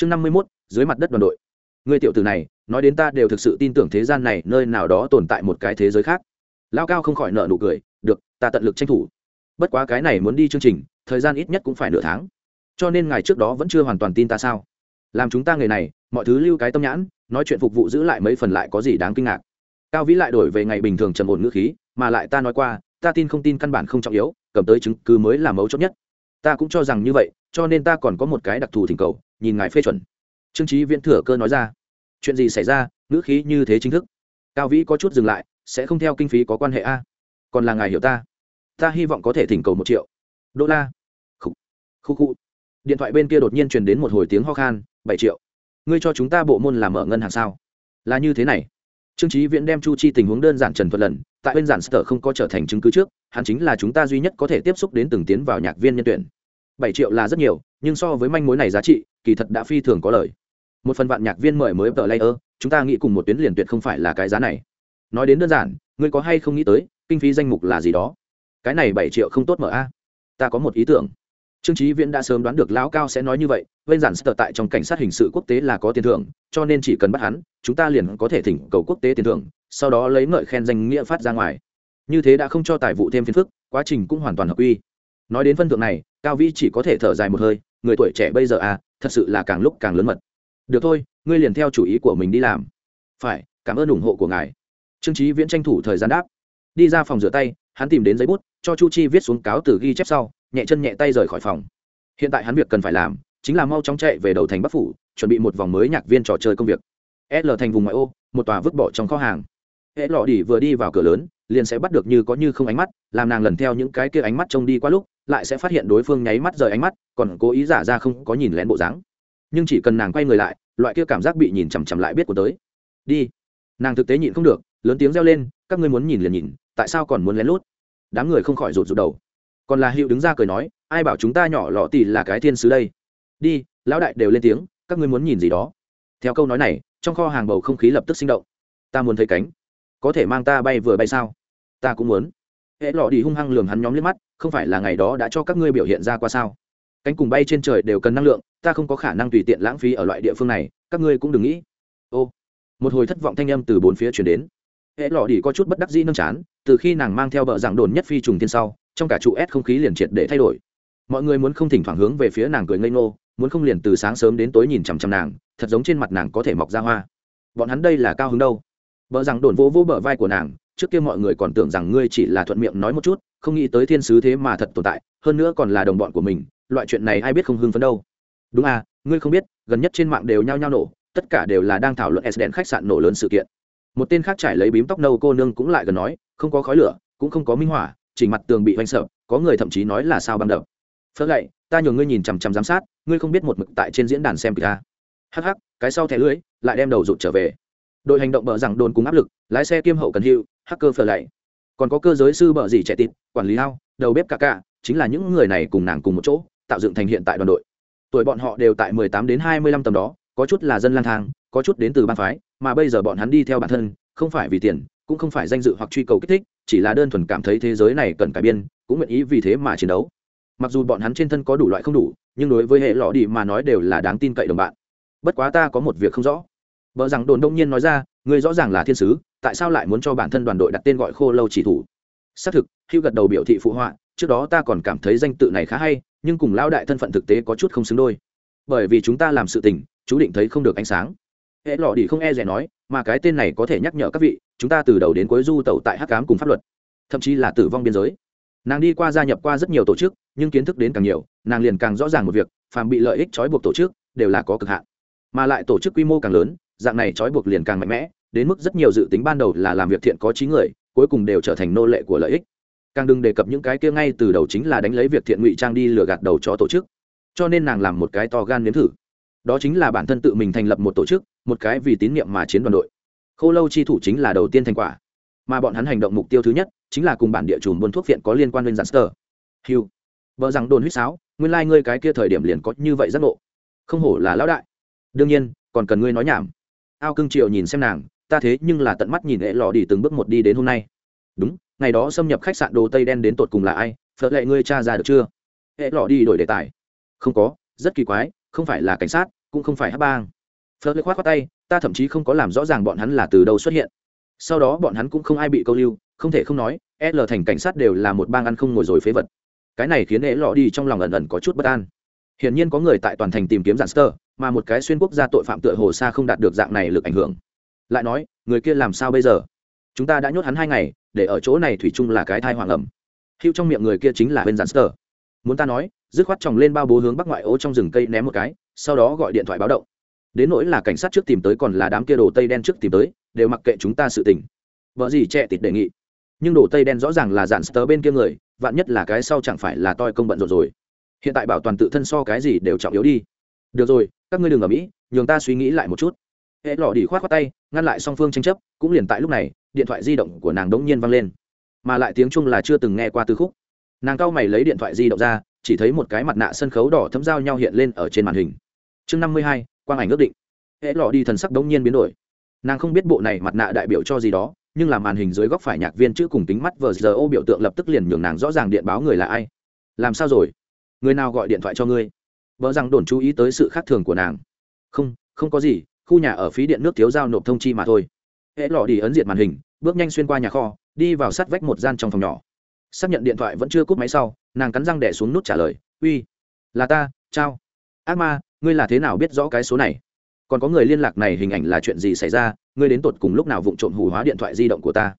chương năm mươi mốt, dưới mặt đất đoàn đội. Người tiểu tử này, nói đến ta đều thực sự tin tưởng thế gian này nơi nào đó tồn tại một cái thế giới khác. Lao cao không khỏi nợ nụ cười, được, ta tận lực tranh thủ. Bất quá cái này muốn đi chương trình, thời gian ít nhất cũng phải nửa tháng. Cho nên ngày trước đó vẫn chưa hoàn toàn tin ta sao? Làm chúng ta người này, mọi thứ lưu cái tâm nhãn, nói chuyện phục vụ giữ lại mấy phần lại có gì đáng kinh ngạc. Cao vĩ lại đổi về ngày bình thường trầm ổn ngữ khí, mà lại ta nói qua, ta tin không tin căn bản không trọng yếu, cầm tới chứng cứ mới là mấu chốt nhất. Ta cũng cho rằng như vậy, cho nên ta còn có một cái đặc thù thỉnh cầu nhìn ngài phê chuẩn. Trương trí viễn thừa cơ nói ra. Chuyện gì xảy ra, ngữ khí như thế chính thức. Cao vĩ có chút dừng lại, sẽ không theo kinh phí có quan hệ a. Còn là ngài hiểu ta. Ta hy vọng có thể thỉnh cầu một triệu. Đô la. Khu khu khu điện thoại bên kia đột nhiên truyền đến một hồi tiếng ho khan, bảy triệu. Ngươi cho chúng ta bộ môn làm mở ngân hàng sao? Là như thế này. Trương trí viễn đem chu chi tình huống đơn giản trần thuật lần, tại bên giản sở không có trở thành chứng cứ trước, hắn chính là chúng ta duy nhất có thể tiếp xúc đến từng tiến vào nhạc viên nhân tuyển. Bảy triệu là rất nhiều, nhưng so với manh mối này giá trị kỳ thật đã phi thường có lời. Một phần vạn nhạc viên mời mới tờ layer, chúng ta nghĩ cùng một tuyến liền tuyệt không phải là cái giá này. Nói đến đơn giản, ngươi có hay không nghĩ tới, kinh phí danh mục là gì đó? Cái này bảy triệu không tốt mở a. Ta có một ý tưởng. Trương trí viễn đã sớm đoán được lão cao sẽ nói như vậy vên giản sở tại trong cảnh sát hình sự quốc tế là có tiền thưởng, cho nên chỉ cần bắt hắn, chúng ta liền có thể thỉnh cầu quốc tế tiền thưởng, sau đó lấy ngợi khen danh nghĩa phát ra ngoài. Như thế đã không cho tài vụ thêm phiền phức, quá trình cũng hoàn toàn hợp quy. Nói đến phân thượng này, cao vĩ chỉ có thể thở dài một hơi người tuổi trẻ bây giờ à thật sự là càng lúc càng lớn mật. Được thôi, ngươi liền theo chủ ý của mình đi làm. Phải, cảm ơn ủng hộ của ngài. Trương trí viễn tranh thủ thời gian đáp. Đi ra phòng rửa tay, hắn tìm đến giấy bút, cho chu chi viết xuống cáo từ ghi chép sau, nhẹ chân nhẹ tay rời khỏi phòng. Hiện tại hắn việc cần phải làm, chính là mau chóng chạy về đầu thành bắc phủ, chuẩn bị một vòng mới nhạc viên trò chơi công việc. L thành vùng ngoại ô, một tòa vứt bỏ trong kho hàng. Hệ lọ đỉ vừa đi vào cửa lớn liền sẽ bắt được như có như không ánh mắt, làm nàng lần theo những cái kia ánh mắt trông đi qua lúc, lại sẽ phát hiện đối phương nháy mắt rời ánh mắt, còn cố ý giả ra không có nhìn lén bộ dáng. Nhưng chỉ cần nàng quay người lại, loại kia cảm giác bị nhìn chằm chằm lại biết của tới. Đi. Nàng thực tế nhịn không được, lớn tiếng reo lên, các ngươi muốn nhìn liền nhìn, tại sao còn muốn lén lút? Đám người không khỏi rụt rụt đầu. Còn là hiệu đứng ra cười nói, ai bảo chúng ta nhỏ lọ tì là cái thiên sứ đây? Đi, lão đại đều lên tiếng, các ngươi muốn nhìn gì đó. Theo câu nói này, trong kho hàng bầu không khí lập tức sinh động. Ta muốn thấy cánh có thể mang ta bay vừa bay sao? Ta cũng muốn. Hễ lọ đi hung hăng lường hắn nhóm liếc mắt, không phải là ngày đó đã cho các ngươi biểu hiện ra qua sao? Cánh cùng bay trên trời đều cần năng lượng, ta không có khả năng tùy tiện lãng phí ở loại địa phương này, các ngươi cũng đừng nghĩ. Ô, một hồi thất vọng thanh âm từ bốn phía chuyển đến. Hễ lọ đi có chút bất đắc dĩ nâng chán, từ khi nàng mang theo bờ giảng đồn nhất phi trùng tiên sau, trong cả trụ ép không khí liền triệt để thay đổi. Mọi người muốn không thỉnh thoảng hướng về phía nàng cười ngây ngô, muốn không liền từ sáng sớm đến tối nhìn chằm chằm nàng, thật giống trên mặt nàng có thể mọc ra hoa. Bọn hắn đây là cao hứng đâu? Vợ rằng đồn vô vô bờ vai của nàng, trước kia mọi người còn tưởng rằng ngươi chỉ là thuận miệng nói một chút, không nghĩ tới thiên sứ thế mà thật tồn tại, hơn nữa còn là đồng bọn của mình, loại chuyện này ai biết không hưng phấn đâu. Đúng à ngươi không biết, gần nhất trên mạng đều nhao nhao nổ, tất cả đều là đang thảo luận s đèn khách sạn nổ lớn sự kiện. Một tên khác trải lấy bím tóc nâu cô nương cũng lại gần nói, không có khói lửa, cũng không có minh hỏa chỉ mặt tường bị hoành sợ, có người thậm chí nói là sao băng đập. Phớt lạy ta nhường ngươi nhìn chằm chằm giám sát, ngươi không biết một mực tại trên diễn đàn xem kịch ta hắc hắc, cái sau thẻ lưới, lại đem đầu rụt trở về đội hành động bờ rằng đồn cùng áp lực, lái xe kiêm hậu cần hiệu hacker phờ lạy. Còn có cơ giới sư bờ gì trẻ tịt, quản lý hao, đầu bếp cả cả, chính là những người này cùng nàng cùng một chỗ, tạo dựng thành hiện tại đoàn đội. Tuổi bọn họ đều tại mười tám đến hai mươi lăm tầm đó, có chút là dân lang thang, có chút đến từ ban phái, mà bây giờ bọn hắn đi theo bản thân, không phải vì tiền, cũng không phải danh dự hoặc truy cầu kích thích, chỉ là đơn thuần cảm thấy thế giới này cần cải biên, cũng nguyện ý vì thế mà chiến đấu. Mặc dù bọn hắn trên thân có đủ loại không đủ, nhưng đối với hệ lọ đi mà nói đều là đáng tin cậy đồng bạn. Bất quá ta có một việc không rõ vợ rằng đồn đông nhiên nói ra người rõ ràng là thiên sứ, tại sao lại muốn cho bản thân đoàn đội đặt tên gọi khô lâu chỉ thủ? Xác thực hữu gật đầu biểu thị phụ họa, trước đó ta còn cảm thấy danh tự này khá hay, nhưng cùng lão đại thân phận thực tế có chút không xứng đôi. Bởi vì chúng ta làm sự tình, chú định thấy không được ánh sáng. Hệ lọ đi không e rẻ nói, mà cái tên này có thể nhắc nhở các vị, chúng ta từ đầu đến cuối du tẩu tại hắc cám cùng pháp luật, thậm chí là tử vong biên giới. Nàng đi qua gia nhập qua rất nhiều tổ chức, nhưng kiến thức đến càng nhiều, nàng liền càng rõ ràng một việc, phàm bị lợi ích trói buộc tổ chức, đều là có cực hạn. Mà lại tổ chức quy mô càng lớn dạng này trói buộc liền càng mạnh mẽ, đến mức rất nhiều dự tính ban đầu là làm việc thiện có trí người, cuối cùng đều trở thành nô lệ của lợi ích. Càng đừng đề cập những cái kia ngay từ đầu chính là đánh lấy việc thiện ngụy trang đi lừa gạt đầu cho tổ chức. Cho nên nàng làm một cái to gan nếm thử. Đó chính là bản thân tự mình thành lập một tổ chức, một cái vì tín nhiệm mà chiến đoàn đội. Khô lâu chi thủ chính là đầu tiên thành quả. Mà bọn hắn hành động mục tiêu thứ nhất, chính là cùng bản địa chùm buôn thuốc viện có liên quan lên giàn sơ hiu vợ rằng đồn huýt sáo, nguyên lai、like、ngươi cái kia thời điểm liền có như vậy giác ngộ. Không hổ là lão đại. Đương nhiên, còn cần ngươi nói nhảm ao cưng triều nhìn xem nàng, ta thế nhưng là tận mắt nhìn hệ lò đi từng bước một đi đến hôm nay. Đúng, ngày đó xâm nhập khách sạn đồ tây đen đến tột cùng là ai phật lệ ngươi cha ra được chưa? Hệ lò đi đổi đề tài. Không có, rất kỳ quái, không phải là cảnh sát, cũng không phải hát bang. Phớt lê khoát khoát tay, ta thậm chí không có làm rõ ràng bọn hắn là từ đâu xuất hiện. Sau đó bọn hắn cũng không ai bị câu lưu, không thể không nói, l thành cảnh sát đều là một bang ăn không ngồi rồi phế vật. Cái này khiến hệ lọ đi trong lòng ẩn ẩn có chút bất an. Hiển nhiên có người tại toàn thành tìm kiếm giản sơ mà một cái xuyên quốc gia tội phạm tựa hồ xa không đạt được dạng này lực ảnh hưởng. Lại nói, người kia làm sao bây giờ? Chúng ta đã nhốt hắn hai ngày, để ở chỗ này thủy chung là cái thai hoàng ẩm. Hữu trong miệng người kia chính là bên giản sơ muốn ta nói, dứt khoát chồng lên bao bố hướng bắc ngoại ô trong rừng cây ném một cái, sau đó gọi điện thoại báo động. Đến nỗi là cảnh sát trước tìm tới còn là đám kia đồ tây đen trước tìm tới, đều mặc kệ chúng ta sự tình. Vợ gì trẻ tịt đề nghị. Nhưng đồ tây đen rõ ràng là dạn sơ bên kia người, vạn nhất là cái sau chẳng phải là toi công bận rộn rồi. Hiện tại bảo toàn tự thân so cái gì đều trọng yếu đi được rồi, các ngươi đừng ở mỹ, nhường ta suy nghĩ lại một chút. Hệ lọ đi khoát khoát tay, ngăn lại song phương tranh chấp, cũng liền tại lúc này, điện thoại di động của nàng đống nhiên văng lên. Mà lại tiếng chung là chưa từng nghe qua từ khúc. Nàng cao mày lấy điện thoại di động ra, chỉ thấy một cái mặt nạ sân khấu đỏ thấm dao nhau hiện lên ở trên màn hình. Chương năm mươi hai, quang ảnh ước định. Hệ lọ đi thần sắc đống nhiên biến đổi. Nàng không biết bộ này mặt nạ đại biểu cho gì đó, nhưng làm màn hình dưới góc phải nhạc viên chữ cùng tính mắt vờ giờ ô biểu tượng lập tức liền nhường nàng rõ ràng điện báo người là ai. Làm sao rồi? Người nào gọi điện thoại cho ngươi? Vợ rằng đồn chú ý tới sự khác thường của nàng. Không không có gì, khu nhà ở phí điện nước thiếu giao nộp thông chi mà thôi. Hễ lọ đi ấn diệt màn hình, bước nhanh xuyên qua nhà kho, đi vào sát vách một gian trong phòng nhỏ. Xác nhận điện thoại vẫn chưa cúp máy sau, nàng cắn răng đẻ xuống nút trả lời, uy, là ta, chao. Ác ma, ngươi là thế nào biết rõ cái số này? Còn có người liên lạc này hình ảnh là chuyện gì xảy ra? Ngươi đến tột cùng lúc nào vụng trộm hủ hóa điện thoại di động của ta?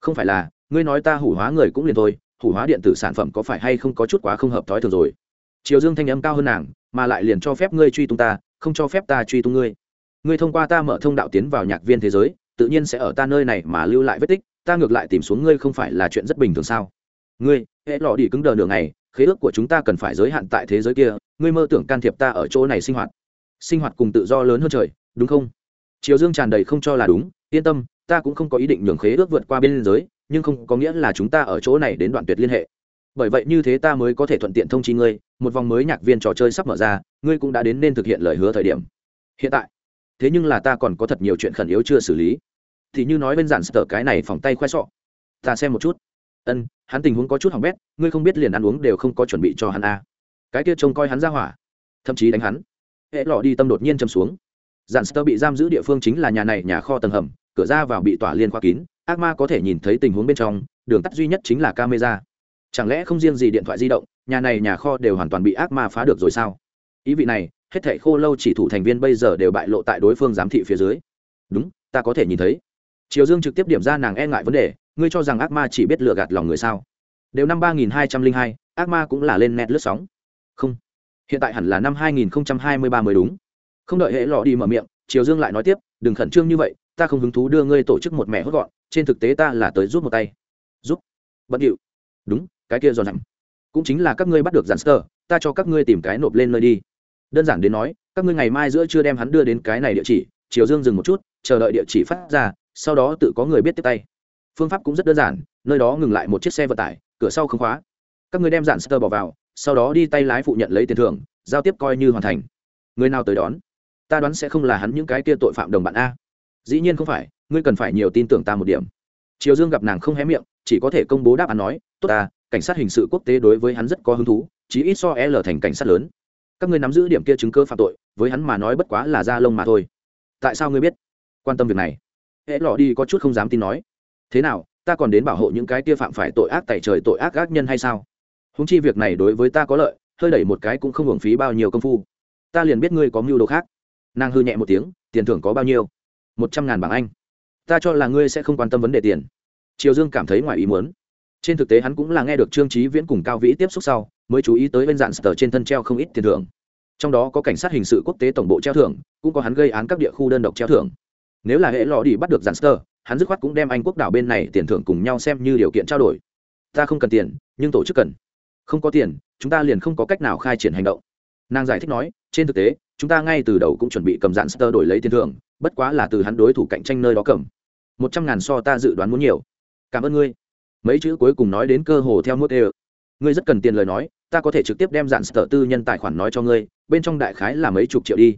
Không phải là, ngươi nói ta hủ hóa người cũng liền thôi, hủ hóa điện tử sản phẩm có phải hay không có chút quá không hợp thói thường rồi? Triều dương thanh âm cao hơn nàng, mà lại liền cho phép ngươi truy tung ta, không cho phép ta truy tung ngươi. Ngươi thông qua ta mở thông đạo tiến vào nhạc viên thế giới, tự nhiên sẽ ở ta nơi này mà lưu lại vết tích, ta ngược lại tìm xuống ngươi không phải là chuyện rất bình thường sao? Ngươi hễ lọ đi cứng đờ nửa ngày, khế ước của chúng ta cần phải giới hạn tại thế giới kia, ngươi mơ tưởng can thiệp ta ở chỗ này sinh hoạt. Sinh hoạt cùng tự do lớn hơn trời, đúng không? Triều dương tràn đầy không cho là đúng, yên tâm, ta cũng không có ý định nhường khế ước vượt qua biên giới, nhưng không có nghĩa là chúng ta ở chỗ này đến đoạn tuyệt liên hệ bởi vậy như thế ta mới có thể thuận tiện thông chi ngươi, một vòng mới nhạc viên trò chơi sắp mở ra, ngươi cũng đã đến nên thực hiện lời hứa thời điểm. Hiện tại, thế nhưng là ta còn có thật nhiều chuyện khẩn yếu chưa xử lý. Thì như nói bên giản sở cái này phòng tay khoe sọ. Ta xem một chút. Ân, hắn tình huống có chút hỏng bét, ngươi không biết liền ăn uống đều không có chuẩn bị cho hắn a. À. cái kia trông coi hắn ra hỏa. Thậm chí đánh hắn. Hệ lọ đi tâm đột nhiên châm xuống. Giản sơ bị giam giữ địa phương chính là nhà này, nhà kho tầng hầm, cửa ra vào bị tỏa liên khoa kín, ác ma có thể nhìn thấy tình huống bên trong, đường tắt duy nhất chính là camera chẳng lẽ không riêng gì điện thoại di động, nhà này nhà kho đều hoàn toàn bị ác ma phá được rồi sao? Ý vị này, hết thảy khô lâu chỉ thủ thành viên bây giờ đều bại lộ tại đối phương giám thị phía dưới. Đúng, ta có thể nhìn thấy. Triều dương trực tiếp điểm ra nàng e ngại vấn đề, ngươi cho rằng ác ma chỉ biết lừa gạt lòng người sao? Đều năm ba nghìn hai trăm linh hai, ác ma cũng là lên net lướt sóng. Không, hiện tại hẳn là năm hai nghìn hai mươi ba mới đúng. Không đợi hệ lọ đi mở miệng, triều dương lại nói tiếp, đừng khẩn trương như vậy, ta không hứng thú đưa ngươi tổ chức một mẹ hốt gọn, trên thực tế ta là tới giúp một tay. Giúp. Bận điệu. Đúng cái kia giòn dặm. Cũng chính là các ngươi bắt được giàn sơ ta cho các ngươi tìm cái nộp lên nơi đi. Đơn giản đến nói, các ngươi ngày mai giữa chưa đem hắn đưa đến cái này địa chỉ, chiều dương dừng một chút, chờ đợi địa chỉ phát ra, sau đó tự có người biết tiếp tay. Phương pháp cũng rất đơn giản, nơi đó ngừng lại một chiếc xe vận tải, cửa sau không khóa. Các ngươi đem dạn sơ bỏ vào, sau đó đi tay lái phụ nhận lấy tiền thưởng, giao tiếp coi như hoàn thành. Người nào tới đón? Ta đoán sẽ không là hắn những cái kia tội phạm đồng bạn a. Dĩ nhiên không phải, ngươi cần phải nhiều tin tưởng ta một điểm. Triều dương gặp nàng không hé miệng, chỉ có thể công bố đáp án nói, tốt ta cảnh sát hình sự quốc tế đối với hắn rất có hứng thú, chí ít so l thành cảnh sát lớn. Các ngươi nắm giữ điểm kia chứng cơ phạm tội, với hắn mà nói bất quá là da lông mà thôi. Tại sao ngươi biết? Quan tâm việc này. Hễ lọ đi có chút không dám tin nói. Thế nào, ta còn đến bảo hộ những cái kia phạm phải tội ác tại trời tội ác ác nhân hay sao? Húng chi việc này đối với ta có lợi, hơi đẩy một cái cũng không hưởng phí bao nhiêu công phu. Ta liền biết ngươi có mưu đồ khác. Nàng hư nhẹ một tiếng, tiền thưởng có bao nhiêu? Một trăm ngàn bảng anh. Ta cho là ngươi sẽ không quan tâm vấn đề tiền. Triều dương cảm thấy ngoài ý muốn trên thực tế hắn cũng là nghe được trương trí viễn cùng cao vĩ tiếp xúc sau, mới chú ý tới bên dạn sờ trên thân treo không ít tiền thưởng. Trong đó có cảnh sát hình sự quốc tế tổng bộ treo thưởng, cũng có hắn gây án các địa khu đơn độc treo thưởng. Nếu là hệ lò đi bắt được dạng sờ hắn dứt khoát cũng đem anh quốc đảo bên này tiền thưởng cùng nhau xem như điều kiện trao đổi. Ta không cần tiền, nhưng tổ chức cần. Không có tiền, chúng ta liền không có cách nào khai triển hành động. Nàng giải thích nói, trên thực tế, chúng ta ngay từ đầu cũng chuẩn bị cầm dạn sơ đổi lấy tiền thưởng, bất quá là từ hắn đối thủ cạnh tranh nơi đó cầm. Một trăm ngàn so ta dự đoán muốn nhiều. Cảm ơn ngươi mấy chữ cuối cùng nói đến cơ hồ theo mức đều. ngươi rất cần tiền lời nói, ta có thể trực tiếp đem dạn sở tư nhân tài khoản nói cho ngươi, bên trong đại khái là mấy chục triệu đi.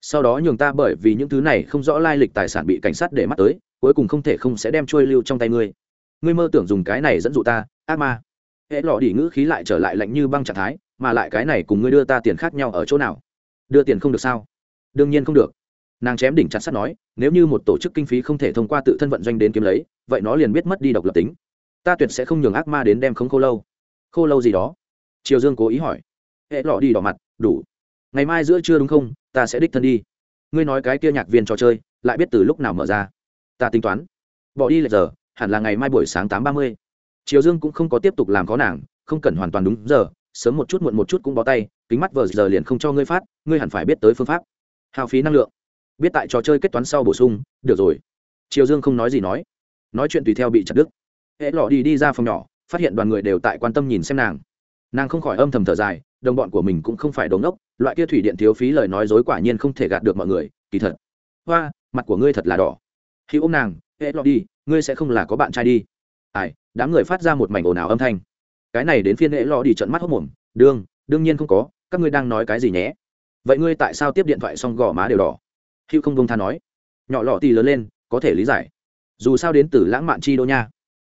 Sau đó nhường ta bởi vì những thứ này không rõ lai lịch tài sản bị cảnh sát để mắt tới, cuối cùng không thể không sẽ đem trôi lưu trong tay ngươi. Ngươi mơ tưởng dùng cái này dẫn dụ ta, ác ma. Hệ lọ đỉ ngữ khí lại trở lại lạnh như băng trạng thái, mà lại cái này cùng ngươi đưa ta tiền khác nhau ở chỗ nào? Đưa tiền không được sao? Đương nhiên không được. Nàng chém đỉnh chặt sắt nói, nếu như một tổ chức kinh phí không thể thông qua tự thân vận doanh đến kiếm lấy, vậy nó liền biết mất đi độc lập tính ta tuyệt sẽ không nhường ác ma đến đem không khô lâu. Khô lâu gì đó? Triều dương cố ý hỏi. Hệ lọ đi đỏ mặt, đủ. Ngày mai giữa trưa đúng không? Ta sẽ đích thân đi. Ngươi nói cái kia nhạc viên trò chơi, lại biết từ lúc nào mở ra. Ta tính toán. Bỏ đi lệch giờ, hẳn là ngày mai buổi sáng tám ba mươi. Triều dương cũng không có tiếp tục làm có nàng, không cần hoàn toàn đúng giờ, sớm một chút muộn một chút cũng bó tay, kính mắt vờ giờ liền không cho ngươi phát, ngươi hẳn phải biết tới phương pháp. Hao phí năng lượng. Biết tại trò chơi kết toán sau bổ sung, được rồi. Triều dương không nói gì nói. Nói chuyện tùy theo bị chặt đứt hễ lọ đi đi ra phòng nhỏ, phát hiện đoàn người đều tại quan tâm nhìn xem nàng. Nàng không khỏi âm thầm thở dài, đồng bọn của mình cũng không phải đống đốc loại kia thủy điện thiếu phí lời nói dối quả nhiên không thể gạt được mọi người, kỳ thật. Hoa, mặt của ngươi thật là đỏ. Khi ôm nàng, hễ lọ đi, ngươi sẽ không là có bạn trai đi. Ai, đám người phát ra một mảnh ồn ào âm thanh. Cái này đến phiên hễ lọ đi trận mắt hốc mồm, đương đương nhiên không có, các ngươi đang nói cái gì nhé? Vậy ngươi tại sao tiếp điện thoại xong gò má đều đỏ? Hữu không bông tha nói. Nhỏ lọ tì lớn lên, có thể lý giải. Dù sao đến từ lãng mạn chi đô nha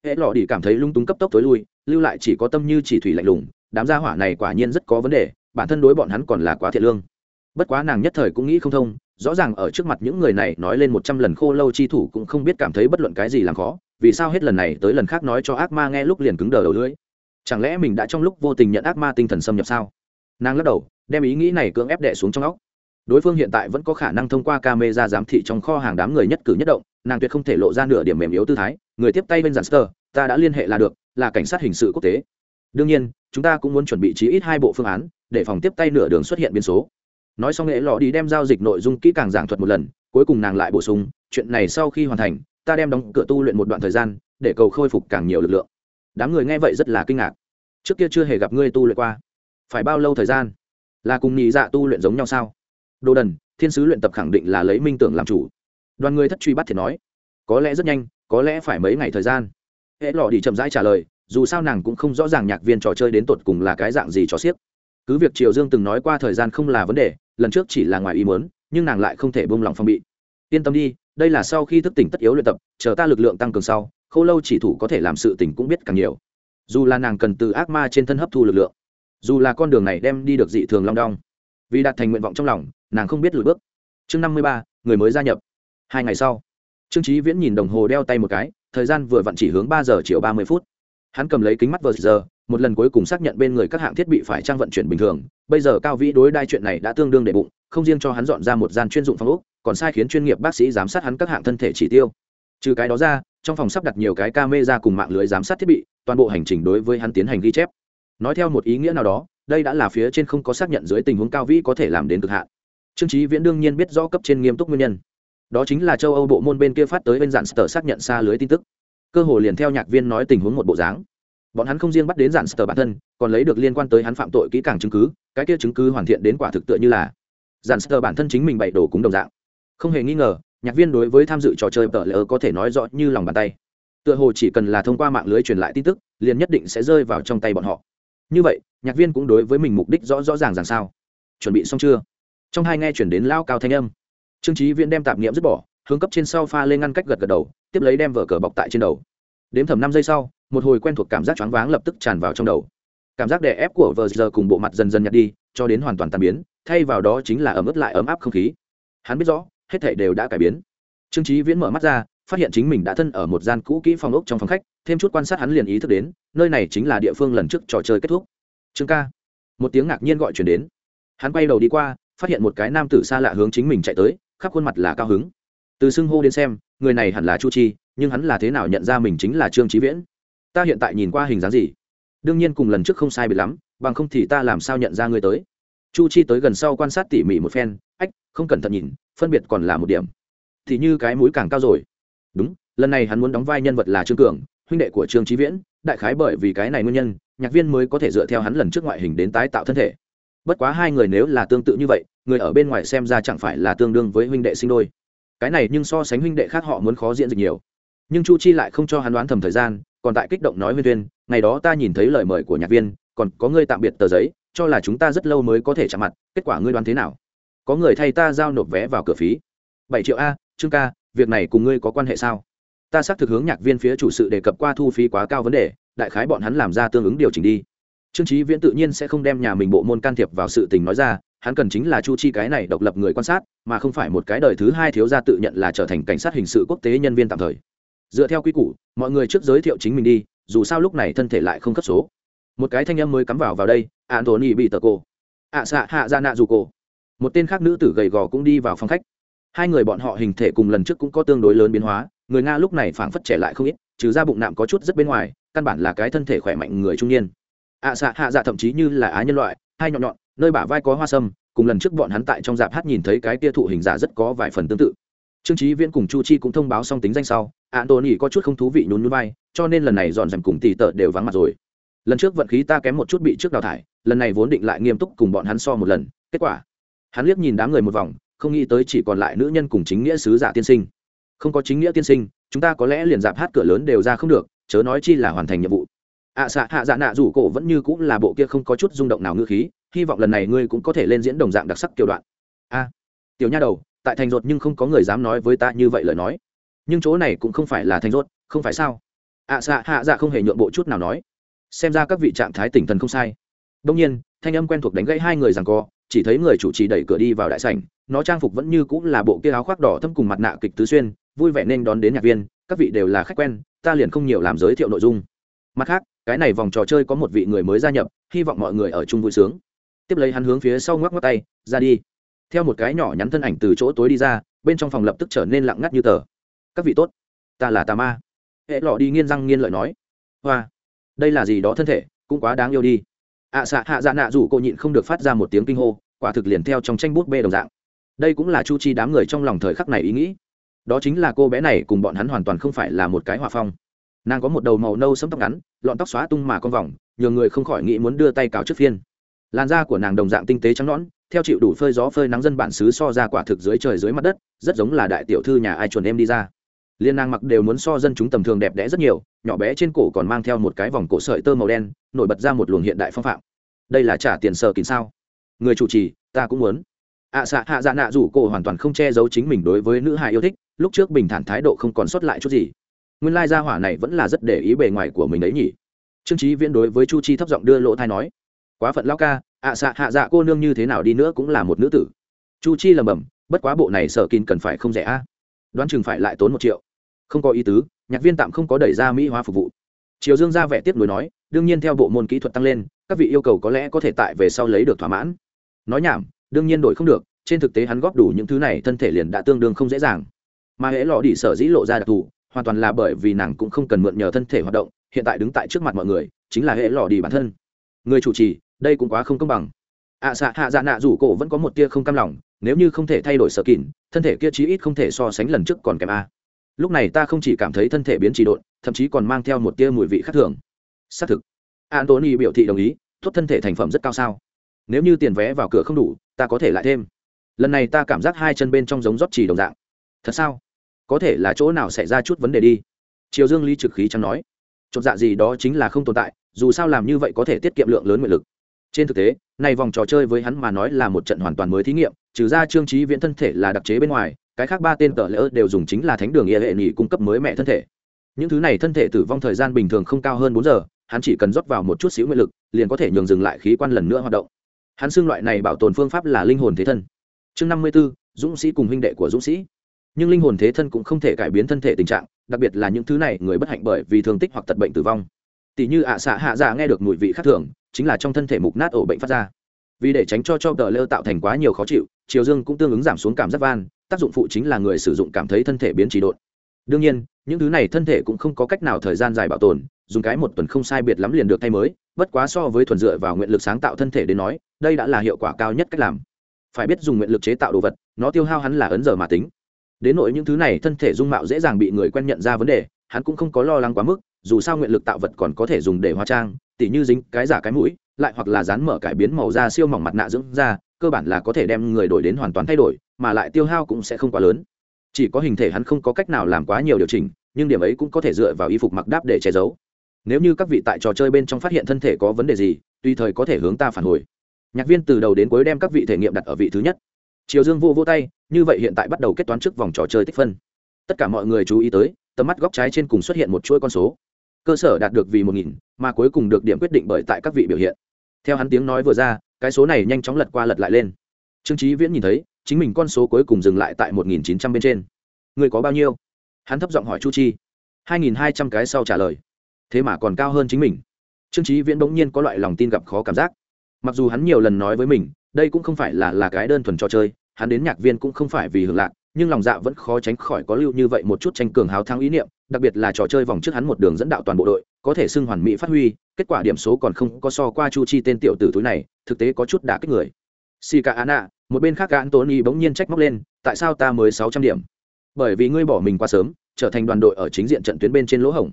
hễ lò đi cảm thấy lung túng cấp tốc tối lui, lưu lại chỉ có tâm như chỉ thủy lạnh lùng, đám gia hỏa này quả nhiên rất có vấn đề, bản thân đối bọn hắn còn là quá thiệt lương. Bất quá nàng nhất thời cũng nghĩ không thông, rõ ràng ở trước mặt những người này nói lên một trăm lần khô lâu chi thủ cũng không biết cảm thấy bất luận cái gì làm khó, vì sao hết lần này tới lần khác nói cho ác ma nghe lúc liền cứng đờ đầu lưỡi. Chẳng lẽ mình đã trong lúc vô tình nhận ác ma tinh thần xâm nhập sao? Nàng lắc đầu, đem ý nghĩ này cưỡng ép đẻ xuống trong óc. Đối phương hiện tại vẫn có khả năng thông qua camera giám thị trong kho hàng đám người nhất cử nhất động, nàng tuyệt không thể lộ ra nửa điểm mềm yếu tư thái người tiếp tay bên giản sơ ta đã liên hệ là được, là cảnh sát hình sự quốc tế. Đương nhiên, chúng ta cũng muốn chuẩn bị chí ít hai bộ phương án, để phòng tiếp tay nửa đường xuất hiện biến số. Nói xong nghệ lọ đi đem giao dịch nội dung kỹ càng giảng thuật một lần, cuối cùng nàng lại bổ sung, chuyện này sau khi hoàn thành, ta đem đóng cửa tu luyện một đoạn thời gian, để cầu khôi phục càng nhiều lực lượng. Đám người nghe vậy rất là kinh ngạc. Trước kia chưa hề gặp ngươi tu luyện qua. Phải bao lâu thời gian? Là cùng nhị dạ tu luyện giống nhau sao? Đồ đần, thiên sứ luyện tập khẳng định là lấy minh tưởng làm chủ. Đoàn người thất truy bắt thì nói, có lẽ rất nhanh có lẽ phải mấy ngày thời gian. Hễ lọ đi chậm rãi trả lời, dù sao nàng cũng không rõ ràng nhạc viên trò chơi đến tột cùng là cái dạng gì cho xiếc cứ việc triều dương từng nói qua thời gian không là vấn đề, lần trước chỉ là ngoài ý muốn, nhưng nàng lại không thể bông lòng phong bị. Yên tâm đi, đây là sau khi thức tỉnh tất yếu luyện tập, chờ ta lực lượng tăng cường sau k h ô lâu chỉ thủ có thể làm sự tỉnh cũng biết càng nhiều. Dù là nàng cần từ ác ma trên thân hấp thu lực lượng, dù là con đường này đem đi được dị thường long đong, vì đạt thành nguyện vọng trong lòng, nàng không biết lùi bước. Chương năm mươi ba, người mới gia nhập. Hai ngày sau trương trí viễn nhìn đồng hồ đeo tay một cái, thời gian vừa vặn chỉ hướng ba giờ chiều ba mươi phút. Hắn cầm lấy kính mắt vờ giờ, một lần cuối cùng xác nhận bên người các hạng thiết bị phải trang vận chuyển bình thường. Bây giờ cao vĩ đối đai chuyện này đã tương đương đệ bụng, không riêng cho hắn dọn ra một gian chuyên dụng phòng úc còn sai khiến chuyên nghiệp bác sĩ giám sát hắn các hạng thân thể chỉ tiêu. Trừ cái đó ra, trong phòng sắp đặt nhiều cái camera cùng mạng lưới giám sát thiết bị, toàn bộ hành trình đối với hắn tiến hành ghi chép. Nói theo một ý nghĩa nào đó, đây đã là phía trên không có xác nhận dưới tình huống cao vĩ có thể làm đến cực hạn. Trương trí viễn đương nhiên biết rõ cấp trên nghiêm túc nguyên nhân đó chính là châu âu bộ môn bên kia phát tới bên dạn sờ xác nhận xa lưới tin tức. Cơ hồ liền theo nhạc viên nói tình huống một bộ dáng. Bọn hắn không riêng bắt đến dạn sờ bản thân, còn lấy được liên quan tới hắn phạm tội kỹ càng chứng cứ, cái kia chứng cứ hoàn thiện đến quả thực tựa như là dạn sờ bản thân chính mình bày đổ cúng đồng dạng. Không hề nghi ngờ, nhạc viên đối với tham dự trò chơi tờ lỡ có thể nói rõ như lòng bàn tay. Tựa hồ chỉ cần là thông qua mạng lưới truyền lại tin tức, liền nhất định sẽ rơi vào trong tay bọn họ. Như vậy, nhạc viên cũng đối với mình mục đích rõ rõ ràng rằng sao. Chuẩn bị xong chưa? Trong hai nghe chuyển đến lao cao thanh âm trương trí viễn đem tạp nghiệm dứt bỏ, hướng cấp trên sau pha lên ngăn cách gật gật đầu, tiếp lấy đem vở cờ bọc tại trên đầu. Đếm thầm năm giây sau, một hồi quen thuộc cảm giác choáng váng lập tức tràn vào trong đầu. Cảm giác đè ép của vờ giờ cùng bộ mặt dần dần nhạt đi, cho đến hoàn toàn tàn biến, thay vào đó chính là ấm ướt lại ấm áp không khí. Hắn biết rõ, hết thể đều đã cải biến. Trương trí viễn mở mắt ra, phát hiện chính mình đã thân ở một gian cũ kỹ phòng ốc trong phòng khách, thêm chút quan sát hắn liền ý thức đến, nơi này chính là địa phương lần trước trò chơi kết thúc. Trương ca. Một tiếng ngạc nhiên gọi chuyển đến. Hắn quay đầu đi qua, phát hiện một cái nam tử xa lạ hướng chính mình chạy tới khắp khuôn mặt là cao hứng. Từ xưng hô đến xem, người này hẳn là chu chi, nhưng hắn là thế nào nhận ra mình chính là trương trí viễn? Ta hiện tại nhìn qua hình dáng gì? Đương nhiên cùng lần trước không sai biệt lắm, bằng không thì ta làm sao nhận ra ngươi tới? Chu chi tới gần sau quan sát tỉ mỉ một phen, ách, không cẩn thận nhìn, phân biệt còn là một điểm. Thì như cái mũi càng cao rồi. Đúng, lần này hắn muốn đóng vai nhân vật là trương cường, huynh đệ của trương trí viễn, đại khái bởi vì cái này nguyên nhân, nhạc viên mới có thể dựa theo hắn lần trước ngoại hình đến tái tạo thân thể bất quá hai người nếu là tương tự như vậy, người ở bên ngoài xem ra chẳng phải là tương đương với huynh đệ sinh đôi. Cái này nhưng so sánh huynh đệ khác họ muốn khó diễn dịch nhiều. Nhưng chu chi lại không cho hắn đoán thầm thời gian, còn tại kích động nói huyên viên, ngày đó ta nhìn thấy lời mời của nhạc viên, còn có ngươi tạm biệt tờ giấy, cho là chúng ta rất lâu mới có thể chạm mặt, kết quả ngươi đoán thế nào? Có người thay ta giao nộp vé vào cửa phí. Bảy triệu a, trương ca, việc này cùng ngươi có quan hệ sao? Ta xác thực hướng nhạc viên phía chủ sự đề cập qua thu phí quá cao vấn đề, đại khái bọn hắn làm ra tương ứng điều chỉnh đi trương trí viễn tự nhiên sẽ không đem nhà mình bộ môn can thiệp vào sự tình nói ra, hắn cần chính là chu chi cái này độc lập người quan sát, mà không phải một cái đời thứ hai thiếu gia tự nhận là trở thành cảnh sát hình sự quốc tế nhân viên tạm thời. Dựa theo quy củ, mọi người trước giới thiệu chính mình đi, dù sao lúc này thân thể lại không cấp số. Một cái thanh âm mới cắm vào vào đây antony bị tờ à, cô ạ xạ, hạ, ra nạ dù cô. Một tên khác nữ tử gầy gò cũng đi vào phòng khách. Hai người bọn họ hình thể cùng lần trước cũng có tương đối lớn biến hóa, người nga lúc này phảng phất trẻ lại không ít, trừ ra bụng nạm có chút rất bên ngoài, căn bản là cái thân thể khỏe mạnh người trung niên ạ xạ hạ dạ thậm chí như là á nhân loại, hai nhọn nhọn, nơi bả vai có hoa sâm, cùng lần trước bọn hắn tại trong dạp hát nhìn thấy cái tia thụ hình giả rất có vài phần tương tự. Trương trí viễn cùng chu chi cũng thông báo xong tính danh sau antony có chút không thú vị nhún nhún vai, cho nên lần này dọn dẹp cùng tỷ tợ đều vắng mặt rồi. Lần trước vận khí ta kém một chút bị trước đào thải, lần này vốn định lại nghiêm túc cùng bọn hắn so một lần, kết quả, hắn liếc nhìn đám người một vòng, không nghĩ tới chỉ còn lại nữ nhân cùng chính nghĩa sứ giả tiên sinh. Không có chính nghĩa tiên sinh, chúng ta có lẽ liền dạp hát cửa lớn đều ra không được, chớ nói chi là hoàn thành nhiệm vụ ạ à, xạ hạ dạ nạ rủ cổ vẫn như cũng là bộ kia không có chút rung động nào ngư khí hy vọng lần này ngươi cũng có thể lên diễn đồng dạng đặc sắc kiểu đoạn. A tiểu nha đầu tại thành ruột nhưng không có người dám nói với ta như vậy lời nói. Nhưng chỗ này cũng không phải là thành ruột, không phải sao? Ạ à, xạ hạ dạ không hề nhượng bộ chút nào nói. Xem ra các vị trạng thái tỉnh thần không sai. Đông nhiên thanh âm quen thuộc đánh gãy hai người rằng co chỉ thấy người chủ trì đẩy cửa đi vào đại sảnh nó trang phục vẫn như cũng là bộ kia áo khoác đỏ thâm cùng mặt nạ kịch tứ xuyên vui vẻ nên đón đến nhạc viên các vị đều là khách quen ta liền không nhiều làm giới thiệu nội dung. Mặt khác cái này vòng trò chơi có một vị người mới gia nhập hy vọng mọi người ở chung vui sướng. Tiếp lấy hắn hướng phía sau ngoắc ngoắc tay ra đi. Theo một cái nhỏ nhắn thân ảnh từ chỗ tối đi ra bên trong phòng lập tức trở nên lặng ngắt như tờ. Các vị tốt ta là tà ma. Hệ lọ đi nghiên răng nghiên lợi nói. Hoa đây là gì đó thân thể cũng quá đáng yêu đi. Ạ à, xạ hạ dạ nạ rủ cô nhịn không được phát ra một tiếng kinh hô quả thực liền theo trong tranh bút bê đồng dạng. Đây cũng là chu chi đám người trong lòng thời khắc này ý nghĩ. Đó chính là cô bé này cùng bọn hắn hoàn toàn không phải là một cái hòa phong nàng có một đầu màu nâu sấm tóc ngắn lọn tóc xóa tung mà con vòng nhiều người không khỏi nghĩ muốn đưa tay cào trước phiên. Làn da của nàng đồng dạng tinh tế trắng nõn theo chịu đủ phơi gió phơi nắng dân bản xứ so ra quả thực dưới trời dưới mặt đất rất giống là đại tiểu thư nhà ai chuồn em đi ra. Liên nàng mặc đều muốn so dân chúng tầm thường đẹp đẽ rất nhiều nhỏ bé trên cổ còn mang theo một cái vòng cổ sợi tơ màu đen nổi bật ra một luồng hiện đại phong phạm. Đây là trả tiền sờ kín sao? Người chủ trì ta cũng muốn. Ạ à, xạ hạ dạ nạ rủ cổ hoàn toàn không che giấu chính mình đối với nữ hài yêu thích lúc trước bình thản thái độ không còn sót lại chút gì nguyên lai gia hỏa này vẫn là rất để ý bề ngoài của mình đấy nhỉ. Trương trí viễn đối với chu chi thấp giọng đưa lỗ thai nói quá phận lao ca ạ à, xạ hạ dạ cô nương như thế nào đi nữa cũng là một nữ tử. Chu chi lầm bầm bất quá bộ này sợ kín cần phải không rẻ a? Đoán chừng phải lại tốn một triệu. Không có ý tứ nhạc viên tạm không có đẩy ra mỹ hóa phục vụ. Triều dương ra vẻ tiếp nối nói đương nhiên theo bộ môn kỹ thuật tăng lên các vị yêu cầu có lẽ có thể tại về sau lấy được thỏa mãn. Nói nhảm đương nhiên đổi không được trên thực tế hắn góp đủ những thứ này thân thể liền đã tương đương không dễ dàng. Mà hễ lọ đi sở dĩ lộ ra đặc thù hoàn toàn là bởi vì nàng cũng không cần mượn nhờ thân thể hoạt động hiện tại đứng tại trước mặt mọi người chính là hệ lò đi bản thân. Người chủ trì đây cũng quá không công bằng. Ạ à, xạ hạ dạ nạ rủ cổ vẫn có một tia không cam lòng nếu như không thể thay đổi sở kỉn thân thể kia chí ít không thể so sánh lần trước còn kém a. Lúc này ta không chỉ cảm thấy thân thể biến trị độn thậm chí còn mang theo một tia mùi vị khác thường. Xác thực. Antony biểu thị đồng ý thốt thân thể thành phẩm rất cao sao? Nếu như tiền vé vào cửa không đủ ta có thể lại thêm. Lần này ta cảm giác hai chân bên trong giống rót chỉ đồng dạng. Thật sao? Có thể là chỗ nào xảy ra chút vấn đề đi. Triều dương lý trực khí chẳng nói, chột dạ gì đó chính là không tồn tại, dù sao làm như vậy có thể tiết kiệm lượng lớn nguyện lực. Trên thực tế này vòng trò chơi với hắn mà nói là một trận hoàn toàn mới thí nghiệm, trừ ra trương trí viễn thân thể là đặc chế bên ngoài, cái khác ba tên tờ lỡ đều dùng chính là thánh đường hệ hệ nghỉ cung cấp mới mẹ thân thể. Những thứ này thân thể tử vong thời gian bình thường không cao hơn bốn giờ, hắn chỉ cần rót vào một chút xíu nguyện lực, liền có thể nhường dừng lại khí quan lần nữa hoạt động. Hắn xưng loại này bảo tồn phương pháp là linh hồn thế thân. Chương năm mươi b ố dũng sĩ cùng huynh đệ của dũng sĩ nhưng linh hồn thế thân cũng không thể cải biến thân thể tình trạng, đặc biệt là những thứ này, người bất hạnh bởi vì thương tích hoặc tật bệnh tử vong. Tỷ như ạ xạ hạ dạ nghe được mùi vị khác thường, chính là trong thân thể mục nát ổ bệnh phát ra. Vì để tránh cho cho tờ lơ tạo thành quá nhiều khó chịu, chiều dương cũng tương ứng giảm xuống cảm giác van, tác dụng phụ chính là người sử dụng cảm thấy thân thể biến trì độn. Đương nhiên, những thứ này thân thể cũng không có cách nào thời gian dài bảo tồn, dùng cái một tuần không sai biệt lắm liền được thay mới, bất quá so với thuần dựa vào nguyện lực sáng tạo thân thể đến nói, đây đã là hiệu quả cao nhất cách làm. Phải biết dùng nguyện lực chế tạo đồ vật, nó tiêu hao hắn là ấn giờ mà tính đến nội những thứ này thân thể dung mạo dễ dàng bị người quen nhận ra vấn đề, hắn cũng không có lo lắng quá mức, dù sao nguyện lực tạo vật còn có thể dùng để hóa trang, tỉ như dính cái giả cái mũi, lại hoặc là dán mở cải biến màu da siêu mỏng mặt nạ dưỡng da, cơ bản là có thể đem người đổi đến hoàn toàn thay đổi, mà lại tiêu hao cũng sẽ không quá lớn. Chỉ có hình thể hắn không có cách nào làm quá nhiều điều chỉnh, nhưng điểm ấy cũng có thể dựa vào y phục mặc đáp để che giấu. Nếu như các vị tại trò chơi bên trong phát hiện thân thể có vấn đề gì, tùy thời có thể hướng ta phản hồi. Nhạc viên từ đầu đến cuối đem các vị thể nghiệm đặt ở vị thứ nhất triều dương vô vô tay, như vậy hiện tại bắt đầu kết toán trước vòng trò chơi tích phân. Tất cả mọi người chú ý tới, tầm mắt góc trái trên cùng xuất hiện một chuỗi con số. Cơ sở đạt được vì một nghìn, mà cuối cùng được điểm quyết định bởi tại các vị biểu hiện. Theo hắn tiếng nói vừa ra, cái số này nhanh chóng lật qua lật lại lên. Trương trí viễn nhìn thấy, chính mình con số cuối cùng dừng lại tại một nghìn chín trăm bên trên. Người có bao nhiêu? Hắn thấp giọng hỏi chu chi. Hai nghìn hai trăm cái sau trả lời. Thế mà còn cao hơn chính mình. Trương trí viễn bỗng nhiên có loại lòng tin gặp khó cảm giác. Mặc dù hắn nhiều lần nói với mình, đây cũng không phải là là cái đơn thuần trò chơi hắn đến nhạc viên cũng không phải vì hưởng lạc, nhưng lòng dạ vẫn khó tránh khỏi có lưu như vậy một chút tranh cường hào thắng ý niệm, đặc biệt là trò chơi vòng trước hắn một đường dẫn đạo toàn bộ đội, có thể xưng hoàn mỹ phát huy, kết quả điểm số còn không có so qua chu chi tên tiểu tử túi này, thực tế có chút đã kích người. Si cả anna một bên khác cả antony bỗng nhiên trách móc lên, tại sao ta mới sáu trăm điểm? Bởi vì ngươi bỏ mình quá sớm, trở thành đoàn đội ở chính diện trận tuyến bên trên lỗ hổng.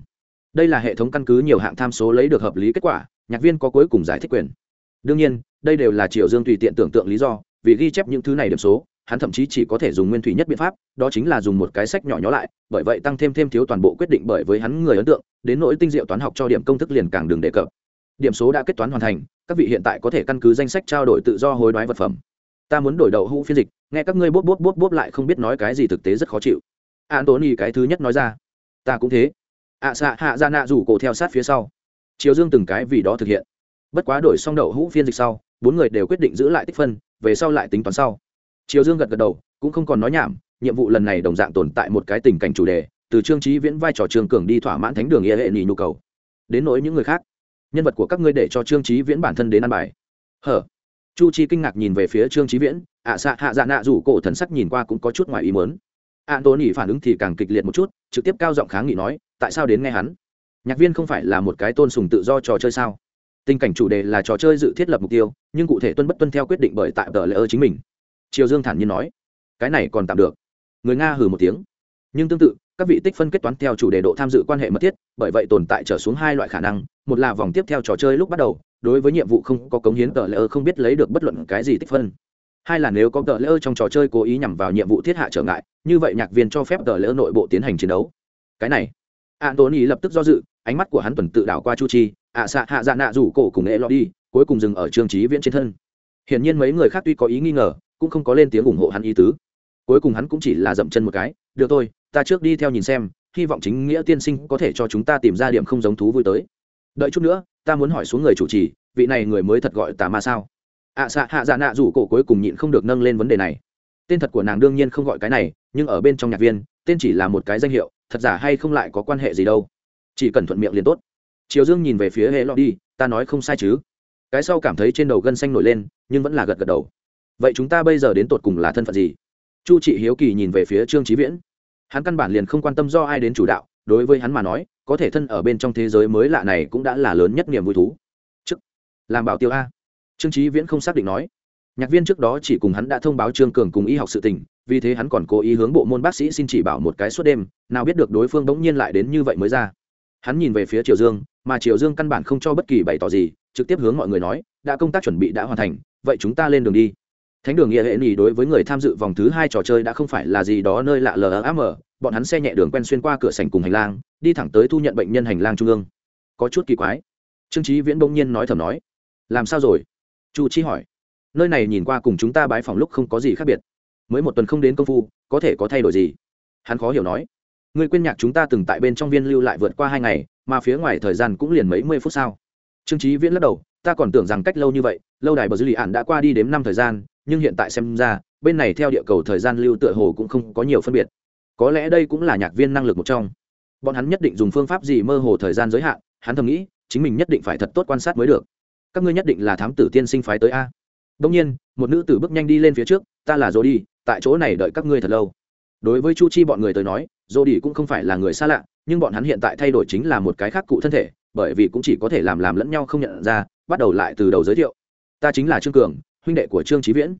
Đây là hệ thống căn cứ nhiều hạng tham số lấy được hợp lý kết quả, nhạc viên có cuối cùng giải thích quyền. Đương nhiên, đây đều là triệu dương tùy tiện tưởng tượng lý do vì ghi chép những thứ này điểm số, hắn thậm chí chỉ có thể dùng nguyên thủy nhất biện pháp, đó chính là dùng một cái sách nhỏ nhỏ lại, bởi vậy tăng thêm thêm thiếu toàn bộ quyết định bởi với hắn người ấn tượng, đến nỗi tinh diệu toán học cho điểm công thức liền càng đường đề cập. Điểm số đã kết toán hoàn thành, các vị hiện tại có thể căn cứ danh sách trao đổi tự do hối đoái vật phẩm. Ta muốn đổi đầu hũ phiên dịch, nghe các ngươi bốp bốp bốp bốp lại không biết nói cái gì thực tế rất khó chịu. Antony cái thứ nhất nói ra. Ta cũng thế. Ạ xạ hạ ra nạ rủ cổ theo sát phía sau. Chiều dương từng cái vì đó thực hiện. Bất quá đổi xong đậu hũ phiên dịch sau, bốn người đều quyết định giữ lại tích phân về sau lại tính toán sau. Triều dương gật gật đầu, cũng không còn nói nhảm, nhiệm vụ lần này đồng dạng tồn tại một cái tình cảnh chủ đề, từ trương trí viễn vai trò trương cường đi thỏa mãn thánh đường nghĩa hệ nhì nhu cầu. Đến nỗi những người khác, nhân vật của các ngươi để cho trương trí viễn bản thân đến ăn bài. Hở? Chu chi kinh ngạc nhìn về phía trương trí viễn, ạ à xạ hạ dạ nạ rủ cổ thần sắc nhìn qua cũng có chút ngoài ý mớn an tôn nhỉ phản ứng thì càng kịch liệt một chút, trực tiếp cao giọng kháng nghị nói, tại sao đến nghe hắn? Nhạc viên không phải là một cái tôn sùng tự do trò chơi sao? Tình cảnh chủ đề là trò chơi dự thiết lập mục tiêu, nhưng cụ thể tuân bất tuân theo quyết định bởi tại tờ lễ ơ chính mình. Triều dương thản nhiên nói, cái này còn tạm được. Người nga hừ một tiếng. Nhưng tương tự, các vị tích phân kết toán theo chủ đề độ tham dự quan hệ mật thiết, bởi vậy tồn tại trở xuống hai loại khả năng, một là vòng tiếp theo trò chơi lúc bắt đầu, đối với nhiệm vụ không có cống hiến tờ lễ ơ không biết lấy được bất luận cái gì tích phân. Hai là nếu có tờ lễ ơ trong trò chơi cố ý nhằm vào nhiệm vụ thiết hạ trở ngại, như vậy nhạc viên cho phép tờ lễ ơ nội bộ tiến hành chiến đấu. Cái này antony lập tức do dự, ánh mắt của hắn tuần tự đảo qua chu chi ạ xạ hạ dạ nạ rủ cổ cùng nghệ lọ đi, cuối cùng dừng ở trương trí viễn trên thân. Hiển nhiên mấy người khác tuy có ý nghi ngờ, cũng không có lên tiếng ủng hộ hắn ý tứ. Cuối cùng hắn cũng chỉ là dậm chân một cái, được thôi, ta trước đi theo nhìn xem, hy vọng chính nghĩa tiên sinh có thể cho chúng ta tìm ra điểm không giống thú vui tới. Đợi chút nữa, ta muốn hỏi xuống người chủ trì, vị này người mới thật gọi tà ma sao? ạ xạ hạ dạ nạ rủ cổ cuối cùng nhịn không được nâng lên vấn đề này. Tên thật của nàng đương nhiên không gọi cái này, nhưng ở bên trong nhạc viên, tên chỉ là một cái danh hiệu, thật giả hay không lại có quan hệ gì đâu. Chỉ cần thuận miệng liền tốt triều dương nhìn về phía hệ lọ đi, ta nói không sai chứ. Cái sau cảm thấy trên đầu gân xanh nổi lên, nhưng vẫn là gật gật đầu. Vậy chúng ta bây giờ đến tột cùng là thân phận gì? Chu trị hiếu kỳ nhìn về phía trương trí viễn. Hắn căn bản liền không quan tâm do ai đến chủ đạo, đối với hắn mà nói, có thể thân ở bên trong thế giới mới lạ này cũng đã là lớn nhất niềm vui thú. Chức, làm bảo tiêu a. Trương trí viễn không xác định nói. Nhạc viên trước đó chỉ cùng hắn đã thông báo trương cường cùng y học sự tình, vì thế hắn còn cố ý hướng bộ môn bác sĩ xin chỉ bảo một cái suốt đêm, nào biết được đối phương bỗng nhiên lại đến như vậy mới ra. Hắn nhìn về phía triều dương mà triều dương căn bản không cho bất kỳ bày tỏ gì, trực tiếp hướng mọi người nói, đã công tác chuẩn bị đã hoàn thành, vậy chúng ta lên đường đi. Thánh đường nghĩa hệ nỉ đối với người tham dự vòng thứ hai trò chơi đã không phải là gì đó nơi lạ lm bọn hắn xe nhẹ đường quen xuyên qua cửa sành cùng hành lang, đi thẳng tới thu nhận bệnh nhân hành lang trung ương. Có chút kỳ quái. Trương trí viễn bỗng nhiên nói thầm nói, làm sao rồi? Chu chi hỏi. Nơi này nhìn qua cùng chúng ta bái phòng lúc không có gì khác biệt. Mới một tuần không đến công phu, có thể có thay đổi gì? Hắn khó hiểu nói. Người quên nhạc chúng ta từng tại bên trong viên lưu lại vượt qua hai ngày mà phía ngoài thời gian cũng liền mấy mươi phút sao trương trí viễn lắc đầu, ta còn tưởng rằng cách lâu như vậy, lâu đài bờ dư lì ạn đã qua đi đếm năm thời gian, nhưng hiện tại xem ra, bên này theo địa cầu thời gian lưu tựa hồ cũng không có nhiều phân biệt. Có lẽ đây cũng là nhạc viên năng lực một trong. Bọn hắn nhất định dùng phương pháp gì mơ hồ thời gian giới hạn, hắn thầm nghĩ, chính mình nhất định phải thật tốt quan sát mới được. Các ngươi nhất định là thám tử tiên sinh phái tới a. Đông nhiên, một nữ tử bước nhanh đi lên phía trước, ta là dô đi tại chỗ này đợi các ngươi thật lâu. Đối với chu chi bọn người tới nói dô đi cũng không phải là người xa lạ nhưng bọn hắn hiện tại thay đổi chính là một cái khác cụ thân thể, bởi vì cũng chỉ có thể làm làm lẫn nhau không nhận ra, bắt đầu lại từ đầu giới thiệu. Ta chính là trương cường, huynh đệ của trương trí viễn.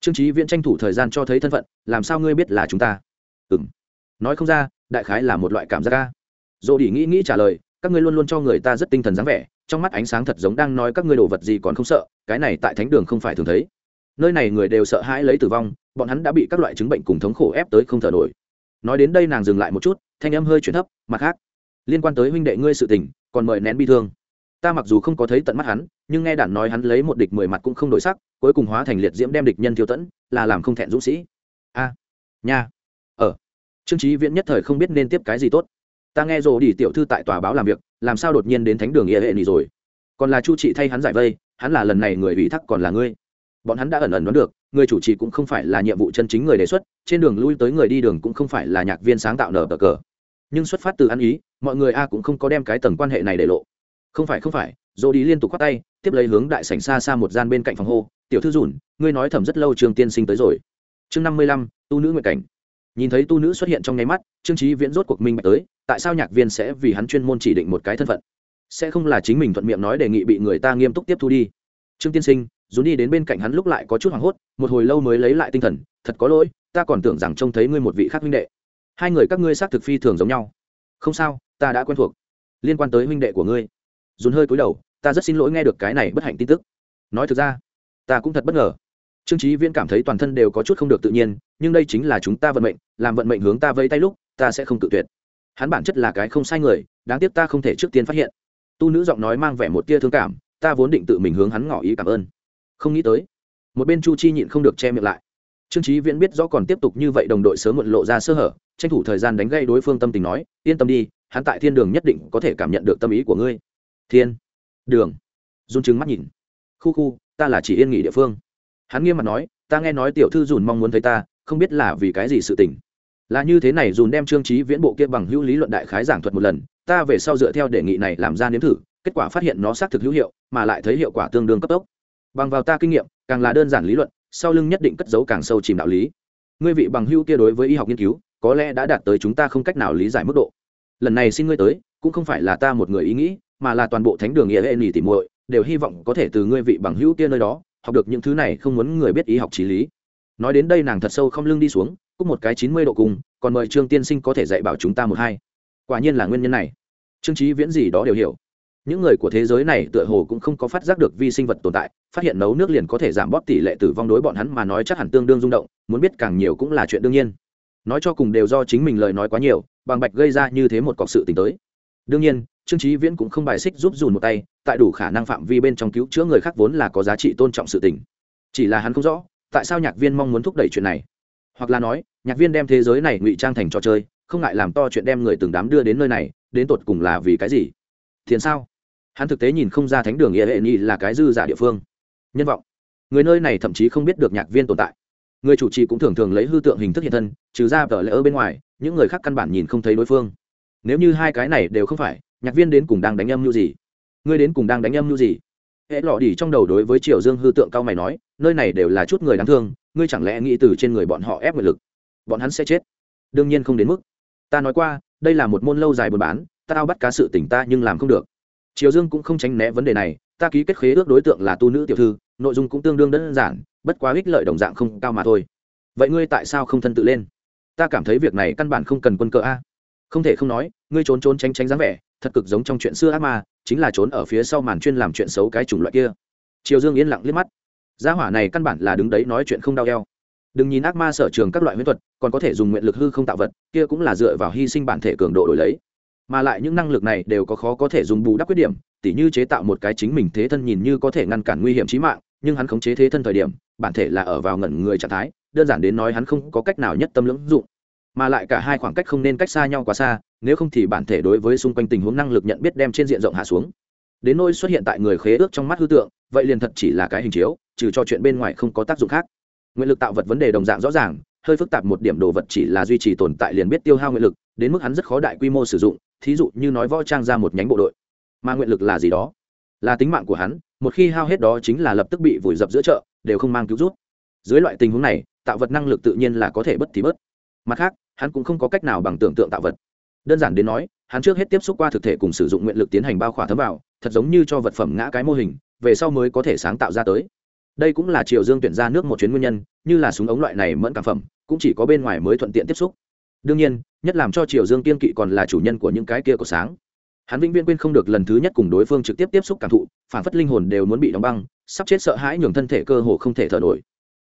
Trương trí viễn tranh thủ thời gian cho thấy thân phận, làm sao ngươi biết là chúng ta? Ừ m nói không ra, đại khái là một loại cảm giác ca dồ đỉ nghĩ nghĩ trả lời, các ngươi luôn luôn cho người ta rất tinh thần dáng vẻ, trong mắt ánh sáng thật giống đang nói các ngươi đồ vật gì còn không sợ, cái này tại thánh đường không phải thường thấy. Nơi này người đều sợ hãi lấy tử vong, bọn hắn đã bị các loại chứng bệnh cùng thống khổ ép tới không thở nổi nói đến đây nàng dừng lại một chút, thanh âm hơi chuyển thấp, mặt khác, liên quan tới huynh đệ ngươi sự tình, còn mời nén bi thương. Ta mặc dù không có thấy tận mắt hắn, nhưng nghe đản nói hắn lấy một địch mười mặt cũng không đổi sắc, cuối cùng hóa thành liệt diễm đem địch nhân tiêu tẫn, là làm không thẹn dũng sĩ. A, nha ở trương trí viễn nhất thời không biết nên tiếp cái gì tốt. Ta nghe rồi đi tiểu thư tại tòa báo làm việc, làm sao đột nhiên đến thánh đường nghĩa hệ nỉ rồi? Còn là chu trị thay hắn giải vây, hắn là lần này người ủy thác còn là ngươi. Bọn hắn đã ẩn ẩn đoán được người chủ trì cũng không phải là nhiệm vụ chân chính người đề xuất, trên đường lui tới người đi đường cũng không phải là nhạc viên sáng tạo nở bờ cờ. Nhưng xuất phát từ ăn ý, mọi người a cũng không có đem cái tầng quan hệ này để lộ. Không phải không phải, Dô đi liên tục khoát tay, tiếp lấy hướng đại sảnh xa xa một gian bên cạnh phòng hô, tiểu thư dùn, ngươi nói thầm rất lâu trường tiên sinh tới rồi. Chương năm mươi lăm, tu nữ nguyện cảnh. Nhìn thấy tu nữ xuất hiện trong nháy mắt, trương trí viễn rốt cuộc minh bạch tới, tại sao nhạc viên sẽ vì hắn chuyên môn chỉ định một cái thân phận? Sẽ không là chính mình thuận miệng nói đề nghị bị người ta nghiêm túc tiếp thu đi. Trương tiên sinh dù đi đến bên cạnh hắn lúc lại có chút hoảng hốt, một hồi lâu mới lấy lại tinh thần, thật có lỗi, ta còn tưởng rằng trông thấy ngươi một vị khác huynh đệ. Hai người các ngươi xác thực phi thường giống nhau. Không sao, ta đã quen thuộc. Liên quan tới huynh đệ của ngươi. Dùn hơi cúi đầu, ta rất xin lỗi nghe được cái này bất hạnh tin tức. Nói thực ra, ta cũng thật bất ngờ. Trương trí viễn cảm thấy toàn thân đều có chút không được tự nhiên, nhưng đây chính là chúng ta vận mệnh, làm vận mệnh hướng ta vây tay lúc, ta sẽ không tự tuyệt. Hắn bản chất là cái không sai người, đáng tiếc ta không thể trước tiên phát hiện. Tu nữ giọng nói mang vẻ một tia thương cảm, ta vốn định tự mình hướng hắn ngỏ ý cảm ơn không nghĩ tới. Một bên chu chi nhịn không được che miệng lại. Trương trí viễn biết rõ còn tiếp tục như vậy đồng đội sớm muộn lộ ra sơ hở, tranh thủ thời gian đánh gây đối phương tâm tình nói, yên tâm đi, hắn tại thiên đường nhất định có thể cảm nhận được tâm ý của ngươi. Thiên đường? Run chứng mắt nhìn. Khu khu, ta là chỉ yên nghỉ địa phương. Hắn nghiêm mặt nói, ta nghe nói tiểu thư dùn mong muốn thấy ta, không biết là vì cái gì sự tình. Là như thế này, dùn đem trương trí viễn bộ kia bằng hữu lý luận đại khái giảng thuật một lần, ta về sau dựa theo đề nghị này làm ra nếm thử, kết quả phát hiện nó xác thực hữu hiệu, mà lại thấy hiệu quả tương đương cấp tốc bằng vào ta kinh nghiệm, càng là đơn giản lý luận, sau lưng nhất định cất giấu càng sâu chìm đạo lý. Ngươi vị bằng hữu kia đối với y học nghiên cứu, có lẽ đã đạt tới chúng ta không cách nào lý giải mức độ. Lần này xin ngươi tới, cũng không phải là ta một người ý nghĩ, mà là toàn bộ thánh đường nghĩa hệ nỉ tỉ muội, đều hy vọng có thể từ ngươi vị bằng hữu kia nơi đó, học được những thứ này không muốn người biết ý học trí lý. Nói đến đây nàng thật sâu không lưng đi xuống cúc một cái chín mươi độ cùng, còn mời trương tiên sinh có thể dạy bảo chúng ta một hai. Quả nhiên là nguyên nhân này. Trương trí viễn gì đó đều hiểu những người của thế giới này tựa hồ cũng không có phát giác được vi sinh vật tồn tại, phát hiện nấu nước liền có thể giảm bóp tỷ lệ tử vong đối bọn hắn mà nói chắc hẳn tương đương rung động, muốn biết càng nhiều cũng là chuyện đương nhiên. Nói cho cùng đều do chính mình lời nói quá nhiều, bằng bạch gây ra như thế một cọc sự t tới. Đương nhiên, trương trí viễn cũng không bài xích giúp dùn một tay, tại đủ khả năng phạm vi bên trong cứu chữa người khác vốn là có giá trị tôn trọng sự tình. Chỉ là hắn không rõ, tại sao nhạc viên mong muốn thúc đẩy chuyện này. Hoặc là nói, nhạc viên đem thế giới này ngụy trang thành trò chơi, không ngại làm to chuyện đem người từng đám đưa đến nơi này, đến tột cùng là vì cái gì? Thiền sao? Hắn thực tế nhìn không ra thánh đường nghĩa hệ nhi là cái dư giả địa phương. Nhân vọng. Người nơi này thậm chí không biết được nhạc viên tồn tại. Người chủ trì cũng thường thường lấy hư tượng hình thức hiện thân, trừ ra tờ lỡ bên ngoài, những người khác căn bản nhìn không thấy đối phương. Nếu như hai cái này đều không phải, nhạc viên đến cùng đang đánh âm như gì? Ngươi đến cùng đang đánh âm như gì? Hễ lọ đỉ trong đầu đối với triều dương hư tượng cao mày nói, nơi này đều là chút người đáng thương, ngươi chẳng lẽ nghĩ từ trên người bọn họ ép nguyện lực? Bọn hắn sẽ chết. Đương nhiên không đến mức. Ta nói qua, đây là một môn lâu dài buôn bán, ta tao bắt cá sự tỉnh ta nhưng làm không được triều dương cũng không tránh né vấn đề này, ta ký kết khế ước đối tượng là tu nữ tiểu thư, nội dung cũng tương đương đơn giản, bất quá ích lợi đồng dạng không cao mà thôi. Vậy ngươi tại sao không thân tự lên? Ta cảm thấy việc này căn bản không cần quân cờ a. Không thể không nói, ngươi trốn trốn tránh tránh dáng vẻ, thật cực giống trong chuyện xưa ác ma, chính là trốn ở phía sau màn chuyên làm chuyện xấu cái chủng loại kia. Triều dương yên lặng liếc mắt. Gia hỏa này căn bản là đứng đấy nói chuyện không đau eo. Đừng nhìn ác ma sở trường các loại huyễn thuật, còn có thể dùng nguyện lực hư không tạo vật, kia cũng là dựa vào hy sinh bản thể cường độ đổi lấy mà lại những năng lực này đều có khó có thể dùng bù đắp khuyết điểm, tỉ như chế tạo một cái chính mình thế thân nhìn như có thể ngăn cản nguy hiểm trí mạng, nhưng hắn khống chế thế thân thời điểm, bản thể là ở vào ngẩn người trạng thái, đơn giản đến nói hắn không có cách nào nhất tâm lưỡng dụng. Mà lại cả hai khoảng cách không nên cách xa nhau quá xa, nếu không thì bản thể đối với xung quanh tình huống năng lực nhận biết đem trên diện rộng hạ xuống. Đến nỗi xuất hiện tại người khế ước trong mắt hư tượng, vậy liền thật chỉ là cái hình chiếu, trừ cho chuyện bên ngoài không có tác dụng khác. Nguyện lực tạo vật vấn đề đồng dạng rõ ràng, hơi phức tạp một điểm đồ vật chỉ là duy trì tồn tại liền biết tiêu hao nguyện lực đến mức hắn rất khó đại quy mô sử dụng, thí dụ như nói võ trang ra một nhánh bộ đội. Mà nguyện lực là gì đó? Là tính mạng của hắn, một khi hao hết đó chính là lập tức bị vùi dập giữa chợ, đều không mang cứu rút. Dưới loại tình huống này, tạo vật năng lực tự nhiên là có thể bất thì bớt mặt khác, hắn cũng không có cách nào bằng tưởng tượng tạo vật. Đơn giản đến nói, hắn trước hết tiếp xúc qua thực thể cùng sử dụng nguyện lực tiến hành bao khỏa thấm vào, thật giống như cho vật phẩm ngã cái mô hình, về sau mới có thể sáng tạo ra tới. Đây cũng là triều dương tuyển ra nước một chuyến nguyên nhân, như là súng ống loại này mẫn cảm phẩm, cũng chỉ có bên ngoài mới thuận tiện tiếp xúc. Đương nhiên nhất làm cho triều dương kiên kỵ còn là chủ nhân của những cái kia của sáng. Hắn vĩnh viễn quên không được lần thứ nhất cùng đối phương trực tiếp tiếp xúc cảm thụ, phản phất linh hồn đều muốn bị đóng băng, sắp chết sợ hãi nhường thân thể cơ hồ không thể thở nổi.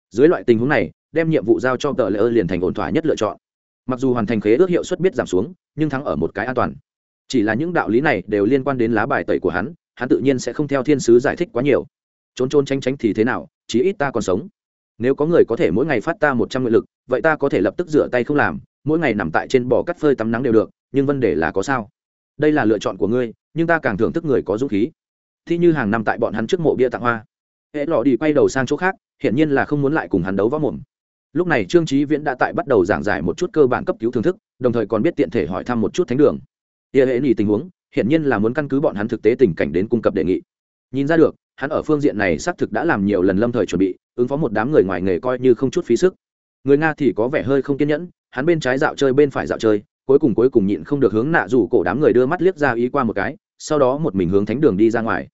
Dưới loại tình huống này, đem nhiệm vụ giao cho tờ lễ liền thành ổn thỏa nhất lựa chọn. Mặc dù hoàn thành khế ước hiệu suất biết giảm xuống, nhưng thắng ở một cái an toàn. Chỉ là những đạo lý này đều liên quan đến lá bài tẩy của hắn hắn tự nhiên sẽ không theo thiên sứ giải thích quá nhiều. Trốn trốn tránh tránh thì thế nào, chí ít ta còn sống. Nếu có người có thể mỗi ngày phát ta một trăm nguyện lực, vậy ta có thể lập tức rửa tay không làm mỗi ngày nằm tại trên bò cắt phơi tắm nắng đều được, nhưng vấn đề là có sao? Đây là lựa chọn của ngươi, nhưng ta càng thưởng thức người có dũng khí. Thì như hàng năm tại bọn hắn trước mộ bia tặng hoa. Hễ lọ đi quay đầu sang chỗ khác, hiển nhiên là không muốn lại cùng hắn đấu võ mồm. Lúc này trương trí viễn đã tại bắt đầu giảng giải một chút cơ bản cấp cứu thưởng thức, đồng thời còn biết tiện thể hỏi thăm một chút thánh đường. Địa hệ nghỉ tình huống, hiển nhiên là muốn căn cứ bọn hắn thực tế tình cảnh đến cung cấp đề nghị. Nhìn ra được, hắn ở phương diện này xác thực đã làm nhiều lần lâm thời chuẩn bị, ứng phó một đám người ngoài nghề coi như không chút phí sức. Người nga thì có vẻ hơi không kiên nhẫn hắn bên trái dạo chơi bên phải dạo chơi, cuối cùng cuối cùng nhịn không được hướng nạ rủ cổ đám người đưa mắt liếc ra ý qua một cái, sau đó một mình hướng thánh đường đi ra ngoài.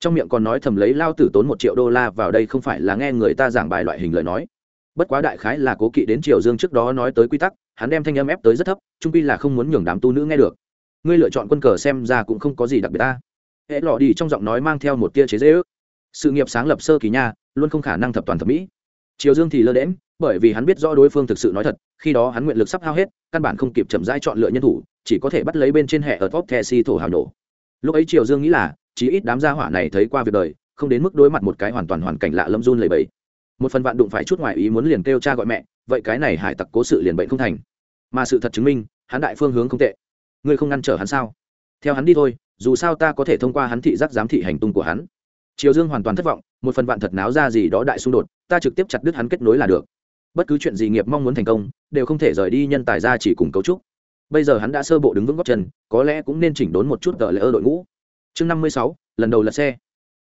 Trong miệng còn nói thầm lấy lao tử tốn một triệu đô la vào đây không phải là nghe người ta giảng bài loại hình lời nói. Bất quá đại khái là cố kỵ đến triều dương trước đó nói tới quy tắc, hắn đem thanh âm ép tới rất thấp, trung pi là không muốn nhường đám tu nữ nghe được. Ngươi lựa chọn quân cờ xem ra cũng không có gì đặc biệt ta. Hễ lọ đi trong giọng nói mang theo một tia chế dễ ước. Sự nghiệp sáng lập sơ kỳ nha, luôn không khả năng thập toàn thẩm mỹ. Triều dương thì lơ đễm bởi vì hắn biết rõ đối phương thực sự nói thật, khi đó hắn nguyện lực sắp hao hết, căn bản không kịp chậm rãi chọn lựa nhân thủ, chỉ có thể bắt lấy bên trên hệ ở top the si thổ hào nổ. Lúc ấy triều dương nghĩ là, chí ít đám gia hỏa này thấy qua việc đời, không đến mức đối mặt một cái hoàn toàn hoàn cảnh lạ lâm run lầy bẫy một phần vạn đụng phải chút ngoài ý muốn liền kêu cha gọi mẹ, vậy cái này hải tặc cố sự liền bệnh không thành. Mà sự thật chứng minh, hắn đại phương hướng không tệ. Ngươi không ngăn trở hắn sao? Theo hắn đi thôi, dù sao ta có thể thông qua hắn thị giác giám thị hành tung của hắn. Triều dương hoàn toàn thất vọng, một phần vạn thật náo ra gì đó đại xung đột, ta trực tiếp chặt đứt hắn kết nối là được bất cứ chuyện gì nghiệp mong muốn thành công, đều không thể rời đi nhân tài ra chỉ cùng cấu trúc. Bây giờ hắn đã sơ bộ đứng vững góc chân, có lẽ cũng nên chỉnh đốn một chút tờ lễ ơ đội ngũ. Chương năm mươi sáu, lần đầu lật xe.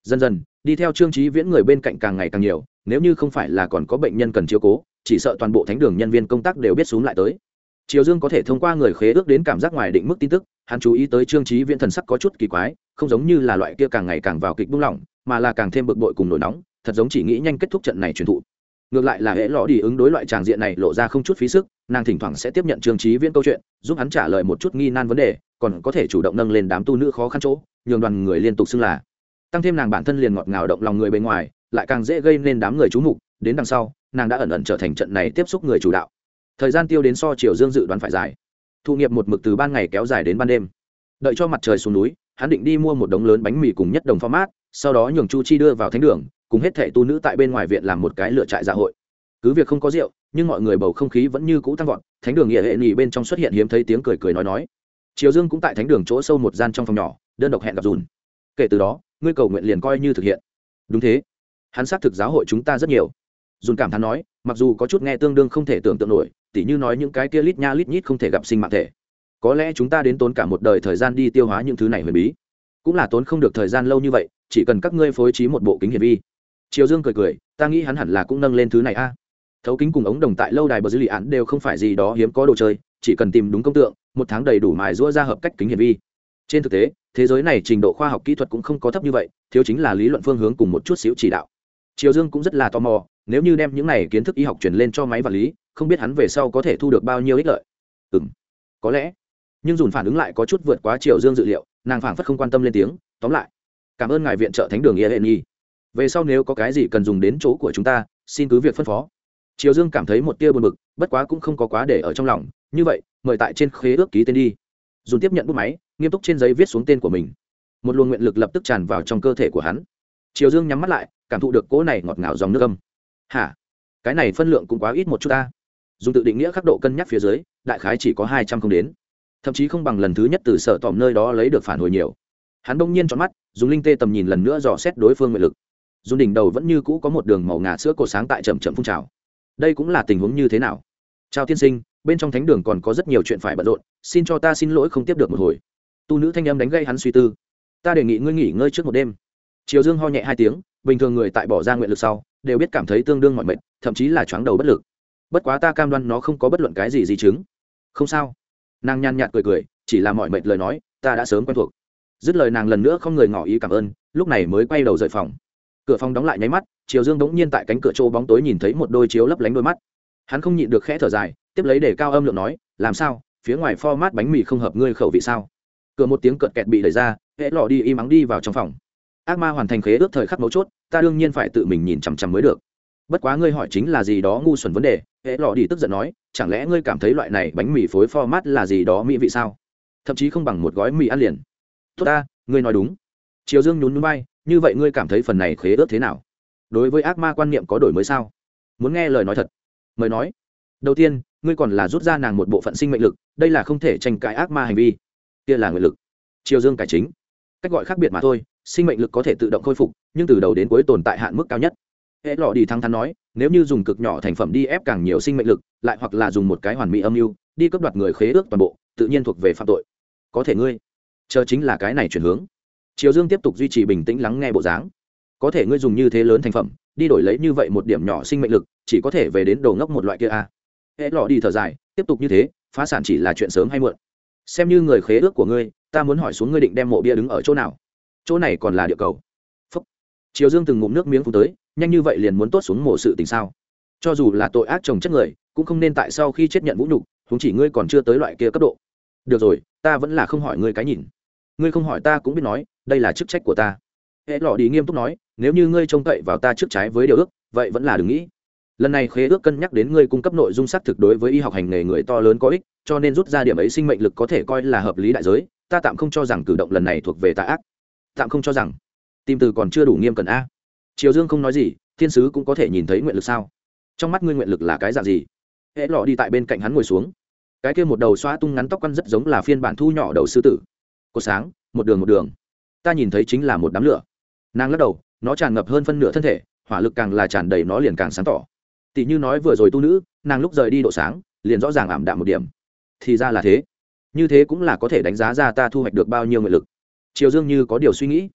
Dần dần, đi theo trương trí viễn người bên cạnh càng ngày càng nhiều, nếu như không phải là còn có bệnh nhân cần chiếu cố, chỉ sợ toàn bộ thánh đường nhân viên công tác đều biết xuống lại tới. Triều dương có thể thông qua người khế ước đến cảm giác ngoài định mức tin tức, hắn chú ý tới trương trí viễn thần sắc có chút kỳ quái, không giống như là loại kia càng ngày càng vào kịch buông lỏng, mà là càng thêm bực bội cùng nổi nóng, thật giống chỉ nghĩ nhanh kết thúc trận này truyền thụ ngược lại là hễ lõ đi ứng đối loại tràng diện này lộ ra không chút phí sức, nàng thỉnh thoảng sẽ tiếp nhận trương trí viễn câu chuyện, giúp hắn trả lời một chút nghi nan vấn đề, còn có thể chủ động nâng lên đám tu nữ khó khăn chỗ, nhường đoàn người liên tục xưng là. Tăng thêm nàng bản thân liền ngọt ngào động lòng người bên ngoài, lại càng dễ gây nên đám người chú mục, đến đằng sau, nàng đã ẩn ẩn trở thành trận này tiếp xúc người chủ đạo. Thời gian tiêu đến so chiều dương dự đoán phải dài. Thụ nghiệp một mực từ ban ngày kéo dài đến ban đêm. Đợi cho mặt trời xuống núi, hắn định đi mua một đống lớn bánh mì cùng nhất đồng format, sau đó nhường chu chi đưa vào thánh đường cùng hết thệ tu nữ tại bên ngoài viện làm một cái lựa trại dạ hội. Cứ việc không có rượu, nhưng mọi người bầu không khí vẫn như cũ tăng vọt, thánh đường nghĩa hệ nhì bên trong xuất hiện hiếm thấy tiếng cười cười nói nói. Triều dương cũng tại thánh đường chỗ sâu một gian trong phòng nhỏ, đơn độc hẹn gặp dùn. Kể từ đó, ngươi cầu nguyện liền coi như thực hiện. Đúng thế. Hắn xác thực giáo hội chúng ta rất nhiều. Dùn cảm thán nói, mặc dù có chút nghe tương đương không thể tưởng tượng nổi, tỉ như nói những cái kia lít nha lít nhít không thể gặp sinh mạng thể. Có lẽ chúng ta đến tốn cả một đời thời gian đi tiêu hóa những thứ này huyền bí. Cũng là tốn không được thời gian lâu như vậy, chỉ cần các ngươi phối trí một bộ kính hiển vi triều dương cười cười, ta nghĩ hắn hẳn là cũng nâng lên thứ này a. Thấu kính cùng ống đồng tại lâu đài bờ dư lì án đều không phải gì đó hiếm có đồ chơi, chỉ cần tìm đúng công tượng, một tháng đầy đủ mài rũa ra hợp cách kính hiển vi. Trên thực tế, thế giới này trình độ khoa học kỹ thuật cũng không có thấp như vậy, thiếu chính là lý luận phương hướng cùng một chút xíu chỉ đạo. Triều dương cũng rất là tò mò, nếu như đem những này kiến thức y học truyền lên cho máy vật lý, không biết hắn về sau có thể thu được bao nhiêu ích lợi. Ừ m có lẽ. Nhưng dùn phản ứng lại có chút vượt quá triều dương dự liệu, nàng phảng phất không quan tâm lên tiếng, tóm lại, cảm ơn ngài viện trợ thánh đường nghĩa hệ nhi về sau nếu có cái gì cần dùng đến chỗ của chúng ta, xin cứ việc phân phó. Triều dương cảm thấy một tia buồn bực, bất quá cũng không có quá để ở trong lòng. Như vậy, mời tại trên khế ước ký tên đi. Dùn tiếp nhận bút máy, nghiêm túc trên giấy viết xuống tên của mình. Một luồng nguyện lực lập tức tràn vào trong cơ thể của hắn. Triều dương nhắm mắt lại, cảm thụ được cỗ này ngọt ngào dòng nước âm. Hả? Cái này phân lượng cũng quá ít một chút ta. Dùng tự định nghĩa khắc độ cân nhắc phía dưới, đại khái chỉ có hai trăm không đến. Thậm chí không bằng lần thứ nhất từ sở tỏm nơi đó lấy được phản hồi nhiều. Hắn đông nhiên chọn mắt, dùng linh tê tầm nhìn lần nữa dò xét đối phương nguyện lực dù đỉnh đầu vẫn như cũ có một đường màu ngà sữa cổ sáng tại chậm chậm phun trào. Đây cũng là tình huống như thế nào? Chào tiên sinh, bên trong thánh đường còn có rất nhiều chuyện phải bận rộn, xin cho ta xin lỗi không tiếp được một hồi. Tu nữ thanh âm đánh gây hắn suy tư. Ta đề nghị ngươi nghỉ ngơi trước một đêm. Chiều dương ho nhẹ hai tiếng, bình thường người tại bỏ ra nguyện lực sau, đều biết cảm thấy tương đương mọi mệt, thậm chí là chóng đầu bất lực. Bất quá ta cam đoan nó không có bất luận cái gì di chứng. Không sao. Nàng nhàn nhạt cười cười, chỉ là mọi mệt lời nói, ta đã sớm quen thuộc. Dứt lời nàng lần nữa không người ngỏ ý cảm ơn, lúc này mới quay đầu rời phòng cửa phòng đóng lại nháy mắt chiều dương đống nhiên tại cánh cửa chỗ bóng tối nhìn thấy một đôi chiếu lấp lánh đôi mắt. Hắn không nhịn được khẽ thở dài, tiếp lấy để cao âm lượng nói, làm sao? Phía ngoài format bánh mì không hợp ngươi khẩu vị sao? Cửa một tiếng cợt kẹt bị đẩy ra, hễ lọ đi im ắng đi vào trong phòng. Ác ma hoàn thành khế ước thời khắc mấu chốt, ta đương nhiên phải tự mình nhìn chằm chằm mới được. Bất quá ngươi hỏi chính là gì đó ngu xuẩn vấn đề, hễ lọ đi tức giận nói, chẳng lẽ ngươi cảm thấy loại này bánh mì phối format là gì đó mỹ vị sao? Thậm chí không bằng một gói mì ăn liền. Tốt ta, ngươi nói đúng. Triều dương nhún nhún bay như vậy ngươi cảm thấy phần này khế ước thế nào? Đối với ác ma quan niệm có đổi mới sao? Muốn nghe lời nói thật. Mời nói. Đầu tiên, ngươi còn là rút ra nàng một bộ phận sinh mệnh lực, đây là không thể tranh cãi ác ma hành vi. Kia là nguyện lực. Triều dương cải chính. Cách gọi khác biệt mà thôi, sinh mệnh lực có thể tự động khôi phục, nhưng từ đầu đến cuối tồn tại hạn mức cao nhất. Hệ lọ đi thăng thắn nói, nếu như dùng cực nhỏ thành phẩm đi ép càng nhiều sinh mệnh lực, lại hoặc là dùng một cái hoàn mỹ âm mưu, đi cấp đoạt người khế ước toàn bộ, tự nhiên thuộc về phạm tội. Có thể ngươi. Chờ chính là cái này chuyển hướng triều dương tiếp tục duy trì bình tĩnh lắng nghe bộ dáng. Có thể ngươi dùng như thế lớn thành phẩm, đi đổi lấy như vậy một điểm nhỏ sinh mệnh lực, chỉ có thể về đến đầu ngốc một loại kia a à. hệ lọ đi thở dài, tiếp tục như thế, phá sản chỉ là chuyện sớm hay muộn. Xem như người khế ước của ngươi, ta muốn hỏi xuống ngươi định đem mộ bia đứng ở chỗ nào? Chỗ này còn là địa cầu. Phúc. triều dương từng ngụm nước miếng phú tới, nhanh như vậy liền muốn tốt xuống mộ sự tình sao? Cho dù là tội ác chồng chất người, cũng không nên tại sau khi chết nhận vũ nhục chúng chỉ ngươi còn chưa tới loại kia cấp độ. Được rồi, ta vẫn là không hỏi ngươi cái nhìn ngươi không hỏi ta cũng biết nói, đây là chức trách của ta. Hệ lọ đi nghiêm túc nói, nếu như ngươi trông cậy vào ta trước trái với điều ước, vậy vẫn là đừng nghĩ. Lần này khế ước cân nhắc đến ngươi cung cấp nội dung xác thực đối với y học hành nghề người to lớn có ích, cho nên rút ra điểm ấy sinh mệnh lực có thể coi là hợp lý đại giới, ta tạm không cho rằng cử động lần này thuộc về tà ác. Tạm không cho rằng. Tìm từ còn chưa đủ nghiêm cần a. Triều dương không nói gì, thiên sứ cũng có thể nhìn thấy nguyện lực sao? Trong mắt ngươi nguyện lực là cái dạng gì? Hễ lọ đi tại bên cạnh hắn ngồi xuống. Cái kia một đầu xóa tung ngắn tóc quăn rất giống là phiên bản thu nhỏ đầu sư tử có sáng, một đường một đường. Ta nhìn thấy chính là một đám lửa. Nàng lắc đầu, nó tràn ngập hơn phân nửa thân thể, hỏa lực càng là tràn đầy nó liền càng sáng tỏ. Tỷ như nói vừa rồi tu nữ, nàng lúc rời đi độ sáng, liền rõ ràng ảm đạm một điểm. Thì ra là thế. Như thế cũng là có thể đánh giá ra ta thu hoạch được bao nhiêu nguyện lực. Triều dương như có điều suy nghĩ.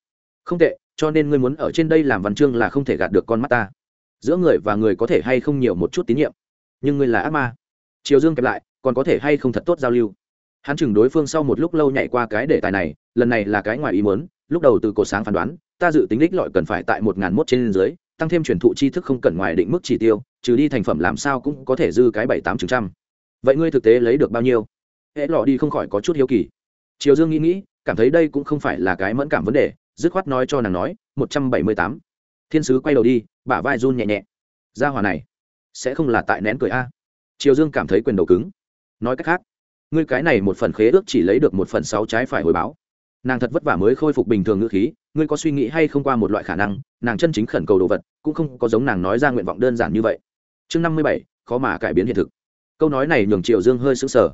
Không tệ, cho nên ngươi muốn ở trên đây làm văn chương là không thể gạt được con mắt ta. Giữa người và người có thể hay không nhiều một chút tín nhiệm. Nhưng ngươi là ác ma. Triều dương kẹp lại, còn có thể hay không thật tốt giao lưu hắn chừng đối phương sau một lúc lâu nhảy qua cái đề tài này, lần này là cái ngoài ý muốn, lúc đầu từ cổ sáng phán đoán, ta dự tính đích lọi cần phải tại một ngàn mốt trên dưới, tăng thêm truyền thụ tri thức không cần ngoài định mức chỉ tiêu, trừ đi thành phẩm làm sao cũng có thể dư cái bảy tám chừng trăm. Vậy ngươi thực tế lấy được bao nhiêu? Hễ lọ đi không khỏi có chút hiếu kỳ. Triều dương nghĩ nghĩ, cảm thấy đây cũng không phải là cái mẫn cảm vấn đề, dứt khoát nói cho nàng nói, một trăm bảy mươi tám. Thiên sứ quay đầu đi, bả vai run nhẹ nhẹ. Ra hòa này, sẽ không là tại nén cười a. Triều dương cảm thấy quyền đầu cứng. Nói cách khác ngươi cái này một phần khế ước chỉ lấy được một phần sáu trái phải hồi báo. Nàng thật vất vả mới khôi phục bình thường ngữ khí, ngươi có suy nghĩ hay không qua một loại khả năng, nàng chân chính khẩn cầu đồ vật, cũng không có giống nàng nói ra nguyện vọng đơn giản như vậy. Chương năm mươi bảy, khó mà cải biến hiện thực. Câu nói này nhường triệu dương hơi sững sờ.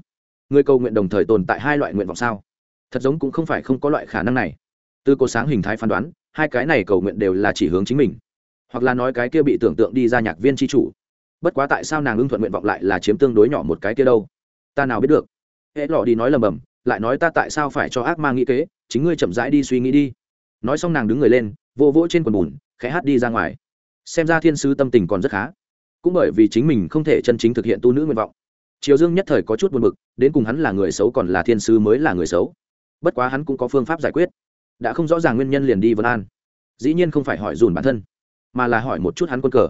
Ngươi cầu nguyện đồng thời tồn tại hai loại nguyện vọng sao? Thật giống cũng không phải không có loại khả năng này. Từ cô sáng hình thái phán đoán, hai cái này cầu nguyện đều là chỉ hướng chính mình. Hoặc là nói cái kia bị tưởng tượng đi ra nhạc viên tri chủ. Bất quá tại sao nàng ưng thuận nguyện vọng lại là chiếm tương đối nhỏ một cái kia đâu? Ta nào biết được hễ lọ đi nói lầm bầm, lại nói ta tại sao phải cho ác ma nghĩ kế, chính ngươi chậm rãi đi suy nghĩ đi. Nói xong nàng đứng người lên, vô vỗ trên quần bùn, khẽ hát đi ra ngoài. Xem ra thiên sứ tâm tình còn rất khá. Cũng bởi vì chính mình không thể chân chính thực hiện tu nữ nguyện vọng. Triều dương nhất thời có chút buồn b ự c đến cùng hắn là người xấu còn là thiên sứ mới là người xấu. Bất quá hắn cũng có phương pháp giải quyết. Đã không rõ ràng nguyên nhân liền đi vân an. Dĩ nhiên không phải hỏi dùn bản thân, mà là hỏi một chút hắn quân cờ.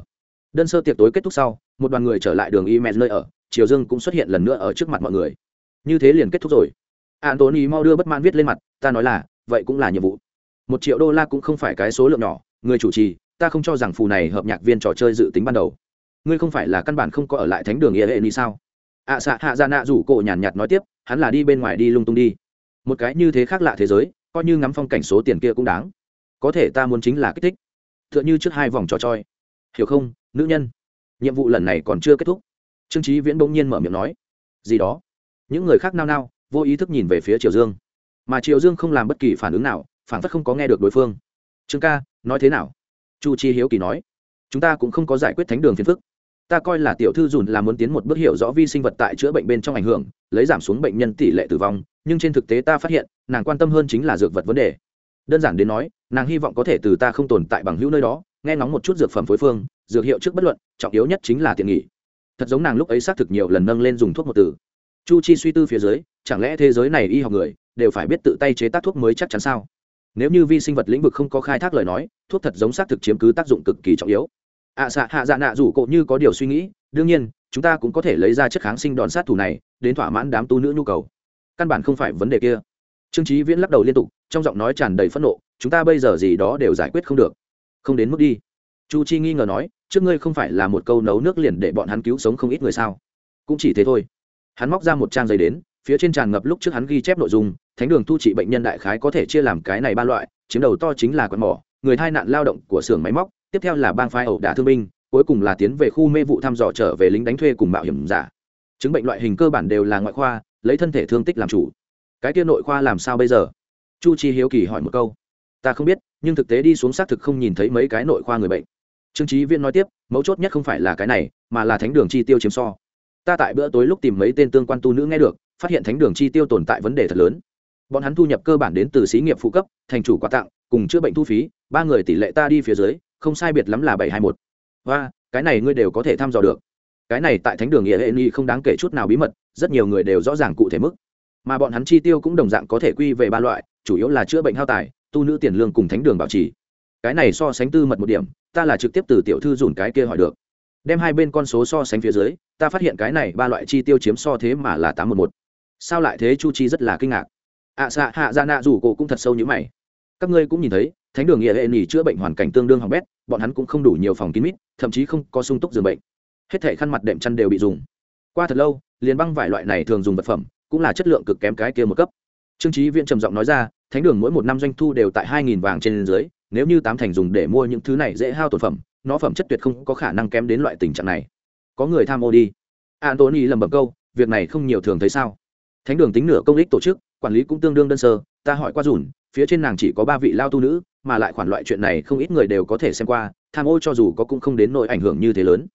Đơn sơ tiệc tối kết thúc sau, một đoàn người trở lại đường y mẹ nơi ở, triều dương cũng xuất hiện lần nữa ở trước mặt mọi người như thế liền kết thúc rồi. Antony mau đưa bất mãn viết lên mặt ta nói là vậy cũng là nhiệm vụ. Một triệu đô la cũng không phải cái số lượng nhỏ người chủ trì ta không cho rằng phù này hợp nhạc viên trò chơi dự tính ban đầu. Ngươi không phải là căn bản không có ở lại thánh đường nghĩa hệ ni sao? Ạ à, xạ hạ ra nạ rủ cổ nhàn nhạt nói tiếp hắn là đi bên ngoài đi lung tung đi. Một cái như thế khác lạ thế giới coi như ngắm phong cảnh số tiền kia cũng đáng. Có thể ta muốn chính là kích thích. T h ư ợ n h ư trước hai vòng trò chơi. Hiểu không nữ nhân? Nhiệm vụ lần này còn chưa kết thúc. Trương trí viễn bỗng nhiên mở miệng nói. Gì đó? Những người khác nao nao, vô ý thức nhìn về phía triều dương. Mà triều dương không làm bất kỳ phản ứng nào, phản phất không có nghe được đối phương. Trương ca, nói thế nào? Chu chi hiếu kỳ nói. Chúng ta cũng không có giải quyết thánh đường phiền phức. Ta coi là tiểu thư dùn là muốn tiến một bước hiểu rõ vi sinh vật tại chữa bệnh bên trong ảnh hưởng, lấy giảm xuống bệnh nhân tỷ lệ tử vong, nhưng trên thực tế ta phát hiện, nàng quan tâm hơn chính là dược vật vấn đề. Đơn giản đến nói, nàng hy vọng có thể từ ta không tồn tại bằng hữu nơi đó, nghe ngóng một chút dược phẩm phối phương, dược hiệu trước bất luận, trọng yếu nhất chính là tiện nghỉ thật giống nàng lúc ấy xác thực nhiều lần nâng lên dùng thuốc một từ chu chi suy tư phía dưới chẳng lẽ thế giới này y học người đều phải biết tự tay chế tác thuốc mới chắc chắn sao? Nếu như vi sinh vật lĩnh vực không có khai thác lời nói thuốc thật giống xác thực chiếm cứ tác dụng cực kỳ trọng yếu. Ạ à, xạ hạ dạ nạ rủ cộ như có điều suy nghĩ đương nhiên chúng ta cũng có thể lấy ra chất kháng sinh đòn sát thủ này đến thỏa mãn đám tu nữ nhu cầu. Căn bản không phải vấn đề kia. Trương trí viễn lắc đầu liên tục trong giọng nói tràn đầy phẫn nộ chúng ta bây giờ gì đó đều giải quyết không được. Không đến mức đi. Chu chi nghi ngờ nói trước ngươi không phải là một câu nấu nước liền để bọn hắn cứu sống không ít người sao? Cũng chỉ thế thôi hắn móc ra một trang giấy đến, phía trên tràn ngập lúc trước hắn ghi chép nội dung, thánh đường thu trị bệnh nhân đại khái có thể chia làm cái này ba loại, chiếm đầu to chính là quạt mỏ, người thai nạn lao động của xưởng máy móc, tiếp theo là bang phái ẩu đả thương binh, cuối cùng là tiến về khu mê vụ thăm dò trở về lính đánh thuê cùng mạo hiểm giả. Chứng bệnh loại hình cơ bản đều là ngoại khoa, lấy thân thể thương tích làm chủ. Cái kia nội khoa làm sao bây giờ? Chu chi hiếu kỳ hỏi một câu. Ta không biết, nhưng thực tế đi xuống xác thực không nhìn thấy mấy cái nội khoa người bệnh. Trương trí viễn nói tiếp, mấu chốt nhất không phải là cái này, mà là thánh đường chi tiêu chiếm so ta tại bữa tối lúc tìm mấy tên tương quan tu nữ nghe được, phát hiện thánh đường chi tiêu tồn tại vấn đề thật lớn. Bọn hắn thu nhập cơ bản đến từ xí nghiệp phụ cấp, thành chủ quà tặng, cùng chữa bệnh thu phí, ba người tỷ lệ ta đi phía dưới, không sai biệt lắm là bảy hai một. Và cái này ngươi đều có thể thăm dò được. Cái này tại thánh đường nghĩa hệ nghi không đáng kể chút nào bí mật, rất nhiều người đều rõ ràng cụ thể mức. Mà bọn hắn chi tiêu cũng đồng dạng có thể quy về ba loại, chủ yếu là chữa bệnh hao tài, tu nữ tiền lương cùng thánh đường bảo trì. Cái này so sánh tư mật một điểm, ta là trực tiếp từ tiểu thư dùn cái kia hỏi được đem hai bên con số so sánh phía dưới ta phát hiện cái này ba loại chi tiêu chiếm so thế mà là tám một một. Sao lại thế chu chi rất là kinh ngạc. Ạ à, xạ hạ ra nạ rủ cổ cũng thật sâu như mày. Các ngươi cũng nhìn thấy thánh đường nghĩa hệ nghỉ chữa bệnh hoàn cảnh tương đương hỏng bét bọn hắn cũng không đủ nhiều phòng kín mít thậm chí không có sung túc giường bệnh. Hết thể khăn mặt đệm chăn đều bị dùng. Qua thật lâu liền băng vải loại này thường dùng vật phẩm cũng là chất lượng cực kém cái kia một cấp. Trương trí viện trầm giọng nói ra thánh đường mỗi một năm doanh thu đều tại hai nghìn vàng trên dưới nếu như tám thành dùng để mua những thứ này dễ hao tổn phẩm nó phẩm chất tuyệt không có khả năng kém đến loại tình trạng này. Có người tham ô đi. Antony lầm bầm câu, việc này không nhiều thường thấy sao? Thánh đường tính nửa công ích tổ chức, quản lý cũng tương đương đơn sơ, ta hỏi qua dùn, phía trên nàng chỉ có ba vị lao tu nữ, mà lại khoản loại chuyện này không ít người đều có thể xem qua, tham ô cho dù có cũng không đến nỗi ảnh hưởng như thế lớn.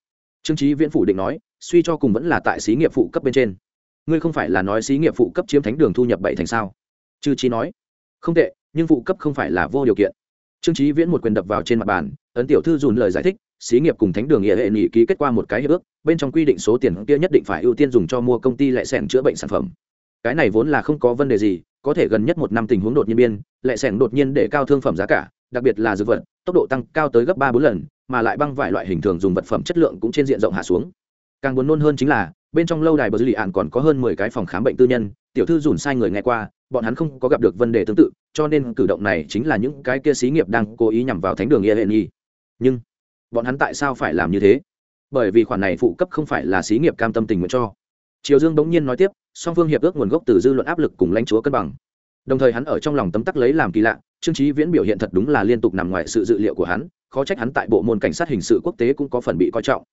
Trương trí viễn phủ định nói, suy cho cùng vẫn là tại xí nghiệp phụ cấp bên trên. Ngươi không phải là nói xí nghiệp phụ cấp chiếm thánh đường thu nhập bảy thành sao? Chư trí nói, không tệ, nhưng phụ cấp không phải là vô điều kiện trương trí viễn một quyền đập vào trên mặt bàn, ấn tiểu thư dùn lời giải thích, xí nghiệp cùng thánh đường nghĩa hệ nghị ký kết qua một cái hiệp ước, bên trong quy định số tiền kia nhất định phải ưu tiên dùng cho mua công ty lệ sẻn chữa bệnh sản phẩm. Cái này vốn là không có vấn đề gì, có thể gần nhất một năm tình huống đột nhiên biên lệ sẻn đột nhiên để cao thương phẩm giá cả, đặc biệt là dược vật, tốc độ tăng cao tới gấp ba bốn lần, mà lại băng vải loại hình thường dùng vật phẩm chất lượng cũng trên diện rộng hạ xuống. Càng buồn nôn hơn chính là, bên trong lâu đài bờ dư lì ạn còn có hơn mười cái phòng khám bệnh tư nhân tiểu thư dùn sai người nghe qua, bọn hắn không có gặp được vấn đề tương tự, cho nên cử động này chính là những cái kia xí nghiệp đang cố ý nhằm vào thánh đường ye hên nhi nhưng, bọn hắn tại sao phải làm như thế? Bởi vì khoản này phụ cấp không phải là xí nghiệp cam tâm tình nguyện cho. Triều dương bỗng nhiên nói tiếp, song phương hiệp ước nguồn gốc từ dư luận áp lực cùng lãnh chúa cân bằng. Đồng thời hắn ở trong lòng tấm tắc lấy làm kỳ lạ, trương trí viễn biểu hiện thật đúng là liên tục nằm ngoài sự dự liệu của hắn, khó trách hắn tại bộ môn cảnh sát hình sự quốc tế cũng có phần bị coi trọng.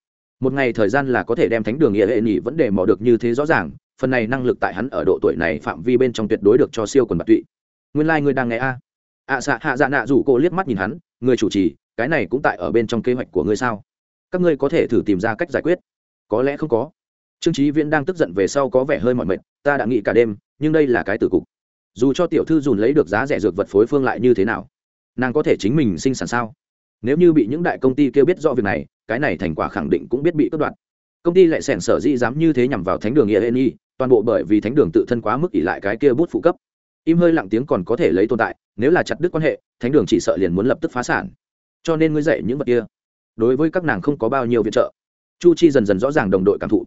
Một ngày thời gian là có thể đem thánh đường nghĩa hệ nhị vấn đề mò được như thế rõ ràng phần này năng lực tại hắn ở độ tuổi này phạm vi bên trong tuyệt đối được cho siêu quần bạc tụy. Nguyên lai、like、ngươi đang nghe a. À. ạ xạ, hạ dạ nạ rủ cô liếc mắt nhìn hắn, người chủ trì, cái này cũng tại ở bên trong kế hoạch của ngươi sao? Các ngươi có thể thử tìm ra cách giải quyết. Có lẽ không có. Trương trí viễn đang tức giận về sau có vẻ hơi mỏi mệt, ta đã nghĩ cả đêm, nhưng đây là cái tử cục. Dù cho tiểu thư dùn lấy được giá rẻ dược vật phối phương lại như thế nào, nàng có thể chính mình sinh sản sao? Nếu như bị những đại công ty kêu biết rõ việc này, cái này thành quả khẳng định cũng biết bị cướp đoạt. Công ty lại sẻn sở dĩ dám như thế nhằm vào thánh đường nghĩa y toàn bộ bởi vì thánh đường tự thân quá mức ỷ lại cái kia bút phụ cấp. Im hơi lặng tiếng còn có thể lấy tồn tại, nếu là chặt đứt quan hệ, thánh đường chỉ sợ liền muốn lập tức phá sản. Cho nên ngươi dạy những vật kia. Đối với các nàng không có bao nhiêu viện trợ. Chu chi dần dần rõ ràng đồng đội cảm thụ.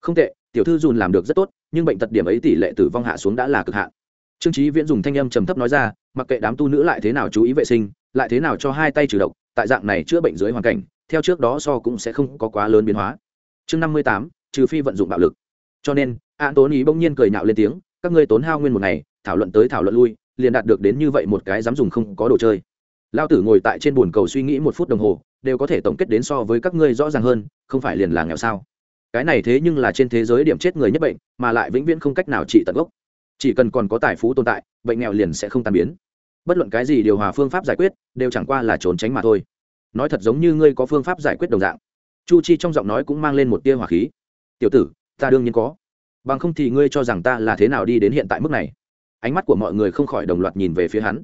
Không tệ, tiểu thư dùn làm được rất tốt, nhưng bệnh tật điểm ấy tỷ lệ tử vong hạ xuống đã là cực hạn. Trương trí viễn dùng thanh âm trầm thấp nói ra, mặc kệ đám tu nữ lại thế nào chú ý vệ sinh, lại thế nào cho hai tay trừ độc, tại dạng này chữa bệnh dưới hoàn cảnh, theo trước đó so cũng sẽ không có quá lớn biến hóa. Chương năm mươi tám, trừ phi vận dụng bạo lực. Cho nên an tốn ý bỗng nhiên cười nhạo lên tiếng, các ngươi tốn hao nguyên một ngày, thảo luận tới thảo luận lui, liền đạt được đến như vậy một cái dám dùng không có đồ chơi. Lao tử ngồi tại trên bồn cầu suy nghĩ một phút đồng hồ, đều có thể tổng kết đến so với các ngươi rõ ràng hơn, không phải liền là nghèo sao? Cái này thế nhưng là trên thế giới điểm chết người nhất bệnh, mà lại vĩnh viễn không cách nào trị tận gốc. Chỉ cần còn có tài phú tồn tại, bệnh nghèo liền sẽ không tan biến. Bất luận cái gì điều hòa phương pháp giải quyết, đều chẳng qua là trốn tránh mà thôi. Nói thật giống như ngươi có phương pháp giải quyết đồng dạng. Chu chi trong giọng nói cũng mang lên một tia hỏa khí. Tiểu tử, ta đương nhiên có bằng không thì ngươi cho rằng ta là thế nào đi đến hiện tại mức này? Ánh mắt của mọi người không khỏi đồng loạt nhìn về phía hắn.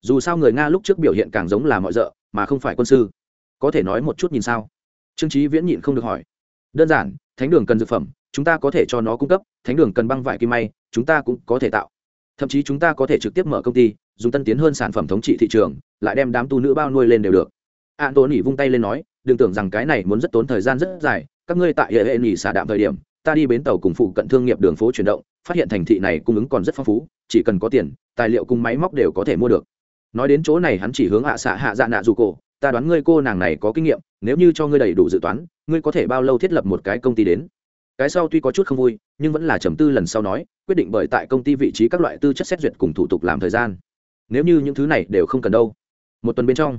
Dù sao người nga lúc trước biểu hiện càng giống là mọi d mà không phải quân sư. Có thể nói một chút nhìn sao? Trương trí viễn nhịn không được hỏi. Đơn giản, thánh đường cần dược phẩm, chúng ta có thể cho nó cung cấp, thánh đường cần băng vải kim may, chúng ta cũng có thể tạo. Thậm chí chúng ta có thể trực tiếp mở công ty, dùng tân tiến hơn sản phẩm thống trị thị trường, lại đem đám tu nữ bao nuôi lên đều được. An tôn nỉ vung tay lên nói, đừng tưởng rằng cái này muốn rất tốn thời gian rất dài, các ngươi tại hệ hệ nỉ xả đạm thời điểm ta đi bến tàu cùng phụ cận thương nghiệp đường phố chuyển động, phát hiện thành thị này cung ứng còn rất phong phú, chỉ cần có tiền, tài liệu cùng máy móc đều có thể mua được. Nói đến chỗ này hắn chỉ hướng hạ xạ hạ dạ nạ dù cổ, ta đoán ngươi cô nàng này có kinh nghiệm, nếu như cho ngươi đầy đủ dự toán, ngươi có thể bao lâu thiết lập một cái công ty đến? Cái sau tuy có chút không vui, nhưng vẫn là trầm tư lần sau nói, quyết định bởi tại công ty vị trí các loại tư chất xét duyệt cùng thủ tục làm thời gian. Nếu như những thứ này đều không cần đâu. Một tuần bên trong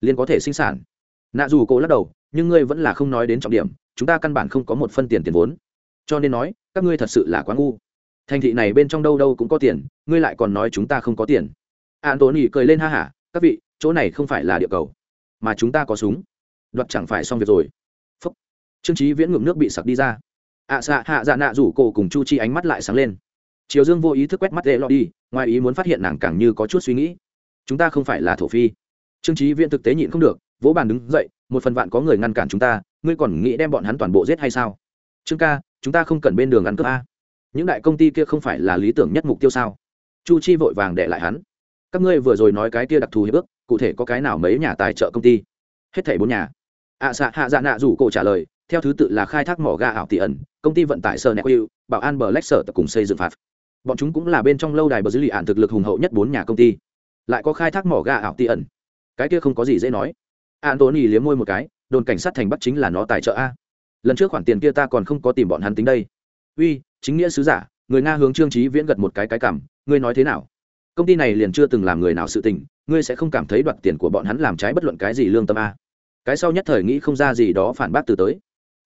liên có thể sinh sản. Nạ dù cô lắc đầu, nhưng ngươi vẫn là không nói đến trọng điểm, chúng ta căn bản không có một phân tiền tiền vốn cho nên nói các ngươi thật sự là quá ngu. Thành thị này bên trong đâu đâu cũng có tiền ngươi lại còn nói chúng ta không có tiền. An tony cười lên ha hả các vị chỗ này không phải là địa cầu mà chúng ta có súng. Đoạt chẳng phải xong việc rồi. Phúc. Trương trí viễn ngụm nước bị sặc đi ra. Ạ à, xạ hạ dạ nạ rủ cổ cùng chu chi ánh mắt lại sáng lên. Triều dương vô ý thức quét mắt lệ lọ đi ngoài ý muốn phát hiện nàng càng như có chút suy nghĩ. Chúng ta không phải là thổ phi. Trương trí viễn thực tế nhịn không được vỗ bàn đứng dậy một phần vạn có người ngăn cản chúng ta ngươi còn nghĩ đem bọn hắn toàn bộ giết hay sao? Trương ca chúng ta không cần bên đường ăn cướp a. Những đại công ty kia không phải là lý tưởng nhất mục tiêu sao? Chu chi vội vàng để lại hắn. Các ngươi vừa rồi nói cái kia đặc thù hiệp ước cụ thể có cái nào mấy nhà tài trợ công ty? Hết thảy bốn nhà. Ạ à, xạ hạ dạ nạ rủ cổ trả lời theo thứ tự là khai thác mỏ ga ảo tỷ ẩn công ty vận tải sơ nẹt bảo an bờ lách sở tập cùng xây dựng phạt. Bọn chúng cũng là bên trong lâu đài bờ dữ lì ạn thực lực hùng hậu nhất bốn nhà công ty. Lại có khai thác mỏ ga ảo tỷ ẩn. Cái kia không có gì dễ nói. Antony liếm môi một cái đồn cảnh sát thành bắt chính là nó tài trợ a lần trước khoản tiền kia ta còn không có tìm bọn hắn tính đây. Uy, chính nghĩa sứ giả, người nga hướng trương trí viễn gật một cái cái cảm, ngươi nói thế nào? Công ty này liền chưa từng làm người nào sự tình, ngươi sẽ không cảm thấy đoạt tiền của bọn hắn làm trái bất luận cái gì lương tâm a. Cái sau nhất thời nghĩ không ra gì đó phản bác từ tới.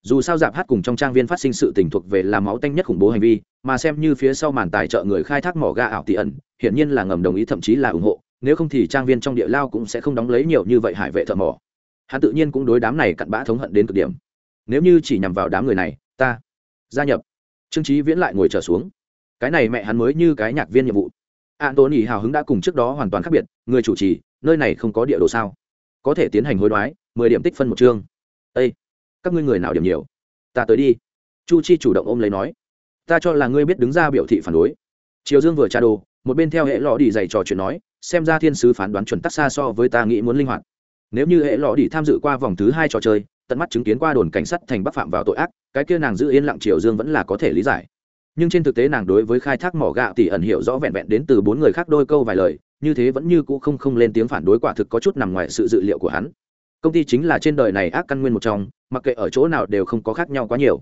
Dù sao dạp hát cùng trong trang viên phát sinh sự tình thuộc về làm máu tanh nhất khủng bố hành vi, mà xem như phía sau màn tài trợ người khai thác mỏ ga ảo tỷ ẩn, hiển nhiên là ngầm đồng ý thậm chí là ủng hộ, nếu không thì trang viên trong địa lao cũng sẽ không đóng lấy nhiều như vậy hải vệ thợ mỏ. Hắn tự nhiên cũng đối đám này cặn bã thống hận đến cực điểm nếu như chỉ nhằm vào đám người này, ta, gia nhập. Trương trí viễn lại ngồi trở xuống. Cái này mẹ hắn mới như cái nhạc viên nhiệm vụ. An tôn ỉ hào hứng đã cùng trước đó hoàn toàn khác biệt, người chủ trì, nơi này không có địa đồ sao? Có thể tiến hành hối đoái, mười điểm tích phân một chương. Ây các ngươi người nào điểm nhiều? Ta tới đi. Chu chi chủ động ôm lấy nói. Ta cho là ngươi biết đứng ra biểu thị phản đối. Triều dương vừa tra đồ, một bên theo hệ lọ đi dày trò chuyện nói, xem ra thiên sứ phán đoán chuẩn tắc xa so với ta nghĩ muốn linh hoạt. Nếu như hệ lọ đi tham dự qua vòng thứ hai trò chơi tận mắt chứng kiến qua đồn cảnh sát thành bắc phạm vào tội ác, cái kia nàng giữ yên lặng triều dương vẫn là có thể lý giải. Nhưng trên thực tế nàng đối với khai thác mỏ gạo thì ẩn hiểu rõ vẹn vẹn đến từ bốn người khác đôi câu vài lời, như thế vẫn như cũ không không lên tiếng phản đối quả thực có chút nằm ngoài sự dự liệu của hắn. Công ty chính là trên đời này ác căn nguyên một trong, mặc kệ ở chỗ nào đều không có khác nhau quá nhiều.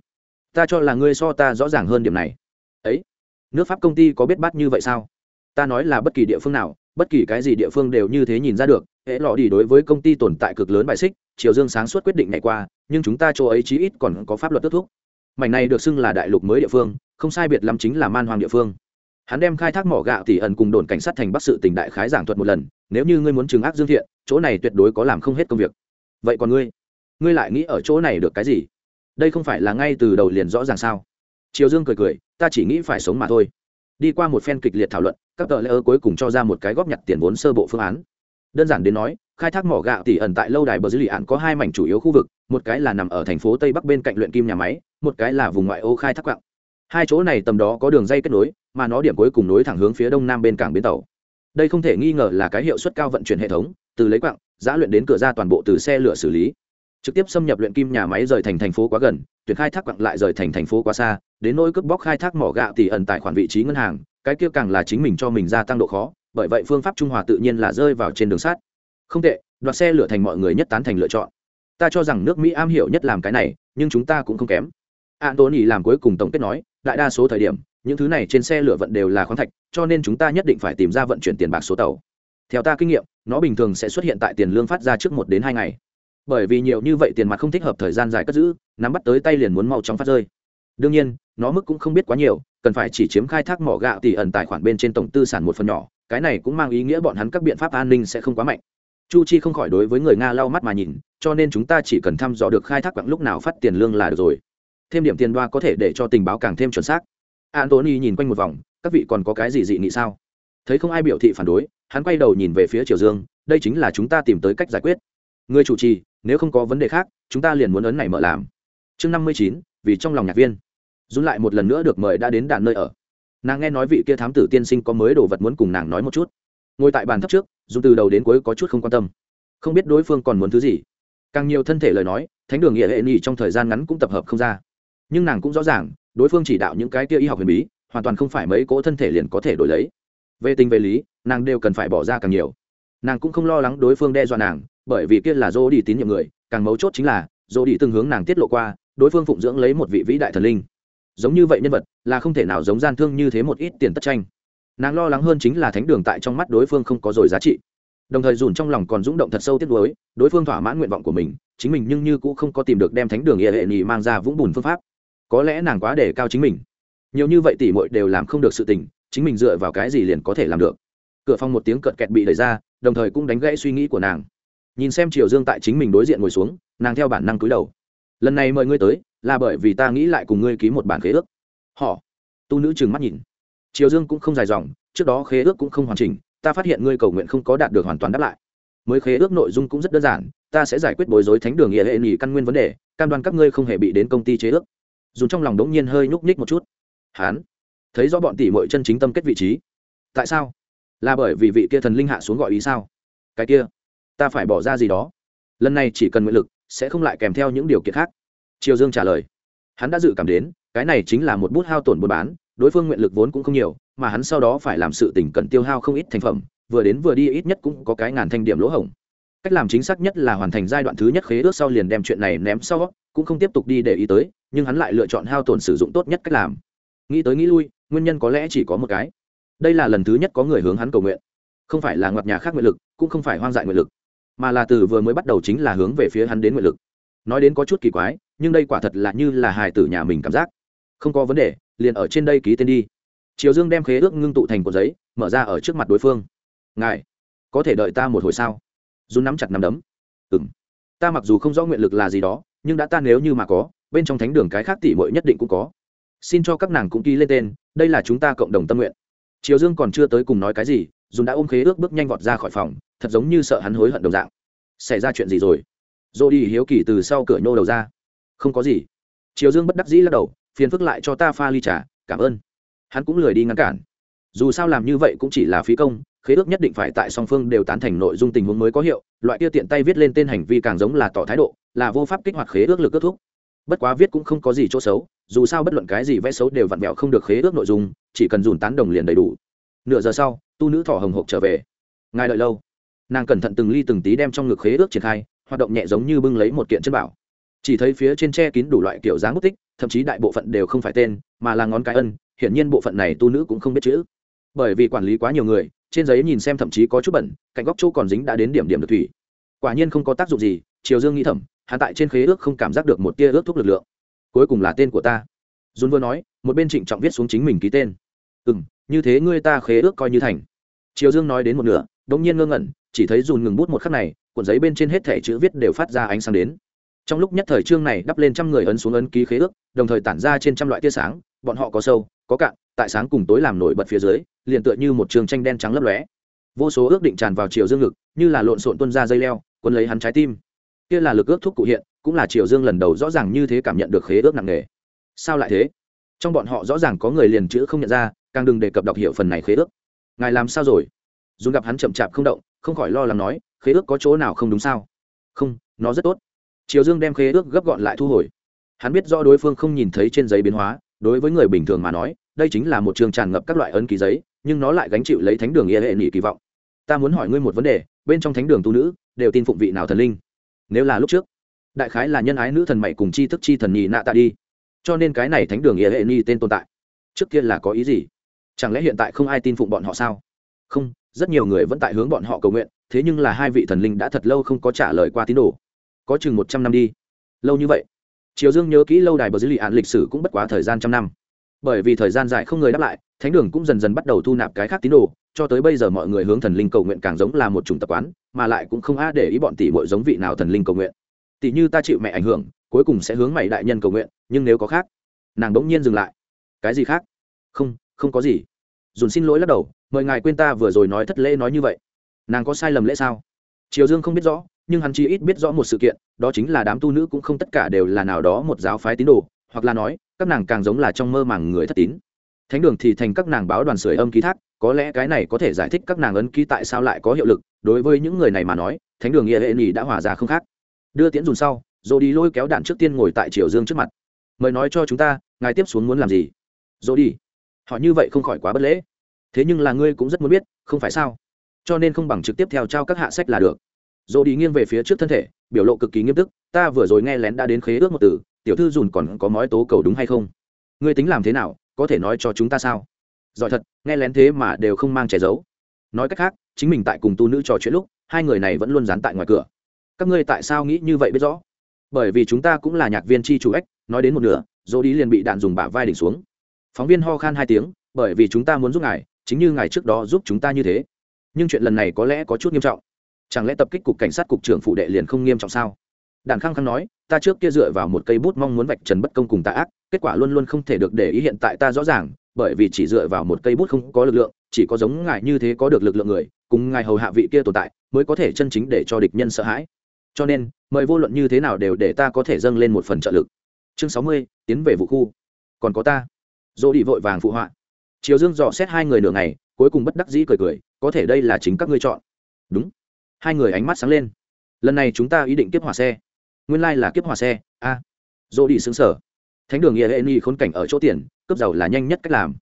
Ta cho là ngươi so ta rõ ràng hơn điểm này. Ấy, nước pháp công ty có biết bắt như vậy sao? Ta nói là bất kỳ địa phương nào, bất kỳ cái gì địa phương đều như thế nhìn ra được, hễ lọ đi đối với công ty tồn tại cực lớn bài xích triều dương sáng suốt quyết định ngày qua, nhưng chúng ta chỗ ấy chí ít còn có pháp luật kết thúc. Mảnh này được xưng là đại lục mới địa phương, không sai biệt lắm chính là man hoàng địa phương. Hắn đem khai thác mỏ gạo tỷ ẩn cùng đồn cảnh sát thành bắc sự tỉnh đại khái giảng thuật một lần, nếu như ngươi muốn trừng ác dương thiện, chỗ này tuyệt đối có làm không hết công việc. Vậy còn ngươi? Ngươi lại nghĩ ở chỗ này được cái gì? Đây không phải là ngay từ đầu liền rõ ràng sao? Triều dương cười cười, ta chỉ nghĩ phải sống mà thôi. Đi qua một phen kịch liệt thảo luận, các tờ lễ ơ cuối cùng cho ra một cái góp nhặt tiền vốn sơ bộ phương án. Đơn giản đến nói khai thác mỏ gạo tỷ ẩn tại lâu đài bờ dư lì ạn có hai mảnh chủ yếu khu vực, một cái là nằm ở thành phố tây bắc bên cạnh luyện kim nhà máy, một cái là vùng ngoại ô khai thác gạo. hai chỗ này tầm đó có đường dây kết nối, mà nó điểm cuối cùng nối thẳng hướng phía đông nam bên cảng bến tàu. Đây không thể nghi ngờ là cái hiệu suất cao vận chuyển hệ thống, từ lấy quạng giã luyện đến cửa ra toàn bộ từ xe lửa xử lý. Trực tiếp xâm nhập luyện kim nhà máy rời thành thành phố quá gần, tuyển khai thác quặng lại rời thành thành phố quá xa, đến nỗi cướp bóc khai thác mỏ gạo tỷ ẩn tại khoản vị trí ngân hàng, cái kia càng là chính mình cho mình gia tăng độ khó, bởi vậy phương pháp trung hòa tự nhiên là rơi vào trên đường sắt không tệ, đoạt xe lửa thành mọi người nhất tán thành lựa chọn. Ta cho rằng nước mỹ am hiểu nhất làm cái này, nhưng chúng ta cũng không kém. Antony làm cuối cùng tổng kết nói, đại đa số thời điểm, những thứ này trên xe lửa vận đều là khoáng thạch, cho nên chúng ta nhất định phải tìm ra vận chuyển tiền bạc số tàu. Theo ta kinh nghiệm, nó bình thường sẽ xuất hiện tại tiền lương phát ra trước một đến hai ngày. Bởi vì nhiều như vậy tiền mặt không thích hợp thời gian dài cất giữ, nắm bắt tới tay liền muốn mau chóng phát rơi. Đương nhiên, nó mức cũng không biết quá nhiều, cần phải chỉ chiếm khai thác mỏ gạo tỷ ẩn tài khoản bên trên tổng tư sản một phần nhỏ, cái này cũng mang ý nghĩa bọn hắn các biện pháp an ninh sẽ không quá mạnh chu chi không khỏi đối với người nga lau mắt mà nhìn, cho nên chúng ta chỉ cần thăm dò được khai thác quặng lúc nào phát tiền lương là được rồi. Thêm điểm tiền đoa có thể để cho tình báo càng thêm chuẩn xác. Antony nhìn quanh một vòng, các vị còn có cái gì dị nghị sao? Thấy không ai biểu thị phản đối, hắn quay đầu nhìn về phía triều dương, đây chính là chúng ta tìm tới cách giải quyết. Người chủ trì, nếu không có vấn đề khác, chúng ta liền muốn ấn này mở làm. Chương năm mươi chín, vì trong lòng nhạc viên. Dún lại một lần nữa được mời đã đến đàn nơi ở. Nàng nghe nói vị kia thám tử tiên sinh có mới đồ vật muốn cùng nàng nói một chút ngồi tại bàn thấp trước, dùng từ đầu đến cuối có chút không quan tâm. Không biết đối phương còn muốn thứ gì. Càng nhiều thân thể lời nói, thánh đường nghĩa hệ nhị trong thời gian ngắn cũng tập hợp không ra. Nhưng nàng cũng rõ ràng, đối phương chỉ đạo những cái kia y học huyền bí, hoàn toàn không phải mấy cỗ thân thể liền có thể đổi lấy. Về tình về lý, nàng đều cần phải bỏ ra càng nhiều. Nàng cũng không lo lắng đối phương đe dọa nàng, bởi vì kia là dô đi tín nhiệm người, càng mấu chốt chính là dô đi từng hướng nàng tiết lộ qua, đối phương phụng dưỡng lấy một vị vĩ đại thần linh. Giống như vậy nhân vật, là không thể nào giống gian thương như thế một ít tiền tất tranh nàng lo lắng hơn chính là thánh đường tại trong mắt đối phương không có rồi giá trị. Đồng thời dùn trong lòng còn rung động thật sâu tiếc nuối, đối phương thỏa mãn nguyện vọng của mình, chính mình nhưng như cũng không có tìm được đem thánh đường hệ hệ nhì mang ra vũng bùn phương pháp. Có lẽ nàng quá đề cao chính mình. Nhiều như vậy tỷ muội đều làm không được sự tình, chính mình dựa vào cái gì liền có thể làm được? Cửa phòng một tiếng cợt kẹt bị đẩy ra, đồng thời cũng đánh gãy suy nghĩ của nàng. Nhìn xem triều dương tại chính mình đối diện ngồi xuống, nàng theo bản năng cúi đầu. Lần này mời ngươi tới, là bởi vì ta nghĩ lại cùng ngươi ký một bản khế ước. Họ, tu nữ trừng mắt nhìn triều dương cũng không dài dòng, trước đó khế ước cũng không hoàn chỉnh, ta phát hiện ngươi cầu nguyện không có đạt được hoàn toàn đáp lại. Mới khế ước nội dung cũng rất đơn giản, ta sẽ giải quyết bối rối thánh đường nghĩa hệ nghỉ căn nguyên vấn đề, cam đoan các ngươi không hề bị đến công ty chế ước. Dù trong lòng đống nhiên hơi nhúc nhích một chút. Hán, thấy rõ bọn tỷ mội chân chính tâm kết vị trí. Tại sao? Là bởi vì vị kia thần linh hạ xuống gọi ý sao? Cái kia, ta phải bỏ ra gì đó? Lần này chỉ cần nguyện lực, sẽ không lại kèm theo những điều kiện khác. Triều dương trả lời. Hắn đã dự cảm đến, cái này chính là một bút hao tổn buôn bán đối phương nguyện lực vốn cũng không nhiều, mà hắn sau đó phải làm sự tỉnh cần tiêu hao không ít thành phẩm, vừa đến vừa đi ít nhất cũng có cái ngàn thanh điểm lỗ hổng. Cách làm chính xác nhất là hoàn thành giai đoạn thứ nhất khế ước sau liền đem chuyện này ném sau, cũng không tiếp tục đi để ý tới, nhưng hắn lại lựa chọn hao tổn sử dụng tốt nhất cách làm. Nghĩ tới nghĩ lui, nguyên nhân có lẽ chỉ có một cái. Đây là lần thứ nhất có người hướng hắn cầu nguyện. Không phải là ngoặt nhà khác nguyện lực, cũng không phải hoang dại nguyện lực, mà là từ vừa mới bắt đầu chính là hướng về phía hắn đến nguyện lực. Nói đến có chút kỳ quái, nhưng đây quả thật là như là hài tử nhà mình cảm giác. Không có vấn đề liền ở trên đây ký tên đi. Triều dương đem khế ước ngưng tụ thành cuộn giấy, mở ra ở trước mặt đối phương. Ngài, có thể đợi ta một hồi sao? Dù nắm chặt nắm đấm. Ừng ta mặc dù không rõ nguyện lực là gì đó, nhưng đã ta nếu như mà có, bên trong thánh đường cái khác tỷ muội nhất định cũng có. Xin cho các nàng cũng ký lên tên, đây là chúng ta cộng đồng tâm nguyện. Triều dương còn chưa tới cùng nói cái gì dù đã ôm khế ước bước nhanh vọt ra khỏi phòng, thật giống như sợ hắn hối hận đồng dạng. Xảy ra chuyện gì rồi? Dô đi hiếu kỳ từ sau cửa nhô đầu ra. Không có gì. Triều dương bất đắc dĩ lắc đầu phiền phức lại cho ta pha ly trà, cảm ơn. Hắn cũng lười đi ngăn cản. Dù sao làm như vậy cũng chỉ là phí công, khế ước nhất định phải tại song phương đều tán thành nội dung tình huống mới có hiệu, loại kia tiện tay viết lên tên hành vi càng giống là tỏ thái độ, là vô pháp kích hoạt khế ước lực kết thúc. Bất quá viết cũng không có gì chỗ xấu, dù sao bất luận cái gì vẽ xấu đều vặn vẹo không được khế ước nội dung, chỉ cần dùn tán đồng liền đầy đủ. Nửa giờ sau, tu nữ thỏ hồng hộc trở về. Ngài đợi lâu. Nàng cẩn thận từng ly từng tí đem trong ngực khế ước triển khai, hoạt động nhẹ giống như bưng lấy một kiện chân bảo. Chỉ thấy phía trên tre kín đủ loại kiểu dáng bút tích thậm chí đại bộ phận đều không phải tên, mà là ngón cái ân, hiển nhiên bộ phận này tu nữ cũng không biết chữ. Bởi vì quản lý quá nhiều người, trên giấy nhìn xem thậm chí có chút bẩn, cạnh góc chỗ còn dính đã đến điểm điểm được thủy. Quả nhiên không có tác dụng gì, triều dương nghĩ thầm, hắn tại trên khế ước không cảm giác được một tia ước thuốc lực lượng. Cuối cùng là tên của ta. Dùn vừa nói, một bên trịnh trọng viết xuống chính mình ký tên. Ừ m như thế ngươi ta khế ước coi như thành. Triều dương nói đến một nửa đ ỗ n g nhiên ngơ ngẩn, chỉ thấy dùn ngừng bút một khắc này, cuộn giấy bên trên hết thẻ chữ viết đều phát ra ánh sáng đến trong lúc nhất thời trương này đắp lên trăm người ấn xuống ấn ký khế ước, đồng thời tản ra trên trăm loại tia sáng, bọn họ có sâu, có cạn, tại sáng cùng tối làm nổi bật phía dưới, liền tựa như một trường tranh đen trắng lấp lóe. Vô số ước định tràn vào chiều dương ngực, như là lộn xộn tuân ra dây leo quân lấy hắn trái tim. Kia là lực ước thúc cụ hiện, cũng là triều dương lần đầu rõ ràng như thế cảm nhận được khế ước nặng nề. Sao lại thế? Trong bọn họ rõ ràng có người liền chữ không nhận ra, càng đừng đề cập đọc hiểu phần này khế ước. Ngài làm sao rồi? Dùng gặp hắn chậm chạp không động, không khỏi lo lắng nói, khế ước có chỗ nào không đúng sao? Không, nó rất tốt triều dương đem khế ước gấp gọn lại thu hồi. Hắn biết do đối phương không nhìn thấy trên giấy biến hóa, đối với người bình thường mà nói, đây chính là một trường tràn ngập các loại ấn ký giấy, nhưng nó lại gánh chịu lấy thánh đường nghĩa hệ nghị kỳ vọng. Ta muốn hỏi ngươi một vấn đề, bên trong thánh đường tu nữ, đều tin phụng vị nào thần linh? Nếu là lúc trước, đại khái là nhân ái nữ thần mày cùng chi thức chi thần nhì nạ tạ đi. Cho nên cái này thánh đường nghĩa hệ ni tên tồn tại. Trước kia là có ý gì? Chẳng lẽ hiện tại không ai tin phụng bọn họ sao? Không, rất nhiều người vẫn tại hướng bọn họ cầu nguyện, thế nhưng là hai vị thần linh đã thật lâu không có trả lời qua tín đồ có chừng một trăm năm đi. Lâu như vậy, triều dương nhớ kỹ lâu đài bờ dữ liệu lịch sử cũng bất quá thời gian trăm năm. Bởi vì thời gian dài không người đáp lại, thánh đường cũng dần dần bắt đầu thu nạp cái khác tín đồ, cho tới bây giờ mọi người hướng thần linh cầu nguyện càng giống là một chủng tập quán, mà lại cũng không á để ý bọn tỷ muội giống vị nào thần linh cầu nguyện. Tỷ như ta chịu mẹ ảnh hưởng, cuối cùng sẽ hướng mày đại nhân cầu nguyện, nhưng nếu có khác, nàng bỗng nhiên dừng lại. Cái gì khác? Không không có gì. Dùn xin lỗi lắc đầu, mời ngài quên ta vừa rồi nói thất lễ nói như vậy. Nàng có sai lầm lễ sao? Triều dương không biết rõ nhưng hắn chỉ ít biết rõ một sự kiện, đó chính là đám tu nữ cũng không tất cả đều là nào đó một giáo phái tín đồ, hoặc là nói, các nàng càng giống là trong mơ màng người thất tín. Thánh đường thì thành các nàng báo đoàn sưởi âm ký thác, có lẽ cái này có thể giải thích các nàng ấn ký tại sao lại có hiệu lực, đối với những người này mà nói, thánh đường nghĩa hệ nhì đã hòa ra không khác. Đưa tiễn dùn sau rồi đi lôi kéo đạn trước tiên ngồi tại triều dương trước mặt. Mời nói cho chúng ta, ngài tiếp xuống muốn làm gì? Rồi đi họ như vậy không khỏi quá bất lễ. Thế nhưng là ngươi cũng rất muốn biết, không phải sao? Cho nên không bằng trực tiếp theo trao các hạ sách là được. Dỗ đi nghiêng về phía trước thân thể, biểu lộ cực kỳ nghiêm túc, ta vừa rồi nghe lén đã đến khế ước một từ, tiểu thư dùn còn có mói tố cầu đúng hay không? Ngươi tính làm thế nào, có thể nói cho chúng ta sao? Giỏi thật, nghe lén thế mà đều không mang che giấu. Nói cách khác, chính mình tại cùng tu nữ trò chuyện lúc, hai người này vẫn luôn dán tại ngoài cửa. Các ngươi tại sao nghĩ như vậy biết rõ? Bởi vì chúng ta cũng là nhạc viên chi chủ ếch nói đến một nửa, dỗ đi liền bị đạn dùng bả vai đỉnh xuống. Phóng viên ho khan hai tiếng, bởi vì chúng ta muốn giúp ngài, chính như ngài trước đó giúp chúng ta như thế. Nhưng chuyện lần này có lẽ có chút nghiêm trọng chẳng lẽ tập kích cục cảnh sát cục trưởng phụ đệ liền không nghiêm trọng sao? Đàn khăng khăng nói, ta trước kia dựa vào một cây bút mong muốn vạch trần bất công cùng tạ ác, kết quả luôn luôn không thể được để ý hiện tại ta rõ ràng, bởi vì chỉ dựa vào một cây bút không có lực lượng, chỉ có giống ngài như thế có được lực lượng người, cùng ngài hầu hạ vị kia tồn tại, mới có thể chân chính để cho địch nhân sợ hãi. Cho nên, mời vô luận như thế nào đều để ta có thể dâng lên một phần trợ lực. Chương sáu mươi, tiến về vụ khu. Còn có ta. Dỗ đi vội vàng phụ họa. Triều dương dò xét hai người nửa ngày, cuối cùng bất đắc dĩ cười cười, có thể đây là chính các ngươi chọn. Đúng hai người ánh mắt sáng lên. Lần này chúng ta ý định kiếp hỏa xe. Nguyên lai、like、là kiếp hỏa xe, a. À. dỗ đi xứng sở thánh đường nghĩa hệ ni khốn cảnh ở chỗ tiền, cướp giàu là nhanh nhất cách làm.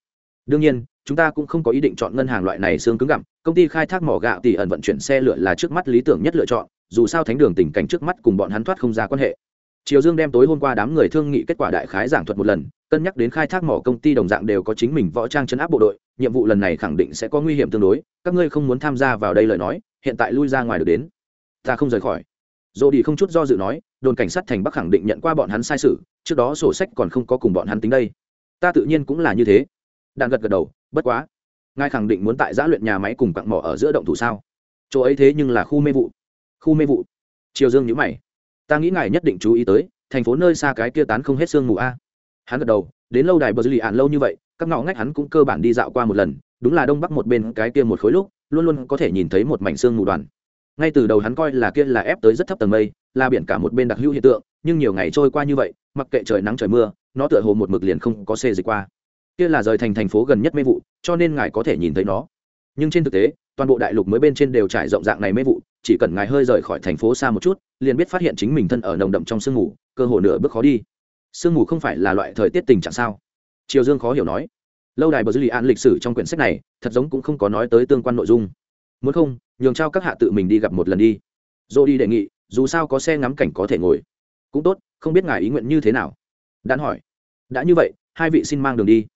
Đương nhiên, chúng ta cũng không có ý định chọn ngân hàng loại này xương cứng gặm. Công ty khai thác mỏ gạo tỷ ẩn vận chuyển xe lửa là trước mắt lý tưởng nhất lựa chọn, dù sao thánh đường tình cảnh trước mắt cùng bọn hắn thoát không ra quan hệ. Triều dương đem tối hôm qua đám người thương nghị kết quả đại khái giảng thuật một lần, cân nhắc đến khai thác mỏ công ty đồng dạng đều có chính mình võ trang chấn áp bộ đội, nhiệm vụ lần này khẳng định sẽ có nguy hiểm tương đối. Các ngươi không muốn tham gia vào đây lời nói hiện tại lui ra ngoài được đến. Ta không rời khỏi. Dỗ đi không chút do dự nói, đồn cảnh sát thành bắc khẳng định nhận qua bọn hắn sai sự, trước đó sổ sách còn không có cùng bọn hắn tính đây. Ta tự nhiên cũng là như thế. Đạn gật gật đầu, bất quá. Ngài khẳng định muốn tại giã luyện nhà máy cùng cặn mỏ ở giữa động thủ sao? Chỗ ấy thế nhưng là khu mê vụ. Khu mê vụ. Triều dương nhữ mày. Ta nghĩ ngài nhất định chú ý tới, thành phố nơi xa cái kia tán không hết sương mù a. Hắn gật đầu, đến lâu đài bờ dư lì ạn lâu như vậy, các ngõ ngách hắn cũng cơ bản đi dạo qua một lần, đúng là đông bắc một bên cái kia một khối lúc luôn luôn có thể nhìn thấy một mảnh xương mù đoàn. Ngay từ đầu hắn coi là kia là ép tới rất thấp tầng mây, là biển cả một bên đặc hữu hiện tượng, nhưng nhiều ngày trôi qua như vậy, mặc kệ trời nắng trời mưa, nó tựa hồ một mực liền không có xê dịch qua. Kia là rời thành thành phố gần nhất mê vụ, cho nên ngài có thể nhìn thấy nó. Nhưng trên thực tế, toàn bộ đại lục mới bên trên đều trải rộng dạng này mê vụ, chỉ cần ngài hơi rời khỏi thành phố xa một chút, liền biết phát hiện chính mình thân ở nồng đậm trong sương mù, cơ hồ nửa bước khó đi. Sương mù không phải là loại thời tiết tình trạng sao? Triều dương khó hiểu nói lâu đài bờ dư lì an lịch sử trong quyển sách này, thật giống cũng không có nói tới tương quan nội dung. Muốn không, nhường trao các hạ tự mình đi gặp một lần đi. Dô đi đề nghị, dù sao có xe ngắm cảnh có thể ngồi. Cũng tốt, không biết ngài ý nguyện như thế nào. Đan hỏi. Đã như vậy, hai vị xin mang đường đi.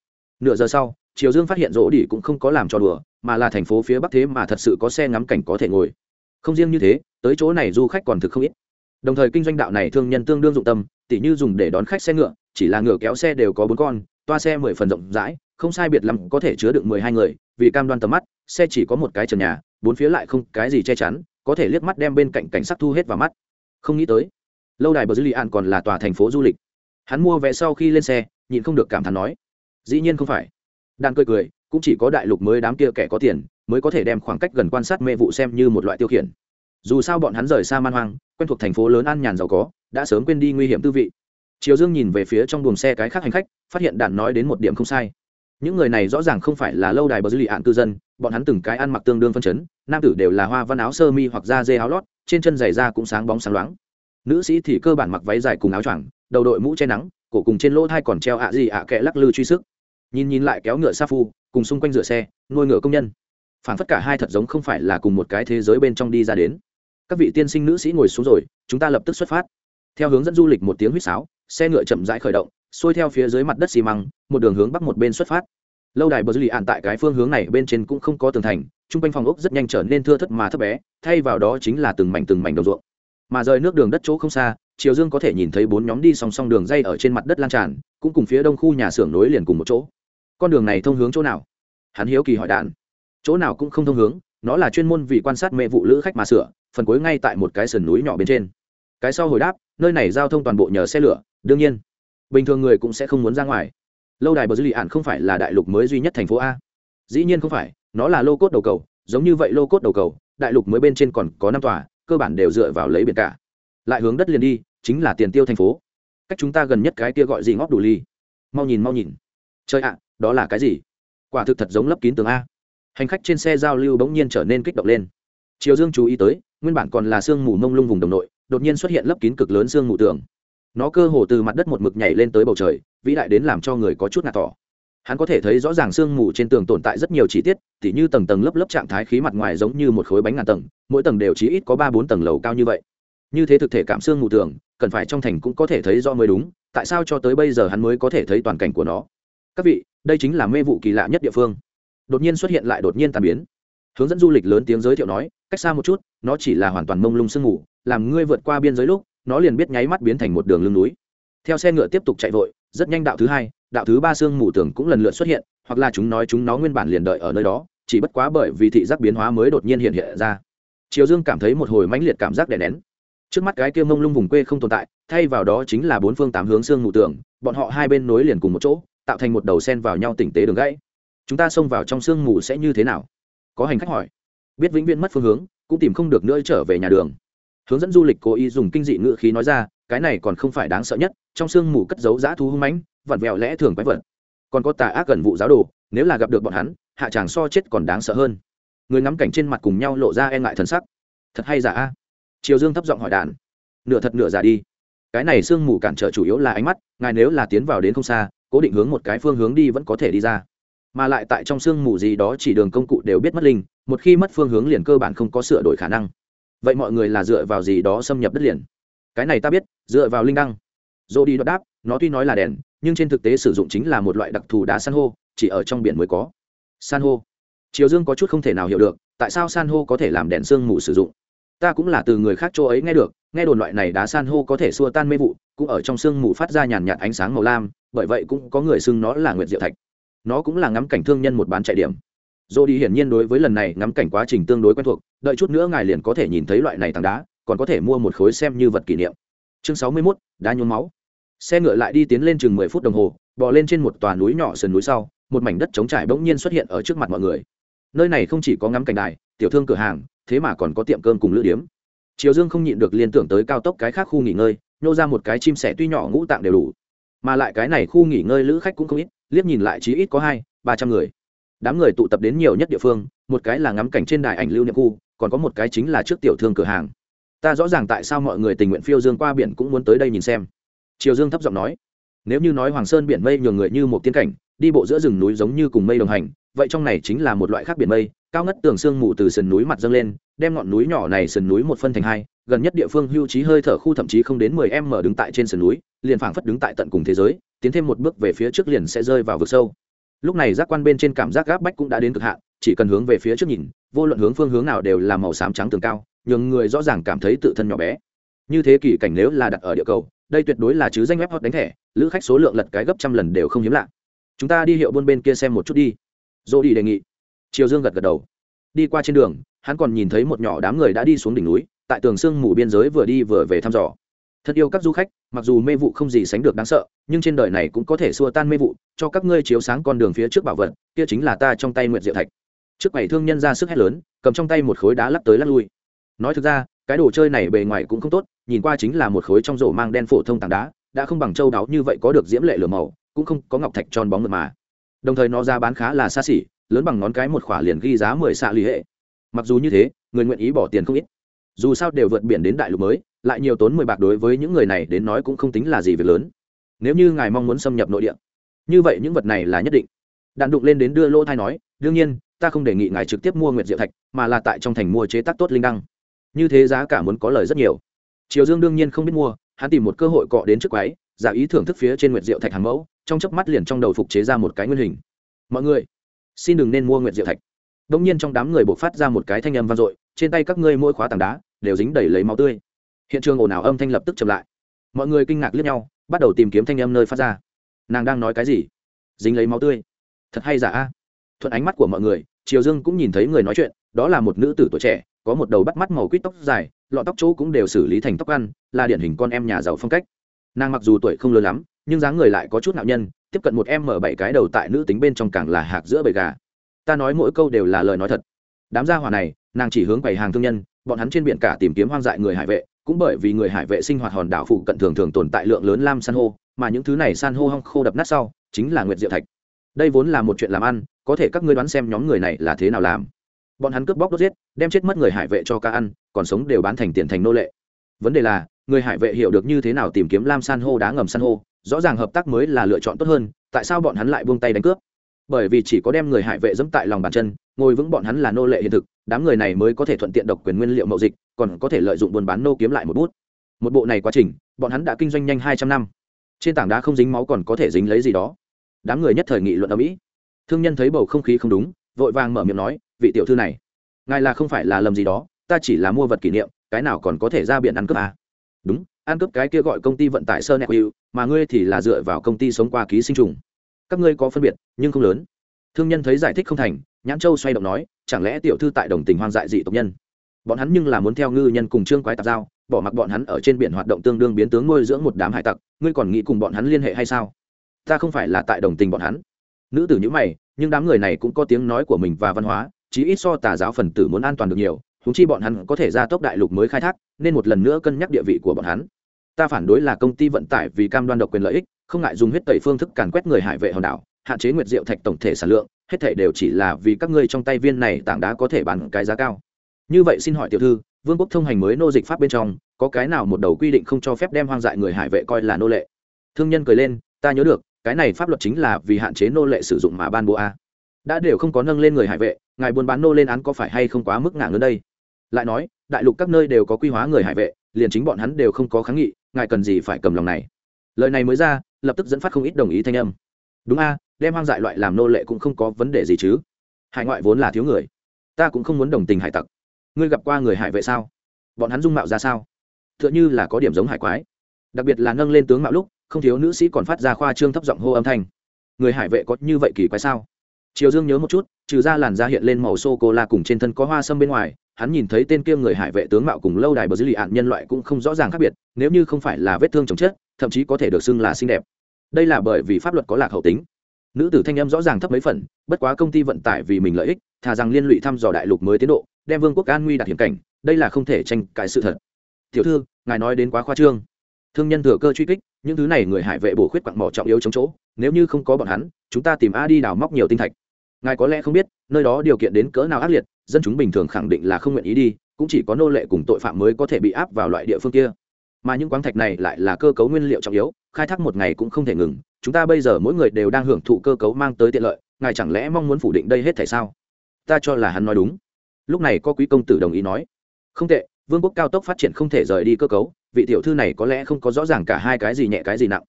Nửa giờ sau, triều dương phát hiện rỗ đi cũng không có làm cho đùa, mà là thành phố phía bắc thế mà thật sự có xe ngắm cảnh có thể ngồi. Không riêng như thế, tới chỗ này du khách còn thực không ít. Đồng thời kinh doanh đạo này thương nhân tương đương dụng tâm, tỉ như dùng để đón khách xe ngựa, chỉ là ngựa kéo xe đều có bốn con, toa xe mười phần rộng rãi không sai biệt lắm có thể chứa được mười hai người, vì cam đoan tầm mắt, xe chỉ có một cái trần nhà, bốn phía lại không cái gì che chắn, có thể liếc mắt đem bên cạnh cảnh sắc thu hết vào mắt. Không nghĩ tới, lâu đài bờ dư lì an còn là tòa thành phố du lịch. Hắn mua vé sau khi lên xe, nhịn không được cảm thán nói, dĩ nhiên không phải. Đang cười cười, cũng chỉ có đại lục mới đám kia kẻ có tiền, mới có thể đem khoảng cách gần quan sát mê vụ xem như một loại tiêu khiển. Dù sao bọn hắn rời xa man hoang, quen thuộc thành phố lớn an nhàn giàu có, đã sớm quên đi nguy hiểm tư vị. Triều dương nhìn về phía trong buồng xe cái khác hành khách, phát hiện đàn nói đến một điểm không sai những người này rõ ràng không phải là lâu đài bờ dư lì ạn cư dân, bọn hắn từng cái ăn mặc tương đương phân chấn, nam tử đều là hoa văn áo sơ mi hoặc da dê áo lót, trên chân giày da cũng sáng bóng sáng loáng. Nữ sĩ thì cơ bản mặc váy dài cùng áo choàng, đầu đội mũ che nắng, cổ cùng trên lỗ thai còn treo ạ gì ạ kẽ lắc lư truy sức. Nhìn nhìn lại kéo ngựa sa phu, cùng xung quanh rửa xe, nuôi ngựa công nhân. Phản phất cả hai thật giống không phải là cùng một cái thế giới bên trong đi ra đến. Các vị tiên sinh nữ sĩ ngồi xuống rồi, chúng ta lập tức xuất phát. Theo hướng dẫn du lịch một tiếng huýt sáo, xe ngựa chậm rãi khởi động xuôi theo phía dưới mặt đất xi măng, một đường hướng bắc một bên xuất phát. Lâu đài bờ dư lì ạn tại cái phương hướng này bên trên cũng không có tường thành t r u n g quanh phòng ốc rất nhanh trở nên thưa thất mà thấp bé, thay vào đó chính là từng mảnh từng mảnh đồng ruộng. Mà rời nước đường đất chỗ không xa, triều dương có thể nhìn thấy bốn nhóm đi song song đường dây ở trên mặt đất lan tràn, cũng cùng phía đông khu nhà xưởng nối liền cùng một chỗ. Con đường này thông hướng chỗ nào? Hắn hiếu kỳ hỏi đạn. Chỗ nào cũng không thông hướng, nó là chuyên môn vì quan sát mẹ vụ lữ khách mà sửa, phần cuối ngay tại một cái sườn núi nhỏ bên trên. Cái sau hồi đáp, nơi này giao thông toàn bộ nhờ xe lửa, đương nhiên bình thường người cũng sẽ không muốn ra ngoài. Lâu đài bờ dư lì ạn không phải là đại lục mới duy nhất thành phố a. Dĩ nhiên không phải, nó là lô cốt đầu cầu, giống như vậy lô cốt đầu cầu, đại lục mới bên trên còn có năm tòa, cơ bản đều dựa vào lấy biển cả. Lại hướng đất liền đi, chính là tiền tiêu thành phố. Cách chúng ta gần nhất cái kia gọi gì ngóc đủ ly mau nhìn mau nhìn. Chơi ạ, đó là cái gì? Quả thực thật giống lấp kín tường a. Hành khách trên xe giao lưu bỗng nhiên trở nên kích động lên. Triều dương chú ý tới, nguyên bản còn là sương mù mông lung vùng đồng nội, đột nhiên xuất hiện lấp kín cực lớn sương mù tường nó cơ hồ từ mặt đất một mực nhảy lên tới bầu trời, vĩ đại đến làm cho người có chút ngạt tỏ hắn có thể thấy rõ ràng sương mù trên tường tồn tại rất nhiều chi tiết, tỉ như tầng tầng lớp lớp trạng thái khí mặt ngoài giống như một khối bánh ngàn tầng, mỗi tầng đều chỉ ít có ba bốn tầng lầu cao như vậy. Như thế thực thể cảm sương mù tường, cần phải trong thành cũng có thể thấy rõ mới đúng, tại sao cho tới bây giờ hắn mới có thể thấy toàn cảnh của nó? Các vị, đây chính là mê vụ kỳ lạ nhất địa phương. Đột nhiên xuất hiện lại đột nhiên tàn biến. Hướng dẫn du lịch lớn tiếng giới thiệu nói, cách xa một chút, nó chỉ là hoàn toàn mông lung sương mù, làm ngươi vượt qua biên giới lúc nó liền biết nháy mắt biến thành một đường lưng núi. Theo xe ngựa tiếp tục chạy vội, rất nhanh đạo thứ hai, đạo thứ ba xương mù tường cũng lần lượt xuất hiện, hoặc là chúng nói chúng nó nguyên bản liền đợi ở nơi đó, chỉ bất quá bởi vì thị giác biến hóa mới đột nhiên hiện hiện ra. Triều dương cảm thấy một hồi mãnh liệt cảm giác đè nén. Trước mắt cái kia mông lung vùng quê không tồn tại, thay vào đó chính là bốn phương tám hướng xương mù tường, bọn họ hai bên nối liền cùng một chỗ, tạo thành một đầu sen vào nhau tỉnh tế đường gãy. Chúng ta xông vào trong sương mù sẽ như thế nào? Có hành khách hỏi. Biết vĩnh viễn mất phương hướng, cũng tìm không được nữa trở về nhà đường hướng dẫn du lịch cố ý dùng kinh dị ngữ khí nói ra, cái này còn không phải đáng sợ nhất, trong sương mù cất giấu dã thú hung mãnh, vặn vẹo lẽ thường quái vật. Còn có tà ác gần vụ giáo đồ, nếu là gặp được bọn hắn, hạ tràng so chết còn đáng sợ hơn. Người ngắm cảnh trên mặt cùng nhau lộ ra e ngại thần sắc. Thật hay giả a? Triều dương thấp giọng hỏi đàn. Nửa thật nửa giả đi. Cái này sương mù cản trở chủ yếu là ánh mắt, ngài nếu là tiến vào đến không xa, cố định hướng một cái phương hướng đi vẫn có thể đi ra. Mà lại tại trong sương mù gì đó chỉ đường công cụ đều biết mất linh, một khi mất phương hướng liền cơ bản không có sửa đổi khả năng vậy mọi người là dựa vào gì đó xâm nhập đất liền? Cái này ta biết, dựa vào linh đăng. Dô đi đọc đáp, nó tuy nói là đèn, nhưng trên thực tế sử dụng chính là một loại đặc thù đá san hô, chỉ ở trong biển mới có. San hô. Triều dương có chút không thể nào hiểu được, tại sao san hô có thể làm đèn sương mù sử dụng? Ta cũng là từ người khác chỗ ấy nghe được, nghe đồn loại này đá san hô có thể xua tan mê vụ, cũng ở trong sương mù phát ra nhàn nhạt ánh sáng màu lam, bởi vậy cũng có người xưng nó là nguyệt diệu thạch. Nó cũng là ngắm cảnh thương nhân một bán chạy điểm dô đi hiển nhiên đối với lần này ngắm cảnh quá trình tương đối quen thuộc, đợi chút nữa ngài liền có thể nhìn thấy loại này tảng đá, còn có thể mua một khối xem như vật kỷ niệm. Chương sáu mươi mốt, đá nhuốm máu. Xe ngựa lại đi tiến lên chừng mười phút đồng hồ, bò lên trên một tòa núi nhỏ sườn núi sau, một mảnh đất trống trải bỗng nhiên xuất hiện ở trước mặt mọi người. Nơi này không chỉ có ngắm cảnh đài, tiểu thương cửa hàng, thế mà còn có tiệm cơm cùng lữ điếm. Triều dương không nhịn được liên tưởng tới cao tốc cái khác khu nghỉ ngơi, nhô ra một cái chim sẻ tuy nhỏ ngũ tạng đều đủ. Mà lại cái này khu nghỉ ngơi lữ khách cũng không ít, liếc nhìn lại chí ít có hai, ba trăm người đám người tụ tập đến nhiều nhất địa phương, một cái là ngắm cảnh trên đài ảnh lưu niệm khu, còn có một cái chính là trước tiểu thương cửa hàng. Ta rõ ràng tại sao mọi người tình nguyện phiêu dương qua biển cũng muốn tới đây nhìn xem. Triều dương thấp giọng nói. Nếu như nói hoàng sơn biển mây nhường người như một tiên cảnh, đi bộ giữa rừng núi giống như cùng mây đồng hành, vậy trong này chính là một loại khác biển mây, cao ngất tường sương mù từ sườn núi mặt dâng lên, đem ngọn núi nhỏ này sườn núi một phân thành hai, gần nhất địa phương hưu trí hơi thở khu thậm chí không đến mười em mở đứng tại trên sườn núi, liền phảng phất đứng tại tận cùng thế giới, tiến thêm một bước về phía trước liền sẽ rơi vào vực sâu lúc này giác quan bên trên cảm giác gáp bách cũng đã đến cực hạn, chỉ cần hướng về phía trước nhìn, vô luận hướng phương hướng nào đều là màu xám trắng tường cao, nhường người rõ ràng cảm thấy tự thân nhỏ bé. Như thế kỷ cảnh nếu là đặt ở địa cầu, đây tuyệt đối là chứ danh web hot đánh thẻ, lữ khách số lượng lật cái gấp trăm lần đều không hiếm lạ. Chúng ta đi hiệu buôn bên kia xem một chút đi. Dô đi đề nghị. Triều dương gật gật đầu. Đi qua trên đường, hắn còn nhìn thấy một nhỏ đám người đã đi xuống đỉnh núi, tại tường sương mù biên giới vừa đi vừa về thăm dò thật yêu các du khách, mặc dù mê vụ không gì sánh được đáng sợ, nhưng trên đời này cũng có thể xua tan mê vụ, cho các ngươi chiếu sáng con đường phía trước bảo vật, kia chính là ta trong tay nguyệt diệu thạch. Trước bảy thương nhân ra sức hét lớn, cầm trong tay một khối đá lắc tới lắc lui. Nói thực ra, cái đồ chơi này bề ngoài cũng không tốt, nhìn qua chính là một khối trong rổ mang đen phổ thông tảng đá, đã không bằng châu đáo như vậy có được diễm lệ lửa màu, cũng không có ngọc thạch tròn bóng mượt mà. Đồng thời nó ra bán khá là xa xỉ, lớn bằng ngón cái một khỏa liền ghi giá mười xạ lý hệ. Mặc dù như thế, người nguyện ý bỏ tiền không ít. Dù sao đều vượt biển đến đại lục mới lại nhiều tốn mười bạc đối với những người này đến nói cũng không tính là gì việc lớn. Nếu như ngài mong muốn xâm nhập nội địa, như vậy những vật này là nhất định. Đạn đụng lên đến đưa lô thai nói, đương nhiên, ta không đề nghị ngài trực tiếp mua nguyệt diệu thạch, mà là tại trong thành mua chế tác tốt linh đăng. Như thế giá cả muốn có lời rất nhiều. Triều dương đương nhiên không biết mua, hắn tìm một cơ hội cọ đến trước quái, giả ý thưởng thức phía trên nguyệt diệu thạch hàng mẫu, trong chớp mắt liền trong đầu phục chế ra một cái nguyên hình. Mọi người, xin đừng nên mua nguyệt diệu thạch. Đông nhiên trong đám người buộc phát ra một cái thanh âm vang dội, trên tay các ngươi mỗi khóa tảng đá đều dính đầy lấy máu tươi hiện trường ồn ào âm thanh lập tức chậm lại. Mọi người kinh ngạc liếc nhau, bắt đầu tìm kiếm thanh âm nơi phát ra. Nàng đang nói cái gì? Dính lấy máu tươi. Thật hay giả? A thuận ánh mắt của mọi người, triều dương cũng nhìn thấy người nói chuyện, đó là một nữ tử tuổi trẻ, có một đầu bắt mắt màu quýt tóc dài, lọ tóc chỗ cũng đều xử lý thành tóc ăn, là điển hình con em nhà giàu phong cách. Nàng mặc dù tuổi không lớn lắm, nhưng dáng người lại có chút nạo nhân, tiếp cận một em mở bảy cái đầu tại nữ tính bên trong càng là hạc giữa bầy gà. Ta nói mỗi câu đều là lời nói thật. Đám gia hỏa này, nàng chỉ hướng quầy hàng thương nhân bọn hắn trên biển cả tìm kiếm hoang dại người hải vệ, cũng bởi vì người hải vệ sinh hoạt hòn đảo phụ cận thường thường tồn tại lượng lớn lam san hô, mà những thứ này san hô hong khô đập nát sau, chính là nguyệt diệu thạch. Đây vốn là một chuyện làm ăn, có thể các ngươi đoán xem nhóm người này là thế nào làm. Bọn hắn cướp bóc đốt giết, đem chết mất người hải vệ cho ca ăn, còn sống đều bán thành tiền thành nô lệ. Vấn đề là, người hải vệ hiểu được như thế nào tìm kiếm lam san hô đá ngầm san hô, rõ ràng hợp tác mới là lựa chọn tốt hơn, tại sao bọn hắn lại buông tay đánh cướp? Bởi vì chỉ có đem người hải vệ dẫm tại lòng bàn chân, ngồi vững bọn hắn là nô lệ hiện thực, đám người này mới có thể thuận tiện độc quyền nguyên liệu mậu dịch, còn có thể lợi dụng buôn bán nô kiếm lại một bút. Một bộ này quá trình, bọn hắn đã kinh doanh nhanh hai trăm năm. Trên tảng đá không dính máu còn có thể dính lấy gì đó. Đám người nhất thời nghị luận ở mỹ thương nhân thấy bầu không khí không đúng, vội vàng mở miệng nói, vị tiểu thư này, ngài là không phải là lầm gì đó, ta chỉ là mua vật kỷ niệm, cái nào còn có thể ra biển ăn cướp à? đúng, ăn cướp cái kia gọi công ty vận tải sơn mà ngươi thì là dựa vào công ty sống qua ký sinh trùng các ngươi có phân biệt, nhưng không lớn. Thương nhân thấy giải thích không thành, nhãn châu xoay động nói, chẳng lẽ tiểu thư tại đồng tình hoang dại dị tộc nhân? Bọn hắn nhưng là muốn theo ngư nhân cùng trương quái tạp giao, bỏ mặc bọn hắn ở trên biển hoạt động tương đương biến tướng nuôi dưỡng một đám hải tặc, ngươi còn nghĩ cùng bọn hắn liên hệ hay sao? Ta không phải là tại đồng tình bọn hắn. Nữ tử nhữ mày, nhưng đám người này cũng có tiếng nói của mình và văn hóa, chí ít so tà giáo phần tử muốn an toàn được nhiều húng chi bọn hắn có thể ra tốc đại lục mới khai thác, nên một lần nữa cân nhắc địa vị của bọn hắn. Ta phản đối là công ty vận tải vì cam đoan độc quyền lợi ích không ngại dùng huyết tẩy phương thức càn quét người hải vệ hòn đảo, hạn chế nguyệt diệu thạch tổng thể sản lượng, hết thể đều chỉ là vì các ngươi trong tay viên này tảng đá có thể bán cái giá cao. Như vậy xin hỏi tiểu thư, vương quốc thông hành mới nô dịch pháp bên trong, có cái nào một đầu quy định không cho phép đem hoang dại người hải vệ coi là nô lệ? Thương nhân cười lên, ta nhớ được, cái này pháp luật chính là vì hạn chế nô lệ sử dụng mà ban bố a. Đã đều không có nâng lên người hải vệ, ngài buôn bán nô lên án có phải hay không quá mức ngả ngớn đây? Lại nói, đại lục các nơi đều có quy hóa người hải vệ, liền chính bọn hắn đều không có kháng nghị, ngài cần gì phải cầm lòng này? Lời này mới ra, lập tức dẫn phát không ít đồng ý thanh âm. Đúng a, đem hoang dại loại làm nô lệ cũng không có vấn đề gì chứ. Hải ngoại vốn là thiếu người. Ta cũng không muốn đồng tình hải tặc. Ngươi gặp qua người hải vệ sao? Bọn hắn dung mạo ra sao? T h ư ợ n h ư là có điểm giống hải quái. Đặc biệt là nâng lên tướng mạo lúc, không thiếu nữ sĩ còn phát ra khoa trương thấp giọng hô âm thanh. Người hải vệ có như vậy kỳ quái sao? Triều dương nhớ một chút, trừ ra làn da hiện lên màu sô cô la cùng trên thân có hoa sâm bên ngoài, hắn nhìn thấy tên kia người hải vệ tướng mạo cùng lâu đài bờ dư lì ạn nhân loại cũng không rõ ràng khác biệt, nếu như không phải là vết thương chồng chết thậm chí có thể được xưng là xinh đẹp. Đây là bởi vì pháp luật có lạc hậu tính. Nữ tử thanh âm rõ ràng thấp mấy phần, bất quá công ty vận tải vì mình lợi ích, thà rằng liên lụy thăm dò đại lục mới tiến độ, đem vương quốc an nguy đặt hiểm cảnh, đây là không thể tranh cãi sự thật. Tiểu thư, ngài nói đến quá khoa trương. Thương nhân thừa cơ truy kích, những thứ này người hải vệ bổ khuyết quặng mỏ trọng yếu chống chỗ, nếu như không có bọn hắn, chúng ta tìm a đi đào móc nhiều tinh thạch. Ngài có lẽ không biết, nơi đó điều kiện đến cỡ nào ác liệt, dân chúng bình thường khẳng định là không nguyện ý đi, cũng chỉ có nô lệ cùng tội phạm mới có thể bị áp vào loại địa phương kia mà những quáng thạch này lại là cơ cấu nguyên liệu trọng yếu, khai thác một ngày cũng không thể ngừng. Chúng ta bây giờ mỗi người đều đang hưởng thụ cơ cấu mang tới tiện lợi, ngài chẳng lẽ mong muốn phủ định đây hết thể sao? Ta cho là hắn nói đúng. Lúc này có quý công tử đồng ý nói. Không tệ, vương quốc cao tốc phát triển không thể rời đi cơ cấu, vị tiểu thư này có lẽ không có rõ ràng cả hai cái gì nhẹ cái gì nặng.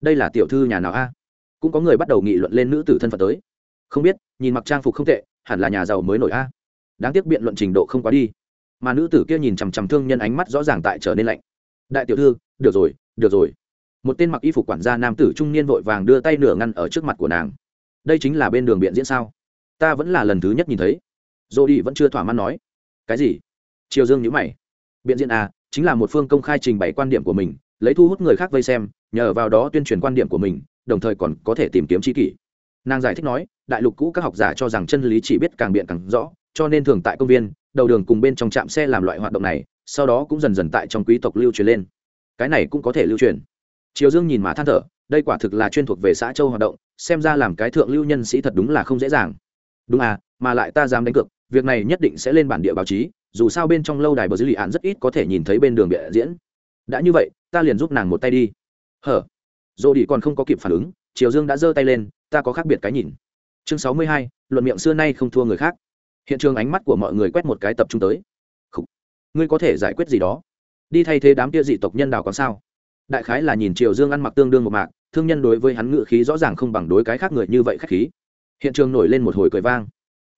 Đây là tiểu thư nhà nào a? Cũng có người bắt đầu nghị luận lên nữ tử thân phận tới. Không biết, nhìn mặc trang phục không tệ, hẳn là nhà giàu mới nổi a. Đáng tiếc biện luận trình độ không quá đi. Mà nữ tử kia nhìn chằm chằm thương nhân ánh mắt rõ ràng tại trở nên lạnh đại tiểu thư, được rồi được rồi. Một tên mặc y phục quản gia nam tử trung niên vội vàng đưa tay nửa ngăn ở trước mặt của nàng. Đây chính là bên đường biện diễn sao? Ta vẫn là lần thứ nhất nhìn thấy. Dô đi vẫn chưa thỏa mãn nói. Cái gì? Triều dương nhữ mày. Biện diễn à chính là một phương công khai trình bày quan điểm của mình, lấy thu hút người khác vây xem, nhờ vào đó tuyên truyền quan điểm của mình, đồng thời còn có thể tìm kiếm tri kỷ. Nàng giải thích nói, đại lục cũ các học giả cho rằng chân lý chỉ biết càng biện càng rõ, cho nên thường tại công viên, đầu đường cùng bên trong trạm xe làm loại hoạt động này sau đó cũng dần dần tại trong quý tộc lưu truyền lên. Cái này cũng có thể lưu truyền. Triều dương nhìn mà than thở, đây quả thực là chuyên thuộc về xã châu hoạt động, xem ra làm cái thượng lưu nhân sĩ thật đúng là không dễ dàng. Đúng à mà lại ta dám đánh cược, việc này nhất định sẽ lên bản địa báo chí, dù sao bên trong lâu đài bờ dưới lì án rất ít có thể nhìn thấy bên đường bịa diễn. Đã như vậy, ta liền giúp nàng một tay đi. Hở? Dỗ đi còn không có kịp phản ứng, triều dương đã giơ tay lên, ta có khác biệt cái nhìn. Chương sáu mươi hai, luận miệng xưa nay không thua người khác. Hiện trường ánh mắt của mọi người quét một cái tập trung tới ngươi có thể giải quyết gì đó? Đi thay thế đám kia dị tộc nhân đào còn sao? Đại khái là nhìn triều dương ăn mặc tương đương một mạc, thương nhân đối với hắn ngự khí rõ ràng không bằng đối cái khác người như vậy khách khí. Hiện trường nổi lên một hồi cười vang.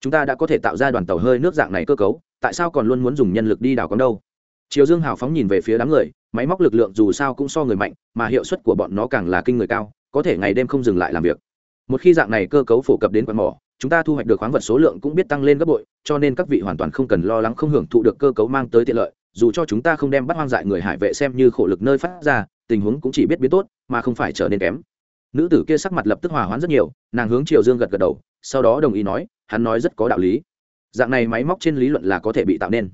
Chúng ta đã có thể tạo ra đoàn tàu hơi nước dạng này cơ cấu, tại sao còn luôn muốn dùng nhân lực đi đào cống đâu? Triều dương hào phóng nhìn về phía đám người, máy móc lực lượng dù sao cũng so người mạnh, mà hiệu suất của bọn nó càng là kinh người cao, có thể ngày đêm không dừng lại làm việc. Một khi dạng này cơ cấu phổ cập đến quạt mỏ chúng ta thu hoạch được khoáng vật số lượng cũng biết tăng lên gấp bội, cho nên các vị hoàn toàn không cần lo lắng không hưởng thụ được cơ cấu mang tới tiện lợi, dù cho chúng ta không đem bắt hoang dại người hải vệ xem như khổ lực nơi phát ra, tình huống cũng chỉ biết biến tốt, mà không phải trở nên kém. Nữ tử kia sắc mặt lập tức hòa hoãn rất nhiều, nàng hướng triều dương gật gật đầu, sau đó đồng ý nói, hắn nói rất có đạo lý. Dạng này máy móc trên lý luận là có thể bị tạo nên.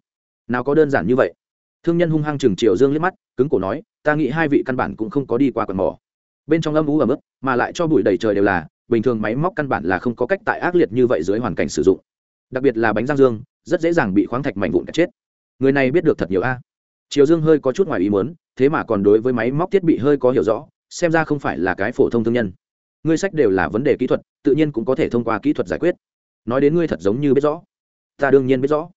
Nào có đơn giản như vậy. Thương nhân hung hăng chừng triều dương liếc mắt, cứng cổ nói, ta nghĩ hai vị căn bản cũng không có đi qua quần mỏ bên trong âm ú ẩm ướt, mà lại cho bụi đầy trời đều là bình thường máy móc căn bản là không có cách tại ác liệt như vậy dưới hoàn cảnh sử dụng. Đặc biệt là bánh răng dương, rất dễ dàng bị khoáng thạch mảnh vụn cả chết. Người này biết được thật nhiều a. Triều dương hơi có chút ngoài ý muốn, thế mà còn đối với máy móc thiết bị hơi có hiểu rõ, xem ra không phải là cái phổ thông thương nhân. Ngươi sách đều là vấn đề kỹ thuật, tự nhiên cũng có thể thông qua kỹ thuật giải quyết. Nói đến ngươi thật giống như biết rõ. Ta đương nhiên biết rõ.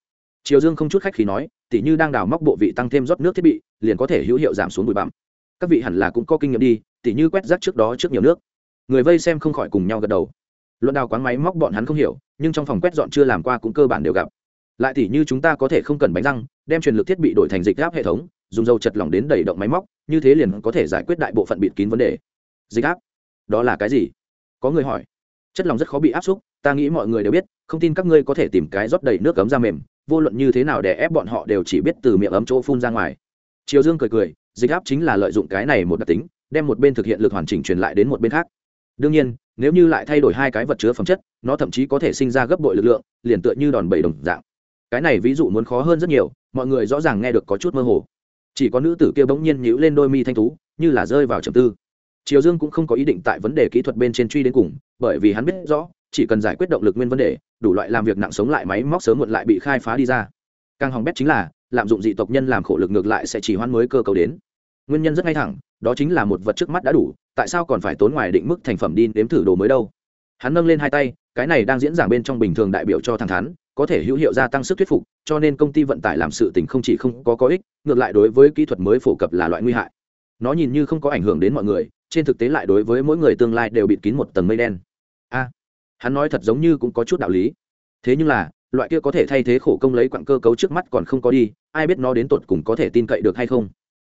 Triều dương không chút khách khi nói, tỉ như đang đào móc bộ vị tăng thêm rót nước thiết bị, liền có thể hữu hiệu giảm xuống bụi bặm. Các vị hẳn là cũng có kinh nghiệm đi, tỉ như quét rác trước đó trước nhiều nước người vây xem không khỏi cùng nhau gật đầu. Luận đào quán máy móc bọn hắn không hiểu, nhưng trong phòng quét dọn chưa làm qua cũng cơ bản đều gặp. Lại thì như chúng ta có thể không cần bánh răng, đem truyền lực thiết bị đổi thành dịch áp hệ thống, dùng dầu chật lỏng đến đẩy động máy móc, như thế liền có thể giải quyết đại bộ phận bịt kín vấn đề. Dịch áp? Đó là cái gì? Có người hỏi. Chất lỏng rất khó bị áp xúc, ta nghĩ mọi người đều biết, không tin các ngươi có thể tìm cái rót đầy nước cấm ra mềm, vô luận như thế nào để ép bọn họ đều chỉ biết từ miệng ấm chỗ phun ra ngoài. Triều dương cười cười, dịch áp chính là lợi dụng cái này một đặc tính, đem một bên thực hiện lực hoàn chỉnh truyền lại đến một bên khác đương nhiên, nếu như lại thay đổi hai cái vật chứa phẩm chất, nó thậm chí có thể sinh ra gấp bội lực lượng, liền tựa như đòn bẩy đồng dạng. Cái này ví dụ muốn khó hơn rất nhiều, mọi người rõ ràng nghe được có chút mơ hồ. Chỉ có nữ tử kia bỗng nhiên nhíu lên đôi mi thanh tú, như là rơi vào trầm tư. Triều dương cũng không có ý định tại vấn đề kỹ thuật bên trên truy đến cùng, bởi vì hắn biết rõ, chỉ cần giải quyết động lực nguyên vấn đề, đủ loại làm việc nặng sống lại máy móc sớm muộn lại bị khai phá đi ra. Càng hỏng bét chính là, lạm dụng dị tộc nhân làm khổ lực ngược lại sẽ chỉ hoan mới cơ cầu đến. Nguyên nhân rất ngay thẳng đó chính là một vật trước mắt đã đủ, tại sao còn phải tốn ngoài định mức thành phẩm đi nếm thử đồ mới đâu? Hắn nâng lên hai tay, cái này đang diễn giảng bên trong bình thường đại biểu cho thẳng thắn, có thể hữu hiệu gia tăng sức thuyết phục, cho nên công ty vận tải làm sự tình không chỉ không có có ích, ngược lại đối với kỹ thuật mới phổ cập là loại nguy hại. Nó nhìn như không có ảnh hưởng đến mọi người, trên thực tế lại đối với mỗi người tương lai đều bịt kín một tầng mây đen. A, hắn nói thật giống như cũng có chút đạo lý. Thế nhưng là, loại kia có thể thay thế khổ công lấy quặng cơ cấu trước mắt còn không có đi, ai biết nó đến tột cùng có thể tin cậy được hay không?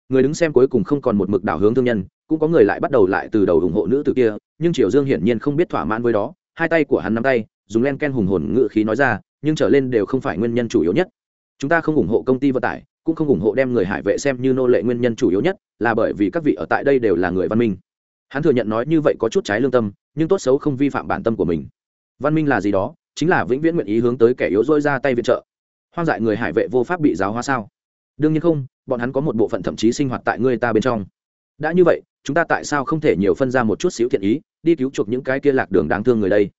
Người đứng xem cuối cùng không còn một mực đảo hướng thương nhân, cũng có người lại bắt đầu lại từ đầu ủng hộ nữ tử kia, nhưng triều dương hiển nhiên không biết thỏa mãn với đó, hai tay của hắn nắm tay, dùng len ken hùng hồn ngự khí nói ra, nhưng trở lên đều không phải nguyên nhân chủ yếu nhất. Chúng ta không ủng hộ công ty vận tải, cũng không ủng hộ đem người hải vệ xem như nô lệ nguyên nhân chủ yếu nhất, là bởi vì các vị ở tại đây đều là người văn minh. Hắn thừa nhận nói như vậy có chút trái lương tâm, nhưng tốt xấu không vi phạm bản tâm của mình. Văn minh là gì đó, chính là vĩnh viễn nguyện ý hướng tới kẻ yếu dôi ra tay viện trợ. Hoang dại người hải vệ vô pháp bị giáo hóa sao? Đương nhiên không, bọn hắn có một bộ phận thậm chí sinh hoạt tại ngươi ta bên trong. Đã như vậy, chúng ta tại sao không thể nhiều phân ra một chút xíu thiện ý, đi cứu chuộc những cái kia lạc đường đáng thương người đây?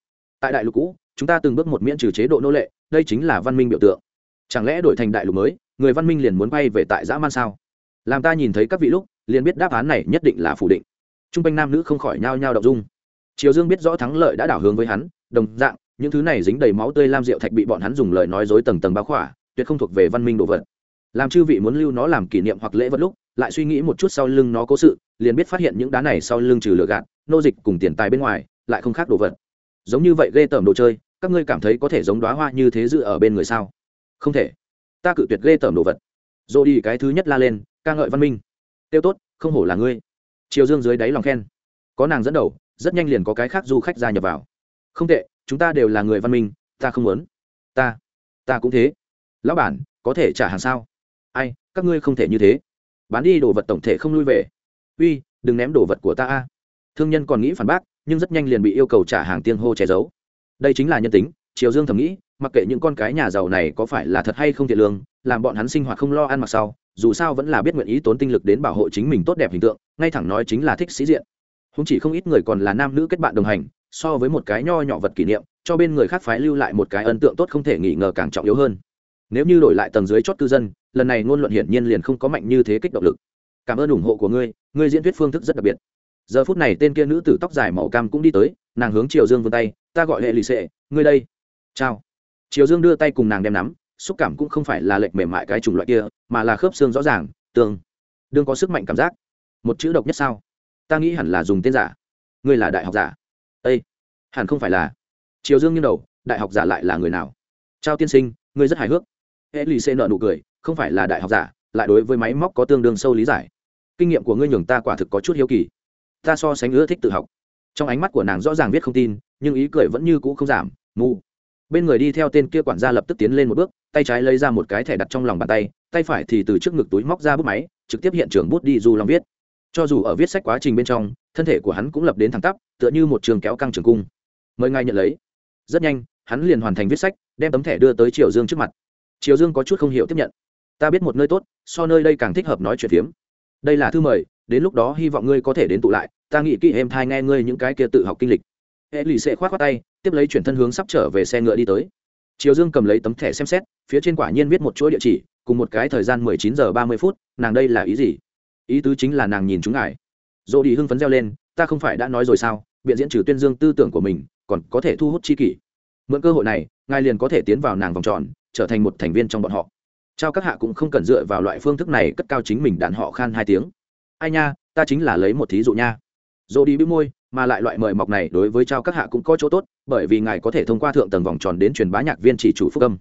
Tại đại lục cũ, chúng ta từng bước một miễn trừ chế độ nô lệ, đây chính là văn minh biểu tượng. Chẳng lẽ đổi thành đại lục mới, người văn minh liền muốn bay về tại dã man sao? Làm ta nhìn thấy các vị lúc, liền biết đáp án này nhất định là phủ định. T r u n g quanh nam nữ không khỏi nhao nhao đậu dung. Triều dương biết rõ thắng lợi đã đảo hướng với hắn, đồng dạng, những thứ này dính đầy máu tươi lam rượu thạch bị bọn hắn dùng lời nói dối tầng tầng báo khỏa, tuyệt không thuộc về văn minh đồ vật làm chư vị muốn lưu nó làm kỷ niệm hoặc lễ vật lúc, lại suy nghĩ một chút sau lưng nó cố sự, liền biết phát hiện những đá này sau lưng trừ lửa gạt, nô dịch cùng tiền tài bên ngoài, lại không khác đồ vật. Giống như vậy ghê tởm đồ chơi, các ngươi cảm thấy có thể giống đoá hoa như thế dự ở bên người sao? Không thể. Ta cự tuyệt ghê tởm đồ vật. Rồi đi cái thứ nhất la lên, ca ngợi văn minh. Tiêu tốt, không hổ là ngươi. Chiều dương dưới đáy lòng khen. Có nàng dẫn đầu, rất nhanh liền có cái khác du khách gia nhập vào. Không tệ, chúng ta đều là người văn minh, ta không muốn. Ta ta cũng thế. Lão bản, có thể trả hàng sao? Các ngươi không thể như thế. Bán đi đồ vật tổng thể không lui về. Uy, đừng ném đồ vật của ta a. Thương nhân còn nghĩ phản bác, nhưng rất nhanh liền bị yêu cầu trả hàng tiên hô che giấu. Đây chính là nhân tính, triều dương thầm nghĩ, mặc kệ những con cái nhà giàu này có phải là thật hay không thiện lương, làm bọn hắn sinh hoạt không lo ăn mặc sau, dù sao vẫn là biết nguyện ý tốn tinh lực đến bảo hộ chính mình tốt đẹp hình tượng, ngay thẳng nói chính là thích sĩ diện. Không chỉ không ít người còn là nam nữ kết bạn đồng hành, so với một cái nho nhỏ vật kỷ niệm, cho bên người khác phái lưu lại một cái ấn tượng tốt không thể nghi ngờ càng trọng yếu hơn nếu như đổi lại tầng dưới chót cư dân, lần này ngôn luận hiển nhiên liền không có mạnh như thế kích động lực. Cảm ơn ủng hộ của ngươi ngươi diễn thuyết phương thức rất đặc biệt. Giờ phút này tên kia nữ tử tóc dài màu cam cũng đi tới, nàng hướng triều dương vươn tay, ta gọi hệ lì xệ, ngươi đây. Chào. Triều dương đưa tay cùng nàng đem nắm, xúc cảm cũng không phải là lệch mềm mại cái chủng loại kia, mà là khớp xương rõ ràng, tương đương có sức mạnh cảm giác. Một chữ độc nhất sao? Ta nghĩ hẳn là dùng tên giả. Ngươi là đại học giả. Ây hẳn không phải là. Triều dương nghiêng đầu, đại học giả lại là người nào? Trao tiên sinh, ngươi rất hài hước e lì xê nợ nụ cười, không phải là đại học giả, lại đối với máy móc có tương đương sâu lý giải. Kinh nghiệm của ngươi nhường ta quả thực có chút hiếu kỳ. Ta so sánh ưa thích tự học. Trong ánh mắt của nàng rõ ràng viết không tin, nhưng ý cười vẫn như cũ không giảm, mù. Bên người đi theo tên kia quản gia lập tức tiến lên một bước, tay trái lấy ra một cái thẻ đặt trong lòng bàn tay tay phải thì từ trước ngực túi móc ra bút máy, trực tiếp hiện trường bút đi du long viết. Cho dù ở viết sách quá trình bên trong, thân thể của hắn cũng lập đến thẳng tắp, tựa như một trường kéo căng trường cung. Mời ngài nhận lấy. Rất nhanh, hắn liền hoàn thành viết sách, đem tấm thẻ đưa tới triều dương trước mặt triều dương có chút không hiểu tiếp nhận. Ta biết một nơi tốt, so nơi đây càng thích hợp nói chuyện phiếm. Đây là thư mời, đến lúc đó hy vọng ngươi có thể đến tụ lại, ta nghĩ kỹ em thai nghe ngươi những cái kia tự học kinh lịch. Hệ lì xệ khoát khoát tay, tiếp lấy chuyển thân hướng sắp trở về xe ngựa đi tới. Triều dương cầm lấy tấm thẻ xem xét, phía trên quả nhiên viết một chuỗi địa chỉ, cùng một cái thời gian mười chín giờ ba mươi phút, nàng đây là ý gì? Ý tứ chính là nàng nhìn chúng ngài. Dỗ đi hưng phấn reo lên, ta không phải đã nói rồi sao, biện diễn trừ tuyên dương tư tưởng của mình, còn có thể thu hút chi kỷ. Mượn cơ hội này, ngài liền có thể tiến vào nàng vòng tròn trở thành một thành viên trong bọn họ. Trao các hạ cũng không cần dựa vào loại phương thức này cất cao chính mình đàn họ khan hai tiếng. Ai nha, ta chính là lấy một thí dụ nha. Dỗ đi bĩu môi, mà lại loại mời mọc này đối với trao các hạ cũng có chỗ tốt, bởi vì ngài có thể thông qua thượng tầng vòng tròn đến truyền bá nhạc viên chỉ chủ phúc âm.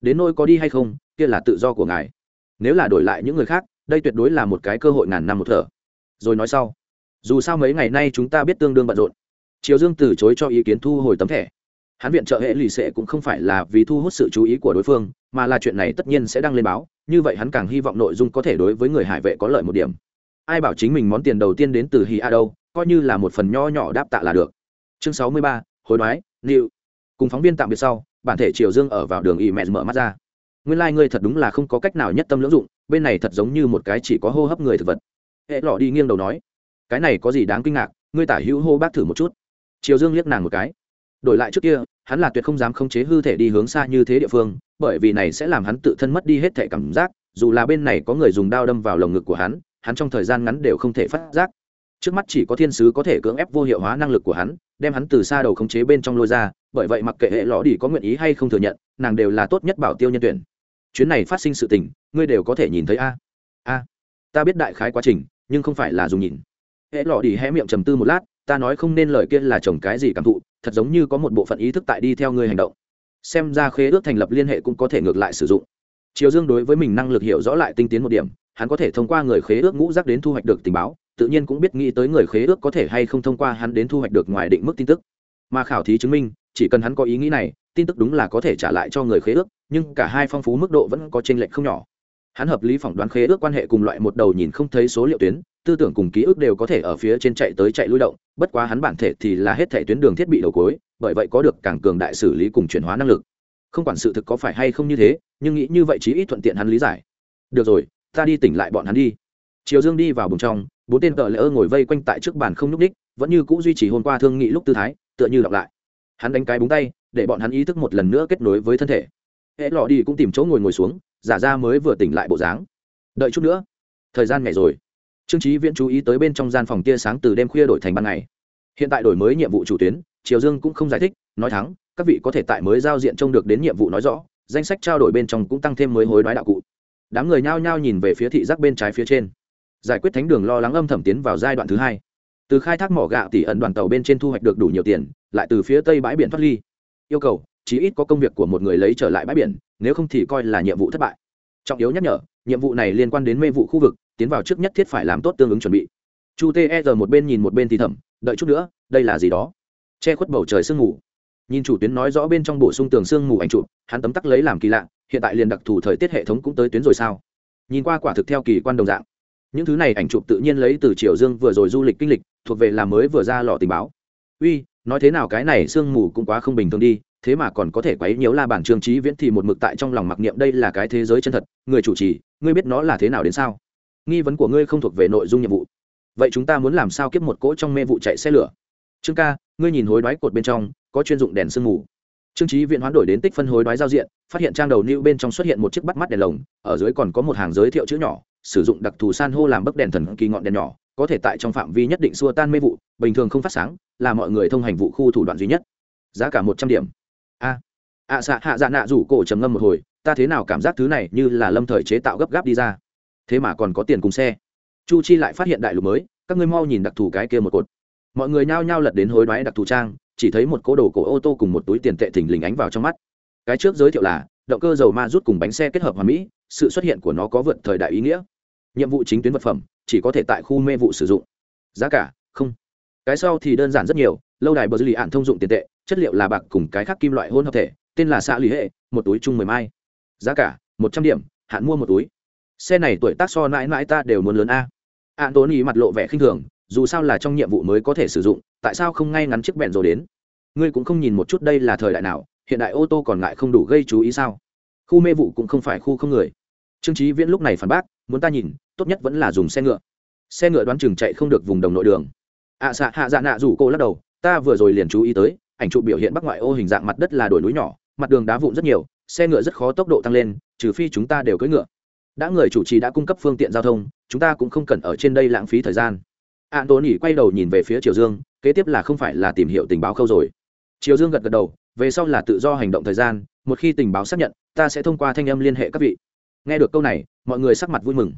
Đến nôi có đi hay không, kia là tự do của ngài. Nếu là đổi lại những người khác, đây tuyệt đối là một cái cơ hội ngàn năm một thở. Rồi nói sau. Dù sao mấy ngày nay chúng ta biết tương đương bận rộn. Triều dương từ chối cho ý kiến thu hồi tấm thẻ hắn viện trợ hệ lì xệ cũng không phải là vì thu hút sự chú ý của đối phương, mà là chuyện này tất nhiên sẽ đăng lên báo, như vậy hắn càng hy vọng nội dung có thể đối với người hải vệ có lợi một điểm. Ai bảo chính mình món tiền đầu tiên đến từ hì a đâu, coi như là một phần nho nhỏ đáp tạ là được. Chương sáu mươi ba, hối đoái liệu cùng phóng viên tạm biệt sau, bản thể triều dương ở vào đường y mẹ mở mắt ra. Nguyên lai、like、ngươi thật đúng là không có cách nào nhất tâm lưỡng dụng, bên này thật giống như một cái chỉ có hô hấp người thực vật. Hệ lọ đi nghiêng đầu nói, cái này có gì đáng kinh ngạc, ngươi tả hữu hô bác thử một chút. Triều dương liếc nàng một cái đổi lại trước kia, hắn là tuyệt không dám khống chế hư thể đi hướng xa như thế địa phương, bởi vì này sẽ làm hắn tự thân mất đi hết thể cảm giác, dù là bên này có người dùng đao đâm vào lồng ngực của hắn hắn trong thời gian ngắn đều không thể phát giác. Trước mắt chỉ có thiên sứ có thể cưỡng ép vô hiệu hóa năng lực của hắn, đem hắn từ xa đầu khống chế bên trong lôi ra, bởi vậy mặc kệ hệ lõ đi có nguyện ý hay không thừa nhận, nàng đều là tốt nhất bảo tiêu nhân tuyển. Chuyến này phát sinh sự tình, ngươi đều có thể nhìn thấy a. A, ta biết đại khái quá trình, nhưng không phải là dùng nhìn. Hệ lọ đi hé miệng trầm tư một lát, ta nói không nên lời kia là chồng cái gì cảm thụ thật giống như có một bộ phận ý thức tại đi theo ngươi hành động. Xem ra khế ước thành lập liên hệ cũng có thể ngược lại sử dụng. Triều dương đối với mình năng lực hiểu rõ lại tinh tiến một điểm, hắn có thể thông qua người khế ước ngũ giác đến thu hoạch được tình báo, tự nhiên cũng biết nghĩ tới người khế ước có thể hay không thông qua hắn đến thu hoạch được ngoài định mức tin tức. Mà khảo thí chứng minh, chỉ cần hắn có ý nghĩ này, tin tức đúng là có thể trả lại cho người khế ước, nhưng cả hai phong phú mức độ vẫn có t r ê n lệch không nhỏ. Hắn hợp lý phỏng đoán khế ước quan hệ cùng loại một đầu nhìn không thấy số liệu tuyến tư tưởng cùng ký ức đều có thể ở phía trên chạy tới chạy lui động, bất quá hắn bản thể thì là hết thể tuyến đường thiết bị đầu cối bởi vậy có được càng cường đại xử lý cùng chuyển hóa năng lực. Không quản sự thực có phải hay không như thế, nhưng nghĩ như vậy chí ít thuận tiện hắn lý giải. Được rồi, ta đi tỉnh lại bọn hắn đi. Chiều dương đi vào bùng trong, bốn tên tợ lỡ ngồi vây quanh tại trước bàn không n ú c ních vẫn như c ũ duy trì hôm qua thương nghị lúc tư thái, tựa như đọc lại. Hắn đánh cái búng tay, để bọn hắn ý thức một lần nữa kết nối với thân thể. Hệ lọ đi cũng tìm chỗ ngồi ngồi xuống, giả ra mới vừa tỉnh lại bộ dáng. Đợi chút nữa. Thời gian ngày rồi trương trí viễn chú ý tới bên trong gian phòng tia sáng từ đêm khuya đổi thành ban ngày. Hiện tại đổi mới nhiệm vụ chủ tuyến, triều dương cũng không giải thích, nói thắng, các vị có thể tại mới giao diện trông được đến nhiệm vụ nói rõ, danh sách trao đổi bên trong cũng tăng thêm mới hối đoái đạo cụ. Đám người nhao nhao nhìn về phía thị giác bên trái phía trên. Giải quyết thánh đường lo lắng âm thầm tiến vào giai đoạn thứ hai. Từ khai thác mỏ gạo tỷ ẩn đoàn tàu bên trên thu hoạch được đủ nhiều tiền, lại từ phía tây bãi biển thoát ly. Yêu cầu, chí ít có công việc của một người lấy trở lại bãi biển, nếu không thì coi là nhiệm vụ thất bại. Trọng yếu nhắc nhở, nhiệm vụ này liên quan đến mê vụ khu vực tiến vào trước nhất thiết phải làm tốt tương ứng chuẩn bị. Chu ter một bên nhìn một bên thì thầm, đợi chút nữa, đây là gì đó? Che khuất bầu trời sương mù. Nhìn chủ tuyến nói rõ bên trong bổ sung tường sương mù ảnh chụp, hắn tấm tắc lấy làm kỳ lạ, hiện tại liền đặc thù thời tiết hệ thống cũng tới tuyến rồi sao? Nhìn qua quả thực theo kỳ quan đồng dạng. Những thứ này ảnh chụp tự nhiên lấy từ triều dương vừa rồi du lịch kinh lịch, thuộc về làm mới vừa ra lò tình báo. Uy, nói thế nào cái này sương mù cũng quá không bình thường đi, thế mà còn có thể quấy nhiễu la bản trương trí viễn thì một mực tại trong lòng mặc niệm đây là cái thế giới chân thật. Người chủ trì, ngươi biết nó là thế nào đến sao? Nghi vấn của ngươi không thuộc về nội dung nhiệm vụ. Vậy chúng ta muốn làm sao kiếp một cỗ trong mê vụ chạy xe lửa? Trương ca, ngươi nhìn hối đoái cột bên trong, có chuyên dụng đèn sương mù. Trương trí viện hoán đổi đến tích phân hối đoái giao diện, phát hiện trang đầu lưu bên trong xuất hiện một chiếc bắt mắt đèn lồng, ở dưới còn có một hàng giới thiệu chữ nhỏ, sử dụng đặc thù san hô làm bấc đèn thần kỳ ngọn đèn nhỏ, có thể tại trong phạm vi nhất định xua tan mê vụ, bình thường không phát sáng, là mọi người thông hành vụ khu thủ đoạn duy nhất. Giá cả một trăm điểm. A, ạ xạ hạ dạ nạ rủ cổ trầm ngâm một hồi, ta thế nào cảm giác thứ này như là lâm thời chế tạo gấp gáp đi ra thế mà còn có tiền cùng xe. Chu chi lại phát hiện đại lục mới, các ngươi mau nhìn đặc thù cái kia một cột. Mọi người nhao nhao lật đến hối đoái đặc thù trang, chỉ thấy một cố đồ cổ ô tô cùng một túi tiền tệ thình lình ánh vào trong mắt. Cái trước giới thiệu là, động cơ dầu ma rút cùng bánh xe kết hợp hòa mỹ, sự xuất hiện của nó có vượt thời đại ý nghĩa. Nhiệm vụ chính tuyến vật phẩm, chỉ có thể tại khu mê vụ sử dụng. Giá cả, không. Cái sau thì đơn giản rất nhiều, lâu đài bờ dư lì ạn thông dụng tiền tệ, chất liệu là bạc cùng cái khác kim loại hôn hợp thể, tên là xạ lý hệ, một túi chung mười mai. Giá cả, một trăm điểm, hạn mua một túi xe này tuổi tác so mãi mãi ta đều muốn lớn a. An tốn ý mặt lộ vẻ khinh thường dù sao là trong nhiệm vụ mới có thể sử dụng tại sao không ngay ngắn chiếc bẹn rồi đến? Ngươi cũng không nhìn một chút đây là thời đại nào hiện đại ô tô còn lại không đủ gây chú ý sao? Khu mê vụ cũng không phải khu không người. Trương trí viễn lúc này phản bác muốn ta nhìn tốt nhất vẫn là dùng xe ngựa. Xe ngựa đoán chừng chạy không được vùng đồng nội đường. Ạ à, xạ hạ dạ nạ rủ cô lắc đầu ta vừa rồi liền chú ý tới ảnh trụ biểu hiện bắc ngoại ô hình dạng mặt đất là đồi núi nhỏ mặt đường đá vụn rất nhiều xe ngựa rất khó tốc độ tăng lên trừ phi chúng ta đều cưỡi ngựa đã người chủ trì đã cung cấp phương tiện giao thông chúng ta cũng không cần ở trên đây lãng phí thời gian. An tốn nhỉ quay đầu nhìn về phía triều dương kế tiếp là không phải là tìm hiểu tình báo khâu rồi. Triều dương gật gật đầu về sau là tự do hành động thời gian một khi tình báo xác nhận ta sẽ thông qua thanh âm liên hệ các vị. Nghe được câu này mọi người sắc mặt vui mừng.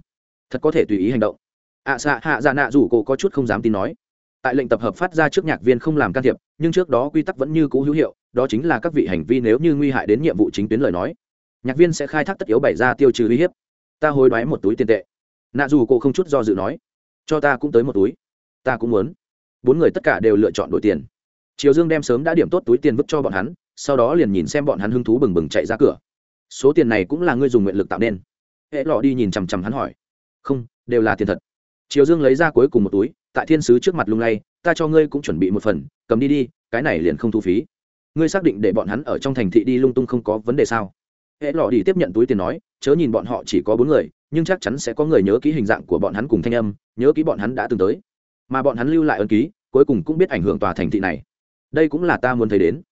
Thật có thể tùy ý hành động. Ạ à, xạ hạ dạ nạ rủ cổ có chút không dám tin nói. Tại lệnh tập hợp phát ra trước nhạc viên không làm can thiệp nhưng trước đó quy tắc vẫn như cũ hữu hiệu đó chính là các vị hành vi nếu như nguy hại đến nhiệm vụ chính tuyến lời nói. Nhạc viên sẽ khai thác tất yếu bày ra tiêu trừ uy hiếp ta hối đoái một túi tiền tệ. Nạ dù cô không chút do dự nói, cho ta cũng tới một túi. Ta cũng muốn. Bốn người tất cả đều lựa chọn đổi tiền. Triều dương đem sớm đã điểm tốt túi tiền vứt cho bọn hắn, sau đó liền nhìn xem bọn hắn hứng thú bừng bừng chạy ra cửa. Số tiền này cũng là ngươi dùng nguyện lực tạo nên. Hễ lọ đi nhìn chằm chằm hắn hỏi. Không, đều là tiền thật. Triều dương lấy ra cuối cùng một túi, tại thiên sứ trước mặt lung lay, ta cho ngươi cũng chuẩn bị một phần, cầm đi đi, cái này liền không thu phí. Ngươi xác định để bọn hắn ở trong thành thị đi lung tung không có vấn đề sao? Hệ lọ đi tiếp nhận túi tiền nói, chớ nhìn bọn họ chỉ có bốn người, nhưng chắc chắn sẽ có người nhớ kỹ hình dạng của bọn hắn cùng thanh âm, nhớ kỹ bọn hắn đã từng tới. Mà bọn hắn lưu lại ân ký, cuối cùng cũng biết ảnh hưởng tòa thành thị này. Đây cũng là ta muốn thấy đến.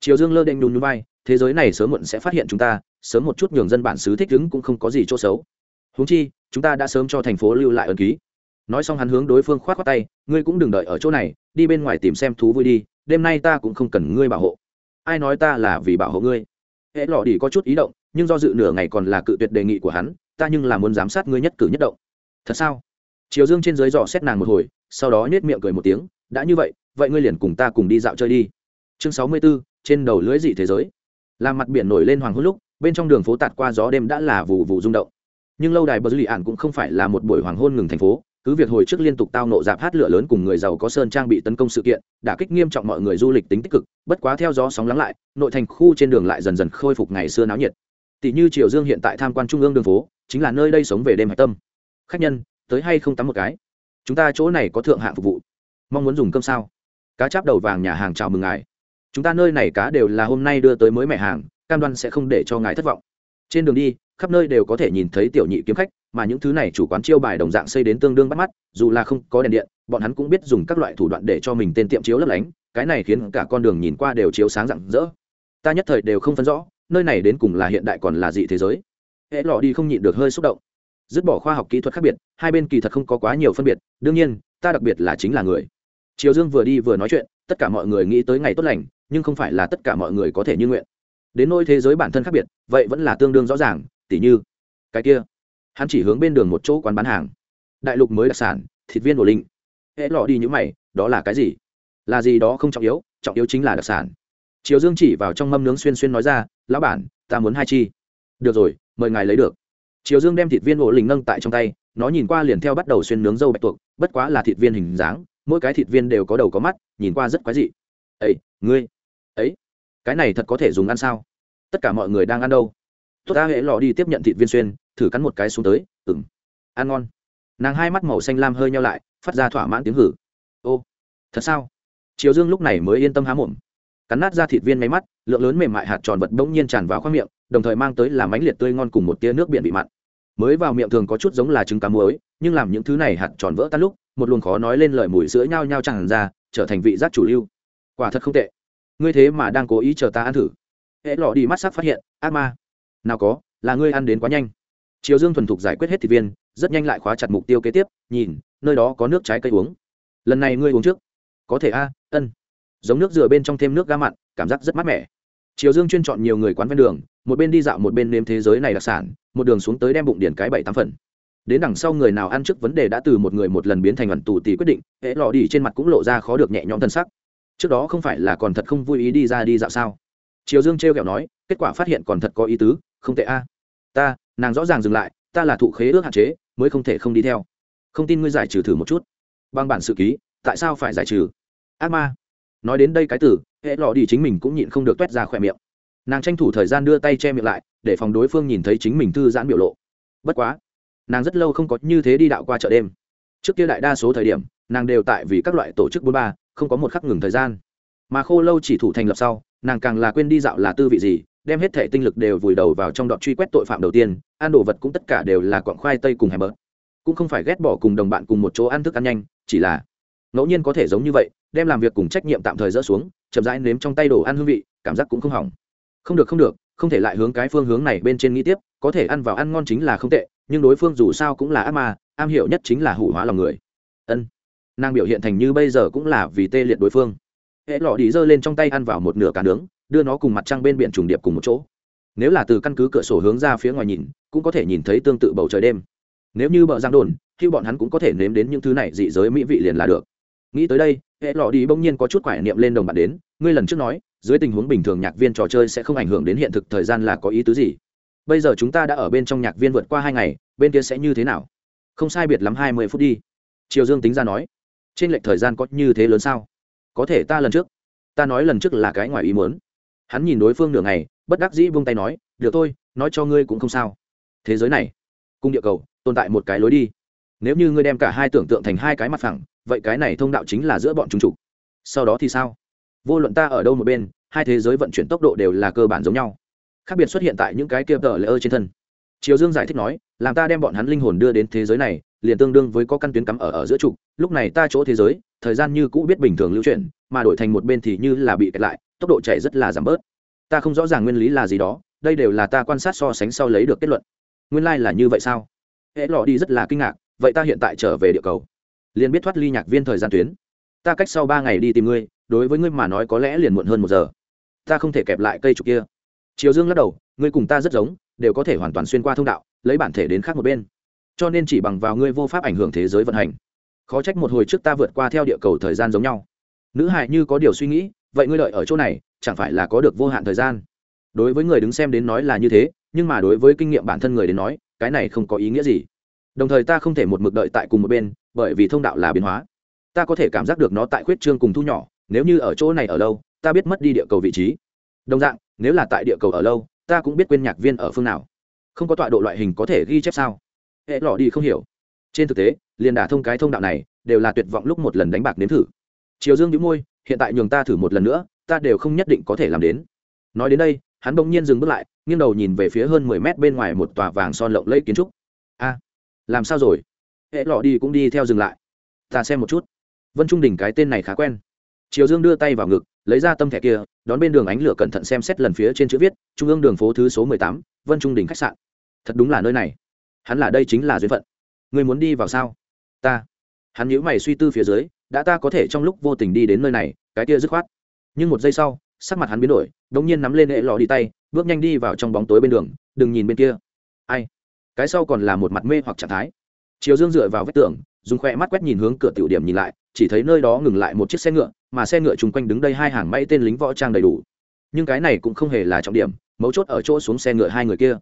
Triều dương lơ đen nhún nhún vai, thế giới này sớm muộn sẽ phát hiện chúng ta, sớm một chút nhường dân bản xứ thích ứng cũng không có gì chỗ xấu. Huống chi, chúng ta đã sớm cho thành phố lưu lại ân ký. Nói xong hắn hướng đối phương khoát khoát tay, ngươi cũng đừng đợi ở chỗ này, đi bên ngoài tìm xem thú vui đi, đêm nay ta cũng không cần ngươi bảo hộ. Ai nói ta là vì bảo hộ ngươi? Hễ lò đi có chút ý động nhưng do dự nửa ngày còn là cự tuyệt đề nghị của hắn ta nhưng là muốn giám sát ngươi nhất cử nhất động. Thật sao? Triều dương trên dưới dò xét nàng một hồi sau đó nhét miệng cười một tiếng đã như vậy vậy ngươi liền cùng ta cùng đi dạo chơi đi. Chương sáu mươi 64, trên đầu lưới dị thế giới. Làm mặt biển nổi lên hoàng hôn lúc bên trong đường phố tạt qua gió đêm đã là vụ vụ rung động. Nhưng lâu đài bờ dư ạn cũng không phải là một buổi hoàng hôn ngừng thành phố cứ việc hồi trước liên tục tao nộ dạp hát lửa lớn cùng người giàu có sơn trang bị tấn công sự kiện đã kích nghiêm trọng mọi người du lịch tính tích cực, bất quá theo gió sóng lắng lại, nội thành khu trên đường lại dần dần khôi phục ngày xưa náo nhiệt. Tỷ như triều dương hiện tại tham quan trung ương đường phố, chính là nơi đây sống về đêm hạch tâm. Khách nhân, tới hay không tắm một cái? Chúng ta chỗ này có thượng hạng phục vụ. Mong muốn dùng cơm sao? Cá cháp đầu vàng nhà hàng chào mừng ngài. Chúng ta nơi này cá đều là hôm nay đưa tới mới mẻ hàng, cam đoan sẽ không để cho ngài thất vọng. Trên đường đi khắp nơi đều có thể nhìn thấy tiểu nhị kiếm khách, mà những thứ này chủ quán chiêu bài đồng dạng xây đến tương đương bắt mắt, dù là không có đèn điện, bọn hắn cũng biết dùng các loại thủ đoạn để cho mình tên tiệm chiếu lấp lánh, cái này khiến cả con đường nhìn qua đều chiếu sáng rạng rỡ. Ta nhất thời đều không phân rõ, nơi này đến cùng là hiện đại còn là dị thế giới. Hễ lọ đi không nhịn được hơi xúc động. Dứt bỏ khoa học kỹ thuật khác biệt, hai bên kỳ thật không có quá nhiều phân biệt, đương nhiên, ta đặc biệt là chính là người. Triều dương vừa đi vừa nói chuyện, tất cả mọi người nghĩ tới ngày tốt lành, nhưng không phải là tất cả mọi người có thể như nguyện. Đến nôi thế giới bản thân khác biệt, vậy vẫn là tương đương rõ ràng tỉ như, cái kia, hắn chỉ hướng bên đường một chỗ quán bán hàng. Đại lục mới đặc sản, thịt viên ổ linh hễ lọ đi những mày, đó là cái gì? Là gì đó không trọng yếu trọng yếu chính là đặc sản. Triều dương chỉ vào trong mâm nướng xuyên xuyên nói ra, lão bản, ta muốn hai chi. Được rồi, mời ngài lấy được. Triều dương đem thịt viên ổ linh nâng tại trong tay, nó nhìn qua liền theo bắt đầu xuyên nướng dâu bạch tuộc, bất quá là thịt viên hình dáng, mỗi cái thịt viên đều có đầu có mắt, nhìn qua rất quái dị. Ấy ngươi ấy cái này thật có thể dùng ăn sao? Tất cả mọi người đang ăn đâu? Tốt ta hệ lò đi tiếp nhận thịt viên xuyên, thử cắn một cái xuống tới ừng ăn ngon. Nàng hai mắt màu xanh lam hơi nhau lại, phát ra thỏa mãn tiếng hử. Ô, thật sao? Triều dương lúc này mới yên tâm há mồm. Cắn nát ra thịt viên máy mắt, lượng lớn mềm mại hạt tròn vật bỗng nhiên tràn vào khoang miệng, đồng thời mang tới làm bánh liệt tươi ngon cùng một tia nước biển bị mặn. Mới vào miệng thường có chút giống là trứng cá muối, nhưng làm những thứ này hạt tròn vỡ tan lúc, một luồng khó nói lên lời mùi sữa nhao nhao tràn ra, trở thành vị giác chủ lưu. Quả thật không tệ. Ngươi thế mà đang cố ý chờ ta ăn thử. Hễ lọ đi mắt sắc phát hiện, ác ma nào có, là ngươi ăn đến quá nhanh. Triều dương thuần thục giải quyết hết thịt viên, rất nhanh lại khóa chặt mục tiêu kế tiếp, nhìn, nơi đó có nước trái cây uống. Lần này ngươi uống trước. Có thể a, ân. Giống nước dừa bên trong thêm nước ga mặn, cảm giác rất mát mẻ. Triều dương chuyên chọn nhiều người quán ven đường, một bên đi dạo một bên nếm thế giới này đặc sản, một đường xuống tới đem bụng điển cái bảy tám phần. Đến đằng sau người nào ăn trước vấn đề đã từ một người một lần biến thành ẩn tù tì quyết định, hễ lò đi trên mặt cũng lộ ra khó được nhẹ nhõm thân sắc. Trước đó không phải là còn thật không vui ý đi ra đi dạo sao? Triều dương t r kẹo nói, kết quả phát hiện còn thật có ý tứ không tệ a. Ta, nàng rõ ràng dừng lại, ta là thụ khế ước hạn chế, mới không thể không đi theo. Không tin ngươi giải trừ thử một chút. Bằng bản sự ký, tại sao phải giải trừ? Ác ma. Nói đến đây cái tử hệ lọ đi chính mình cũng nhịn không được t u é t ra khỏe miệng. Nàng tranh thủ thời gian đưa tay che miệng lại, để phòng đối phương nhìn thấy chính mình thư giãn biểu lộ. Bất quá, nàng rất lâu không có như thế đi đạo qua chợ đêm. Trước kia đại đa số thời điểm, nàng đều tại vì các loại tổ chức bốn ba, không có một khắc ngừng thời gian. Mà khô lâu chỉ thủ thành lập sau, nàng càng là quên đi dạo là tư vị gì đem hết thể tinh lực đều vùi đầu vào trong đoạn truy quét tội phạm đầu tiên, ăn đồ vật cũng tất cả đều là quặng khoai tây cùng hèm bớt. Cũng không phải ghét bỏ cùng đồng bạn cùng một chỗ ăn thức ăn nhanh, chỉ là ngẫu nhiên có thể giống như vậy, đem làm việc cùng trách nhiệm tạm thời dỡ xuống, chậm rãi nếm trong tay đồ ăn hương vị, cảm giác cũng không hỏng. Không được không được, không thể lại hướng cái phương hướng này bên trên nghĩ tiếp, có thể ăn vào ăn ngon chính là không tệ, nhưng đối phương dù sao cũng là ác ma, am hiểu nhất chính là hủ hóa lòng người. Ân. Nàng biểu hiện thành như bây giờ cũng là vì tê liệt đối phương. Hễ lọ đi giơ lên trong tay ăn vào một nửa cá nướng đưa nó cùng mặt trăng bên biển trùng điệp cùng một chỗ. Nếu là từ căn cứ cửa sổ hướng ra phía ngoài nhìn, cũng có thể nhìn thấy tương tự bầu trời đêm. Nếu như bờ giang đồn khi bọn hắn cũng có thể nếm đến những thứ này dị giới mỹ vị liền là được. Nghĩ tới đây, hệ lọ đi bỗng nhiên có chút quải niệm lên đồng bạn đến, ngươi lần trước nói, dưới tình huống bình thường nhạc viên trò chơi sẽ không ảnh hưởng đến hiện thực thời gian là có ý tứ gì? Bây giờ chúng ta đã ở bên trong nhạc viên vượt qua hai ngày, bên kia sẽ như thế nào? Không sai biệt lắm hai mươi phút đi. Triều dương tính ra nói, trên lệch thời gian có như thế lớn sao? Có thể ta lần trước, ta nói lần trước là cái ngoài ý muốn hắn nhìn đối phương nửa ngày, bất đắc dĩ buông tay nói, được thôi, nói cho ngươi cũng không sao. Thế giới này, cung địa cầu, tồn tại một cái lối đi. Nếu như ngươi đem cả hai tưởng tượng thành hai cái mặt phẳng, vậy cái này thông đạo chính là giữa bọn chúng chủ. Sau đó thì sao? Vô luận ta ở đâu một bên, hai thế giới vận chuyển tốc độ đều là cơ bản giống nhau. Khác biệt xuất hiện tại những cái kia tờ lỡ trên thân. Triều dương giải thích nói, làm ta đem bọn hắn linh hồn đưa đến thế giới này, liền tương đương với có căn tuyến cắm ở ở giữa trục. Lúc này ta chỗ thế giới, thời gian như cũ biết bình thường lưu chuyển, mà đổi thành một bên thì như là bị kẹt lại tốc độ chạy rất là giảm bớt. Ta không rõ ràng nguyên lý là gì đó, đây đều là ta quan sát so sánh sau lấy được kết luận. Nguyên lai、like、là như vậy sao? Hễ lọ đi rất là kinh ngạc, vậy ta hiện tại trở về địa cầu. Liền biết thoát ly nhạc viên thời gian tuyến. Ta cách sau ba ngày đi tìm ngươi, đối với ngươi mà nói có lẽ liền muộn hơn một giờ. Ta không thể kẹp lại cây trục kia. Chiều dương lắc đầu, ngươi cùng ta rất giống, đều có thể hoàn toàn xuyên qua thông đạo, lấy bản thể đến khác một bên. Cho nên chỉ bằng vào ngươi vô pháp ảnh hưởng thế giới vận hành. Khó trách một hồi trước ta vượt qua theo địa cầu thời gian giống nhau. Nữ hại như có điều suy nghĩ vậy ngươi lợi ở chỗ này, chẳng phải là có được vô hạn thời gian? Đối với người đứng xem đến nói là như thế, nhưng mà đối với kinh nghiệm bản thân người đến nói, cái này không có ý nghĩa gì. Đồng thời ta không thể một mực đợi tại cùng một bên, bởi vì thông đạo là biến hóa. Ta có thể cảm giác được nó tại khuyết trương cùng thu nhỏ, nếu như ở chỗ này ở lâu, ta biết mất đi địa cầu vị trí. Đồng dạng, nếu là tại địa cầu ở lâu, ta cũng biết quên nhạc viên ở phương nào. Không có tọa độ loại hình có thể ghi chép sao? Hệ lọ đi không hiểu. Trên thực tế, liền đả thông cái thông đạo này, đều là tuyệt vọng lúc một lần đánh bạc nếm thử chiều dương nhíu môi, hiện tại nhường ta thử một lần nữa, ta đều không nhất định có thể làm đến. Nói đến đây, hắn bỗng nhiên dừng bước lại, nghiêng đầu nhìn về phía hơn mười mét bên ngoài một tòa vàng son lộng lẫy kiến trúc. A, làm sao rồi? Hệ lọ đi cũng đi theo dừng lại. Ta xem một chút. Vân trung đình cái tên này khá quen. Triều dương đưa tay vào ngực, lấy ra tâm thẻ kia, đón bên đường ánh lửa cẩn thận xem xét lần phía trên chữ viết, trung ương đường phố thứ số mười tám, vân trung đình khách sạn. Thật đúng là nơi này. Hắn là đây chính là duyên phận. Người muốn đi vào sao? Ta. Hắn nhíu mày suy tư phía dưới đã ta có thể trong lúc vô tình đi đến nơi này, cái kia dứt khoát. Nhưng một giây sau, sắc mặt hắn biến đổi, đống nhiên nắm lên hệ lò đi tay, bước nhanh đi vào trong bóng tối bên đường, đừng nhìn bên kia. Ai? Cái sau còn là một mặt mê hoặc trạng thái. Chiều dương dựa vào vách tường, dùng khoe mắt quét nhìn hướng cửa tiểu điểm nhìn lại, chỉ thấy nơi đó ngừng lại một chiếc xe ngựa, mà xe ngựa chung quanh đứng đây hai hàng may tên lính võ trang đầy đủ. Nhưng cái này cũng không hề là trọng điểm, mấu chốt ở chỗ xuống xe ngựa hai người kia.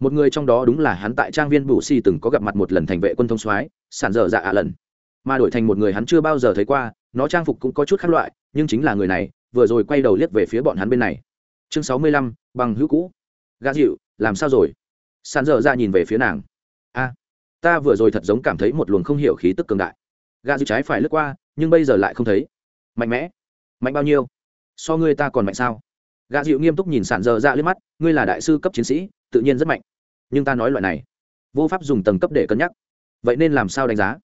Một người trong đó đúng là hắn tại trang viên bù si từng có gặp mặt một lần thành vệ quân thông soái, sản dở dạ ạ lần mà đổi thành một người hắn chưa bao giờ thấy qua, nó trang phục cũng có chút khác loại, nhưng chính là người này, vừa rồi quay đầu liếc về phía bọn hắn bên này. Chương sáu mươi lăm, bằng hữu cũ. Gã dịu, làm sao rồi? Sản dở ra nhìn về phía nàng. A, ta vừa rồi thật giống cảm thấy một luồng không hiểu khí tức cường đại. Gã dịu trái phải lướt qua, nhưng bây giờ lại không thấy. Mạnh mẽ. Mạnh bao nhiêu? So ngươi ta còn mạnh sao? Gã dịu nghiêm túc nhìn sản dở ra liếc mắt, ngươi là đại sư cấp chiến sĩ, tự nhiên rất mạnh. Nhưng ta nói loại này, vô pháp dùng tầng cấp để cân nhắc. Vậy nên làm sao đánh giá?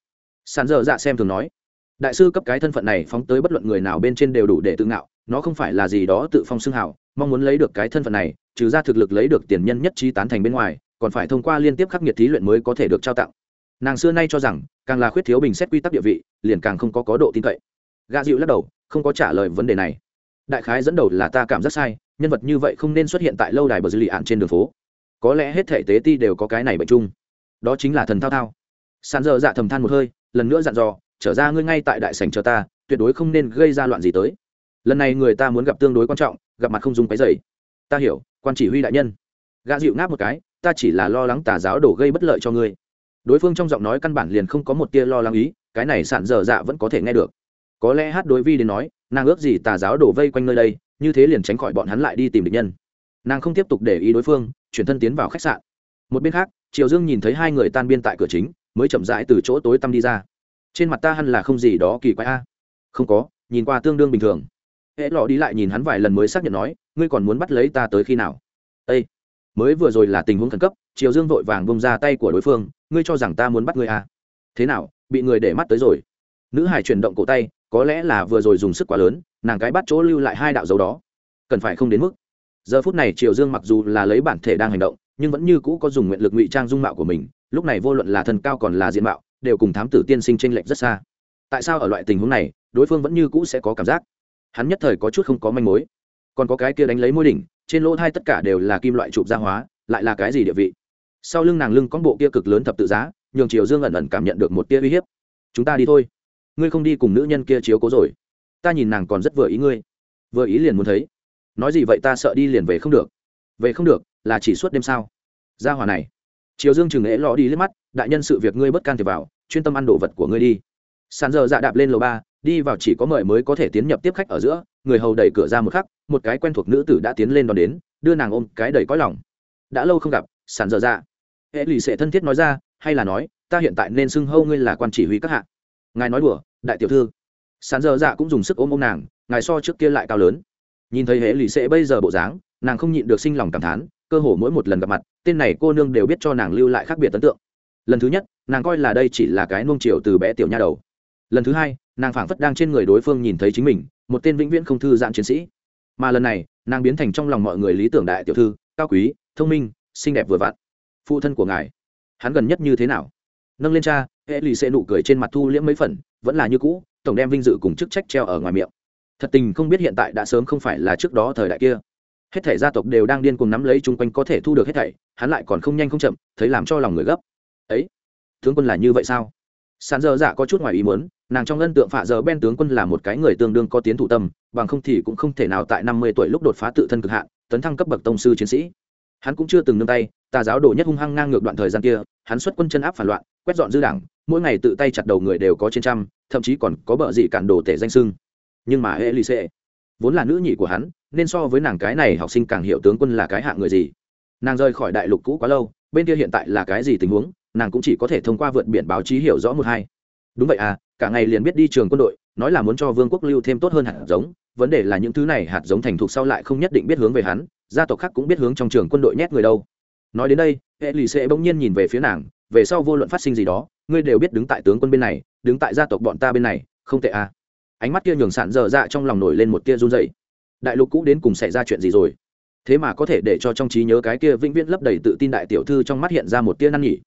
Sàn dở dạ xem thường nói, đại sư cấp cái thân phận này phóng tới bất luận người nào bên trên đều đủ để tự ngạo, nó không phải là gì đó tự phong xưng hào, mong muốn lấy được cái thân phận này, trừ ra thực lực lấy được tiền nhân nhất trí tán thành bên ngoài, còn phải thông qua liên tiếp khắc nghiệt thí luyện mới có thể được trao tặng. Nàng xưa nay cho rằng, càng là khuyết thiếu bình xét quy tắc địa vị, liền càng không có có độ tin cậy. Gạ dịu lắc đầu, không có trả lời vấn đề này. Đại khái dẫn đầu là ta cảm giác sai, nhân vật như vậy không nên xuất hiện tại lâu đài bờ dư lì ạn trên đường phố. Có lẽ hết thể tế ti đều có cái này bệnh chung. Đó chính là thần thao thao. Sàn dơ dạ thầm than một hơi lần nữa dặn dò, trở ra ngươi ngay tại đại sảnh chờ ta, tuyệt đối không nên gây ra loạn gì tới. Lần này người ta muốn gặp tương đối quan trọng, gặp mặt không dùng cái giày. Ta hiểu, quan chỉ huy đại nhân. Gã dịu ngáp một cái, ta chỉ là lo lắng tà giáo đổ gây bất lợi cho ngươi. Đối phương trong giọng nói căn bản liền không có một tia lo lắng ý, cái này sạn dở dạ vẫn có thể nghe được. Có lẽ hát đối vi đến nói, nàng ước gì tà giáo đổ vây quanh nơi đây, như thế liền tránh khỏi bọn hắn lại đi tìm địch nhân. Nàng không tiếp tục để ý đối phương, chuyển thân tiến vào khách sạn. Một bên khác, triều dương nhìn thấy hai người tan biên tại cửa chính mới chậm rãi từ chỗ tối tăm đi ra. Trên mặt ta hẳn là không gì đó kỳ quái a. Không có, nhìn qua tương đương bình thường. Hễ lọ đi lại nhìn hắn vài lần mới xác nhận nói, ngươi còn muốn bắt lấy ta tới khi nào? Â mới vừa rồi là tình huống khẩn cấp, triều dương vội vàng bông ra tay của đối phương, ngươi cho rằng ta muốn bắt ngươi à. thế nào, bị người để mắt tới rồi? Nữ hải chuyển động cổ tay, có lẽ là vừa rồi dùng sức quá lớn, nàng cái bắt chỗ lưu lại hai đạo dấu đó. Cần phải không đến mức? Giờ phút này triều dương mặc dù là lấy bản thể đang hành động, nhưng vẫn như cũ có dùng nguyện lực ngụy trang dung mạo của mình lúc này vô luận là thần cao còn là diện mạo, đều cùng thám tử tiên sinh tranh lệch rất xa. Tại sao ở loại tình huống này, đối phương vẫn như cũ sẽ có cảm giác? Hắn nhất thời có chút không có manh mối. Còn có cái kia đánh lấy môi đỉnh, trên lỗ thai tất cả đều là kim loại chụp gia hóa, lại là cái gì địa vị? Sau lưng nàng lưng con bộ kia cực lớn thập tự giá, nhường triều dương ẩn ẩn cảm nhận được một tia uy hiếp. Chúng ta đi thôi. Ngươi không đi cùng nữ nhân kia chiếu cố rồi. Ta nhìn nàng còn rất vừa ý ngươi. Vừa ý liền muốn thấy. Nói gì vậy ta sợ đi liền về không được. Về không được, là chỉ suốt đêm sao? Gia hòa này chiều dương chừng ế lò đi liếc mắt, đại nhân sự việc ngươi bất can thiệp vào, chuyên tâm ăn đồ vật của ngươi đi. Sàn giờ dạ đạp lên lầu ba, đi vào chỉ có mời mới có thể tiến nhập tiếp khách ở giữa, người hầu đẩy cửa ra một khắc, một cái quen thuộc nữ tử đã tiến lên đón đến, đưa nàng ôm cái đầy cõi lòng. Đã lâu không gặp, sàn dở dạ. Hệ lì sẽ thân thiết nói ra, hay là nói, ta hiện tại nên xưng hâu ngươi là quan chỉ huy các hạ. Ngài nói đùa, đại tiểu thư. Sàn dở dạ cũng dùng sức ôm ôm nàng, ngài so trước kia lại cao lớn. Nhìn thấy hệ lì sẽ bây giờ bộ dáng, nàng không nhịn được sinh lòng cảm thán cơ hồ mỗi một lần gặp mặt, tên này cô nương đều biết cho nàng lưu lại khác biệt ấn tượng. Lần thứ nhất, nàng coi là đây chỉ là cái nung chiều từ bé tiểu nha đầu. Lần thứ hai, nàng phảng phất đang trên người đối phương nhìn thấy chính mình, một tên vĩnh viễn không thư giãn chiến sĩ. Mà lần này, nàng biến thành trong lòng mọi người lý tưởng đại tiểu thư, cao quý, thông minh, xinh đẹp vừa vặn. Phụ thân của ngài, hắn gần nhất như thế nào? Nâng lên cha, hệ lì xệ nụ cười trên mặt thu liễm mấy phần, vẫn là như cũ, tổng đem vinh dự cùng chức trách treo ở ngoài miệng. Thật tình không biết hiện tại đã sớm không phải là trước đó thời đại kia hết thảy gia tộc đều đang điên cuồng nắm lấy chung quanh có thể thu được hết thảy, hắn lại còn không nhanh không chậm, thấy làm cho lòng người gấp. Ấy, tướng quân là như vậy sao? Sàn dơ dạ có chút ngoài ý muốn, nàng trong ân tượng phạ giờ ben tướng quân là một cái người tương đương có tiến thủ tâm, bằng không thì cũng không thể nào tại năm mươi tuổi lúc đột phá tự thân cực hạn, tấn thăng cấp bậc tông sư chiến sĩ. Hắn cũng chưa từng nương tay, tà giáo đồ nhất hung hăng ngang ngược đoạn thời gian kia, hắn xuất quân chân áp phản loạn, quét dọn dư đảng, mỗi ngày tự tay chặt đầu người đều có trên trăm, thậm chí còn có bợ dị cản đồ tể danh sưng nhưng mà elise vốn là nữ nhị của hắn, nên so với nàng cái này học sinh càng hiểu tướng quân là cái hạng người gì. Nàng rời khỏi đại lục cũ quá lâu, bên kia hiện tại là cái gì tình huống, nàng cũng chỉ có thể thông qua vượt biển báo chí hiểu rõ một hai. Đúng vậy à cả ngày liền biết đi trường quân đội, nói là muốn cho vương quốc lưu thêm tốt hơn hạt giống, vấn đề là những thứ này hạt giống thành thục sau lại không nhất định biết hướng về hắn, gia tộc khác cũng biết hướng trong trường quân đội nhét người đâu. Nói đến đây hệ lì xệ bỗng nhiên nhìn về phía nàng, về sau vô luận phát sinh gì đó, ngươi đều biết đứng tại tướng quân bên này, đứng tại gia tộc bọn ta bên này, không tệ à ánh mắt kia nhường sạn dở dạ trong lòng nổi lên một tia run dày đại lục cũ đến cùng xảy ra chuyện gì rồi? Thế mà có thể để cho trong trí nhớ cái kia vĩnh viễn lấp đầy tự tin đại tiểu thư trong mắt hiện ra một tia năn nhỉ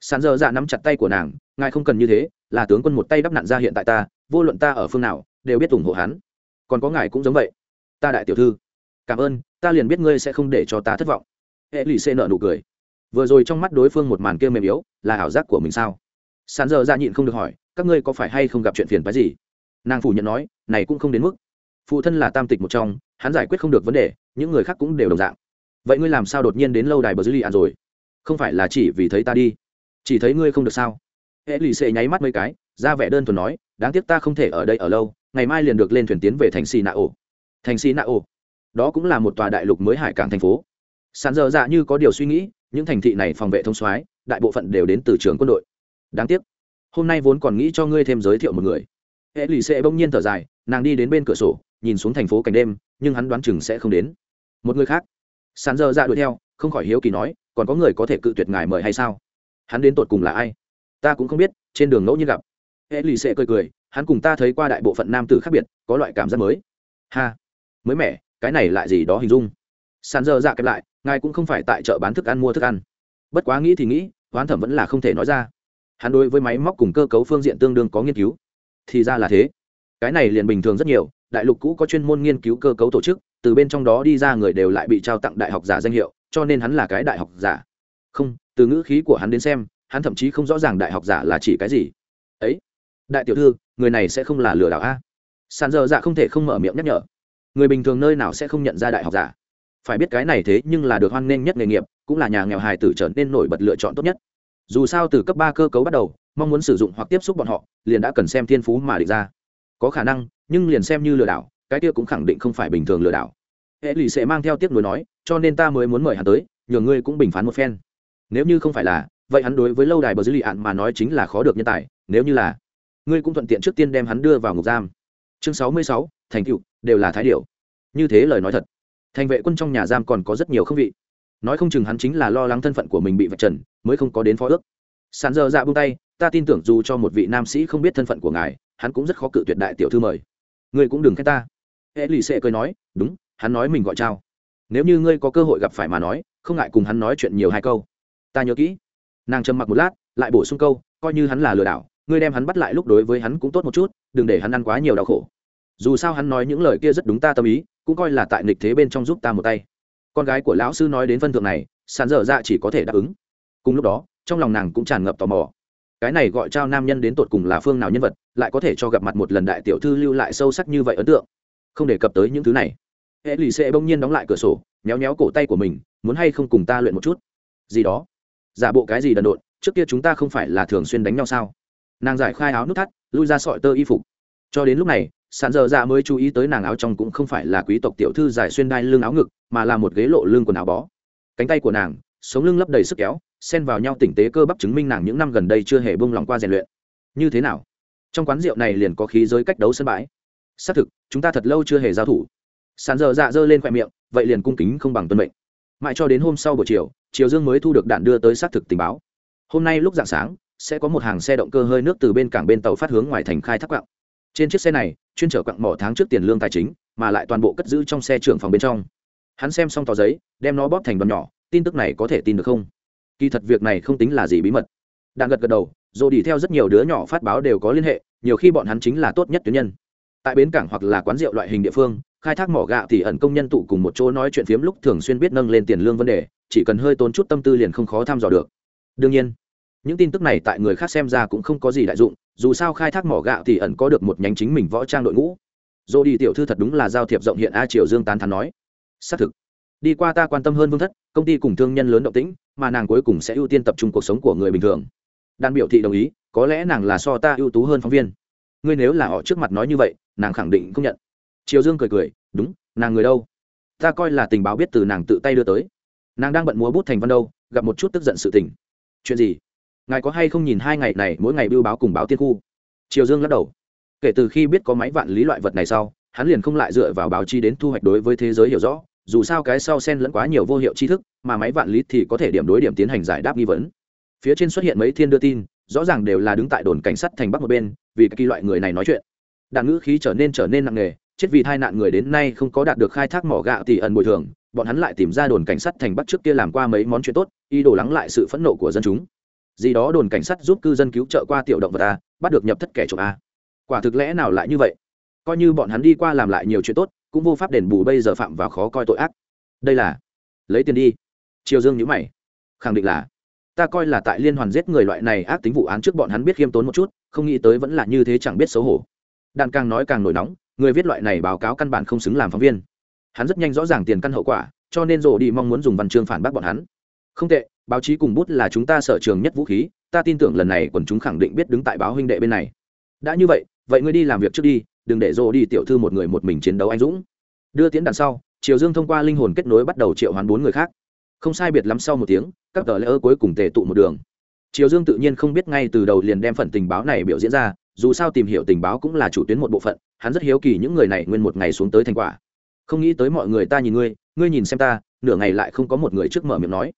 sàn dơ dạ nắm chặt tay của nàng, ngài không cần như thế, là tướng quân một tay đắp nặn ra hiện tại ta, vô luận ta ở phương nào, đều biết ủng hộ hắn. Còn có ngài cũng giống vậy. Ta đại tiểu thư, cảm ơn, ta liền biết ngươi sẽ không để cho ta thất vọng. Hệ lì xê nợ nụ cười. Vừa rồi trong mắt đối phương một màn kia mềm yếu, là ảo giác của mình sao? Sàn dơ dạ nhịn không được hỏi, các ngươi có phải hay không gặp chuyện phiền phái gì? Nàng phủ nhận nói, này cũng không đến mức. Phụ thân là tam tịch một trong, hắn giải quyết không được vấn đề, những người khác cũng đều đồng dạng. Vậy ngươi làm sao đột nhiên đến lâu đài bờ dư lì ạn rồi? Không phải là chỉ vì thấy ta đi? Chỉ thấy ngươi không được sao? Hệ lì xệ nháy mắt mấy cái, ra vẻ đơn thuần nói, đáng tiếc ta không thể ở đây ở lâu, ngày mai liền được lên thuyền tiến về thành xì nạ ổ thành xì nạ ổ đó cũng là một tòa đại lục mới hải cảng thành phố. Sàn dơ dạ như có điều suy nghĩ, những thành thị này phòng vệ thông soái, đại bộ phận đều đến từ trường quân đội. Đáng tiếc, hôm nay vốn còn nghĩ cho ngươi thêm giới thiệu một người hệ lì xệ bỗng nhiên thở dài, nàng đi đến bên cửa sổ, nhìn xuống thành phố cảnh đêm, nhưng hắn đoán chừng sẽ không đến. Một người khác. Sàn dơ ra đuổi theo, không khỏi hiếu kỳ nói, còn có người có thể cự tuyệt ngài mời hay sao? Hắn đến tột cùng là ai? Ta cũng không biết, trên đường ngẫu nhiên gặp. Hệ lì xệ cười cười, hắn cùng ta thấy qua đại bộ phận nam tử khác biệt, có loại cảm giác mới. Ha, mới mẻ, cái này lại gì đó hình dung. Sàn dơ dạ kẹp lại, ngài cũng không phải tại chợ bán thức ăn mua thức ăn. Bất quá nghĩ thì nghĩ, hoán thẩm vẫn là không thể nói ra. Hắn đối với máy móc cùng cơ cấu phương diện tương đương có nghiên cứu thì ra là thế. Cái này liền bình thường rất nhiều, đại lục cũ có chuyên môn nghiên cứu cơ cấu tổ chức, từ bên trong đó đi ra người đều lại bị trao tặng đại học giả danh hiệu, cho nên hắn là cái đại học giả. Không, từ ngữ khí của hắn đến xem, hắn thậm chí không rõ ràng đại học giả là chỉ cái gì. Ấy, đại tiểu thư, người này sẽ không là lừa đảo a? Sàn dơ dạ không thể không mở miệng nhắc nhở. Người bình thường nơi nào sẽ không nhận ra đại học giả? Phải biết cái này thế nhưng là được hoan nghênh nhất nghề nghiệp, cũng là nhà nghèo hài tử trở nên nổi bật lựa chọn tốt nhất dù sao từ cấp ba cơ cấu bắt đầu, mong muốn sử dụng hoặc tiếp xúc bọn họ, liền đã cần xem thiên phú mà định ra. Có khả năng, nhưng liền xem như lừa đảo, cái kia cũng khẳng định không phải bình thường lừa đảo. Hệ lụy sẽ mang theo tiếc nuối nói, cho nên ta mới muốn mời hắn tới, nhờ ngươi cũng bình phán một phen. Nếu như không phải là, vậy hắn đối với lâu đài bờ dư lì ạn mà nói chính là khó được nhân tài, nếu như là, ngươi cũng thuận tiện trước tiên đem hắn đưa vào ngục giam. Chương sáu mươi sáu, thành cựu đều là thái điệu như thế lời nói thật, thành vệ quân trong nhà giam còn có rất nhiều không vị nói không chừng hắn chính là lo lắng thân phận của mình bị vạch trần, mới không có đến phó ước. Sàn dơ dạ buông tay, ta tin tưởng dù cho một vị nam sĩ không biết thân phận của ngài, hắn cũng rất khó cự tuyệt đại tiểu thư mời. Ngươi cũng đừng khen ta. Hệ lì xệ cười nói, đúng, hắn nói mình gọi trao. Nếu như ngươi có cơ hội gặp phải mà nói, không ngại cùng hắn nói chuyện nhiều hai câu. Ta nhớ kỹ. Nàng trầm mặc một lát, lại bổ sung câu, coi như hắn là lừa đảo, ngươi đem hắn bắt lại lúc đối với hắn cũng tốt một chút, đừng để hắn ăn quá nhiều đau khổ. Dù sao hắn nói những lời kia rất đúng ta tâm ý, cũng coi là tại nghịch thế bên trong giúp ta một tay con gái của lão sư nói đến phân thượng này, sàn dở dạ chỉ có thể đáp ứng. Cùng lúc đó, trong lòng nàng cũng tràn ngập tò mò. Cái này gọi trao nam nhân đến tột cùng là phương nào nhân vật, lại có thể cho gặp mặt một lần đại tiểu thư lưu lại sâu sắc như vậy ấn tượng? Không đề cập tới những thứ này. Hệ lì xệ bỗng nhiên đóng lại cửa sổ nhéo nhéo cổ tay của mình, muốn hay không cùng ta luyện một chút? Gì đó. Giả bộ cái gì đần độn, trước kia chúng ta không phải là thường xuyên đánh nhau sao? Nàng giải khai áo nút thắt, lui ra sọi tơ y phục. Cho đến lúc này sàn dơ dạ mới chú ý tới nàng áo trong cũng không phải là quý tộc tiểu thư dài xuyên đai lưng áo ngực, mà là một ghế lộ lưng quần áo bó. Cánh tay của nàng, sống lưng lấp đầy sức kéo, xen vào nhau tỉnh tế cơ bắp chứng minh nàng những năm gần đây chưa hề bông lòng qua rèn luyện. Như thế nào? Trong quán rượu này liền có khí giới cách đấu sân bãi. Xác thực, chúng ta thật lâu chưa hề giao thủ. Sàn dơ dạ dơ lên khoe miệng, vậy liền cung kính không bằng tuân mệnh. Mãi cho đến hôm sau buổi chiều chiều dương mới thu được đạn đưa tới xác thực tình báo. Hôm nay lúc dạng sáng, sẽ có một hàng xe động cơ hơi nước từ bên cảng bên tàu phát hướng ngoài thành khai thác gạo trên chiếc xe này, chuyên chở quặng mỏ tháng trước tiền lương tài chính, mà lại toàn bộ cất giữ trong xe trưởng phòng bên trong. Hắn xem xong tờ giấy, đem nó bóp thành đòn nhỏ, tin tức này có thể tin được không? Kỳ thật việc này không tính là gì bí mật. Đạn gật gật đầu, rồi đi theo rất nhiều đứa nhỏ phát báo đều có liên hệ, nhiều khi bọn hắn chính là tốt nhất tuyến nhân. Tại bến cảng hoặc là quán rượu loại hình địa phương, khai thác mỏ gạo thì ẩn công nhân tụ cùng một chỗ nói chuyện phiếm lúc thường xuyên biết nâng lên tiền lương vấn đề, chỉ cần hơi tốn chút tâm tư liền không khó thăm dò được. Đương nhiên, những tin tức này tại người khác xem ra cũng không có gì đại dụng dù sao khai thác mỏ gạo thì ẩn có được một nhánh chính mình võ trang đội ngũ. Dô đi tiểu thư thật đúng là giao thiệp rộng hiện a triều dương tán thắn nói. Xác thực. Đi qua ta quan tâm hơn vương thất, công ty cùng thương nhân lớn động tĩnh, mà nàng cuối cùng sẽ ưu tiên tập trung cuộc sống của người bình thường. Đan biểu thị đồng ý, có lẽ nàng là so ta ưu tú hơn phóng viên. Ngươi nếu là họ trước mặt nói như vậy, nàng khẳng định không nhận. Triều dương cười cười, đúng, nàng người đâu? Ta coi là tình báo biết từ nàng tự tay đưa tới. Nàng đang bận múa bút thành văn đâu, gặp một chút tức giận sự tình. Chuyện gì? Ngài có hay không nhìn hai ngày này mỗi ngày biêu báo cùng báo tiên khu? Triều dương lắc đầu. Kể từ khi biết có máy vạn lý loại vật này sau, hắn liền không lại dựa vào báo chí đến thu hoạch đối với thế giới hiểu rõ, dù sao cái sau sen lẫn quá nhiều vô hiệu tri thức, mà máy vạn lý thì có thể điểm đối điểm tiến hành giải đáp nghi vấn. Phía trên xuất hiện mấy thiên đưa tin, rõ ràng đều là đứng tại đồn cảnh sát thành bắc một bên, vì kỳ loại người này nói chuyện. Đạn ngữ khí trở nên trở nên nặng nề, chết vì tai nạn người đến nay không có đạt được khai thác mỏ gạo thì ẩn bồi thường, bọn hắn lại tìm ra đồn cảnh sát thành bắc trước kia làm qua mấy món chuyện tốt y đổ lắng lại sự phẫn nộ của dân chúng gì đó đồn cảnh sát giúp cư dân cứu trợ qua tiểu động vật a, bắt được nhập thất kẻ trộm a. Quả thực lẽ nào lại như vậy? Coi như bọn hắn đi qua làm lại nhiều chuyện tốt, cũng vô pháp đền bù bây giờ phạm vào khó coi tội ác. Đây là, lấy tiền đi. Triều dương nhữ mày. Khẳng định là, ta coi là tại liên hoàn giết người loại này ác tính vụ án trước bọn hắn biết khiêm tốn một chút, không nghĩ tới vẫn là như thế chẳng biết xấu hổ. Đàn càng nói càng nổi nóng, người viết loại này báo cáo căn bản không xứng làm phóng viên. Hắn rất nhanh rõ ràng tiền căn hậu quả, cho nên rổ đi mong muốn dùng văn chương phản bác bọn hắn không tệ, báo chí cùng bút là chúng ta sở trường nhất vũ khí, ta tin tưởng lần này quần chúng khẳng định biết đứng tại báo huynh đệ bên này. Đã như vậy vậy ngươi đi làm việc trước đi, đừng để rô đi tiểu thư một người một mình chiến đấu anh dũng. Đưa tiến đằng sau, triều dương thông qua linh hồn kết nối bắt đầu triệu hoán bốn người khác. Không sai biệt lắm sau một tiếng, các tờ lễ ơ cuối cùng tề tụ một đường. Triều dương tự nhiên không biết ngay từ đầu liền đem phần tình báo này biểu diễn ra, dù sao tìm hiểu tình báo cũng là chủ tuyến một bộ phận, hắn rất hiếu kỳ những người này nguyên một ngày xuống tới thành quả. Không nghĩ tới mọi người ta nhìn ngươi ngươi nhìn xem ta, nửa ngày lại không có một người trước mở miệng nói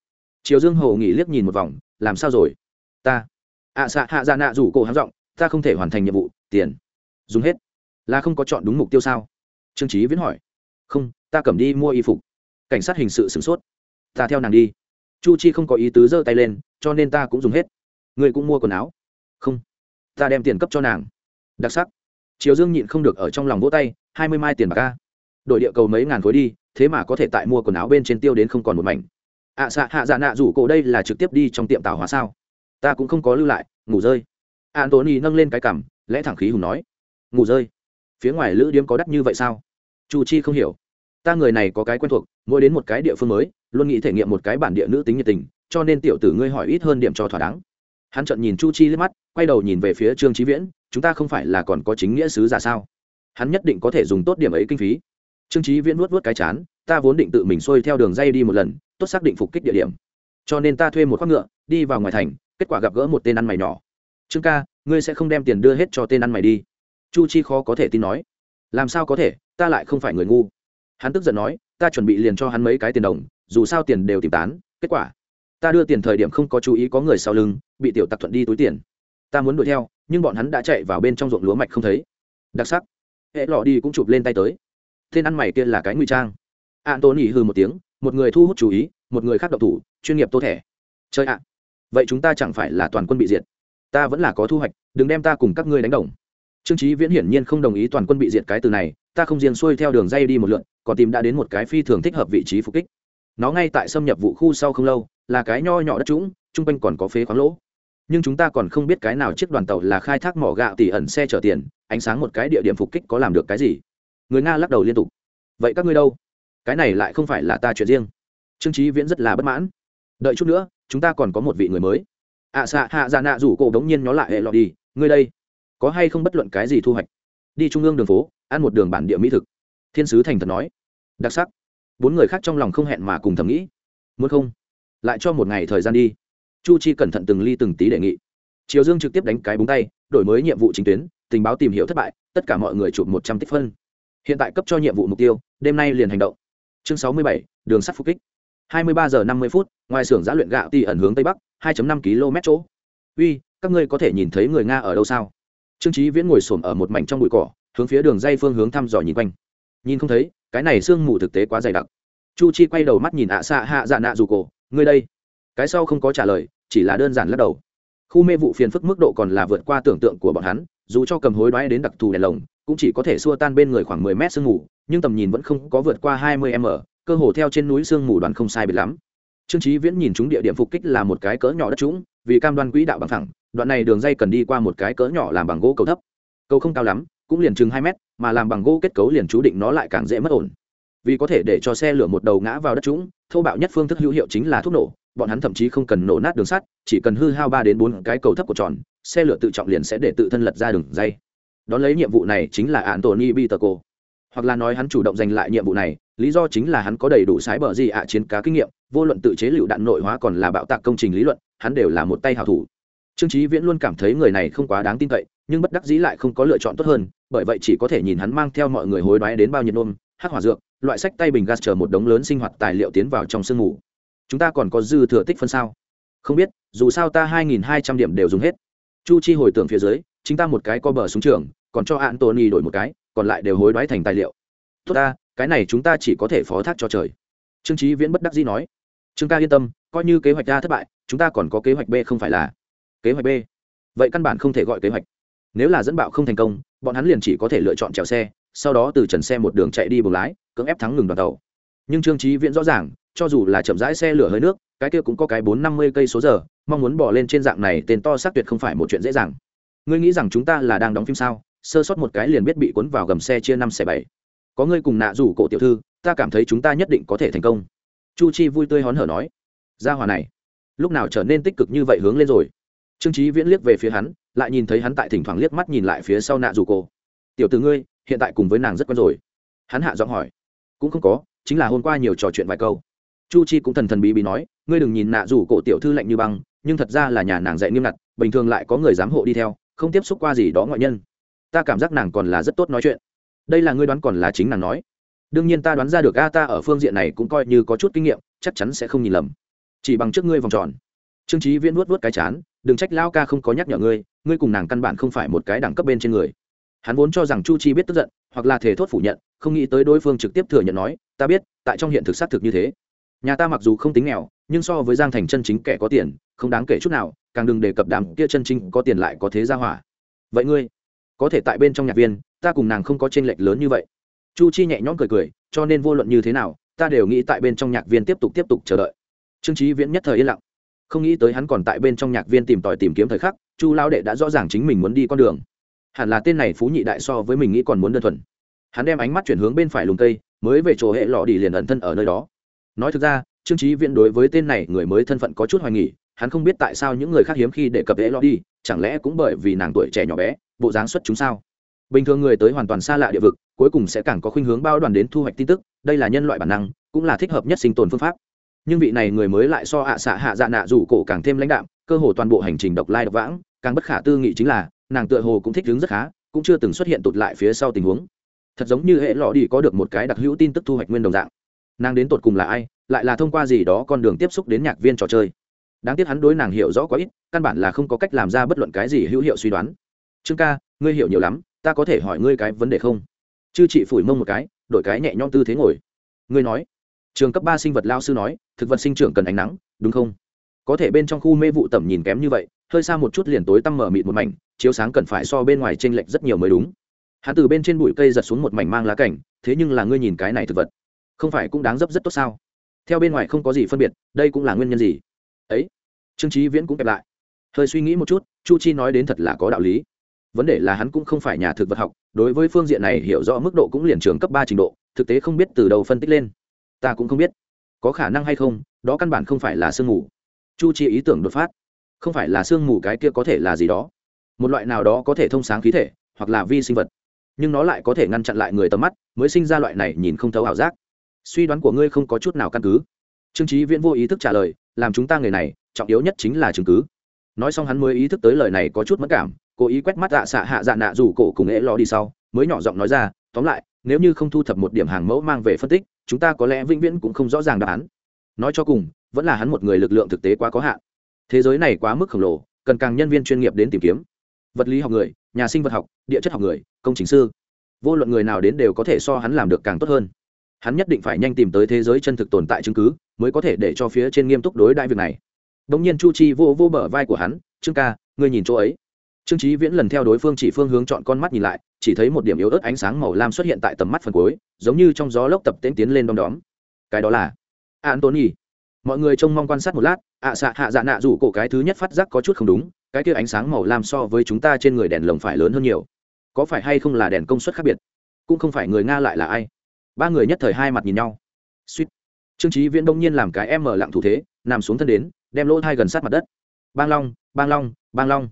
triều dương Hồ nghỉ liếc nhìn một vòng làm sao rồi? Ta ạ à, xạ hạ dạ nạ rủ cổ háng giọng ta không thể hoàn thành nhiệm vụ tiền dùng hết. Là không có chọn đúng mục tiêu sao? Trương trí viễn hỏi. Không ta cầm đi mua y phục. Cảnh sát hình sự sửng sốt. Ta theo nàng đi. Chu chi không có ý tứ giơ tay lên cho nên ta cũng dùng hết. Ngươi cũng mua quần áo. Không ta đem tiền cấp cho nàng. Đặc sắc. Triều dương nhịn không được ở trong lòng vỗ tay hai mươi mai tiền bạc ca đổi địa cầu mấy ngàn khối đi thế mà có thể tại mua quần áo bên trên tiêu đến không còn một mảnh ạ à, xạ hạ dạ nạ rủ cổ đây là trực tiếp đi trong tiệm tảo hóa sao? Ta cũng không có lưu lại ngủ rơi. Antony nâng lên cái cằm lẽ thẳng khí hùng nói. Ngủ rơi? Phía ngoài lữ điếm có đắt như vậy sao? Chu chi không hiểu. Ta người này có cái quen thuộc mỗi đến một cái địa phương mới luôn nghĩ thể nghiệm một cái bản địa nữ tính nhiệt tình cho nên tiểu tử ngươi hỏi ít hơn điểm cho thỏa đáng. Hắn trợn nhìn chu chi liếc mắt quay đầu nhìn về phía trương trí viễn chúng ta không phải là còn có chính nghĩa sứ giả sao? Hắn nhất định có thể dùng tốt điểm ấy kinh phí. Trương trí viễn nuốt nuốt cái chán ta vốn định tự mình xuôi theo đường dây đi một lần, tốt xác định phục kích địa điểm. Cho nên ta thuê một khoác ngựa, đi vào ngoài thành, kết quả gặp gỡ một tên ăn mày nhỏ. Trương ca, ngươi sẽ không đem tiền đưa hết cho tên ăn mày đi. Chu chi khó có thể tin nói. Làm sao có thể, ta lại không phải người ngu. Hắn tức giận nói, ta chuẩn bị liền cho hắn mấy cái tiền đồng, dù sao tiền đều tìm tán, kết quả. Ta đưa tiền thời điểm không có chú ý có người sau lưng, bị tiểu tặc thuận đi túi tiền. Ta muốn đuổi theo, nhưng bọn hắn đã chạy vào bên trong ruộng lúa mạch không thấy. Đặc sắc. Hệ lọ đi cũng chụp lên tay tới. Tên ăn mày kia là cái nguy trang an tôn nghỉ hư một tiếng, một người thu hút chú ý, một người khác độc thủ, chuyên nghiệp tô thẻ. Chơi ạ, vậy chúng ta chẳng phải là toàn quân bị diệt? Ta vẫn là có thu hoạch, đừng đem ta cùng các ngươi đánh đồng. Trương trí viễn hiển nhiên không đồng ý toàn quân bị diệt cái từ này, ta không riêng xuôi theo đường dây đi một lượn, còn tìm đã đến một cái phi thường thích hợp vị trí phục kích. Nó ngay tại xâm nhập vụ khu sau không lâu, là cái nho nhỏ đất trũng chung quanh còn có phế khoáng lỗ. Nhưng chúng ta còn không biết cái nào chiếc đoàn tàu là khai thác mỏ gạo tỉ ẩn xe chở tiền, ánh sáng một cái địa điểm phục kích có làm được cái gì? Người nga lắc đầu liên tục. Vậy các ngươi đâu? Cái này lại không phải là ta chuyện riêng. Trương trí viễn rất là bất mãn. Đợi chút nữa chúng ta còn có một vị người mới. Ạ à, xạ hạ dạ nạ rủ cổ đống nhiên nhó lại hệ lọt đi. Ngươi đây có hay không bất luận cái gì thu hoạch? Đi trung ương đường phố ăn một đường bản địa mỹ thực. Thiên sứ thành thật nói. Đặc sắc. Bốn người khác trong lòng không hẹn mà cùng thầm nghĩ. Muốn không? Lại cho một ngày thời gian đi. Chu chi cẩn thận từng ly từng tí đề nghị. Triều dương trực tiếp đánh cái búng tay đổi mới nhiệm vụ chính tuyến tình báo tìm hiểu thất bại tất cả mọi người chụp một trăm tích phân. Hiện tại cấp cho nhiệm vụ mục tiêu đêm nay liền hành động chương sáu mươi bảy, đường sắt phục kích. hai mươi ba giờ năm mươi phút, ngoài xưởng giã luyện gạo ti ẩn hướng tây bắc 2 năm km chỗ. Uy, các ngươi có thể nhìn thấy người nga ở đâu sao? Trương trí viễn ngồi xổm ở một mảnh trong bụi cỏ, hướng phía đường dây phương hướng thăm dò nhìn quanh. Nhìn không thấy, cái này sương mù thực tế quá dày đặc. Chu chi quay đầu mắt nhìn ạ xạ hạ dạ nạ dù cổ, ngươi đây. Cái sau không có trả lời, chỉ là đơn giản lắc đầu. Khu mê vụ phiền phức mức độ còn là vượt qua tưởng tượng của bọn hắn, dù cho cầm hối đoái đến đặc thù đèn lồng, cũng chỉ có thể xua tan bên người khoảng mười mét sương mù nhưng tầm nhìn vẫn không có vượt qua hai mươi m, cơ hồ theo trên núi sương mù đoàn không sai biệt lắm. Trương trí viễn nhìn chúng địa điểm phục kích là một cái cỡ nhỏ đất trũng, vì cam đoan quỹ đạo bằng thẳng, đoạn này đường dây cần đi qua một cái cỡ nhỏ làm bằng gỗ cầu thấp. Cầu không cao lắm, cũng liền chừng hai mét, mà làm bằng gỗ kết cấu liền chú định nó lại càng dễ mất ổn. Vì có thể để cho xe lửa một đầu ngã vào đất trũng, thô bạo nhất phương thức hữu hiệu chính là thuốc nổ, bọn hắn thậm chí không cần nổ nát đường sắt, chỉ cần hư hao ba đến bốn cái cầu thấp của tròn, xe lửa tự trọng liền sẽ để tự thân lật ra đường dây. Đón lấy nhiệm vụ này chính là antony bitterco hoặc là nói hắn chủ động giành lại nhiệm vụ này, lý do chính là hắn có đầy đủ sái bờ gì ạ chiến cá kinh nghiệm, vô luận tự chế lựu đạn nội hóa còn là bạo tạc công trình lý luận, hắn đều là một tay hảo thủ. Trương trí viễn luôn cảm thấy người này không quá đáng tin cậy, nhưng bất đắc dĩ lại không có lựa chọn tốt hơn, bởi vậy chỉ có thể nhìn hắn mang theo mọi người hối đoái đến bao nhiêu nôm hắc hỏa dược, loại sách tay bình gas chờ một đống lớn sinh hoạt tài liệu tiến vào trong sương ngủ. chúng ta còn có dư thừa tích phân sao? Không biết, dù sao ta hai nghìn hai trăm điểm đều dùng hết. Chu chi hồi tưởng phía dưới, chính ta một cái co bờ xuống trường, còn cho hạn tony đổi một cái còn lại đều hối đoái thành tài liệu. Tốt ta, cái này chúng ta chỉ có thể phó thác cho trời. Trương trí viễn bất đắc dĩ nói. Trương ca yên tâm, coi như kế hoạch a thất bại, chúng ta còn có kế hoạch b không phải là kế hoạch b. Vậy căn bản không thể gọi kế hoạch. Nếu là dẫn bạo không thành công, bọn hắn liền chỉ có thể lựa chọn trèo xe, sau đó từ trần xe một đường chạy đi buồng lái, cưỡng ép thắng ngừng đoàn tàu. Nhưng trương trí viễn rõ ràng, cho dù là chậm rãi xe lửa hơi nước, cái kia cũng có cái bốn năm mươi cây số giờ, mong muốn bỏ lên trên dạng này, tên to xác tuyệt không phải một chuyện dễ dàng. Ngươi nghĩ rằng chúng ta là đang đóng phim sao? Sơ sót một cái liền biết bị cuốn vào gầm xe chia năm xẻ bảy. Có ngươi cùng nạ rủ cổ tiểu thư, ta cảm thấy chúng ta nhất định có thể thành công. Chu chi vui tươi hón hở nói. Gia hòa này, lúc nào trở nên tích cực như vậy hướng lên rồi? Trương trí viễn liếc về phía hắn, lại nhìn thấy hắn tại thỉnh thoảng liếc mắt nhìn lại phía sau nạ rủ cổ. Tiểu từ ngươi, hiện tại cùng với nàng rất quen rồi. Hắn hạ giọng hỏi. Cũng không có, chính là hôm qua nhiều trò chuyện vài câu. Chu chi cũng thần thần bí bí nói, ngươi đừng nhìn nạ rủ cổ tiểu thư lạnh như băng, nhưng thật ra là nhà nàng dạy nghiêm ngặt, bình thường lại có người giám hộ đi theo, không tiếp xúc qua gì đó ngoại nhân ta cảm giác nàng còn là rất tốt nói chuyện. Đây là ngươi đoán còn là chính nàng nói. Đương nhiên ta đoán ra được, a, ta ở phương diện này cũng coi như có chút kinh nghiệm, chắc chắn sẽ không nhìn lầm. Chỉ bằng trước ngươi vòng tròn. Trương trí viễn vuốt vuốt cái chán, đừng trách lao ca không có nhắc nhở ngươi ngươi cùng nàng căn bản không phải một cái đẳng cấp bên trên người. Hắn vốn cho rằng chu chi biết tức giận, hoặc là thể thốt phủ nhận, không nghĩ tới đối phương trực tiếp thừa nhận nói, ta biết, tại trong hiện thực xác thực như thế. Nhà ta mặc dù không tính nghèo, nhưng so với giang thành chân chính kẻ có tiền, không đáng kể chút nào, càng đừng đề cập đàm kia chân chính có tiền lại có thế ra hỏa. Vậy ngươi có thể tại bên trong nhạc viên, ta cùng nàng không có tranh lệch lớn như vậy. Chu chi nhẹ nhõm cười cười, cho nên vô luận như thế nào, ta đều nghĩ tại bên trong nhạc viên tiếp tục tiếp tục chờ đợi. Trương trí viễn nhất thời yên lặng. Không nghĩ tới hắn còn tại bên trong nhạc viên tìm tòi tìm kiếm thời khắc, chu lao đệ đã rõ ràng chính mình muốn đi con đường. Hẳn là tên này phú nhị đại so với mình nghĩ còn muốn đơn thuần. Hắn đem ánh mắt chuyển hướng bên phải lùng cây, mới về chỗ hệ lọ đi liền ẩn thân ở nơi đó. Nói thực ra, trương trí viễn đối với tên này người mới thân phận có chút hoài nghỉ hắn không biết tại sao những người khác hiếm khi đề cập hệ lọ đi, chẳng lẽ cũng bởi vì nàng tuổi trẻ nhỏ bé bộ dáng xuất chúng sao? Bình thường người tới hoàn toàn xa lạ địa vực, cuối cùng sẽ càng có khuynh hướng bao đoàn đến thu hoạch tin tức, đây là nhân loại bản năng, cũng là thích hợp nhất sinh tồn phương pháp. Nhưng vị này người mới lại so ạ xạ hạ dạ nạ rủ cổ càng thêm lãnh đạm, cơ hồ toàn bộ hành trình độc lai độc vãng, càng bất khả tư nghị chính là, nàng tựa hồ cũng thích đứng rất khá, cũng chưa từng xuất hiện tụt lại phía sau tình huống. Thật giống như hệ lọ đi có được một cái đặc hữu tin tức thu hoạch nguyên đồng dạng. Nàng đến tột cùng là ai, lại là thông qua gì đó con đường tiếp xúc đến nhạc viên trò chơi. Đáng tiếc hắn đối nàng hiểu rõ quá ít, căn bản là không có cách làm ra bất luận cái gì hữu hiệu suy đoán trương ca, ngươi hiểu nhiều lắm, ta có thể hỏi ngươi cái vấn đề không? Chư chị phủi mông một cái, đổi cái nhẹ nhõm tư thế ngồi. Ngươi nói. Trường cấp ba sinh vật lao sư nói, thực vật sinh trưởng cần ánh nắng, đúng không? Có thể bên trong khu mê vụ tầm nhìn kém như vậy, hơi xa một chút liền tối tăm mở mịt một mảnh, chiếu sáng cần phải so bên ngoài t r ê n lệch rất nhiều mới đúng. Hắn từ bên trên bụi cây giật xuống một mảnh mang lá cảnh, thế nhưng là ngươi nhìn cái này thực vật, không phải cũng đáng dấp rất tốt sao? Theo bên ngoài không có gì phân biệt, đây cũng là nguyên nhân gì? Ấy. Trương trí viễn cũng kẹp lại. Hơi suy nghĩ một chút, chu chi nói đến thật là có đạo lý vấn đề là hắn cũng không phải nhà thực vật học, đối với phương diện này hiểu rõ mức độ cũng liền trường cấp ba trình độ, thực tế không biết từ đầu phân tích lên. Ta cũng không biết. Có khả năng hay không, đó căn bản không phải là sương mù. Chu chi ý tưởng đột phát. Không phải là sương mù cái kia có thể là gì đó. Một loại nào đó có thể thông sáng khí thể, hoặc là vi sinh vật. Nhưng nó lại có thể ngăn chặn lại người tầm mắt, mới sinh ra loại này nhìn không thấu ảo giác. Suy đoán của ngươi không có chút nào căn cứ. Trương trí viễn vô ý thức trả lời, làm chúng ta người này, trọng yếu nhất chính là chứng cứ. Nói xong hắn mới ý thức tới lời này có chút mất cảm cố ý quét mắt dạ xạ hạ dạ nạ rủ cổ cùng ế lo đi sau, mới nhỏ giọng nói ra, tóm lại, nếu như không thu thập một điểm hàng mẫu mang về phân tích, chúng ta có lẽ vĩnh viễn cũng không rõ ràng đáp án. Nói cho cùng, vẫn là hắn một người lực lượng thực tế quá có hạn. Thế giới này quá mức khổng lồ, cần càng nhân viên chuyên nghiệp đến tìm kiếm. Vật lý học người, nhà sinh vật học, địa chất học người, công trình sư. Vô luận người nào đến đều có thể so hắn làm được càng tốt hơn. Hắn nhất định phải nhanh tìm tới thế giới chân thực tồn tại chứng cứ, mới có thể để cho phía trên nghiêm túc đối đại việc này. Đ ỗ n g nhiên chu chi vô vô bờ vai của hắn, trương ca, ngươi nhìn chỗ ấy trương trí viễn lần theo đối phương chỉ phương hướng chọn con mắt nhìn lại, chỉ thấy một điểm yếu ớt ánh sáng màu lam xuất hiện tại tầm mắt phần cuối, giống như trong gió lốc tập tễnh tiến lên đom đóm. Cái đó là antony mọi người trông mong quan sát một lát, ạ xạ hạ dạ nạ rủ cổ cái thứ nhất phát giác có chút không đúng, cái kia ánh sáng màu lam so với chúng ta trên người đèn lồng phải lớn hơn nhiều. Có phải hay không là đèn công suất khác biệt? Cũng không phải người nga lại là ai? Ba người nhất thời hai mặt nhìn nhau. Suýt. Trương trí viễn đông nhiên làm cái em mở lặng thủ thế, nằm xuống thân đến, đem lỗ thai gần sát mặt đất. Bang long bang long bang long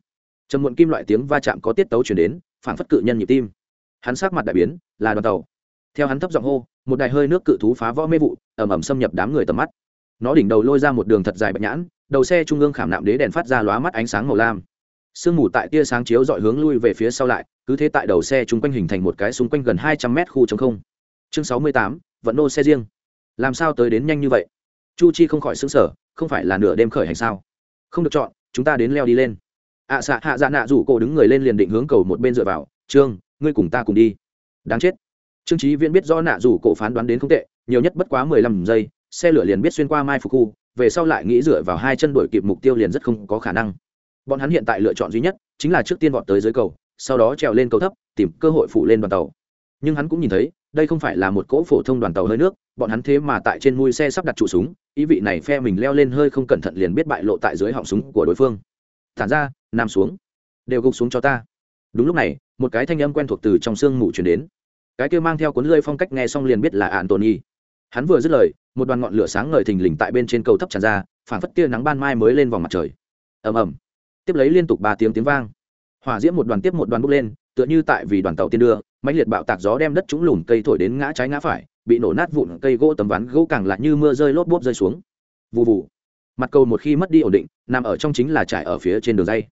trầm muộn kim loại tiếng va chạm có tiết tấu chuyển đến phản phất cự nhân nhịp tim. Hắn sát mặt đại biến, là đoàn tàu. Theo hắn thấp giọng hô, một đài hơi nước cự thú phá võ mê vụ ẩm ẩm xâm nhập đám người tầm mắt. Nó đỉnh đầu lôi ra một đường thật dài bạch nhãn, đầu xe trung ương khảm nạm đế đèn phát ra lóa mắt ánh sáng màu lam. Sương mù tại tia sáng chiếu dọi hướng lui về phía sau lại, cứ thế tại đầu xe chung quanh hình thành một cái xung quanh gần hai trăm mét khu trống không. Chương sáu mươi tám, vận nô xe riêng. Làm sao tới đến nhanh như vậy? Chu chi không khỏi xứng sở không phải là nửa đêm khởi hành sao? Không được chọn, chúng ta đến leo đi lên ạ à, xạ hạ dạ nạ rủ cổ đứng người lên liền định hướng cầu một bên dựa vào trương ngươi cùng ta cùng đi. Đáng chết. Trương trí viễn biết do nạ rủ cổ phán đoán đến không tệ nhiều nhất bất quá mười lăm giây xe lửa liền biết xuyên qua mai phục khu về sau lại nghĩ dựa vào hai chân đổi kịp mục tiêu liền rất không có khả năng. Bọn hắn hiện tại lựa chọn duy nhất chính là trước tiên vọt tới dưới cầu sau đó trèo lên cầu thấp tìm cơ hội phụ lên đoàn tàu. Nhưng hắn cũng nhìn thấy đây không phải là một cỗ phổ thông đoàn tàu hơi nước bọn hắn thế mà tại trên mui xe sắp đặt trụ súng ý vị này phe mình leo lên hơi không cẩn thận liền biết bại lộ tại dưới họng súng của đối phương. Thản ra nằm xuống, đều gục xuống cho ta. Đúng lúc này, một cái thanh âm quen thuộc từ trong sương mù chuyển đến. Cái kia mang theo cuốn lơi phong cách nghe xong liền biết là ạn tồn y hắn vừa dứt lời, một đoàn ngọn lửa sáng ngời thình lình tại bên trên cầu thấp tràn ra, phảng phất tia nắng ban mai mới lên vòng mặt trời. Ầm ầm. Tiếp lấy liên tục ba tiếng tiếng vang. Hỏa diễm một đoàn tiếp một đoàn bốc lên, tựa như tại vì đoàn tàu tiên đưa, mãnh liệt bạo tạc gió đem đất trúng lùn cây thổi đến ngã trái ngã phải, bị nổ nát vụn cây gỗ tấm ván, gỗ càng lại như mưa rơi lốp bốp rơi xuống. Vụ vụ mặt cầu một khi mất đi ổn định, nằm ở trong chính là trải ở phía trên đường dây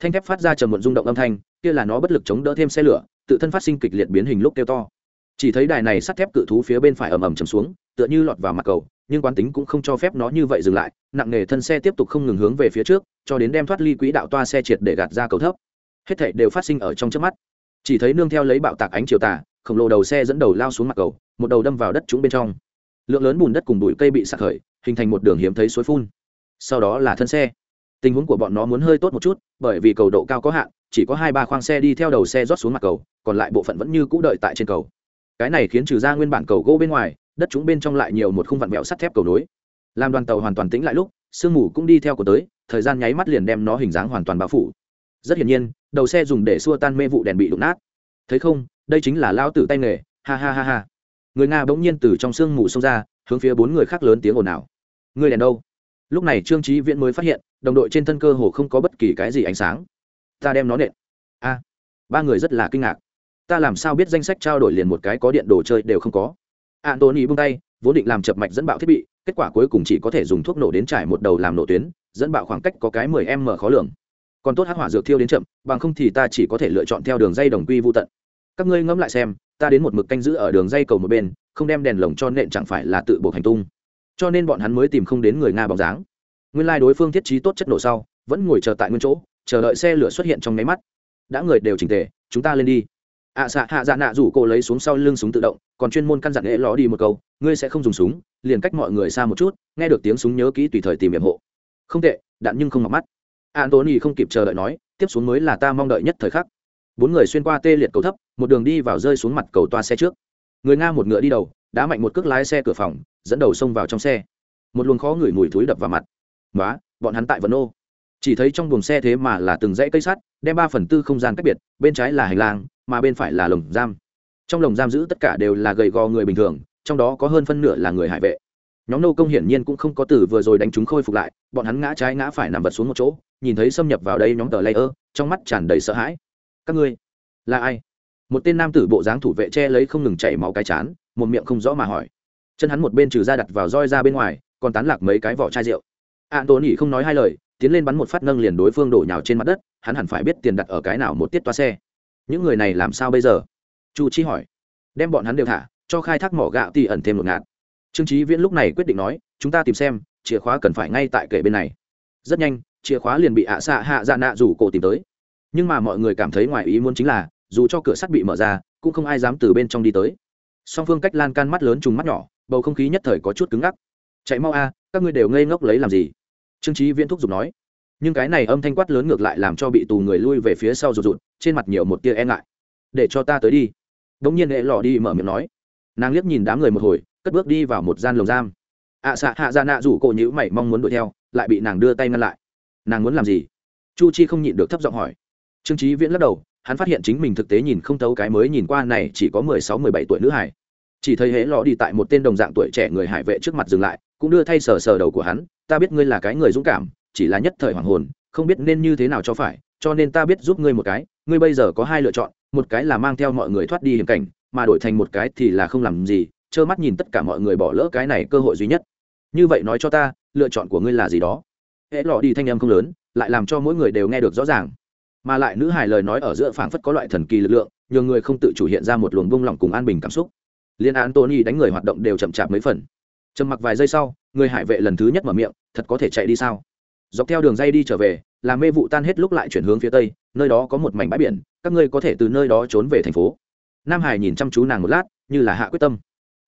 thanh thép phát ra trầm một rung động âm thanh, kia là nó bất lực chống đỡ thêm xe lửa, tự thân phát sinh kịch liệt biến hình lúc kêu to. Chỉ thấy đài này sắt thép cự thú phía bên phải ầm ầm chầm xuống, tựa như lọt vào mặt cầu, nhưng quán tính cũng không cho phép nó như vậy dừng lại, nặng nề thân xe tiếp tục không ngừng hướng về phía trước, cho đến đem thoát ly quỹ đạo toa xe triệt để gạt ra cầu thấp. Hết thảy đều phát sinh ở trong trước mắt. Chỉ thấy nương theo lấy bạo tạc ánh chiều tà, khổng lồ đầu xe dẫn đầu lao xuống mặt cầu, một đầu đâm vào đất trũng bên trong. Lượng lớn bùn đất cùng bụi cây bị sạc khởi, hình thành một đường hiếm thấy suối phun. Sau đó là thân xe tình huống của bọn nó muốn hơi tốt một chút, bởi vì cầu độ cao có hạn, chỉ có hai ba khoang xe đi theo đầu xe rót xuống mặt cầu, còn lại bộ phận vẫn như cũ đợi tại trên cầu. Cái này khiến trừ ra nguyên bản cầu gỗ bên ngoài, đất chúng bên trong lại nhiều một khung vặn vẹo sắt thép cầu nối. Làm đoàn tàu hoàn toàn tĩnh lại lúc, sương mù cũng đi theo của tới, thời gian nháy mắt liền đem nó hình dáng hoàn toàn bao phủ. Rất hiển nhiên, đầu xe dùng để xua tan mê vụ đèn bị đụng nát. Thấy không, đây chính là lao tử tay nghề, ha ha ha ha. Người nga bỗng nhiên từ trong sương mù xông ra, hướng phía bốn người khác lớn tiếng ồn ào. Người đèn đâu? Lúc này trương trí viễn mới phát hiện đồng đội trên thân cơ hồ không có bất kỳ cái gì ánh sáng ta đem nó nện a ba người rất là kinh ngạc ta làm sao biết danh sách trao đổi liền một cái có điện đồ chơi đều không có antony buông tay vốn định làm chập mạch dẫn bạo thiết bị kết quả cuối cùng chỉ có thể dùng thuốc nổ đến trải một đầu làm nổ tuyến dẫn bạo khoảng cách có cái mười m khó lường còn tốt hắc hỏa dược thiêu đến chậm bằng không thì ta chỉ có thể lựa chọn theo đường dây đồng quy vô tận các ngươi ngẫm lại xem ta đến một mực canh giữ ở đường dây cầu một bên không đem đèn lồng cho nện chẳng phải là tự buộc hành tung cho nên bọn hắn mới tìm không đến người nga bóng dáng nguyên lai、like、đối phương thiết trí tốt chất nổ sau vẫn ngồi chờ tại nguyên chỗ chờ đợi xe lửa xuất hiện trong nháy mắt. Đã người đều trình tề chúng ta lên đi. Ạ à, xạ hạ dạ nạ rủ cô lấy xuống sau lưng súng tự động còn chuyên môn căn dặn lễ ló đi một câu ngươi sẽ không dùng súng liền cách mọi người xa một chút nghe được tiếng súng nhớ kỹ tùy thời tìm hiểm hộ. Không tệ đạn nhưng không mặc mắt. Antony không kịp chờ đợi nói tiếp xuống mới là ta mong đợi nhất thời khắc. Bốn người xuyên qua tê liệt cầu thấp một đường đi vào rơi xuống mặt cầu toa xe trước. Người nga một ngựa đi đầu đá mạnh một cước lái xe cửa phòng dẫn đầu xông vào trong xe. Một luồng khó ngửi mùi thúi đập vào mặt nói bọn hắn tại vận ô. Chỉ thấy trong buồng xe thế mà là từng dãy cây sắt, đem ba phần tư không gian cách biệt, bên trái là hành lang, mà bên phải là lồng giam. Trong lồng giam giữ tất cả đều là gầy gò người bình thường, trong đó có hơn phân nửa là người hải vệ. Nhóm nô công hiển nhiên cũng không có từ vừa rồi đánh chúng khôi phục lại, bọn hắn ngã trái ngã phải nằm vật xuống một chỗ, nhìn thấy xâm nhập vào đây nhóm tờ layer, trong mắt tràn đầy sợ hãi. Các ngươi là ai? Một tên nam tử bộ dáng thủ vệ che lấy không ngừng chảy máu cái chán, một miệng không rõ mà hỏi. Chân hắn một bên trừ ra đặt vào roi ra bên ngoài, còn tán lạc mấy cái vỏ chai rượu an tốn nhỉ không nói hai lời, tiến lên bắn một phát nâng liền đối phương đổ nhào trên mặt đất, hắn hẳn phải biết tiền đặt ở cái nào một tiết toa xe. Những người này làm sao bây giờ? Chu chi hỏi. Đem bọn hắn đều thả, cho khai thác mỏ gạo thì ẩn thêm một ngạt. Trương trí viễn lúc này quyết định nói, chúng ta tìm xem, chìa khóa cần phải ngay tại kệ bên này. Rất nhanh, chìa khóa liền bị ạ xạ hạ dạ nạ rủ cổ tìm tới. Nhưng mà mọi người cảm thấy ngoài ý muốn chính là, dù cho cửa sắt bị mở ra, cũng không ai dám từ bên trong đi tới. Song phương cách lan can mắt lớn trùng mắt nhỏ, bầu không khí nhất thời có chút cứng ngắc. Chạy mau a, các ngươi đều ngây ngốc lấy làm gì? Trương trí viễn thúc giục nói nhưng cái này âm thanh quát lớn ngược lại làm cho bị tù người lui về phía sau rụt rụt trên mặt nhiều một tia e ngại. Để cho ta tới đi. Đ ỗ n g nhiên hệ lò đi mở miệng nói. Nàng liếc nhìn đám người một hồi cất bước đi vào một gian lồng giam. Ạ à, xạ hạ ra nạ rủ cổ nhữ mày mong muốn đuổi theo lại bị nàng đưa tay ngăn lại. Nàng muốn làm gì? Chu chi không nhịn được thấp giọng hỏi. Trương trí viễn lắc đầu hắn phát hiện chính mình thực tế nhìn không thấu cái mới nhìn qua này chỉ có mười sáu mười bảy tuổi nữ hải chỉ thấy hễ lọ đi tại một tên đồng dạng tuổi trẻ người hải vệ trước mặt dừng lại cũng đưa thay sờ sờ đầu của hắn ta biết ngươi là cái người dũng cảm, chỉ là nhất thời hoàng hồn, không biết nên như thế nào cho phải, cho nên ta biết giúp ngươi một cái, ngươi bây giờ có hai lựa chọn, một cái là mang theo mọi người thoát đi hiểm cảnh, mà đổi thành một cái thì là không làm gì, trơ mắt nhìn tất cả mọi người bỏ lỡ cái này cơ hội duy nhất. Như vậy nói cho ta, lựa chọn của ngươi là gì đó? Hễ lọ đi thanh em không lớn, lại làm cho mỗi người đều nghe được rõ ràng. Mà lại nữ hài lời nói ở giữa phảng phất có loại thần kỳ lực lượng, nhường người không tự chủ hiện ra một luồng vung lòng cùng an bình cảm xúc. Liên án tony đánh người hoạt động đều chậm chạp mấy phần trầm mặc vài giây sau, người hải vệ lần thứ nhất mở miệng, thật có thể chạy đi sao? Dọc theo đường dây đi trở về, là mê vụ tan hết lúc lại chuyển hướng phía tây, nơi đó có một mảnh bãi biển, các ngươi có thể từ nơi đó trốn về thành phố. Nam hải nhìn chăm chú nàng một lát, như là hạ quyết tâm.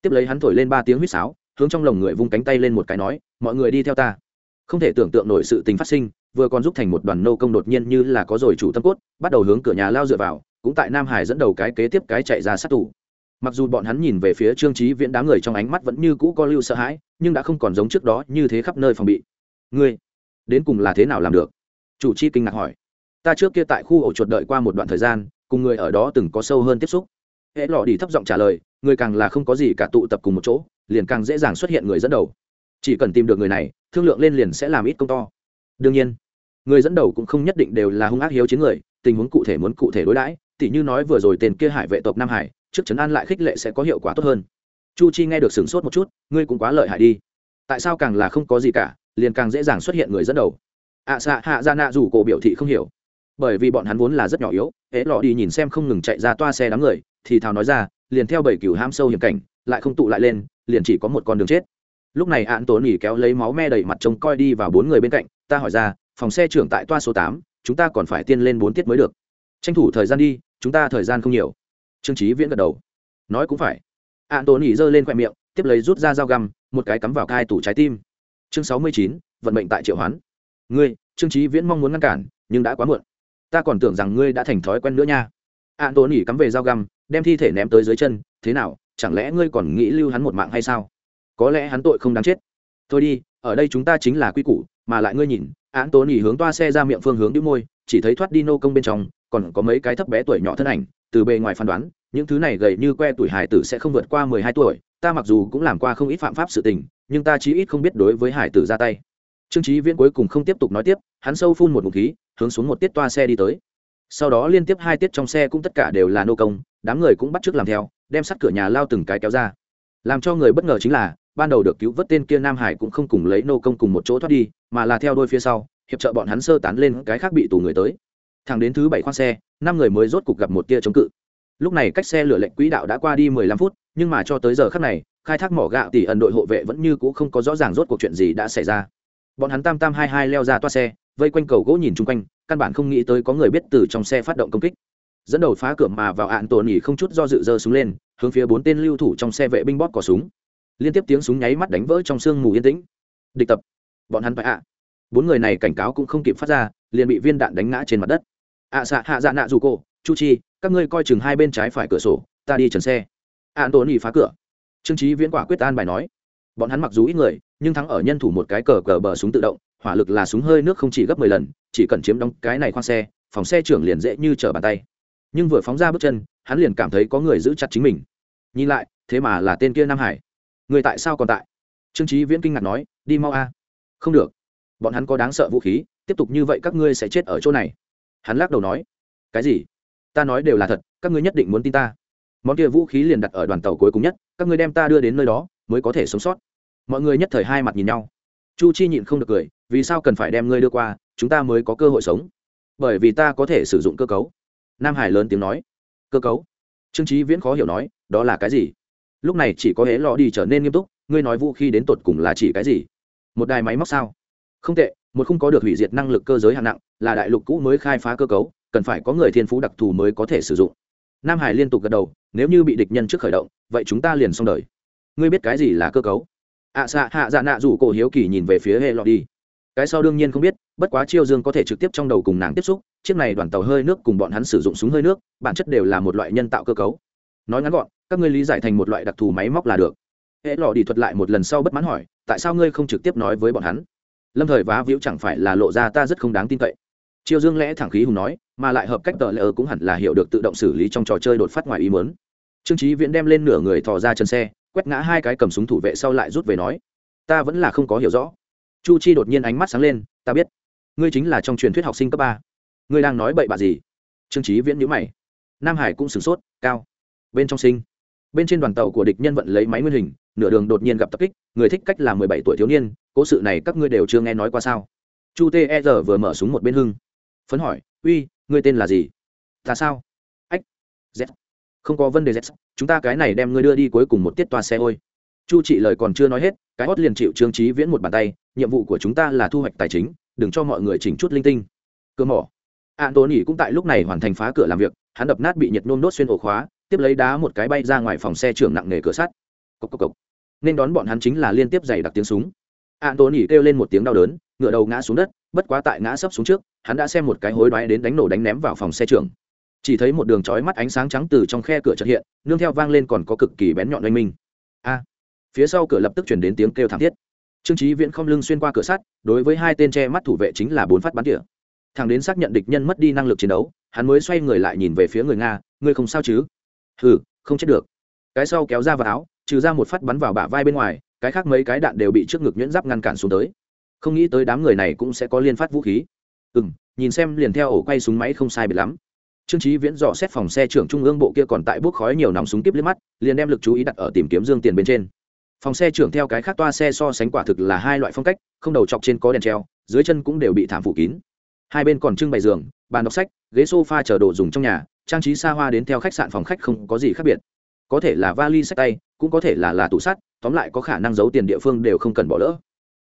Tiếp lấy hắn thổi lên ba tiếng huýt sáo, hướng trong lồng người vung cánh tay lên một cái nói, mọi người đi theo ta. Không thể tưởng tượng nổi sự tình phát sinh, vừa còn giúp thành một đoàn nô công đột nhiên như là có rồi chủ tâm cốt, bắt đầu hướng cửa nhà lao dựa vào, cũng tại nam hải dẫn đầu cái kế tiếp cái chạy ra sát tủ mặc dù bọn hắn nhìn về phía trương trí viễn đám người trong ánh mắt vẫn như cũ có lưu sợ hãi, nhưng đã không còn giống trước đó như thế khắp nơi phòng bị. Ngươi, đến cùng là thế nào làm được? Chủ chi kinh ngạc hỏi. Ta trước kia tại khu ổ chuột đợi qua một đoạn thời gian, cùng người ở đó từng có sâu hơn tiếp xúc. Hễ lò đi thấp giọng trả lời, người càng là không có gì cả tụ tập cùng một chỗ, liền càng dễ dàng xuất hiện người dẫn đầu. Chỉ cần tìm được người này, thương lượng lên liền sẽ làm ít công to. Đương nhiên, người dẫn đầu cũng không nhất định đều là hung ác hiếu chiến người, tình huống cụ thể muốn cụ thể đối đãi, tỉ như nói vừa rồi tên kia hải vệ tộc nam hải trước chấn an lại khích lệ sẽ có hiệu quả tốt hơn. Chu chi nghe được sửng sốt một chút ngươi cũng quá lợi hại đi. Tại sao càng là không có gì cả liền càng dễ dàng xuất hiện người dẫn đầu? Ạ à, xạ hạ ra nạ dù cổ biểu thị không hiểu. Bởi vì bọn hắn vốn là rất nhỏ yếu hễ lọ đi nhìn xem không ngừng chạy ra toa xe đám người thì thào nói ra liền theo bảy cửu ham sâu hiểm cảnh lại không tụ lại lên liền chỉ có một con đường chết. Lúc này ạn tốn nghỉ kéo lấy máu me đầy mặt trông coi đi vào bốn người bên cạnh ta hỏi ra phòng xe trưởng tại toa số tám chúng ta còn phải tiên lên bốn tiết mới được. Tranh thủ thời gian đi chúng ta thời gian không nhiều trương trí viễn gật đầu. Nói cũng phải. An tốn nhỉ giơ lên khoe miệng, tiếp lấy rút ra dao găm, một cái cắm vào cai tủ trái tim. Chương sáu mươi chín, vận mệnh tại triệu hoán. Ngươi, trương trí viễn mong muốn ngăn cản, nhưng đã quá muộn. Ta còn tưởng rằng ngươi đã thành thói quen nữa nha. An tốn nhỉ cắm về dao găm, đem thi thể ném tới dưới chân. Thế nào, chẳng lẽ ngươi còn nghĩ lưu hắn một mạng hay sao? Có lẽ hắn tội không đáng chết. Thôi đi, ở đây chúng ta chính là quy củ, mà lại ngươi nhìn án tố nỉ hướng toa xe ra miệng phương hướng đĩu môi, chỉ thấy thoát đi nô công bên trong còn có mấy cái thấp bé tuổi nhỏ thân ảnh, từ bề ngoài phán đoán, những thứ này gầy như que tuổi hải tử sẽ không vượt qua mười hai tuổi, ta mặc dù cũng làm qua không ít phạm pháp sự tình, nhưng ta chí ít không biết đối với hải tử ra tay. Trương trí viễn cuối cùng không tiếp tục nói tiếp, hắn sâu phun một ngụm khí, hướng xuống một tiết toa xe đi tới. Sau đó liên tiếp hai tiết trong xe cũng tất cả đều là nô công, đám người cũng bắt t làm theo, đem sắt cửa nhà lao từng cái kéo ra. Làm cho người bất ngờ chính là, ban đầu được cứu vớt tên kia nam hải cũng không cùng lấy nô công cùng một chỗ thoát đi, mà là theo đôi phía sau, hiệp trợ bọn hắn sơ tán lên cái khác bị tù người tới thẳng đến thứ bảy khoang xe, năm người mới rốt cục gặp một tia chống cự. Lúc này cách xe lửa lệnh quỹ đạo đã qua đi mười lăm phút, nhưng mà cho tới giờ khác này, khai thác mỏ gạo tỷ ẩn đội hộ vệ vẫn như c ũ không có rõ ràng rốt cuộc chuyện gì đã xảy ra. Bọn hắn tam tam hai hai leo ra toa xe, vây quanh cầu gỗ nhìn chung quanh, căn bản không nghĩ tới có người biết từ trong xe phát động công kích. Dẫn đầu phá cửa mà vào ạn tổn nhỉ không chút do dự dơ súng lên, hướng phía bốn tên lưu thủ trong xe vệ binh bóp cỏ súng. Liên tiếp tiếng súng nháy mắt đánh vỡ trong sương mù yên tĩnh. Địch tập. Bọn hắn phải ạ bốn người này cảnh cáo cũng không kịp phát ra, liền bị viên đạn đánh ngã trên mặt đất ạ xạ hạ dạ nạ dù cô, chu chi, các ngươi coi chừng hai bên trái phải cửa sổ, ta đi trần xe. An tony phá cửa. Trương trí viễn quả quyết an bài nói. Bọn hắn mặc dù ít người, nhưng thắng ở nhân thủ một cái cờ cờ bờ súng tự động, hỏa lực là súng hơi nước không chỉ gấp mười lần, chỉ cần chiếm đóng cái này khoang xe, phòng xe trưởng liền dễ như trở bàn tay. Nhưng vừa phóng ra bước chân, hắn liền cảm thấy có người giữ chặt chính mình. Nhìn lại, thế mà là tên kia nam hải. Người tại sao còn tại? Trương trí viễn kinh ngạc nói, đi mau a. Không được. Bọn hắn có đáng sợ vũ khí, tiếp tục như vậy các ngươi sẽ chết ở chỗ này hắn lắc đầu nói, cái gì? Ta nói đều là thật, các ngươi nhất định muốn tin ta. Món kia vũ khí liền đặt ở đoàn tàu cuối cùng nhất, các ngươi đem ta đưa đến nơi đó, mới có thể sống sót. Mọi người nhất thời hai mặt nhìn nhau. Chu chi nhịn không được cười, vì sao cần phải đem ngươi đưa qua, chúng ta mới có cơ hội sống? Bởi vì ta có thể sử dụng cơ cấu. Nam hải lớn tiếng nói, cơ cấu? Trương trí viễn khó hiểu nói, đó là cái gì? Lúc này chỉ có hễ lò đi trở nên nghiêm túc, ngươi nói vũ khí đến tột cùng là chỉ cái gì? Một đài máy móc sao? Không tệ một không có được hủy diệt năng lực cơ giới hạng nặng là đại lục cũ mới khai phá cơ cấu cần phải có người thiên phú đặc thù mới có thể sử dụng. Nam hải liên tục gật đầu nếu như bị địch nhân trước khởi động vậy chúng ta liền xong đời. Ngươi biết cái gì là cơ cấu? Ạ à, xạ hạ dạ nạ rủ cổ hiếu kỳ nhìn về phía hệ lọ đi. Cái sau đương nhiên không biết bất quá chiêu dương có thể trực tiếp trong đầu cùng nàng tiếp xúc chiếc này đoàn tàu hơi nước cùng bọn hắn sử dụng súng hơi nước bản chất đều là một loại nhân tạo cơ cấu. Nói ngắn gọn các ngươi lý giải thành một loại đặc thù máy móc là được. Hệ lọ đi thuật lại một lần sau bất mãn hỏi tại sao ngươi không trực tiếp nói với bọn hắn? Lâm thời vá víu chẳng phải là lộ ra ta rất không đáng tin cậy. Chiêu dương lẽ thẳng khí hùng nói, mà lại hợp cách tờ lỡ cũng hẳn là hiểu được tự động xử lý trong trò chơi đột phát ngoài ý mớn trương trí viễn đem lên nửa người thò ra chân xe, quét ngã hai cái cầm súng thủ vệ sau lại rút về nói, ta vẫn là không có hiểu rõ. Chu chi đột nhiên ánh mắt sáng lên, ta biết, ngươi chính là trong truyền thuyết học sinh cấp ba. Ngươi đang nói bậy bạ gì? Trương trí viễn nhữ mày. Nam hải cũng sửng sốt, cao, bên trong sinh. Bên trên đoàn tàu của địch nhân vận lấy máy nguyên hình, nửa đường đột nhiên gặp tập kích, người thích cách là mười bảy tuổi thiếu niên cố sự này các ngươi đều chưa nghe nói qua sao? Chu t e vừa mở súng một bên hưng. Phấn hỏi, uy, ngươi tên là gì? Ta sao? Ách, z. Không có vấn đề, z. Chúng ta cái này đem ngươi đưa đi cuối cùng một tiết toa xe ôi. Chu trị lời còn chưa nói hết, cái hót liền chịu trương trí viễn một bàn tay, nhiệm vụ của chúng ta là thu hoạch tài chính, đừng cho mọi người chỉnh chút linh tinh. Cơ mỏ. An tố nỉ cũng tại lúc này hoàn thành phá cửa làm việc, hắn đập nát bị nhiệt nôn đốt xuyên ổ khóa, tiếp lấy đá một cái bay ra ngoài phòng xe trưởng nặng nề cửa sắt. Cốc cốc cốc. nên đón bọn hắn chính là liên tiếp giày đặc tiếng súng an tố nỉ kêu lên một tiếng đau đớn, ngựa đầu ngã xuống đất, bất quá tại ngã sấp xuống trước, hắn đã xem một cái hối đoái đến đánh nổ đánh ném vào phòng xe trưởng. Chỉ thấy một đường trói mắt ánh sáng trắng từ trong khe cửa trật hiện, nương theo vang lên còn có cực kỳ bén nhọn oanh minh. A! Phía sau cửa lập tức chuyển đến tiếng kêu thảm thiết. Trương trí viễn không lưng xuyên qua cửa sắt, đối với hai tên che mắt thủ vệ chính là bốn phát bắn tỉa. Thằng đến xác nhận địch nhân mất đi năng lực chiến đấu, hắn mới xoay người lại nhìn về phía người nga, ngươi không sao chứ? Hừ, không chết được. Cái sau kéo ra vào áo, trừ ra một phát bắn vào bả vai bên ngoài cái khác mấy cái đạn đều bị trước ngực nhuyễn giáp ngăn cản xuống tới. Không nghĩ tới đám người này cũng sẽ có liên phát vũ khí. Ừ m nhìn xem liền theo ổ quay súng máy không sai biệt lắm. Trương trí viễn dò xét phòng xe trưởng trung ương bộ kia còn tại bốc khói nhiều nòng súng kíp liếc mắt, liền đem lực chú ý đặt ở tìm kiếm dương tiền bên trên. Phòng xe trưởng theo cái khác toa xe so sánh quả thực là hai loại phong cách, không đầu chọc trên có đèn treo, dưới chân cũng đều bị thảm phủ kín. Hai bên còn trưng bày giường, bàn đọc sách, ghế s o f a chở đồ dùng trong nhà, trang trí xa hoa đến theo khách sạn phòng khách không có gì khác biệt. Có thể là vali sách tay, cũng có thể là là tủ sắt tóm lại có khả năng giấu tiền địa phương đều không cần bỏ lỡ.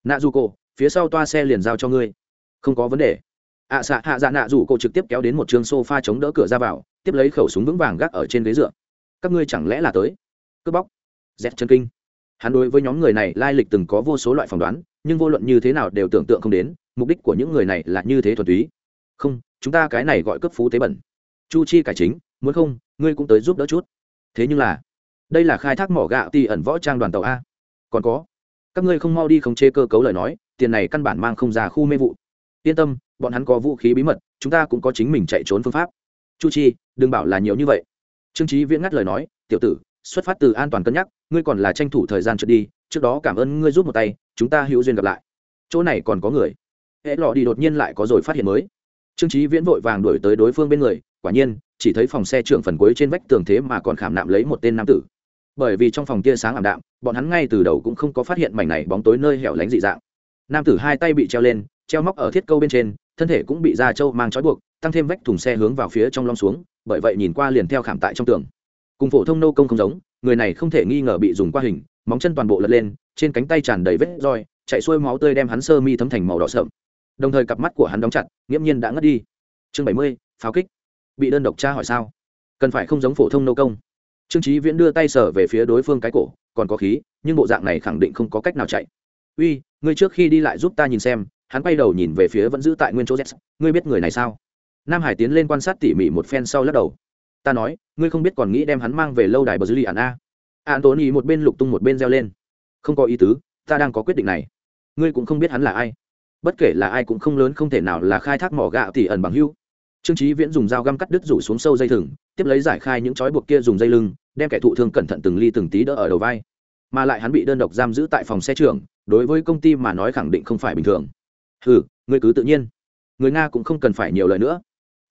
Nạ du cô phía sau toa xe liền giao cho ngươi. Không có vấn đề. Ạ à, xạ hạ dạ nạ dù cô trực tiếp kéo đến một trường sofa chống đỡ cửa ra vào tiếp lấy khẩu súng vững vàng gác ở trên ghế dựa. Các ngươi chẳng lẽ là tới? Cướp bóc. Dép chân kinh. Hắn đối với nhóm người này lai lịch từng có vô số loại phỏng đoán nhưng vô luận như thế nào đều tưởng tượng không đến mục đích của những người này là như thế thuần túy. Không chúng ta cái này gọi cấp phú tế bẩn. Chu chi cải chính muốn không ngươi cũng tới giúp đỡ chút. Thế nhưng là đây là khai thác mỏ gạo tỷ ẩn võ trang đoàn tàu a. Còn có, các ngươi không mau đi không chế cơ cấu lời nói, tiền này căn bản mang không ra khu mê vụ. Yên tâm, bọn hắn có vũ khí bí mật, chúng ta cũng có chính mình chạy trốn phương pháp. Chu chi, đừng bảo là nhiều như vậy. Trương trí viễn ngắt lời nói, tiểu tử, xuất phát từ an toàn cân nhắc, ngươi còn là tranh thủ thời gian trượt đi, trước đó cảm ơn ngươi giúp một tay, chúng ta hữu duyên gặp lại. Chỗ này còn có người. Hễ lọ đi đột nhiên lại có rồi phát hiện mới. Trương trí viễn vội vàng đuổi tới đối phương bên người, quả nhiên, chỉ thấy phòng xe trưởng phần cuối trên vách tường thế mà còn khảm nạm lấy một tên nam tử bởi vì trong phòng tia sáng ảm đạm, bọn hắn ngay từ đầu cũng không có phát hiện mảnh này bóng tối nơi hẻo lánh dị dạng. Nam tử hai tay bị treo lên, treo móc ở thiết câu bên trên, thân thể cũng bị da trâu mang trói buộc, tăng thêm vách thùng xe hướng vào phía trong lom xuống, bởi vậy nhìn qua liền theo khảm tại trong tường. Cùng phổ thông nô công không giống, người này không thể nghi ngờ bị dùng qua hình, móng chân toàn bộ lật lên, trên cánh tay tràn đầy vết roi, chạy xuôi máu tươi đem hắn sơ mi thấm thành màu đỏ sợm đồng thời cặp mắt của hắn đóng chặt, nghiễm nhiên đã ngất đi. Chương bảy mươi, pháo kích. Bị đơn độc tra hỏi sao? Cần phải không giống phổ thông nô công? Trương trí viễn đưa tay sở về phía đối phương cái cổ, còn có khí, nhưng bộ dạng này khẳng định không có cách nào chạy. Uy, ngươi trước khi đi lại giúp ta nhìn xem. Hắn quay đầu nhìn về phía vẫn giữ tại nguyên chỗ z ngươi biết người này sao? Nam hải tiến lên quan sát tỉ mỉ một phen sau lắc đầu. Ta nói, ngươi không biết còn nghĩ đem hắn mang về lâu đài bờ dư lì ạn a. An tốn ý một bên lục tung một bên reo lên. Không có ý tứ, ta đang có quyết định này. Ngươi cũng không biết hắn là ai. Bất kể là ai cũng không lớn không thể nào là khai thác mỏ gạo tỉ ẩn bằng hưu. Trương trí viễn dùng dao găm cắt đứt rủ xuống sâu dây thừng tiếp lấy giải khai những chói buộc kia dùng dây lưng, đem kẻ thụ thương cẩn thận từng ly từng tí đỡ ở đầu vai. Mà lại hắn bị đơn độc giam giữ tại phòng xe trường đối với công ty mà nói khẳng định không phải bình thường. Ừ người cứ tự nhiên. Người nga cũng không cần phải nhiều lời nữa.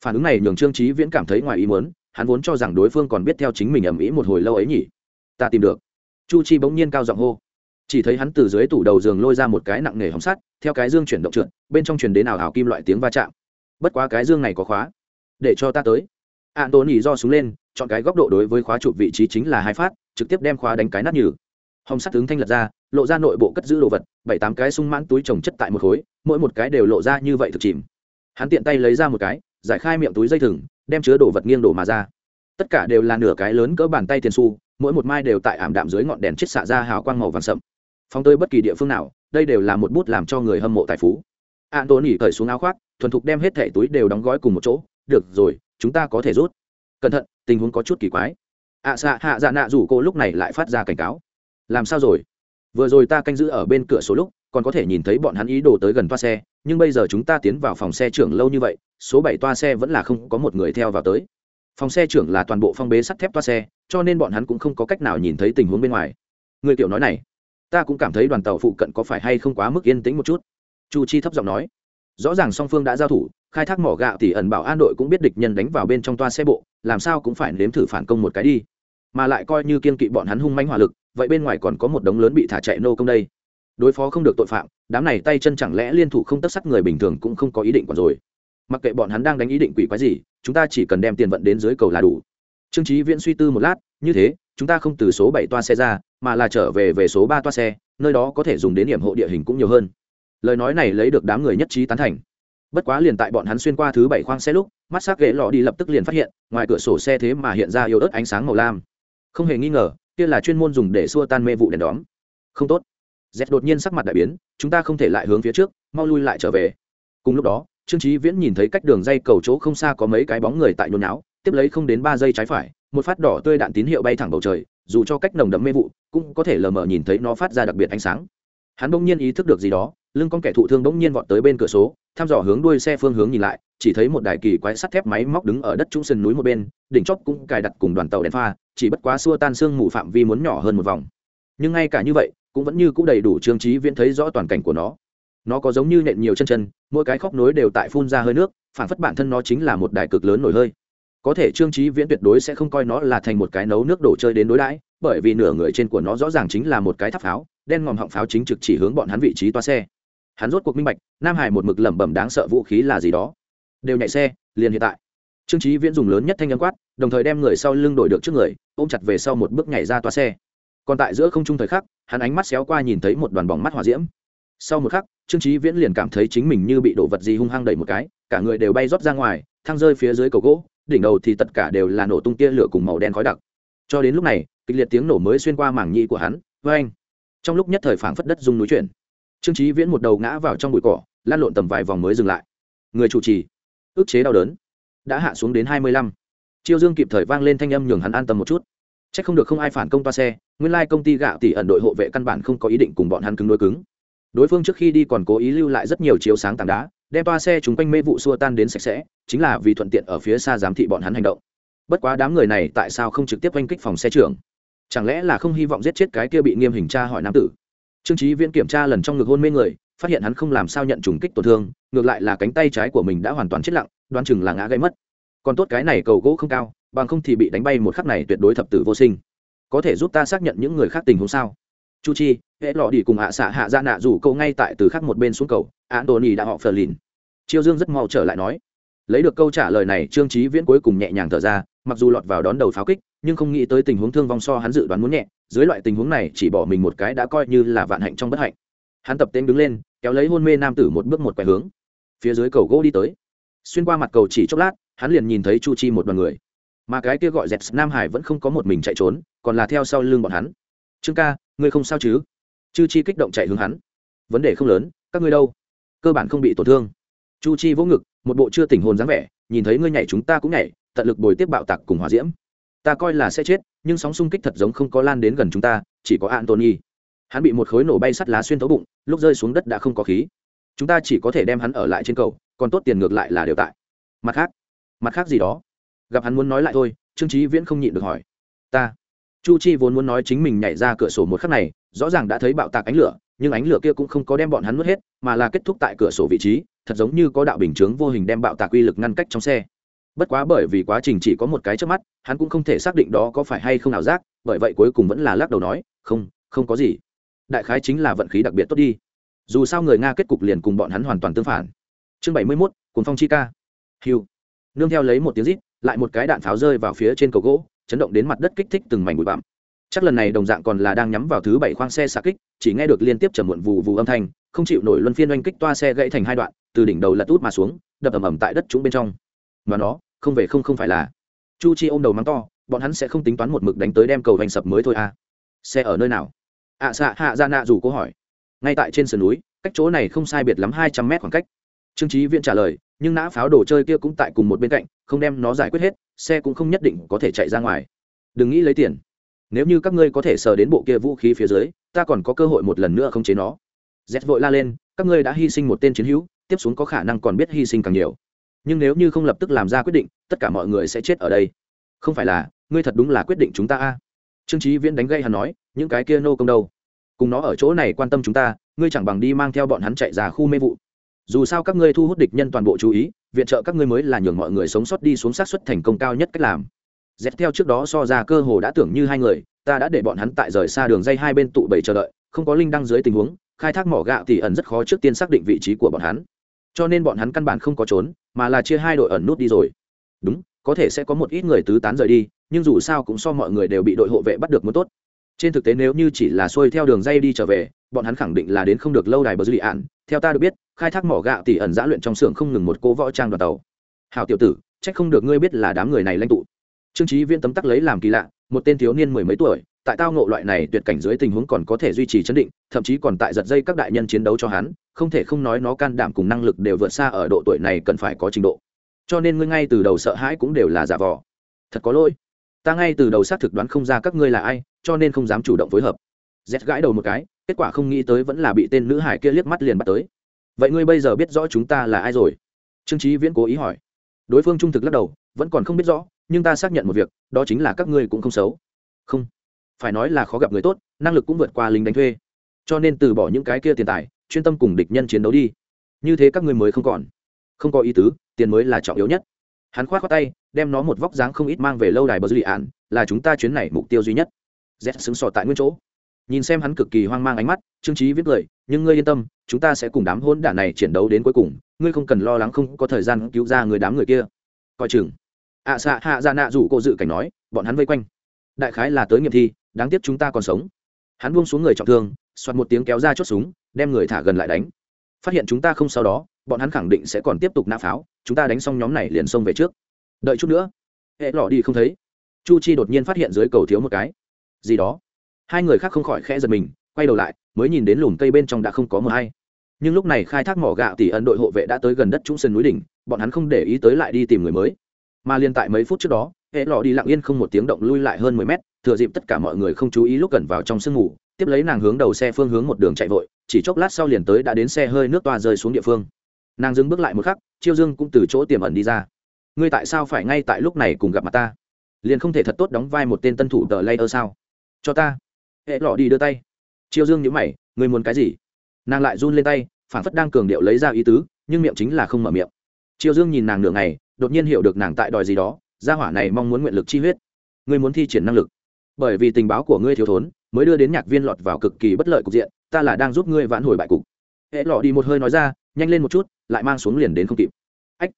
Phản ứng này nhường trương trí viễn cảm thấy ngoài ý muốn, hắn vốn cho rằng đối phương còn biết theo chính mình ầm ĩ một hồi lâu ấy nhỉ. Ta tìm được. Chu chi bỗng nhiên cao giọng hô. Chỉ thấy hắn từ dưới tủ đầu giường lôi ra một cái nặng nề hóng sắt, theo cái dương chuyển động trượt, bên trong chuyển đến ảo ảo kim loại tiếng va chạm. Bất quá cái dương này có khóa. Để cho ta tới. Anthony do xuống lên chọn cái góc độ đối với khóa chụp vị trí chính là hai phát trực tiếp đem khóa đánh cái nát nhừ. Hồng sắt tướng thanh lật ra lộ ra nội bộ cất giữ đồ vật bảy tám cái sung mãn túi trồng chất tại một khối mỗi một cái đều lộ ra như vậy thực chìm. Hắn tiện tay lấy ra một cái giải khai miệng túi dây thừng đem chứa đồ vật nghiêng đổ mà ra. Tất cả đều là nửa cái lớn cỡ bàn tay tiền Xu, mỗi một mai đều tại ảm đạm dưới ngọn đèn chết xạ ra hào quang màu vàng sậm. Phóng tới bất kỳ địa phương nào đây đều là một bút làm cho người hâm mộ tài phú. Anthony tôn cởi xuống áo khoác thuần thục đem hết thẻ túi đều đóng gói cùng một chỗ. Được rồi chúng ta có thể rút. Cẩn thận tình huống có chút kỳ quái. Ạ à, xạ hạ dạ nạ rủ cô lúc này lại phát ra cảnh cáo. Làm sao rồi? Vừa rồi ta canh giữ ở bên cửa số lúc còn có thể nhìn thấy bọn hắn ý đồ tới gần toa xe nhưng bây giờ chúng ta tiến vào phòng xe trưởng lâu như vậy số bảy toa xe vẫn là không có một người theo vào tới. Phòng xe trưởng là toàn bộ phong bế sắt thép toa xe cho nên bọn hắn cũng không có cách nào nhìn thấy tình huống bên ngoài. Người kiểu nói này ta cũng cảm thấy đoàn tàu phụ cận có phải hay không quá mức yên tĩnh một chút? Chu chi thấp giọng nói. Rõ ràng song phương đã giao thủ khai thác mỏ gạo thì ẩn bảo an đội cũng biết địch nhân đánh vào bên trong toa xe bộ, làm sao cũng phải nếm thử phản công một cái đi. Mà lại coi như kiên kỵ bọn hắn hung manh hỏa lực, vậy bên ngoài còn có một đống lớn bị thả chạy nô công đây. Đối phó không được tội phạm, đám này tay chân chẳng lẽ liên thủ không tất sắt người bình thường cũng không có ý định còn rồi. Mặc kệ bọn hắn đang đánh ý định quỷ quái gì, chúng ta chỉ cần đem tiền vận đến dưới cầu là đủ. Trương trí viễn suy tư một lát, như thế, chúng ta không từ số bảy toa xe ra, mà là trở về về số ba toa xe, nơi đó có thể dùng đến điểm hộ địa hình cũng nhiều hơn. Lời nói này lấy được đám người nhất trí tán thành bất quá liền tại bọn hắn xuyên qua thứ bảy khoang xe lúc, mắt s á c ghế lọ đi lập tức liền phát hiện, ngoài cửa sổ xe thế mà hiện ra yếu ớt ánh sáng màu lam. Không hề nghi ngờ, kia là chuyên môn dùng để xua tan mê vụ đèn đóm. Không tốt. Dẹp đột nhiên sắc mặt đại biến, chúng ta không thể lại hướng phía trước, mau lui lại trở về. Cùng lúc đó, trương trí viễn nhìn thấy cách đường dây cầu chỗ không xa có mấy cái bóng người tại nhôn não tiếp lấy không đến ba giây trái phải, một phát đỏ tươi đạn tín hiệu bay thẳng bầu trời, dù cho cách nồng đậm mê vụ, cũng có thể lờ mờ nhìn thấy nó phát ra đặc biệt ánh sáng. Hắn bỗng nhiên ý thức được gì đó, lưng con kẻ thụ thương bỗng nhiên vọt tới bên cửa số thăm dò hướng đuôi xe phương hướng nhìn lại, chỉ thấy một đài kỳ quái sắt thép máy móc đứng ở đất trung sườn núi một bên, đỉnh chóp cũng cài đặt cùng đoàn tàu đèn pha, chỉ bất quá xua tan xương mù phạm vi muốn nhỏ hơn một vòng. Nhưng ngay cả như vậy, cũng vẫn như c ũ đầy đủ trương trí viễn thấy rõ toàn cảnh của nó. Nó có giống như nện nhiều chân chân, mỗi cái khóc nối đều tại phun ra hơi nước, phản phất bản thân nó chính là một đài cực lớn nổi hơi. Có thể trương trí viễn tuyệt đối sẽ không coi nó là thành một cái nấu nước đổ chơi đến đối đãi, bởi vì nửa người trên của nó rõ ràng chính là một cái tháp pháo, đen ngòm họng pháo chính trực chỉ hướng bọn hắn vị trí toa xe hắn rốt cuộc minh bạch, nam hải một mực lẩm bẩm đáng sợ vũ khí là gì đó. Đều nhảy xe, liền hiện tại. Trương trí viễn dùng lớn nhất thanh âm quát, đồng thời đem người sau lưng đổi được trước người, ôm chặt về sau một bước nhảy ra toa xe. Còn tại giữa không trung thời khắc, hắn ánh mắt xéo qua nhìn thấy một đoàn bóng mắt hỏa diễm. Sau một khắc, trương trí viễn liền cảm thấy chính mình như bị đổ vật gì hung hăng đẩy một cái, cả người đều bay rót ra ngoài thang rơi phía dưới cầu gỗ, đỉnh đầu thì tất cả đều là nổ tung tia lửa cùng màu đen khói đặc. Cho đến lúc này, kịch liệt tiếng nổ mới xuyên qua mảng nhị của hắn vê anh trong lúc nhất thời phảng phất đất rung núi chuyển trương trí viễn một đầu ngã vào trong bụi cỏ lan lộn tầm vài vòng mới dừng lại. Người chủ trì, ức chế đau đớn, đã hạ xuống đến hai mươi lăm. Chiêu dương kịp thời vang lên thanh âm nhường hắn an tâm một chút. C h ắ c không được không ai phản công toa xe, nguyên lai công ty gạo tỷ ẩn đội hộ vệ căn bản không có ý định cùng bọn hắn cứng đối cứng. Đối phương trước khi đi còn cố ý lưu lại rất nhiều chiếu sáng tảng đá, đem toa xe chúng quanh mê vụ xua tan đến sạch sẽ, chính là vì thuận tiện ở phía xa giám thị bọn hắn hành động. Bất quá đám người này tại sao không trực tiếp oanh kích phòng xe trưởng? Chẳng lẽ là không hy vọng giết chết cái kia bị nghiêm hình tra hỏi nam tử? Trương trí viễn kiểm tra lần trong ngực hôn mê người, phát hiện hắn không làm sao nhận trùng kích tổn thương, ngược lại là cánh tay trái của mình đã hoàn toàn chết lặng, đoán chừng là ngã gãy mất. Còn tốt cái này cầu gỗ không cao, bằng không thì bị đánh bay một khắc này tuyệt đối thập tử vô sinh. Có thể giúp ta xác nhận những người khác tình huống sao? Chu chi hễ lọ đi cùng ạ xạ hạ ra nạ rủ câu ngay tại từ khắc một bên xuống cầu antony đã họ phờ lìn chiêu dương rất mau trở lại nói. Lấy được câu trả lời này, trương trí viễn cuối cùng nhẹ nhàng thở ra, mặc dù lọt vào đón đầu pháo kích nhưng không nghĩ tới tình huống thương vong so hắn dự đoán muốn nhẹ, dưới loại tình huống này chỉ bỏ mình một cái đã coi như là vạn hạnh trong bất hạnh. Hắn tập tên đứng lên, kéo lấy hôn mê nam tử một bước một quẻ hướng phía dưới cầu gỗ đi tới. Xuyên qua mặt cầu chỉ chốc lát, hắn liền nhìn thấy chu chi một đoàn người. Mà cái kia gọi dẹt nam hải vẫn không có một mình chạy trốn, còn là theo sau lưng bọn hắn. Trương ca, ngươi không sao chứ? Chư chi kích động chạy hướng hắn. Vấn đề không lớn, các ngươi đâu? Cơ bản không bị tổn thương. Chu chi vỗ ngực, một bộ chưa tỉnh hồn dáng vẻ, nhìn thấy ngươi nhảy chúng ta cũng nhảy, tận lực bồi tiếp bạo tặc cùng hòa diễm ta coi là sẽ chết, nhưng sóng xung kích thật giống không có lan đến gần chúng ta, chỉ có antony hắn bị một khối nổ bay sắt lá xuyên thấu bụng, lúc rơi xuống đất đã không có khí. Chúng ta chỉ có thể đem hắn ở lại trên cầu, còn tốt tiền ngược lại là đều tại. Mặt khác mặt khác gì đó? Gặp hắn muốn nói lại thôi, trương trí viễn không nhịn được hỏi. Ta, chu chi vốn muốn nói chính mình nhảy ra cửa sổ một khắc này, rõ ràng đã thấy bạo tạc ánh lửa, nhưng ánh lửa kia cũng không có đem bọn hắn mất hết, mà là kết thúc tại cửa sổ vị trí, thật giống như có đạo bình chướng vô hình đem bạo tạc uy lực ngăn cách trong xe bất quá bởi vì quá trình chỉ có một cái trước mắt, hắn cũng không thể xác định đó có phải hay không nào giác, bởi vậy cuối cùng vẫn là lắc đầu nói, không không có gì. Đại khái chính là vận khí đặc biệt tốt đi. Dù sao người nga kết cục liền cùng bọn hắn hoàn toàn tương phản. Chương bảy mươi mốt cuốn phong chi ca. Hiu nương theo lấy một tiếng rít, lại một cái đạn pháo rơi vào phía trên cầu gỗ, chấn động đến mặt đất kích thích từng mảnh bụi bặm. Chắc lần này đồng dạng còn là đang nhắm vào thứ bảy khoang xe xạ kích, chỉ nghe được liên tiếp trầm muộn vù vù âm thanh, không chịu nổi luân phiên oanh kích toa xe gãy thành hai đoạn, từ đỉnh đầu lật út mà xuống, đập ầm ầm tại đất trũng bên trong mà nó không về không không phải là. Chu chi ôm đầu mắng to bọn hắn sẽ không tính toán một mực đánh tới đem cầu vành sập mới thôi à. Xe ở nơi nào? Ạ à, xạ hạ ra nạ dù cô hỏi. Ngay tại trên sườn núi cách chỗ này không sai biệt lắm hai trăm mét khoảng cách. Trương trí viện trả lời nhưng nã pháo đồ chơi kia cũng tại cùng một bên cạnh không đem nó giải quyết hết xe cũng không nhất định có thể chạy ra ngoài. Đừng nghĩ lấy tiền. Nếu như các ngươi có thể sờ đến bộ kia vũ khí phía dưới ta còn có cơ hội một lần nữa không chế nó. Z vội la lên các ngươi đã hy sinh một tên chiến hữu tiếp xuống có khả năng còn biết hy sinh càng nhiều nhưng nếu như không lập tức làm ra quyết định, tất cả mọi người sẽ chết ở đây. Không phải là, ngươi thật đúng là quyết định chúng ta a? Trương trí viễn đánh gây hắn nói, những cái kia nô công đâu? Cùng nó ở chỗ này quan tâm chúng ta, ngươi chẳng bằng đi mang theo bọn hắn chạy ra khu mê vụ. Dù sao các ngươi thu hút địch nhân toàn bộ chú ý, viện trợ các ngươi mới là nhường mọi người sống sót đi xuống sát xuất thành công cao nhất cách làm. Dẹp theo trước đó so ra cơ hồ đã tưởng như hai người, ta đã để bọn hắn tại rời xa đường dây hai bên tụ bầy chờ đợi, không có linh đăng dưới tình huống, khai thác mỏ gạo thì ẩn rất khó trước tiên xác định vị trí của bọn hắn. Cho nên bọn hắn căn bản không có trốn mà là chia hai đội ẩn nút đi rồi. Đúng, có thể sẽ có một ít người tứ tán rời đi, nhưng dù sao cũng so mọi người đều bị đội hộ vệ bắt được muốn tốt. Trên thực tế nếu như chỉ là xuôi theo đường dây đi trở về, bọn hắn khẳng định là đến không được lâu đài bờ dư ạn theo ta được biết, khai thác mỏ gạo tỉ ẩn giã luyện trong xưởng không ngừng một cô võ trang đoàn tàu. Hào tiểu tử trách không được ngươi biết là đám người này lãnh tụ. Trương trí viên tấm tắc lấy làm kỳ lạ, một tên thiếu niên mười mấy tuổi tại tao ngộ loại này tuyệt cảnh dưới tình huống còn có thể duy trì chấn định, thậm chí còn tại giật dây các đại nhân chiến đấu cho hắn, không thể không nói nó can đảm cùng năng lực đều vượt xa ở độ tuổi này cần phải có trình độ. Cho nên ngươi ngay từ đầu sợ hãi cũng đều là giả vò thật có lỗi. Ta ngay từ đầu xác thực đoán không ra các ngươi là ai, cho nên không dám chủ động phối hợp. Z gãi đầu một cái, kết quả không nghĩ tới vẫn là bị tên nữ hải kia liếc mắt liền bắt tới. Vậy ngươi bây giờ biết rõ chúng ta là ai rồi? Trương trí viễn cố ý hỏi. Đối phương trung thực lắc đầu, vẫn còn không biết rõ, nhưng ta xác nhận một việc, đó chính là các ngươi cũng không xấu. Không phải nói là khó gặp người tốt năng lực cũng vượt qua lính đánh thuê. Cho nên từ bỏ những cái kia tiền tài chuyên tâm cùng địch nhân chiến đấu đi. Như thế các ngươi mới không còn. Không có ý tứ tiền mới là trọng yếu nhất. Hắn khoát khoát tay đem nó một vóc dáng không ít mang về lâu đài bờ dư lì ạn là chúng ta chuyến này mục tiêu duy nhất. Z xứng sọ tại nguyên chỗ. Nhìn xem hắn cực kỳ hoang mang ánh mắt trương trí viết lời nhưng ngươi yên tâm chúng ta sẽ cùng đám hôn đản này chiến đấu đến cuối cùng ngươi không cần lo lắng không có thời gian cứu ra người đám người kia. Coi chừng. Ạ à, xạ hạ ra nạ rủ cô dự cảnh nói bọn hắn vây quanh. Đại khái là tới nghiệm thi đáng tiếc chúng ta còn sống. Hắn buông xuống người trọng thương, soạt một tiếng kéo ra chốt súng, đem người thả gần lại đánh. Phát hiện chúng ta không sau đó, bọn hắn khẳng định sẽ còn tiếp tục nã pháo, chúng ta đánh xong nhóm này liền xông về trước. Đợi chút nữa. Hệ lọ đi không thấy. Chu chi đột nhiên phát hiện dưới cầu thiếu một cái. Gì đó? Hai người khác không khỏi khẽ giật mình, quay đầu lại, mới nhìn đến lùm cây bên trong đã không có mờ hay. Nhưng lúc này khai thác mỏ gạo tỷ ấn đội hộ vệ đã tới gần đất trung sân núi đỉnh, bọn hắn không để ý tới lại đi tìm người mới. Mà liên tại mấy phút trước đó, hệ lọ đi lặng yên không một tiếng động lui lại hơn mười mét thừa dịp tất cả mọi người không chú ý lúc gần vào trong sương ngủ, tiếp lấy nàng hướng đầu xe phương hướng một đường chạy vội, chỉ chốc lát sau liền tới đã đến xe hơi nước toa rơi xuống địa phương. Nàng dừng bước lại một khắc, chiêu dương cũng từ chỗ tiềm ẩn đi ra. Ngươi tại sao phải ngay tại lúc này cùng gặp mặt ta? Liền không thể thật tốt đóng vai một tên tân thủ tờ lay ơ sao? Cho ta. Hệ lọ đi đưa tay. Chiêu dương nhữ mày, ngươi muốn cái gì? Nàng lại run lên tay, phản phất đang cường điệu lấy ra ý tứ, nhưng miệng chính là không mở miệng. Chiêu dương nhìn nàng nửa ngày, đột nhiên hiểu được nàng tại đòi gì đó, gia hỏa này mong muốn nguyện lực chi huyết. Ngươi muốn thi triển năng lực? Bởi vì tình báo của ngươi thiếu thốn, mới đưa đến nhạc viên lọt vào cực kỳ bất lợi cục diện, ta là đang giúp ngươi vãn hồi bại cục. Hệ lọ đi một hơi nói ra, nhanh lên một chút, lại mang xuống liền đến không kịp. Ách,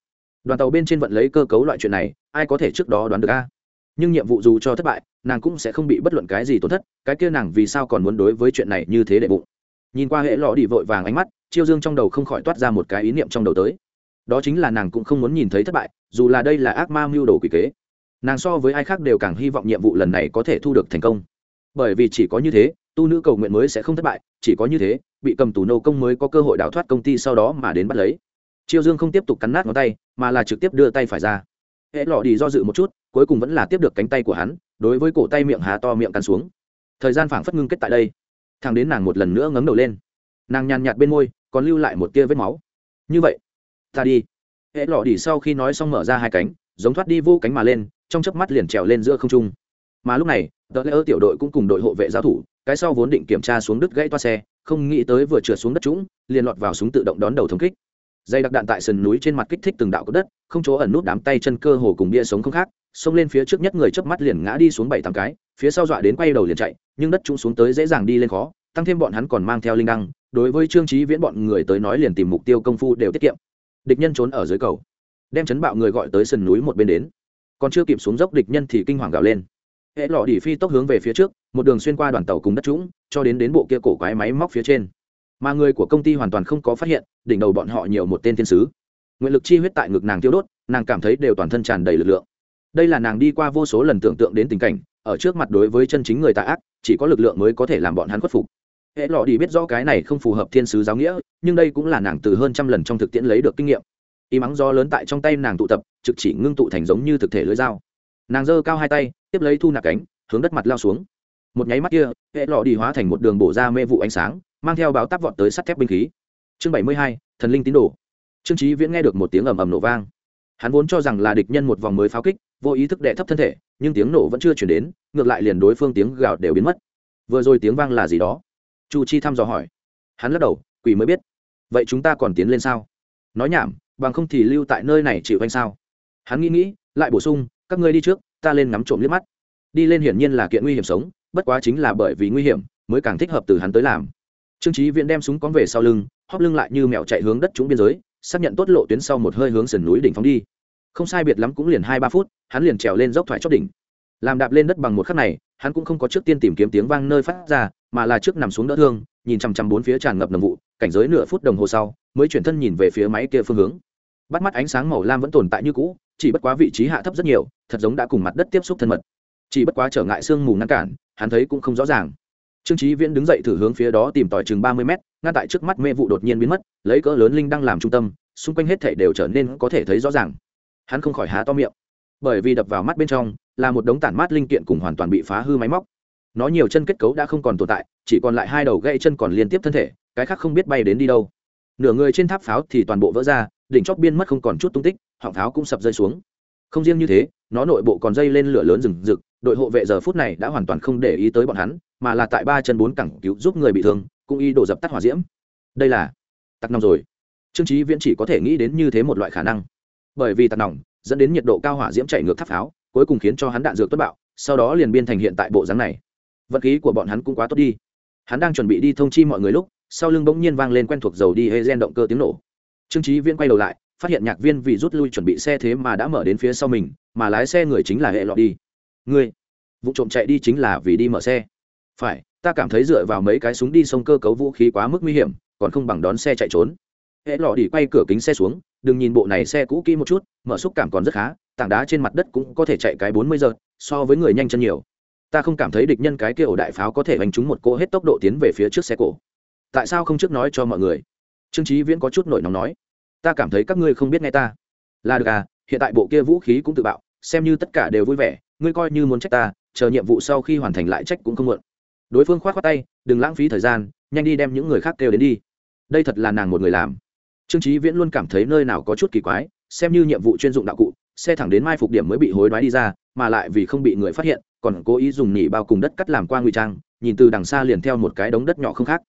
đoàn tàu bên trên vận lấy cơ cấu loại chuyện này, ai có thể trước đó đoán được a? Nhưng nhiệm vụ dù cho thất bại, nàng cũng sẽ không bị bất luận cái gì tổn thất, cái kia nàng vì sao còn muốn đối với chuyện này như thế để bụng? Nhìn qua hệ lọ đi vội vàng ánh mắt, chiêu dương trong đầu không khỏi toát ra một cái ý niệm trong đầu tới. Đó chính là nàng cũng không muốn nhìn thấy thất bại, dù là đây là ác ma mưu đồ quỷ kế nàng so với ai khác đều càng hy vọng nhiệm vụ lần này có thể thu được thành công. Bởi vì chỉ có như thế, tu nữ cầu nguyện mới sẽ không thất bại, chỉ có như thế, bị cầm tù nô công mới có cơ hội đào thoát công ty sau đó mà đến bắt lấy. Chiêu dương không tiếp tục cắn nát ngón tay, mà là trực tiếp đưa tay phải ra. Hệ lọ đi do dự một chút, cuối cùng vẫn là tiếp được cánh tay của hắn, đối với cổ tay miệng hà to miệng cắn xuống. Thời gian phảng phất ngưng kết tại đây. Thằng đến nàng một lần nữa ngấm đầu lên. Nàng nhàn nhạt bên môi, còn lưu lại một tia vết máu. Như vậy, ta đi. Hệ lọ đi sau khi nói xong mở ra hai cánh, giống thoát đi vô cánh mà lên trong chớp mắt liền trèo lên giữa không trung. Mà lúc này tờ lễ ơ tiểu đội cũng cùng đội hộ vệ giáo thủ, cái sau vốn định kiểm tra xuống đứt gãy toa xe, không nghĩ tới vừa trượt xuống đất trũng, liền lọt vào súng tự động đón đầu thống kích. Dây đặc đạn tại sườn núi trên mặt kích thích từng đạo cốt đất, không chỗ ẩn nút đám tay chân cơ hồ cùng bia sống không khác, xông lên phía trước nhất người chớp mắt liền ngã đi xuống bảy tám cái, phía sau dọa đến quay đầu liền chạy, nhưng đất trũng xuống tới dễ dàng đi lên khó, tăng thêm bọn hắn còn mang theo linh đăng, đối với trương trí viễn bọn người tới nói liền tìm mục tiêu công phu đều tiết kiệm. Địch nhân trốn ở dưới cầu, đem chấn bạo người gọi tới sườn núi một bên đến còn chưa kịp xuống dốc địch nhân thì kinh hoàng gào lên. Hệ lọ đi phi tốc hướng về phía trước, một đường xuyên qua đoàn tàu cùng đất trũng, cho đến đến bộ kia cổ quái máy móc phía trên. Mà người của công ty hoàn toàn không có phát hiện, đỉnh đầu bọn họ nhiều một tên thiên sứ. Nguyện lực chi huyết tại ngực nàng tiêu đốt, nàng cảm thấy đều toàn thân tràn đầy lực lượng. Đây là nàng đi qua vô số lần tưởng tượng đến tình cảnh, ở trước mặt đối với chân chính người tà ác, chỉ có lực lượng mới có thể làm bọn hắn khuất phục. Hệ lọ đi biết rõ cái này không phù hợp thiên sứ giáo nghĩa, nhưng đây cũng là nàng từ hơn trăm lần trong thực tiễn lấy được kinh nghiệm y mắng do lớn tại trong tay nàng tụ tập, trực chỉ ngưng tụ thành giống như thực thể lưới dao. Nàng giơ cao hai tay, tiếp lấy thu nạp cánh, hướng đất mặt lao xuống. Một nháy mắt kia, hệ lọ đi hóa thành một đường bổ ra mê vụ ánh sáng, mang theo báo táp vọt tới sắt thép binh khí. Chương bảy mươi hai, thần linh tín đồ. Trương trí viễn nghe được một tiếng ầm ầm nổ vang. Hắn vốn cho rằng là địch nhân một vòng mới pháo kích, vô ý thức đệ thấp thân thể, nhưng tiếng nổ vẫn chưa chuyển đến, ngược lại liền đối phương tiếng gào đều biến mất. Vừa rồi tiếng vang là gì đó? Chu chi thăm dò hỏi. Hắn lắc đầu, quỷ mới biết. Vậy chúng ta còn tiến lên sao? Nói nhảm bằng không thì lưu tại nơi này chịu anh sao? Hắn nghĩ nghĩ, lại bổ sung, các ngươi đi trước, ta lên ngắm trộm liếc mắt. Đi lên hiển nhiên là kiện nguy hiểm sống, bất quá chính là bởi vì nguy hiểm mới càng thích hợp từ hắn tới làm. Trương trí viễn đem súng cóng về sau lưng, hóp lưng lại như mẹo chạy hướng đất trúng biên giới, xác nhận tốt lộ tuyến sau một hơi hướng sườn núi đỉnh phóng đi. Không sai biệt lắm cũng liền hai ba phút, hắn liền trèo lên dốc thoải chót đỉnh. Làm đạp lên đất bằng một khắc này, hắn cũng không có trước tiên tìm kiếm tiếng vang nơi phát ra, mà là trước nằm xuống đỡ thương, nhìn chằm chằm bốn phía tràn ngập nồng vụ cảnh giới nửa phút đồng hồ sau, mới chuyển thân nhìn về phía máy kia phương hướng. Bắt mắt ánh sáng màu lam vẫn tồn tại như cũ, chỉ bất quá vị trí hạ thấp rất nhiều, thật giống đã cùng mặt đất tiếp xúc thân mật. Chỉ bất quá trở ngại sương mù ngăn cản, hắn thấy cũng không rõ ràng. Trương trí viễn đứng dậy thử hướng phía đó tìm tòi chừng ba mươi mét, ngăn tại trước mắt mê vụ đột nhiên biến mất, lấy cỡ lớn linh đang làm trung tâm, xung quanh hết thể đều trở nên có thể thấy rõ ràng. Hắn không khỏi há to miệng. Bởi vì đập vào mắt bên trong, là một đống tản mát linh kiện cùng hoàn toàn bị phá hư máy móc nó nhiều chân kết cấu đã không còn tồn tại, chỉ còn lại hai đầu gãy chân còn liên tiếp thân thể, cái khác không biết bay đến đi đâu. Nửa người trên tháp pháo thì toàn bộ vỡ ra, đỉnh chóp biên mất không còn chút tung tích, họng pháo cũng sập rơi xuống. Không riêng như thế, nó nội bộ còn dây lên lửa lớn rừng rực, đội hộ vệ giờ phút này đã hoàn toàn không để ý tới bọn hắn, mà là tại ba chân bốn cẳng cứu giúp người bị thương, cũng y đổ dập tắt hỏa diễm. Đây là tắc nòng rồi. Trương trí viễn chỉ có thể nghĩ đến như thế một loại khả năng. Bởi vì tắc nòng dẫn đến nhiệt độ cao hỏa diễm chạy ngược tháp pháo, cuối cùng khiến cho hắn đạn dược tuất bạo, sau đó liền biên thành hiện tại bộ dáng này vận khí của bọn hắn cũng quá tốt đi. Hắn đang chuẩn bị đi thông chi mọi người lúc, sau lưng bỗng nhiên vang lên quen thuộc dầu đi hê gen động cơ tiếng nổ. Trương trí viễn quay đầu lại, phát hiện nhạc viên vì rút lui chuẩn bị xe thế mà đã mở đến phía sau mình, mà lái xe người chính là hệ lọ đi. Người vụ trộm chạy đi chính là vì đi mở xe. Phải, ta cảm thấy dựa vào mấy cái súng đi sông cơ cấu vũ khí quá mức nguy hiểm, còn không bằng đón xe chạy trốn. Hệ lọ đi quay cửa kính xe xuống, đừng nhìn bộ này xe cũ kỹ một chút, mở xúc cảm còn rất khá, tảng đá trên mặt đất cũng có thể chạy cái bốn mươi giờ, so với người nhanh chân nhiều ta không cảm thấy địch nhân cái kia ổ đại pháo có thể đánh trúng một cỗ hết tốc độ tiến về phía trước xe cổ. Tại sao không trước nói cho mọi người? Trương trí viễn có chút nổi nóng nói. Ta cảm thấy các ngươi không biết nghe ta. Là được à hiện tại bộ kia vũ khí cũng tự bạo, xem như tất cả đều vui vẻ, ngươi coi như muốn trách ta, chờ nhiệm vụ sau khi hoàn thành lại trách cũng không muộn. Đối phương khoát khoát tay, đừng lãng phí thời gian, nhanh đi đem những người khác kêu đến đi. Đây thật là nàng một người làm. Trương trí viễn luôn cảm thấy nơi nào có chút kỳ quái, xem như nhiệm vụ chuyên dụng đạo cụ xe thẳng đến mai phục điểm mới bị hối đoái đi ra, mà lại vì không bị người phát hiện, còn cố ý dùng nỉ bao cùng đất cắt làm qua ngụy trang, nhìn từ đằng xa liền theo một cái đống đất nhỏ không khác.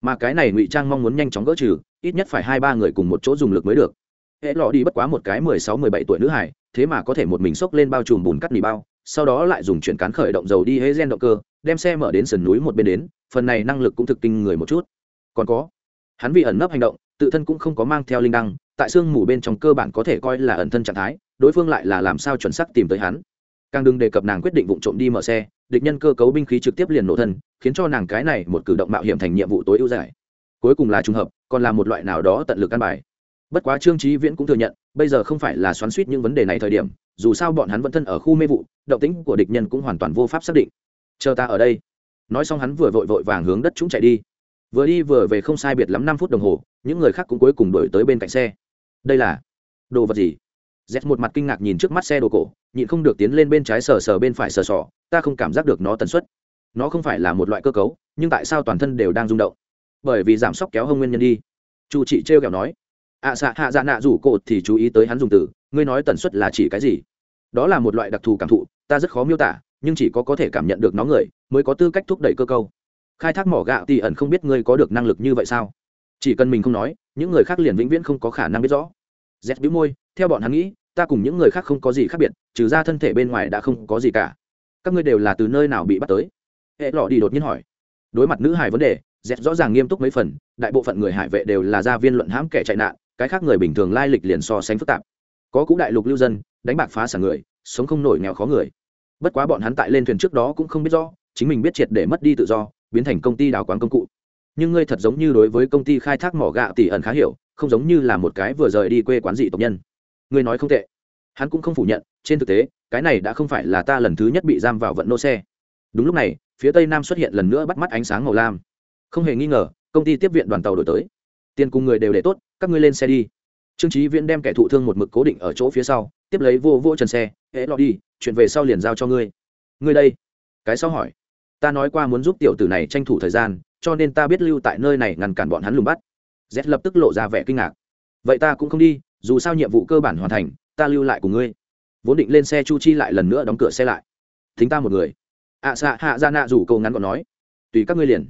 Mà cái này ngụy trang mong muốn nhanh chóng gỡ trừ, ít nhất phải hai ba người cùng một chỗ dùng lực mới được. Hễ lọ đi bất quá một cái mười sáu mười bảy tuổi nữ hải thế mà có thể một mình xốc lên bao trùm bùn cắt nỉ bao, sau đó lại dùng chuyển cán khởi động dầu đi hễ gen động cơ, đem xe mở đến sườn núi một bên đến, phần này năng lực cũng thực kinh người một chút. Còn có, hắn vì ẩn nấp hành động, tự thân cũng không có mang theo linh đăng, tại sương mù bên trong cơ bản có thể coi là ẩn thân trạng thái đối phương lại là làm sao chuẩn xác tìm tới hắn. Càng đừng đề cập nàng quyết định vụ trộm đi mở xe, địch nhân cơ cấu binh khí trực tiếp liền nổ thân, khiến cho nàng cái này một cử động mạo hiểm thành nhiệm vụ tối ưu giải cuối cùng là trùng hợp, còn là một loại nào đó tận lực căn bài. Bất quá trương trí viễn cũng thừa nhận, bây giờ không phải là xoắn suýt những vấn đề này thời điểm, dù sao bọn hắn vẫn thân ở khu mê vụ, động tĩnh của địch nhân cũng hoàn toàn vô pháp xác định. Chờ ta ở đây. Nói xong hắn vừa vội vội vàng hướng đất chúng chạy đi. Vừa đi vừa về không sai biệt lắm năm phút đồng hồ, những người khác cũng cuối cùng đổi tới bên cạnh xe. Đây là đồ vật gì? Z một mặt kinh ngạc nhìn trước mắt xe đồ cổ nhịn không được tiến lên bên trái sờ sờ bên phải sờ sỏ ta không cảm giác được nó tần suất. Nó không phải là một loại cơ cấu nhưng tại sao toàn thân đều đang rung động? Bởi vì giảm sốc kéo hông nguyên nhân đi. Chu chị t r kẹo nói. Ạ à, xạ hạ dạ nạ rủ cột thì chú ý tới hắn dùng từ ngươi nói tần suất là chỉ cái gì? Đó là một loại đặc thù cảm thụ ta rất khó miêu tả nhưng chỉ có có thể cảm nhận được nó người mới có tư cách thúc đẩy cơ câu khai thác mỏ gạo thì ẩn không biết ngươi có được năng lực như vậy sao? Chỉ cần mình không nói những người khác liền vĩnh viễn không có khả năng biết rõ z bĩu môi, theo bọn hắn nghĩ, ta cùng những người khác không có gì khác biệt, trừ ra thân thể bên ngoài đã không có gì cả. Các ngươi đều là từ nơi nào bị bắt tới? Hệ lọ đi đột nhiên hỏi. Đối mặt nữ hải vấn đề z rõ ràng nghiêm túc mấy phần, đại bộ phận người hải vệ đều là gia viên luận hãm kẻ chạy nạn, cái khác người bình thường lai lịch liền so sánh phức tạp. Có cũ đại lục lưu dân, đánh bạc phá sản người, sống không nổi nghèo khó người. Bất quá bọn hắn tại lên thuyền trước đó cũng không biết rõ, chính mình biết triệt để mất đi tự do, biến thành công ty đào quán công cụ. Nhưng ngươi thật giống như đối với công ty khai thác mỏ gạo tỷ ẩn khá hiểu không giống như là một cái vừa rời đi quê quán dị tộc nhân. Ngươi nói không tệ. Hắn cũng không phủ nhận, trên thực tế, cái này đã không phải là ta lần thứ nhất bị giam vào vận nô xe. Đúng lúc này, phía tây nam xuất hiện lần nữa bắt mắt ánh sáng màu lam. Không hề nghi ngờ, công ty tiếp viện đoàn tàu đổi tới. Tiền cùng người đều để tốt, các ngươi lên xe đi. Trương trí viễn đem kẻ thụ thương một mực cố định ở chỗ phía sau, tiếp lấy vô vô trần xe hễ lọ đi, chuyện về sau liền giao cho ngươi. Ngươi đây? Cái sau hỏi. Ta nói qua muốn giúp tiểu tử này tranh thủ thời gian, cho nên ta biết lưu tại nơi này ngăn cản bọn hắn lùng bắt z lập tức lộ ra vẻ kinh ngạc. Vậy ta cũng không đi dù sao nhiệm vụ cơ bản hoàn thành ta lưu lại cùng ngươi. Vốn định lên xe chu chi lại lần nữa đóng cửa xe lại. Thính ta một người. Ạ à, xạ hạ ra nạ rủ câu ngắn còn nói. Tùy các ngươi liền.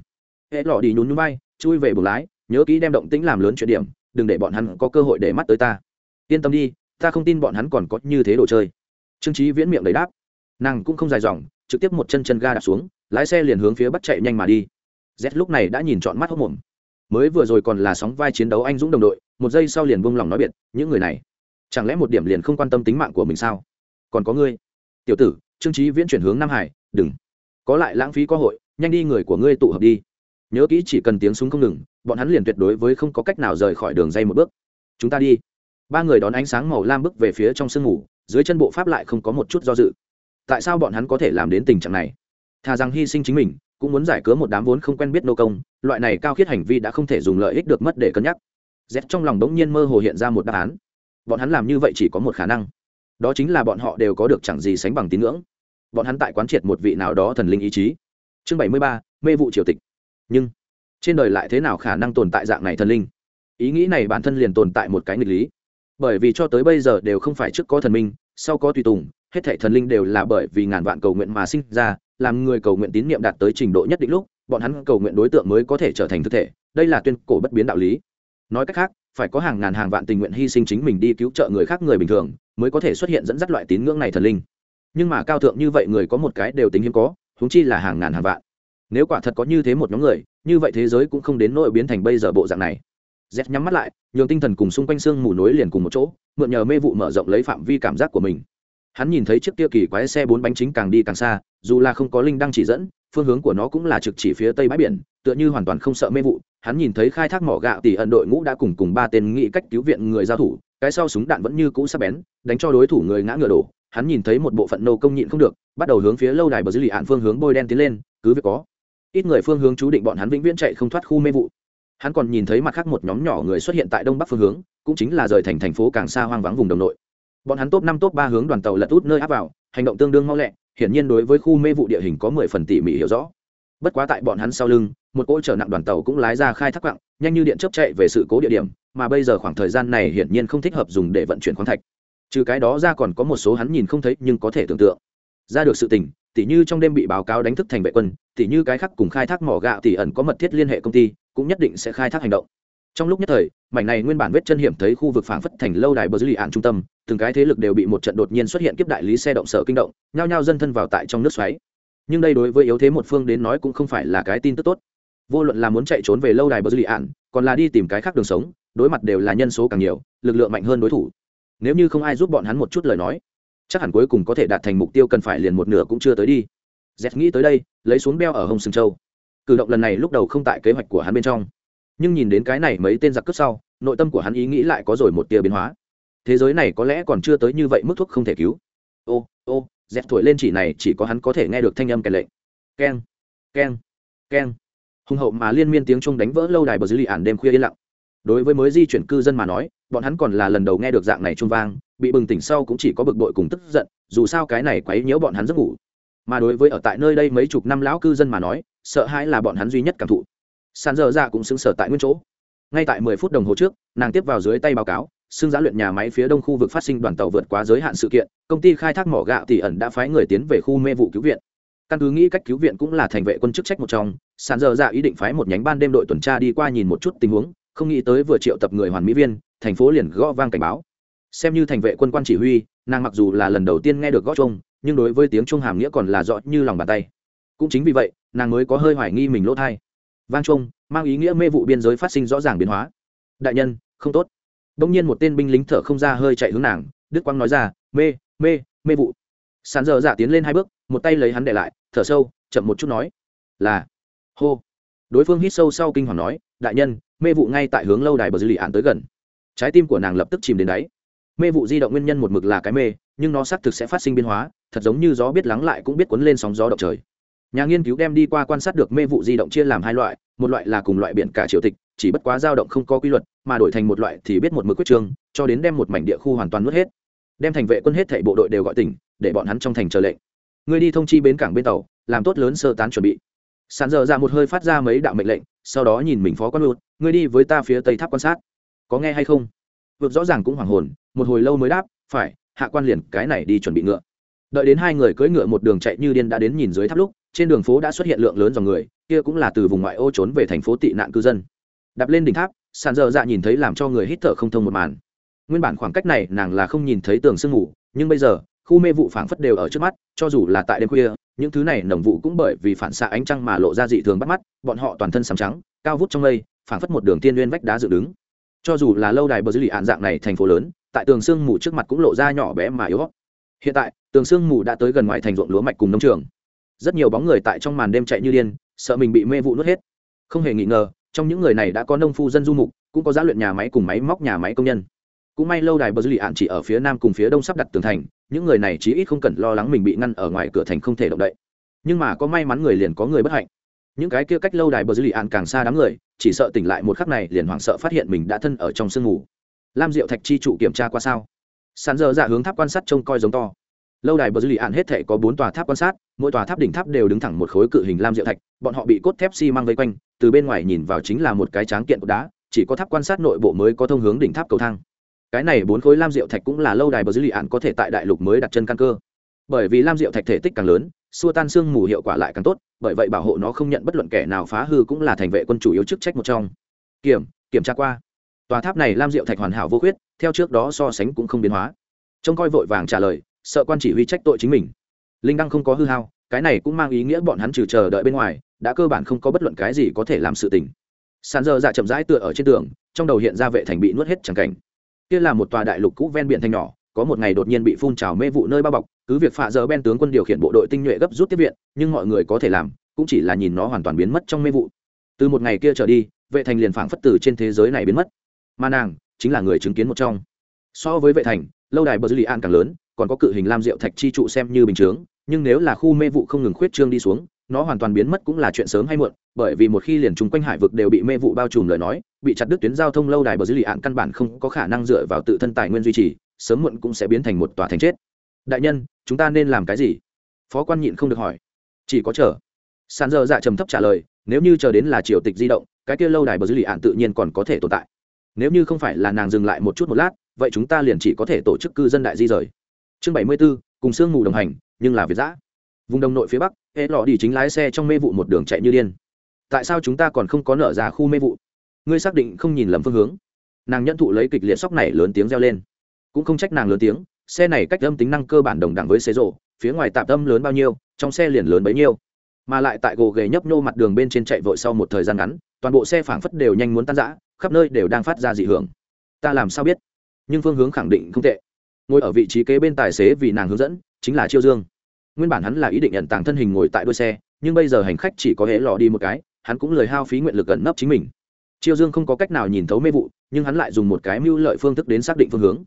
Hễ lọ đi nhún nhún bay chui về buồng lái nhớ kỹ đem động tĩnh làm lớn chuyện điểm đừng để bọn hắn có cơ hội để mắt tới ta. Yên tâm đi ta không tin bọn hắn còn có như thế đồ chơi. Trương trí viễn miệng đầy đáp. Nàng cũng không dài dòng trực tiếp một chân chân ga đạp xuống lái xe liền hướng phía bắc chạy nhanh mà đi. Z lúc này đã nhìn trọn mắt hốc mồm mới vừa rồi còn là sóng vai chiến đấu anh dũng đồng đội, một giây sau liền buông lòng nói biệt, những người này, chẳng lẽ một điểm liền không quan tâm tính mạng của mình sao? Còn có ngươi. Tiểu tử, trương trí viễn chuyển hướng nam hải, đừng. Có lại lãng phí cơ hội, nhanh đi người của ngươi tụ hợp đi. Nhớ kỹ chỉ cần tiếng súng không ngừng, bọn hắn liền tuyệt đối với không có cách nào rời khỏi đường dây một bước. Chúng ta đi. Ba người đón ánh sáng màu lam bước về phía trong sương ngủ dưới chân bộ pháp lại không có một chút do dự. Tại sao bọn hắn có thể làm đến tình trạng này? Thà rằng hy sinh chính mình cũng muốn giải cứu một đám vốn không quen biết nô công, loại này cao khiết hành vi đã không thể dùng lợi ích được mất để cân nhắc. Z trong lòng bỗng nhiên mơ hồ hiện ra một đáp án. Bọn hắn làm như vậy chỉ có một khả năng. Đó chính là bọn họ đều có được chẳng gì sánh bằng tín ngưỡng. Bọn hắn tại quán triệt một vị nào đó thần linh ý chí. Chương bảy mươi ba, mê vụ triều tịch. Nhưng, trên đời lại thế nào khả năng tồn tại dạng này thần linh? Ý nghĩ này bản thân liền tồn tại một cái nghịch lý. Bởi vì cho tới bây giờ đều không phải trước có thần minh, sau có tùy tùng, hết thảy thần linh đều là bởi vì ngàn vạn cầu nguyện mà sinh ra làm người cầu nguyện tín niệm đạt tới trình độ nhất định lúc, bọn hắn cầu nguyện đối tượng mới có thể trở thành thực thể. Đây là tuyên cổ bất biến đạo lý. Nói cách khác, phải có hàng ngàn hàng vạn tình nguyện hy sinh chính mình đi cứu trợ người khác người bình thường, mới có thể xuất hiện dẫn dắt loại tín ngưỡng này thần linh. Nhưng mà cao thượng như vậy người có một cái đều tính hiếm có, huống chi là hàng ngàn hàng vạn. Nếu quả thật có như thế một nhóm người, như vậy thế giới cũng không đến nỗi biến thành bây giờ bộ dạng này. Z nhắm mắt lại, nhường tinh thần cùng xung quanh xương mù nối liền cùng một chỗ, mượn nhờ mê vụ mở rộng lấy phạm vi cảm giác của mình hắn nhìn thấy chiếc kia kỳ quái xe bốn bánh chính càng đi càng xa, dù là không có linh đăng chỉ dẫn, phương hướng của nó cũng là trực chỉ phía tây bãi biển, tựa như hoàn toàn không sợ mê vụ. Hắn nhìn thấy khai thác mỏ gạo tỷ ẩn đội ngũ đã cùng cùng ba tên nghị cách cứu viện người giao thủ, cái sau súng đạn vẫn như cũ sắp bén, đánh cho đối thủ người ngã ngựa đổ. Hắn nhìn thấy một bộ phận nô công nhịn không được, bắt đầu hướng phía lâu đài bờ dưới lì ạn phương hướng bôi đen tiến lên, cứ việc có ít người phương hướng chú định bọn hắn vĩnh viễn chạy không thoát khu mê vụ. Hắn còn nhìn thấy mặt khác một nhóm nhỏ người xuất hiện tại đông bắc phương hướng, cũng chính là rời thành thành phố càng xa hoang vắng vùng đồng nội bọn hắn top năm, top ba hướng đoàn tàu lật út nơi áp vào, hành động tương đương mau lẹ, hiển nhiên đối với khu mê vụ địa hình có mười phần tỉ mỉ hiểu rõ. Bất quá tại bọn hắn sau lưng, một cỗ chở nặng đoàn tàu cũng lái ra khai thác quặng, nhanh như điện chấp chạy về sự cố địa điểm, mà bây giờ khoảng thời gian này hiển nhiên không thích hợp dùng để vận chuyển khoáng thạch. Trừ cái đó ra còn có một số hắn nhìn không thấy nhưng có thể tưởng tượng. Ra được sự tình, tỉ như trong đêm bị báo cáo đánh thức thành vệ quân, tỉ như cái khác cùng khai thác mỏ gạo tỉ ẩn có mật thiết liên hệ công ty, cũng nhất định sẽ khai thác hành động trong lúc nhất thời, mảnh này nguyên bản vết chân hiểm thấy khu vực phảng phất thành lâu đài bờ dưới lì ạn trung tâm, từng cái thế lực đều bị một trận đột nhiên xuất hiện kiếp đại lý xe động sở kinh động, nhao nhao dân thân vào tại trong nước xoáy. Nhưng đây đối với yếu thế một phương đến nói cũng không phải là cái tin tức tốt. Vô luận là muốn chạy trốn về lâu đài bờ dưới lì ạn, còn là đi tìm cái khác đường sống, đối mặt đều là nhân số càng nhiều, lực lượng mạnh hơn đối thủ. Nếu như không ai giúp bọn hắn một chút lời nói, chắc hẳn cuối cùng có thể đạt thành mục tiêu cần phải liền một nửa cũng chưa tới đi. Dẹt nghĩ tới đây, lấy xuống beo ở hồng sừng châu. Cử động lần này lúc đầu không tại kế hoạch của hắn bên trong nhưng nhìn đến cái này mấy tên giặc cướp sau, nội tâm của hắn ý nghĩ lại có rồi một tia biến hóa. Thế giới này có lẽ còn chưa tới như vậy mức thuốc không thể cứu. Ô ô dẹp thổi lên chỉ này chỉ có hắn có thể nghe được thanh âm kèn lệnh. Keng keng keng. Hùng hậu mà liên miên tiếng trung đánh vỡ lâu đài bờ dưới lì ản đêm khuya yên lặng. Đối với mới di chuyển cư dân mà nói, bọn hắn còn là lần đầu nghe được dạng này trung vang, bị bừng tỉnh sau cũng chỉ có bực bội cùng tức giận, dù sao cái này quấy nhiễu bọn hắn giấc ngủ. Mà đối với ở tại nơi đây mấy chục năm lão cư dân mà nói, sợ hãi là bọn hắn duy nhất cảm thụ sàn dở dạ cũng xứng sở tại nguyên chỗ. Ngay tại mười phút đồng hồ trước, nàng tiếp vào dưới tay báo cáo, xưng giá luyện nhà máy phía đông khu vực phát sinh đoàn tàu vượt quá giới hạn sự kiện, công ty khai thác mỏ gạo tỷ ẩn đã phái người tiến về khu mê vụ cứu viện. Căn cứ nghĩ cách cứu viện cũng là thành vệ quân chức trách một trong, sàn dở dạ ý định phái một nhánh ban đêm đội tuần tra đi qua nhìn một chút tình huống, không nghĩ tới vừa triệu tập người hoàn mỹ viên, thành phố liền gõ vang cảnh báo. Xem như thành vệ quân quan chỉ huy, nàng mặc dù là lần đầu tiên nghe được gõ chung nhưng đối với tiếng trung hàm nghĩa còn là rõ như lòng bàn tay. Cũng chính vì vậy, nàng mới có hơi hoài nghi mình lỗ thai vang trung mang ý nghĩa mê vụ biên giới phát sinh rõ ràng biến hóa. Đại nhân, không tốt. Đông nhiên một tên binh lính thở không ra hơi chạy hướng nàng, đức quang nói ra, mê mê mê vụ. Sàn giờ dạ tiến lên hai bước, một tay lấy hắn để lại, thở sâu, chậm một chút nói, là. Hô. Đối phương hít sâu sau kinh hoàng nói, đại nhân, mê vụ ngay tại hướng lâu đài bờ dư lì án tới gần. Trái tim của nàng lập tức chìm đến đáy. Mê vụ di động nguyên nhân một mực là cái mê, nhưng nó xác thực sẽ phát sinh biến hóa, thật giống như gió biết lắng lại cũng biết cuốn lên sóng gió động trời nhà nghiên cứu đem đi qua quan sát được mê vụ di động chia làm hai loại, một loại là cùng loại biển cả triều tịch, chỉ bất quá dao động không có quy luật, mà đổi thành một loại thì biết một mực quyết trương, cho đến đem một mảnh địa khu hoàn toàn nuốt hết. Đem thành vệ quân hết thảy bộ đội đều gọi tỉnh, để bọn hắn trong thành chờ lệnh. Người đi thông chi bến cảng bên tàu, làm tốt lớn sơ tán chuẩn bị. Sàn dở ra một hơi phát ra mấy đạo mệnh lệnh, sau đó nhìn mình phó quan lụt người đi với ta phía tây tháp quan sát. Có nghe hay không? Vượt rõ ràng cũng hoảng hồn, một hồi lâu mới đáp, phải, hạ quan liền, cái này đi chuẩn bị ngựa. Đợi đến hai người cưỡi ngựa một đường chạy như điên đã đến nhìn dưới tháp lúc trên đường phố đã xuất hiện lượng lớn dòng người, kia cũng là từ vùng ngoại ô trốn về thành phố tị nạn cư dân. Đạp lên đỉnh tháp, sàn dơ dạ nhìn thấy làm cho người hít thở không thông một màn. Nguyên bản khoảng cách này nàng là không nhìn thấy tường sương ngủ nhưng bây giờ, khu mê vụ phảng phất đều ở trước mắt, cho dù là tại đêm khuya, những thứ này nồng vụ cũng bởi vì phản xạ ánh trăng mà lộ ra dị thường bắt mắt, bọn họ toàn thân sàm trắng, cao vút trong mây, phảng phất một đường tiên nguyên vách đá dựng đứng. Cho dù là lâu đài bờ dư lì ạn dạng này thành phố lớn, tại tường sương mù trước mặt cũng lộ ra nhỏ bé mà yếu hiện tại, tường sương mù đã tới gần ngoài thành ruộng lúa mạch cùng nông trường rất nhiều bóng người tại trong màn đêm chạy như điên, sợ mình bị mê vụ nuốt hết. Không hề nghi ngờ, trong những người này đã có nông phu dân du mục, cũng có giá luyện nhà máy cùng máy móc nhà máy công nhân. Cũng may lâu đài bờ dư lì ạn chỉ ở phía nam cùng phía đông sắp đặt tường thành, những người này chí ít không cần lo lắng mình bị ngăn ở ngoài cửa thành không thể động đậy. Nhưng mà có may mắn người liền có người bất hạnh. Những cái kia cách lâu đài bờ dư lì ạn càng xa đám người, chỉ sợ tỉnh lại một khắc này liền hoảng sợ phát hiện mình đã thân ở trong sương ngủ. lam diệu thạch chi trụ kiểm tra qua sao? Sàn giờ dạ hướng tháp quan sát trông coi giống to. Lâu đài bờ dư lì ạn hết thể có bốn tòa tháp quan sát mỗi tòa tháp đỉnh tháp đều đứng thẳng một khối cự hình lam diệu thạch, bọn họ bị cốt thép xi vây quanh, từ bên ngoài nhìn vào chính là một cái tráng kiện của đá, chỉ có tháp quan sát nội bộ mới có thông hướng đỉnh tháp cầu thang. Cái này bốn khối lam diệu thạch cũng là lâu đài bờ dư lì ạn có thể tại đại lục mới đặt chân căn cơ. Bởi vì lam diệu thạch thể tích càng lớn, xua tan xương mù hiệu quả lại càng tốt, bởi vậy bảo hộ nó không nhận bất luận kẻ nào phá hư cũng là thành vệ quân chủ yếu chức trách một trong. Kiểm kiểm tra qua. Tòa tháp này lam diệu thạch hoàn hảo vô khuyết, theo trước đó so sánh cũng không biến hóa. Trông coi vội vàng trả lời, sợ quan chỉ huy trách tội chính mình linh đăng không có hư hao, cái này cũng mang ý nghĩa bọn hắn trừ chờ đợi bên ngoài, đã cơ bản không có bất luận cái gì có thể làm sự tình. Sàn dơ dạ chậm rãi tựa ở trên tường, trong đầu hiện ra vệ thành bị nuốt hết chẳng cảnh. Kia là một tòa đại lục cũ ven biển thanh nhỏ, có một ngày đột nhiên bị phun trào mê vụ nơi bao bọc, cứ việc phạ dơ ben tướng quân điều khiển bộ đội tinh nhuệ gấp rút tiếp viện, nhưng mọi người có thể làm, cũng chỉ là nhìn nó hoàn toàn biến mất trong mê vụ. Từ một ngày kia trở đi, vệ thành liền phảng phất từ trên thế giới này biến mất. Mà nàng chính là người chứng kiến một trong. So với vệ thành, lâu đài bờ dư lì an càng lớn còn có cự hình lam diệu thạch chi trụ xem như bình chướng, nhưng nếu là khu mê vụ không ngừng khuyết trương đi xuống, nó hoàn toàn biến mất cũng là chuyện sớm hay muộn, bởi vì một khi liền chung quanh hải vực đều bị mê vụ bao trùm lời nói, bị chặt đứt tuyến giao thông lâu đài bờ dưới lì ạn căn bản không có khả năng dựa vào tự thân tài nguyên duy trì, sớm muộn cũng sẽ biến thành một tòa thành chết. Đại nhân, chúng ta nên làm cái gì? Phó quan nhịn không được hỏi. Chỉ có chờ. Sàn dơ dạ trầm thấp trả lời, nếu như chờ đến là triều tịch di động, cái kia lâu đài bờ dưới lì ạn tự nhiên còn có thể tồn tại. Nếu như không phải là nàng dừng lại một chút một lát, vậy chúng ta liền chỉ có thể tổ chức cư dân đại di rời chương bảy mươi b ố cùng sương mù đồng hành, nhưng là việt giã. Vùng đồng nội phía bắc, hệ lọ đi chính lái xe trong mê vụ một đường chạy như điên. Tại sao chúng ta còn không có nở ra khu mê vụ? Ngươi xác định không nhìn lầm phương hướng. Nàng nhận thụ lấy kịch liệt sóc này lớn tiếng reo lên. Cũng không trách nàng lớn tiếng, xe này cách âm tính năng cơ bản đồng đẳng với xe rộ, phía ngoài tạp âm lớn bao nhiêu, trong xe liền lớn bấy nhiêu. Mà lại tại gồ ghề nhấp nhô mặt đường bên trên chạy vội sau một thời gian ngắn, toàn bộ xe phảng phất đều nhanh muốn tan rã, khắp nơi đều đang phát ra dị hưởng. Ta làm sao biết? Nhưng phương hướng khẳng định không tệ ngồi ở vị trí kế bên tài xế vì nàng hướng dẫn, chính là chiêu dương. Nguyên bản hắn là ý định nhận tàng thân hình ngồi tại đuôi xe, nhưng bây giờ hành khách chỉ có hễ lò đi một cái, hắn cũng lời hao phí nguyện lực gần nấp chính mình. Chiêu dương không có cách nào nhìn thấu mê vụ, nhưng hắn lại dùng một cái mưu lợi phương thức đến xác định phương hướng.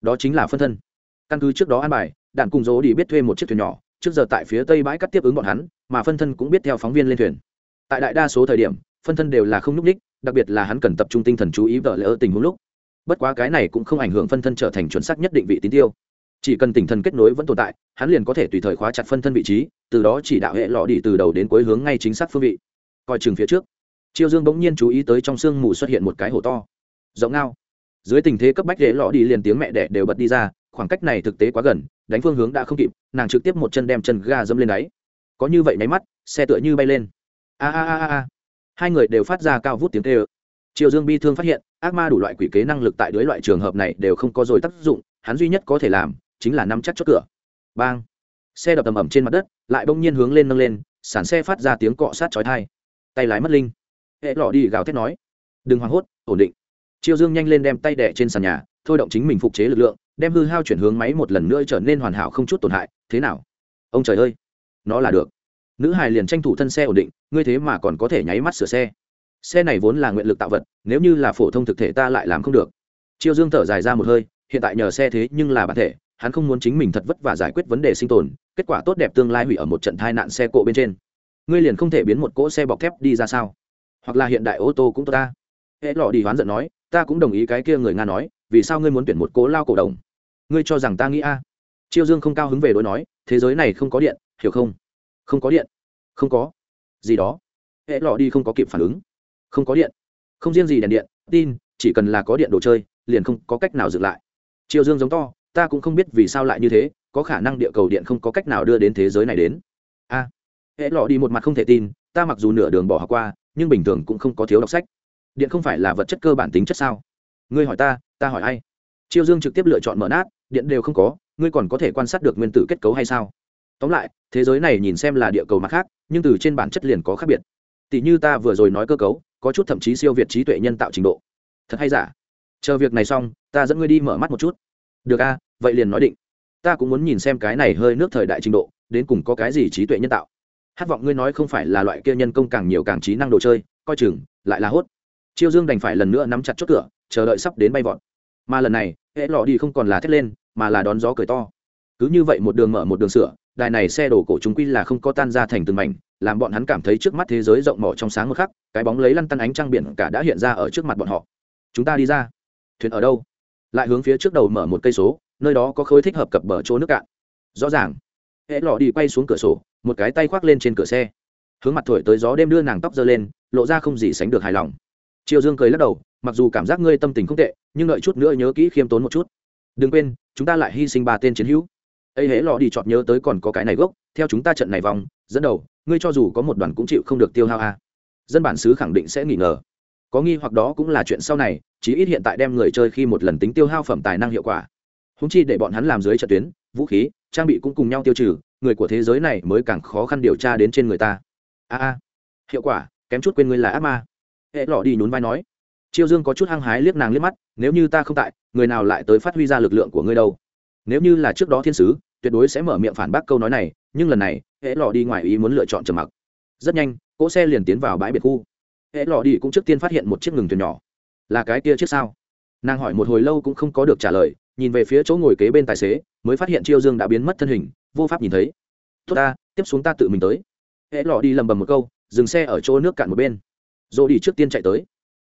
Đó chính là phân thân. Căn cứ trước đó an bài, đạn cùng dỗ đi biết thuê một chiếc thuyền nhỏ, trước giờ tại phía tây bãi cắt tiếp ứng bọn hắn, mà phân thân cũng biết theo phóng viên lên thuyền. Tại đại đa số thời điểm, phân thân đều là không nhúc ních đặc biệt là hắn cần tập trung tinh thần chú ý vợ lỡ tình huống lúc bất quá cái này cũng không ảnh hưởng phân thân trở thành chuẩn xác nhất định vị tín tiêu. Chỉ cần tinh thần kết nối vẫn tồn tại, hắn liền có thể tùy thời khóa chặt phân thân vị trí, từ đó chỉ đạo hệ lọ đi từ đầu đến cuối hướng ngay chính xác phương vị. Coi chừng phía trước, chiêu dương bỗng nhiên chú ý tới trong sương mù xuất hiện một cái hổ to. Rộng ngao. Dưới tình thế cấp bách hệ lọ đi liền tiếng mẹ đẻ đều bật đi ra, khoảng cách này thực tế quá gần, đánh phương hướng đã không kịp, nàng trực tiếp một chân đem chân ga dâm lên đáy. Có như vậy nháy mắt, xe tựa như bay lên. A a a a hai người đều phát ra cao vút tiếng tê ơ triệu dương bi thương phát hiện ác ma đủ loại quỷ kế năng lực tại đối loại trường hợp này đều không có rồi tác dụng, hắn duy nhất có thể làm chính là nắm chắc chốt cửa. Bang. Xe đập tầm ẩm trên mặt đất, lại bỗng nhiên hướng lên nâng lên sản xe phát ra tiếng cọ sát chói thai tay lái mất linh. Hệ lọ đi gào thét nói. Đừng hoảng hốt, ổn định. Triêu dương nhanh lên đem tay đẻ trên sàn nhà, thôi động chính mình phục chế lực lượng, đem hư hao chuyển hướng máy một lần nữa trở nên hoàn hảo không chút tổn hại. Thế nào? Ông trời ơi! Nó là được. Nữ hài liền tranh thủ thân xe ổn định, ngươi thế mà còn có thể nháy mắt sửa xe xe này vốn là nguyện lực tạo vật, nếu như là phổ thông thực thể ta lại làm không được. Chiêu dương thở dài ra một hơi, hiện tại nhờ xe thế nhưng là bản thể, hắn không muốn chính mình thật vất vả giải quyết vấn đề sinh tồn, kết quả tốt đẹp tương lai hủy ở một trận tai nạn xe cộ bên trên. Ngươi liền không thể biến một cỗ xe bọc thép đi ra sao? Hoặc là hiện đại ô tô cũng tốt ta. Hễ lọ đi hoán giận nói, ta cũng đồng ý cái kia người nga nói, vì sao ngươi muốn tuyển một cỗ lao cổ đồng? Ngươi cho rằng ta nghĩ a? Chiêu dương không cao hứng về đối nói, thế giới này không có điện, hiểu không? Không có điện. Không có. Gì đó? Hễ lọ đi không có kịp phản ứng không có điện. Không riêng gì đèn điện tin chỉ cần là có điện đồ chơi liền không có cách nào dựng lại. Triều dương giống to ta cũng không biết vì sao lại như thế có khả năng địa cầu điện không có cách nào đưa đến thế giới này đến. A. À, hệ lọ đi một mặt không thể tin ta mặc dù nửa đường bỏ học qua nhưng bình thường cũng không có thiếu đọc sách. Điện không phải là vật chất cơ bản tính chất sao? Ngươi hỏi ta ta hỏi ai? Triều dương trực tiếp lựa chọn mở nát điện đều không có ngươi còn có thể quan sát được nguyên tử kết cấu hay sao? Tóm lại thế giới này nhìn xem là địa cầu mặt khác nhưng từ trên bản chất liền có khác biệt. Tỷ như ta vừa rồi nói cơ cấu có chút thậm chí siêu việt trí tuệ nhân tạo trình độ. Thật hay giả? Chờ việc này xong, ta dẫn ngươi đi mở mắt một chút. Được a, vậy liền nói định. Ta cũng muốn nhìn xem cái này hơi nước thời đại trình độ, đến cùng có cái gì trí tuệ nhân tạo. Hát vọng ngươi nói không phải là loại kia nhân công càng nhiều càng trí năng đồ chơi, coi chừng, lại là hốt. Chiêu dương đành phải lần nữa nắm chặt chốt cửa, chờ đợi sắp đến bay vọt. Mà lần này hễ lọ đi không còn là thét lên, mà là đón gió cười to. Cứ như vậy một đường mở một đường sửa đài này xe đổ cổ chúng quy là không có tan ra thành từng mảnh, làm bọn hắn cảm thấy trước mắt thế giới rộng mở trong sáng một khắc, cái bóng lấy lăn tăn ánh trăng biển cả đã hiện ra ở trước mặt bọn họ. Chúng ta đi ra. Thuyền ở đâu? Lại hướng phía trước đầu mở một cây số, nơi đó có khối thích hợp cập bờ chỗ nước cạn. Rõ ràng. Hễ lọ đi quay xuống cửa sổ, một cái tay khoác lên trên cửa xe. Hướng mặt thổi tới gió đêm đưa nàng tóc giơ lên, lộ ra không gì sánh được hài lòng. Triều dương cười lắc đầu, mặc dù cảm giác ngươi tâm tình không tệ, nhưng đợi chút nữa nhớ kỹ khiêm tốn một chút. Đừng quên, chúng ta lại hy sinh ba tên chiến hữu ấy hễ lọ đi chọt nhớ tới còn có cái này gốc, theo chúng ta trận này vòng, dẫn đầu, ngươi cho dù có một đoàn cũng chịu không được tiêu hao a. Dân bản xứ khẳng định sẽ nghỉ ngờ. Có nghi hoặc đó cũng là chuyện sau này, chí ít hiện tại đem người chơi khi một lần tính tiêu hao phẩm tài năng hiệu quả. Húng chi để bọn hắn làm dưới trận tuyến, vũ khí, trang bị cũng cùng nhau tiêu trừ, người của thế giới này mới càng khó khăn điều tra đến trên người ta. A a. Hiệu quả, kém chút quên ngươi là ác ma. Hệ lọ đi nhún vai nói. Chiêu dương có chút hăng hái liếc nàng liếc mắt, nếu như ta không tại, người nào lại tới phát huy ra lực lượng của ngươi đâu? Nếu như là trước đó thiên sứ, tuyệt đối sẽ mở miệng phản bác câu nói này, nhưng lần này, hễ lọ đi ngoài ý muốn lựa chọn trầm mặc. Rất nhanh, cỗ xe liền tiến vào bãi biệt khu. Hễ lọ đi cũng trước tiên phát hiện một chiếc ngừng thuyền nhỏ. Là cái kia chiếc sao? Nàng hỏi một hồi lâu cũng không có được trả lời, nhìn về phía chỗ ngồi kế bên tài xế, mới phát hiện chiêu dương đã biến mất thân hình, vô pháp nhìn thấy. Tốt ta, tiếp xuống ta tự mình tới. Hễ lọ đi lầm bầm một câu, dừng xe ở chỗ nước cạn một bên. Rồi đi trước tiên chạy tới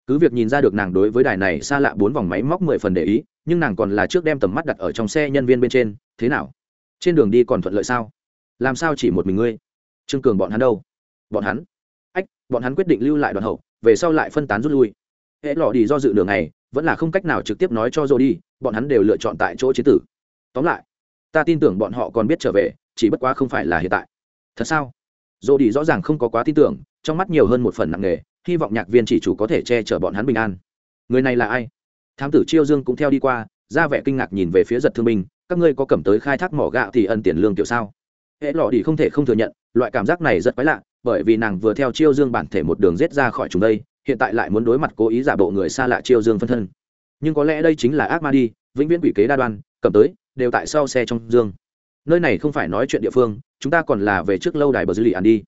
cứ việc nhìn ra được nàng đối với đài này xa lạ bốn vòng máy móc mười phần để ý, nhưng nàng còn là trước đem tầm mắt đặt ở trong xe nhân viên bên trên. Thế nào? Trên đường đi còn thuận lợi sao? Làm sao chỉ một mình ngươi? Trương cường bọn hắn đâu? Bọn hắn? Ách, bọn hắn quyết định lưu lại đoàn hậu, về sau lại phân tán rút lui. Hễ lọ đi do dự đường này vẫn là không cách nào trực tiếp nói cho Dô đi, bọn hắn đều lựa chọn tại chỗ chế tử. Tóm lại, ta tin tưởng bọn họ còn biết trở về, chỉ bất quá không phải là hiện tại. Thật sao? Dô đi rõ ràng không có quá tin tưởng, trong mắt nhiều hơn một phần nặng nề hy vọng nhạc viên chỉ chủ có thể che chở bọn hắn bình an. Người này là ai? Thám tử chiêu dương cũng theo đi qua, ra vẻ kinh ngạc nhìn về phía giật thương binh, các ngươi có cầm tới khai thác mỏ gạo thì ân tiền lương kiểu sao? Hệ lọ đi không thể không thừa nhận, loại cảm giác này rất quái lạ, bởi vì nàng vừa theo chiêu dương bản thể một đường rết ra khỏi chúng đây, hiện tại lại muốn đối mặt cố ý giả bộ người xa lạ chiêu dương phân thân. Nhưng có lẽ đây chính là ác ma đi, vĩnh viễn quỷ kế đa đoan, cầm tới, đều tại sau xe trong dương. Nơi này không phải nói chuyện địa phương, chúng ta còn là về trước lâu đài bờ dư lì ăn đi.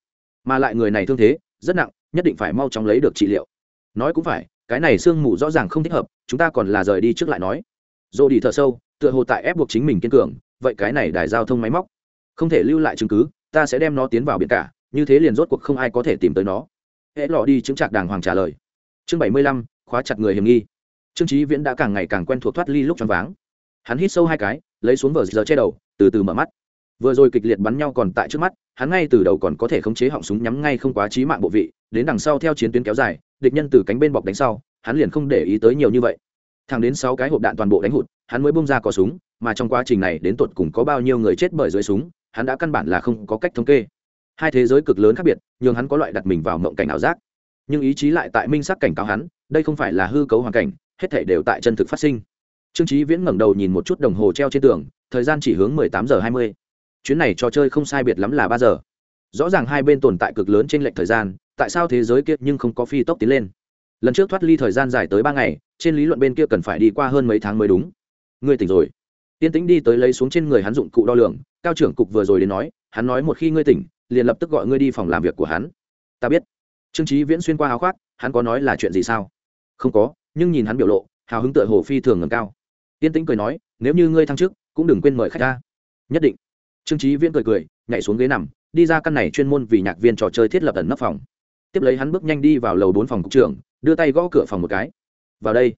Mà lại người này thương thế, rất nặng nhất định phải mau chóng lấy được trị liệu. Nói cũng phải, cái này sương mù rõ ràng không thích hợp, chúng ta còn là rời đi trước lại nói. Dồ đi thở sâu, tựa hồ tại ép buộc chính mình kiên cường, vậy cái này đài giao thông máy móc, không thể lưu lại chứng cứ, ta sẽ đem nó tiến vào biển cả, như thế liền rốt cuộc không ai có thể tìm tới nó. Hễ lọ đi chứng trạc đàng hoàng trả lời. Chương bảy mươi lăm, khóa chặt người hiểm nghi. Trương trí viễn đã càng ngày càng quen thuộc thoát ly lúc choáng váng. Hắn hít sâu hai cái, lấy xuống vờ giờ che đầu, từ từ mở mắt vừa rồi kịch liệt bắn nhau còn tại trước mắt, hắn ngay từ đầu còn có thể khống chế họng súng nhắm ngay không quá trí mạng bộ vị, đến đằng sau theo chiến tuyến kéo dài, địch nhân từ cánh bên bọc đánh sau, hắn liền không để ý tới nhiều như vậy. Thẳng đến sáu cái hộp đạn toàn bộ đánh hụt, hắn mới bung ra có súng, mà trong quá trình này đến tột cùng có bao nhiêu người chết bởi dưới súng, hắn đã căn bản là không có cách thống kê. Hai thế giới cực lớn khác biệt nhưng hắn có loại đặt mình vào mộng cảnh ảo giác. Nhưng ý chí lại tại minh sắc cảnh cáo hắn, đây không phải là hư cấu hoàn cảnh, hết thể đều tại chân thực phát sinh. Trương trí viễn ngẩng đầu nhìn một chút đồng hồ treo trên tường, thời gian chỉ hướng mười tám giờ hai mươi chuyến này trò chơi không sai biệt lắm là ba giờ. Rõ ràng hai bên tồn tại cực lớn trên lệnh thời gian, tại sao thế giới kia nhưng không có phi tốc tiến lên? Lần trước thoát ly thời gian dài tới ba ngày, trên lý luận bên kia cần phải đi qua hơn mấy tháng mới đúng. Ngươi tỉnh rồi. Tiên tĩnh đi tới lấy xuống trên người hắn dụng cụ đo lường, cao trưởng cục vừa rồi đến nói, hắn nói một khi ngươi tỉnh, liền lập tức gọi ngươi đi phòng làm việc của hắn. Ta biết. Trương trí viễn xuyên qua áo khoác, hắn có nói là chuyện gì sao? Không có, nhưng nhìn hắn biểu lộ, hào hứng tựa hồ phi thường ngầm cao. Tiên tĩnh cười nói, nếu như ngươi thăng chức, cũng đừng quên mời khách ta. Nhất định trương trí viễn cười cười, nhảy xuống ghế nằm, đi ra căn này chuyên môn vì nhạc viên trò chơi thiết lập ẩn nấp phòng. Tiếp lấy hắn bước nhanh đi vào lầu bốn phòng cục trưởng, đưa tay gõ cửa phòng một cái. Vào đây.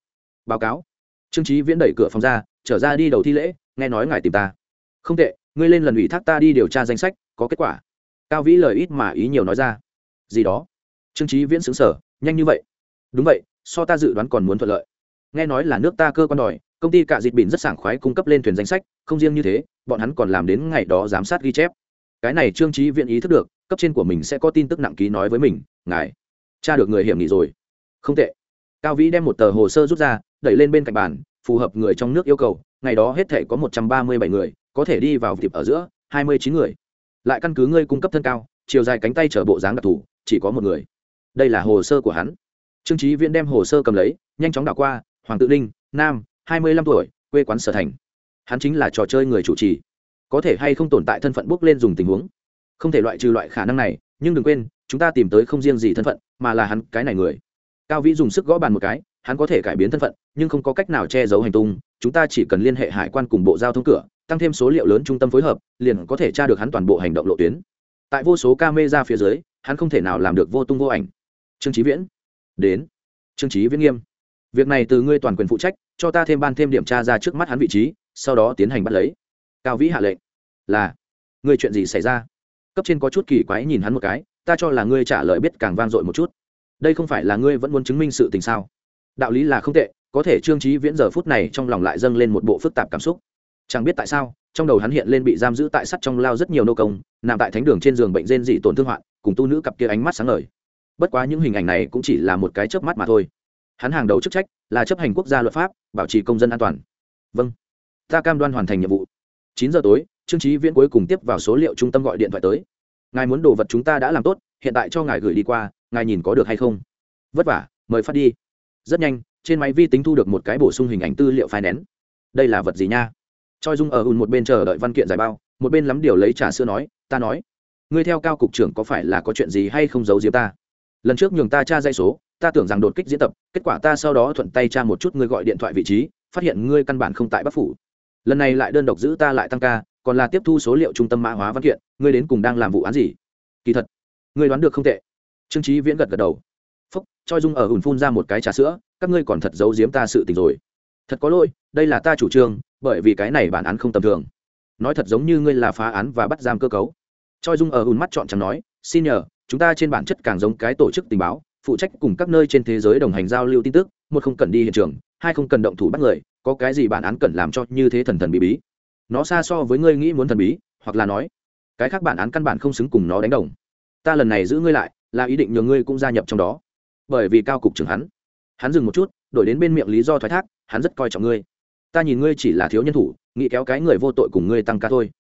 Báo cáo. Trương trí viễn đẩy cửa phòng ra, trở ra đi đầu thi lễ, nghe nói ngài tìm ta. Không tệ, ngươi lên lần ủy thác ta đi điều tra danh sách, có kết quả. Cao vĩ lời ít mà ý nhiều nói ra. Gì đó? Trương trí viễn xứng sở nhanh như vậy. Đúng vậy, so ta dự đoán còn muốn thuận lợi. Nghe nói là nước ta cơ quan đòi, công ty cả dịt bỉn rất sảng khoái cung cấp lên thuyền danh sách, không riêng như thế bọn hắn còn làm đến ngày đó giám sát ghi chép. Cái này trương trí viện ý thức được, cấp trên của mình sẽ có tin tức nặng ký nói với mình, ngài, cha được người hiểm nghị rồi. Không tệ. Cao vĩ đem một tờ hồ sơ rút ra, đẩy lên bên cạnh bàn, phù hợp người trong nước yêu cầu, ngày đó hết thể có một trăm ba mươi bảy người, có thể đi vào tiệp ở giữa, hai mươi chín người. Lại căn cứ ngươi cung cấp thân cao, chiều dài cánh tay chở bộ dáng đặc thù, chỉ có một người. Đây là hồ sơ của hắn. Trương trí viễn đem hồ sơ cầm lấy, nhanh chóng đảo qua, hoàng tự linh nam, hai mươi lăm tuổi, quê quán sở thành hắn chính là trò chơi người chủ trì. Có thể hay không tồn tại thân phận bước lên dùng tình huống? Không thể loại trừ loại khả năng này, nhưng đừng quên, chúng ta tìm tới không riêng gì thân phận, mà là hắn, cái này người. Cao vĩ dùng sức gõ bàn một cái, hắn có thể cải biến thân phận, nhưng không có cách nào che giấu hành tung, chúng ta chỉ cần liên hệ hải quan cùng bộ giao thông cửa, tăng thêm số liệu lớn trung tâm phối hợp, liền có thể tra được hắn toàn bộ hành động lộ tuyến. Tại vô số ca mê ra phía dưới, hắn không thể nào làm được vô tung vô ảnh. Trương trí viễn, đến. Trương trí viễn nghiêm, việc này từ ngươi toàn quyền phụ trách, cho ta thêm ban thêm điểm tra ra trước mắt hắn vị trí sau đó tiến hành bắt lấy. Cao vĩ hạ lệnh, là, ngươi chuyện gì xảy ra? Cấp trên có chút kỳ quái nhìn hắn một cái, ta cho là ngươi trả lời biết càng vang dội một chút. Đây không phải là ngươi vẫn muốn chứng minh sự tình sao? Đạo lý là không tệ, có thể trương trí viễn giờ phút này trong lòng lại dâng lên một bộ phức tạp cảm xúc. Chẳng biết tại sao, trong đầu hắn hiện lên bị giam giữ tại sắt trong lao rất nhiều nô công, nằm tại thánh đường trên giường bệnh rên dị tổn thương hoạn, cùng tu nữ cặp kia ánh mắt sáng ngời. Bất quá những hình ảnh này cũng chỉ là một cái chớp mắt mà thôi. Hắn hàng đầu chức trách là chấp hành quốc gia luật pháp, bảo trì công dân an toàn. Vâng ta cam đoan hoàn thành nhiệm vụ. Chín giờ tối, trương trí viễn cuối cùng tiếp vào số liệu trung tâm gọi điện thoại tới. Ngài muốn đồ vật chúng ta đã làm tốt, hiện tại cho ngài gửi đi qua, ngài nhìn có được hay không? Vất vả, mời phát đi. Rất nhanh, trên máy vi tính thu được một cái bổ sung hình ảnh tư liệu phai nén đây là vật gì nha? Choi dung ở ùn một bên chờ đợi văn kiện giải bao, một bên lắm điều lấy trà sữa nói, ta nói, ngươi theo cao cục trưởng có phải là có chuyện gì hay không giấu giếm ta? Lần trước nhường ta tra dây số, ta tưởng rằng đột kích diễn tập, kết quả ta sau đó thuận tay tra một chút ngươi gọi điện thoại vị trí, phát hiện ngươi căn bản không tại bắc phủ lần này lại đơn độc giữ ta lại tăng ca, còn là tiếp thu số liệu trung tâm mã hóa văn kiện, ngươi đến cùng đang làm vụ án gì? Kỳ thật, ngươi đoán được không tệ. Trương trí viễn gật gật đầu. Phúc choi dung ở hùn phun ra một cái trà sữa, các ngươi còn thật giấu giếm ta sự tình rồi. Thật có lỗi, đây là ta chủ trương, bởi vì cái này bản án không tầm thường. Nói thật giống như ngươi là phá án và bắt giam cơ cấu. Choi dung ở hùn mắt chọn chẳng nói, xin nhờ, chúng ta trên bản chất càng giống cái tổ chức tình báo, phụ trách cùng các nơi trên thế giới đồng hành giao lưu tin tức, một không cần đi hiện trường, hai không cần động thủ bắt người có cái gì bản án cần làm cho như thế thần thần bí bí? Nó xa so với ngươi nghĩ muốn thần bí, hoặc là nói, cái khác bản án căn bản không xứng cùng nó đánh đồng. Ta lần này giữ ngươi lại, là ý định nhờ ngươi cũng gia nhập trong đó. Bởi vì cao cục trưởng hắn hắn dừng một chút, đổi đến bên miệng lý do thoái thác, hắn rất coi trọng ngươi. Ta nhìn ngươi chỉ là thiếu nhân thủ, nghĩ kéo cái người vô tội cùng ngươi tăng ca thôi.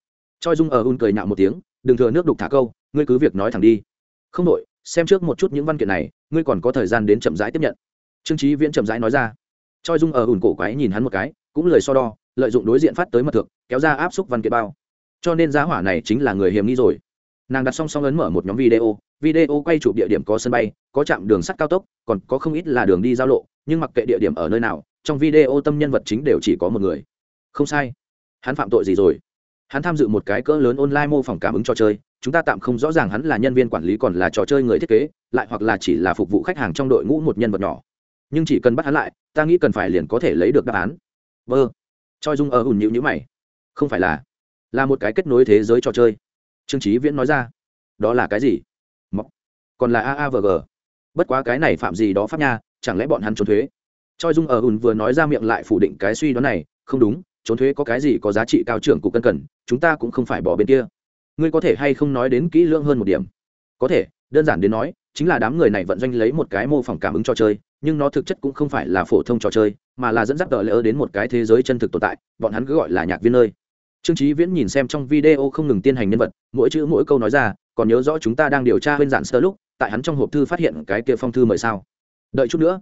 Choi dung ở un cười nhạo một tiếng, đừng thừa nước đục thả câu, ngươi cứ việc nói thẳng đi. Không đội xem trước một chút những văn kiện này, ngươi còn có thời gian đến chậm rãi tiếp nhận. Trương trí viễn chậm rãi nói ra choi dung ở ủn cổ quái nhìn hắn một cái, cũng lời so đo, lợi dụng đối diện phát tới mật thượng kéo ra áp xúc văn kiện bao. Cho nên giá hỏa này chính là người hiểm nghi rồi. Nàng đặt song song ấn mở một nhóm video video quay chụp địa điểm có sân bay, có trạm đường sắt cao tốc, còn có không ít là đường đi giao lộ, nhưng mặc kệ địa điểm ở nơi nào, trong video tâm nhân vật chính đều chỉ có một người. Không sai. Hắn phạm tội gì rồi? Hắn tham dự một cái cỡ lớn online mô phỏng cảm ứng trò chơi, chúng ta tạm không rõ ràng hắn là nhân viên quản lý còn là trò chơi người thiết kế, lại hoặc là chỉ là phục vụ khách hàng trong đội ngũ một nhân vật nhỏ nhưng chỉ cần bắt hắn lại, ta nghĩ cần phải liền có thể lấy được đáp án. Vơ choi dung ở hùn nhịu nhữ mày. Không phải là là một cái kết nối thế giới trò chơi. Trương trí viễn nói ra. Đó là cái gì? Mọc. Còn là aavg bất quá cái này phạm gì đó pháp nha, chẳng lẽ bọn hắn trốn thuế? Choi dung ở hùn vừa nói ra miệng lại phủ định cái suy đoán này. Không đúng, trốn thuế có cái gì có giá trị cao trưởng cục cân cần chúng ta cũng không phải bỏ bên kia. Ngươi có thể hay không nói đến kỹ lưỡng hơn một điểm? Có thể, đơn giản đến nói, chính là đám người này vận doanh lấy một cái mô phỏng cảm ứng cho chơi nhưng nó thực chất cũng không phải là phổ thông trò chơi, mà là dẫn dắt đợi lỡ đến một cái thế giới chân thực tồn tại, bọn hắn cứ gọi là nhạc viên nơi. Trương trí viễn nhìn xem trong video không ngừng tiên hành nhân vật, mỗi chữ mỗi câu nói ra, còn nhớ rõ chúng ta đang điều tra bên dạn sơ lúc, tại hắn trong hộp thư phát hiện cái kia phong thư mời sao. Đợi chút nữa,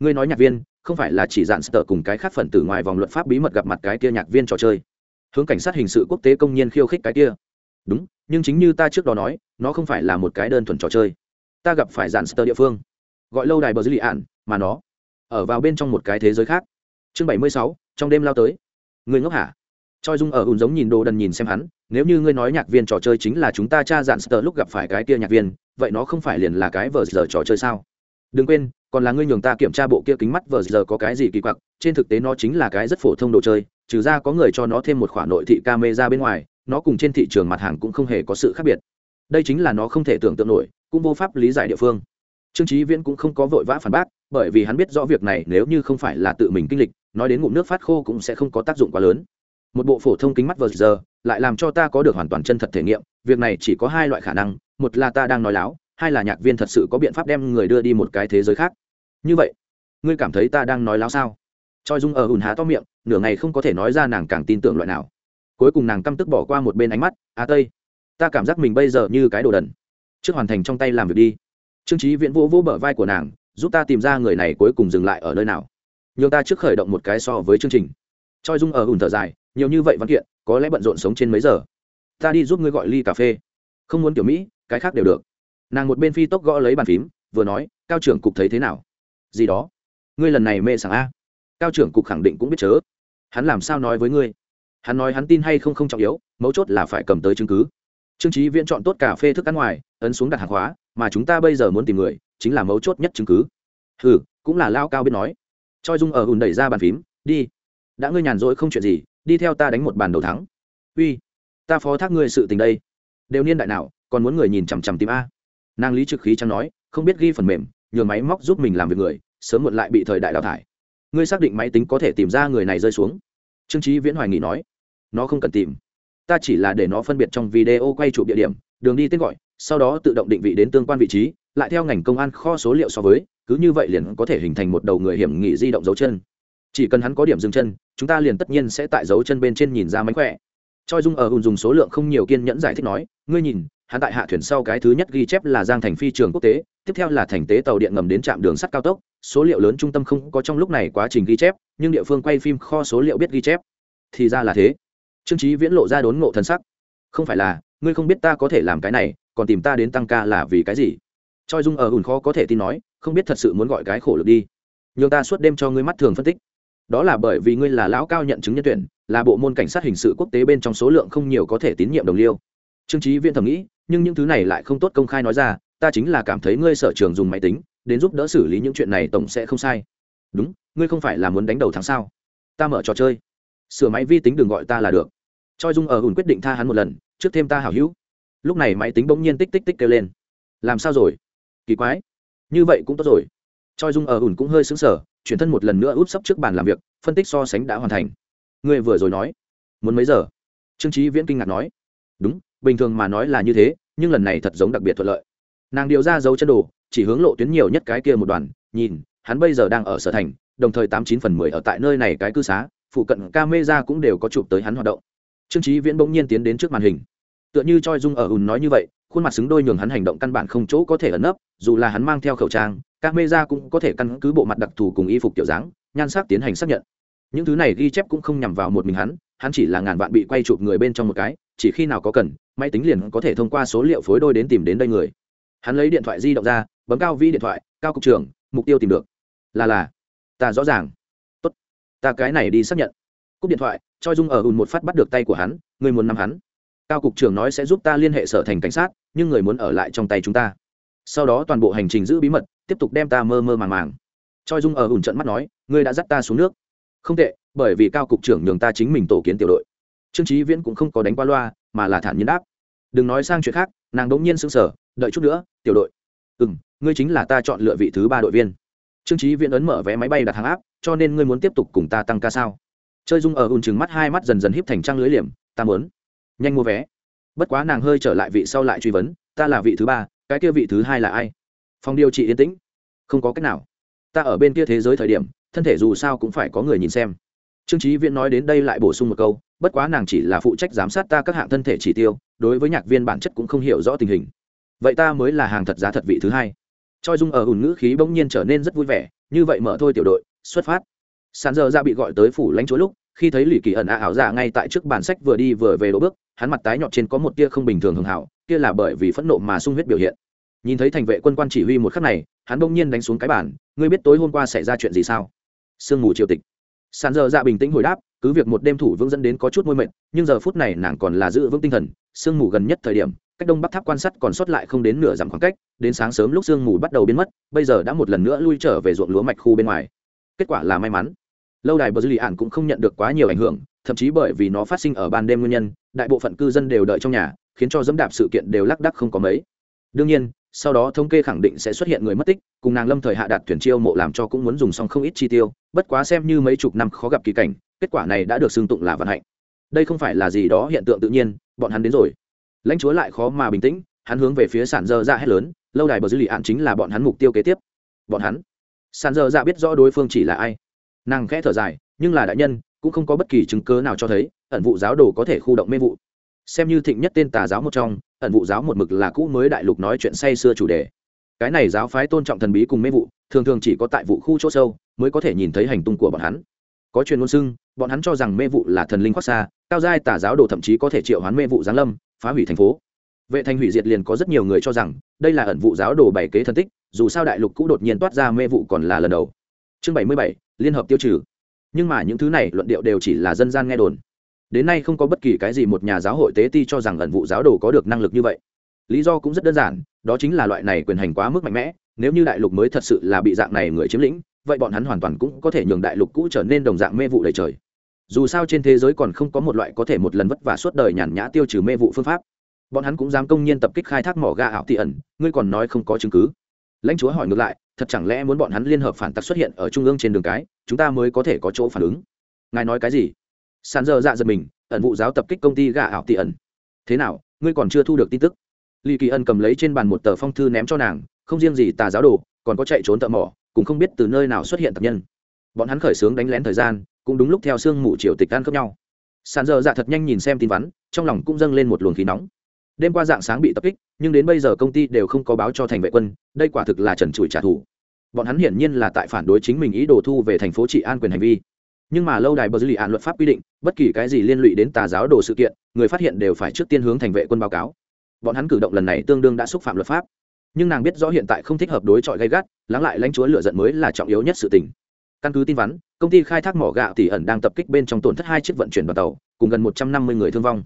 ngươi nói nhạc viên, không phải là chỉ dạn sơ cùng cái khác phần tử ngoài vòng luật pháp bí mật gặp mặt cái kia nhạc viên trò chơi. Hướng cảnh sát hình sự quốc tế công nhiên khiêu khích cái kia. Đúng, nhưng chính như ta trước đó nói, nó không phải là một cái đơn thuần trò chơi. Ta gặp phải dạn sơ địa phương. Gọi lâu đài bờ dư lì ạn mà nó ở vào bên trong một cái thế giới khác. Chương bảy mươi sáu, trong đêm lao tới. Người ngốc hả? Choi dung ở ùn giống nhìn đồ đần nhìn xem hắn, nếu như ngươi nói nhạc viên trò chơi chính là chúng ta cha dạn sờ lúc gặp phải cái kia nhạc viên, vậy nó không phải liền là cái vờ giờ trò chơi sao? Đừng quên, còn là ngươi nhường ta kiểm tra bộ kia kính mắt vờ giờ có cái gì kỳ quặc, trên thực tế nó chính là cái rất phổ thông đồ chơi, trừ ra có người cho nó thêm một khoản nội thị camera bên ngoài, nó cùng trên thị trường mặt hàng cũng không hề có sự khác biệt. Đây chính là nó không thể tưởng tượng nổi, cũng vô pháp lý giải địa phương. Trương trí viễn cũng không có vội vã phản bác bởi vì hắn biết rõ việc này nếu như không phải là tự mình kinh lịch, nói đến ngụm nước phát khô cũng sẽ không có tác dụng quá lớn. Một bộ phổ thông kính mắt vờ giờ, lại làm cho ta có được hoàn toàn chân thật thể nghiệm, việc này chỉ có hai loại khả năng, một là ta đang nói láo, hai là nhạc viên thật sự có biện pháp đem người đưa đi một cái thế giới khác. Như vậy, ngươi cảm thấy ta đang nói láo sao? Choi dung ở ùn há to miệng, nửa ngày không có thể nói ra nàng càng tin tưởng loại nào. Cuối cùng nàng căm tức bỏ qua một bên ánh mắt, a tây, ta cảm giác mình bây giờ như cái đồ đần. Trước hoàn thành trong tay làm việc đi. Trương trí viễn vỗ vỗ bờ vai của nàng giúp ta tìm ra người này cuối cùng dừng lại ở nơi nào. Nhường ta trước khởi động một cái so với chương trình. Choi dung ở ùn thở dài, nhiều như vậy văn kiện, có lẽ bận rộn sống trên mấy giờ. Ta đi giúp ngươi gọi ly cà phê. Không muốn kiểu mỹ, cái khác đều được. Nàng một bên phi tốc gõ lấy bàn phím, vừa nói, cao trưởng cục thấy thế nào? Gì đó. Ngươi lần này mê sảng a. Cao trưởng cục khẳng định cũng biết chớ. Hắn làm sao nói với ngươi? Hắn nói hắn tin hay không không trọng yếu, mấu chốt là phải cầm tới chứng cứ. Trương trí viễn chọn tốt cà phê thức ăn ngoài, ấn xuống đặt hàng hóa, mà chúng ta bây giờ muốn tìm người chính là mấu chốt nhất chứng cứ. Ừ cũng là lao cao biết nói. Choi dung ở hùn đẩy ra bàn phím, đi. Đã ngươi nhàn rỗi không chuyện gì, đi theo ta đánh một bàn đầu thắng. Uy, ta phó thác ngươi sự tình đây. Đều niên đại nào, còn muốn người nhìn chằm chằm tìm a? Nàng lý trực khí chẳng nói, không biết ghi phần mềm, nhường máy móc giúp mình làm việc người, sớm muộn lại bị thời đại đào thải. Ngươi xác định máy tính có thể tìm ra người này rơi xuống. Trương trí viễn hoài nghị nói, nó không cần tìm. Ta chỉ là để nó phân biệt trong video quay chụp địa điểm, đường đi tên gọi, sau đó tự động định vị đến tương quan vị trí lại theo ngành công an kho số liệu so với, cứ như vậy liền có thể hình thành một đầu người hiểm nghị di động dấu chân. Chỉ cần hắn có điểm dừng chân, chúng ta liền tất nhiên sẽ tại dấu chân bên trên nhìn ra mánh khỏe. Choi dung ở hùn dùng số lượng không nhiều kiên nhẫn giải thích nói, ngươi nhìn, hắn tại hạ thuyền sau cái thứ nhất ghi chép là giang thành phi trường quốc tế, tiếp theo là thành tế tàu điện ngầm đến trạm đường sắt cao tốc, số liệu lớn trung tâm không có trong lúc này quá trình ghi chép, nhưng địa phương quay phim kho số liệu biết ghi chép. Thì ra là thế. Trương trí viễn lộ ra đốn ngộ thân sắc. Không phải là, ngươi không biết ta có thể làm cái này, còn tìm ta đến tăng ca là vì cái gì? Choi dung ở ùn khó có thể tin nói, không biết thật sự muốn gọi cái khổ lực đi. Nhưng ta suốt đêm cho ngươi mắt thường phân tích. Đó là bởi vì ngươi là lão cao nhận chứng nhân tuyển, là bộ môn cảnh sát hình sự quốc tế bên trong số lượng không nhiều có thể tín nhiệm đồng liêu. Trương trí viễn thầm nghĩ, nhưng những thứ này lại không tốt công khai nói ra, ta chính là cảm thấy ngươi sở trường dùng máy tính, đến giúp đỡ xử lý những chuyện này tổng sẽ không sai. Đúng, ngươi không phải là muốn đánh đầu tháng sao? Ta mở trò chơi. Sửa máy vi tính đừng gọi ta là được. Choi dung ở ủn quyết định tha hắn một lần, trước thêm ta hảo hữu. Lúc này máy tính bỗng nhiên tích tích tích kêu lên. Làm sao rồi? Kỳ quái. Như vậy cũng tốt rồi. Choi dung ở ủn cũng hơi xứng sở chuyển thân một lần nữa úp sấp trước bàn làm việc, phân tích so sánh đã hoàn thành. Ngươi vừa rồi nói, muốn mấy giờ? Trương trí viễn kinh ngạc nói, đúng, bình thường mà nói là như thế, nhưng lần này thật giống đặc biệt thuận lợi. Nàng điều ra dấu chân đồ, chỉ hướng lộ tuyến nhiều nhất cái kia một đoàn, nhìn, hắn bây giờ đang ở sở thành, đồng thời tám chín phần mười ở tại nơi này cái cư xá, phụ cận ca mê ra cũng đều có chụp tới hắn hoạt động. Trương trí viễn bỗng nhiên tiến đến trước màn hình. Tựa như choi dung ở ùn nói như vậy, khuôn mặt xứng đôi nhường hắn hành động căn bản không chỗ có thể ẩn nấp dù là hắn mang theo khẩu trang, các mê ra cũng có thể căn cứ bộ mặt đặc thù cùng y phục kiểu dáng, nhan sắc tiến hành xác nhận. Những thứ này ghi chép cũng không nhằm vào một mình hắn hắn chỉ là ngàn vạn bị quay chụp người bên trong một cái, chỉ khi nào có cần, máy tính liền có thể thông qua số liệu phối đôi đến tìm đến đây người. Hắn lấy điện thoại di động ra, bấm cao vi điện thoại, cao cục trưởng, mục tiêu tìm được. Là là, ta rõ ràng. Tốt, ta cái này đi xác nhận. Cúp điện thoại cho dung ở ùn một phát bắt được tay của hắn, người muốn nắm hắn. Cao cục trưởng nói sẽ giúp ta liên hệ sở thành cảnh sát, nhưng người muốn ở lại trong tay chúng ta sau đó toàn bộ hành trình giữ bí mật, tiếp tục đem ta mơ mơ màng màng. Choi dung ở ủn trận mắt nói, ngươi đã dắt ta xuống nước. Không tệ, bởi vì cao cục trưởng nhường ta chính mình tổ kiến tiểu đội. Trương trí viễn cũng không có đánh qua loa, mà là thản nhiên đáp. Đừng nói sang chuyện khác, nàng đống nhiên sững sờ, đợi chút nữa, tiểu đội. Ừ m ngươi chính là ta chọn lựa vị thứ ba đội viên. Trương trí viễn ấn mở vé máy bay đặt hàng áp cho nên ngươi muốn tiếp tục cùng ta tăng ca sao? Chơi dung ở ùn chừng mắt hai mắt dần dần híp thành trăng lưới liềm, ta muốn. Nhanh mua vé. Bất quá nàng hơi trở lại vị sau lại truy vấn, ta là vị thứ ba cái kia vị thứ hai là ai? Phòng điều trị yên tĩnh. Không có cách nào. Ta ở bên kia thế giới thời điểm, thân thể dù sao cũng phải có người nhìn xem. Trương trí viễn nói đến đây lại bổ sung một câu, bất quá nàng chỉ là phụ trách giám sát ta các hạng thân thể chỉ tiêu, đối với nhạc viên bản chất cũng không hiểu rõ tình hình. Vậy ta mới là hàng thật giá thật vị thứ hai. Choi dung ở ủn ngữ khí bỗng nhiên trở nên rất vui vẻ, như vậy mở thôi tiểu đội, xuất phát. Sàn giờ ra bị gọi tới phủ lãnh chúa lúc, khi thấy lì kỳ ẩn a ảo dạ ngay tại trước bản sách vừa đi vừa về đỗ bước, hắn mặt tái nhọt trên có một tia không bình thường hưởng hảo kia là bởi vì phẫn nộ mà sung huyết biểu hiện. Nhìn thấy thành vệ quân quan chỉ huy một khắc này, hắn bỗng nhiên đánh xuống cái bản ngươi biết tối hôm qua xảy ra chuyện gì sao? Sương mù triều tịch. Sàn giờ dạ bình tĩnh hồi đáp, cứ việc một đêm thủ vững dẫn đến có chút môi mệt, nhưng giờ phút này nàng còn là giữ vững tinh thần, sương mù gần nhất thời điểm, cách đông bắc tháp quan sát còn sót lại không đến nửa dặm khoảng cách, đến sáng sớm lúc sương mù bắt đầu biến mất, bây giờ đã một lần nữa lui trở về ruộng lúa mạch khu bên ngoài. Kết quả là may mắn. Lâu đài bờ dư lì ạn cũng không nhận được quá nhiều ảnh hưởng, thậm chí bởi vì nó phát sinh ở ban đêm nguyên nhân, đại bộ phận cư dân đều đợi trong nhà khiến cho dẫm đạp sự kiện đều lác đắc không có mấy. Đương nhiên, sau đó thống kê khẳng định sẽ xuất hiện người mất tích, cùng nàng lâm thời hạ đạt tuyển chiêu mộ làm cho cũng muốn dùng xong không ít chi tiêu, bất quá xem như mấy chục năm khó gặp kỳ cảnh, kết quả này đã được xưng tụng là vận hạnh. Đây không phải là gì đó hiện tượng tự nhiên, bọn hắn đến rồi. Lãnh chúa lại khó mà bình tĩnh, hắn hướng về phía sản dơ dạ ra hết lớn, lâu đài bờ dư lì ạn chính là bọn hắn mục tiêu kế tiếp. Bọn hắn? Sản dơ ra biết rõ đối phương chỉ là ai. Nàng khẽ thở dài, nhưng là đại nhân, cũng không có bất kỳ chứng cớ nào cho thấy, ẩn vụ giáo đồ có thể khu động mê vụ xem như thịnh nhất tên tà giáo một trong, ẩn vụ giáo một mực là cũ mới đại lục nói chuyện say xưa chủ đề. Cái này giáo phái tôn trọng thần bí cùng mê vụ, thường thường chỉ có tại vụ khu chỗ sâu mới có thể nhìn thấy hành tung của bọn hắn. Có truyền ngôn xưng bọn hắn cho rằng mê vụ là thần linh khoác xa, cao giai tà giáo đồ thậm chí có thể triệu hoán mê vụ giáng lâm, phá hủy thành phố. Vệ thành hủy diệt liền có rất nhiều người cho rằng, đây là ẩn vụ giáo đồ bảy kế thân tích, dù sao đại lục cũ đột nhiên toát ra mê vụ còn là lần đầu. Chương bảy mươi bảy, liên hợp tiêu trừ. Nhưng mà những thứ này luận điệu đều chỉ là dân gian nghe đồn đến nay không có bất kỳ cái gì một nhà giáo hội tế ti cho rằng ẩn vụ giáo đồ có được năng lực như vậy. Lý do cũng rất đơn giản, đó chính là loại này quyền hành quá mức mạnh mẽ, nếu như đại lục mới thật sự là bị dạng này người chiếm lĩnh, vậy bọn hắn hoàn toàn cũng có thể nhường đại lục cũ trở nên đồng dạng mê vụ đầy trời. Dù sao trên thế giới còn không có một loại có thể một lần vất vả suốt đời nhàn nhã tiêu trừ mê vụ phương pháp. Bọn hắn cũng dám công nhiên tập kích khai thác mỏ ga ảo tị ẩn, ngươi còn nói không có chứng cứ. Lãnh chúa hỏi ngược lại, thật chẳng lẽ muốn bọn hắn liên hợp phản tặc xuất hiện ở trung ương trên đường cái, chúng ta mới có thể có chỗ phản ứng? Ngài nói cái gì? Sàn dơ dạ giật mình, ẩn vụ giáo tập kích công ty gà ảo tị ẩn. Thế nào, ngươi còn chưa thu được tin tức? Lý kỳ ân cầm lấy trên bàn một tờ phong thư ném cho nàng, không riêng gì tà giáo đồ, còn có chạy trốn tợ mỏ, cũng không biết từ nơi nào xuất hiện tập nhân. Bọn hắn khởi xướng đánh lén thời gian, cũng đúng lúc theo sương mù triều tịch ăn khớp nhau. Sàn dơ dạ thật nhanh nhìn xem tin vắn, trong lòng cũng dâng lên một luồng khí nóng. Đêm qua dạng sáng bị tập kích, nhưng đến bây giờ công ty đều không có báo cho thành vệ quân, đây quả thực là trần trụi trả thù. Bọn hắn hiển nhiên là tại phản đối chính mình ý đồ thu về thành phố trị an quyền hành vi nhưng mà lâu đài bờ dư lì án luật pháp quy định, bất kỳ cái gì liên lụy đến tà giáo đồ sự kiện, người phát hiện đều phải trước tiên hướng thành vệ quân báo cáo. Bọn hắn cử động lần này tương đương đã xúc phạm luật pháp. Nhưng nàng biết rõ hiện tại không thích hợp đối chọi gây gắt, lắng lại lãnh chúa lựa giận mới là trọng yếu nhất sự tình. Căn cứ tin vắn, công ty khai thác mỏ gạo tỷ ẩn đang tập kích bên trong tổn thất hai chiếc vận chuyển đoàn tàu, cùng gần một trăm năm mươi người thương vong.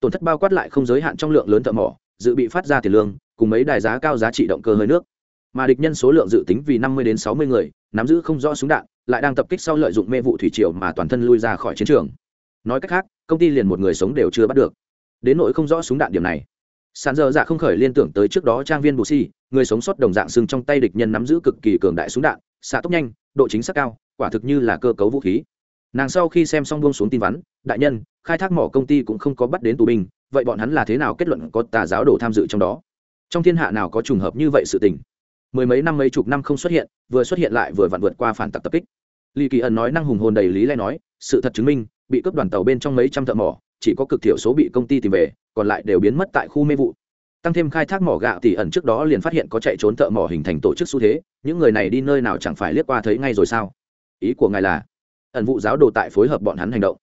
Tổn thất bao quát lại không giới hạn trong lượng lớn thợ mỏ, dự bị phát ra tiền lương, cùng mấy đài giá cao giá trị động cơ hơi nước. Mà địch nhân số lượng dự tính vì năm mươi đến sáu mươi người nắm giữ không rõ súng đạn, lại đang tập kích sau lợi dụng mê vụ thủy triều mà toàn thân lui ra khỏi chiến trường. Nói cách khác, công ty liền một người sống đều chưa bắt được. Đến nỗi không rõ súng đạn điểm này. Sàn dơ dạ không khởi liên tưởng tới trước đó trang viên bù si người sống sót đồng dạng sưng trong tay địch nhân nắm giữ cực kỳ cường đại súng đạn, xạ tốc nhanh, độ chính xác cao, quả thực như là cơ cấu vũ khí. Nàng sau khi xem xong buông xuống tin vắn, đại nhân, khai thác mỏ công ty cũng không có bắt đến tù binh, vậy bọn hắn là thế nào kết luận có tà giáo đồ tham dự trong đó? Trong thiên hạ nào có trùng hợp như vậy sự tình? Mười mấy năm mấy chục năm không xuất hiện, vừa xuất hiện lại vừa vặn vượt qua phản tặc tập kích. Lý kỳ ẩn nói năng hùng hồn đầy lý lẽ nói, sự thật chứng minh, bị cướp đoàn tàu bên trong mấy trăm thợ mỏ, chỉ có cực thiểu số bị công ty tìm về, còn lại đều biến mất tại khu mê vụ. Tăng thêm khai thác mỏ gạo tỷ ẩn trước đó liền phát hiện có chạy trốn thợ mỏ hình thành tổ chức xu thế, những người này đi nơi nào chẳng phải liếc qua thấy ngay rồi sao? Ý của ngài là, ẩn vụ giáo đồ tại phối hợp bọn hắn hành động.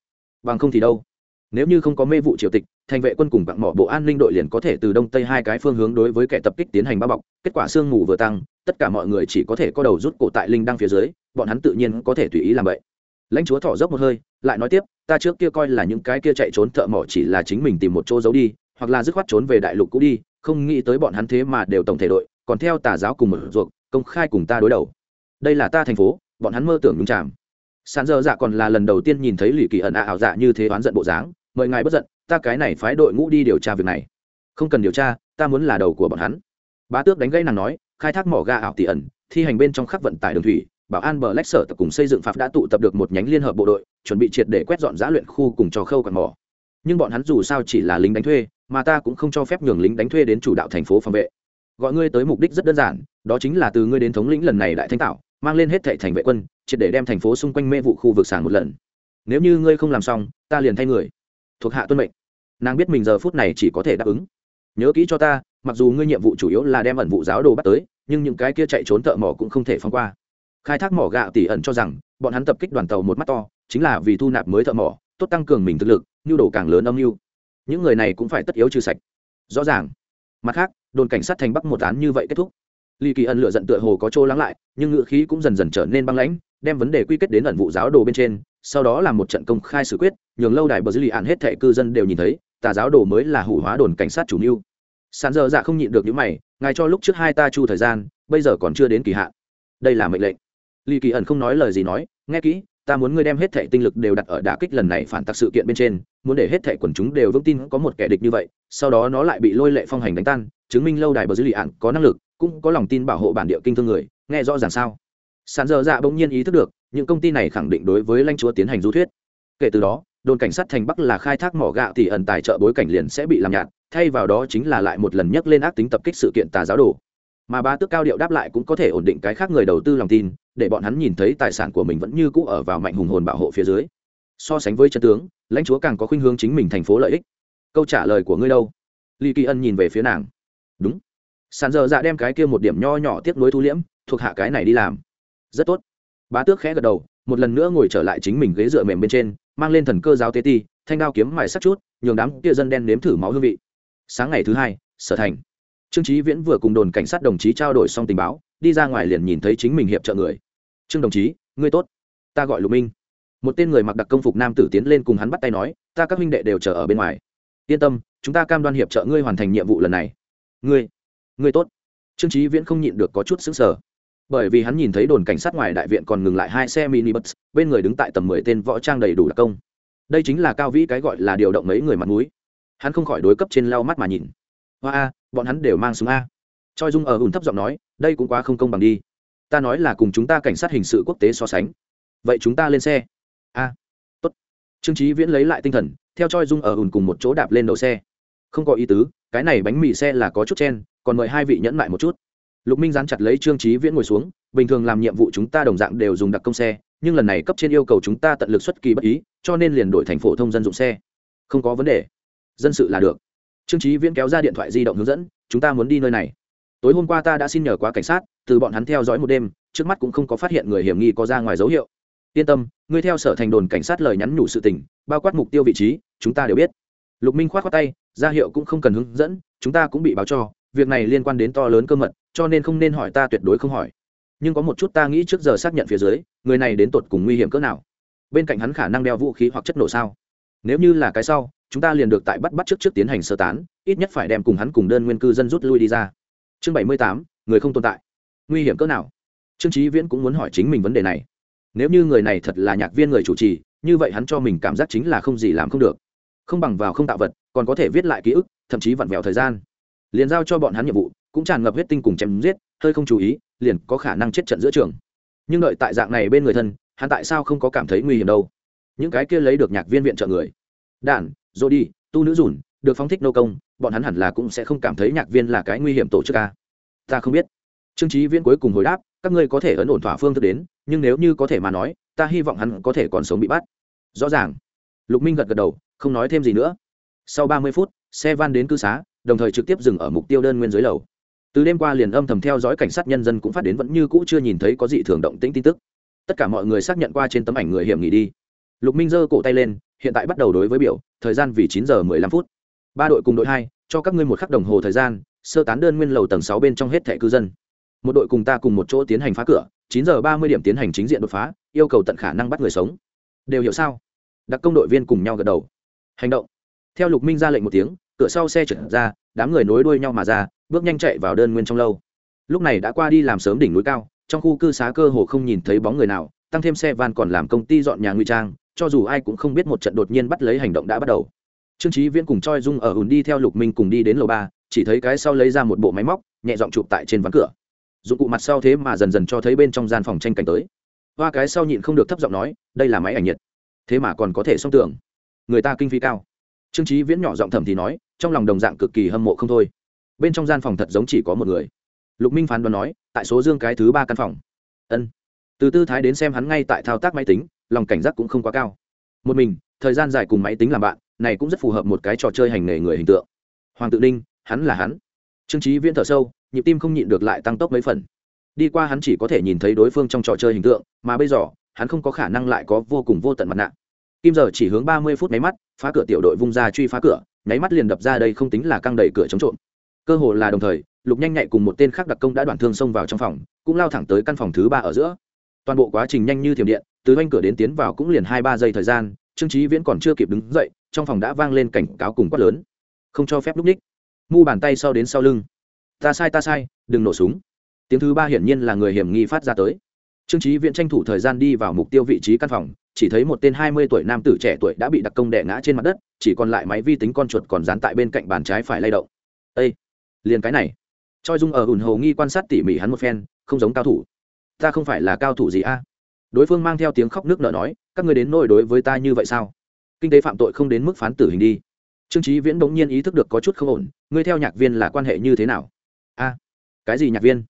Bằng không thì đâu? Nếu như không có mê vụ triều tịch, thành vệ quân cùng bạn mỏ bộ an ninh đội liền có thể từ đông tây hai cái phương hướng đối với kẻ tập kích tiến hành bao bọc, kết quả sương mù vừa tăng, tất cả mọi người chỉ có thể có đầu rút cổ tại linh đăng phía dưới, bọn hắn tự nhiên có thể tùy ý làm vậy. Lãnh chúa thỏ dốc một hơi, lại nói tiếp, ta trước kia coi là những cái kia chạy trốn thợ mỏ chỉ là chính mình tìm một chỗ giấu đi, hoặc là dứt khoát trốn về đại lục cũ đi, không nghĩ tới bọn hắn thế mà đều tổng thể đội, còn theo tà giáo cùng một ruột, công khai cùng ta đối đầu. Đây là ta thành phố, bọn hắn mơ tưởng nhung chàm sàn dơ dạ còn là lần đầu tiên nhìn thấy lì kỳ ẩn ạ ảo dạ như thế oán giận bộ dáng mời ngài bất giận, ta cái này phái đội ngũ đi điều tra việc này. Không cần điều tra, ta muốn là đầu của bọn hắn. Bá tước đánh gây nàng nói, khai thác mỏ ga ảo tỷ ẩn, thi hành bên trong khắc vận tải đường thủy, bảo an bờ lách sở tập cùng xây dựng pháp đã tụ tập được một nhánh liên hợp bộ đội, chuẩn bị triệt để quét dọn giã luyện khu cùng cho khâu còn mỏ. Nhưng bọn hắn dù sao chỉ là lính đánh thuê, mà ta cũng không cho phép nhường lính đánh thuê đến chủ đạo thành phố phòng vệ. Gọi ngươi tới mục đích rất đơn giản, đó chính là từ ngươi đến thống lĩnh lần này đại thanh tạo, mang lên hết thệ thành vệ quân, triệt để đem thành phố xung quanh mê vụ khu vực sàng một lần. Nếu như ngươi không làm xong, ta liền thay người thuộc hạ tuân mệnh. Nàng biết mình giờ phút này chỉ có thể đáp ứng. Nhớ kỹ cho ta, mặc dù ngươi nhiệm vụ chủ yếu là đem ẩn vụ giáo đồ bắt tới, nhưng những cái kia chạy trốn thợ mỏ cũng không thể phong qua. Khai thác mỏ gạo tỉ ẩn cho rằng, bọn hắn tập kích đoàn tàu một mắt to, chính là vì thu nạp mới thợ mỏ, tốt tăng cường mình thực lực, nhu đồ càng lớn âm mưu. Những người này cũng phải tất yếu trừ sạch. Rõ ràng. Mặt khác, đồn cảnh sát thành bắc một án như vậy kết thúc. Ly kỳ ẩn lựa giận tựa hồ có trô lắng lại, nhưng ngựa khí cũng dần dần trở nên băng lãnh, đem vấn đề quy kết đến ẩn vụ giáo đồ bên trên sau đó là một trận công khai xử quyết, nhường lâu đài bờ dư lì ạn hết thệ cư dân đều nhìn thấy, tà giáo đồ mới là hủ hóa đồn cảnh sát chủ mưu. Sàn dơ dạ không nhịn được những mày, ngài cho lúc trước hai ta chu thời gian, bây giờ còn chưa đến kỳ hạn. Đây là mệnh lệnh. Lì kỳ ẩn không nói lời gì nói, nghe kỹ, ta muốn ngươi đem hết thệ tinh lực đều đặt ở đả kích lần này phản tặc sự kiện bên trên, muốn để hết thệ quần chúng đều vững tin có một kẻ địch như vậy, sau đó nó lại bị lôi lệ phong hành đánh tan, chứng minh lâu đài bờ dư lì ạn có năng lực, cũng có lòng tin bảo hộ bản địa kinh thương người, nghe rõ ràng sao? Sàn dơ dạ bỗng nhiên ý thức được những công ty này khẳng định đối với lãnh chúa tiến hành du thuyết. Kể từ đó, đồn cảnh sát thành bắc là khai thác mỏ gạo thì ẩn tài trợ bối cảnh liền sẽ bị làm nhạt, thay vào đó chính là lại một lần nhắc lên ác tính tập kích sự kiện tà giáo đồ. Mà ba tước cao điệu đáp lại cũng có thể ổn định cái khác người đầu tư lòng tin, để bọn hắn nhìn thấy tài sản của mình vẫn như cũ ở vào mạnh hùng hồn bảo hộ phía dưới. So sánh với chân tướng, lãnh chúa càng có khuynh hướng chính mình thành phố lợi ích. Câu trả lời của ngươi đâu? Ly kỳ ân nhìn về phía nàng. Đúng. Sàn giờ dạ đem cái kia một điểm nho nhỏ tiếp nối thu liễm, thuộc hạ cái này đi làm. Rất tốt bá tước khẽ gật đầu, một lần nữa ngồi trở lại chính mình ghế dựa mềm bên trên, mang lên thần cơ giáo tế ti, thanh đao kiếm mài sắc chút, nhường đám kia dân đen nếm thử máu hương vị. Sáng ngày thứ hai, sở thành. Trương trí viễn vừa cùng đồn cảnh sát đồng chí trao đổi xong tình báo, đi ra ngoài liền nhìn thấy chính mình hiệp trợ người. Trương đồng chí, ngươi tốt. Ta gọi lục minh. Một tên người mặc đặc công phục nam tử tiến lên cùng hắn bắt tay nói, ta, các huynh đệ đều chờ ở bên ngoài. Yên tâm, chúng ta cam đoan hiệp trợ ngươi hoàn thành nhiệm vụ lần này. Ngươi ngươi tốt. Trương trí viễn không nhịn được có chút xứng sở bởi vì hắn nhìn thấy đồn cảnh sát ngoài đại viện còn ngừng lại hai xe mini bus bên người đứng tại tầm mười tên võ trang đầy đủ đặc công. Đây chính là cao vĩ cái gọi là điều động mấy người mặt mũi. Hắn không khỏi đối cấp trên lau mắt mà nhìn. Hoa a, bọn hắn đều mang súng a. Choi dung ở hùn thấp giọng nói, đây cũng quá không công bằng đi. Ta nói là cùng chúng ta cảnh sát hình sự quốc tế so sánh. Vậy chúng ta lên xe. A, tốt. Trương trí viễn lấy lại tinh thần, theo choi dung ở hùn cùng một chỗ đạp lên đầu xe. Không có ý tứ, cái này bánh mì xe là có chút chen, còn mời hai vị nhẫn lại một chút lục minh dán chặt lấy trương trí viễn ngồi xuống, bình thường làm nhiệm vụ chúng ta đồng dạng đều dùng đặc công xe, nhưng lần này cấp trên yêu cầu chúng ta tận lực xuất kỳ bất ý, cho nên liền đổi thành phổ thông dân dụng xe. Không có vấn đề. Dân sự là được. Trương trí viễn kéo ra điện thoại di động hướng dẫn, chúng ta muốn đi nơi này. Tối hôm qua ta đã xin nhờ quá cảnh sát, từ bọn hắn theo dõi một đêm, trước mắt cũng không có phát hiện người hiểm nghi có ra ngoài dấu hiệu. Yên tâm, ngươi theo sở thành đồn cảnh sát lời nhắn nhủ sự tình, bao quát mục tiêu vị trí, chúng ta đều biết. Lục minh khoát khoát tay, ra hiệu cũng không cần hướng dẫn, chúng ta cũng bị báo cho, việc này liên quan đến to lớn cơ mật cho nên không nên hỏi ta tuyệt đối không hỏi. Nhưng có một chút ta nghĩ trước giờ xác nhận phía dưới, người này đến tột cùng nguy hiểm cỡ nào? Bên cạnh hắn khả năng đeo vũ khí hoặc chất nổ sao? Nếu như là cái sau, chúng ta liền được tại bắt bắt trước trước tiến hành sơ tán, ít nhất phải đem cùng hắn cùng đơn nguyên cư dân rút lui đi ra. Chương bảy mươi tám, người không tồn tại. Nguy hiểm cỡ nào? Trương trí viễn cũng muốn hỏi chính mình vấn đề này. Nếu như người này thật là nhạc viên người chủ trì, như vậy hắn cho mình cảm giác chính là không gì làm không được. Không bằng vào không tạo vật, còn có thể viết lại ký ức, thậm chí vặn vẹo thời gian. Liền giao cho bọn hắn nhiệm vụ cũng tràn ngập huyết tinh cùng chém giết, hơi không chú ý, liền có khả năng chết trận giữa trường. Nhưng đợi tại dạng này bên người thân, hắn tại sao không có cảm thấy nguy hiểm đâu? Những cái kia lấy được nhạc viên viện trợ người. Đản rồi đi tu nữ dùn, được phóng thích nô công, bọn hắn hẳn là cũng sẽ không cảm thấy nhạc viên là cái nguy hiểm tổ chức ca ta không biết. Trương trí viễn cuối cùng hồi đáp, các ngươi có thể ấn ổn thỏa phương thức đến, nhưng nếu như có thể mà nói, ta hy vọng hắn có thể còn sống bị bắt. Rõ ràng. Lục minh gật gật đầu, không nói thêm gì nữa. Sau ba mươi phút, xe van đến cư xá, đồng thời trực tiếp dừng ở mục tiêu đơn nguyên dưới lầu từ đêm qua liền âm thầm theo dõi cảnh sát nhân dân cũng phát đến vẫn như cũ chưa nhìn thấy có gì thường động tĩnh tin tức. Tất cả mọi người xác nhận qua trên tấm ảnh người hiểm nghỉ đi. Lục minh giơ cổ tay lên, hiện tại bắt đầu đối với biểu, thời gian vì chín giờ mười lăm phút. Ba đội cùng đội hai, cho các ngươi một khắc đồng hồ thời gian, sơ tán đơn nguyên lầu tầng sáu bên trong hết thẻ cư dân. Một đội cùng ta cùng một chỗ tiến hành phá cửa, chín giờ ba mươi điểm tiến hành chính diện đột phá, yêu cầu tận khả năng bắt người sống. Đều hiểu sao? Đặc công đội viên cùng nhau gật đầu. Hành động. Theo lục minh ra lệnh một tiếng, cửa sau xe trở ra, đám người nối đuôi nhau mà ra bước nhanh chạy vào đơn nguyên trong lâu. Lúc này đã qua đi làm sớm đỉnh núi cao, trong khu cư xá cơ hồ không nhìn thấy bóng người nào, tăng thêm xe van còn làm công ty dọn nhà nguy trang, cho dù ai cũng không biết một trận đột nhiên bắt lấy hành động đã bắt đầu. Trương trí viễn cùng choi dung ở hùn đi theo lục minh cùng đi đến lầu ba, chỉ thấy cái sau lấy ra một bộ máy móc, nhẹ dọn chụp tại trên ván cửa. Dụng cụ mặt sau thế mà dần dần cho thấy bên trong gian phòng tranh cảnh tới. Hoa cái sau nhịn không được thấp giọng nói, đây là máy ảnh nhiệt. Thế mà còn có thể song tưởng người ta kinh phí cao. Trương trí viễn nhỏ giọng thầm thì nói, trong lòng đồng dạng cực kỳ hâm mộ không thôi bên trong gian phòng thật giống chỉ có một người. Lục minh phán đoán nói, tại số dương cái thứ ba căn phòng. Ân. Từ tư thái đến xem hắn ngay tại thao tác máy tính, lòng cảnh giác cũng không quá cao. Một mình, thời gian dài cùng máy tính làm bạn, này cũng rất phù hợp một cái trò chơi hành nghề người hình tượng. Hoàng tự ninh, hắn là hắn. Trương trí viễn thở sâu, nhịp tim không nhịn được lại tăng tốc mấy phần. Đi qua hắn chỉ có thể nhìn thấy đối phương trong trò chơi hình tượng, mà bây giờ, hắn không có khả năng lại có vô cùng vô tận mặt nạ. Kim giờ chỉ hướng ba mươi phút máy mắt, phá cửa tiểu đội vung ra truy phá cửa, nháy mắt liền đập ra đây không tính là căng đầy cửa chống trộm cơ hồ là đồng thời, lục nhanh nhạy cùng một tên khác đặc công đã đoạn thương xông vào trong phòng, cũng lao thẳng tới căn phòng thứ ba ở giữa. Toàn bộ quá trình nhanh như thiểm điện, từ oanh cửa đến tiến vào cũng liền hai ba giây thời gian, trương trí viễn còn chưa kịp đứng dậy, trong phòng đã vang lên cảnh cáo cùng quát lớn. Không cho phép lúc ních. Mu bàn tay sau đến sau lưng. Ta sai ta sai, đừng nổ súng. Tiếng thứ ba hiển nhiên là người hiểm nghi phát ra tới. Trương trí viễn tranh thủ thời gian đi vào mục tiêu vị trí căn phòng, chỉ thấy một tên hai mươi tuổi nam tử trẻ tuổi đã bị đặc công đè ngã trên mặt đất, chỉ còn lại máy vi tính con chuột còn dán tại bên cạnh bàn trái phải lay động. Ây liền cái này. Choi dung ở ủn hồ nghi quan sát tỉ mỉ hắn một phen, không giống cao thủ. Ta không phải là cao thủ gì a? Đối phương mang theo tiếng khóc nước nở nói, các người đến nỗi đối với ta như vậy sao? Kinh tế phạm tội không đến mức phán tử hình đi. Trương trí viễn bỗng nhiên ý thức được có chút không ổn, ngươi theo nhạc viên là quan hệ như thế nào? A, cái gì nhạc viên?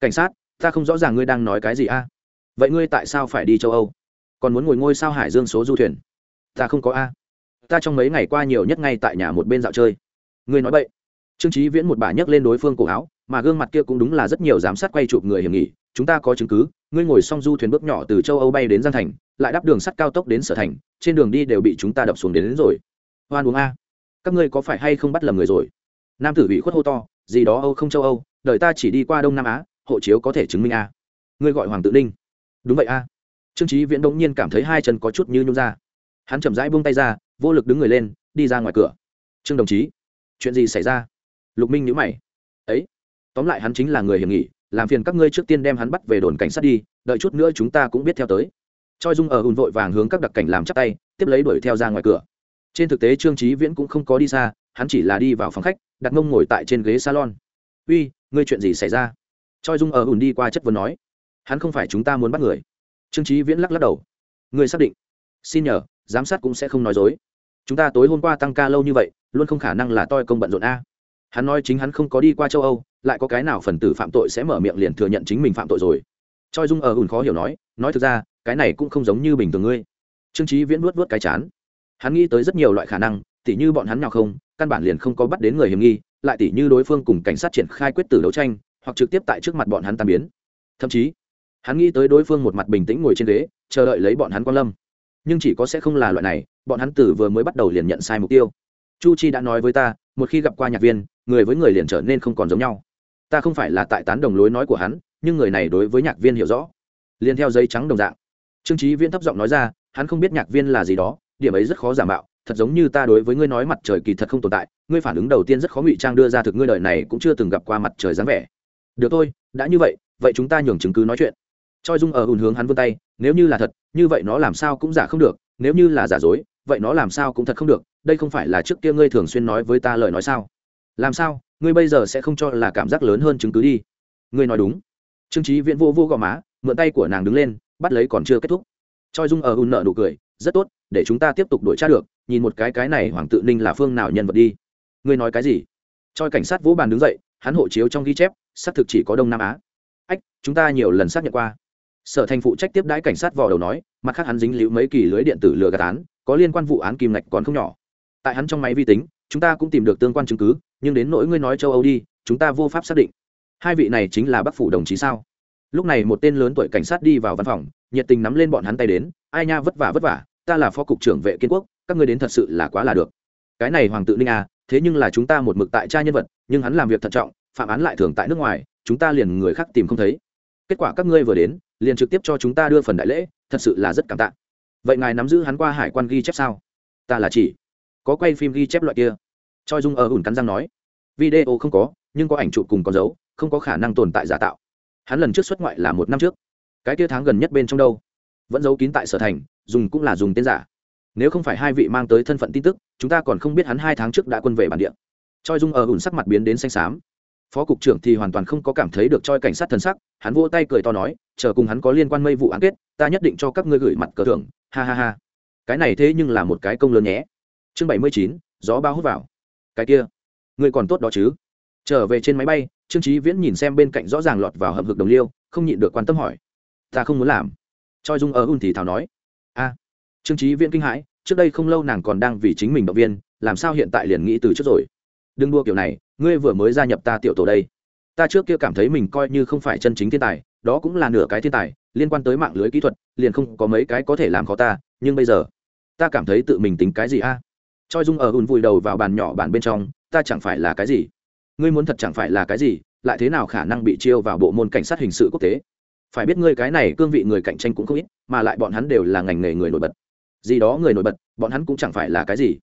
Cảnh sát, ta không rõ ràng ngươi đang nói cái gì a. Vậy ngươi tại sao phải đi châu âu? Còn muốn ngồi ngôi sao hải dương số du thuyền? Ta không có a. Ta trong mấy ngày qua nhiều nhất ngay tại nhà một bên dạo chơi. Ngươi nói vậy trương trí viễn một bà nhấc lên đối phương cổ áo mà gương mặt kia cũng đúng là rất nhiều giám sát quay chụp người hiểm nghị chúng ta có chứng cứ ngươi ngồi xong du thuyền bước nhỏ từ châu âu bay đến giang thành lại đắp đường sắt cao tốc đến sở thành trên đường đi đều bị chúng ta đập xuống đến, đến rồi. Hoan uống a các ngươi có phải hay không bắt lầm người rồi? Nam tử bị khuất hô to gì đó âu không châu âu đời ta chỉ đi qua đông nam á hộ chiếu có thể chứng minh a. Ngươi gọi hoàng tự ninh. Đúng vậy a. Trương trí viễn đống nhiên cảm thấy hai chân có chút như nhung ra. Hắn chậm rãi buông tay ra vô lực đứng người lên đi ra ngoài cửa. Trương đồng chí chuyện gì xảy ra? Lục minh nhữ mày. Ấy, tóm lại hắn chính là người hiểm nghị làm phiền các ngươi trước tiên đem hắn bắt về đồn cảnh sát đi, đợi chút nữa chúng ta cũng biết theo tới. Choi dung ở hùn vội vàng hướng các đặc cảnh làm chắc tay, tiếp lấy đuổi theo ra ngoài cửa. Trên thực tế trương trí viễn cũng không có đi xa, hắn chỉ là đi vào phòng khách, đặt mông ngồi tại trên ghế salon. Uy, ngươi chuyện gì xảy ra? Choi dung ở hùn đi qua chất vấn nói. Hắn không phải chúng ta muốn bắt người. Trương trí viễn lắc lắc đầu. Ngươi xác định? Xin nhờ, giám sát cũng sẽ không nói dối. Chúng ta tối hôm qua tăng ca lâu như vậy, luôn không khả năng là toi công bận rộn a hắn nói chính hắn không có đi qua châu âu, lại có cái nào phần tử phạm tội sẽ mở miệng liền thừa nhận chính mình phạm tội rồi. Choi dung ở hùn khó hiểu nói nói thực ra, cái này cũng không giống như bình thường ngươi. Trương trí viễn vuốt vuốt cái chán. Hắn nghĩ tới rất nhiều loại khả năng, tỉ như bọn hắn nào không, căn bản liền không có bắt đến người hiểm nghi, lại tỉ như đối phương cùng cảnh sát triển khai quyết tử đấu tranh, hoặc trực tiếp tại trước mặt bọn hắn tan biến. Thậm chí, hắn nghĩ tới đối phương một mặt bình tĩnh ngồi trên ghế, chờ đợi lấy bọn hắn quan lâm. Nhưng chỉ có sẽ không là loại này, bọn hắn tử vừa mới bắt đầu liền nhận sai mục tiêu. Chu chi đã nói với ta một khi gặp qua nhạc viên, người với người liền trở nên không còn giống nhau. Ta không phải là tại tán đồng lối nói của hắn, nhưng người này đối với nhạc viên hiểu rõ. Liền theo giấy trắng đồng dạng. Trương trí viễn thấp giọng nói ra, hắn không biết nhạc viên là gì đó, điểm ấy rất khó giả mạo, thật giống như ta đối với ngươi nói mặt trời kỳ thật không tồn tại, ngươi phản ứng đầu tiên rất khó ngụy trang đưa ra thực ngươi đời này cũng chưa từng gặp qua mặt trời dáng vẻ. Được thôi, đã như vậy vậy chúng ta nhường chứng cứ nói chuyện. Choi dung ở hùn hướng hắn vươn tay, nếu như là thật, như vậy nó làm sao cũng giả không được, nếu như là giả dối, vậy nó làm sao cũng thật không được đây không phải là trước kia ngươi thường xuyên nói với ta lời nói sao? Làm sao, ngươi bây giờ sẽ không cho là cảm giác lớn hơn chứng cứ đi? Ngươi nói đúng. Trương trí viễn vô vô gò má, mượn tay của nàng đứng lên, bắt lấy còn chưa kết thúc. Choi dung ở ùn nợ nụ cười, rất tốt, để chúng ta tiếp tục đổi tra được, nhìn một cái cái này hoàng tự ninh là phương nào nhân vật đi. Ngươi nói cái gì? Choi cảnh sát vỗ bàn đứng dậy, hắn hộ chiếu trong ghi chép, xác thực chỉ có đông nam á. Ách, chúng ta nhiều lần xác nhận qua. Sở thành phụ trách tiếp đãi cảnh sát vò đầu nói, mặt khác hắn dính liễu mấy kỳ lưới điện tử lừa gạt án, có liên quan vụ án kim ngạch còn không nhỏ tại hắn trong máy vi tính, chúng ta cũng tìm được tương quan chứng cứ, nhưng đến nỗi ngươi nói châu âu đi, chúng ta vô pháp xác định. Hai vị này chính là bắc phủ đồng chí sao? Lúc này một tên lớn tuổi cảnh sát đi vào văn phòng, nhiệt tình nắm lên bọn hắn tay đến, ai nha, vất vả vất vả, ta là phó cục trưởng vệ kiến quốc, các ngươi đến thật sự là quá là được. Cái này hoàng tự ninh à thế nhưng là chúng ta một mực tại cha nhân vật, nhưng hắn làm việc thận trọng, phạm án lại thường tại nước ngoài, chúng ta liền người khác tìm không thấy. Kết quả các ngươi vừa đến, liền trực tiếp cho chúng ta đưa phần đại lễ, thật sự là rất cảm tạ. Vậy ngài nắm giữ hắn qua hải quan ghi chép sao? Ta là chỉ có quay phim ghi chép loại kia. Choi dung ở ủn cắn răng nói, video không có, nhưng có ảnh chụp cùng con dấu, không có khả năng tồn tại giả tạo. Hắn lần trước xuất ngoại là một năm trước. Cái kia tháng gần nhất bên trong đâu? Vẫn giấu kín tại sở thành, dùng cũng là dùng tên giả. Nếu không phải hai vị mang tới thân phận tin tức, chúng ta còn không biết hắn hai tháng trước đã quân về bản địa. Choi dung ở ủn sắc mặt biến đến xanh xám. Phó cục trưởng thì hoàn toàn không có cảm thấy được choi cảnh sát thân sắc, hắn vỗ tay cười to nói, chờ cùng hắn có liên quan mây vụ án kết, ta nhất định cho các ngươi gửi mặt cờ thưởng. Ha ha ha. Cái này thế nhưng là một cái công lớn nhé chương bảy mươi chín, gió bao hút vào. Cái kia, ngươi còn tốt đó chứ? Trở về trên máy bay, trương trí viễn nhìn xem bên cạnh rõ ràng lọt vào hầm hực đồng liêu, không nhịn được quan tâm hỏi. Ta không muốn làm. Choi dung ở un thì thảo nói. A, trương trí viễn kinh hãi, trước đây không lâu nàng còn đang vì chính mình động viên, làm sao hiện tại liền nghĩ từ trước rồi? Đừng đua kiểu này, ngươi vừa mới gia nhập ta tiểu tổ đây. Ta trước kia cảm thấy mình coi như không phải chân chính thiên tài, đó cũng là nửa cái thiên tài, liên quan tới mạng lưới kỹ thuật, liền không có mấy cái có thể làm khó ta, nhưng bây giờ, ta cảm thấy tự mình tính cái gì a? à? Choi dung ở ùn vùi đầu vào bàn nhỏ bàn bên trong, ta chẳng phải là cái gì? Ngươi muốn thật chẳng phải là cái gì? Lại thế nào khả năng bị chiêu vào bộ môn cảnh sát hình sự quốc tế? Phải biết ngươi cái này cương vị người cạnh tranh cũng không ít, mà lại bọn hắn đều là ngành nghề người nổi bật. Gì đó người nổi bật, bọn hắn cũng chẳng phải là cái gì.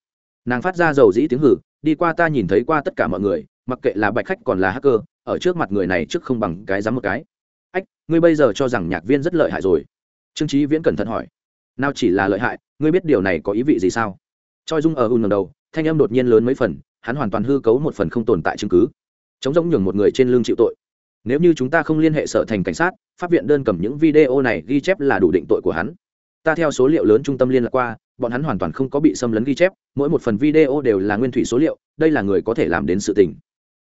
Nàng phát ra dầu dĩ tiếng hử, đi qua ta nhìn thấy qua tất cả mọi người, mặc kệ là bạch khách còn là hacker, ở trước mặt người này trước không bằng cái dám một cái. Ách, ngươi bây giờ cho rằng nhạc viên rất lợi hại rồi? Trương trí viễn cẩn thận hỏi. Nào chỉ là lợi hại, ngươi biết điều này có ý vị gì sao? Choi dung ở ùn ngầm đầu, thanh âm đột nhiên lớn mấy phần, hắn hoàn toàn hư cấu một phần không tồn tại chứng cứ. Chống giống nhường một người trên lưng chịu tội. Nếu như chúng ta không liên hệ sở thành cảnh sát, pháp viện đơn cầm những video này ghi chép là đủ định tội của hắn. Ta theo số liệu lớn trung tâm liên lạc qua, bọn hắn hoàn toàn không có bị xâm lấn ghi chép, mỗi một phần video đều là nguyên thủy số liệu, đây là người có thể làm đến sự tình.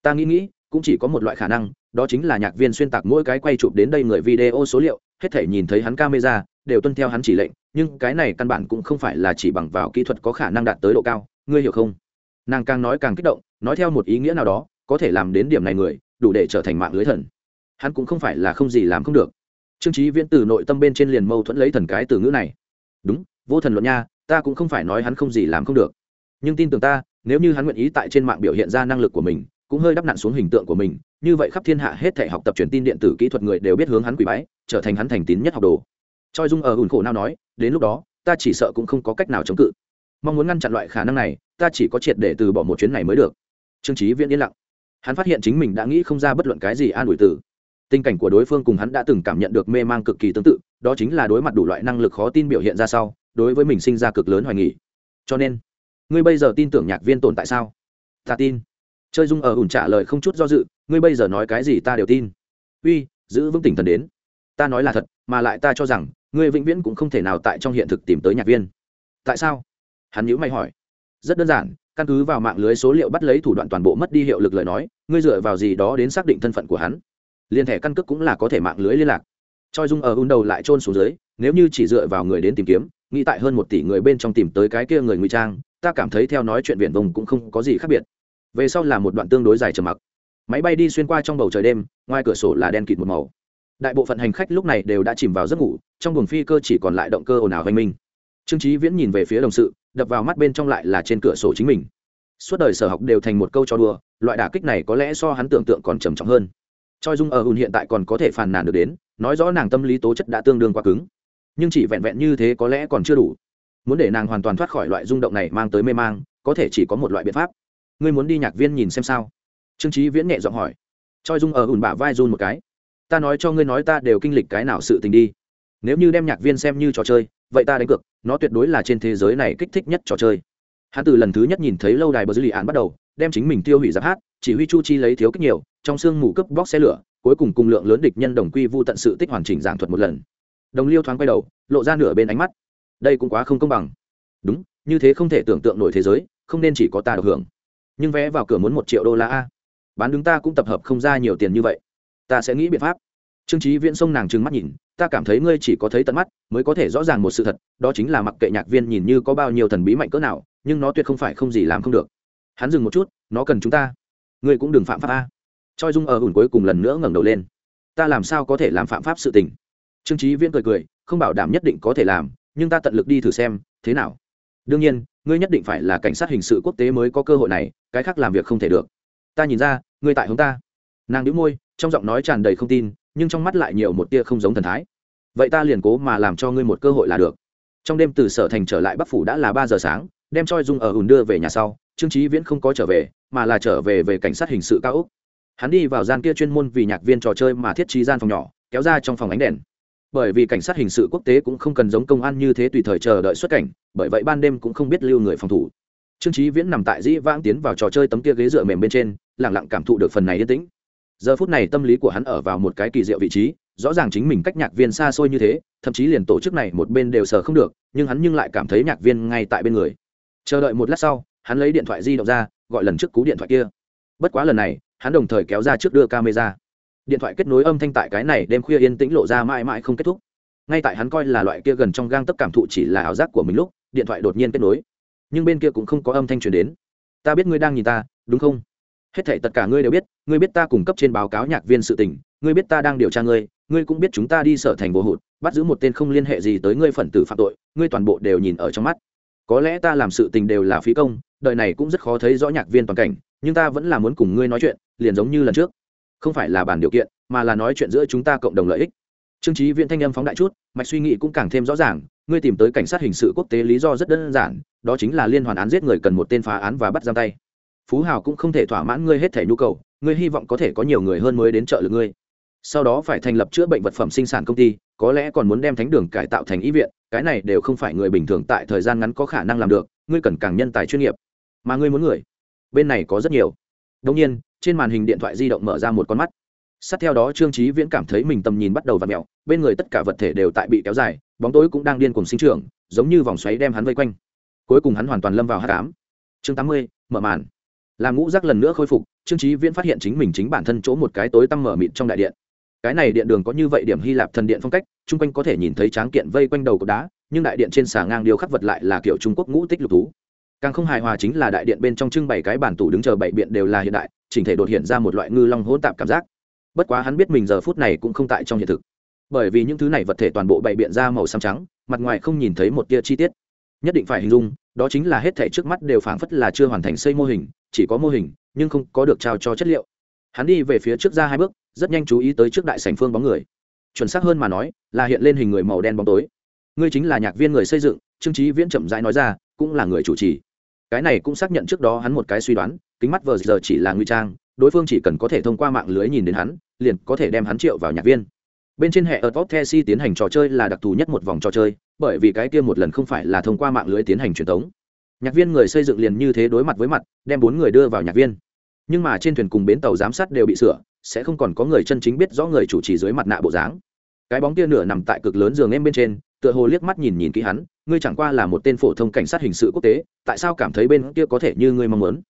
Ta nghĩ nghĩ, cũng chỉ có một loại khả năng, đó chính là nhạc viên xuyên tạc mỗi cái quay chụp đến đây người video số liệu, hết thể nhìn thấy hắn camera, đều tuân theo hắn chỉ lệnh nhưng cái này căn bản cũng không phải là chỉ bằng vào kỹ thuật có khả năng đạt tới độ cao, ngươi hiểu không? Nàng càng nói càng kích động, nói theo một ý nghĩa nào đó, có thể làm đến điểm này người, đủ để trở thành mạng lưới thần. Hắn cũng không phải là không gì làm không được. Trương trí viễn từ nội tâm bên trên liền mâu thuẫn lấy thần cái từ ngữ này. Đúng, vô thần luận nha, ta cũng không phải nói hắn không gì làm không được. Nhưng tin tưởng ta, nếu như hắn nguyện ý tại trên mạng biểu hiện ra năng lực của mình, cũng hơi đắp nặn xuống hình tượng của mình, như vậy khắp thiên hạ hết thể học tập truyền tin điện tử kỹ thuật người đều biết hướng hắn quỳ bái, trở thành hắn thành tín nhất học đồ. Choi dung ở hùn khổ nào nói đến lúc đó, ta chỉ sợ cũng không có cách nào chống cự. Mong muốn ngăn chặn loại khả năng này, ta chỉ có triệt để từ bỏ một chuyến này mới được. Trương trí viễn yên lặng. Hắn phát hiện chính mình đã nghĩ không ra bất luận cái gì an ủi từ. Tình cảnh của đối phương cùng hắn đã từng cảm nhận được mê mang cực kỳ tương tự, đó chính là đối mặt đủ loại năng lực khó tin biểu hiện ra sau, đối với mình sinh ra cực lớn hoài nghỉ cho nên, ngươi bây giờ tin tưởng nhạc viên tồn tại sao? Ta tin. Chơi dung ở ủn trả lời không chút do dự, ngươi bây giờ nói cái gì ta đều tin. Uy, giữ vững tỉnh thần đến. Ta nói là thật, mà lại ta cho rằng Người vĩnh viễn cũng không thể nào tại trong hiện thực tìm tới nhạc viên. Tại sao? Hắn nhữ mày hỏi. Rất đơn giản, căn cứ vào mạng lưới số liệu bắt lấy thủ đoạn toàn bộ mất đi hiệu lực lời nói, ngươi dựa vào gì đó đến xác định thân phận của hắn? Liên thẻ căn cước cũng là có thể mạng lưới liên lạc. Choi dung ở un đầu lại trôn xuống dưới, nếu như chỉ dựa vào người đến tìm kiếm, nghĩ tại hơn một tỷ người bên trong tìm tới cái kia người ngụy trang, ta cảm thấy theo nói chuyện viển vông cũng không có gì khác biệt. Về sau là một đoạn tương đối dài trầm mặc. Máy bay đi xuyên qua trong bầu trời đêm, ngoài cửa sổ là đen kịt một màu đại bộ phận hành khách lúc này đều đã chìm vào giấc ngủ, trong buồng phi cơ chỉ còn lại động cơ ồn ào hoành minh. Trương trí viễn nhìn về phía đồng sự, đập vào mắt bên trong lại là trên cửa sổ chính mình. Suốt đời sở học đều thành một câu cho đùa, loại đả kích này có lẽ so hắn tưởng tượng còn trầm trọng hơn. Choi dung ở hùn hiện tại còn có thể phàn nàn được đến, nói rõ nàng tâm lý tố chất đã tương đương quá cứng. Nhưng chỉ vẹn vẹn như thế có lẽ còn chưa đủ. Muốn để nàng hoàn toàn thoát khỏi loại rung động này mang tới mê mang, có thể chỉ có một loại biện pháp. Ngươi muốn đi nhạc viên nhìn xem sao? Trương trí viễn nhẹ giọng hỏi. Choi dung ở hùn bả vai run một cái ta nói cho ngươi nói ta đều kinh lịch cái nào sự tình đi. Nếu như đem nhạc viên xem như trò chơi, vậy ta đánh cược, nó tuyệt đối là trên thế giới này kích thích nhất trò chơi. Hắn từ lần thứ nhất nhìn thấy lâu đài bờ dư lì án bắt đầu, đem chính mình tiêu hủy giáp hát, chỉ huy chu chi lấy thiếu kích nhiều, trong sương mù cướp bóc xe lửa, cuối cùng cùng lượng lớn địch nhân đồng quy vu tận sự tích hoàn chỉnh giảng thuật một lần. Đồng liêu thoáng quay đầu, lộ ra nửa bên ánh mắt. Đây cũng quá không công bằng. Đúng, như thế không thể tưởng tượng nổi thế giới, không nên chỉ có ta được hưởng. Nhưng vé vào cửa muốn một triệu đô la a. Bán đứng ta cũng tập hợp không ra nhiều tiền như vậy ta sẽ nghĩ biện pháp. Trương trí viễn sông nàng trừng mắt nhìn, ta cảm thấy ngươi chỉ có thấy tận mắt, mới có thể rõ ràng một sự thật, đó chính là mặc kệ nhạc viên nhìn như có bao nhiêu thần bí mạnh cỡ nào, nhưng nó tuyệt không phải không gì làm không được. Hắn dừng một chút, nó cần chúng ta. Ngươi cũng đừng phạm pháp a. Choi dung ở ủn cuối cùng lần nữa ngẩng đầu lên. Ta làm sao có thể làm phạm pháp sự tình? Trương trí viễn cười cười, không bảo đảm nhất định có thể làm, nhưng ta tận lực đi thử xem, thế nào? Đương nhiên, ngươi nhất định phải là cảnh sát hình sự quốc tế mới có cơ hội này, cái khác làm việc không thể được. Ta nhìn ra, ngươi tại hướng ta nàng đĩu môi, trong giọng nói tràn đầy không tin, nhưng trong mắt lại nhiều một tia không giống thần thái. Vậy ta liền cố mà làm cho ngươi một cơ hội là được. Trong đêm từ sở thành trở lại bắc phủ đã là ba giờ sáng, đem choi dung ở ùn đưa về nhà sau, trương trí viễn không có trở về, mà là trở về về cảnh sát hình sự cao úc hắn đi vào gian kia chuyên môn vì nhạc viên trò chơi mà thiết trí gian phòng nhỏ, kéo ra trong phòng ánh đèn. Bởi vì cảnh sát hình sự quốc tế cũng không cần giống công an như thế tùy thời chờ đợi xuất cảnh, bởi vậy ban đêm cũng không biết lưu người phòng thủ. Trương trí viễn nằm tại dĩ vãng tiến vào trò chơi tấm kia ghế dựa mềm bên trên lẳng lặng cảm thụ được phần này yên tĩnh giờ phút này tâm lý của hắn ở vào một cái kỳ diệu vị trí, rõ ràng chính mình cách nhạc viên xa xôi như thế, thậm chí liền tổ chức này một bên đều sờ không được, nhưng hắn nhưng lại cảm thấy nhạc viên ngay tại bên người. Chờ đợi một lát sau, hắn lấy điện thoại di động ra, gọi lần trước cú điện thoại kia. Bất quá lần này, hắn đồng thời kéo ra trước đưa camera. Điện thoại kết nối âm thanh tại cái này đêm khuya yên tĩnh lộ ra mãi mãi không kết thúc. Ngay tại hắn coi là loại kia gần trong gang tấp cảm thụ chỉ là ảo giác của mình lúc, điện thoại đột nhiên kết nối. Nhưng bên kia cũng không có âm thanh truyền đến. Ta biết ngươi đang nhìn ta, đúng không? Hết thảy tất cả ngươi đều biết, ngươi biết ta cung cấp trên báo cáo nhạc viên sự tình, ngươi biết ta đang điều tra ngươi ngươi cũng biết chúng ta đi sở thành vô hụt, bắt giữ một tên không liên hệ gì tới ngươi phần tử phạm tội, ngươi toàn bộ đều nhìn ở trong mắt. Có lẽ ta làm sự tình đều là phí công, đời này cũng rất khó thấy rõ nhạc viên toàn cảnh, nhưng ta vẫn là muốn cùng ngươi nói chuyện, liền giống như lần trước. Không phải là bàn điều kiện, mà là nói chuyện giữa chúng ta cộng đồng lợi ích. Trương trí viện thanh âm phóng đại chút, mạch suy nghĩ cũng càng thêm rõ ràng, ngươi tìm tới cảnh sát hình sự quốc tế lý do rất đơn giản, đó chính là liên hoàn án giết người cần một tên phá án và bắt giam tay phú hào cũng không thể thỏa mãn ngươi hết thể nhu cầu, ngươi hy vọng có thể có nhiều người hơn mới đến trợ lực ngươi. Sau đó phải thành lập chữa bệnh vật phẩm sinh sản công ty, có lẽ còn muốn đem thánh đường cải tạo thành ý viện, cái này đều không phải người bình thường tại thời gian ngắn có khả năng làm được, ngươi cần càng nhân tài chuyên nghiệp. Mà ngươi muốn người, bên này có rất nhiều. Đông nhiên, trên màn hình điện thoại di động mở ra một con mắt. Sát theo đó trương trí viễn cảm thấy mình tầm nhìn bắt đầu v ặ mẹo bên người tất cả vật thể đều tại bị kéo dài, bóng tối cũng đang điên cùng sinh trưởng, giống như vòng xoáy đem hắn vây quanh. Cuối cùng hắn hoàn toàn lâm vào h tám chương tám mươi, mở màn làm ngũ rác lần nữa khôi phục, trương trí viễn phát hiện chính mình chính bản thân chỗ một cái tối tăm mở mịt trong đại điện. Cái này điện đường có như vậy điểm hy lạp thần điện phong cách, chung quanh có thể nhìn thấy tráng kiện vây quanh đầu cột đá, nhưng đại điện trên xà ngang điêu khắc vật lại là kiểu trung quốc ngũ tích lục thú. Càng không hài hòa chính là đại điện bên trong trưng bày cái bản tủ đứng chờ bảy biện đều là hiện đại, chỉnh thể đột hiện ra một loại ngư long hỗn tạp cảm giác. Bất quá hắn biết mình giờ phút này cũng không tại trong hiện thực. Bởi vì những thứ này vật thể toàn bộ bày biện ra màu xám trắng, mặt ngoài không nhìn thấy một tia chi tiết nhất định phải hình dung, đó chính là hết thể trước mắt đều phảng phất là chưa hoàn thành xây mô hình, chỉ có mô hình, nhưng không có được trao cho chất liệu. Hắn đi về phía trước ra hai bước, rất nhanh chú ý tới trước đại sảnh phương bóng người. Chuẩn xác hơn mà nói, là hiện lên hình người màu đen bóng tối. Ngươi chính là nhạc viên người xây dựng, trương trí viễn chậm rãi nói ra, cũng là người chủ trì. Cái này cũng xác nhận trước đó hắn một cái suy đoán, kính mắt vờ giờ chỉ là nguy trang, đối phương chỉ cần có thể thông qua mạng lưới nhìn đến hắn, liền có thể đem hắn triệu vào nhạc viên bên trên hệ ở top thesi tiến hành trò chơi là đặc thù nhất một vòng trò chơi, bởi vì cái kia một lần không phải là thông qua mạng lưới tiến hành truyền thống nhạc viên người xây dựng liền như thế đối mặt với mặt, đem bốn người đưa vào nhạc viên. Nhưng mà trên thuyền cùng bến tàu giám sát đều bị sửa, sẽ không còn có người chân chính biết rõ người chủ trì dưới mặt nạ bộ dáng. Cái bóng kia nửa nằm tại cực lớn giường em bên trên, tựa hồ liếc mắt nhìn nhìn kỹ hắn, ngươi chẳng qua là một tên phổ thông cảnh sát hình sự quốc tế, tại sao cảm thấy bên kia có thể như ngươi mong muốn?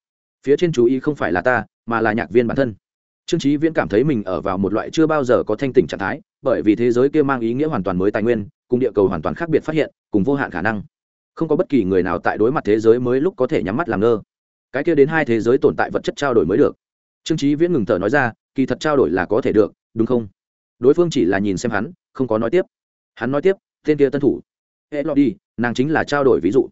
Phía trên chú ý không phải là ta, mà là nhạc viên bản thân. Trương trí viễn cảm thấy mình ở vào một loại chưa bao giờ có thanh tỉnh trạng thái bởi vì thế giới kia mang ý nghĩa hoàn toàn mới tài nguyên, cùng địa cầu hoàn toàn khác biệt phát hiện, cùng vô hạn khả năng. Không có bất kỳ người nào tại đối mặt thế giới mới lúc có thể nhắm mắt làm ngơ. Cái kia đến hai thế giới tồn tại vật chất trao đổi mới được. Trương trí viễn ngừng thở nói ra, kỳ thật trao đổi là có thể được, đúng không? Đối phương chỉ là nhìn xem hắn, không có nói tiếp. Hắn nói tiếp, tên kia tân thủ. Hệ lọt đi, nàng chính là trao đổi ví dụ.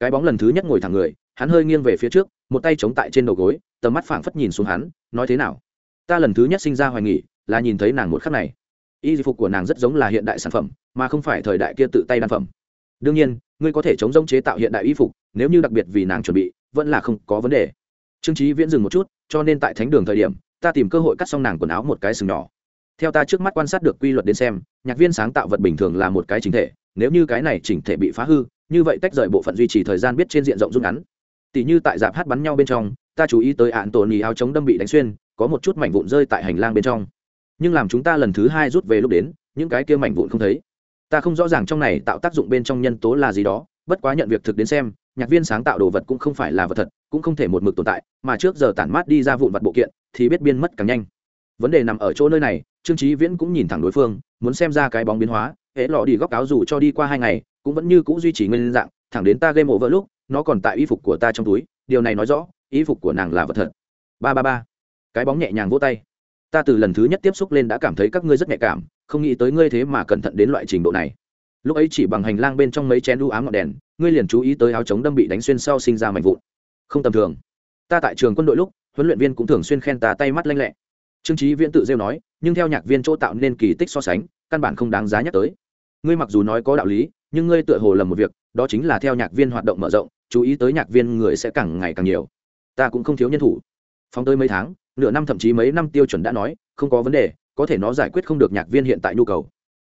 Cái bóng lần thứ nhất ngồi thẳng người, hắn hơi nghiêng về phía trước, một tay chống tại trên đầu gối, tầm mắt phảng phất nhìn xuống hắn, nói thế nào? Ta lần thứ nhất sinh ra hoài nghỉ là nhìn thấy nàng một khắc này y phục của nàng rất giống là hiện đại sản phẩm, mà không phải thời đại kia tự tay đan phẩm. Đương nhiên, ngươi có thể chống giống chế tạo hiện đại y phục, nếu như đặc biệt vì nàng chuẩn bị, vẫn là không có vấn đề. Trương trí viễn dừng một chút, cho nên tại thánh đường thời điểm, ta tìm cơ hội cắt xong nàng quần áo một cái sừng nhỏ. Theo ta trước mắt quan sát được quy luật đến xem, nhạc viên sáng tạo vật bình thường là một cái chính thể, nếu như cái này chỉnh thể bị phá hư, như vậy tách rời bộ phận duy trì thời gian biết trên diện rộng rút ngắn. Tỷ như tại dạp hát bắn nhau bên trong, ta chú ý tới ạn tổn nhì áo chống đâm bị đánh xuyên, có một chút mảnh vụn rơi tại hành lang bên trong nhưng làm chúng ta lần thứ hai rút về lúc đến, những cái kia mảnh vụn không thấy. Ta không rõ ràng trong này tạo tác dụng bên trong nhân tố là gì đó, bất quá nhận việc thực đến xem, nhạc viên sáng tạo đồ vật cũng không phải là vật thật, cũng không thể một mực tồn tại, mà trước giờ tản mát đi ra vụn vật bộ kiện, thì biết biên mất càng nhanh. Vấn đề nằm ở chỗ nơi này, trương trí viễn cũng nhìn thẳng đối phương, muốn xem ra cái bóng biến hóa, hễ lọ đi góc áo dù cho đi qua hai ngày, cũng vẫn như c ũ duy trì nguyên dạng, thẳng đến ta gây mộ vỡ lúc, nó còn tại y phục của ta trong túi, điều này nói rõ, y phục của nàng là vật thật. Ba ba ba. Cái bóng nhẹ nhàng vỗ tay ta từ lần thứ nhất tiếp xúc lên đã cảm thấy các ngươi rất nhạy cảm, không nghĩ tới ngươi thế mà cẩn thận đến loại trình độ này. Lúc ấy chỉ bằng hành lang bên trong mấy chén đu ám ngọn đèn, ngươi liền chú ý tới áo chống đâm bị đánh xuyên sau sinh ra mạnh vụn. Không tầm thường. Ta tại trường quân đội lúc, huấn luyện viên cũng thường xuyên khen ta tay mắt lanh lẹ. Trương trí viễn tự rêu nói, nhưng theo nhạc viên chỗ tạo nên kỳ tích so sánh, căn bản không đáng giá nhắc tới. Ngươi mặc dù nói có đạo lý, nhưng ngươi tựa hồ lầm một việc, đó chính là theo nhạc viên hoạt động mở rộng, chú ý tới nhạc viên người sẽ càng ngày càng nhiều. Ta cũng không thiếu nhân thủ. Phóng tới mấy tháng nửa năm thậm chí mấy năm tiêu chuẩn đã nói, không có vấn đề, có thể nó giải quyết không được nhạc viên hiện tại nhu cầu.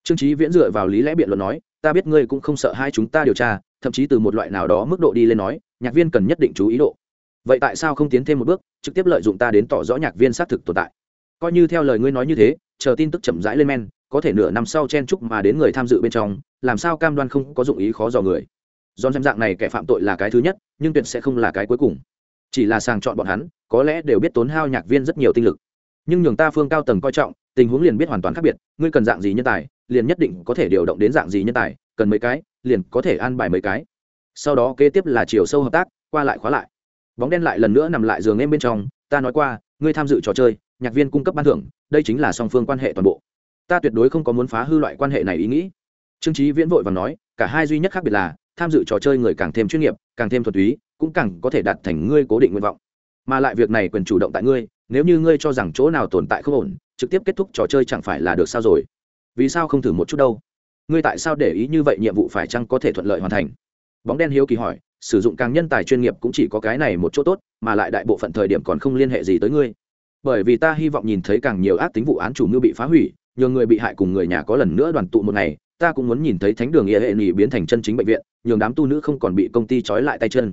Trương trí viễn dựa vào lý lẽ biện luận nói, ta biết ngươi cũng không sợ hai chúng ta điều tra, thậm chí từ một loại nào đó mức độ đi lên nói, nhạc viên cần nhất định chú ý độ. Vậy tại sao không tiến thêm một bước, trực tiếp lợi dụng ta đến tỏ rõ nhạc viên xác thực tồn tại? Coi như theo lời ngươi nói như thế, chờ tin tức chậm rãi lên men, có thể nửa năm sau chen chúc mà đến người tham dự bên trong, làm sao cam đoan không có dụng ý khó dò người. Do xem dạng này kẻ phạm tội là cái thứ nhất, nhưng tuyệt sẽ không là cái cuối cùng chỉ là sàng chọn bọn hắn, có lẽ đều biết tốn hao nhạc viên rất nhiều tinh lực. Nhưng nhường ta phương cao tầng coi trọng, tình huống liền biết hoàn toàn khác biệt, ngươi cần dạng gì nhân tài, liền nhất định có thể điều động đến dạng gì nhân tài, cần mấy cái, liền có thể an bài mấy cái. Sau đó kế tiếp là chiều sâu hợp tác, qua lại khóa lại. Bóng đen lại lần nữa nằm lại giường em bên trong, ta nói qua, ngươi tham dự trò chơi, nhạc viên cung cấp ban thưởng, đây chính là song phương quan hệ toàn bộ. Ta tuyệt đối không có muốn phá hư loại quan hệ này ý nghĩ. Trương trí viễn vội và nói, cả hai duy nhất khác biệt là, tham dự trò chơi người càng thêm chuyên nghiệp, càng thêm thuật túy cũng càng có thể đạt thành ngươi cố định nguyện vọng. Mà lại việc này quyền chủ động tại ngươi, nếu như ngươi cho rằng chỗ nào tồn tại không ổn, trực tiếp kết thúc trò chơi chẳng phải là được sao rồi? Vì sao không thử một chút đâu? Ngươi tại sao để ý như vậy nhiệm vụ phải chăng có thể thuận lợi hoàn thành? Bóng đen hiếu kỳ hỏi, sử dụng càng nhân tài chuyên nghiệp cũng chỉ có cái này một chỗ tốt, mà lại đại bộ phận thời điểm còn không liên hệ gì tới ngươi. Bởi vì ta hy vọng nhìn thấy càng nhiều ác tính vụ án chủ mưu bị phá hủy, nhờ người bị hại cùng người nhà có lần nữa đoàn tụ một ngày, ta cũng muốn nhìn thấy thánh đường nghĩa hệ nghỉ biến thành chân chính bệnh viện, nhường đám tu nữ không còn bị công ty trói lại tay chân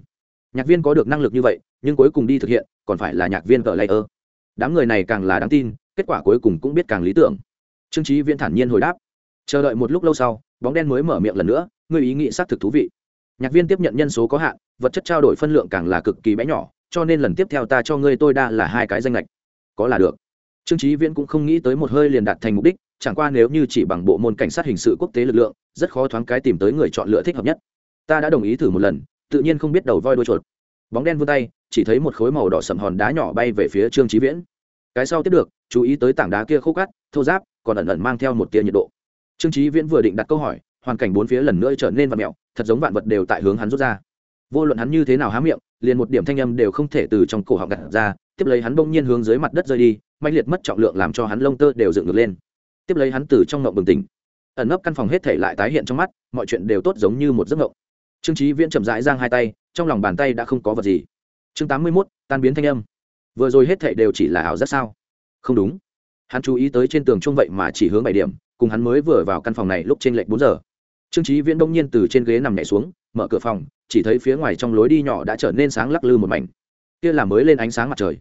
nhạc viên có được năng lực như vậy, nhưng cuối cùng đi thực hiện, còn phải là nhạc viên vợ lây ơ đám người này càng là đáng tin, kết quả cuối cùng cũng biết càng lý tưởng. Trương trí viễn thản nhiên hồi đáp. Chờ đợi một lúc lâu sau, bóng đen mới mở miệng lần nữa người ý nghĩ xác thực thú vị. Nhạc viên tiếp nhận nhân số có hạn, vật chất trao đổi phân lượng càng là cực kỳ bé nhỏ, cho nên lần tiếp theo ta cho ngươi tôi đa là hai cái danh lệch. Có là được. Trương trí viễn cũng không nghĩ tới một hơi liền đạt thành mục đích, chẳng qua nếu như chỉ bằng bộ môn cảnh sát hình sự quốc tế lực lượng, rất khó thoáng cái tìm tới người chọn lựa thích hợp nhất. Ta đã đồng ý thử một lần tự nhiên không biết đầu voi đuôi chuột. Bóng đen vươn tay, chỉ thấy một khối màu đỏ sầm hòn đá nhỏ bay về phía trương trí viễn. Cái sau tiếp được, chú ý tới tảng đá kia khô cắt thô giáp còn ẩn ẩn mang theo một tia nhiệt độ. Trương trí viễn vừa định đặt câu hỏi, hoàn cảnh bốn phía lần nữa trở nên vặn mẹo, thật giống vạn vật đều tại hướng hắn rút ra. Vô luận hắn như thế nào há miệng, liền một điểm thanh âm đều không thể từ trong cổ họng gặt ra, tiếp lấy hắn bỗng nhiên hướng dưới mặt đất rơi đi mạnh liệt mất trọng lượng làm cho hắn lông tơ đều dựng ngược lên. Tiếp lấy hắn từ trong ngộng bừng tỉnh. Ẩn nấp căn phòng hết thể lại tái hiện trong mắt, mọi chuyện đều tốt giống như một giấc ngộng trương trí viễn chậm rãi giang hai tay, trong lòng bàn tay đã không có vật gì. Chương tám mươi mốt, tan biến thanh âm. Vừa rồi hết thảy đều chỉ là ảo giác sao? Không đúng. Hắn chú ý tới trên tường trung vậy mà chỉ hướng bảy điểm, cùng hắn mới vừa vào căn phòng này lúc trên lệch bốn giờ. Trương trí viễn đông nhiên từ trên ghế nằm nhảy xuống, mở cửa phòng, chỉ thấy phía ngoài trong lối đi nhỏ đã trở nên sáng lắc lư một mảnh. Kia là mới lên ánh sáng mặt trời.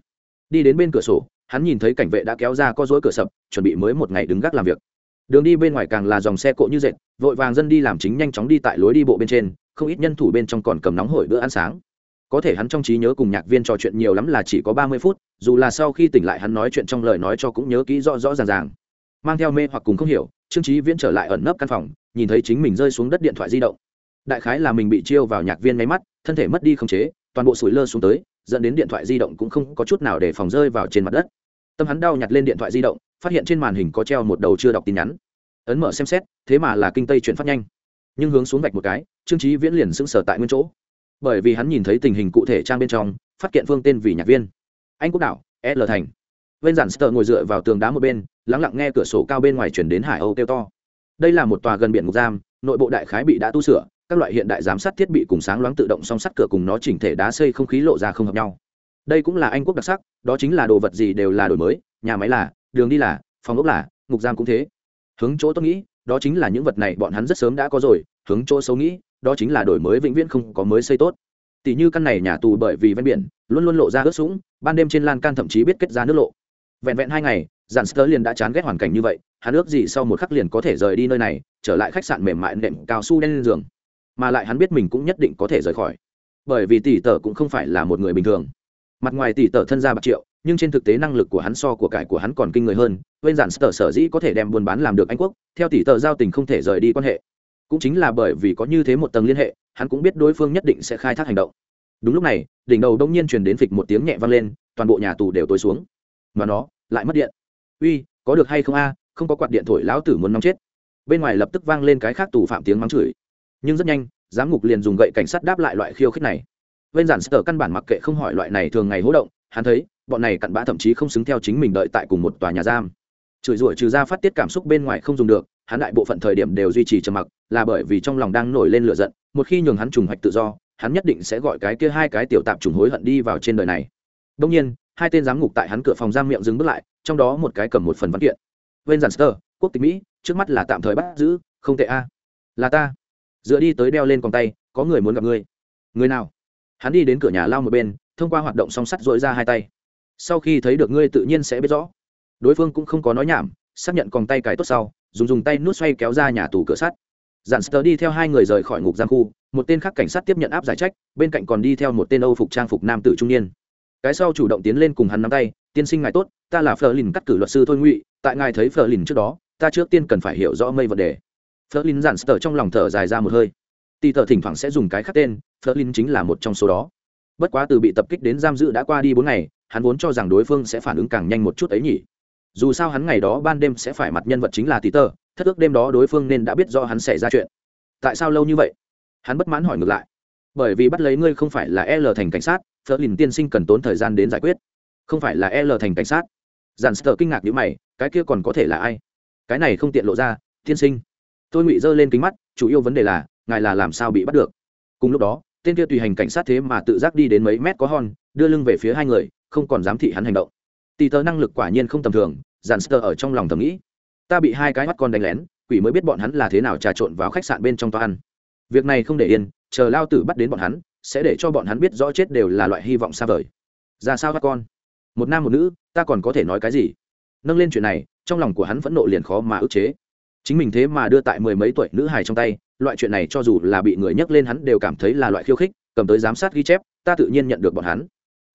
Đi đến bên cửa sổ, hắn nhìn thấy cảnh vệ đã kéo ra co dối cửa sập, chuẩn bị mới một ngày đứng gác làm việc. Đường đi bên ngoài càng là dòng xe cộ như dệt, vội vàng dân đi làm chính nhanh chóng đi tại lối đi bộ bên trên không ít nhân thủ bên trong còn cầm nóng hổi bữa ăn sáng. Có thể hắn trong trí nhớ cùng nhạc viên trò chuyện nhiều lắm là chỉ có ba mươi phút, dù là sau khi tỉnh lại hắn nói chuyện trong lời nói cho cũng nhớ kỹ rõ rõ ràng ràng. Mang theo mê hoặc cùng không hiểu, trương trí viễn trở lại ẩn nấp căn phòng, nhìn thấy chính mình rơi xuống đất điện thoại di động. Đại khái là mình bị chiêu vào nhạc viên máy mắt, thân thể mất đi khống chế, toàn bộ sủi lơ xuống tới, dẫn đến điện thoại di động cũng không có chút nào để phòng rơi vào trên mặt đất. Tâm hắn đau nhặt lên điện thoại di động, phát hiện trên màn hình có treo một đầu chưa đọc tin nhắn. Ấn mở xem xét, thế mà là kinh tây chuyển phát nhanh nhưng hướng xuống vạch một cái, trương trí viễn liền sững sờ tại nguyên chỗ. Bởi vì hắn nhìn thấy tình hình cụ thể trang bên trong, phát kiện phương tên vì nhạc viên. Anh quốc đảo l thành. Bên giản sờ ngồi dựa vào tường đá một bên, lắng lặng nghe cửa sổ cao bên ngoài chuyển đến hải âu kêu to. Đây là một tòa gần biển ngục giam, nội bộ đại khái bị đã tu sửa, các loại hiện đại giám sát thiết bị cùng sáng loáng tự động song sắt cửa cùng nó chỉnh thể đá xây không khí lộ ra không hợp nhau. Đây cũng là anh quốc đặc sắc, đó chính là đồ vật gì đều là đổi mới, nhà máy là, đường đi là, phòng ốc là, ngục giam cũng thế. Hướng chỗ tôi nghĩ đó chính là những vật này bọn hắn rất sớm đã có rồi, hướng chỗ xấu nghĩ, đó chính là đổi mới vĩnh viễn không có mới xây tốt. Tỷ như căn này nhà tù bởi vì ven biển, luôn luôn lộ ra ướt sũng, ban đêm trên lan can thậm chí biết kết ra nước lộ. Vẹn vẹn hai ngày dàn sơ liền đã chán ghét hoàn cảnh như vậy, hắn ước gì sau một khắc liền có thể rời đi nơi này, trở lại khách sạn mềm mại nệm cao su đen lên giường. Mà lại hắn biết mình cũng nhất định có thể rời khỏi. Bởi vì tỷ tờ cũng không phải là một người bình thường. Mặt ngoài tỷ tờ thân gia bạc triệu nhưng trên thực tế năng lực của hắn so của cải của hắn còn kinh người hơn, bên giản sở sở dĩ có thể đem buôn bán làm được anh quốc, theo tỷ tờ giao tình không thể rời đi quan hệ. Cũng chính là bởi vì có như thế một tầng liên hệ, hắn cũng biết đối phương nhất định sẽ khai thác hành động. Đúng lúc này, đỉnh đầu đông nhiên truyền đến phịch một tiếng nhẹ vang lên, toàn bộ nhà tù đều tối xuống. Mà nó lại mất điện. Uy, có được hay không a? Không có quạt điện thổi lão tử muốn nóng chết. Bên ngoài lập tức vang lên cái khác tù phạm tiếng mắng chửi. Nhưng rất nhanh, giám ngục liền dùng gậy cảnh sát đáp lại loại khiêu khích này. Bên giản sở căn bản mặc kệ không hỏi loại này thường ngày hỗ động, hắn thấy bọn này cặn bã thậm chí không xứng theo chính mình đợi tại cùng một tòa nhà giam. Chửi rủa trừ ra phát tiết cảm xúc bên ngoài không dùng được, hắn đại bộ phận thời điểm đều duy trì trầm mặc, là bởi vì trong lòng đang nổi lên lửa giận, một khi nhường hắn trùng hoạch tự do, hắn nhất định sẽ gọi cái kia hai cái tiểu tạp trùng hối hận đi vào trên đời này. Đông nhiên, hai tên giám ngục tại hắn cửa phòng giam miệng dừng bước lại, trong đó một cái cầm một phần văn kiện. Vên giản sơ quốc tịch mỹ, trước mắt là tạm thời bắt giữ, không tệ a. Là ta. Dựa đi tới đeo lên con tay, có người muốn gặp ngươi. Người nào? Hắn đi đến cửa nhà lao một bên, thông qua hoạt động song sắt dội ra hai tay sau khi thấy được ngươi tự nhiên sẽ biết rõ. Đối phương cũng không có nói nhảm, xác nhận còn tay cài tốt sau, dùng dùng tay nút xoay kéo ra nhà tù cửa sắt. Dàn sờ đi theo hai người rời khỏi ngục giam khu, một tên khác cảnh sát tiếp nhận áp giải trách, bên cạnh còn đi theo một tên âu phục trang phục nam tử trung niên. Cái sau chủ động tiến lên cùng hắn nắm tay, tiên sinh ngài tốt, ta là phờ lìn cắt cử luật sư thôi ngụy, tại ngài thấy phờ lìn trước đó, ta trước tiên cần phải hiểu rõ mây vấn đề. Phờ lìn giản sờ trong lòng thở dài ra một hơi. Tì tờ thỉnh thoảng sẽ dùng cái khác tên phờ lìn chính là một trong số đó. Bất quá từ bị tập kích đến giam giữ đã qua đi bốn ngày hắn vốn cho rằng đối phương sẽ phản ứng càng nhanh một chút ấy nhỉ. Dù sao hắn ngày đó ban đêm sẽ phải mặt nhân vật chính là tí tơ, thất ước đêm đó đối phương nên đã biết do hắn xảy ra chuyện. Tại sao lâu như vậy? Hắn bất mãn hỏi ngược lại. Bởi vì bắt lấy ngươi không phải là l thành cảnh sát thợ lìn tiên sinh cần tốn thời gian đến giải quyết. Không phải là l thành cảnh sát. Dàn sờ kinh ngạc nhữ mày, cái kia còn có thể là ai? Cái này không tiện lộ ra, tiên sinh. Tôi ngụy dơ lên kính mắt, chủ yếu vấn đề là, ngài là làm sao bị bắt được? Cùng lúc đó, tên kia tùy hành cảnh sát thế mà tự giác đi đến mấy mét có hòn, đưa lưng về phía hai người không còn dám thị hắn hành động. Tì tờ năng lực quả nhiên không tầm thường, dàn sơ ở trong lòng thầm nghĩ. Ta bị hai cái mắt con đánh lén, quỷ mới biết bọn hắn là thế nào trà trộn vào khách sạn bên trong toa ăn. Việc này không để yên, chờ lao tử bắt đến bọn hắn, sẽ để cho bọn hắn biết rõ chết đều là loại hy vọng xa vời. Ra sao các con? Một nam một nữ, ta còn có thể nói cái gì? Nâng lên chuyện này, trong lòng của hắn phẫn nộ liền khó mà ức chế. Chính mình thế mà đưa tại mười mấy tuổi nữ hài trong tay, loại chuyện này cho dù là bị người nhắc lên hắn đều cảm thấy là loại khiêu khích, cầm tới giám sát ghi chép, ta tự nhiên nhận được bọn hắn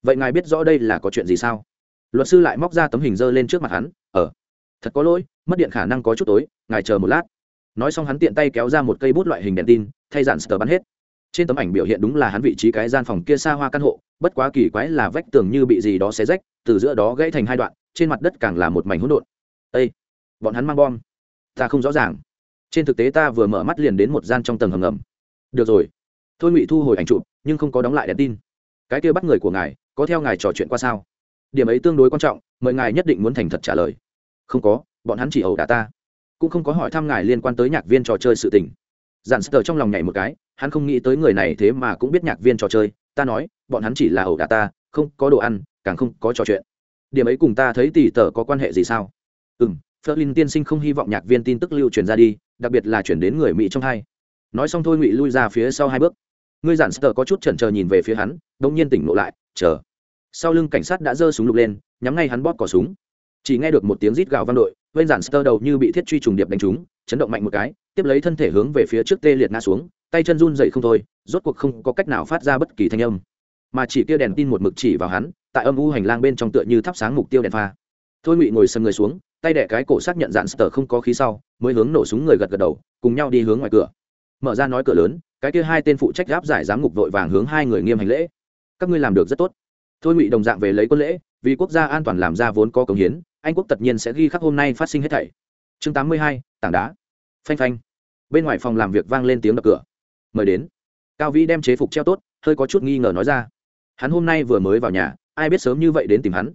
vậy ngài biết rõ đây là có chuyện gì sao? Luật sư lại móc ra tấm hình dơ lên trước mặt hắn ờ thật có lỗi, mất điện khả năng có chút tối, ngài chờ một lát. Nói xong hắn tiện tay kéo ra một cây bút loại hình đèn tin, thay dàn sờ bắn hết. Trên tấm ảnh biểu hiện đúng là hắn vị trí cái gian phòng kia xa hoa căn hộ, bất quá kỳ quái là vách tường như bị gì đó xé rách, từ giữa đó gãy thành hai đoạn, trên mặt đất càng là một mảnh hỗn độn. Ây bọn hắn mang bom. Ta không rõ ràng. Trên thực tế ta vừa mở mắt liền đến một gian trong tầng hầm ngầm. Được rồi, thôi ngụy thu hồi ảnh chụp, nhưng không có đóng lại đèn tin. Cái kia bắt người của ngài có theo ngài trò chuyện qua sao? Điểm ấy tương đối quan trọng, mời ngài nhất định muốn thành thật trả lời. Không có, bọn hắn chỉ ẩu đả ta. Cũng không có hỏi thăm ngài liên quan tới nhạc viên trò chơi sự tình. Dàn sờ trong lòng nhảy một cái, hắn không nghĩ tới người này thế mà cũng biết nhạc viên trò chơi. Ta nói, bọn hắn chỉ là ẩu đả ta, không có đồ ăn, càng không có trò chuyện. Điểm ấy cùng ta thấy tỷ tờ có quan hệ gì sao? Ừ m Flerlin tiên sinh không hy vọng nhạc viên tin tức lưu truyền ra đi, đặc biệt là chuyển đến người mỹ trong hai. Nói xong thôi ngụy lui ra phía sau hai bước. Ngươi giản sờ có chút chần chờ nhìn về phía hắn, đột nhiên tỉnh ngộ lại chờ. Sau lưng cảnh sát đã giơ súng lục lên, nhắm ngay hắn bóp cỏ súng. Chỉ nghe được một tiếng rít gào vang đội bên giản sơ đầu như bị thiết truy trùng điệp đánh trúng, chấn động mạnh một cái, tiếp lấy thân thể hướng về phía trước tê liệt ngã xuống, tay chân run dậy không thôi, rốt cuộc không có cách nào phát ra bất kỳ thanh âm. Mà chỉ kia đèn tin một mực chỉ vào hắn, tại âm u hành lang bên trong tựa như thắp sáng mục tiêu đèn pha. Thôi ngụy ngồi sầm người xuống, tay đẻ cái cổ xác nhận dạn sờ không có khí sau, mới hướng nổ súng người gật gật đầu, cùng nhau đi hướng ngoài cửa. Mở ra nói cửa lớn, cái kia hai tên phụ trách gáp giải giám ngục vội vàng hướng hai người nghiêm hành lễ các ngươi làm được rất tốt. Thôi ngụy đồng dạng về lấy quân lễ, vì quốc gia an toàn làm ra vốn có công hiến, anh quốc tất nhiên sẽ ghi khắc hôm nay phát sinh hết thảy. Chương tám mươi hai, tảng đá. Phanh phanh. Bên ngoài phòng làm việc vang lên tiếng đập cửa. Mời đến. Cao vĩ đem chế phục treo tốt, hơi có chút nghi ngờ nói ra. Hắn hôm nay vừa mới vào nhà, ai biết sớm như vậy đến tìm hắn.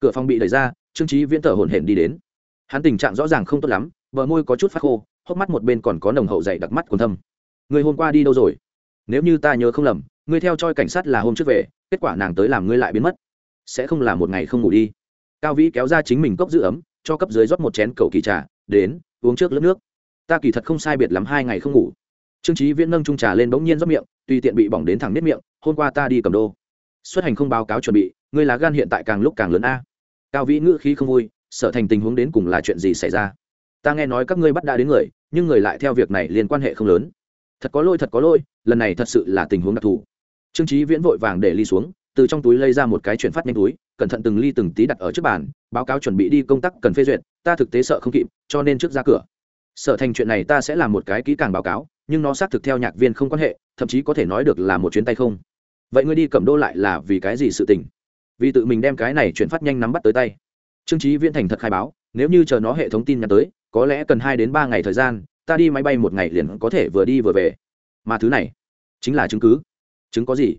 Cửa phòng bị đẩy ra, trương trí viễn thở hổn hển đi đến. Hắn tình trạng rõ ràng không tốt lắm, bờ môi có chút phát khô, hốc mắt một bên còn có nồng hậu dày đặc mắt còn thâm. Người hôm qua đi đâu rồi? Nếu như ta nhớ không lầm ngươi theo choi cảnh sát là hôm trước về, kết quả nàng tới làm ngươi lại biến mất. Sẽ không là một ngày không ngủ đi. Cao vĩ kéo ra chính mình cốc giữ ấm, cho cấp dưới rót một chén cầu kỳ trà, đến, uống trước lớp nước. Ta kỳ thật không sai biệt lắm hai ngày không ngủ. Trương trí viễn nâng trung trà lên bỗng nhiên rót miệng, tùy tiện bị bỏng đến thẳng nếp miệng, hôm qua ta đi cầm đô. Xuất hành không báo cáo chuẩn bị, ngươi lá gan hiện tại càng lúc càng lớn a. Cao vĩ ngữ khí không vui, sợ thành tình huống đến cùng là chuyện gì xảy ra. Ta nghe nói các ngươi bắt đã đến người, nhưng người lại theo việc này liên quan hệ không lớn. Thật có lỗi, thật có lỗi, lần này thật sự là tình huống đặc thù trương trí viễn vội vàng để ly xuống, từ trong túi lấy ra một cái chuyển phát nhanh túi, cẩn thận từng ly từng tí đặt ở trước bàn, báo cáo chuẩn bị đi công tác cần phê duyệt, ta thực tế sợ không kịp, cho nên trước ra cửa. Sở thành chuyện này ta sẽ làm một cái kỹ càng báo cáo, nhưng nó xác thực theo nhạc viên không quan hệ, thậm chí có thể nói được là một chuyến tay không. Vậy ngươi đi cầm đô lại là vì cái gì sự tình? Vì tự mình đem cái này chuyển phát nhanh nắm bắt tới tay. Trương trí viễn thành thật khai báo, nếu như chờ nó hệ thống tin nhắn tới, có lẽ cần hai đến ba ngày thời gian, ta đi máy bay một ngày liền có thể vừa đi vừa về. Mà thứ này, chính là chứng cứ chứng có gì?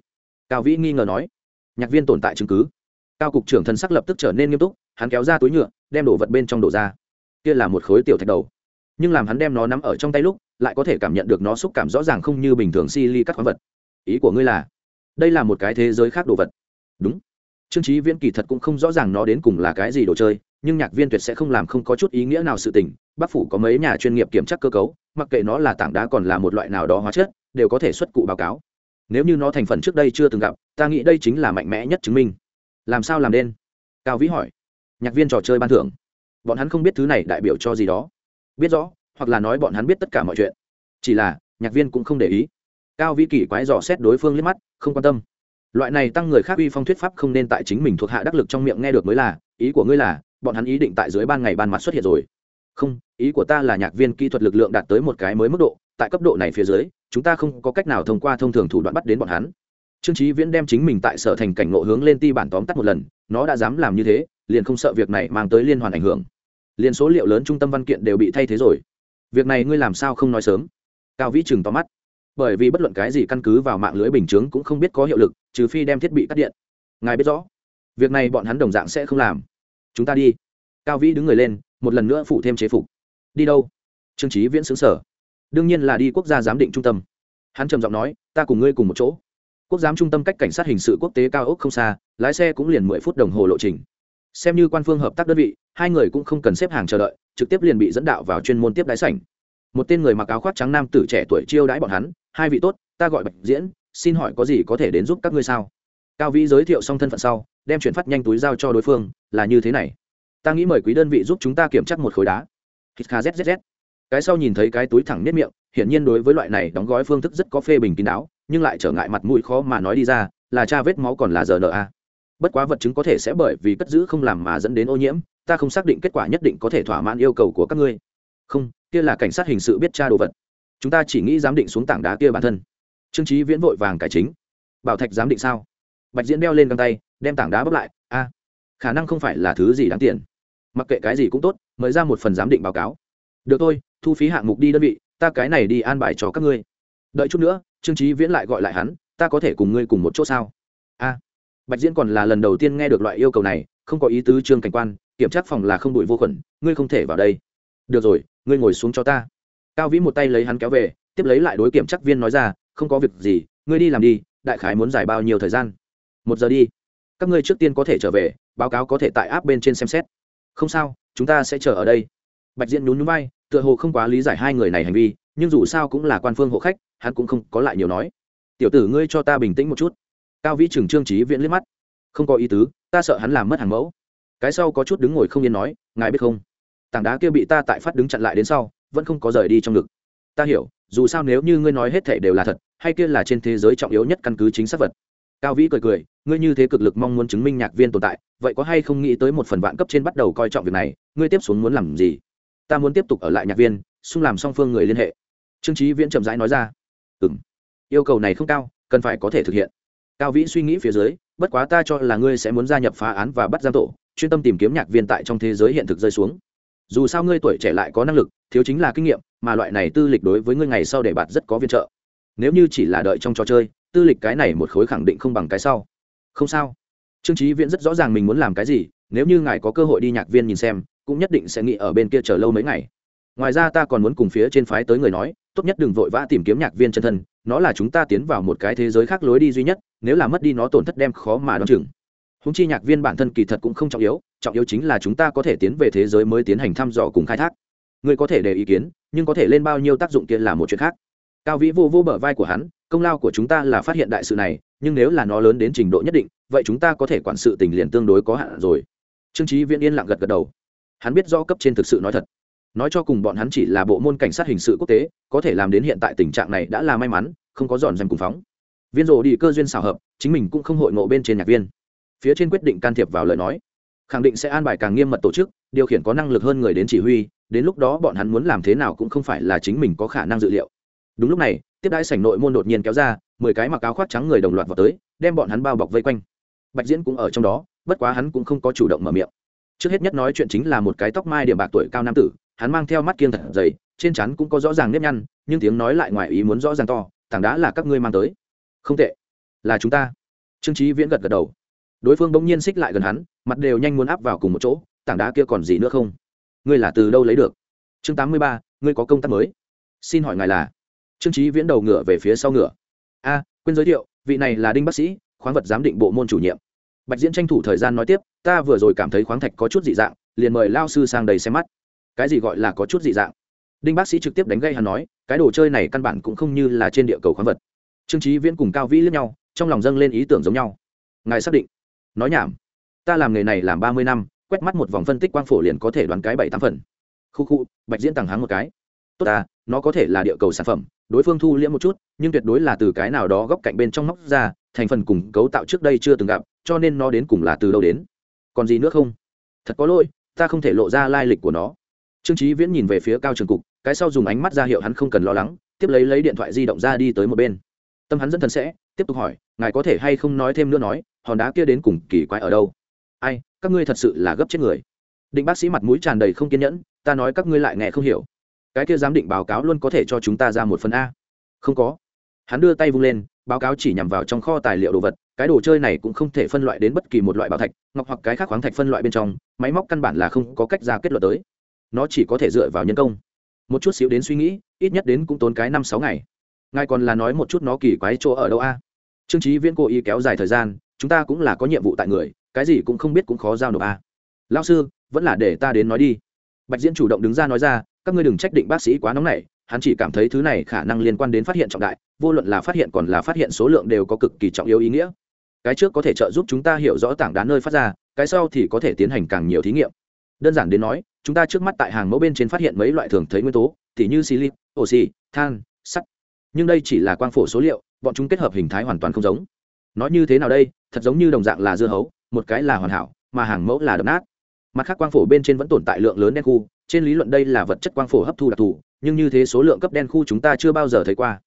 Cao vĩ nghi ngờ nói. Nhạc viên tồn tại chứng cứ. Cao cục trưởng thần sắc lập tức trở nên nghiêm túc, hắn kéo ra túi nhựa, đem đổ vật bên trong đổ ra. Kia là một khối tiểu thạch đầu. Nhưng làm hắn đem nó nắm ở trong tay lúc, lại có thể cảm nhận được nó xúc cảm rõ ràng không như bình thường si ly các khoáng vật. Ý của ngươi là, đây là một cái thế giới khác đồ vật. Đúng. Trương trí viễn kỳ thật cũng không rõ ràng nó đến cùng là cái gì đồ chơi, nhưng nhạc viên tuyệt sẽ không làm không có chút ý nghĩa nào sự tình. Bác phủ có mấy nhà chuyên nghiệp kiểm tra cơ cấu, mặc kệ nó là tảng đá còn là một loại nào đó hóa chất, đều có thể xuất cụ báo cáo nếu như nó thành phần trước đây chưa từng gặp, ta nghĩ đây chính là mạnh mẽ nhất chứng minh. Làm sao làm đen cao vĩ hỏi. Nhạc viên trò chơi ban thưởng. Bọn hắn không biết thứ này đại biểu cho gì đó. Biết rõ, hoặc là nói bọn hắn biết tất cả mọi chuyện. Chỉ là, nhạc viên cũng không để ý. Cao vĩ kỳ quái dò xét đối phương liếc mắt, không quan tâm. Loại này tăng người khác uy phong thuyết pháp không nên tại chính mình thuộc hạ đắc lực trong miệng nghe được mới là, ý của ngươi là, bọn hắn ý định tại dưới ban ngày ban mặt xuất hiện rồi. Không, ý của ta là nhạc viên kỹ thuật lực lượng đạt tới một cái mới mức độ, tại cấp độ này phía dưới chúng ta không có cách nào thông qua thông thường thủ đoạn bắt đến bọn hắn. Trương trí viễn đem chính mình tại sở thành cảnh ngộ hướng lên ti bản tóm tắt một lần, nó đã dám làm như thế, liền không sợ việc này mang tới liên hoàn ảnh hưởng. Liền số liệu lớn trung tâm văn kiện đều bị thay thế rồi. Việc này ngươi làm sao không nói sớm? Cao vĩ chừng tóm mắt. Bởi vì bất luận cái gì căn cứ vào mạng lưới bình chướng cũng không biết có hiệu lực, trừ phi đem thiết bị cắt điện. Ngài biết rõ, việc này bọn hắn đồng dạng sẽ không làm. Chúng ta đi. Cao vĩ đứng người lên, một lần nữa phụ thêm chế phục. Đi đâu? Trương trí viễn xứng sở đương nhiên là đi quốc gia giám định trung tâm. Hắn trầm giọng nói, ta cùng ngươi cùng một chỗ. Quốc giám trung tâm cách cảnh sát hình sự quốc tế cao ốc không xa, lái xe cũng liền mười phút đồng hồ lộ trình. Xem như quan phương hợp tác đơn vị, hai người cũng không cần xếp hàng chờ đợi, trực tiếp liền bị dẫn đạo vào chuyên môn tiếp đái sảnh. Một tên người mặc áo khoác trắng nam tử trẻ tuổi chiêu đãi bọn hắn, hai vị tốt, ta gọi bạch diễn, xin hỏi có gì có thể đến giúp các ngươi sao? Cao vĩ giới thiệu xong thân phận sau, đem chuyển phát nhanh túi giao cho đối phương, là như thế này, ta nghĩ mời quý đơn vị giúp chúng ta kiểm tra một khối đá. Hít kha cái sau nhìn thấy cái túi thẳng nếp miệng, hiển nhiên đối với loại này đóng gói phương thức rất có phê bình kín đáo, nhưng lại trở ngại mặt mũi khó mà nói đi ra, là cha vết máu còn là giờ nợ a bất quá vật chứng có thể sẽ bởi vì cất giữ không làm mà dẫn đến ô nhiễm, ta không xác định kết quả nhất định có thể thỏa mãn yêu cầu của các ngươi. Không, kia là cảnh sát hình sự biết tra đồ vật. Chúng ta chỉ nghĩ giám định xuống tảng đá kia bản thân. Trương trí viễn vội vàng cải chính. Bảo thạch giám định sao? Bạch diễn đeo lên găng tay, đem tảng đá bóc lại. A, khả năng không phải là thứ gì đáng tiền. Mặc kệ cái gì cũng tốt, mời ra một phần giám định báo cáo. Được thôi thu phí hạng mục đi đơn vị, ta cái này đi an bài cho các ngươi. Đợi chút nữa, trương trí viễn lại gọi lại hắn, ta có thể cùng ngươi cùng một chỗ sao? A. Bạch diễn còn là lần đầu tiên nghe được loại yêu cầu này, không có ý tứ trương cảnh quan, kiểm tra phòng là không đuổi vô khuẩn, ngươi không thể vào đây. Được rồi, ngươi ngồi xuống cho ta. Cao vĩ một tay lấy hắn kéo về, tiếp lấy lại đối kiểm chắc viên nói ra, không có việc gì, ngươi đi làm đi, đại khái muốn giải bao nhiêu thời gian? Một giờ đi. Các ngươi trước tiên có thể trở về, báo cáo có thể tại áp bên trên xem xét. Không sao, chúng ta sẽ chờ ở đây. Bạch diễn nhún nhún vai tựa hồ không quá lý giải hai người này hành vi, nhưng dù sao cũng là quan phương hộ khách, hắn cũng không có lại nhiều nói. Tiểu tử ngươi cho ta bình tĩnh một chút. Cao vĩ trừng trương trí viễn liếc mắt. Không có ý tứ, ta sợ hắn làm mất hàng mẫu. Cái sau có chút đứng ngồi không yên nói, ngài biết không, tảng đá kia bị ta tại phát đứng chặn lại đến sau, vẫn không có rời đi trong ngực. Ta hiểu, dù sao nếu như ngươi nói hết thể đều là thật, hay kia là trên thế giới trọng yếu nhất căn cứ chính xác vật. Cao vĩ cười cười, ngươi như thế cực lực mong muốn chứng minh nhạc viên tồn tại, vậy có hay không nghĩ tới một phần vạn cấp trên bắt đầu coi trọng việc này, ngươi tiếp xuống muốn làm gì? Ta muốn tiếp tục ở lại nhạc viên, xung làm song phương người liên hệ. Trương trí viễn chậm rãi nói ra. Ừ m yêu cầu này không cao, cần phải có thể thực hiện. Cao vĩ suy nghĩ phía dưới, bất quá ta cho là ngươi sẽ muốn gia nhập phá án và bắt giam tổ, chuyên tâm tìm kiếm nhạc viên tại trong thế giới hiện thực rơi xuống. Dù sao ngươi tuổi trẻ lại có năng lực, thiếu chính là kinh nghiệm, mà loại này tư lịch đối với ngươi ngày sau để bạt rất có viên trợ. Nếu như chỉ là đợi trong trò chơi, tư lịch cái này một khối khẳng định không bằng cái sau. Không sao. Trương trí viễn rất rõ ràng mình muốn làm cái gì, nếu như ngài có cơ hội đi nhạc viên nhìn xem cũng nhất định sẽ nghĩ ở bên kia chờ lâu mấy ngày. Ngoài ra ta còn muốn cùng phía trên phái tới người nói, tốt nhất đừng vội vã tìm kiếm nhạc viên chân thân, nó là chúng ta tiến vào một cái thế giới khác lối đi duy nhất, nếu là mất đi nó tổn thất đem khó mà đón chừng. Húng chi nhạc viên bản thân kỳ thật cũng không trọng yếu trọng yếu chính là chúng ta có thể tiến về thế giới mới tiến hành thăm dò cùng khai thác. Ngươi có thể để ý kiến, nhưng có thể lên bao nhiêu tác dụng kia là một chuyện khác. Cao vĩ vô vô bờ vai của hắn, công lao của chúng ta là phát hiện đại sự này, nhưng nếu là nó lớn đến trình độ nhất định, vậy chúng ta có thể quản sự tình liền tương đối có hạn rồi. Trương trí viễn yên lặng gật gật đầu hắn biết do cấp trên thực sự nói thật. Nói cho cùng bọn hắn chỉ là bộ môn cảnh sát hình sự quốc tế, có thể làm đến hiện tại tình trạng này đã là may mắn, không có dọn dành cùng phóng. Viên rồ đi cơ duyên xảo hợp, chính mình cũng không hội ngộ bên trên nhạc viên. Phía trên quyết định can thiệp vào lời nói. Khẳng định sẽ an bài càng nghiêm mật tổ chức, điều khiển có năng lực hơn người đến chỉ huy, đến lúc đó bọn hắn muốn làm thế nào cũng không phải là chính mình có khả năng dự liệu. Đúng lúc này, tiếp đãi sảnh nội môn đột nhiên kéo ra, mười cái mặc áo khoác trắng người đồng loạt vào tới, đem bọn hắn bao bọc vây quanh. Bạch diễn cũng ở trong đó, bất quá hắn cũng không có chủ động mở miệng trước hết nhất nói chuyện chính là một cái tóc mai điểm bạc tuổi cao nam tử, hắn mang theo mắt kiêng thật dày, trên chắn cũng có rõ ràng nếp nhăn, nhưng tiếng nói lại ngoài ý muốn rõ ràng to, tảng đá là các ngươi mang tới. Không tệ. Là chúng ta. Trương trí viễn gật gật đầu. Đối phương bỗng nhiên xích lại gần hắn, mặt đều nhanh muốn áp vào cùng một chỗ, tảng đá kia còn gì nữa không? Ngươi là từ đâu lấy được? Chương tám mươi ba, ngươi có công tác mới. Xin hỏi ngài là? Trương trí viễn đầu ngựa về phía sau ngựa. A, quên giới thiệu, vị này là đinh bác sĩ, khoáng vật giám định bộ môn chủ nhiệm bạch diễn tranh thủ thời gian nói tiếp, ta vừa rồi cảm thấy khoáng thạch có chút dị dạng, liền mời lao sư sang đầy xem mắt. Cái gì gọi là có chút dị dạng? Đinh bác sĩ trực tiếp đánh gây hắn nói, cái đồ chơi này căn bản cũng không như là trên địa cầu khoáng vật. Trương trí viễn cùng cao vĩ lẫn nhau, trong lòng dâng lên ý tưởng giống nhau. Ngài xác định? Nói nhảm. Ta làm nghề này làm ba mươi năm, quét mắt một vòng phân tích quang phổ liền có thể đoán cái bảy tám phần. Khu khu, bạch diễn tàng háng một cái. Tốt ta, nó có thể là địa cầu sản phẩm, đối phương thu liễm một chút, nhưng tuyệt đối là từ cái nào đó góc cạnh bên trong móc ra, thành phần cùng cấu tạo trước đây chưa từng gặp cho nên nó đến cùng là từ đâu đến? Còn gì nữa không? Thật có lỗi, ta không thể lộ ra lai lịch của nó. Trương trí viễn nhìn về phía cao trường cục, cái sau dùng ánh mắt ra hiệu hắn không cần lo lắng, tiếp lấy lấy điện thoại di động ra đi tới một bên. Tâm hắn dẫn thần sẽ, tiếp tục hỏi, ngài có thể hay không nói thêm nữa nói, hòn đá kia đến cùng kỳ quái ở đâu? Ai, các ngươi thật sự là gấp chết người. Định bác sĩ mặt mũi tràn đầy không kiên nhẫn, ta nói các ngươi lại nghe không hiểu. Cái kia giám định báo cáo luôn có thể cho chúng ta ra một phần a. Không có. Hắn đưa tay vung lên, báo cáo chỉ nhằm vào trong kho tài liệu đồ vật cái đồ chơi này cũng không thể phân loại đến bất kỳ một loại bảo thạch, ngọc hoặc cái khác khoáng thạch phân loại bên trong, máy móc căn bản là không có cách ra kết luận tới. Nó chỉ có thể dựa vào nhân công. Một chút xíu đến suy nghĩ, ít nhất đến cũng tốn cái năm sáu ngày. Ngài còn là nói một chút nó kỳ quái chỗ ở đâu a? Trương trí viễn cố ý kéo dài thời gian, chúng ta cũng là có nhiệm vụ tại người, cái gì cũng không biết cũng khó giao nộp a. Lao sư, vẫn là để ta đến nói đi. Bạch diễn chủ động đứng ra nói ra, các ngươi đừng trách định bác sĩ quá nóng nảy, hắn chỉ cảm thấy thứ này khả năng liên quan đến phát hiện trọng đại, vô luận là phát hiện còn là phát hiện số lượng đều có cực kỳ trọng yếu ý nghĩa cái trước có thể trợ giúp chúng ta hiểu rõ tảng đá nơi phát ra, cái sau thì có thể tiến hành càng nhiều thí nghiệm. Đơn giản đến nói, chúng ta trước mắt tại hàng mẫu bên trên phát hiện mấy loại thường thấy nguyên tố t h như silic, oxy, than, sắt. Nhưng đây chỉ là quang phổ số liệu, bọn chúng kết hợp hình thái hoàn toàn không giống. Nói như thế nào đây? Thật giống như đồng dạng là dưa hấu, một cái là hoàn hảo, mà hàng mẫu là đập nát. Mặt khác quang phổ bên trên vẫn tồn tại lượng lớn đen khu, trên lý luận đây là vật chất quang phổ hấp thu đặc thù, nhưng như thế số lượng cấp đen khu chúng ta chưa bao giờ thấy qua.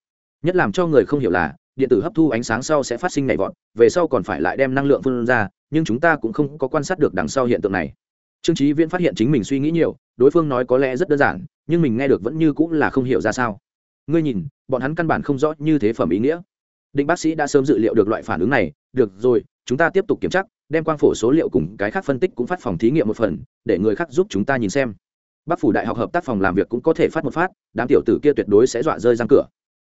Nhất làm cho người không hiểu là điện tử hấp thu ánh sáng sau sẽ phát sinh nhảy vọt, về sau còn phải lại đem năng lượng phân ra, nhưng chúng ta cũng không có quan sát được đằng sau hiện tượng này. Trương trí viễn phát hiện chính mình suy nghĩ nhiều, đối phương nói có lẽ rất đơn giản, nhưng mình nghe được vẫn như cũng là không hiểu ra sao. Ngươi nhìn, bọn hắn căn bản không rõ như thế phẩm ý nghĩa. Định bác sĩ đã sớm dự liệu được loại phản ứng này, được rồi, chúng ta tiếp tục kiểm tra, đem quang phổ số liệu cùng cái khác phân tích cũng phát phòng thí nghiệm một phần, để người khác giúp chúng ta nhìn xem. Bác phủ đại học hợp tác phòng làm việc cũng có thể phát một phát, đám tiểu tử kia tuyệt đối sẽ dọa rơi răng cửa.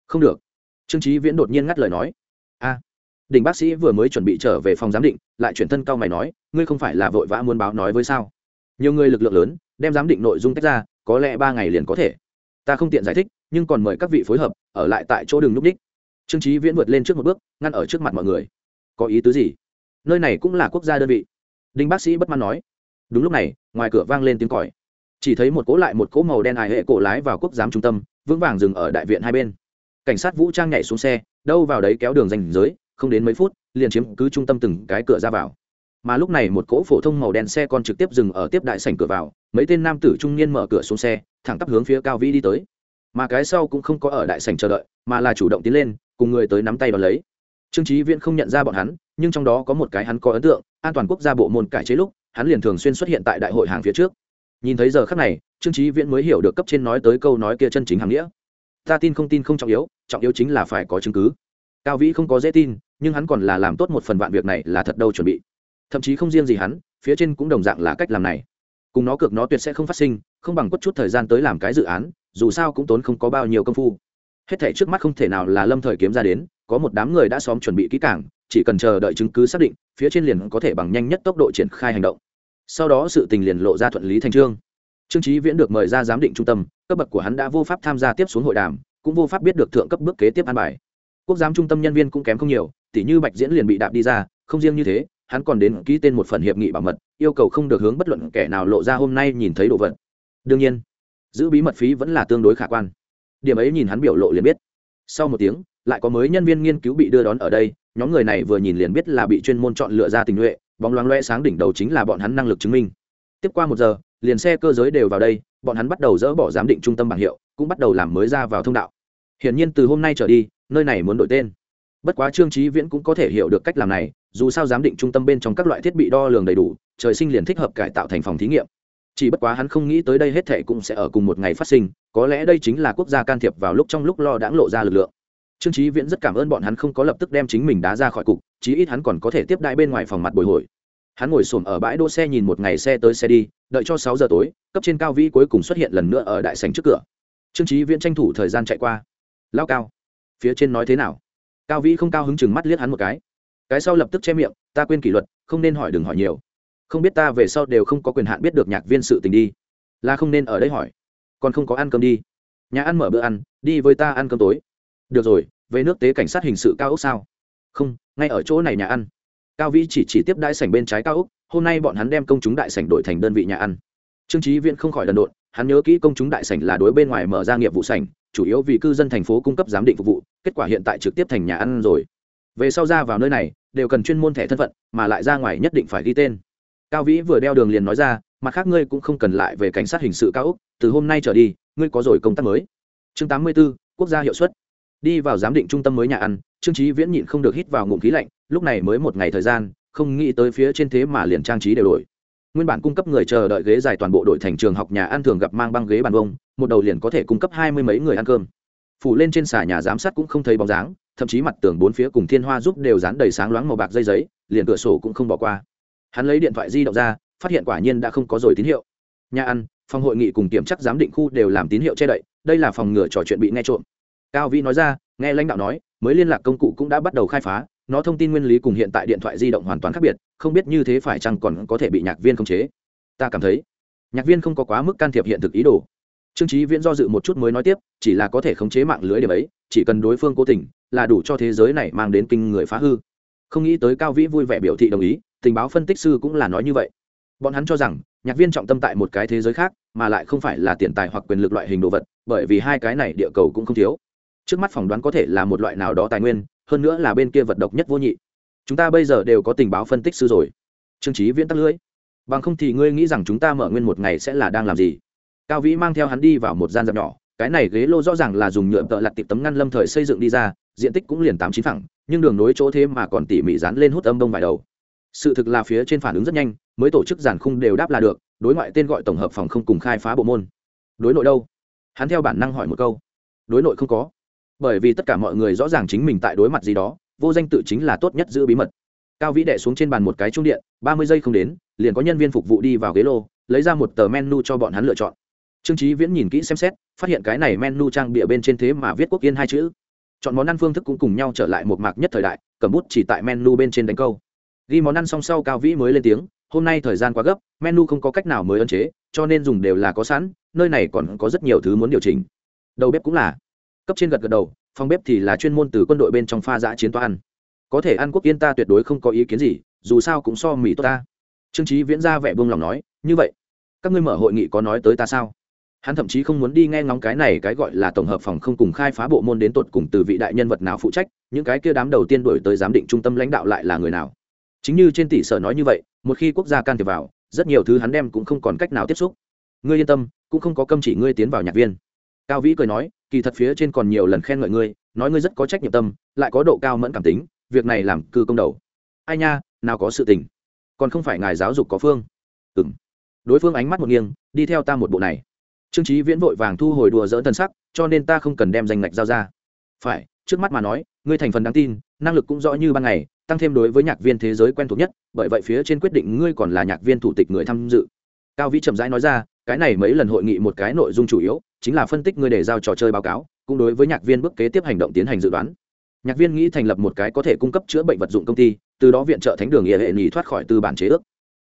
Không được trương trí viễn đột nhiên ngắt lời nói. A à, đỉnh bác sĩ vừa mới chuẩn bị trở về phòng giám định lại chuyển thân cao mày nói ngươi không phải là vội vã muốn báo nói với sao? Nhiều người lực lượng lớn đem giám định nội dung tách ra có lẽ ba ngày liền có thể. Ta không tiện giải thích nhưng còn mời các vị phối hợp ở lại tại chỗ đường núp đích trương trí viễn vượt lên trước một bước ngăn ở trước mặt mọi người. Có ý tứ gì? Nơi này cũng là quốc gia đơn vị. Đinh bác sĩ bất mãn nói. Đúng lúc này ngoài cửa vang lên tiếng còi. Chỉ thấy một cỗ lại một cỗ màu đen hài hệ cổ lái vào quốc giám trung tâm vững vàng dừng ở đại viện hai bên cảnh sát vũ trang nhảy xuống xe, đâu vào đấy kéo đường danh giới, không đến mấy phút, liền chiếm cứ trung tâm từng cái cửa ra vào. Mà lúc này một cỗ phổ thông màu đen xe còn trực tiếp dừng ở tiếp đại sảnh cửa vào, mấy tên nam tử trung niên mở cửa xuống xe, thẳng tắp hướng phía cao vĩ đi tới. Mà cái sau cũng không có ở đại sảnh chờ đợi, mà là chủ động tiến lên, cùng người tới nắm tay và lấy. Trương trí viễn không nhận ra bọn hắn, nhưng trong đó có một cái hắn có ấn tượng, an toàn quốc gia bộ môn cải chế lúc, hắn liền thường xuyên xuất hiện tại đại hội hàng phía trước. Nhìn thấy giờ khắc này, trương trí viễn mới hiểu được cấp trên nói tới câu nói kia chân chính hàng nghĩa ta tin không tin không trọng yếu trọng yếu chính là phải có chứng cứ. Cao vĩ không có dễ tin, nhưng hắn còn là làm tốt một phần vạn việc này là thật đâu chuẩn bị. Thậm chí không riêng gì hắn, phía trên cũng đồng dạng là cách làm này. Cùng nó cược nó tuyệt sẽ không phát sinh, không bằng quất chút thời gian tới làm cái dự án, dù sao cũng tốn không có bao nhiêu công phu. Hết thể trước mắt không thể nào là lâm thời kiếm ra đến, có một đám người đã xóm chuẩn bị kỹ cảng chỉ cần chờ đợi chứng cứ xác định, phía trên liền có thể bằng nhanh nhất tốc độ triển khai hành động. Sau đó sự tình liền lộ ra thuận lý thành trương trương trí viễn được mời ra giám định trung tâm, cấp bậc của hắn đã vô pháp tham gia tiếp xuống hội đàm, cũng vô pháp biết được thượng cấp bước kế tiếp an bài. Quốc giám trung tâm nhân viên cũng kém không nhiều tỷ như bạch diễn liền bị đạp đi ra, không riêng như thế, hắn còn đến ký tên một phần hiệp nghị bảo mật, yêu cầu không được hướng bất luận kẻ nào lộ ra hôm nay nhìn thấy đồ vật. Đương nhiên, giữ bí mật phí vẫn là tương đối khả quan. Điểm ấy nhìn hắn biểu lộ liền biết. Sau một tiếng, lại có mới nhân viên nghiên cứu bị đưa đón ở đây, nhóm người này vừa nhìn liền biết là bị chuyên môn chọn lựa ra tình nhuệ, bóng loáng loe sáng đỉnh đầu chính là bọn hắn năng lực chứng minh. Tiếp qua một giờ liền xe cơ giới đều vào đây, bọn hắn bắt đầu dỡ bỏ giám định trung tâm bảng hiệu, cũng bắt đầu làm mới ra vào thông đạo. Hiển nhiên từ hôm nay trở đi, nơi này muốn đổi tên. Bất quá trương trí viễn cũng có thể hiểu được cách làm này, dù sao giám định trung tâm bên trong các loại thiết bị đo lường đầy đủ, trời sinh liền thích hợp cải tạo thành phòng thí nghiệm. Chỉ bất quá hắn không nghĩ tới đây hết thệ cũng sẽ ở cùng một ngày phát sinh, có lẽ đây chính là quốc gia can thiệp vào lúc trong lúc lo đãng lộ ra lực lượng. Trương trí viễn rất cảm ơn bọn hắn không có lập tức đem chính mình đá ra khỏi cục, chí ít hắn còn có thể tiếp đại bên ngoài phòng mặt bồi hồi hắn ngồi xổm ở bãi đỗ xe nhìn một ngày xe tới xe đi, đợi cho sáu giờ tối, cấp trên cao vĩ cuối cùng xuất hiện lần nữa ở đại sành trước cửa. Trương trí viễn tranh thủ thời gian chạy qua. Lao cao, phía trên nói thế nào? Cao vĩ không cao hứng chừng mắt liếc hắn một cái. Cái sau lập tức che miệng, ta quên kỷ luật, không nên hỏi đừng hỏi nhiều. Không biết ta về sau đều không có quyền hạn biết được nhạc viên sự tình đi. Là không nên ở đây hỏi. Còn không có ăn cơm đi. Nhà ăn mở bữa ăn, đi với ta ăn cơm tối. Được rồi, về nước tế cảnh sát hình sự cao ốc sao? Không, ngay ở chỗ này nhà ăn cao vĩ chỉ chỉ tiếp đại sảnh bên trái cao úc hôm nay bọn hắn đem công chúng đại sảnh đổi thành đơn vị nhà ăn. Trương trí viễn không khỏi đần độn hắn nhớ kỹ công chúng đại sảnh là đối bên ngoài mở ra nghiệp vụ sảnh chủ yếu vì cư dân thành phố cung cấp giám định phục vụ kết quả hiện tại trực tiếp thành nhà ăn rồi. Về sau ra vào nơi này đều cần chuyên môn thẻ thân phận mà lại ra ngoài nhất định phải ghi tên. Cao vĩ vừa đeo đường liền nói ra mặt khác ngươi cũng không cần lại về cảnh sát hình sự cao úc từ hôm nay trở đi ngươi có rồi công tác mới. Chương tám mươi 84, quốc gia hiệu suất. Đi vào giám định trung tâm mới nhà ăn trương trí viễn nhịn không được hít vào ngụm khí lạnh, lúc này mới một ngày thời gian, không nghĩ tới phía trên thế mà liền trang trí đều đổi. Nguyên bản cung cấp người chờ đợi ghế dài toàn bộ đội thành trường học nhà ăn thường gặp mang băng ghế bàn bông một đầu liền có thể cung cấp hai mươi mấy người ăn cơm. Phủ lên trên xà nhà giám sát cũng không thấy bóng dáng, thậm chí mặt tường bốn phía cùng thiên hoa giúp đều dán đầy sáng loáng màu bạc dây giấy, liền cửa sổ cũng không bỏ qua. Hắn lấy điện thoại di động ra, phát hiện quả nhiên đã không có rồi tín hiệu. Nhà ăn, phòng hội nghị cùng kiểm chắc giám định khu đều làm tín hiệu che đậy, đây là phòng ngừa trò chuyện bị nghe trộm. Cao vĩ nói ra, nghe lãnh đạo nói mới liên lạc công cụ cũng đã bắt đầu khai phá, nó thông tin nguyên lý cùng hiện tại điện thoại di động hoàn toàn khác biệt, không biết như thế phải chăng còn có thể bị nhạc viên khống chế. Ta cảm thấy, nhạc viên không có quá mức can thiệp hiện thực ý đồ. Trương trí viễn do dự một chút mới nói tiếp, chỉ là có thể khống chế mạng lưới điểm ấy, chỉ cần đối phương cố tình, là đủ cho thế giới này mang đến kinh người phá hư. Không nghĩ tới cao vĩ vui vẻ biểu thị đồng ý, tình báo phân tích sư cũng là nói như vậy. Bọn hắn cho rằng, nhạc viên trọng tâm tại một cái thế giới khác, mà lại không phải là tiền tài hoặc quyền lực loại hình đồ vật, bởi vì hai cái này địa cầu cũng không thiếu trước mắt phỏng đoán có thể là một loại nào đó tài nguyên, hơn nữa là bên kia vật độc nhất vô nhị. Chúng ta bây giờ đều có tình báo phân tích sư rồi. Trương trí viễn tắt lưới. Bằng không thì ngươi nghĩ rằng chúng ta mở nguyên một ngày sẽ là đang làm gì? Cao vĩ mang theo hắn đi vào một gian dạp nhỏ, cái này ghế lô rõ ràng là dùng nhựa tợ lặt tiệp tấm ngăn lâm thời xây dựng đi ra, diện tích cũng liền tám chín phẳng, nhưng đường nối chỗ thế mà còn tỉ mỉ dán lên hút âm đông vài đầu. Sự thực là phía trên phản ứng rất nhanh, mới tổ chức giàn khung đều đáp là được, đối ngoại tên gọi tổng hợp phòng không cùng khai phá bộ môn. Đối nội đâu? Hắn theo bản năng hỏi một câu. Đối nội không có bởi vì tất cả mọi người rõ ràng chính mình tại đối mặt gì đó, vô danh tự chính là tốt nhất giữ bí mật. Cao vĩ đệ xuống trên bàn một cái trung điện, ba mươi giây không đến, liền có nhân viên phục vụ đi vào ghế lô, lấy ra một tờ menu cho bọn hắn lựa chọn. Trương trí viễn nhìn kỹ xem xét, phát hiện cái này menu trang bịa bên trên thế mà viết quốc yên hai chữ. Chọn món ăn phương thức cũng cùng nhau trở lại một mạc nhất thời đại, cầm bút chỉ tại menu bên trên đánh câu. Ghi món ăn xong sau cao vĩ mới lên tiếng, hôm nay thời gian quá gấp, menu không có cách nào mới ấn chế, cho nên dùng đều là có sẵn, nơi này còn có rất nhiều thứ muốn điều chỉnh. Đầu bếp cũng là cấp trên gật gật đầu, phòng bếp thì là chuyên môn từ quân đội bên trong pha giã chiến toa ăn. Có thể ăn quốc yên ta tuyệt đối không có ý kiến gì, dù sao cũng so mỹ tốt ta. Trương trí viễn ra vẻ buông lòng nói, như vậy, các ngươi mở hội nghị có nói tới ta sao? Hắn thậm chí không muốn đi nghe ngóng cái này cái gọi là tổng hợp phòng không cùng khai phá bộ môn đến tột cùng từ vị đại nhân vật nào phụ trách, những cái kia đám đầu tiên đổi tới giám định trung tâm lãnh đạo lại là người nào. Chính như trên tỷ sở nói như vậy, một khi quốc gia can thiệp vào, rất nhiều thứ hắn đem cũng không còn cách nào tiếp xúc. Ngươi yên tâm, cũng không có câm chỉ ngươi tiến vào nhạc viên. Cao vĩ cười nói kỳ thật phía trên còn nhiều lần khen ngợi ngươi, nói ngươi rất có trách nhiệm tâm, lại có độ cao mẫn cảm tính, việc này làm cư công đầu. Ai nha, nào có sự tình. Còn không phải ngài giáo dục có phương. Ừ m đối phương ánh mắt một nghiêng, đi theo ta một bộ này. Trương trí viễn vội vàng thu hồi đùa dỡ tân sắc, cho nên ta không cần đem danh ngạch giao ra. Phải, trước mắt mà nói, ngươi thành phần đáng tin, năng lực cũng rõ như ban ngày, tăng thêm đối với nhạc viên thế giới quen thuộc nhất, bởi vậy phía trên quyết định ngươi còn là nhạc viên thủ tịch người tham dự. Cao vĩ chậm rãi nói ra cái này mấy lần hội nghị một cái nội dung chủ yếu, chính là phân tích ngươi để giao trò chơi báo cáo, cũng đối với nhạc viên bước kế tiếp hành động tiến hành dự đoán. Nhạc viên nghĩ thành lập một cái có thể cung cấp chữa bệnh vật dụng công ty, từ đó viện trợ thánh đường nghĩa hệ nhì thoát khỏi tư bản chế ước.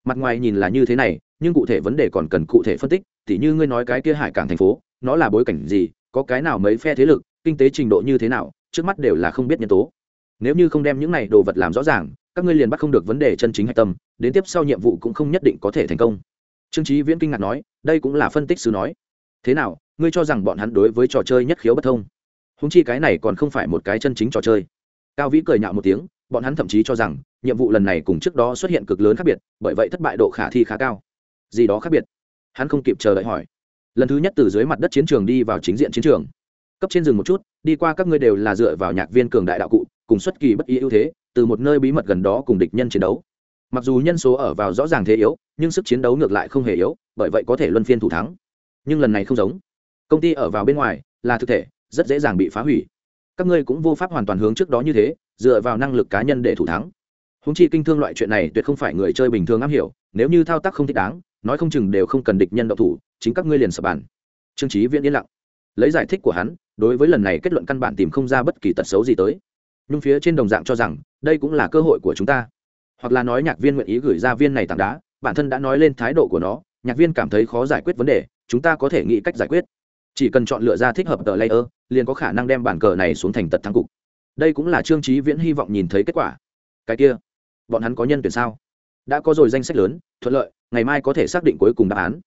Mặt ngoài nhìn là như thế này, nhưng cụ thể vấn đề còn cần cụ thể phân tích, tỉ như ngươi nói cái kia hải cảng thành phố, nó là bối cảnh gì, có cái nào mấy phe thế lực, kinh tế trình độ như thế nào, trước mắt đều là không biết nhân tố. Nếu như không đem những này đồ vật làm rõ ràng, các ngươi liền bắt không được vấn đề chân chính hạch tâm, đến tiếp sau nhiệm vụ cũng không nhất định có thể thành công trương trí viễn kinh ngạc nói, đây cũng là phân tích sư nói. Thế nào, ngươi cho rằng bọn hắn đối với trò chơi nhất khiếu bất thông? Húng chi cái này còn không phải một cái chân chính trò chơi. Cao vĩ cười nhạo một tiếng, bọn hắn thậm chí cho rằng, nhiệm vụ lần này cùng trước đó xuất hiện cực lớn khác biệt, bởi vậy thất bại độ khả thi khá cao. Gì đó khác biệt? Hắn không kịp chờ đợi hỏi. Lần thứ nhất từ dưới mặt đất chiến trường đi vào chính diện chiến trường. Cấp trên rừng một chút, đi qua các ngươi đều là dựa vào nhạc viên cường đại đạo cụ, cùng xuất kỳ bất ý ưu thế, từ một nơi bí mật gần đó cùng địch nhân chiến đấu mặc dù nhân số ở vào rõ ràng thế yếu, nhưng sức chiến đấu ngược lại không hề yếu, bởi vậy có thể luân phiên thủ thắng. Nhưng lần này không giống. Công ty ở vào bên ngoài, là thực thể, rất dễ dàng bị phá hủy. Các ngươi cũng vô pháp hoàn toàn hướng trước đó như thế, dựa vào năng lực cá nhân để thủ thắng. Húng chi kinh thương loại chuyện này tuyệt không phải người chơi bình thường am hiểu, nếu như thao tác không thích đáng, nói không chừng đều không cần địch nhân đậu thủ, chính các ngươi liền sập bàn. Trương trí viễn yên lặng. Lấy giải thích của hắn, đối với lần này kết luận căn bản tìm không ra bất kỳ tật xấu gì tới. Nhưng phía trên đồng dạng cho rằng, đây cũng là cơ hội của chúng ta hoặc là nói nhạc viên nguyện ý gửi ra viên này tảng đá, bản thân đã nói lên thái độ của nó, nhạc viên cảm thấy khó giải quyết vấn đề, chúng ta có thể nghĩ cách giải quyết. Chỉ cần chọn lựa ra thích hợp tờ layer, liền có khả năng đem bản cờ này xuống thành tật thắng cục. Đây cũng là trương trí viễn hy vọng nhìn thấy kết quả. Cái kia, bọn hắn có nhân tuyển sao? Đã có rồi danh sách lớn, thuận lợi, ngày mai có thể xác định cuối cùng đáp án.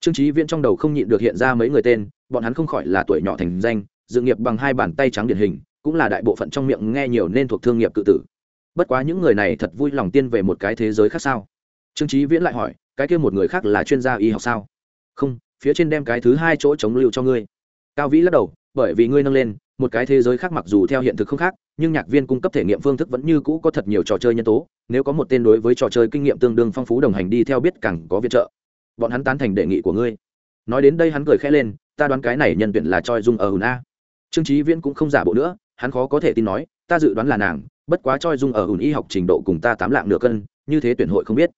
Trương trí viễn trong đầu không nhịn được hiện ra mấy người tên, bọn hắn không khỏi là tuổi nhỏ thành danh, dự nghiệp bằng hai bàn tay trắng điển hình, cũng là đại bộ phận trong miệng nghe nhiều nên thuộc thương nghiệp cự tử bất quá những người này thật vui lòng tiên về một cái thế giới khác sao? Trương trí viễn lại hỏi, cái kia một người khác là chuyên gia y học sao? Không, phía trên đem cái thứ hai chỗ chống lưu cho ngươi. Cao vĩ lắc đầu, bởi vì ngươi nâng lên, một cái thế giới khác mặc dù theo hiện thực không khác, nhưng nhạc viên cung cấp thể nghiệm phương thức vẫn như cũ có thật nhiều trò chơi nhân tố, nếu có một tên đối với trò chơi kinh nghiệm tương đương phong phú đồng hành đi theo biết càng có viện trợ. Bọn hắn tán thành đề nghị của ngươi. Nói đến đây hắn cười khẽ lên, ta đoán cái này nhân tuyển là choi dung ở hùn a. Trương trí viễn cũng không giả bộ nữa, hắn khó có thể tin nói, ta dự đoán là nàng bất quá choi dung ở ủn y học trình độ cùng ta tám lạng nửa cân, như thế tuyển hội không biết.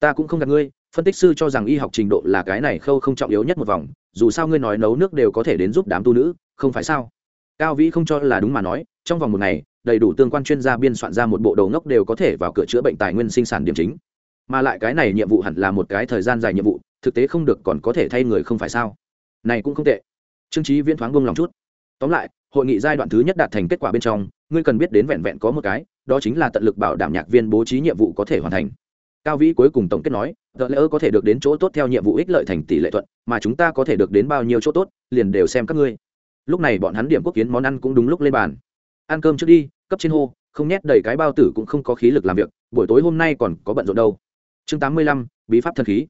Ta cũng không gặp ngươi, phân tích sư cho rằng y học trình độ là cái này khâu không trọng yếu nhất một vòng, dù sao ngươi nói nấu nước đều có thể đến giúp đám tu nữ, không phải sao? Cao vĩ không cho là đúng mà nói, trong vòng một ngày, đầy đủ tương quan chuyên gia biên soạn ra một bộ đầu ngốc đều có thể vào cửa chữa bệnh tài nguyên sinh sản điểm chính. Mà lại cái này nhiệm vụ hẳn là một cái thời gian dài nhiệm vụ, thực tế không được còn có thể thay người không phải sao? Này cũng không tệ. Trương trí viễn thoáng buông lòng chút. Tóm lại hội nghị giai đoạn thứ nhất đạt thành kết quả bên trong, ngươi cần biết đến vẹn vẹn có một cái, đó chính là tận lực bảo đảm nhạc viên bố trí nhiệm vụ có thể hoàn thành. Cao vĩ cuối cùng tổng kết nói tờ lỡ có thể được đến chỗ tốt theo nhiệm vụ ích lợi thành tỷ lệ thuận, mà chúng ta có thể được đến bao nhiêu chỗ tốt, liền đều xem các ngươi. Lúc này bọn hắn điểm quốc kiến món ăn cũng đúng lúc lên bàn. Ăn cơm trước đi, cấp trên hô, không nhét đầy cái bao tử cũng không có khí lực làm việc, buổi tối hôm nay còn có bận rộn đâu. Chương tám mươi lăm, bí pháp thần khí.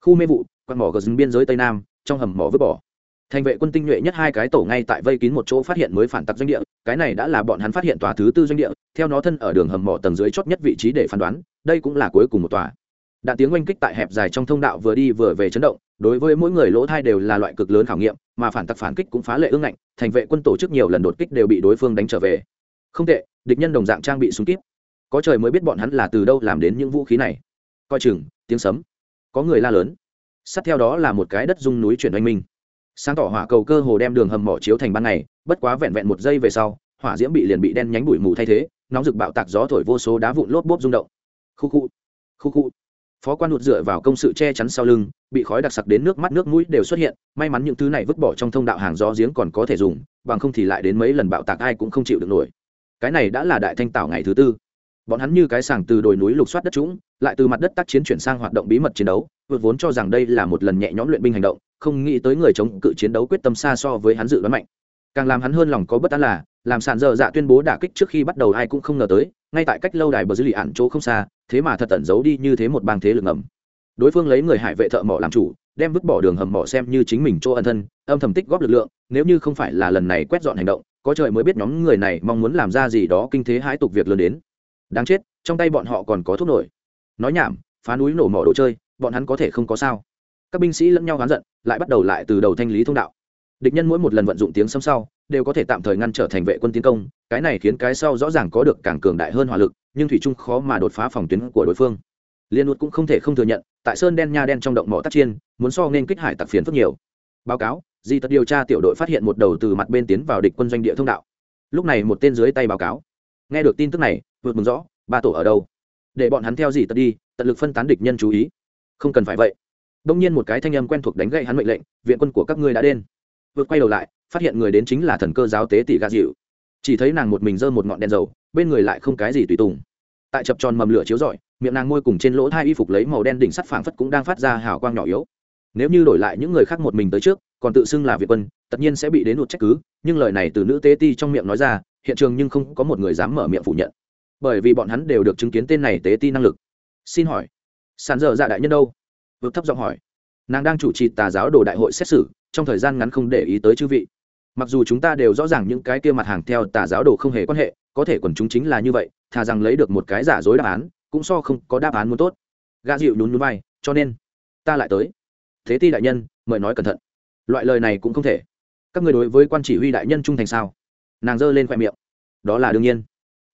Khu mê vụ, quạt mỏ gờ rừng biên giới tây nam, trong hầm mỏ vứt bỏ thành vệ quân tinh nhuệ nhất hai cái tổ ngay tại vây kín một chỗ phát hiện mới phản tặc doanh địa, cái này đã là bọn hắn phát hiện tòa thứ tư doanh địa, theo nó thân ở đường hầm mỏ tầng dưới chót nhất vị trí để phán đoán, đây cũng là cuối cùng một tòa. Đạn tiếng oanh kích tại hẹp dài trong thông đạo vừa đi vừa về chấn động, đối với mỗi người lỗ thai đều là loại cực lớn khảo nghiệm, mà phản tặc phản kích cũng phá lệ ương ngạnh, thành vệ quân tổ chức nhiều lần đột kích đều bị đối phương đánh trở về. Không tệ, địch nhân đồng dạng trang bị súng kíp. Có trời mới biết bọn hắn là từ đâu làm đến những vũ khí này. Coi chừng, tiếng sấm. Có người la lớn. Sát theo đó là một cái đất dung núi chuyển oanh minh sáng tỏ hỏa cầu cơ hồ đem đường hầm mỏ chiếu thành ban ngày, bất quá vẹn vẹn một giây về sau, hỏa diễm bị liền bị đen nhánh bụi mù thay thế, nóng rực bạo tạc gió thổi vô số đá vụn lốp bốp rung động. Khu khu khu khu. Phó quan hụt dựa vào công sự che chắn sau lưng, bị khói đặc sặc đến nước mắt nước mũi đều xuất hiện, may mắn những thứ này vứt bỏ trong thông đạo hàng gió giếng còn có thể dùng, bằng không thì lại đến mấy lần bạo tạc ai cũng không chịu được nổi. Cái này đã là đại thanh tảo ngày thứ tư bọn hắn như cái sàng từ đồi núi lục soát đất trũng, lại từ mặt đất tác chiến chuyển sang hoạt động bí mật chiến đấu, vượt vốn cho rằng đây là một lần nhẹ nhõm luyện binh hành động, không nghĩ tới người chống cự chiến đấu quyết tâm xa so với hắn dự đoán mạnh. Càng làm hắn hơn lòng có bất an là, làm sàn dơ dạ tuyên bố đả kích trước khi bắt đầu ai cũng không ngờ tới, ngay tại cách lâu đài bờ dư lì ạn chỗ không xa, thế mà thật tẩn giấu đi như thế một bang thế lực ngầm. Đối phương lấy người hải vệ thợ mỏ làm chủ, đem vứt bỏ đường hầm mỏ xem như chính mình chỗ ân thân, âm thầm tích góp lực lượng, nếu như không phải là lần này quét dọn hành động, có trời mới biết nhóm người này mong muốn làm ra gì đó kinh thế hãi tục việc lớn đến đáng chết, trong tay bọn họ còn có thuốc nổi. Nói nhảm, phá núi nổ mỏ đồ chơi, bọn hắn có thể không có sao. Các binh sĩ lẫn nhau hán giận, lại bắt đầu lại từ đầu thanh lý thông đạo. Địch nhân mỗi một lần vận dụng tiếng sấm sau, đều có thể tạm thời ngăn trở thành vệ quân tiến công, cái này khiến cái sau rõ ràng có được càng cường đại hơn hỏa lực, nhưng thủy trung khó mà đột phá phòng tuyến của đối phương. Liên luật cũng không thể không thừa nhận, tại sơn đen nha đen trong động mỏ tác chiên muốn so nên kích hải tặc phiến phức nhiều. Báo cáo, di tật điều tra tiểu đội phát hiện một đầu từ mặt bên tiến vào địch quân doanh địa thông đạo. Lúc này một tên dưới tay báo cáo. Nghe được tin tức này vượt mừng rõ, ba tổ ở đâu? Để bọn hắn theo gì tật đi, tận lực phân tán địch nhân chú ý. Không cần phải vậy. Đông nhiên một cái thanh âm quen thuộc đánh gậy hắn mệnh lệnh, viện quân của các ngươi đã đến. Vượt quay đầu lại, phát hiện người đến chính là thần cơ giáo tế tỷ gà dịu chỉ thấy nàng một mình giơ một ngọn đèn dầu, bên người lại không cái gì tùy tùng. Tại chập tròn mầm lửa chiếu rọi, miệng nàng môi cùng trên lỗ thai y phục lấy màu đen đỉnh sắt phảng phất cũng đang phát ra hào quang nhỏ yếu. Nếu như đổi lại những người khác một mình tới trước, còn tự xưng là việt quân, tất nhiên sẽ bị đến một trách cứ, nhưng lời này từ nữ tế ti trong miệng nói ra, hiện trường nhưng không có một người dám mở miệng phủ nhận bởi vì bọn hắn đều được chứng kiến tên này tế ti năng lực. Xin hỏi, sàn dở dạ đại nhân đâu? Vượt thấp giọng hỏi. Nàng đang chủ trì tà giáo đồ đại hội xét xử, trong thời gian ngắn không để ý tới chư vị. Mặc dù chúng ta đều rõ ràng những cái kia mặt hàng theo tà giáo đồ không hề quan hệ, có thể quần chúng chính là như vậy, thà rằng lấy được một cái giả dối đáp án, cũng so không có đáp án muốn tốt. Gã dịu nhún núi vai, cho nên, ta lại tới. Thế ti đại nhân, mời nói cẩn thận. Loại lời này cũng không thể. Các người đối với quan chỉ huy đại nhân trung thành sao? Nàng giơ lên khoe miệng. Đó là đương nhiên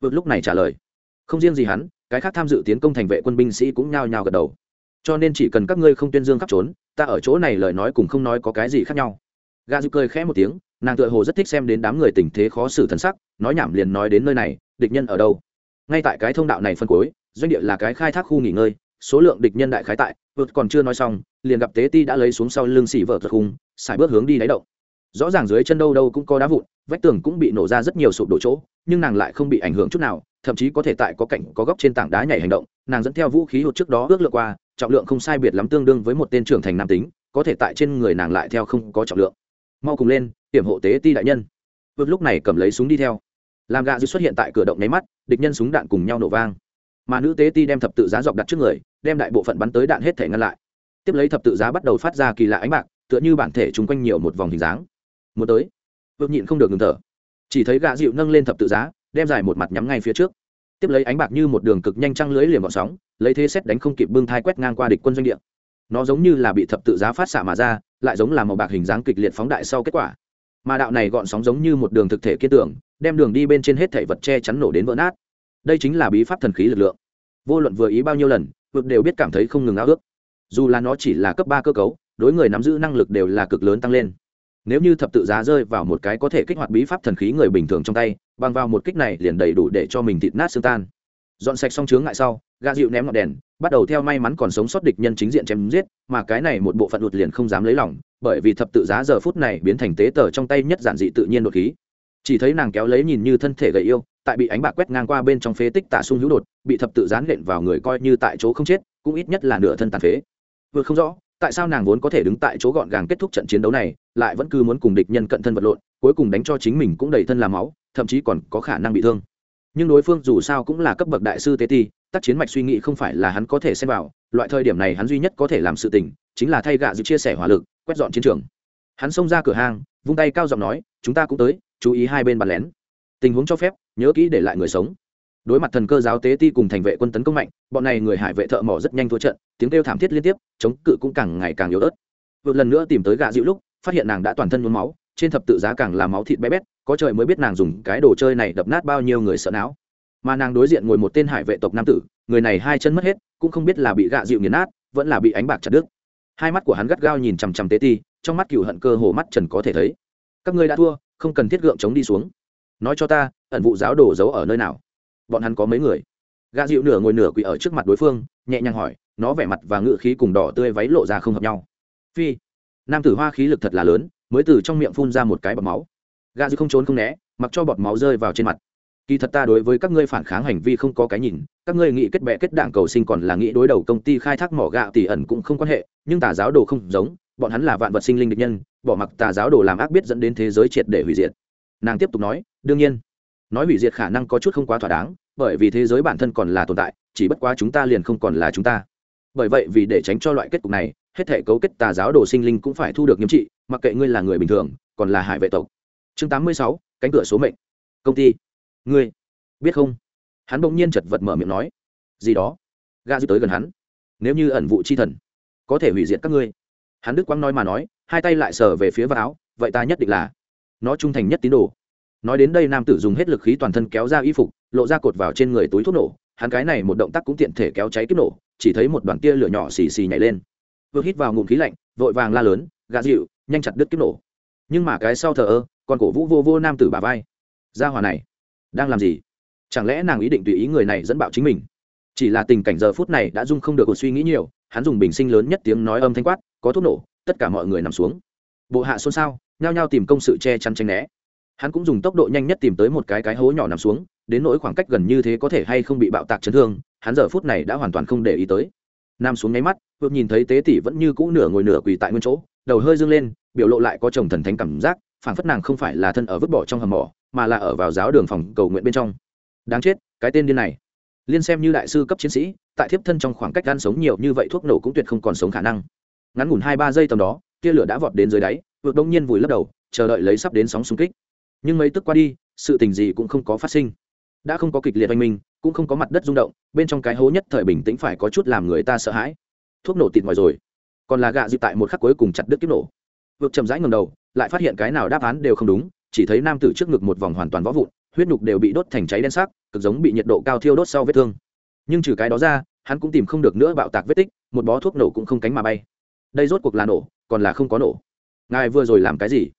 vượt lúc này trả lời. Không riêng gì hắn, cái khác tham dự tiến công thành vệ quân binh sĩ cũng nhao nhao gật đầu. Cho nên chỉ cần các ngươi không tuyên dương khắp trốn, ta ở chỗ này lời nói cùng không nói có cái gì khác nhau. Gà dư cười khẽ một tiếng, nàng tựa hồ rất thích xem đến đám người tình thế khó xử thân sắc, nói nhảm liền nói đến nơi này, địch nhân ở đâu? Ngay tại cái thông đạo này phân cuối, doanh địa là cái khai thác khu nghỉ ngơi, số lượng địch nhân đại khái tại, vượt còn chưa nói xong, liền gặp tế ti đã lấy xuống sau lưng xỉ vợ thật khung xài bước hướng đi đáy động rõ ràng dưới chân đâu đâu cũng có đá vụn, vách tường cũng bị nổ ra rất nhiều sụp đổ chỗ, nhưng nàng lại không bị ảnh hưởng chút nào, thậm chí có thể tại có cảnh, có góc trên tảng đá nhảy hành động, nàng dẫn theo vũ khí hụt trước đó ước lượng qua, trọng lượng không sai biệt lắm tương đương với một tên trưởng thành nam tính, có thể tại trên người nàng lại theo không có trọng lượng. Mau cùng lên hiểm hộ tế ti đại nhân. Vượt lúc này cầm lấy súng đi theo. Làm gạ dư xuất hiện tại cửa động nháy mắt, địch nhân súng đạn cùng nhau nổ vang. Mà nữ tế ti đem thập tự giá dọc đặt trước người, đem đại bộ phận bắn tới đạn hết thể ngăn lại. Tiếp lấy thập tự giá bắt đầu phát ra kỳ lạ ánh bạc, tựa như bản thể chung quanh nhiều một vòng hình dáng muốn tới. Vượt nhịn không được ngừng thở. Chỉ thấy gạ dịu nâng lên thập tự giá, đem dài một mặt nhắm ngay phía trước. Tiếp lấy ánh bạc như một đường cực nhanh trăng lưới liềm gọn sóng, lấy thế xét đánh không kịp bưng thai quét ngang qua địch quân doanh địa. Nó giống như là bị thập tự giá phát xạ mà ra, lại giống là màu bạc hình dáng kịch liệt phóng đại sau kết quả. Mà đạo này gọn sóng giống như một đường thực thể kiên tưởng, đem đường đi bên trên hết thảy vật che chắn nổ đến vỡ nát. Đây chính là bí pháp thần khí lực lượng. Vô luận vừa ý bao nhiêu lần, vượt đều biết cảm thấy không ngừng ao ước. Dù là nó chỉ là cấp ba cơ cấu, đối người nắm giữ năng lực đều là cực lớn tăng lên nếu như thập tự giá rơi vào một cái có thể kích hoạt bí pháp thần khí người bình thường trong tay, bằng vào một kích này liền đầy đủ để cho mình thịt nát xương tan. Dọn sạch xong chướng ngại sau gà dịu ném ngọn đèn, bắt đầu theo may mắn còn sống sót địch nhân chính diện chém giết, mà cái này một bộ phận đột liền không dám lấy lòng, bởi vì thập tự giá giờ phút này biến thành tế tờ trong tay nhất giản dị tự nhiên đột khí. Chỉ thấy nàng kéo lấy nhìn như thân thể gầy yêu, tại bị ánh bạc quét ngang qua bên trong phế tích tạ sung hữu đột, bị thập tự gián lện vào người coi như tại chỗ không chết, cũng ít nhất là nửa thân tàn phế. Vừa không rõ tại sao nàng vốn có thể đứng tại chỗ gọn gàng kết thúc trận chiến đấu này, lại vẫn cứ muốn cùng địch nhân cận thân vật lộn, cuối cùng đánh cho chính mình cũng đầy thân làm máu, thậm chí còn có khả năng bị thương. Nhưng đối phương dù sao cũng là cấp bậc đại sư tế ti, tác chiến mạch suy nghĩ không phải là hắn có thể xem vào, loại thời điểm này hắn duy nhất có thể làm sự tình, chính là thay gạ dự chia sẻ hỏa lực, quét dọn chiến trường. Hắn xông ra cửa hàng vung tay cao giọng nói, chúng ta cũng tới, chú ý hai bên bàn lén. Tình huống cho phép, nhớ kỹ để lại người sống đối mặt thần cơ giáo tế ti cùng thành vệ quân tấn công mạnh, bọn này người hải vệ thợ mỏ rất nhanh thua trận, tiếng kêu thảm thiết liên tiếp, chống cự cũng càng ngày càng yếu ớt. Vượt lần nữa tìm tới gạ dịu lúc, phát hiện nàng đã toàn thân nhuốm máu, trên thập tự giá càng là máu thịt bé bét, có trời mới biết nàng dùng cái đồ chơi này đập nát bao nhiêu người sợ não. Mà nàng đối diện ngồi một tên hải vệ tộc nam tử, người này hai chân mất hết, cũng không biết là bị gạ dịu nghiền nát, vẫn là bị ánh bạc chặt đứt. Hai mắt của hắn gắt gao nhìn chằm chằm tế ti, trong mắt cựu hận cơ hồ mắt trần có thể thấy. Các ngươi đã thua, không cần thiết gượng chống đi xuống. Nói cho ta, ẩn vụ giáo đồ giấu ở nơi nào? Bọn hắn có mấy người? Gạ dịu nửa ngồi nửa quỳ ở trước mặt đối phương, nhẹ nhàng hỏi, nó vẻ mặt và ngự khí cùng đỏ tươi váy lộ ra không hợp nhau. Phi, nam tử hoa khí lực thật là lớn, mới từ trong miệng phun ra một cái bọt máu. Gạ dịu không trốn không né, mặc cho bọt máu rơi vào trên mặt. Kỳ thật ta đối với các ngươi phản kháng hành vi không có cái nhìn, các ngươi nghĩ kết bệ kết đảng cầu sinh còn là nghĩ đối đầu công ty khai thác mỏ gạo tỷ ẩn cũng không quan hệ, nhưng tà giáo đồ không giống, bọn hắn là vạn vật sinh linh địch nhân, bỏ mặc tà giáo đồ làm ác biết dẫn đến thế giới triệt để hủy diệt. Nàng tiếp tục nói, đương nhiên, nói hủy diệt khả năng có chút không quá thỏa đáng bởi vì thế giới bản thân còn là tồn tại, chỉ bất quá chúng ta liền không còn là chúng ta. Bởi vậy vì để tránh cho loại kết cục này, hết thể cấu kết tà giáo đồ sinh linh cũng phải thu được nghiêm trị, mặc kệ ngươi là người bình thường, còn là hải vệ tộc. Chương tám mươi sáu, cánh cửa số mệnh. Công ty. Ngươi. Biết không? Hắn bỗng nhiên chật vật mở miệng nói. Gì đó? Ga dư tới gần hắn. Nếu như ẩn vụ chi thần, có thể hủy diệt các ngươi. Hắn đức quang nói mà nói, hai tay lại sờ về phía vào áo, vậy ta nhất định là nó trung thành nhất tín đồ nói đến đây nam tử dùng hết lực khí toàn thân kéo ra y phục, lộ ra cột vào trên người túi thuốc nổ, hắn cái này một động tác cũng tiện thể kéo cháy kích nổ, chỉ thấy một đoàn tia lửa nhỏ xì xì nhảy lên. Vừa hít vào ngụm khí lạnh, vội vàng la lớn, gà dịu, nhanh chặt đứt kích nổ. Nhưng mà cái sau thờ ơ còn cổ vũ vô vô nam tử bà vai. Ra hòa này, đang làm gì? Chẳng lẽ nàng ý định tùy ý người này dẫn bạo chính mình? Chỉ là tình cảnh giờ phút này đã dung không được một suy nghĩ nhiều, hắn dùng bình sinh lớn nhất tiếng nói âm thanh quát, có thuốc nổ, tất cả mọi người nằm xuống. Bộ hạ xôn xao, nhao nhao tìm công sự che chắn tranh né hắn cũng dùng tốc độ nhanh nhất tìm tới một cái cái hố nhỏ nằm xuống, đến nỗi khoảng cách gần như thế có thể hay không bị bạo tạc chấn thương, hắn giờ phút này đã hoàn toàn không để ý tới. Nam xuống nháy mắt vượt nhìn thấy tế tỷ vẫn như cũ nửa ngồi nửa quỳ tại nguyên chỗ, đầu hơi dâng lên, biểu lộ lại có chồng thần thánh cảm giác, phảng phất nàng không phải là thân ở vứt bỏ trong hầm mỏ, mà là ở vào giáo đường phòng cầu nguyện bên trong. Đáng chết, cái tên điên này. Liên xem như đại sư cấp chiến sĩ, tại thiếp thân trong khoảng cách gan sống nhiều như vậy thuốc nổ cũng tuyệt không còn sống khả năng. Ngắn ngủn hai ba giây tầm đó, tia lửa đã vọt đến dưới đáy, vượt đông nhiên vùi lấp đầu, chờ đợi lấy sắp đến sóng xung kích nhưng mấy tức qua đi, sự tình gì cũng không có phát sinh. Đã không có kịch liệt oanh minh, cũng không có mặt đất rung động, bên trong cái hố nhất thời bình tĩnh phải có chút làm người ta sợ hãi. Thuốc nổ tịt ngoài rồi. Còn là gạ dịp tại một khắc cuối cùng chặt đứt kiếp nổ. Vượt chậm rãi ngầm đầu, lại phát hiện cái nào đáp án đều không đúng, chỉ thấy nam tử trước ngực một vòng hoàn toàn võ vụn, huyết nhục đều bị đốt thành cháy đen sắc, cực giống bị nhiệt độ cao thiêu đốt sau vết thương. Nhưng trừ cái đó ra, hắn cũng tìm không được nữa bạo tạc vết tích, một bó thuốc nổ cũng không cánh mà bay. Đây rốt cuộc là nổ, còn là không có nổ. Ngài vừa rồi làm cái gì?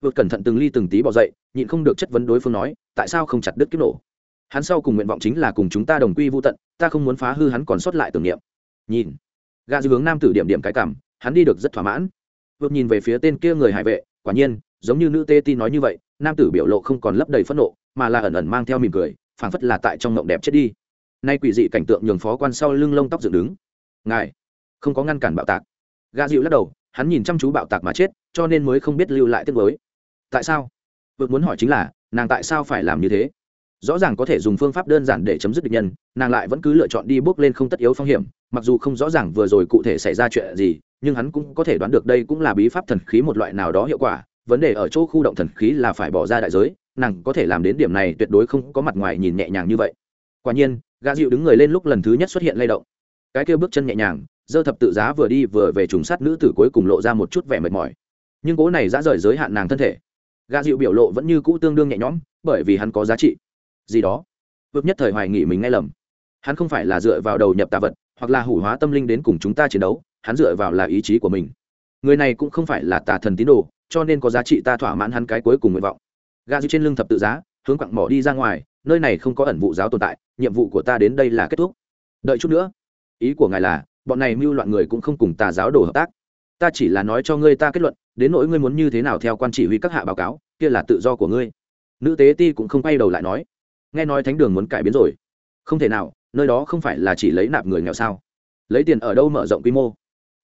Vượt cẩn thận từng ly từng tí bỏ dậy, nhịn không được chất vấn đối phương nói, tại sao không chặt đứt kiếp nổ? Hắn sau cùng nguyện vọng chính là cùng chúng ta đồng quy vô tận, ta không muốn phá hư hắn còn sót lại tưởng niệm. Nhìn. Gà dư hướng nam tử điểm điểm cái cảm, hắn đi được rất thỏa mãn. Vượt nhìn về phía tên kia người hải vệ, quả nhiên, giống như nữ tê ti nói như vậy, nam tử biểu lộ không còn lấp đầy phẫn nộ, mà là ẩn ẩn mang theo mỉm cười, phảng phất là tại trong ngộng đẹp chết đi. Nay quỷ dị cảnh tượng nhường phó quan sau lưng lông tóc dựng đứng. Ngài, không có ngăn cản bạo tạc. Gà dịu lắc đầu, hắn nhìn chăm chú bạo tạc mà chết, cho nên mới không biết lưu lại tiết mới tại sao? Vượt muốn hỏi chính là, nàng tại sao phải làm như thế? Rõ ràng có thể dùng phương pháp đơn giản để chấm dứt địch nhân, nàng lại vẫn cứ lựa chọn đi bước lên không tất yếu phong hiểm, mặc dù không rõ ràng vừa rồi cụ thể xảy ra chuyện gì, nhưng hắn cũng có thể đoán được đây cũng là bí pháp thần khí một loại nào đó hiệu quả. Vấn đề ở chỗ khu động thần khí là phải bỏ ra đại giới, nàng có thể làm đến điểm này tuyệt đối không có mặt ngoài nhìn nhẹ nhàng như vậy. Quả nhiên, gã dịu đứng người lên lúc lần thứ nhất xuất hiện lay động. Cái kêu bước chân nhẹ nhàng, dơ thập tự giá vừa đi vừa về trùng sát nữ tử cuối cùng lộ ra một chút vẻ mệt mỏi. Nhưng cố này đã rời giới hạn nàng thân thể gà dịu biểu lộ vẫn như cũ tương đương nhẹ nhõm, bởi vì hắn có giá trị. Gì đó. Vượt nhất thời hoài nghị mình nghe lầm. Hắn không phải là dựa vào đầu nhập tà vật, hoặc là hủ hóa tâm linh đến cùng chúng ta chiến đấu, hắn dựa vào là ý chí của mình. Người này cũng không phải là tà thần tín đồ, cho nên có giá trị ta thỏa mãn hắn cái cuối cùng nguyện vọng. Gà dịu trên lưng thập tự giá, hướng quặng mỏ đi ra ngoài, nơi này không có ẩn vụ giáo tồn tại, nhiệm vụ của ta đến đây là kết thúc. Đợi chút nữa. Ý của ngài là, bọn này mưu loạn người cũng không cùng tà giáo đồ hợp tác ta chỉ là nói cho ngươi ta kết luận, đến nỗi ngươi muốn như thế nào theo quan chỉ huy các hạ báo cáo, kia là tự do của ngươi. Nữ tế ti cũng không quay đầu lại nói. Nghe nói thánh đường muốn cải biến rồi. Không thể nào, nơi đó không phải là chỉ lấy nạp người nghèo sao? Lấy tiền ở đâu mở rộng quy mô?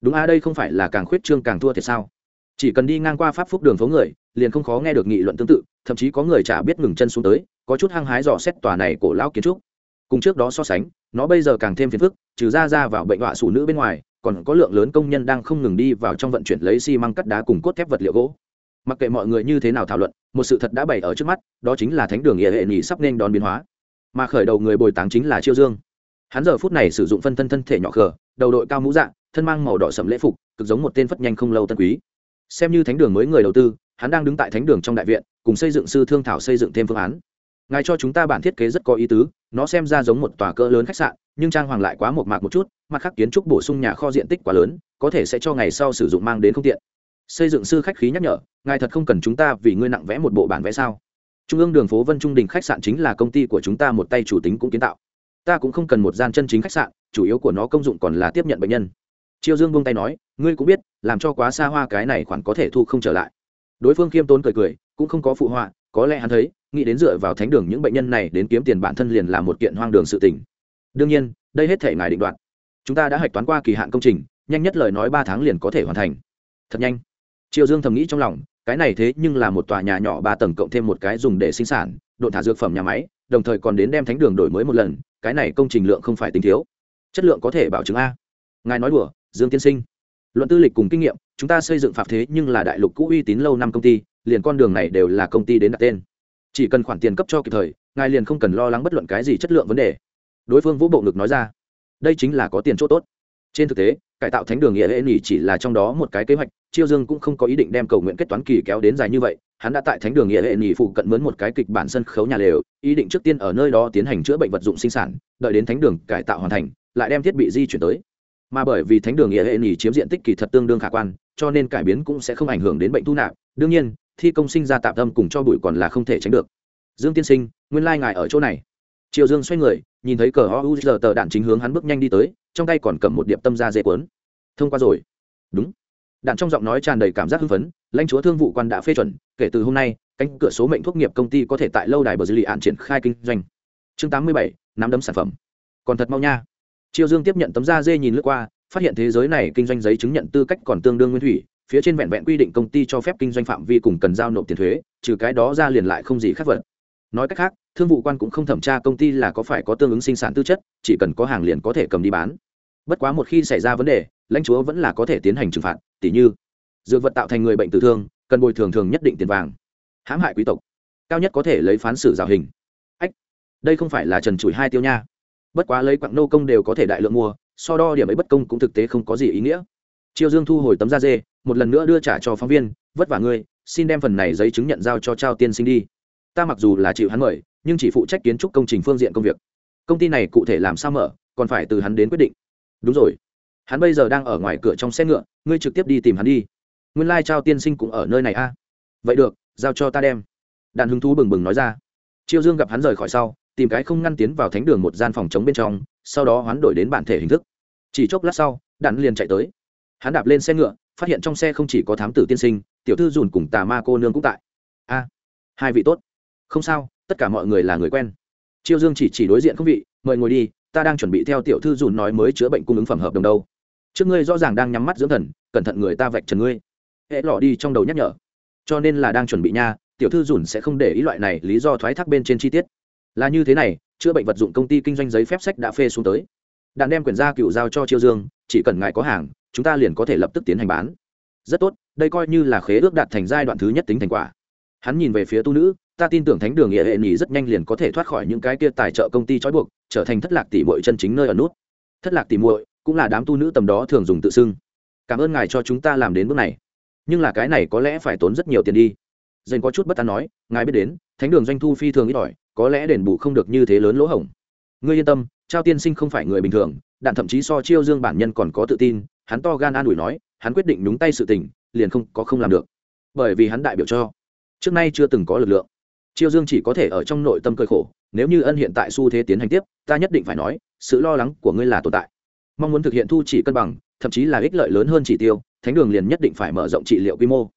Đúng a, đây không phải là càng khuyết trương càng thua thì sao? Chỉ cần đi ngang qua pháp phúc đường phố người, liền không khó nghe được nghị luận tương tự, thậm chí có người chả biết ngừng chân xuống tới, có chút hăng hái dò xét tòa này cổ lão kiến trúc. Cùng trước đó so sánh, nó bây giờ càng thêm phiền phức, trừ ra ra vào bệnh họa sủ nữ bên ngoài còn có lượng lớn công nhân đang không ngừng đi vào trong vận chuyển lấy xi măng cắt đá cùng cốt thép vật liệu gỗ. Mặc kệ mọi người như thế nào thảo luận, một sự thật đã bày ở trước mắt, đó chính là thánh đường nghĩa hệ nhị sắp nên đón biến hóa. Mà khởi đầu người bồi táng chính là chiêu dương. Hắn giờ phút này sử dụng phân thân thân thể nhỏ khờ, đầu đội cao mũ dạng thân mang màu đỏ sậm lễ phục, cực giống một tên phất nhanh không lâu tân quý. Xem như thánh đường mới người đầu tư, hắn đang đứng tại thánh đường trong đại viện, cùng xây dựng sư thương thảo xây dựng thêm phương án. Ngài cho chúng ta bản thiết kế rất có ý tứ nó xem ra giống một tòa cỡ lớn khách sạn, nhưng trang hoàng lại quá một mạc một chút, mặt khác kiến trúc bổ sung nhà kho diện tích quá lớn, có thể sẽ cho ngày sau sử dụng mang đến không tiện. Xây dựng sư khách khí nhắc nhở, ngài thật không cần chúng ta vì ngươi nặng vẽ một bộ bản vẽ sao? Trung ương đường phố vân trung đình khách sạn chính là công ty của chúng ta, một tay chủ tính cũng kiến tạo. Ta cũng không cần một gian chân chính khách sạn, chủ yếu của nó công dụng còn là tiếp nhận bệnh nhân. Chiêu dương buông tay nói, ngươi cũng biết, làm cho quá xa hoa cái này khoản có thể thu không trở lại. Đối phương khiêm tốn cười cười, cũng không có phụ họa, có lẽ hắn thấy nghĩ đến dựa vào thánh đường những bệnh nhân này đến kiếm tiền bản thân liền là một kiện hoang đường sự tình. Đương nhiên, đây hết thể ngài định đoạt. Chúng ta đã hạch toán qua kỳ hạn công trình, nhanh nhất lời nói ba tháng liền có thể hoàn thành. Thật nhanh. Triều dương thầm nghĩ trong lòng, cái này thế nhưng là một tòa nhà nhỏ ba tầng cộng thêm một cái dùng để sinh sản độ thả dược phẩm nhà máy, đồng thời còn đến đem thánh đường đổi mới một lần, cái này công trình lượng không phải tính thiếu. Chất lượng có thể bảo chứng a. Ngài nói đùa, dương tiên sinh. Luận tư lịch cùng kinh nghiệm, chúng ta xây dựng phạm thế nhưng là đại lục cũ uy tín lâu năm công ty, liền con đường này đều là công ty đến đặt tên chỉ cần khoản tiền cấp cho kịp thời, ngài liền không cần lo lắng bất luận cái gì chất lượng vấn đề. Đối phương vũ bộ ngực nói ra. Đây chính là có tiền chỗ tốt. trên thực tế, cải tạo thánh đường nghĩa hệ nghỉ chỉ là trong đó một cái kế hoạch, chiêu dương cũng không có ý định đem cầu nguyện kết toán kỳ kéo đến dài như vậy, hắn đã tại thánh đường nghĩa hệ nghỉ phụ cận mướn một cái kịch bản sân khấu nhà lều, ý định trước tiên ở nơi đó tiến hành chữa bệnh vật dụng sinh sản, đợi đến thánh đường cải tạo hoàn thành, lại đem thiết bị di chuyển tới. Mà bởi vì thánh đường nghĩa hệ nghỉ chiếm diện tích kỳ thật tương đương khả quan, cho nên cải biến cũng sẽ không ảnh hưởng đến bệnh thu nạp. Đương nhiên thi công sinh ra tạm tâm cùng cho bụi còn là không thể tránh được. Dương tiên sinh, nguyên lai ngài ở chỗ này. Triều dương xoay người, nhìn thấy cờ ho u giờ tờ đạn chính hướng hắn bước nhanh đi tới, trong tay còn cầm một điệp tâm ra dễ quấn thông qua rồi. Đúng. Đạn trong giọng nói tràn đầy cảm giác hưng phấn, lãnh chúa thương vụ quan đã phê chuẩn, kể từ hôm nay, cánh cửa số mệnh thuốc nghiệp công ty có thể tại lâu đài bờ dư lì ạn triển khai kinh doanh. Chương tám mươi bảy, nắm đấm sản phẩm. Còn thật mau nha. Triều dương tiếp nhận tấm da dê nhìn lướt qua, phát hiện thế giới này kinh doanh giấy chứng nhận tư cách còn tương đương nguyên thủy phía trên vẹn vẹn quy định công ty cho phép kinh doanh phạm vi cùng cần giao nộp tiền thuế, trừ cái đó ra liền lại không gì khác vật. Nói cách khác, thương vụ quan cũng không thẩm tra công ty là có phải có tương ứng sinh sản tư chất, chỉ cần có hàng liền có thể cầm đi bán. Bất quá một khi xảy ra vấn đề, lãnh chúa vẫn là có thể tiến hành trừng phạt, tỉ như, dược vật tạo thành người bệnh tử thương, cần bồi thường thường nhất định tiền vàng. Hãm hại quý tộc, cao nhất có thể lấy phán xử rào hình. Ách, đây không phải là trần chủi hai tiêu nha. Bất quá lấy quặng nô công đều có thể đại lượng mua, so đo điểm ấy bất công cũng thực tế không có gì ý nghĩa. Triều dương thu hồi tấm da dê một lần nữa đưa trả cho phóng viên, vất vả ngươi, xin đem phần này giấy chứng nhận giao cho trao tiên sinh đi. Ta mặc dù là chịu hắn mời, nhưng chỉ phụ trách kiến trúc công trình phương diện công việc. Công ty này cụ thể làm sao mở, còn phải từ hắn đến quyết định. Đúng rồi. Hắn bây giờ đang ở ngoài cửa trong xe ngựa, ngươi trực tiếp đi tìm hắn đi. Nguyên lai trao tiên sinh cũng ở nơi này a. Vậy được, giao cho ta đem. Đàn hứng thú bừng bừng nói ra. Triệu dương gặp hắn rời khỏi sau, tìm cái không ngăn tiến vào thánh đường một gian phòng chống bên trong, sau đó hoán đổi đến bản thể hình thức. Chỉ chốc lát sau, đàn liền chạy tới. Hắn đạp lên xe ngựa phát hiện trong xe không chỉ có thám tử tiên sinh, tiểu thư dùn cùng tà ma cô nương cũng tại. A, hai vị tốt. Không sao, tất cả mọi người là người quen. Chiêu dương chỉ chỉ đối diện không vị, mời ngồi đi, ta đang chuẩn bị theo tiểu thư dùn nói mới chữa bệnh cung ứng phẩm hợp đồng đâu. Trước ngươi rõ ràng đang nhắm mắt dưỡng thần, cẩn thận người ta vạch trần ngươi. Hễ lọ đi trong đầu nhắc nhở. Cho nên là đang chuẩn bị nha, tiểu thư dùn sẽ không để ý loại này lý do thoái thác bên trên chi tiết. Là như thế này, chữa bệnh vật dụng công ty kinh doanh giấy phép sách đã phê xuống tới. Đàn đem quyền gia cựu giao cho chiêu dương, chỉ cần ngài có hàng chúng ta liền có thể lập tức tiến hành bán. Rất tốt, đây coi như là khế ước đạt thành giai đoạn thứ nhất tính thành quả. Hắn nhìn về phía tu nữ, ta tin tưởng thánh đường nghĩa hệ nhì rất nhanh liền có thể thoát khỏi những cái kia tài trợ công ty trói buộc, trở thành thất lạc tỷ muội chân chính nơi ở nút. Thất lạc tỷ muội cũng là đám tu nữ tầm đó thường dùng tự xưng. Cảm ơn ngài cho chúng ta làm đến bước này. Nhưng là cái này có lẽ phải tốn rất nhiều tiền đi. Dành có chút bất an nói, ngài biết đến, thánh đường doanh thu phi thường ít ỏi, có lẽ đền bù không được như thế lớn lỗ hổng. Ngươi yên tâm, trao tiên sinh không phải người bình thường, đạn thậm chí so chiêu dương bản nhân còn có tự tin hắn to gan an ủi nói, hắn quyết định đúng tay sự tình, liền không có không làm được. Bởi vì hắn đại biểu cho, trước nay chưa từng có lực lượng. Chiêu dương chỉ có thể ở trong nội tâm cơi khổ, nếu như ân hiện tại xu thế tiến hành tiếp, ta nhất định phải nói, sự lo lắng của ngươi là tồn tại. Mong muốn thực hiện thu chỉ cân bằng, thậm chí là ích lợi lớn hơn chỉ tiêu, thánh đường liền nhất định phải mở rộng trị liệu quy mô.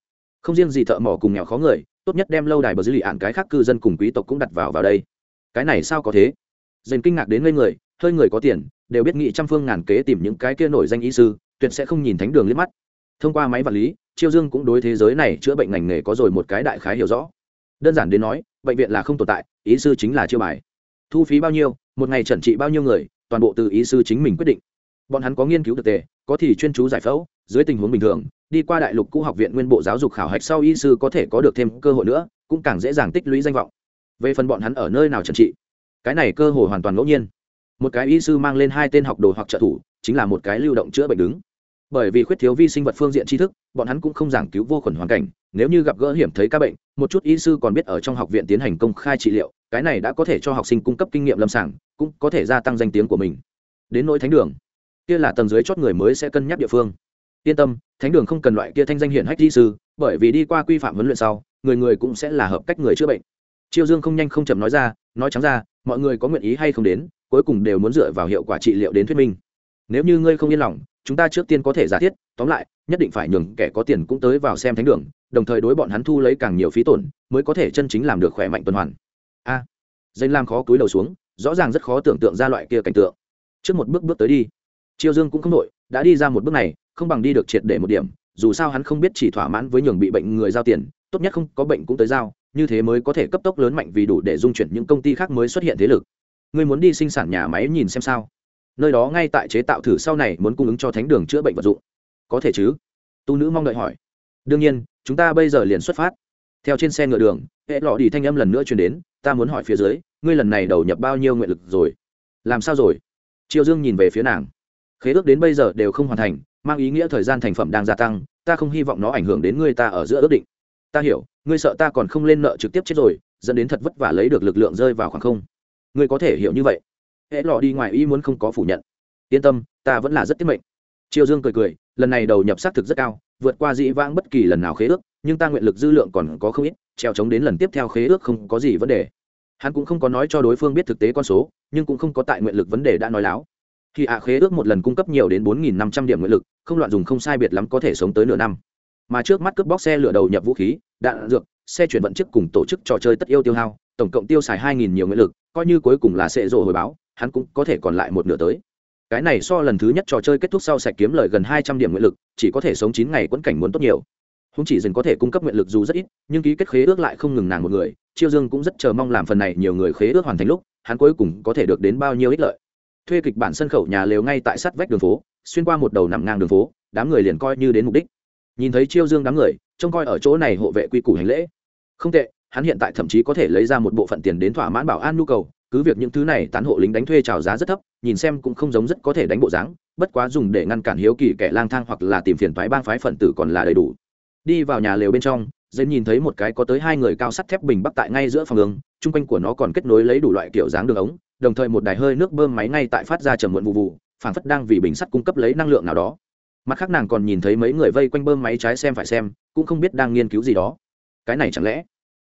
Không riêng gì thợ mỏ cùng nghèo khó người, tốt nhất đem lâu đài bờ dư lì ạn cái khác cư dân cùng quý tộc cũng đặt vào vào đây. Cái này sao có thế? Dành kinh ngạc đến ngây người, hơi người có tiền, đều biết nghị trăm phương ngàn kế tìm những cái kia nổi danh ý sư tuyệt sẽ không nhìn thánh đường liếc mắt. Thông qua máy vật lý, chiêu dương cũng đối thế giới này chữa bệnh ngành nghề có rồi một cái đại khái hiểu rõ. Đơn giản đến nói, bệnh viện là không tồn tại, ý sư chính là chiêu bài. Thu phí bao nhiêu, một ngày trần trị bao nhiêu người, toàn bộ từ ý sư chính mình quyết định. Bọn hắn có nghiên cứu thực tế, có thì chuyên chú giải phẫu, dưới tình huống bình thường, đi qua đại lục cũ học viện nguyên bộ giáo dục khảo hạch sau y sư có thể có được thêm cơ hội nữa, cũng càng dễ dàng tích lũy danh vọng. Về phần bọn hắn ở nơi nào trần trị, cái này cơ hội hoàn toàn ngẫu nhiên. Một cái y sư mang lên hai tên học đồ hoặc trợ thủ, chính là một cái lưu động chữa bệnh đứng bởi vì khuyết thiếu vi sinh vật phương diện tri thức, bọn hắn cũng không giảng cứu vô khuẩn hoàn cảnh, nếu như gặp gỡ hiểm thấy ca bệnh, một chút y sư còn biết ở trong học viện tiến hành công khai trị liệu, cái này đã có thể cho học sinh cung cấp kinh nghiệm lâm sàng, cũng có thể gia tăng danh tiếng của mình. Đến nỗi thánh đường, kia là tầng dưới chót người mới sẽ cân nhắc địa phương. Yên tâm, thánh đường không cần loại kia thanh danh hiển hách di sư, bởi vì đi qua quy phạm huấn luyện sau, người người cũng sẽ là hợp cách người chữa bệnh. Chiêu dương không nhanh không chậm nói ra, nói trắng ra, mọi người có nguyện ý hay không đến, cuối cùng đều muốn dựa vào hiệu quả trị liệu đến thuyết minh. Nếu như ngươi không yên lòng chúng ta trước tiên có thể giả thiết tóm lại nhất định phải nhường kẻ có tiền cũng tới vào xem thánh đường đồng thời đối bọn hắn thu lấy càng nhiều phí tổn mới có thể chân chính làm được khỏe mạnh tuần hoàn. A. À, danh lam khó cúi đầu xuống rõ ràng rất khó tưởng tượng ra loại kia cảnh tượng. Trước một bước bước tới đi. Triều dương cũng không đội đã đi ra một bước này không bằng đi được triệt để một điểm dù sao hắn không biết chỉ thỏa mãn với nhường bị bệnh người giao tiền tốt nhất không có bệnh cũng tới giao như thế mới có thể cấp tốc lớn mạnh vì đủ để dung chuyển những công ty khác mới xuất hiện thế lực. Ngươi muốn đi sinh sản nhà máy nhìn xem sao? Nơi đó ngay tại chế tạo thử sau này muốn cung ứng cho thánh đường chữa bệnh vật dụng. Có thể chứ? Tu nữ mong đợi hỏi. Đương nhiên, chúng ta bây giờ liền xuất phát. Theo trên xe ngựa đường, hệ lọ đi thanh âm lần nữa chuyển đến, ta muốn hỏi phía dưới, ngươi lần này đầu nhập bao nhiêu nguyện lực rồi? Làm sao rồi? Triều dương nhìn về phía nàng. Khế ước đến bây giờ đều không hoàn thành, mang ý nghĩa thời gian thành phẩm đang gia tăng, ta không hy vọng nó ảnh hưởng đến ngươi ta ở giữa ước định. Ta hiểu, ngươi sợ ta còn không lên nợ trực tiếp chết rồi, dẫn đến thật vất vả lấy được lực lượng rơi vào khoảng không. Ngươi có thể hiểu như vậy hễ lọ đi ngoài ý muốn không có phủ nhận. Yên tâm, ta vẫn là rất tiết mệnh. Triều dương cười cười, lần này đầu nhập xác thực rất cao, vượt qua dĩ vãng bất kỳ lần nào khế ước, nhưng ta nguyện lực dư lượng còn có không ít, treo chống đến lần tiếp theo khế ước không có gì vấn đề. Hắn cũng không có nói cho đối phương biết thực tế con số, nhưng cũng không có tại nguyện lực vấn đề đã nói láo. Khi ạ khế ước một lần cung cấp nhiều đến bốn nghìn năm trăm điểm nguyện lực, không loạn dùng không sai biệt lắm có thể sống tới nửa năm. Mà trước mắt cướp bóc xe lửa đầu nhập vũ khí, đạn dược, xe chuyển vận chức cùng tổ chức trò chơi tất yêu tiêu hao, tổng cộng tiêu xài hai nghìn nhiều nguyện lực, coi như cuối cùng là sẽ rộ hồi báo hắn cũng có thể còn lại một nửa tới. Cái này so lần thứ nhất trò chơi kết thúc sau sạch kiếm lời gần hai trăm điểm nguyện lực, chỉ có thể sống chín ngày quẫn cảnh muốn tốt nhiều. Không chỉ dừng có thể cung cấp nguyện lực dù rất ít, nhưng ký kết khế ước lại không ngừng nàng một người, chiêu dương cũng rất chờ mong làm phần này nhiều người khế ước hoàn thành lúc, hắn cuối cùng có thể được đến bao nhiêu ích lợi. Thuê kịch bản sân khẩu nhà lều ngay tại sát vách đường phố, xuyên qua một đầu nằm ngang đường phố, đám người liền coi như đến mục đích. Nhìn thấy chiêu dương đám người, trông coi ở chỗ này hộ vệ quy củ hành lễ. Không tệ, hắn hiện tại thậm chí có thể lấy ra một bộ phận tiền đến thỏa mãn bảo an nhu cầu cứ việc những thứ này tán hộ lính đánh thuê trào giá rất thấp, nhìn xem cũng không giống rất có thể đánh bộ dáng, bất quá dùng để ngăn cản hiếu kỳ kẻ lang thang hoặc là tìm phiền thoái bang phái phận tử còn là đầy đủ. Đi vào nhà lều bên trong dễ nhìn thấy một cái có tới hai người cao sắt thép bình bắc tại ngay giữa phòng đường chung quanh của nó còn kết nối lấy đủ loại kiểu dáng đường ống, đồng thời một đài hơi nước bơm máy ngay tại phát ra trầm muộn vụ vụ, phảng phất đang vì bình sắt cung cấp lấy năng lượng nào đó. Mặt khác nàng còn nhìn thấy mấy người vây quanh bơm máy trái xem phải xem, cũng không biết đang nghiên cứu gì đó. Cái này chẳng lẽ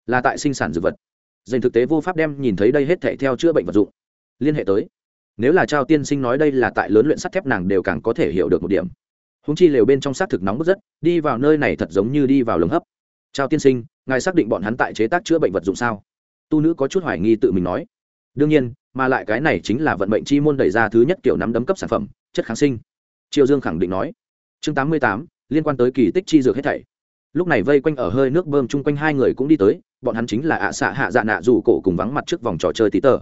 là tại sinh sản dược vật? Dành thực tế vô pháp đem nhìn thấy đây hết thể theo chữa bệnh vật dụng. Liên hệ tới. Nếu là trao tiên sinh nói đây là tại lớn luyện sắt thép nàng đều càng có thể hiểu được một điểm. Húng chi lều bên trong xác thực nóng bức rất, đi vào nơi này thật giống như đi vào lồng hấp. Trao tiên sinh, ngài xác định bọn hắn tại chế tác chữa bệnh vật dụng sao? Tu nữ có chút hoài nghi tự mình nói. Đương nhiên, mà lại cái này chính là vận mệnh chi môn đẩy ra thứ nhất kiểu nắm đấm cấp sản phẩm, chất kháng sinh. Triều dương khẳng định nói. Chương tám mươi tám, liên quan tới kỳ tích chi dược hết thảy lúc này vây quanh ở hơi nước bơm chung quanh hai người cũng đi tới, bọn hắn chính là ạ xạ hạ dạ nạ dù cổ cùng vắng mặt trước vòng trò chơi tí tờ.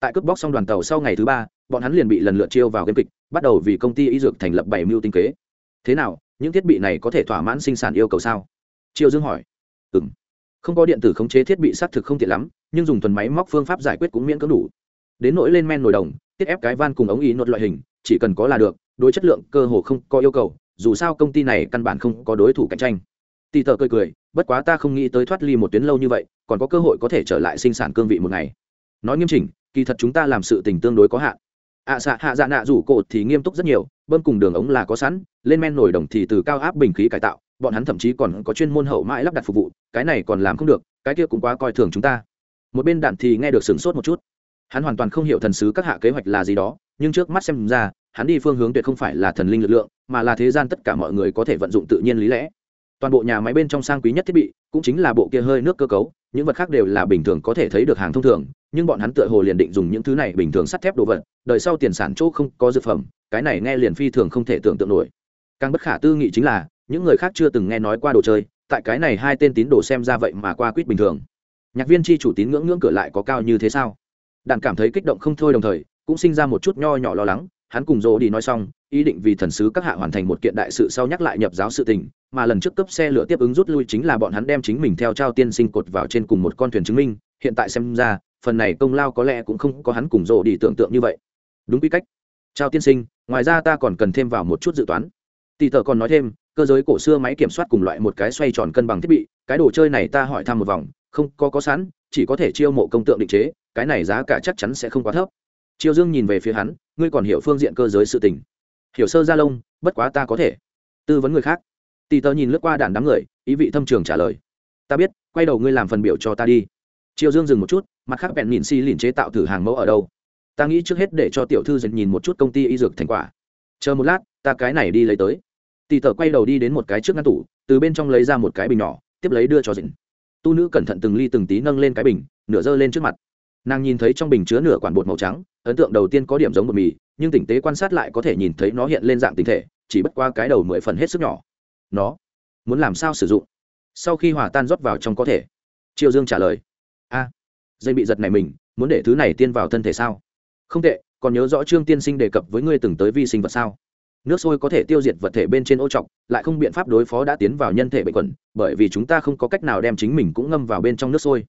Tại cướp bóc xong đoàn tàu sau ngày thứ ba, bọn hắn liền bị lần lượt chiêu vào game kịch, bắt đầu vì công ty y dược thành lập bảy mưu tinh kế. Thế nào, những thiết bị này có thể thỏa mãn sinh sản yêu cầu sao? Triều dương hỏi. Ừ m không có điện tử khống chế thiết bị xác thực không tiện lắm, nhưng dùng thuần máy móc phương pháp giải quyết cũng miễn cưỡng đủ. Đến nỗi lên men nồi đồng, tiết ép cái van cùng ống ý nốt loại hình, chỉ cần có là được, đối chất lượng cơ hồ không có yêu cầu, dù sao công ty này căn bản không có đối thủ cạnh tranh tì tờ cười cười bất quá ta không nghĩ tới thoát ly một tuyến lâu như vậy còn có cơ hội có thể trở lại sinh sản cương vị một ngày. Nói nghiêm chỉnh kỳ thật chúng ta làm sự tình tương đối có hạn. Ạ à, xạ hạ dạ nạ rủ cột thì nghiêm túc rất nhiều bơm cùng đường ống là có sẵn lên men nổi đồng thì từ cao áp bình khí cải tạo bọn hắn thậm chí còn có chuyên môn hậu mãi lắp đặt phục vụ cái này còn làm không được cái kia cũng quá coi thường chúng ta. Một bên đạn thì nghe được sửng sốt một chút. Hắn hoàn toàn không hiểu thần sứ các hạ kế hoạch là gì đó nhưng trước mắt xem ra hắn đi phương hướng tuyệt không phải là thần linh lực lượng mà là thế gian tất cả mọi người có thể vận dụng tự nhiên lý lẽ toàn bộ nhà máy bên trong sang quý nhất thiết bị cũng chính là bộ kia hơi nước cơ cấu, những vật khác đều là bình thường có thể thấy được hàng thông thường, nhưng bọn hắn tựa hồ liền định dùng những thứ này bình thường sắt thép đồ vật, đời sau tiền sản chỗ không có dược phẩm, cái này nghe liền phi thường không thể tưởng tượng nổi. Càng bất khả tư nghị chính là, những người khác chưa từng nghe nói qua đồ chơi, tại cái này hai tên tín đồ xem ra vậy mà qua quýt bình thường. Nhạc viên chi chủ tín ngưỡng ngưỡng cửa lại có cao như thế sao? Đàn cảm thấy kích động không thôi đồng thời, cũng sinh ra một chút nho nhỏ lo lắng, hắn cùng rỗ đi nói xong ý định vì thần sứ các hạ hoàn thành một kiện đại sự sau nhắc lại nhập giáo sự tình, mà lần trước cấp xe lửa tiếp ứng rút lui chính là bọn hắn đem chính mình theo trao tiên sinh cột vào trên cùng một con thuyền chứng minh, hiện tại xem ra, phần này công lao có lẽ cũng không có hắn cùng rồ đi tưởng tượng như vậy. Đúng quy cách. Trao tiên sinh, ngoài ra ta còn cần thêm vào một chút dự toán. Tỷ tờ còn nói thêm, cơ giới cổ xưa máy kiểm soát cùng loại một cái xoay tròn cân bằng thiết bị, cái đồ chơi này ta hỏi thăm một vòng, không có có sẵn, chỉ có thể chiêu mộ công tượng định chế, cái này giá cả chắc chắn sẽ không quá thấp. Triều dương nhìn về phía hắn, ngươi còn hiểu phương diện cơ giới sự tình hiểu sơ gia lông, bất quá ta có thể. Tư vấn người khác. Tì tờ nhìn lướt qua đàn đám người, ý vị thâm trường trả lời. Ta biết, quay đầu ngươi làm phần biểu cho ta đi. Triệu dương dừng một chút, mặt khác bẹn nhìn si lìn chế tạo thử hàng mẫu ở đâu. Ta nghĩ trước hết để cho tiểu thư dịch nhìn một chút công ty y dược thành quả. Chờ một lát, ta cái này đi lấy tới. Tì tờ quay đầu đi đến một cái trước ngăn tủ, từ bên trong lấy ra một cái bình nhỏ, tiếp lấy đưa cho dịch. Tu nữ cẩn thận từng ly từng tí nâng lên cái bình, nửa dơ lên trước mặt. Nàng nhìn thấy trong bình chứa nửa quản bột màu trắng ấn tượng đầu tiên có điểm giống bột mì, nhưng tỉnh tế quan sát lại có thể nhìn thấy nó hiện lên dạng tinh thể, chỉ bất qua cái đầu mười phần hết sức nhỏ. Nó muốn làm sao sử dụng? Sau khi hòa tan rót vào trong có thể. Triều dương trả lời, a, dây bị giật này mình, muốn để thứ này tiên vào thân thể sao? Không tệ, còn nhớ rõ trương tiên sinh đề cập với ngươi từng tới vi sinh vật sao? Nước sôi có thể tiêu diệt vật thể bên trên ô trọc, lại không biện pháp đối phó đã tiến vào nhân thể bệnh quẩn, bởi vì chúng ta không có cách nào đem chính mình cũng ngâm vào bên trong nước sôi.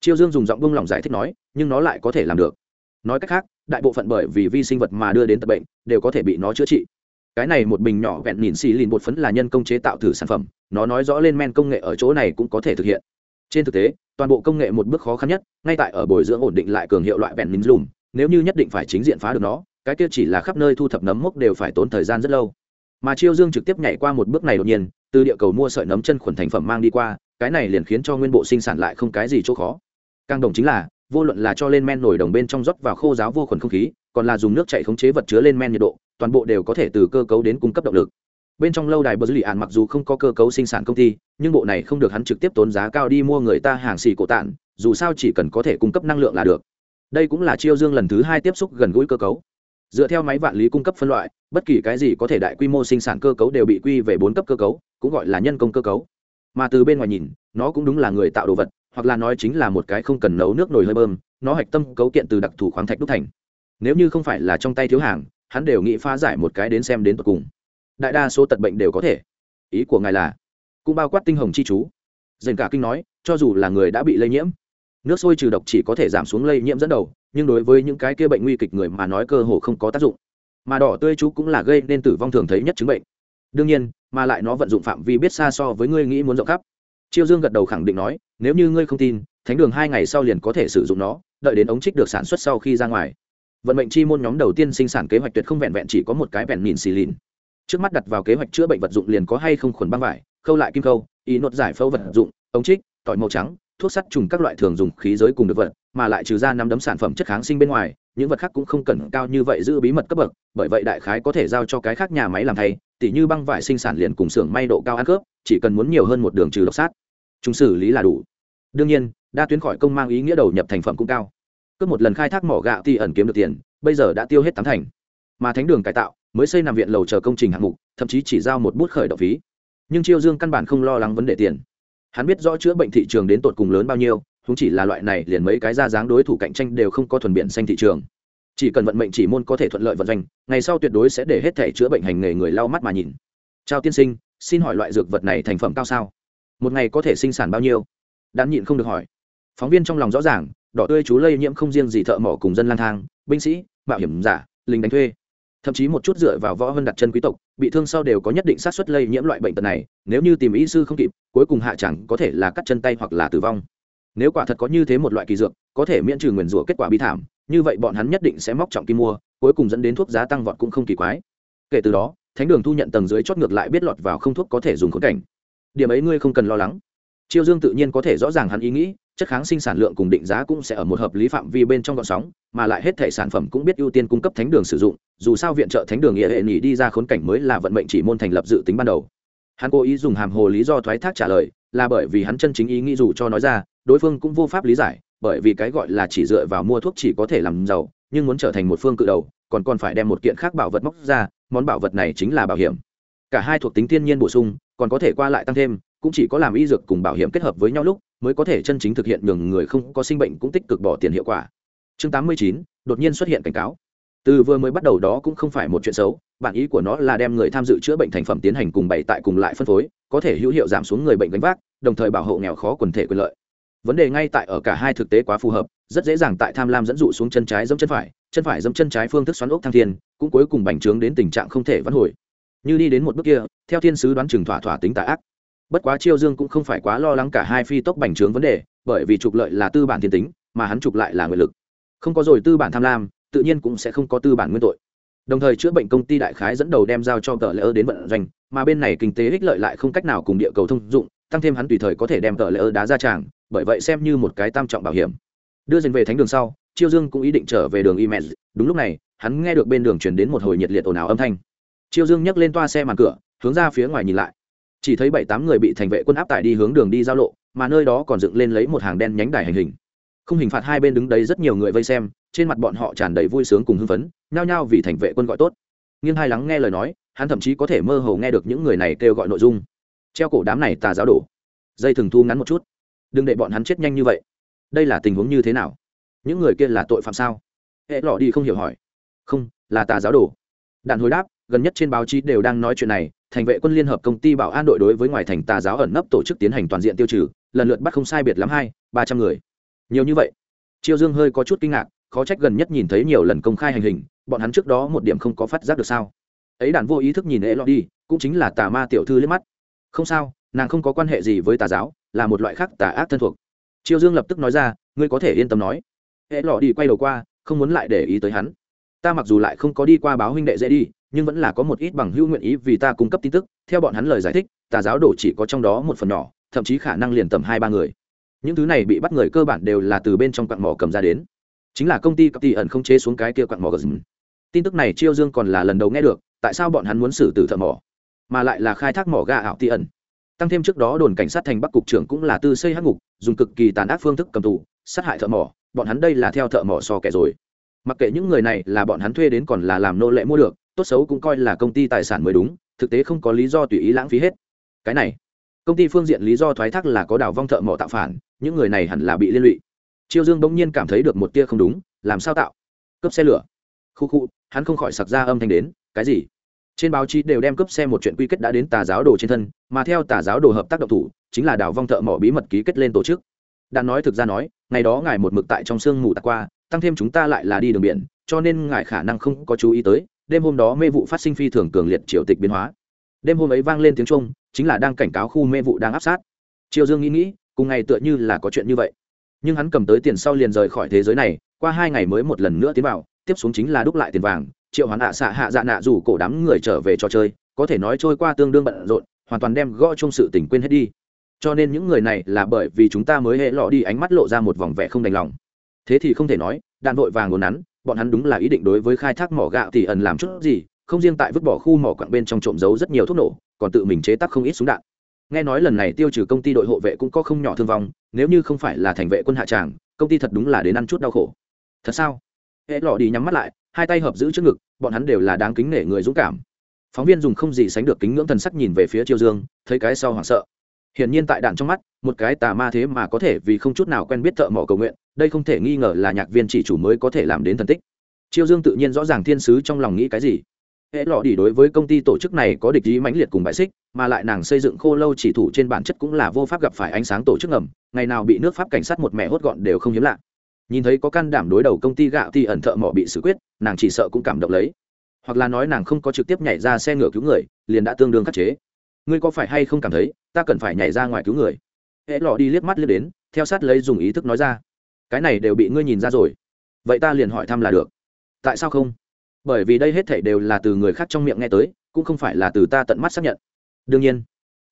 Chiêu dương dùng giọng bông lỏng giải thích nói, nhưng nó lại có thể làm được nói cách khác, đại bộ phận bởi vì vi sinh vật mà đưa đến tập bệnh, đều có thể bị nó chữa trị. Cái này một bình nhỏ vẹn nhìn xì lìn bột phấn là nhân công chế tạo thử sản phẩm, nó nói rõ lên men công nghệ ở chỗ này cũng có thể thực hiện. Trên thực tế, toàn bộ công nghệ một bước khó khăn nhất, ngay tại ở bồi dưỡng ổn định lại cường hiệu loại vẹn nhìn lùm, nếu như nhất định phải chính diện phá được nó, cái kia chỉ là khắp nơi thu thập nấm mốc đều phải tốn thời gian rất lâu. Mà chiêu dương trực tiếp nhảy qua một bước này đột nhiên, từ địa cầu mua sợi nấm chân khuẩn thành phẩm mang đi qua, cái này liền khiến cho nguyên bộ sinh sản lại không cái gì chỗ khó. Càng đồng chính là vô luận là cho lên men nổi đồng bên trong rót vào khô giáo vô khuẩn không khí, còn là dùng nước chạy khống chế vật chứa lên men nhiệt độ, toàn bộ đều có thể từ cơ cấu đến cung cấp động lực. Bên trong lâu đài bờ dư lì ạn mặc dù không có cơ cấu sinh sản công ty, nhưng bộ này không được hắn trực tiếp tốn giá cao đi mua người ta hàng xì cổ tản dù sao chỉ cần có thể cung cấp năng lượng là được. Đây cũng là chiêu dương lần thứ hai tiếp xúc gần gũi cơ cấu. Dựa theo máy vạn lý cung cấp phân loại, bất kỳ cái gì có thể đại quy mô sinh sản cơ cấu đều bị quy về bốn cấp cơ cấu, cũng gọi là nhân công cơ cấu. Mà từ bên ngoài nhìn, nó cũng đúng là người tạo đồ vật hoặc là nói chính là một cái không cần nấu nước nồi hơi bơm, nó hạch tâm cấu kiện từ đặc thù khoáng thạch đúc thành. Nếu như không phải là trong tay thiếu hàng, hắn đều nghĩ phá giải một cái đến xem đến tận cùng. Đại đa số tật bệnh đều có thể. Ý của ngài là, cũng bao quát tinh hồng chi chú. Dành cả kinh nói, cho dù là người đã bị lây nhiễm, nước sôi trừ độc chỉ có thể giảm xuống lây nhiễm dẫn đầu, nhưng đối với những cái kia bệnh nguy kịch người mà nói cơ hồ không có tác dụng. Mà đỏ tươi chú cũng là gây nên tử vong thường thấy nhất chứng bệnh. Đương nhiên, mà lại nó vận dụng phạm vi biết xa so với ngươi nghĩ muốn rộng khắp. Chiêu dương gật đầu khẳng định nói nếu như ngươi không tin, thánh đường hai ngày sau liền có thể sử dụng nó, đợi đến ống trích được sản xuất sau khi ra ngoài. Vận mệnh chi môn nhóm đầu tiên sinh sản kế hoạch tuyệt không vẹn vẹn chỉ có một cái vẹn mìn xì lìn. Trước mắt đặt vào kế hoạch chữa bệnh vật dụng liền có hay không khuẩn băng vải, khâu lại kim khâu ý nốt giải phẫu vật dụng, ống trích, tỏi màu trắng, thuốc sắt trùng các loại thường dùng khí giới cùng được vật, mà lại trừ ra năm đấm sản phẩm chất kháng sinh bên ngoài, những vật khác cũng không cần cao như vậy giữ bí mật cấp bậc, bởi vậy đại khái có thể giao cho cái khác nhà máy làm thay, tỉ như băng vải sinh sản liền cùng xưởng may độ cao ăn khớp, chỉ cần muốn nhiều hơn một đường trừ độc sát chúng xử lý là đủ. Đương nhiên, đa tuyến khỏi công mang ý nghĩa đầu nhập thành phẩm cũng cao. Cướp một lần khai thác mỏ gạo thì ẩn kiếm được tiền, bây giờ đã tiêu hết tám thành. Mà thánh đường cải tạo, mới xây nằm viện lầu chờ công trình hạng mục, thậm chí chỉ giao một bút khởi động phí. Nhưng chiêu dương căn bản không lo lắng vấn đề tiền. Hắn biết rõ chữa bệnh thị trường đến tột cùng lớn bao nhiêu chúng chỉ là loại này liền mấy cái ra dáng đối thủ cạnh tranh đều không có thuần biện xanh thị trường. Chỉ cần vận mệnh chỉ môn có thể thuận lợi vận doanh, ngày sau tuyệt đối sẽ để hết thể chữa bệnh hành nghề người lau mắt mà nhìn. Chào tiên sinh, xin hỏi loại dược vật này thành phẩm cao sao? Một ngày có thể sinh sản bao nhiêu? Đan nhịn không được hỏi. Phóng viên trong lòng rõ ràng, đỏ tươi chú lây nhiễm không riêng gì thợ mỏ cùng dân lang thang, binh sĩ, mạo hiểm giả, lính đánh thuê. Thậm chí một chút dựa vào võ hơn đặt chân quý tộc, bị thương sau đều có nhất định sát xuất lây nhiễm loại bệnh tật này, nếu như tìm y sư không kịp, cuối cùng hạ chẳng có thể là cắt chân tay hoặc là tử vong. Nếu quả thật có như thế một loại kỳ dược, có thể miễn trừ nguyền rủa kết quả bi thảm, như vậy bọn hắn nhất định sẽ móc trọng kim mua, cuối cùng dẫn đến thuốc giá tăng vọt cũng không kỳ quái. Kể từ đó, thánh đường thu nhận tầng dưới chót ngược lại biết lọt vào không thuốc có thể dùng khốn cảnh điểm ấy ngươi không cần lo lắng. Chiêu dương tự nhiên có thể rõ ràng hắn ý nghĩ, chất kháng sinh sản lượng cùng định giá cũng sẽ ở một hợp lý phạm vi bên trong gọn sóng, mà lại hết thể sản phẩm cũng biết ưu tiên cung cấp thánh đường sử dụng, dù sao viện trợ thánh đường nghĩa hệ nghỉ đi ra khốn cảnh mới là vận mệnh chỉ môn thành lập dự tính ban đầu. Hắn cố ý dùng hàm hồ lý do thoái thác trả lời, là bởi vì hắn chân chính ý nghĩ dù cho nói ra, đối phương cũng vô pháp lý giải, bởi vì cái gọi là chỉ dựa vào mua thuốc chỉ có thể làm giàu, nhưng muốn trở thành một phương cự đầu, còn còn phải đem một kiện khác bảo vật móc ra, món bảo vật này chính là bảo hiểm. Cả hai thuộc tính thiên nhiên bổ sung còn có thể qua lại tăng thêm cũng chỉ có làm y dược cùng bảo hiểm kết hợp với nhau lúc mới có thể chân chính thực hiện nhường người không có sinh bệnh cũng tích cực bỏ tiền hiệu quả. Chương 89, đột nhiên xuất hiện cảnh cáo. Từ vừa mới bắt đầu đó cũng không phải một chuyện xấu bản ý của nó là đem người tham dự chữa bệnh thành phẩm tiến hành cùng bày tại cùng lại phân phối có thể hữu hiệu giảm xuống người bệnh gánh vác đồng thời bảo hộ nghèo khó quần thể quyền lợi. Vấn đề ngay tại ở cả hai thực tế quá phù hợp rất dễ dàng tại tham lam dẫn dụ xuống chân trái dẫm chân phải chân phải dẫm chân trái phương thức xoắn ốc thăng thiên cũng cuối cùng bành trướng đến tình trạng không thể vãn hồi như đi đến một bước kia, theo thiên sứ đoán chừng thỏa thỏa tính tà ác. Bất quá chiêu dương cũng không phải quá lo lắng cả hai phi tốc bành trướng vấn đề, bởi vì trục lợi là tư bản thiên tính, mà hắn trục lại là nguyện lực. Không có rồi tư bản tham lam, tự nhiên cũng sẽ không có tư bản nguyên tội. Đồng thời chữa bệnh công ty đại khái dẫn đầu đem giao cho tờ lỡ đến vận doanh, mà bên này kinh tế ích lợi lại không cách nào cùng địa cầu thông dụng, tăng thêm hắn tùy thời có thể đem tờ lỡ đá ra tràng, bởi vậy xem như một cái tam trọng bảo hiểm. Đưa dần về thánh đường sau, chiêu dương cũng ý định trở về đường email đúng lúc này, hắn nghe được bên đường chuyển đến một hồi nhiệt liệt ồn ào âm thanh chiêu dương nhấc lên toa xe màn cửa, hướng ra phía ngoài nhìn lại. Chỉ thấy bảy tám người bị thành vệ quân áp tải đi hướng đường đi giao lộ, mà nơi đó còn dựng lên lấy một hàng đen nhánh đài hành hình. Không hình phạt hai bên đứng đấy rất nhiều người vây xem, trên mặt bọn họ tràn đầy vui sướng cùng hưng phấn, nhao nhao vì thành vệ quân gọi tốt. Nghiêng hai lắng nghe lời nói, hắn thậm chí có thể mơ hồ nghe được những người này kêu gọi nội dung. Treo cổ đám này tà giáo đổ dây thừng thu ngắn một chút. Đừng để bọn hắn chết nhanh như vậy. Đây là tình huống như thế nào? Những người kia là tội phạm sao? Hệ lọ đi không hiểu hỏi. Không, là tà giáo đổ đạn hồi đáp gần nhất trên báo chí đều đang nói chuyện này, thành vệ quân liên hợp công ty bảo an đội đối với ngoài thành tà giáo ẩn nấp tổ chức tiến hành toàn diện tiêu trừ, lần lượt bắt không sai biệt lắm hai, ba trăm người. Nhiều như vậy. Triều dương hơi có chút kinh ngạc, khó trách gần nhất nhìn thấy nhiều lần công khai hành hình, bọn hắn trước đó một điểm không có phát giác được sao. Ấy đàn vô ý thức nhìn ế lọ đi cũng chính là tà ma tiểu thư liếc mắt. Không sao, nàng không có quan hệ gì với tà giáo, là một loại khác tà ác thân thuộc. Triều dương lập tức nói ra, ngươi có thể yên tâm nói. Ế lọ đi quay đầu qua, không muốn lại để ý tới hắn ta mặc dù lại không có đi qua báo huynh đệ dễ đi, nhưng vẫn là có một ít bằng hữu nguyện ý vì ta cung cấp tin tức, theo bọn hắn lời giải thích, tà giáo đổ chỉ có trong đó một phần nhỏ, thậm chí khả năng liền tầm hai ba người. Những thứ này bị bắt người cơ bản đều là từ bên trong quặng mỏ cầm ra đến. Chính là công ty cặp tỷ ẩn không chế xuống cái kia quặng mỏ gầm. tin tức này chiêu dương còn là lần đầu nghe được, tại sao bọn hắn muốn xử tử thợ mỏ, mà lại là khai thác mỏ ga ảo tỷ ẩn. Tăng thêm trước đó đồn cảnh sát thành bắc cục trưởng cũng là tư xây hắc ngục, dùng cực kỳ tàn ác phương thức cầm tù, sát hại thợ mỏ, bọn hắn đây là theo thợ mỏ so kẻ rồi mặc kệ những người này là bọn hắn thuê đến còn là làm nô lệ mua được, tốt xấu cũng coi là công ty tài sản mới đúng, thực tế không có lý do tùy ý lãng phí hết. Cái này, công ty phương diện lý do thoái thác là có đào vong thợ mỏ tạo phản, những người này hẳn là bị liên lụy. Chiêu dương bỗng nhiên cảm thấy được một tia không đúng, làm sao tạo? Cướp xe lửa. Khu khu, hắn không khỏi sặc ra âm thanh đến, cái gì? Trên báo chí đều đem cướp xe một chuyện quy kết đã đến tà giáo đồ trên thân, mà theo tà giáo đồ hợp tác độc thủ, chính là đào vong thợ mỏ bí mật ký kết lên tổ chức. Đã nói thực ra nói, ngày đó ngài một mực tại trong sương mù tạc qua tăng thêm chúng ta lại là đi đường biển, cho nên ngài khả năng không có chú ý tới, đêm hôm đó mê vụ phát sinh phi thường cường liệt triều tịch biến hóa. Đêm hôm ấy vang lên tiếng trung chính là đang cảnh cáo khu mê vụ đang áp sát. Triều dương nghĩ nghĩ, cùng ngày tựa như là có chuyện như vậy. Nhưng hắn cầm tới tiền sau liền rời khỏi thế giới này, qua hai ngày mới một lần nữa tiến vào, tiếp xuống chính là đúc lại tiền vàng, triệu hoán hạ xạ hạ dạ nạ rủ cổ đám người trở về trò chơi, có thể nói trôi qua tương đương bận rộn, hoàn toàn đem gõ chung sự tình quên hết đi. Cho nên những người này là bởi vì chúng ta mới hệ lọ đi ánh mắt lộ ra một vòng vẻ không đành lòng thế thì không thể nói, đạn vội vàng ngồn nắn, bọn hắn đúng là ý định đối với khai thác mỏ gạo thì ẩn làm chút gì, không riêng tại vứt bỏ khu mỏ quặng bên trong trộm giấu rất nhiều thuốc nổ, còn tự mình chế tác không ít súng đạn. Nghe nói lần này tiêu trừ công ty đội hộ vệ cũng có không nhỏ thương vong, nếu như không phải là thành vệ quân hạ tràng, công ty thật đúng là đến ăn chút đau khổ. Thật sao? Hệ lọ đi nhắm mắt lại, hai tay hợp giữ trước ngực, bọn hắn đều là đáng kính nể người dũng cảm. Phóng viên dùng không gì sánh được kính ngưỡng thần sắc nhìn về phía triều dương, thấy cái sau hoảng sợ. Hiển nhiên tại đạn trong mắt, một cái tà ma thế mà có thể vì không chút nào quen biết thợ mỏ cầu nguyện đây không thể nghi ngờ là nhạc viên chỉ chủ mới có thể làm đến thần tích. Chiêu dương tự nhiên rõ ràng thiên sứ trong lòng nghĩ cái gì. Hệ lọ đi đối với công ty tổ chức này có địch ý mãnh liệt cùng bại xích, mà lại nàng xây dựng khô lâu chỉ thủ trên bản chất cũng là vô pháp gặp phải ánh sáng tổ chức ngầm, ngày nào bị nước pháp cảnh sát một mẹ hốt gọn đều không hiếm lạ. Nhìn thấy có can đảm đối đầu công ty gạo thì ẩn thợ mỏ bị xử quyết, nàng chỉ sợ cũng cảm động lấy. Hoặc là nói nàng không có trực tiếp nhảy ra xe ngựa cứu người, liền đã tương đương khắc chế. Ngươi có phải hay không cảm thấy, ta cần phải nhảy ra ngoài cứu người? Hệ lọ đi liếc mắt liếc đến, theo sát lấy dùng ý thức nói ra cái này đều bị ngươi nhìn ra rồi. Vậy ta liền hỏi thăm là được. Tại sao không? Bởi vì đây hết thảy đều là từ người khác trong miệng nghe tới cũng không phải là từ ta tận mắt xác nhận. Đương nhiên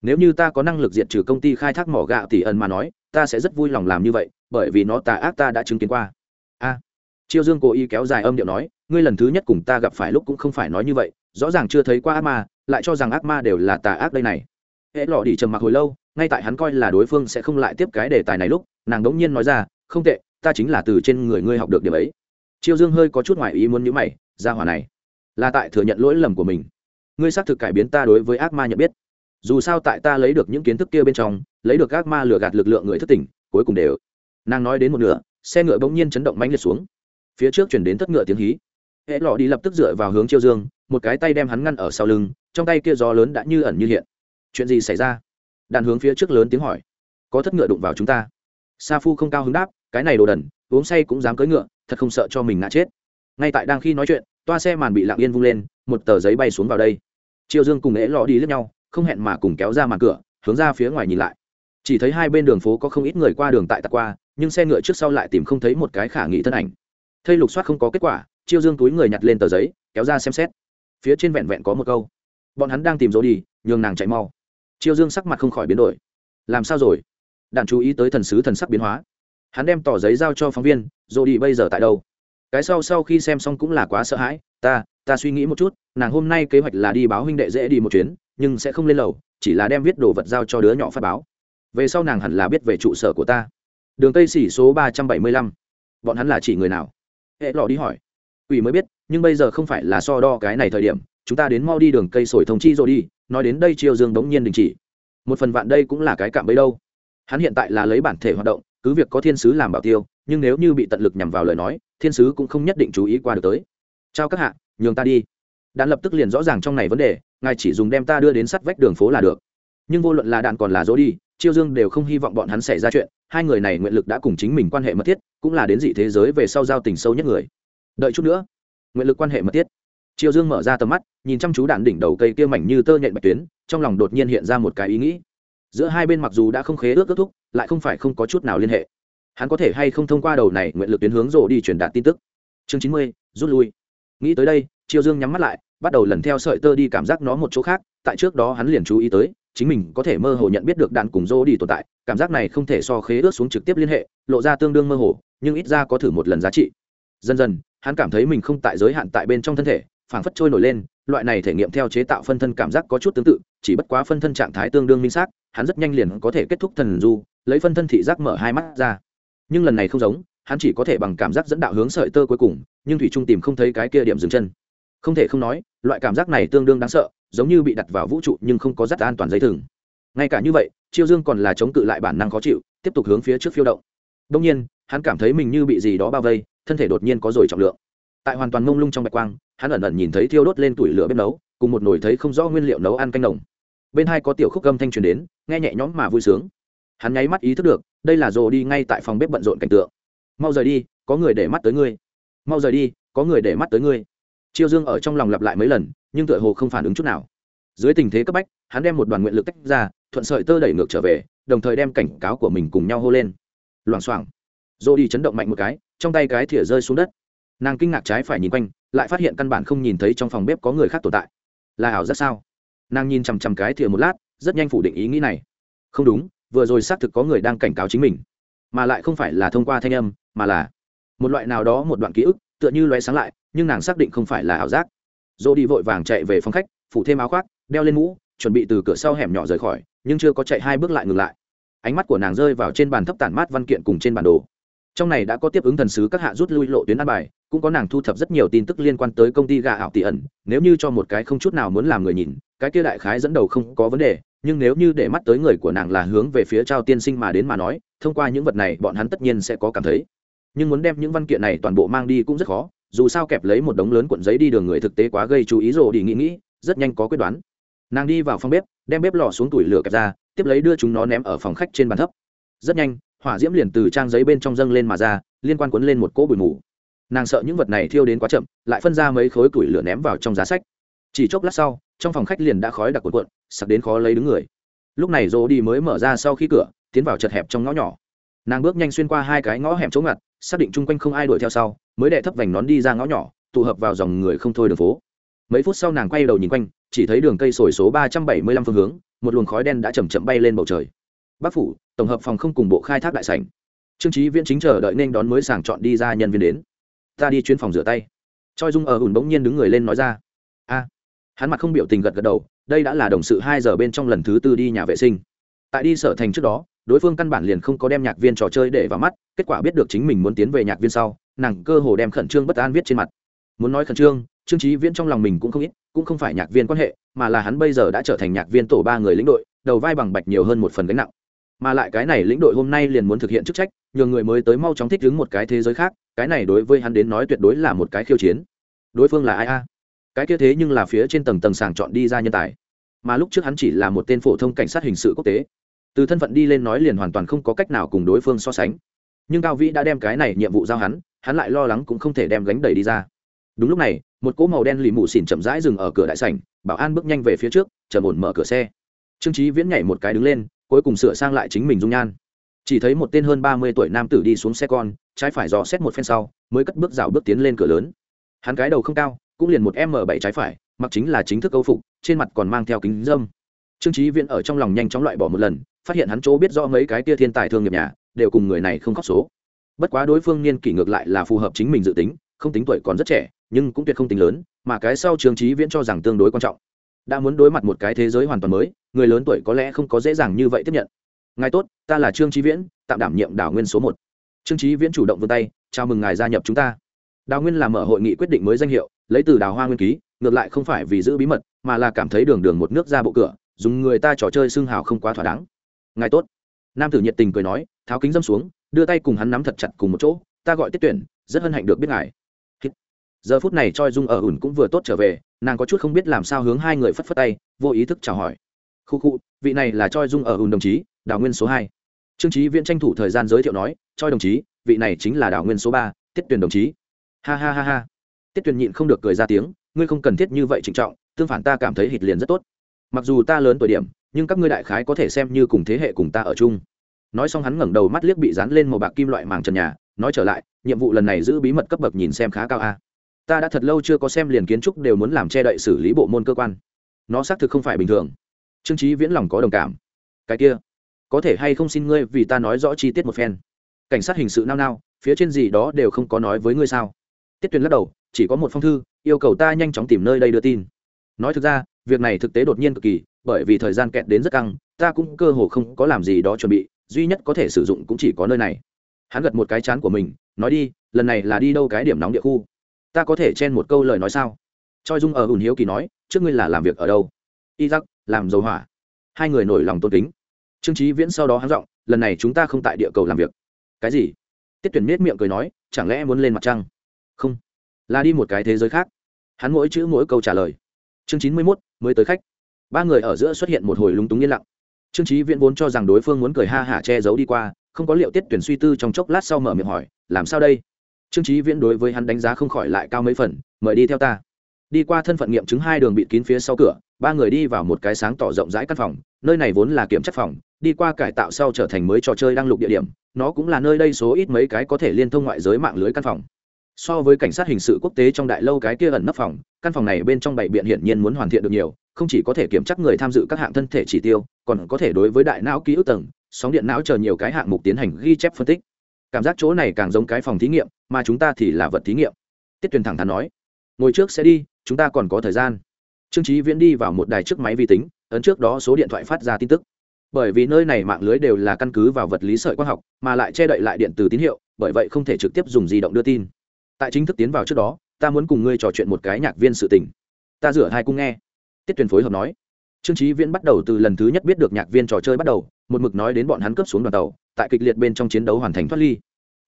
nếu như ta có năng lực diệt trừ công ty khai thác mỏ gạo tỷ ẩn mà nói ta sẽ rất vui lòng làm như vậy bởi vì nó tà ác ta đã chứng kiến qua. A. À, chiêu dương cố ý kéo dài âm điệu nói ngươi lần thứ nhất cùng ta gặp phải lúc cũng không phải nói như vậy rõ ràng chưa thấy qua ác ma lại cho rằng ác ma đều là tà ác đây này. Hễ lọ đi trầm mặc hồi lâu ngay tại hắn coi là đối phương sẽ không lại tiếp cái đề tài này lúc nàng đống nhiên nói ra không tệ ta chính là từ trên người ngươi học được điểm ấy. Chiêu dương hơi có chút ngoài ý muốn nhữ mày, ra hỏa này, là tại thừa nhận lỗi lầm của mình. Ngươi xác thực cải biến ta đối với ác ma nhận biết. Dù sao tại ta lấy được những kiến thức kia bên trong, lấy được ác ma lừa gạt lực lượng người thất tỉnh, cuối cùng đều. Nàng nói đến một nửa, xe ngựa bỗng nhiên chấn động mãnh liệt xuống. Phía trước chuyển đến thất ngựa tiếng hí. Hễ lọ đi lập tức dựa vào hướng chiêu dương, một cái tay đem hắn ngăn ở sau lưng, trong tay kia gió lớn đã như ẩn như hiện. Chuyện gì xảy ra? Đàn hướng phía trước lớn tiếng hỏi. Có thất ngựa đụng vào chúng ta. Sa phu không cao hứng đáp cái này đồ đần, uống say cũng dám cưỡi ngựa, thật không sợ cho mình ngã chết. Ngay tại đang khi nói chuyện, toa xe màn bị lặng yên vung lên, một tờ giấy bay xuống vào đây. Triệu dương cùng ế lò đi lướt nhau, không hẹn mà cùng kéo ra màn cửa, hướng ra phía ngoài nhìn lại. Chỉ thấy hai bên đường phố có không ít người qua đường tại tạc qua, nhưng xe ngựa trước sau lại tìm không thấy một cái khả nghị thân ảnh. Thây lục soát không có kết quả chiêu dương túi người nhặt lên tờ giấy, kéo ra xem xét. Phía trên vẹn vẹn có một câu. Bọn hắn đang tìm dỗ đi, nhường nàng chạy mau. Chiêu dương sắc mặt không khỏi biến đổi. Làm sao rồi? Đạn chú ý tới thần sứ thần sắc biến hóa hắn đem tỏ giấy giao cho phóng viên rồi đi bây giờ tại đâu? Cái sau sau khi xem xong cũng là quá sợ hãi, ta ta suy nghĩ một chút, nàng hôm nay kế hoạch là đi báo huynh đệ dễ đi một chuyến, nhưng sẽ không lên lầu, chỉ là đem viết đồ vật giao cho đứa nhỏ phát báo. Về sau nàng hẳn là biết về trụ sở của ta. Đường tây xỉ số ba trăm bảy mươi lăm. Bọn hắn là chỉ người nào? Hệ lọ đi hỏi. Ủy mới biết, nhưng bây giờ không phải là so đo cái này thời điểm, chúng ta đến mau đi đường cây sồi thông chi rồi đi, nói đến đây chiêu dương đống nhiên đình chỉ. Một phần vạn đây cũng là cái cạm bấy đâu. Hắn hiện tại là lấy bản thể hoạt động cứ việc có thiên sứ làm bảo tiêu, nhưng nếu như bị tận lực nhằm vào lời nói, thiên sứ cũng không nhất định chú ý qua được tới. Chào các hạ, nhường ta đi. Đạn lập tức liền rõ ràng trong này vấn đề, ngài chỉ dùng đem ta đưa đến sắt vách đường phố là được. Nhưng vô luận là đạn còn là dỗ đi, chiêu dương đều không hy vọng bọn hắn xảy ra chuyện, hai người này nguyện lực đã cùng chính mình quan hệ mật thiết, cũng là đến dị thế giới về sau giao tình sâu nhất người. Đợi chút nữa, nguyện lực quan hệ mật thiết. Chiêu dương mở ra tầm mắt, nhìn chăm chú đạn đỉnh đầu cây kia mảnh như tơ nhện bạch tuyến, trong lòng đột nhiên hiện ra một cái ý nghĩ. Giữa hai bên mặc dù đã không khế ước kết thúc lại không phải không có chút nào liên hệ. Hắn có thể hay không thông qua đầu này nguyện lực tuyến hướng rổ đi truyền đạt tin tức. Chương chín mươi, rút lui. Nghĩ tới đây, triều dương nhắm mắt lại, bắt đầu lần theo sợi tơ đi cảm giác nó một chỗ khác, tại trước đó hắn liền chú ý tới, chính mình có thể mơ hồ nhận biết được đạn cùng rô đi tồn tại, cảm giác này không thể so khế ướt xuống trực tiếp liên hệ, lộ ra tương đương mơ hồ, nhưng ít ra có thử một lần giá trị. Dần dần, hắn cảm thấy mình không tại giới hạn tại bên trong thân thể, phảng phất trôi nổi lên, loại này thể nghiệm theo chế tạo phân thân cảm giác có chút tương tự, chỉ bất quá phân thân trạng thái tương đương minh xác, hắn rất nhanh liền có thể kết thúc thần du lấy phân thân thị giác mở hai mắt ra. Nhưng lần này không giống, hắn chỉ có thể bằng cảm giác dẫn đạo hướng sợi tơ cuối cùng, nhưng thủy trung tìm không thấy cái kia điểm dừng chân. Không thể không nói, loại cảm giác này tương đương đáng sợ, giống như bị đặt vào vũ trụ nhưng không có rất an toàn dây thừng. Ngay cả như vậy, chiêu dương còn là chống cự lại bản năng khó chịu, tiếp tục hướng phía trước phiêu động. Đông nhiên, hắn cảm thấy mình như bị gì đó bao vây, thân thể đột nhiên có rồi trọng lượng. Tại hoàn toàn mông lung trong bạch quang, hắn ẩn ẩn nhìn thấy thiêu đốt lên tủi lửa bếp nấu, cùng một nồi thấy không rõ nguyên liệu nấu ăn canh nồng. bên hai có tiểu khúc âm thanh truyền đến, nghe nhẹ nhõm mà vui sướng hắn nháy mắt ý thức được, đây là rồ đi ngay tại phòng bếp bận rộn cảnh tượng. Mau rời đi, có người để mắt tới ngươi. Mau rời đi, có người để mắt tới ngươi. Chiêu dương ở trong lòng lặp lại mấy lần, nhưng tựa hồ không phản ứng chút nào. Dưới tình thế cấp bách, hắn đem một đoàn nguyện lực tách ra, thuận sợi tơ đẩy ngược trở về, đồng thời đem cảnh cáo của mình cùng nhau hô lên. Loảng xoảng. Rồ đi chấn động mạnh một cái, trong tay cái thìa rơi xuống đất. Nàng kinh ngạc trái phải nhìn quanh, lại phát hiện căn bản không nhìn thấy trong phòng bếp có người khác tồn tại. Là ảo rất sao? Nàng nhìn chằm chằm cái thìa một lát, rất nhanh phủ định ý nghĩ này. Không đúng vừa rồi xác thực có người đang cảnh cáo chính mình, mà lại không phải là thông qua thanh âm, mà là một loại nào đó một đoạn ký ức, tựa như loé sáng lại, nhưng nàng xác định không phải là ảo giác. Dô đi vội vàng chạy về phòng khách, phủ thêm áo khoác, đeo lên mũ, chuẩn bị từ cửa sau hẻm nhỏ rời khỏi, nhưng chưa có chạy hai bước lại ngừng lại. Ánh mắt của nàng rơi vào trên bàn thấp tản mát văn kiện cùng trên bản đồ. Trong này đã có tiếp ứng thần sứ các hạ rút lui lộ tuyến ăn bài, cũng có nàng thu thập rất nhiều tin tức liên quan tới công ty gà ảo tỷ ẩn. Nếu như cho một cái không chút nào muốn làm người nhìn, cái kia đại khái dẫn đầu không có vấn đề nhưng nếu như để mắt tới người của nàng là hướng về phía trao tiên sinh mà đến mà nói, thông qua những vật này bọn hắn tất nhiên sẽ có cảm thấy. Nhưng muốn đem những văn kiện này toàn bộ mang đi cũng rất khó, dù sao kẹp lấy một đống lớn cuộn giấy đi đường người thực tế quá gây chú ý rồi đi nghĩ nghĩ, rất nhanh có quyết đoán. Nàng đi vào phòng bếp, đem bếp lò xuống tủi lửa kẹp ra, tiếp lấy đưa chúng nó ném ở phòng khách trên bàn thấp. Rất nhanh, hỏa diễm liền từ trang giấy bên trong dâng lên mà ra, liên quan cuốn lên một cỗ bụi mù. Nàng sợ những vật này thiêu đến quá chậm, lại phân ra mấy khối củi lửa ném vào trong giá sách chỉ chốc lát sau, trong phòng khách liền đã khói đặc cuộn cuộn, sặc đến khó lấy đứng người. Lúc này rô đi mới mở ra sau khi cửa, tiến vào chật hẹp trong ngõ nhỏ. Nàng bước nhanh xuyên qua hai cái ngõ hẻm chỗ ngặt, xác định chung quanh không ai đuổi theo sau, mới đệ thấp vành nón đi ra ngõ nhỏ, tụ hợp vào dòng người không thôi đường phố. Mấy phút sau nàng quay đầu nhìn quanh, chỉ thấy đường cây sồi số ba trăm bảy mươi lăm phương hướng, một luồng khói đen đã chầm chậm bay lên bầu trời. Bắc phủ, tổng hợp phòng không cùng bộ khai thác đại sảnh. Trương trí viễn chính chờ đợi nên đón mới sàng chọn đi ra nhân viên đến. Ta đi chuyên phòng rửa tay. Choi dung ở ủn bỗng nhiên đứng người lên nói ra. A hắn mặt không biểu tình gật gật đầu, đây đã là đồng sự hai giờ bên trong lần thứ tư đi nhà vệ sinh. Tại đi sở thành trước đó, đối phương căn bản liền không có đem nhạc viên trò chơi để vào mắt, kết quả biết được chính mình muốn tiến về nhạc viên sau, nàng cơ hồ đem khẩn trương bất an viết trên mặt. Muốn nói khẩn trương trương trí viễn trong lòng mình cũng không ít, cũng không phải nhạc viên quan hệ, mà là hắn bây giờ đã trở thành nhạc viên tổ ba người lĩnh đội, đầu vai bằng bạch nhiều hơn một phần gánh nặng. Mà lại cái này lĩnh đội hôm nay liền muốn thực hiện chức trách, nhờ người mới tới mau chóng thích ứng một cái thế giới khác, cái này đối với hắn đến nói tuyệt đối là một cái khiêu chiến. Đối phương là ai a? Cái kia thế nhưng là phía trên tầng tầng sàng chọn đi ra nhân tài. Mà lúc trước hắn chỉ là một tên phổ thông cảnh sát hình sự quốc tế. Từ thân phận đi lên nói liền hoàn toàn không có cách nào cùng đối phương so sánh. Nhưng cao vĩ đã đem cái này nhiệm vụ giao hắn hắn lại lo lắng cũng không thể đem gánh đẩy đi ra. Đúng lúc này, một cỗ màu đen lì mù xỉn chậm rãi dừng ở cửa đại sảnh, bảo an bước nhanh về phía trước chờ ổn mở cửa xe. Trương trí viễn nhảy một cái đứng lên, cuối cùng sửa sang lại chính mình dung nhan. Chỉ thấy một tên hơn ba mươi tuổi nam tử đi xuống xe con, trái phải dò xét một phen sau, mới cất bước rào bước tiến lên cửa lớn. Hắn cái đầu không cao cũng liền một m bảy trái phải, mặc chính là chính thức câu phục, trên mặt còn mang theo kính dâm. Trương trí viễn ở trong lòng nhanh chóng loại bỏ một lần, phát hiện hắn chỗ biết rõ mấy cái tia thiên tài thương nghiệp nhà, đều cùng người này không khóc số. Bất quá đối phương niên kỷ ngược lại là phù hợp chính mình dự tính, không tính tuổi còn rất trẻ, nhưng cũng tuyệt không tính lớn, mà cái sau trương trí viễn cho rằng tương đối quan trọng. Đã muốn đối mặt một cái thế giới hoàn toàn mới, người lớn tuổi có lẽ không có dễ dàng như vậy tiếp nhận. Ngài tốt, ta là trương trí viễn, tạm đảm nhiệm đảo nguyên số một. Trương trí viễn chủ động vươn tay, chào mừng ngài gia nhập chúng ta. Đào nguyên làm mở hội nghị quyết định mới danh hiệu lấy từ đào hoa nguyên ký, ngược lại không phải vì giữ bí mật, mà là cảm thấy đường đường một nước ra bộ cửa, dùng người ta trò chơi xương hào không quá thỏa đáng. Ngài tốt. Nam tử nhiệt tình cười nói, tháo kính dâm xuống, đưa tay cùng hắn nắm thật chặt cùng một chỗ, ta gọi tiết tuyển, rất hân hạnh được biết ngài. Giờ phút này choi dung ở ủn cũng vừa tốt trở về, nàng có chút không biết làm sao hướng hai người phất phất tay, vô ý thức chào hỏi. Khu khu, vị này là choi dung ở ủn đồng chí, đào nguyên số hai. Trương trí viễn tranh thủ thời gian giới thiệu nói, choi đồng chí, vị này chính là đào nguyên số ba, tiết tuyển đồng chí. Ha ha ha ha tiết tuyển nhịn không được cười ra tiếng, ngươi không cần thiết như vậy trịnh trọng, tương phản ta cảm thấy hít liền rất tốt. Mặc dù ta lớn tuổi điểm, nhưng các ngươi đại khái có thể xem như cùng thế hệ cùng ta ở chung. Nói xong hắn ngẩng đầu mắt liếc bị dán lên màu bạc kim loại màng trần nhà, nói trở lại, nhiệm vụ lần này giữ bí mật cấp bậc nhìn xem khá cao a. Ta đã thật lâu chưa có xem liền kiến trúc đều muốn làm che đậy xử lý bộ môn cơ quan. Nó xác thực không phải bình thường. Trương trí viễn lòng có đồng cảm. Cái kia, có thể hay không xin ngươi vì ta nói rõ chi tiết một phen? Cảnh sát hình sự nao nao, phía trên gì đó đều không có nói với ngươi sao? Tiết tuyền lắc đầu chỉ có một phong thư, yêu cầu ta nhanh chóng tìm nơi đây đưa tin. Nói thực ra, việc này thực tế đột nhiên cực kỳ, bởi vì thời gian kẹt đến rất căng, ta cũng cơ hồ không có làm gì đó chuẩn bị, duy nhất có thể sử dụng cũng chỉ có nơi này. Hắn gật một cái chán của mình, nói đi, lần này là đi đâu cái điểm nóng địa khu? Ta có thể chen một câu lời nói sao? Choi dung ở ùn hiếu kỳ nói, trước ngươi là làm việc ở đâu? Iraq làm dầu hỏa. Hai người nổi lòng tôn kính. Trương trí viễn sau đó hắn giọng, lần này chúng ta không tại địa cầu làm việc. Cái gì? Tiết tuyển miết miệng cười nói, chẳng lẽ muốn lên mặt trăng? Không là đi một cái thế giới khác. Hắn mỗi chữ mỗi câu trả lời. Chương chín mươi mốt, mới tới khách. Ba người ở giữa xuất hiện một hồi lúng túng yên lặng. Trương trí viễn vốn cho rằng đối phương muốn cười ha hả che giấu đi qua, không có liệu tiết tuyển suy tư trong chốc lát sau mở miệng hỏi, làm sao đây? Trương trí viễn đối với hắn đánh giá không khỏi lại cao mấy phần, mời đi theo ta. Đi qua thân phận nghiệm chứng hai đường bịt kín phía sau cửa, ba người đi vào một cái sáng tỏ rộng rãi căn phòng, nơi này vốn là kiểm chất phòng, đi qua cải tạo sau trở thành mới trò chơi đăng lục địa điểm, nó cũng là nơi đây số ít mấy cái có thể liên thông ngoại giới mạng lưới căn phòng so với cảnh sát hình sự quốc tế trong đại lâu cái kia ẩn nấp phòng, căn phòng này bên trong bảy biện hiển nhiên muốn hoàn thiện được nhiều, không chỉ có thể kiểm tra người tham dự các hạng thân thể chỉ tiêu, còn có thể đối với đại não ký ức tầng, sóng điện não chờ nhiều cái hạng mục tiến hành ghi chép phân tích. Cảm giác chỗ này càng giống cái phòng thí nghiệm, mà chúng ta thì là vật thí nghiệm. Tiết tuyền thẳng thắn nói, ngồi trước sẽ đi, chúng ta còn có thời gian. Trương trí viễn đi vào một đài trước máy vi tính, ấn trước đó số điện thoại phát ra tin tức. Bởi vì nơi này mạng lưới đều là căn cứ vào vật lý sợi quang học, mà lại che đậy lại điện từ tín hiệu, bởi vậy không thể trực tiếp dùng di động đưa tin tại chính thức tiến vào trước đó, ta muốn cùng ngươi trò chuyện một cái nhạc viên sự tình. Ta rửa hai cung nghe. Tiết tuyền phối hợp nói. Trương trí viễn bắt đầu từ lần thứ nhất biết được nhạc viên trò chơi bắt đầu, một mực nói đến bọn hắn cướp xuống đoàn tàu, tại kịch liệt bên trong chiến đấu hoàn thành thoát ly.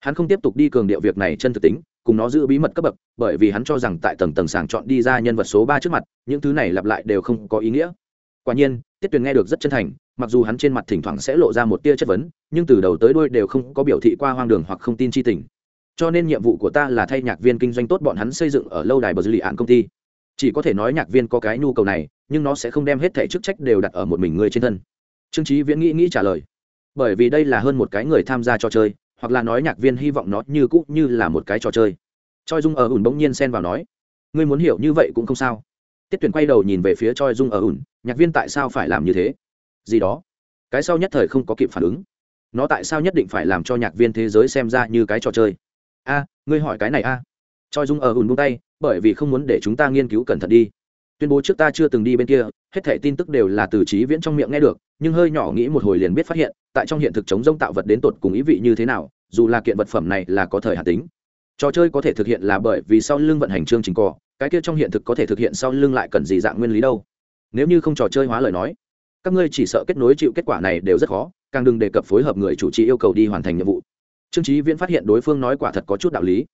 Hắn không tiếp tục đi cường điệu việc này chân thực tính, cùng nó giữ bí mật cấp bậc, bởi vì hắn cho rằng tại tầng tầng sàng chọn đi ra nhân vật số ba trước mặt, những thứ này lặp lại đều không có ý nghĩa. Quả nhiên, tiết tuyền nghe được rất chân thành, mặc dù hắn trên mặt thỉnh thoảng sẽ lộ ra một tia chất vấn, nhưng từ đầu tới đuôi đều không có biểu thị qua hoang đường hoặc không tin chi tình cho nên nhiệm vụ của ta là thay nhạc viên kinh doanh tốt bọn hắn xây dựng ở lâu đài bờ dư lì ạn công ty. Chỉ có thể nói nhạc viên có cái nhu cầu này, nhưng nó sẽ không đem hết thẻ chức trách đều đặt ở một mình người trên thân. Trương trí viễn nghĩ nghĩ trả lời. Bởi vì đây là hơn một cái người tham gia trò chơi, hoặc là nói nhạc viên hy vọng nó như cũ như là một cái trò chơi. Choi dung ở ủn bỗng nhiên xen vào nói, ngươi muốn hiểu như vậy cũng không sao. Tiết tuyển quay đầu nhìn về phía choi dung ở ủn, nhạc viên tại sao phải làm như thế? Gì đó. Cái sau nhất thời không có kịp phản ứng. Nó tại sao nhất định phải làm cho nhạc viên thế giới xem ra như cái trò chơi? A, ngươi hỏi cái này a. Choi dung ở ủn buông tay, bởi vì không muốn để chúng ta nghiên cứu cẩn thận đi. Tuyên bố trước ta chưa từng đi bên kia, hết thảy tin tức đều là từ trí viễn trong miệng nghe được, nhưng hơi nhỏ nghĩ một hồi liền biết phát hiện, tại trong hiện thực chống rông tạo vật đến tột cùng ý vị như thế nào, dù là kiện vật phẩm này là có thời hạn tính. Trò chơi có thể thực hiện là bởi vì sau lưng vận hành chương trình cỏ, cái kia trong hiện thực có thể thực hiện sau lưng lại cần gì dạng nguyên lý đâu. Nếu như không trò chơi hóa lời nói, các ngươi chỉ sợ kết nối chịu kết quả này đều rất khó, càng đừng đề cập phối hợp người chủ trì yêu cầu đi hoàn thành nhiệm vụ trương trí viễn phát hiện đối phương nói quả thật có chút đạo lý.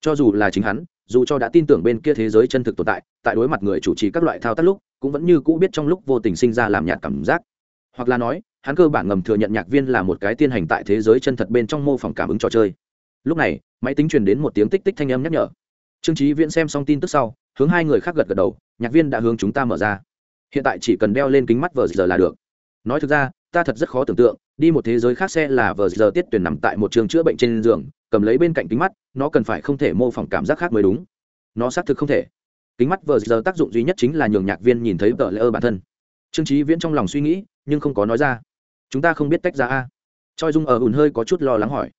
Cho dù là chính hắn, dù cho đã tin tưởng bên kia thế giới chân thực tồn tại tại đối mặt người chủ trì các loại thao tác lúc, cũng vẫn như cũ biết trong lúc vô tình sinh ra làm nhạt cảm giác. Hoặc là nói, hắn cơ bản ngầm thừa nhận nhạc viên là một cái tiên hành tại thế giới chân thật bên trong mô phỏng cảm ứng trò chơi. Lúc này, máy tính truyền đến một tiếng tích tích thanh âm nhắc nhở. Trương trí viễn xem xong tin tức sau, hướng hai người khác gật gật đầu, nhạc viên đã hướng chúng ta mở ra. Hiện tại chỉ cần đeo lên kính mắt vờ giờ là được. Nói thực ra, ta thật rất khó tưởng tượng đi một thế giới khác xe là vờ giờ tiết tuyển nằm tại một trường chữa bệnh trên giường, cầm lấy bên cạnh kính mắt, nó cần phải không thể mô phỏng cảm giác khác mới đúng. Nó xác thực không thể. Kính mắt vờ giờ tác dụng duy nhất chính là nhường nhạc viên nhìn thấy vợ lỡ bản thân. Trương trí viễn trong lòng suy nghĩ, nhưng không có nói ra. Chúng ta không biết tách ra a. Choi dung ở ùn hơi có chút lo lắng hỏi.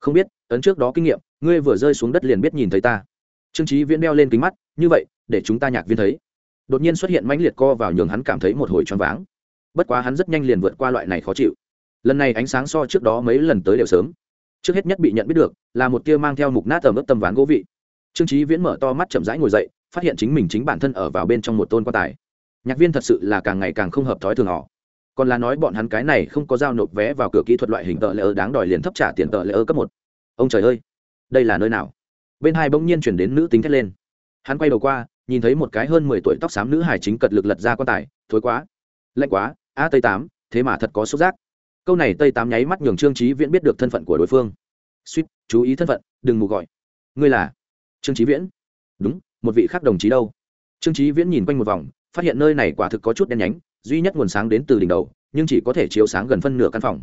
Không biết, ấn trước đó kinh nghiệm, ngươi vừa rơi xuống đất liền biết nhìn thấy ta. Trương trí viễn đeo lên kính mắt, như vậy, để chúng ta nhạc viên thấy. Đột nhiên xuất hiện mãnh liệt co vào nhường hắn cảm thấy một hồi choáng váng. Bất quá hắn rất nhanh liền vượt qua loại này khó chịu lần này ánh sáng so trước đó mấy lần tới đều sớm. Trước hết nhất bị nhận biết được là một tia mang theo mục nát tầm ướp tầm ván gỗ vị. Trương trí viễn mở to mắt chậm rãi ngồi dậy, phát hiện chính mình chính bản thân ở vào bên trong một tôn quan tài. Nhạc viên thật sự là càng ngày càng không hợp thói thường họ. Còn là nói bọn hắn cái này không có giao nộp vé vào cửa kỹ thuật loại hình tợ lệ ơ đáng đòi liền thấp trả tiền tợ lệ ơ cấp một. Ông trời ơi, đây là nơi nào? Bên hai bỗng nhiên chuyển đến nữ tính thét lên. Hắn quay đầu qua, nhìn thấy một cái hơn mười tuổi tóc xám nữ hải chính cật lực lật ra quan tài. Thối quá, lạnh quá, a tây tám, thế mà thật có xúc giác câu này tây tám nháy mắt nhường trương trí viễn biết được thân phận của đối phương. Suýt, chú ý thân phận, đừng mù gọi. Ngươi là? Trương trí viễn. Đúng, một vị khác đồng chí đâu? Trương trí viễn nhìn quanh một vòng, phát hiện nơi này quả thực có chút đen nhánh, duy nhất nguồn sáng đến từ đỉnh đầu, nhưng chỉ có thể chiếu sáng gần phân nửa căn phòng.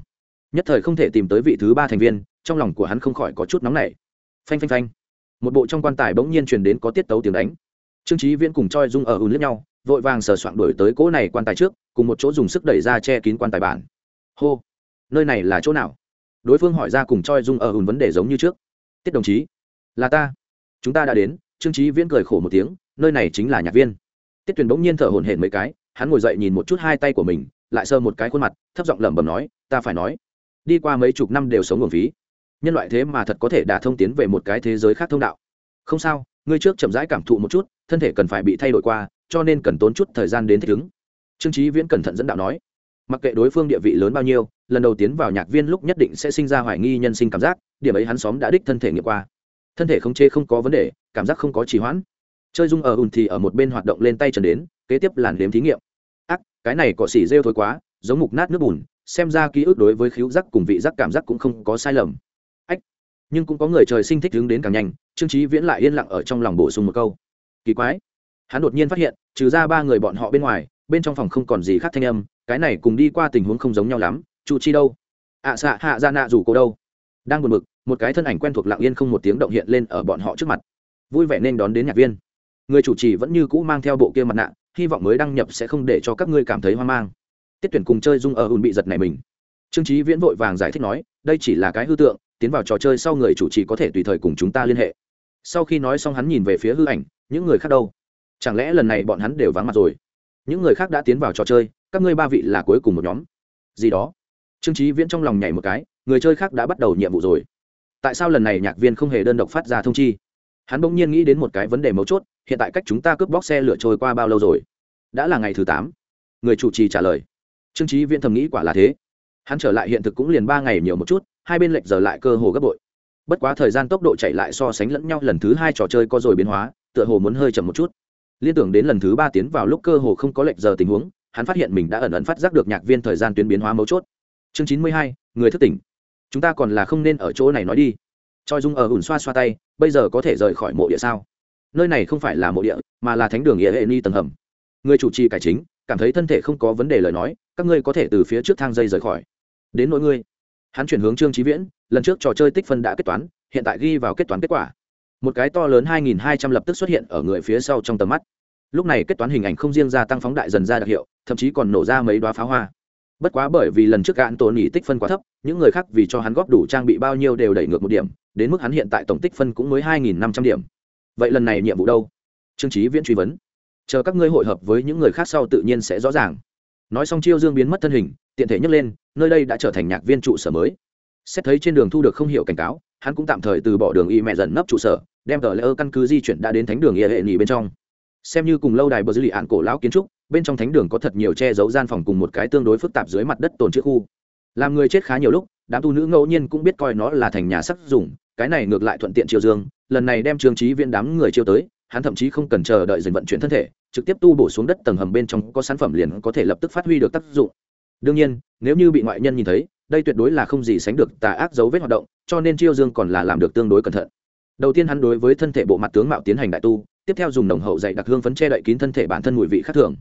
Nhất thời không thể tìm tới vị thứ ba thành viên, trong lòng của hắn không khỏi có chút nóng nảy. Phanh phanh phanh. Một bộ trong quan tài bỗng nhiên truyền đến có tiết tấu tiếng đánh. Trương trí viễn cùng choi dung ở ùn lướt nhau, vội vàng sờ soạn đổi tới cỗ này quan tài trước, cùng một chỗ dùng sức đẩy ra che kín quan tài bản. Hô nơi này là chỗ nào? Đối phương hỏi ra cùng choi dung ở hùn vấn đề giống như trước. Tiết đồng chí, là ta. Chúng ta đã đến, trương trí viễn cười khổ một tiếng, nơi này chính là nhạc viên. Tiết tuyền bỗng nhiên thở hổn hển mấy cái, hắn ngồi dậy nhìn một chút hai tay của mình, lại sơ một cái khuôn mặt, thấp giọng lẩm bẩm nói, ta phải nói, đi qua mấy chục năm đều sống nguồn phí. Nhân loại thế mà thật có thể đả thông tiến về một cái thế giới khác thông đạo. Không sao, ngươi trước chậm rãi cảm thụ một chút, thân thể cần phải bị thay đổi qua, cho nên cần tốn chút thời gian đến thích ứng. Trương trí viễn cẩn thận dẫn đạo nói mặc kệ đối phương địa vị lớn bao nhiêu, lần đầu tiến vào nhạc viên lúc nhất định sẽ sinh ra hoài nghi nhân sinh cảm giác, điểm ấy hắn xóm đã đích thân thể nghiệm qua. Thân thể không chê không có vấn đề, cảm giác không có trì hoãn. Chơi dung ở ùn thì ở một bên hoạt động lên tay trần đến, kế tiếp làn đếm thí nghiệm. Ác, cái này cỏ xỉ rêu thôi quá, giống mục nát nước bùn, xem ra ký ức đối với khíu giác cùng vị giác cảm giác cũng không có sai lầm. Ách, nhưng cũng có người trời sinh thích hướng đến càng nhanh, trương trí viễn lại yên lặng ở trong lòng bổ sung một câu. Kỳ quái. Hắn đột nhiên phát hiện, trừ ra ba người bọn họ bên ngoài bên trong phòng không còn gì khác thanh âm cái này cùng đi qua tình huống không giống nhau lắm chu chi đâu? Ạ à, xạ hạ ra nạ rủ cô đâu? Đang buồn bực một cái thân ảnh quen thuộc lặng yên không một tiếng động hiện lên ở bọn họ trước mặt. Vui vẻ nên đón đến nhạc viên. Người chủ trì vẫn như cũ mang theo bộ kia mặt nạ hy vọng mới đăng nhập sẽ không để cho các ngươi cảm thấy hoang mang. Tiết tuyển cùng chơi dung ở ùn bị giật này mình. Trương trí viễn vội vàng giải thích nói đây chỉ là cái hư tượng tiến vào trò chơi sau người chủ trì có thể tùy thời cùng chúng ta liên hệ. Sau khi nói xong hắn nhìn về phía hư ảnh những người khác đâu? Chẳng lẽ lần này bọn hắn đều vắng mặt rồi? Những người khác đã tiến vào trò chơi, các ngươi ba vị là cuối cùng một nhóm. Gì đó. Trương trí viễn trong lòng nhảy một cái, người chơi khác đã bắt đầu nhiệm vụ rồi. Tại sao lần này nhạc viên không hề đơn độc phát ra thông chi? Hắn bỗng nhiên nghĩ đến một cái vấn đề mấu chốt, hiện tại cách chúng ta cướp bóc xe lửa trôi qua bao lâu rồi? Đã là ngày thứ tám. Người chủ trì trả lời. Trương trí viễn thầm nghĩ quả là thế. Hắn trở lại hiện thực cũng liền ba ngày nhiều một chút, hai bên lệch giờ lại cơ hồ gấp bội. Bất quá thời gian tốc độ chạy lại so sánh lẫn nhau lần thứ hai trò chơi có rồi biến hóa, tựa hồ muốn hơi chậm một chút liên tưởng đến lần thứ ba tiến vào lúc cơ hồ không có lệch giờ tình huống, hắn phát hiện mình đã ẩn ẩn phát giác được nhạc viên thời gian tuyến biến hóa mấu chốt. Chương chín mươi hai, người thức tỉnh. Chúng ta còn là không nên ở chỗ này nói đi. Choi dung ở ủn xoa xoa tay, bây giờ có thể rời khỏi mộ địa sao? Nơi này không phải là mộ địa, mà là thánh đường nghĩa hệ ni tầng hầm. Người chủ trì cải chính, cảm thấy thân thể không có vấn đề lời nói, các ngươi có thể từ phía trước thang dây rời khỏi. Đến nỗi ngươi. Hắn chuyển hướng trương trí viễn, lần trước trò chơi tích phân đã kết toán, hiện tại ghi vào kết toán kết quả một cái to lớn 2.200 lập tức xuất hiện ở người phía sau trong tầm mắt. Lúc này kết toán hình ảnh không riêng gia tăng phóng đại dần ra đặc hiệu, thậm chí còn nổ ra mấy đoá pháo hoa. Bất quá bởi vì lần trước gạn tổ nỉ tích phân quá thấp, những người khác vì cho hắn góp đủ trang bị bao nhiêu đều đẩy ngược một điểm, đến mức hắn hiện tại tổng tích phân cũng mới 2.500 điểm. Vậy lần này nhiệm vụ đâu? Trương trí viễn truy vấn. Chờ các ngươi hội hợp với những người khác sau tự nhiên sẽ rõ ràng. Nói xong chiêu dương biến mất thân hình, tiện thể nhấc lên, nơi đây đã trở thành nhạc viên trụ sở mới. Xét thấy trên đường thu được không hiểu cảnh cáo hắn cũng tạm thời từ bỏ đường y mẹ dần nấp trụ sở, đem tờ lễ ơ căn cứ di chuyển đã đến thánh đường y hệ nghỉ bên trong. Xem như cùng lâu đài bờ dư lì ạn cổ lão kiến trúc, bên trong thánh đường có thật nhiều che giấu gian phòng cùng một cái tương đối phức tạp dưới mặt đất tồn chữ khu. Làm người chết khá nhiều lúc, đám tu nữ ngẫu nhiên cũng biết coi nó là thành nhà sắc dùng, cái này ngược lại thuận tiện triều dương, lần này đem trường trí viên đám người chiêu tới, hắn thậm chí không cần chờ đợi dần vận chuyển thân thể, trực tiếp tu bổ xuống đất tầng hầm bên trong có sản phẩm liền có thể lập tức phát huy được tác dụng. Đương nhiên, nếu như bị ngoại nhân nhìn thấy đây tuyệt đối là không gì sánh được tà ác dấu vết hoạt động, cho nên chiêu dương còn là làm được tương đối cẩn thận. Đầu tiên hắn đối với thân thể bộ mặt tướng mạo tiến hành đại tu, tiếp theo dùng nồng hậu dạy đặc hương phấn che đậy kín thân thể bản thân mùi vị khác thường.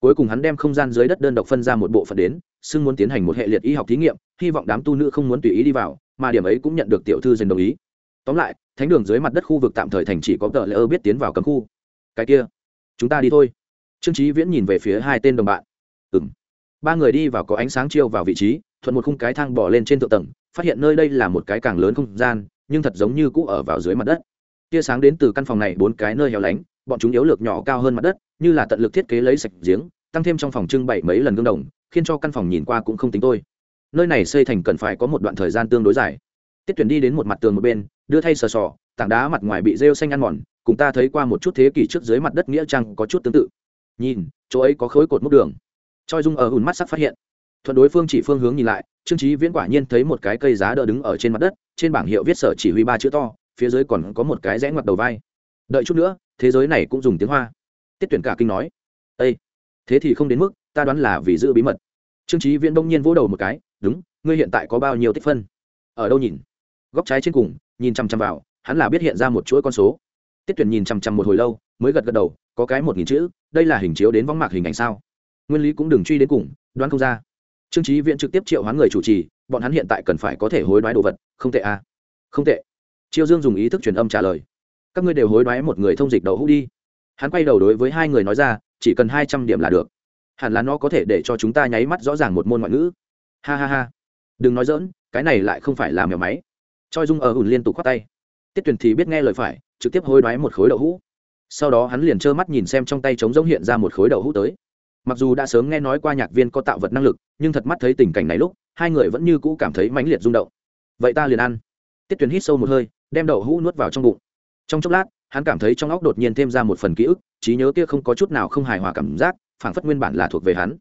Cuối cùng hắn đem không gian dưới đất đơn độc phân ra một bộ phận đến, xưng muốn tiến hành một hệ liệt y học thí nghiệm, hy vọng đám tu nữ không muốn tùy ý đi vào, mà điểm ấy cũng nhận được tiểu thư dành đồng ý. Tóm lại, thánh đường dưới mặt đất khu vực tạm thời thành chỉ có tờ lỡ biết tiến vào cấm khu. Cái kia, chúng ta đi thôi. Trương trí viễn nhìn về phía hai tên đồng bạn. Ừm. ba người đi vào có ánh sáng chiêu vào vị trí thuận một khung cái thang bỏ lên trên thượng tầng, phát hiện nơi đây là một cái càng lớn không gian, nhưng thật giống như cũ ở vào dưới mặt đất. Tia sáng đến từ căn phòng này bốn cái nơi hẻo lánh, bọn chúng yếu lược nhỏ cao hơn mặt đất, như là tận lực thiết kế lấy sạch giếng, tăng thêm trong phòng trưng bày mấy lần gương đồng, khiến cho căn phòng nhìn qua cũng không tính tôi nơi này xây thành cần phải có một đoạn thời gian tương đối dài. Tiết tuyển đi đến một mặt tường một bên, đưa thay sờ sò, tảng đá mặt ngoài bị rêu xanh ăn mòn, cùng ta thấy qua một chút thế kỷ trước dưới mặt đất nghĩa trang có chút tương tự. Nhìn, chỗ ấy có khối cột múc đường. Choi dung ở hùn mắt sắc phát hiện thuận đối phương chỉ phương hướng nhìn lại, trương trí viễn quả nhiên thấy một cái cây giá đỡ đứng ở trên mặt đất, trên bảng hiệu viết sở chỉ huy ba chữ to, phía dưới còn có một cái rẽ ngoặt đầu vai. Đợi chút nữa, thế giới này cũng dùng tiếng hoa. Tiết tuyển cả kinh nói â thế thì không đến mức, ta đoán là vì giữ bí mật. Trương trí viễn đông nhiên vỗ đầu một cái, đúng, ngươi hiện tại có bao nhiêu tích phân? Ở đâu nhìn? Góc trái trên cùng, nhìn chằm chằm vào, hắn là biết hiện ra một chuỗi con số. Tiết tuyển nhìn chằm chằm một hồi lâu, mới gật gật đầu, có cái một nghìn chữ, đây là hình chiếu đến võng mạc hình ảnh sao? Nguyên lý cũng đừng truy đến cùng, đoán không ra trương trí viện trực tiếp triệu hoán người chủ trì, bọn hắn hiện tại cần phải có thể hối đoái đồ vật. Không tệ à? Không tệ. Triệu dương dùng ý thức truyền âm trả lời. Các ngươi đều hối đoái một người thông dịch đậu hũ đi. Hắn quay đầu đối với hai người nói ra, chỉ cần hai trăm điểm là được. Hẳn là nó có thể để cho chúng ta nháy mắt rõ ràng một môn ngoại ngữ. Ha ha ha. Đừng nói dỡn cái này lại không phải là mèo máy. Choi dung ở hùn liên tục khoác tay. Tiết tuyển thì biết nghe lời phải, trực tiếp hối đoái một khối đậu hũ. Sau đó hắn liền trơ mắt nhìn xem trong tay trống giống hiện ra một khối đậu hũ tới mặc dù đã sớm nghe nói qua nhạc viên có tạo vật năng lực, nhưng thật mắt thấy tình cảnh này lúc, hai người vẫn như cũ cảm thấy mãnh liệt rung động. Vậy ta liền ăn. Tiết Tuyền hít sâu một hơi, đem đậu hũ nuốt vào trong bụng. Trong chốc lát, hắn cảm thấy trong óc đột nhiên thêm ra một phần ký ức, trí nhớ kia không có chút nào không hài hòa cảm giác, phảng phất nguyên bản là thuộc về hắn.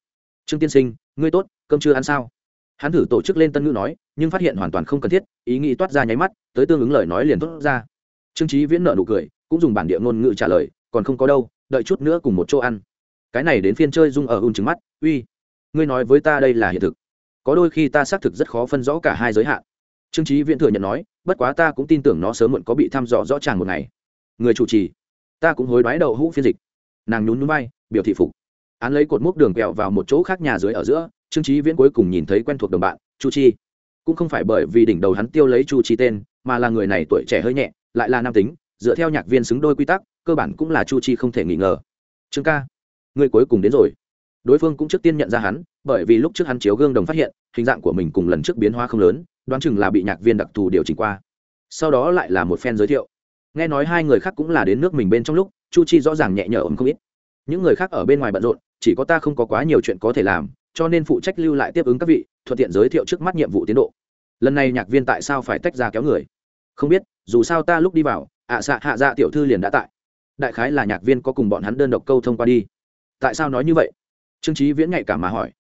Trương tiên sinh, ngươi tốt, cơm chưa ăn sao? Hắn thử tổ chức lên tân ngữ nói, nhưng phát hiện hoàn toàn không cần thiết, ý nghĩ toát ra nháy mắt, tới tương ứng lời nói liền thốt ra. Trương trí viễn nợ nụ cười, cũng dùng bản địa ngôn ngữ trả lời, còn không có đâu, đợi chút nữa cùng một chỗ ăn cái này đến phiên chơi dung ở ùn trứng mắt, uy, ngươi nói với ta đây là hiện thực. Có đôi khi ta xác thực rất khó phân rõ cả hai giới hạn. Trương trí viễn thừa nhận nói, bất quá ta cũng tin tưởng nó sớm muộn có bị thăm dò rõ ràng một ngày. Người chủ trì, ta cũng hối đoái đầu hũ phiên dịch. Nàng nhún núi bay biểu thị phục. Án lấy cột mốc đường kẹo vào một chỗ khác nhà dưới ở giữa, trương trí viễn cuối cùng nhìn thấy quen thuộc đồng bạn, chu chi. Cũng không phải bởi vì đỉnh đầu hắn tiêu lấy chu chi tên, mà là người này tuổi trẻ hơi nhẹ, lại là nam tính, dựa theo nhạc viên xứng đôi quy tắc, cơ bản cũng là chu chi không thể nghi ngờ. Trương ca. Ngươi cuối cùng đến rồi. Đối phương cũng trước tiên nhận ra hắn, bởi vì lúc trước hắn chiếu gương đồng phát hiện, hình dạng của mình cùng lần trước biến hóa không lớn, đoán chừng là bị nhạc viên đặc thù điều chỉnh qua. Sau đó lại là một phen giới thiệu. Nghe nói hai người khác cũng là đến nước mình bên trong lúc, chu chi rõ ràng nhẹ nhở ấm không ít. Những người khác ở bên ngoài bận rộn, chỉ có ta không có quá nhiều chuyện có thể làm, cho nên phụ trách lưu lại tiếp ứng các vị, thuận tiện giới thiệu trước mắt nhiệm vụ tiến độ. Lần này nhạc viên tại sao phải tách ra kéo người? Không biết, dù sao ta lúc đi vào, ạ à xạ hạ dạ tiểu thư liền đã tại. Đại khái là nhạc viên có cùng bọn hắn đơn độc câu thông qua đi tại sao nói như vậy? Trương trí viễn nhạy cảm mà hỏi.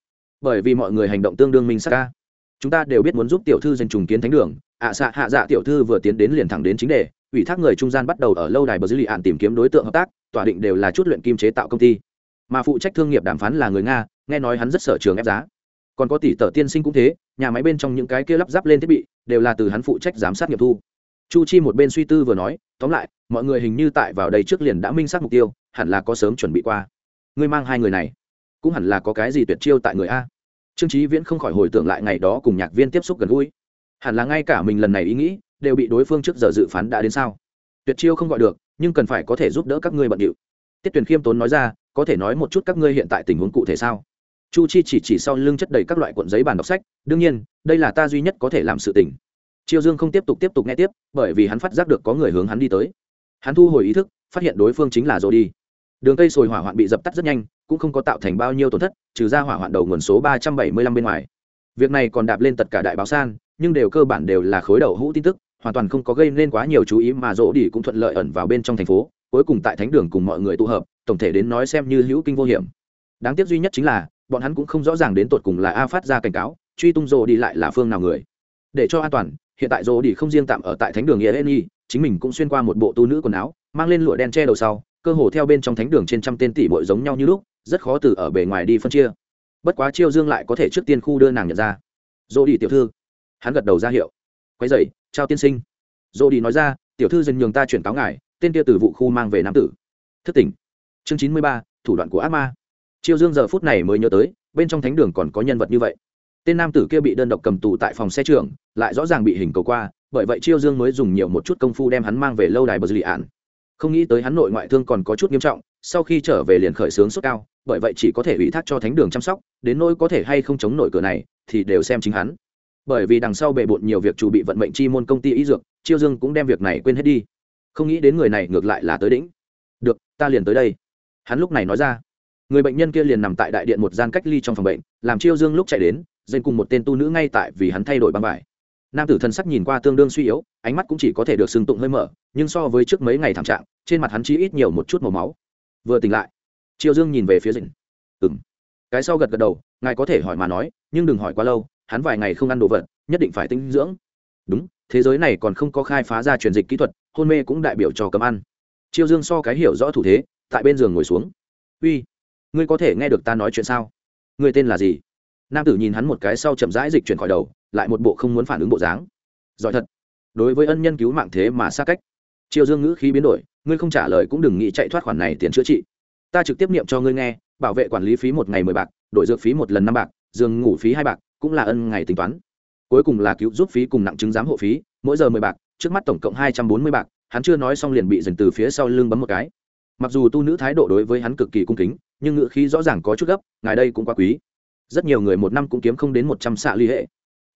Bởi vì mọi người hành động tương đương minh sắc ca. Chúng ta đều biết muốn giúp tiểu thư dân trùng kiến thánh đường. Ạ xạ, hạ dạ tiểu thư vừa tiến đến liền thẳng đến chính đề. Ủy thác người trung gian bắt đầu ở lâu đài bờ dư lì ạn tìm kiếm đối tượng hợp tác, tỏa định đều là chút luyện kim chế tạo công ty. Mà phụ trách thương nghiệp đàm phán là người nga, nghe nói hắn rất sở trường ép giá. Còn có tỷ tờ tiên sinh cũng thế, nhà máy bên trong những cái kia lắp ráp lên thiết bị, đều là từ hắn phụ trách giám sát nghiệp thu. Chu chi một bên suy tư vừa nói, tóm lại, mọi người hình như tại vào đây trước liền đã minh xác mục tiêu, hẳn là có sớm chuẩn bị qua ngươi mang hai người này, cũng hẳn là có cái gì tuyệt chiêu tại người a. Trương trí viễn không khỏi hồi tưởng lại ngày đó cùng nhạc viên tiếp xúc gần gũi. Hẳn là ngay cả mình lần này ý nghĩ, đều bị đối phương trước giờ dự phán đã đến sao. Tuyệt chiêu không gọi được, nhưng cần phải có thể giúp đỡ các ngươi bận điệu. Tiết tuyển khiêm tốn nói ra, có thể nói một chút các ngươi hiện tại tình huống cụ thể sao? Chu chi chỉ chỉ sau lưng chất đầy các loại cuộn giấy bàn đọc sách, đương nhiên, đây là ta duy nhất có thể làm sự tình. Chiêu dương không tiếp tục tiếp tục nghe tiếp, bởi vì hắn phát giác được có người hướng hắn đi tới. Hắn thu hồi ý thức, phát hiện đối phương chính là rồi đi đường cây sồi hỏa hoạn bị dập tắt rất nhanh, cũng không có tạo thành bao nhiêu tổn thất, trừ ra hỏa hoạn đầu nguồn số ba trăm bảy mươi lăm bên ngoài. Việc này còn đạp lên tất cả đại báo san, nhưng đều cơ bản đều là khối đầu hũ tin tức, hoàn toàn không có gây nên quá nhiều chú ý mà rỗ đi cũng thuận lợi ẩn vào bên trong thành phố, cuối cùng tại thánh đường cùng mọi người tụ hợp, tổng thể đến nói xem như hữu kinh vô hiểm. Đáng tiếc duy nhất chính là, bọn hắn cũng không rõ ràng đến tột cùng là a phát ra cảnh cáo, truy tung rỗ đi lại là phương nào người. Để cho an toàn, hiện tại rỗ đi không riêng tạm ở tại thánh đường nghĩa yeni, chính mình cũng xuyên qua một bộ tu nữ quần áo, mang lên lụa đen che đầu sau cơ hồ theo bên trong thánh đường trên trăm tên tỷ bội giống nhau như lúc, rất khó từ ở bề ngoài đi phân chia. Bất quá chiêu dương lại có thể trước tiên khu đưa nàng nhận ra. Dỗ đi tiểu thư. Hắn gật đầu ra hiệu. Quay dậy trao tiên sinh. Dỗ đi nói ra, tiểu thư dần nhường ta chuyển cáo ngài, tên kia từ vụ khu mang về nam tử. Thất tỉnh. Chương chín mươi ba, thủ đoạn của ác ma. Chiêu dương giờ phút này mới nhớ tới, bên trong thánh đường còn có nhân vật như vậy. Tên nam tử kia bị đơn độc cầm tù tại phòng xe trường lại rõ ràng bị hình cầu qua, bởi vậy chiêu dương mới dùng nhiều một chút công phu đem hắn mang về lâu đài bờ dư lì ạn không nghĩ tới hắn nội ngoại thương còn có chút nghiêm trọng, sau khi trở về liền khởi xướng sốt cao, bởi vậy chỉ có thể ủy thác cho thánh đường chăm sóc, đến nỗi có thể hay không chống nổi cửa này, thì đều xem chính hắn. Bởi vì đằng sau bề bộn nhiều việc chủ bị vận mệnh chi môn công ty y dược, chiêu dương cũng đem việc này quên hết đi. Không nghĩ đến người này ngược lại là tới đỉnh. Được, ta liền tới đây. Hắn lúc này nói ra. Người bệnh nhân kia liền nằm tại đại điện một gian cách ly trong phòng bệnh, làm chiêu dương lúc chạy đến dành cùng một tên tu nữ ngay tại vì hắn thay đổi băng vải nam tử thần sắc nhìn qua tương đương suy yếu, ánh mắt cũng chỉ có thể được sừng tụng hơi mở, nhưng so với trước mấy ngày thảm trạng, trên mặt hắn chỉ ít nhiều một chút màu máu. Vừa tỉnh lại, triều dương nhìn về phía dịnh ừng cái sau gật gật đầu, ngài có thể hỏi mà nói, nhưng đừng hỏi quá lâu, hắn vài ngày không ăn đồ vật, nhất định phải tinh dưỡng. Đúng, thế giới này còn không có khai phá ra truyền dịch kỹ thuật, hôn mê cũng đại biểu cho cấm ăn. Triều dương so cái hiểu rõ thủ thế, tại bên giường ngồi xuống. Uy, ngươi có thể nghe được ta nói chuyện sao? Ngươi tên là gì? Nam tử nhìn hắn một cái sau chậm rãi dịch chuyển khỏi đầu, lại một bộ không muốn phản ứng bộ dáng. Giỏi thật. Đối với ân nhân cứu mạng thế mà xa cách. Triều dương ngữ khí biến đổi, ngươi không trả lời cũng đừng nghĩ chạy thoát khoản này tiền chữa trị. Ta trực tiếp niệm cho ngươi nghe, bảo vệ quản lý phí một ngày mười bạc, đổi dược phí một lần năm bạc, giường ngủ phí hai bạc, cũng là ân ngày tính toán. Cuối cùng là cứu giúp phí cùng nặng chứng giám hộ phí, mỗi giờ mười bạc, trước mắt tổng cộng hai trăm bốn mươi bạc, hắn chưa nói xong liền bị dần từ phía sau lưng bấm một cái. Mặc dù tu nữ thái độ đối với hắn cực kỳ cung kính, nhưng ngữ khí rõ ràng có chút gấp, ngài đây cũng quá quý rất nhiều người một năm cũng kiếm không đến một trăm xạ ly hệ.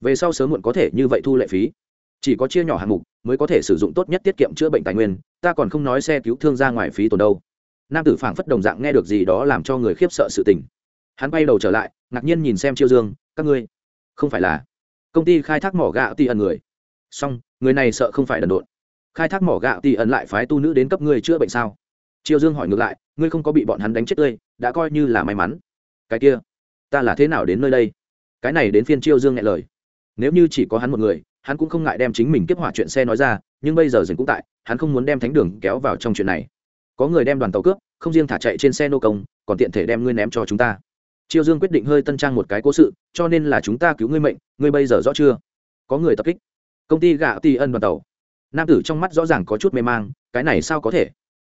Về sau sớm muộn có thể như vậy thu lệ phí. Chỉ có chia nhỏ hạng mục mới có thể sử dụng tốt nhất tiết kiệm chữa bệnh tài nguyên, ta còn không nói xe cứu thương ra ngoài phí tồn đâu. Nam tử phảng phất đồng dạng nghe được gì đó làm cho người khiếp sợ sự tình. Hắn bay đầu trở lại, ngạc nhiên nhìn xem chiêu dương, các ngươi, không phải là công ty khai thác mỏ gạo tì ẩn người. Song người này sợ không phải đần độn. Khai thác mỏ gạo tì ẩn lại phái tu nữ đến cấp ngươi chữa bệnh sao? Chiêu dương hỏi ngược lại, ngươi không có bị bọn hắn đánh chết tươi, đã coi như là may mắn. Cái kia ta là thế nào đến nơi đây? Cái này đến phiên chiêu dương nghe lời. Nếu như chỉ có hắn một người, hắn cũng không ngại đem chính mình kiếp hỏa chuyện xe nói ra, nhưng bây giờ dừng cũng tại, hắn không muốn đem thánh đường kéo vào trong chuyện này. Có người đem đoàn tàu cướp, không riêng thả chạy trên xe nô công, còn tiện thể đem ngươi ném cho chúng ta. Chiêu dương quyết định hơi tân trang một cái cố sự, cho nên là chúng ta cứu ngươi mệnh, ngươi bây giờ rõ chưa? Có người tập kích. Công ty gạo ti ân đoàn tàu. Nam tử trong mắt rõ ràng có chút mê mang, cái này sao có thể?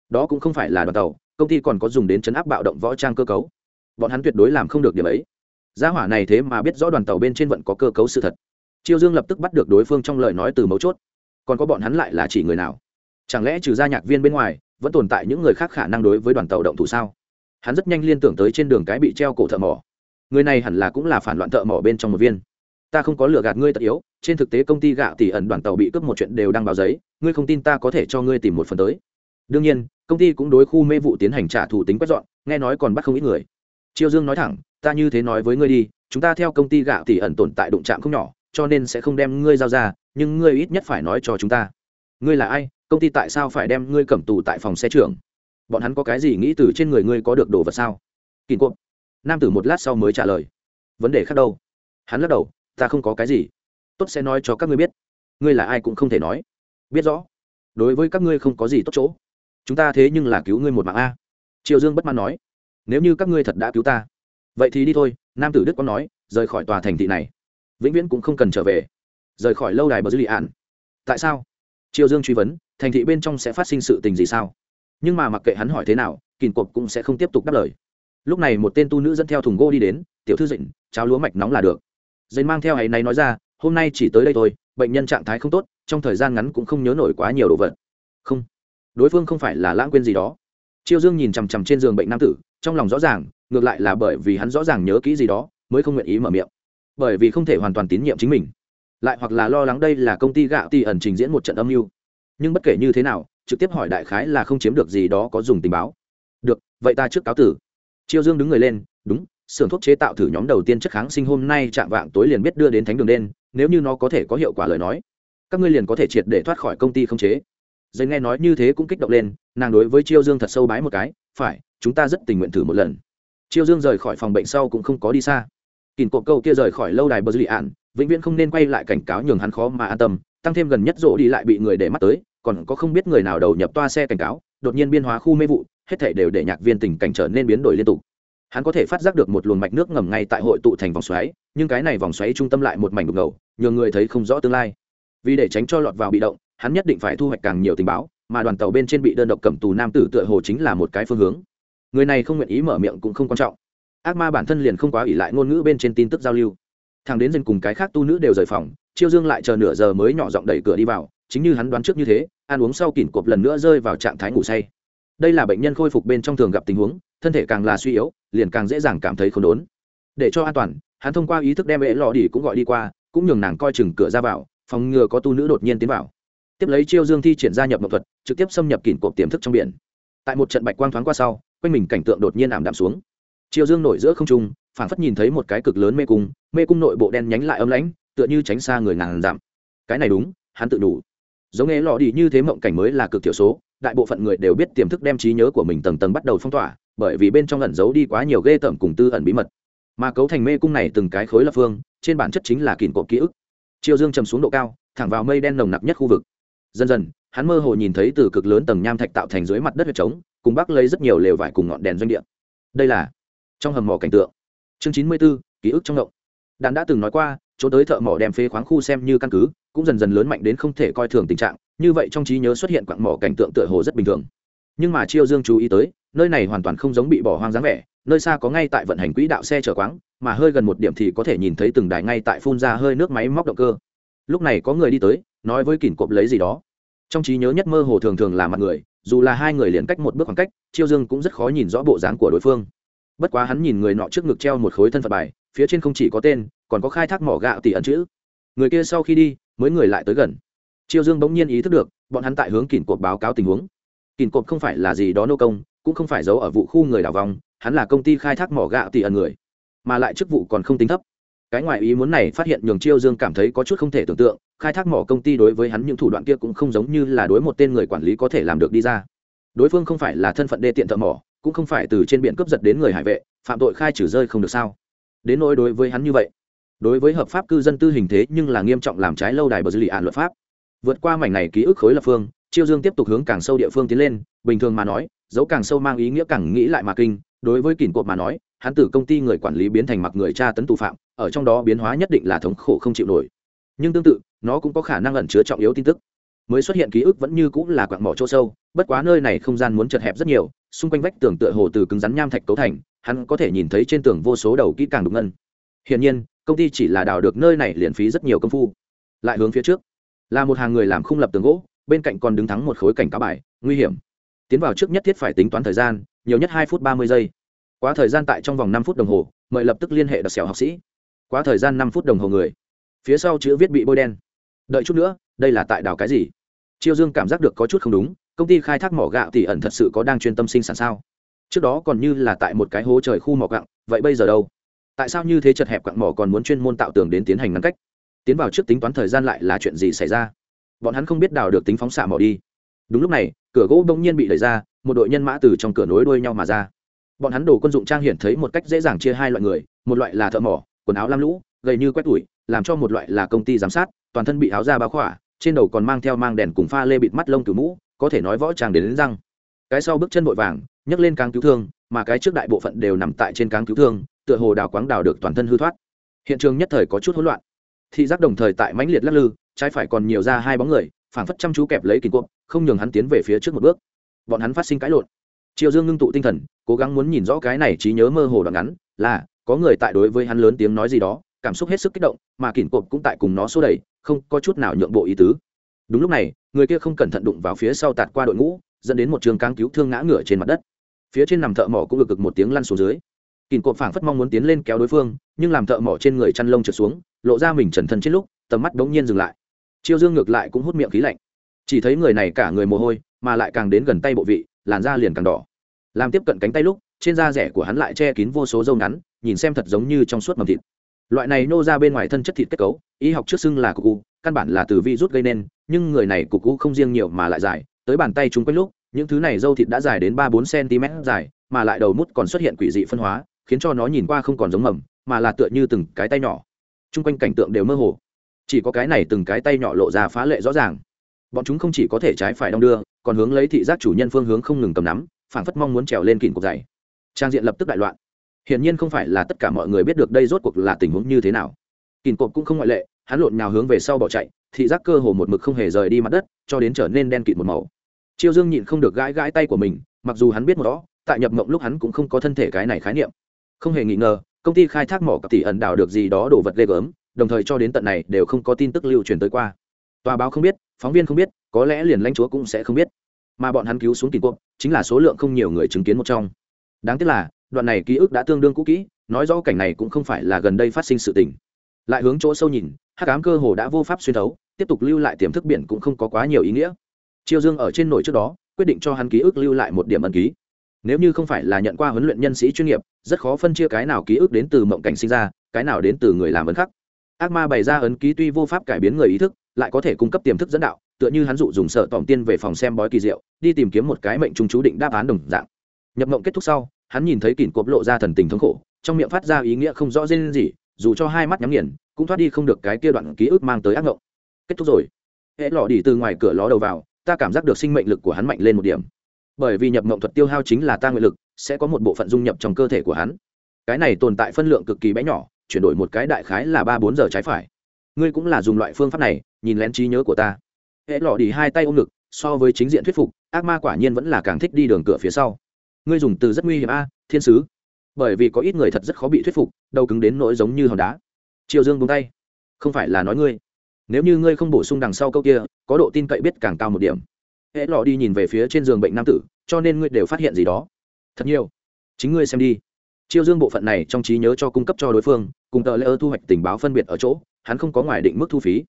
Đó cũng không phải là đoàn tàu, công ty còn có dùng đến chấn áp bạo động võ trang cơ cấu bọn hắn tuyệt đối làm không được điểm ấy. Gia hỏa này thế mà biết rõ đoàn tàu bên trên vẫn có cơ cấu sự thật. Chiêu dương lập tức bắt được đối phương trong lời nói từ mấu chốt. Còn có bọn hắn lại là chỉ người nào? Chẳng lẽ trừ gia nhạc viên bên ngoài, vẫn tồn tại những người khác khả năng đối với đoàn tàu động thủ sao? Hắn rất nhanh liên tưởng tới trên đường cái bị treo cổ thợ mỏ. Người này hẳn là cũng là phản loạn thợ mỏ bên trong một viên. Ta không có lừa gạt ngươi tất yếu, trên thực tế công ty gạo tỷ ẩn đoàn tàu bị cướp một chuyện đều đang báo giấy, ngươi không tin ta có thể cho ngươi tìm một phần tới. Đương nhiên, công ty cũng đối khu mê vụ tiến hành trả thù tính quét dọn, nghe nói còn bắt không ít người. Triều dương nói thẳng, ta như thế nói với ngươi đi, chúng ta theo công ty gạo tỷ ẩn tồn tại đụng trạm không nhỏ, cho nên sẽ không đem ngươi giao ra, nhưng ngươi ít nhất phải nói cho chúng ta. Ngươi là ai, công ty tại sao phải đem ngươi cầm tù tại phòng xe trưởng? Bọn hắn có cái gì nghĩ từ trên người ngươi có được đồ vật sao? Kỳ cộp nam tử một lát sau mới trả lời. Vấn đề khác đâu. Hắn lắc đầu, ta không có cái gì. Tốt sẽ nói cho các ngươi biết. Ngươi là ai cũng không thể nói. Biết rõ. Đối với các ngươi không có gì tốt chỗ. Chúng ta thế nhưng là cứu ngươi một mạng a. Triều dương bất mãn nói nếu như các ngươi thật đã cứu ta, vậy thì đi thôi, nam tử đức có nói, rời khỏi tòa thành thị này. Vĩnh viễn cũng không cần trở về. Rời khỏi lâu đài bờ dư lì ạn tại sao? Triều dương truy vấn, thành thị bên trong sẽ phát sinh sự tình gì sao? Nhưng mà mặc kệ hắn hỏi thế nào kìn cộp cũng sẽ không tiếp tục đáp lời. Lúc này một tên tu nữ dẫn theo thùng gỗ đi đến, tiểu thư dịnh, cháo lúa mạch nóng là được. Dành mang theo ấy này nói ra, hôm nay chỉ tới đây thôi, bệnh nhân trạng thái không tốt, trong thời gian ngắn cũng không nhớ nổi quá nhiều đồ vật. Không, đối phương không phải là lãng quên gì đó chiêu dương nhìn chằm chằm trên giường bệnh nam tử, trong lòng rõ ràng, ngược lại là bởi vì hắn rõ ràng nhớ kỹ gì đó, mới không nguyện ý mở miệng. Bởi vì không thể hoàn toàn tín nhiệm chính mình. Lại hoặc là lo lắng đây là công ty gạo ti ẩn trình diễn một trận âm mưu. Nhưng bất kể như thế nào, trực tiếp hỏi đại khái là không chiếm được gì đó có dùng tình báo. Được, vậy ta trước cáo tử. Chiêu dương đứng người lên, đúng, xưởng thuốc chế tạo thử nhóm đầu tiên chất kháng sinh hôm nay chạm vạng tối liền biết đưa đến thánh đường đen, nếu như nó có thể có hiệu quả lời nói, các ngươi liền có thể triệt để thoát khỏi công ty không chế dây nghe nói như thế cũng kích động lên, nàng đối với chiêu dương thật sâu bái một cái, phải, chúng ta rất tình nguyện thử một lần. Chiêu dương rời khỏi phòng bệnh sau cũng không có đi xa. Kìm cột câu kia rời khỏi lâu đài bờ dư lì ạn, vĩnh viễn không nên quay lại cảnh cáo nhường hắn khó mà an tâm, tăng thêm gần nhất rộ đi lại bị người để mắt tới, còn có không biết người nào đầu nhập toa xe cảnh cáo, đột nhiên biên hóa khu mê vụ, hết thể đều để nhạc viên tình cảnh trở nên biến đổi liên tục. Hắn có thể phát giác được một luồng mạch nước ngầm ngay tại hội tụ thành vòng xoáy, nhưng cái này vòng xoáy trung tâm lại một mảnh đục ngầu, nhường người thấy không rõ tương lai. Vì để tránh cho lọt vào bị động hắn nhất định phải thu hoạch càng nhiều tình báo, mà đoàn tàu bên trên bị đơn độc cầm tù nam tử tựa hồ chính là một cái phương hướng. Người này không nguyện ý mở miệng cũng không quan trọng. Ác ma bản thân liền không quá ỉ lại ngôn ngữ bên trên tin tức giao lưu. Thằng đến dần cùng cái khác tu nữ đều rời phòng, chiêu dương lại chờ nửa giờ mới nhỏ giọng đẩy cửa đi vào, chính như hắn đoán trước như thế, ăn uống sau kỉn cộp lần nữa rơi vào trạng thái ngủ say. Đây là bệnh nhân khôi phục bên trong thường gặp tình huống, thân thể càng là suy yếu, liền càng dễ dàng cảm thấy khốn đốn. Để cho an toàn, hắn thông qua ý thức đem ế lò đi cũng gọi đi qua, cũng nhường nàng coi chừng cửa ra vào, phòng ngừa có tu nữ đột nhiên tiến vào tiếp lấy chiêu dương thi triển gia nhập mộng thuật, trực tiếp xâm nhập kỉn cộp tiềm thức trong biển. Tại một trận bạch quang thoáng qua sau, quanh mình cảnh tượng đột nhiên ảm đạm xuống. Chiêu dương nổi giữa không trung, phảng phất nhìn thấy một cái cực lớn mê cung mê cung nội bộ đen nhánh lại ấm lãnh, tựa như tránh xa người ngàn dặm. Cái này đúng, hắn tự đủ. Giống nghe lò đi như thế mộng cảnh mới là cực thiểu số, đại bộ phận người đều biết tiềm thức đem trí nhớ của mình tầng tầng bắt đầu phong tỏa, bởi vì bên trong ẩn giấu đi quá nhiều ghê tởm cùng tư ẩn bí mật. Mà cấu thành mê cung này từng cái khối lập phương, trên bản chất chính là kìm cột ký ức. Chiêu dương chầm xuống độ cao, thẳng vào mây đen nồng nặc nhất khu vực dần dần, hắn mơ hồ nhìn thấy từ cực lớn tầng nham thạch tạo thành dưới mặt đất huyệt trống, cùng bắc lấy rất nhiều lều vải cùng ngọn đèn doanh địa. Đây là trong hầm mỏ cảnh tượng. Chương chín mươi b ố ký ức trong động. Đàn đã từng nói qua, chỗ tới thợ mỏ đem phế khoáng khu xem như căn cứ, cũng dần dần lớn mạnh đến không thể coi thường tình trạng, như vậy trong trí nhớ xuất hiện quặng mỏ cảnh tượng tựa hồ rất bình thường. Nhưng mà chiêu dương chú ý tới, nơi này hoàn toàn không giống bị bỏ hoang dáng vẻ, nơi xa có ngay tại vận hành quỹ đạo xe chở quáng, mà hơi gần một điểm thì có thể nhìn thấy từng đài ngay tại phun ra hơi nước máy móc động cơ. Lúc này có người đi tới nói với kỉnh cộp lấy gì đó. Trong trí nhớ nhất mơ hồ thường thường là mặt người, dù là hai người liền cách một bước khoảng cách, chiêu dương cũng rất khó nhìn rõ bộ dáng của đối phương. Bất quá hắn nhìn người nọ trước ngực treo một khối thân phận bài, phía trên không chỉ có tên, còn có khai thác mỏ gạo tỷ ẩn chữ. Người kia sau khi đi, mới người lại tới gần. Chiêu dương bỗng nhiên ý thức được, bọn hắn tại hướng kỉnh cột báo cáo tình huống. Kỉnh cột không phải là gì đó nô công, cũng không phải giấu ở vụ khu người đào vòng, hắn là công ty khai thác mỏ gạo tỷ ẩn người. Mà lại chức vụ còn không tính thấp. Cái ngoại ý muốn này phát hiện nhường chiêu dương cảm thấy có chút không thể tưởng tượng khai thác mỏ công ty đối với hắn những thủ đoạn kia cũng không giống như là đối một tên người quản lý có thể làm được đi ra. Đối phương không phải là thân phận đê tiện thợ mỏ, cũng không phải từ trên biển cướp giật đến người hải vệ, phạm tội khai trừ rơi không được sao? Đến nỗi đối với hắn như vậy, đối với hợp pháp cư dân tư hình thế nhưng là nghiêm trọng làm trái lâu đài bờ dư lì ạn luật pháp. Vượt qua mảnh này ký ức khối lập phương, chiêu dương tiếp tục hướng càng sâu địa phương tiến lên, bình thường mà nói, dấu càng sâu mang ý nghĩa càng nghĩ lại mà kinh, đối với kỷ cột mà nói, hắn từ công ty người quản lý biến thành mặc người tra tấn tù phạm, ở trong đó biến hóa nhất định là thống khổ không chịu nổi. Nhưng tương tự nó cũng có khả năng ẩn chứa trọng yếu tin tức. Mới xuất hiện ký ức vẫn như cũng là quặng mỏ chỗ sâu, bất quá nơi này không gian muốn chật hẹp rất nhiều, xung quanh vách tường tựa hồ từ cứng rắn nham thạch cấu thành, hắn có thể nhìn thấy trên tường vô số đầu kỹ càng đục ngân. Hiển nhiên, công ty chỉ là đào được nơi này liền phí rất nhiều công phu. Lại hướng phía trước, là một hàng người làm khung lập tường gỗ, bên cạnh còn đứng thắng một khối cảnh cá bài, nguy hiểm. Tiến vào trước nhất thiết phải tính toán thời gian, nhiều nhất hai phút ba mươi giây. Quá thời gian tại trong vòng năm phút đồng hồ, mời lập tức liên hệ đặc xẻo học sĩ. Quá thời gian năm phút đồng hồ người. Phía sau chữ viết bị bôi đen đợi chút nữa, đây là tại đảo cái gì? Chiêu dương cảm giác được có chút không đúng, công ty khai thác mỏ gạo thì ẩn thật sự có đang chuyên tâm sinh sản sao? Trước đó còn như là tại một cái hố trời khu mỏ gạo, vậy bây giờ đâu? Tại sao như thế chật hẹp quặng mỏ còn muốn chuyên môn tạo tường đến tiến hành ngăn cách? Tiến vào trước tính toán thời gian lại là chuyện gì xảy ra? Bọn hắn không biết đào được tính phóng xạ mỏ đi. Đúng lúc này, cửa gỗ bỗng nhiên bị đẩy ra, một đội nhân mã từ trong cửa nối đuôi nhau mà ra. Bọn hắn đồ quân dụng trang hiển thấy một cách dễ dàng chia hai loại người, một loại là thợ mỏ, quần áo lam lũ gầy như quét tủi làm cho một loại là công ty giám sát toàn thân bị áo da bao khỏa trên đầu còn mang theo mang đèn cùng pha lê bịt mắt lông cửu mũ có thể nói võ tràng đến, đến răng. Cái sau bước chân vội vàng nhấc lên cáng cứu thương mà cái trước đại bộ phận đều nằm tại trên cáng cứu thương tựa hồ đào quáng đào được toàn thân hư thoát. Hiện trường nhất thời có chút hỗn loạn. Thị giác đồng thời tại mãnh liệt lắc lư trái phải còn nhiều ra hai bóng người phảng phất chăm chú kẹp lấy kình cộp không nhường hắn tiến về phía trước một bước. Bọn hắn phát sinh cãi lộn. Triều dương ngưng tụ tinh thần cố gắng muốn nhìn rõ cái này trí nhớ mơ hồ đoạn ngắn là có người tại đối với hắn lớn tiếng nói gì đó cảm xúc hết sức kích động, mà kỉnh cộp cũng tại cùng nó xô đẩy, không có chút nào nhượng bộ ý tứ. Đúng lúc này, người kia không cẩn thận đụng vào phía sau tạt qua đội ngũ, dẫn đến một trường cáng cứu thương ngã ngửa trên mặt đất. Phía trên nằm thợ mỏ cũng được cực một tiếng lăn xuống dưới. Kìn cộp phảng phất mong muốn tiến lên kéo đối phương, nhưng làm thợ mỏ trên người chăn lông trượt xuống, lộ ra mình trần thân trên lúc, tầm mắt bỗng nhiên dừng lại. Chiêu dương ngược lại cũng hút miệng khí lạnh. Chỉ thấy người này cả người mồ hôi, mà lại càng đến gần tay bộ vị, làn da liền càng đỏ. Làm tiếp cận cánh tay lúc, trên da rẻ của hắn lại che kín vô số dâu ngắn, nhìn xem thật giống như trong suốt mầm thịt loại này nô ra bên ngoài thân chất thịt kết cấu, y học trước xưng là cục u, căn bản là từ virus gây nên, nhưng người này cục u không riêng nhiều mà lại dài. Tới bàn tay chúng quanh lúc, những thứ này dâu thịt đã dài đến ba bốn cm dài, mà lại đầu mút còn xuất hiện quỷ dị phân hóa, khiến cho nó nhìn qua không còn giống mầm, mà là tựa như từng cái tay nhỏ. Chung quanh cảnh tượng đều mơ hồ. Chỉ có cái này từng cái tay nhỏ lộ ra phá lệ rõ ràng. Bọn chúng không chỉ có thể trái phải đong đưa, còn hướng lấy thị giác chủ nhân phương hướng không ngừng cầm nắm, phảng phất mong muốn trèo lên kìm cục dày. Trang diện lập tức đại loạn hiển nhiên không phải là tất cả mọi người biết được đây rốt cuộc là tình huống như thế nào. Kìn cột cũng không ngoại lệ, hắn lộn nhào hướng về sau bỏ chạy, thị giác cơ hồ một mực không hề rời đi mặt đất, cho đến trở nên đen kịt một màu. Chiêu dương nhịn không được gãi gãi tay của mình, mặc dù hắn biết một đó tại nhập mộng lúc hắn cũng không có thân thể cái này khái niệm. Không hề nghi ngờ, công ty khai thác mỏ cặp tỷ ẩn đảo được gì đó đổ vật ghê gớm, đồng thời cho đến tận này đều không có tin tức lưu truyền tới qua. Tòa báo không biết, phóng viên không biết, có lẽ liền lãnh chúa cũng sẽ không biết. Mà bọn hắn cứu xuống kỳ quốc chính là số lượng không nhiều người chứng kiến một trong. Đáng tiếc là đoạn này ký ức đã tương đương cũ kỹ, nói rõ cảnh này cũng không phải là gần đây phát sinh sự tình. Lại hướng chỗ sâu nhìn, hắc ám cơ hồ đã vô pháp xuyên thấu, tiếp tục lưu lại tiềm thức biển cũng không có quá nhiều ý nghĩa. Chiêu dương ở trên nổi trước đó, quyết định cho hắn ký ức lưu lại một điểm ẩn ký. Nếu như không phải là nhận qua huấn luyện nhân sĩ chuyên nghiệp, rất khó phân chia cái nào ký ức đến từ mộng cảnh sinh ra, cái nào đến từ người làm ấn khắc. Ác ma bày ra ấn ký tuy vô pháp cải biến người ý thức, lại có thể cung cấp tiềm thức dẫn đạo, tựa như hắn dụ dùng sợ tỏm tiên về phòng xem bói kỳ diệu, đi tìm kiếm một cái mệnh trung chú định đáp án đồng dạng. Nhập mộng kết thúc sau hắn nhìn thấy kỉn cộp lộ ra thần tình thống khổ, trong miệng phát ra ý nghĩa không rõ rên gì, dù cho hai mắt nhắm nghiền, cũng thoát đi không được cái kia đoạn ký ức mang tới ác ngộng. kết thúc rồi. Hễ lọ đi từ ngoài cửa ló đầu vào, ta cảm giác được sinh mệnh lực của hắn mạnh lên một điểm. Bởi vì nhập ngộng thuật tiêu hao chính là ta nguyện lực, sẽ có một bộ phận dung nhập trong cơ thể của hắn. Cái này tồn tại phân lượng cực kỳ bé nhỏ, chuyển đổi một cái đại khái là ba bốn giờ trái phải. Ngươi cũng là dùng loại phương pháp này, nhìn lén trí nhớ của ta. Hễ lọ đi hai tay ôm ngực, so với chính diện thuyết phục, ác ma quả nhiên vẫn là càng thích đi đường cửa phía sau ngươi dùng từ rất nguy hiểm a, thiên sứ. Bởi vì có ít người thật rất khó bị thuyết phục, đầu cứng đến nỗi giống như hòn đá. Triều dương búng tay. Không phải là nói ngươi. Nếu như ngươi không bổ sung đằng sau câu kia, có độ tin cậy biết càng cao một điểm. Hễ lọ đi nhìn về phía trên giường bệnh nam tử, cho nên ngươi đều phát hiện gì đó. Thật nhiều. Chính ngươi xem đi. Chiêu dương bộ phận này trong trí nhớ cho cung cấp cho đối phương, cùng tờ lễ ơ thu hoạch tình báo phân biệt ở chỗ, hắn không có ngoài định mức thu phí.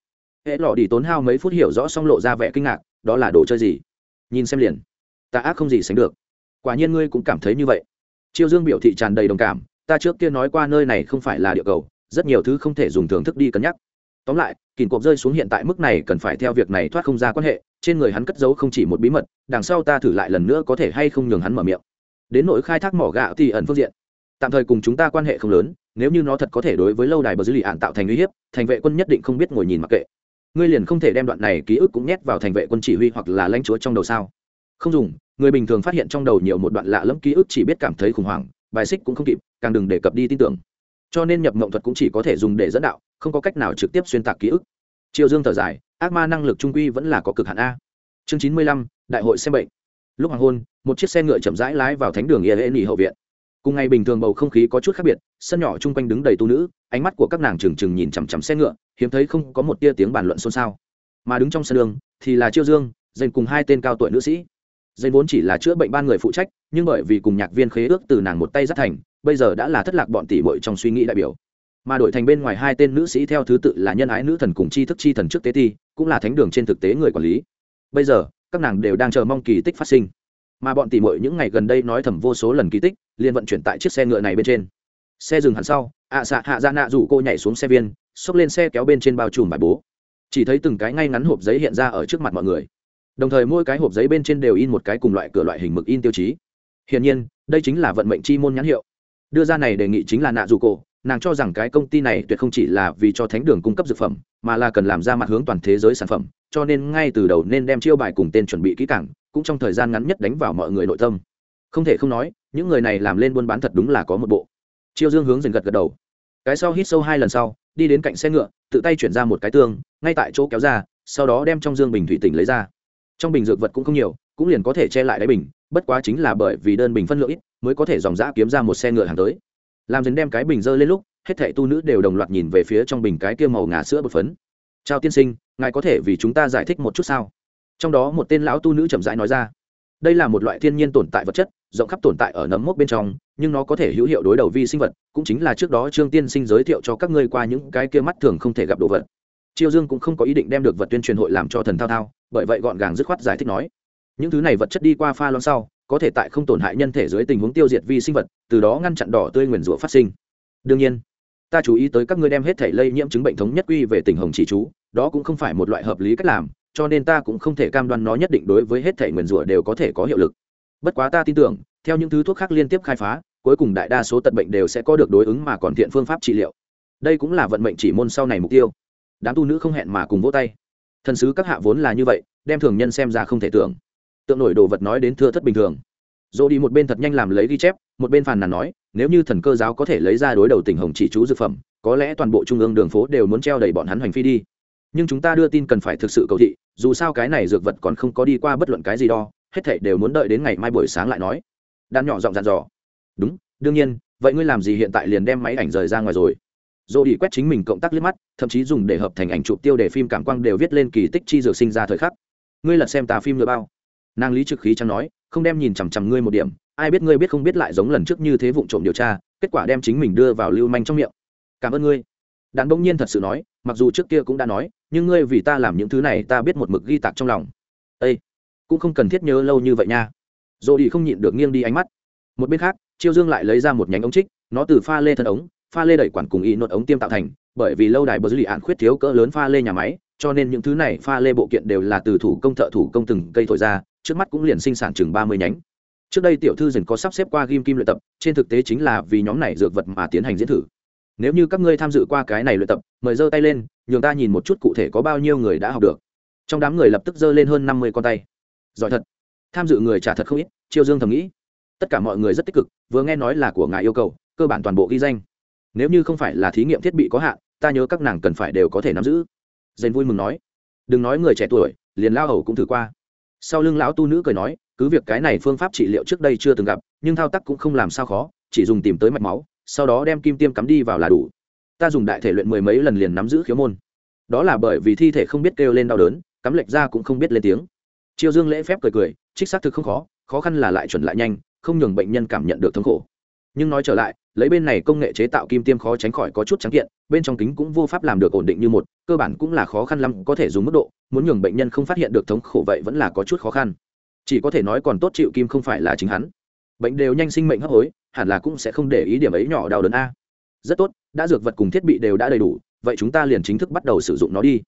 Hễ lọ đi tốn hao mấy phút hiểu rõ xong lộ ra vẻ kinh ngạc, đó là đồ chơi gì? Nhìn xem liền. Ta ác không gì sánh được quả nhiên ngươi cũng cảm thấy như vậy. Chiêu dương biểu thị tràn đầy đồng cảm, ta trước kia nói qua nơi này không phải là địa cầu, rất nhiều thứ không thể dùng thưởng thức đi cân nhắc. Tóm lại kìn cộp rơi xuống hiện tại mức này cần phải theo việc này thoát không ra quan hệ, trên người hắn cất giấu không chỉ một bí mật, đằng sau ta thử lại lần nữa có thể hay không nhường hắn mở miệng. Đến nỗi khai thác mỏ gạo thì ẩn phương diện. Tạm thời cùng chúng ta quan hệ không lớn, nếu như nó thật có thể đối với lâu đài bờ dư lì ạn tạo thành uy hiếp, thành vệ quân nhất định không biết ngồi nhìn mặc kệ. Ngươi liền không thể đem đoạn này ký ức cũng nhét vào thành vệ quân chỉ huy hoặc là lãnh chúa trong đầu sao? Không dùng người bình thường phát hiện trong đầu nhiều một đoạn lạ lẫm ký ức chỉ biết cảm thấy khủng hoảng, bài xích cũng không kịp, càng đừng đề cập đi tin tưởng. Cho nên nhập mộng thuật cũng chỉ có thể dùng để dẫn đạo, không có cách nào trực tiếp xuyên tạc ký ức. Triều dương thở dài, ác ma năng lực trung quy vẫn là có cực hạn a. Chương chín mươi lăm, đại hội xem bệnh. Lúc hoàng hôn, một chiếc xe ngựa chậm rãi lái vào thánh đường yên nỉ hậu viện. Cùng ngày bình thường bầu không khí có chút khác biệt, sân nhỏ chung quanh đứng đầy tu nữ, ánh mắt của các nàng trừng trừng nhìn chằm chằm xe ngựa, hiếm thấy không có một tia tiếng bàn luận xôn xao. Mà đứng trong sân đường thì là chiêu dương dành cùng hai tên cao tuổi nữ sĩ dây vốn chỉ là chữa bệnh ban người phụ trách, nhưng bởi vì cùng nhạc viên khế ước từ nàng một tay dắt thành, bây giờ đã là thất lạc bọn tỷ bội trong suy nghĩ đại biểu. Mà đổi thành bên ngoài hai tên nữ sĩ theo thứ tự là nhân ái nữ thần cùng tri thức chi thần trước tế ti, cũng là thánh đường trên thực tế người quản lý. Bây giờ, các nàng đều đang chờ mong kỳ tích phát sinh. Mà bọn tỷ muội những ngày gần đây nói thầm vô số lần kỳ tích, liền vận chuyển tại chiếc xe ngựa này bên trên. Xe dừng hẳn sau, ạ à xạ hạ ra nạ rủ cô nhảy xuống xe viên, xốc lên xe kéo bên trên bao trùm bài bố. Chỉ thấy từng cái ngay ngắn hộp giấy hiện ra ở trước mặt mọi người đồng thời mỗi cái hộp giấy bên trên đều in một cái cùng loại cửa loại hình mực in tiêu chí. Hiển nhiên, đây chính là vận mệnh chi môn nhãn hiệu. Đưa ra này đề nghị chính là nạ dù cổ, nàng cho rằng cái công ty này tuyệt không chỉ là vì cho thánh đường cung cấp dược phẩm, mà là cần làm ra mặt hướng toàn thế giới sản phẩm, cho nên ngay từ đầu nên đem chiêu bài cùng tên chuẩn bị kỹ càng, cũng trong thời gian ngắn nhất đánh vào mọi người nội tâm. Không thể không nói, những người này làm lên buôn bán thật đúng là có một bộ. Chiêu dương hướng dần gật gật đầu. Cái sau hít sâu hai lần sau, đi đến cạnh xe ngựa, tự tay chuyển ra một cái tương ngay tại chỗ kéo ra, sau đó đem trong dương bình thủy tỉnh lấy ra trong bình dược vật cũng không nhiều, cũng liền có thể che lại đáy bình, bất quá chính là bởi vì đơn bình phân lượng ít, mới có thể dòng dã kiếm ra một xe ngựa hàng tới. Làm dần đem cái bình dơ lên lúc, hết thảy tu nữ đều đồng loạt nhìn về phía trong bình cái kia màu ngà sữa bột phấn. Chào tiên sinh, ngài có thể vì chúng ta giải thích một chút sao? Trong đó một tên lão tu nữ chậm rãi nói ra. Đây là một loại thiên nhiên tồn tại vật chất, rộng khắp tồn tại ở nấm mốc bên trong, nhưng nó có thể hữu hiệu đối đầu vi sinh vật, cũng chính là trước đó trương tiên sinh giới thiệu cho các ngươi qua những cái kia mắt thường không thể gặp đồ vật. Chiêu dương cũng không có ý định đem được vật tuyên truyền hội làm cho thần thao thao bởi vậy gọn gàng dứt khoát giải thích nói, những thứ này vật chất đi qua pha loãng sau, có thể tại không tổn hại nhân thể dưới tình huống tiêu diệt vi sinh vật, từ đó ngăn chặn đỏ tươi nguyền rủa phát sinh. Đương nhiên, ta chú ý tới các ngươi đem hết thể lây nhiễm chứng bệnh thống nhất quy về tình hồng chỉ chú, đó cũng không phải một loại hợp lý cách làm, cho nên ta cũng không thể cam đoan nó nhất định đối với hết thể nguyền rủa đều có thể có hiệu lực. Bất quá ta tin tưởng, theo những thứ thuốc khác liên tiếp khai phá, cuối cùng đại đa số tật bệnh đều sẽ có được đối ứng mà còn thiện phương pháp trị liệu. Đây cũng là vận mệnh chỉ môn sau này mục tiêu. Đám tu nữ không hẹn mà cùng vỗ tay thần sứ các hạ vốn là như vậy, đem thường nhân xem ra không thể tưởng. Tượng nổi đồ vật nói đến thưa thất bình thường. Dỗ đi một bên thật nhanh làm lấy ghi chép, một bên phàn nàn nói, nếu như thần cơ giáo có thể lấy ra đối đầu tình hồng chỉ chú dược phẩm, có lẽ toàn bộ trung ương đường phố đều muốn treo đầy bọn hắn hành phi đi. Nhưng chúng ta đưa tin cần phải thực sự cầu thị, dù sao cái này dược vật còn không có đi qua bất luận cái gì đo, hết thảy đều muốn đợi đến ngày mai buổi sáng lại nói. Đan nhỏ giọng dặn dò. Đúng, đương nhiên, vậy ngươi làm gì hiện tại liền đem máy ảnh rời ra ngoài rồi? Dỗ đi quét chính mình cộng tác liếc mắt, thậm chí dùng để hợp thành ảnh chụp tiêu đề phim cảm quang đều viết lên kỳ tích chi dược sinh ra thời khắc. Ngươi lật xem tà phim lừa bao. Nàng lý trực khí chẳng nói, không đem nhìn chằm chằm ngươi một điểm, ai biết ngươi biết không biết lại giống lần trước như thế vụ trộm điều tra, kết quả đem chính mình đưa vào lưu manh trong miệng. Cảm ơn ngươi. Đàn bỗng nhiên thật sự nói, mặc dù trước kia cũng đã nói, nhưng ngươi vì ta làm những thứ này ta biết một mực ghi tạc trong lòng. Ây cũng không cần thiết nhớ lâu như vậy nha. Dồ đi không nhịn được nghiêng đi ánh mắt. Một bên khác, chiêu dương lại lấy ra một nhánh ống trích, nó từ pha lê thân ống pha lê đẩy quản cùng y nốt ống tiêm tạo thành, bởi vì lâu đài bờ dư lì ạn khuyết thiếu cỡ lớn pha lê nhà máy, cho nên những thứ này pha lê bộ kiện đều là từ thủ công thợ thủ công từng cây thổi ra, trước mắt cũng liền sinh sản chừng ba mươi nhánh. Trước đây tiểu thư dần có sắp xếp qua ghim kim luyện tập, trên thực tế chính là vì nhóm này dược vật mà tiến hành diễn thử. Nếu như các ngươi tham dự qua cái này luyện tập, mời giơ tay lên, nhường ta nhìn một chút cụ thể có bao nhiêu người đã học được. Trong đám người lập tức giơ lên hơn năm mươi con tay. Giỏi thật. Tham dự người trả thật không ít chiêu dương thầm nghĩ. Tất cả mọi người rất tích cực, vừa nghe nói là của ngài yêu cầu, cơ bản toàn bộ ghi danh nếu như không phải là thí nghiệm thiết bị có hạn, ta nhớ các nàng cần phải đều có thể nắm giữ. Dành vui mừng nói. Đừng nói người trẻ tuổi, liền lao hầu cũng thử qua. Sau lưng lão tu nữ cười nói, cứ việc cái này phương pháp trị liệu trước đây chưa từng gặp, nhưng thao tác cũng không làm sao khó, chỉ dùng tìm tới mạch máu, sau đó đem kim tiêm cắm đi vào là đủ. Ta dùng đại thể luyện mười mấy lần liền nắm giữ khiếu môn. Đó là bởi vì thi thể không biết kêu lên đau đớn, cắm lệch ra cũng không biết lên tiếng. Chiêu dương lễ phép cười cười, trích xác thực không khó khó khăn là lại chuẩn lại nhanh, không nhường bệnh nhân cảm nhận được thống khổ. Nhưng nói trở lại lấy bên này công nghệ chế tạo kim tiêm khó tránh khỏi có chút trắng kiện, bên trong kính cũng vô pháp làm được ổn định như một, cơ bản cũng là khó khăn lắm, có thể dùng mức độ, muốn nhường bệnh nhân không phát hiện được thống khổ vậy vẫn là có chút khó khăn. Chỉ có thể nói còn tốt chịu kim không phải là chính hắn. Bệnh đều nhanh sinh mệnh hấp hối, hẳn là cũng sẽ không để ý điểm ấy nhỏ đau đớn a. Rất tốt, đã dược vật cùng thiết bị đều đã đầy đủ, vậy chúng ta liền chính thức bắt đầu sử dụng nó đi.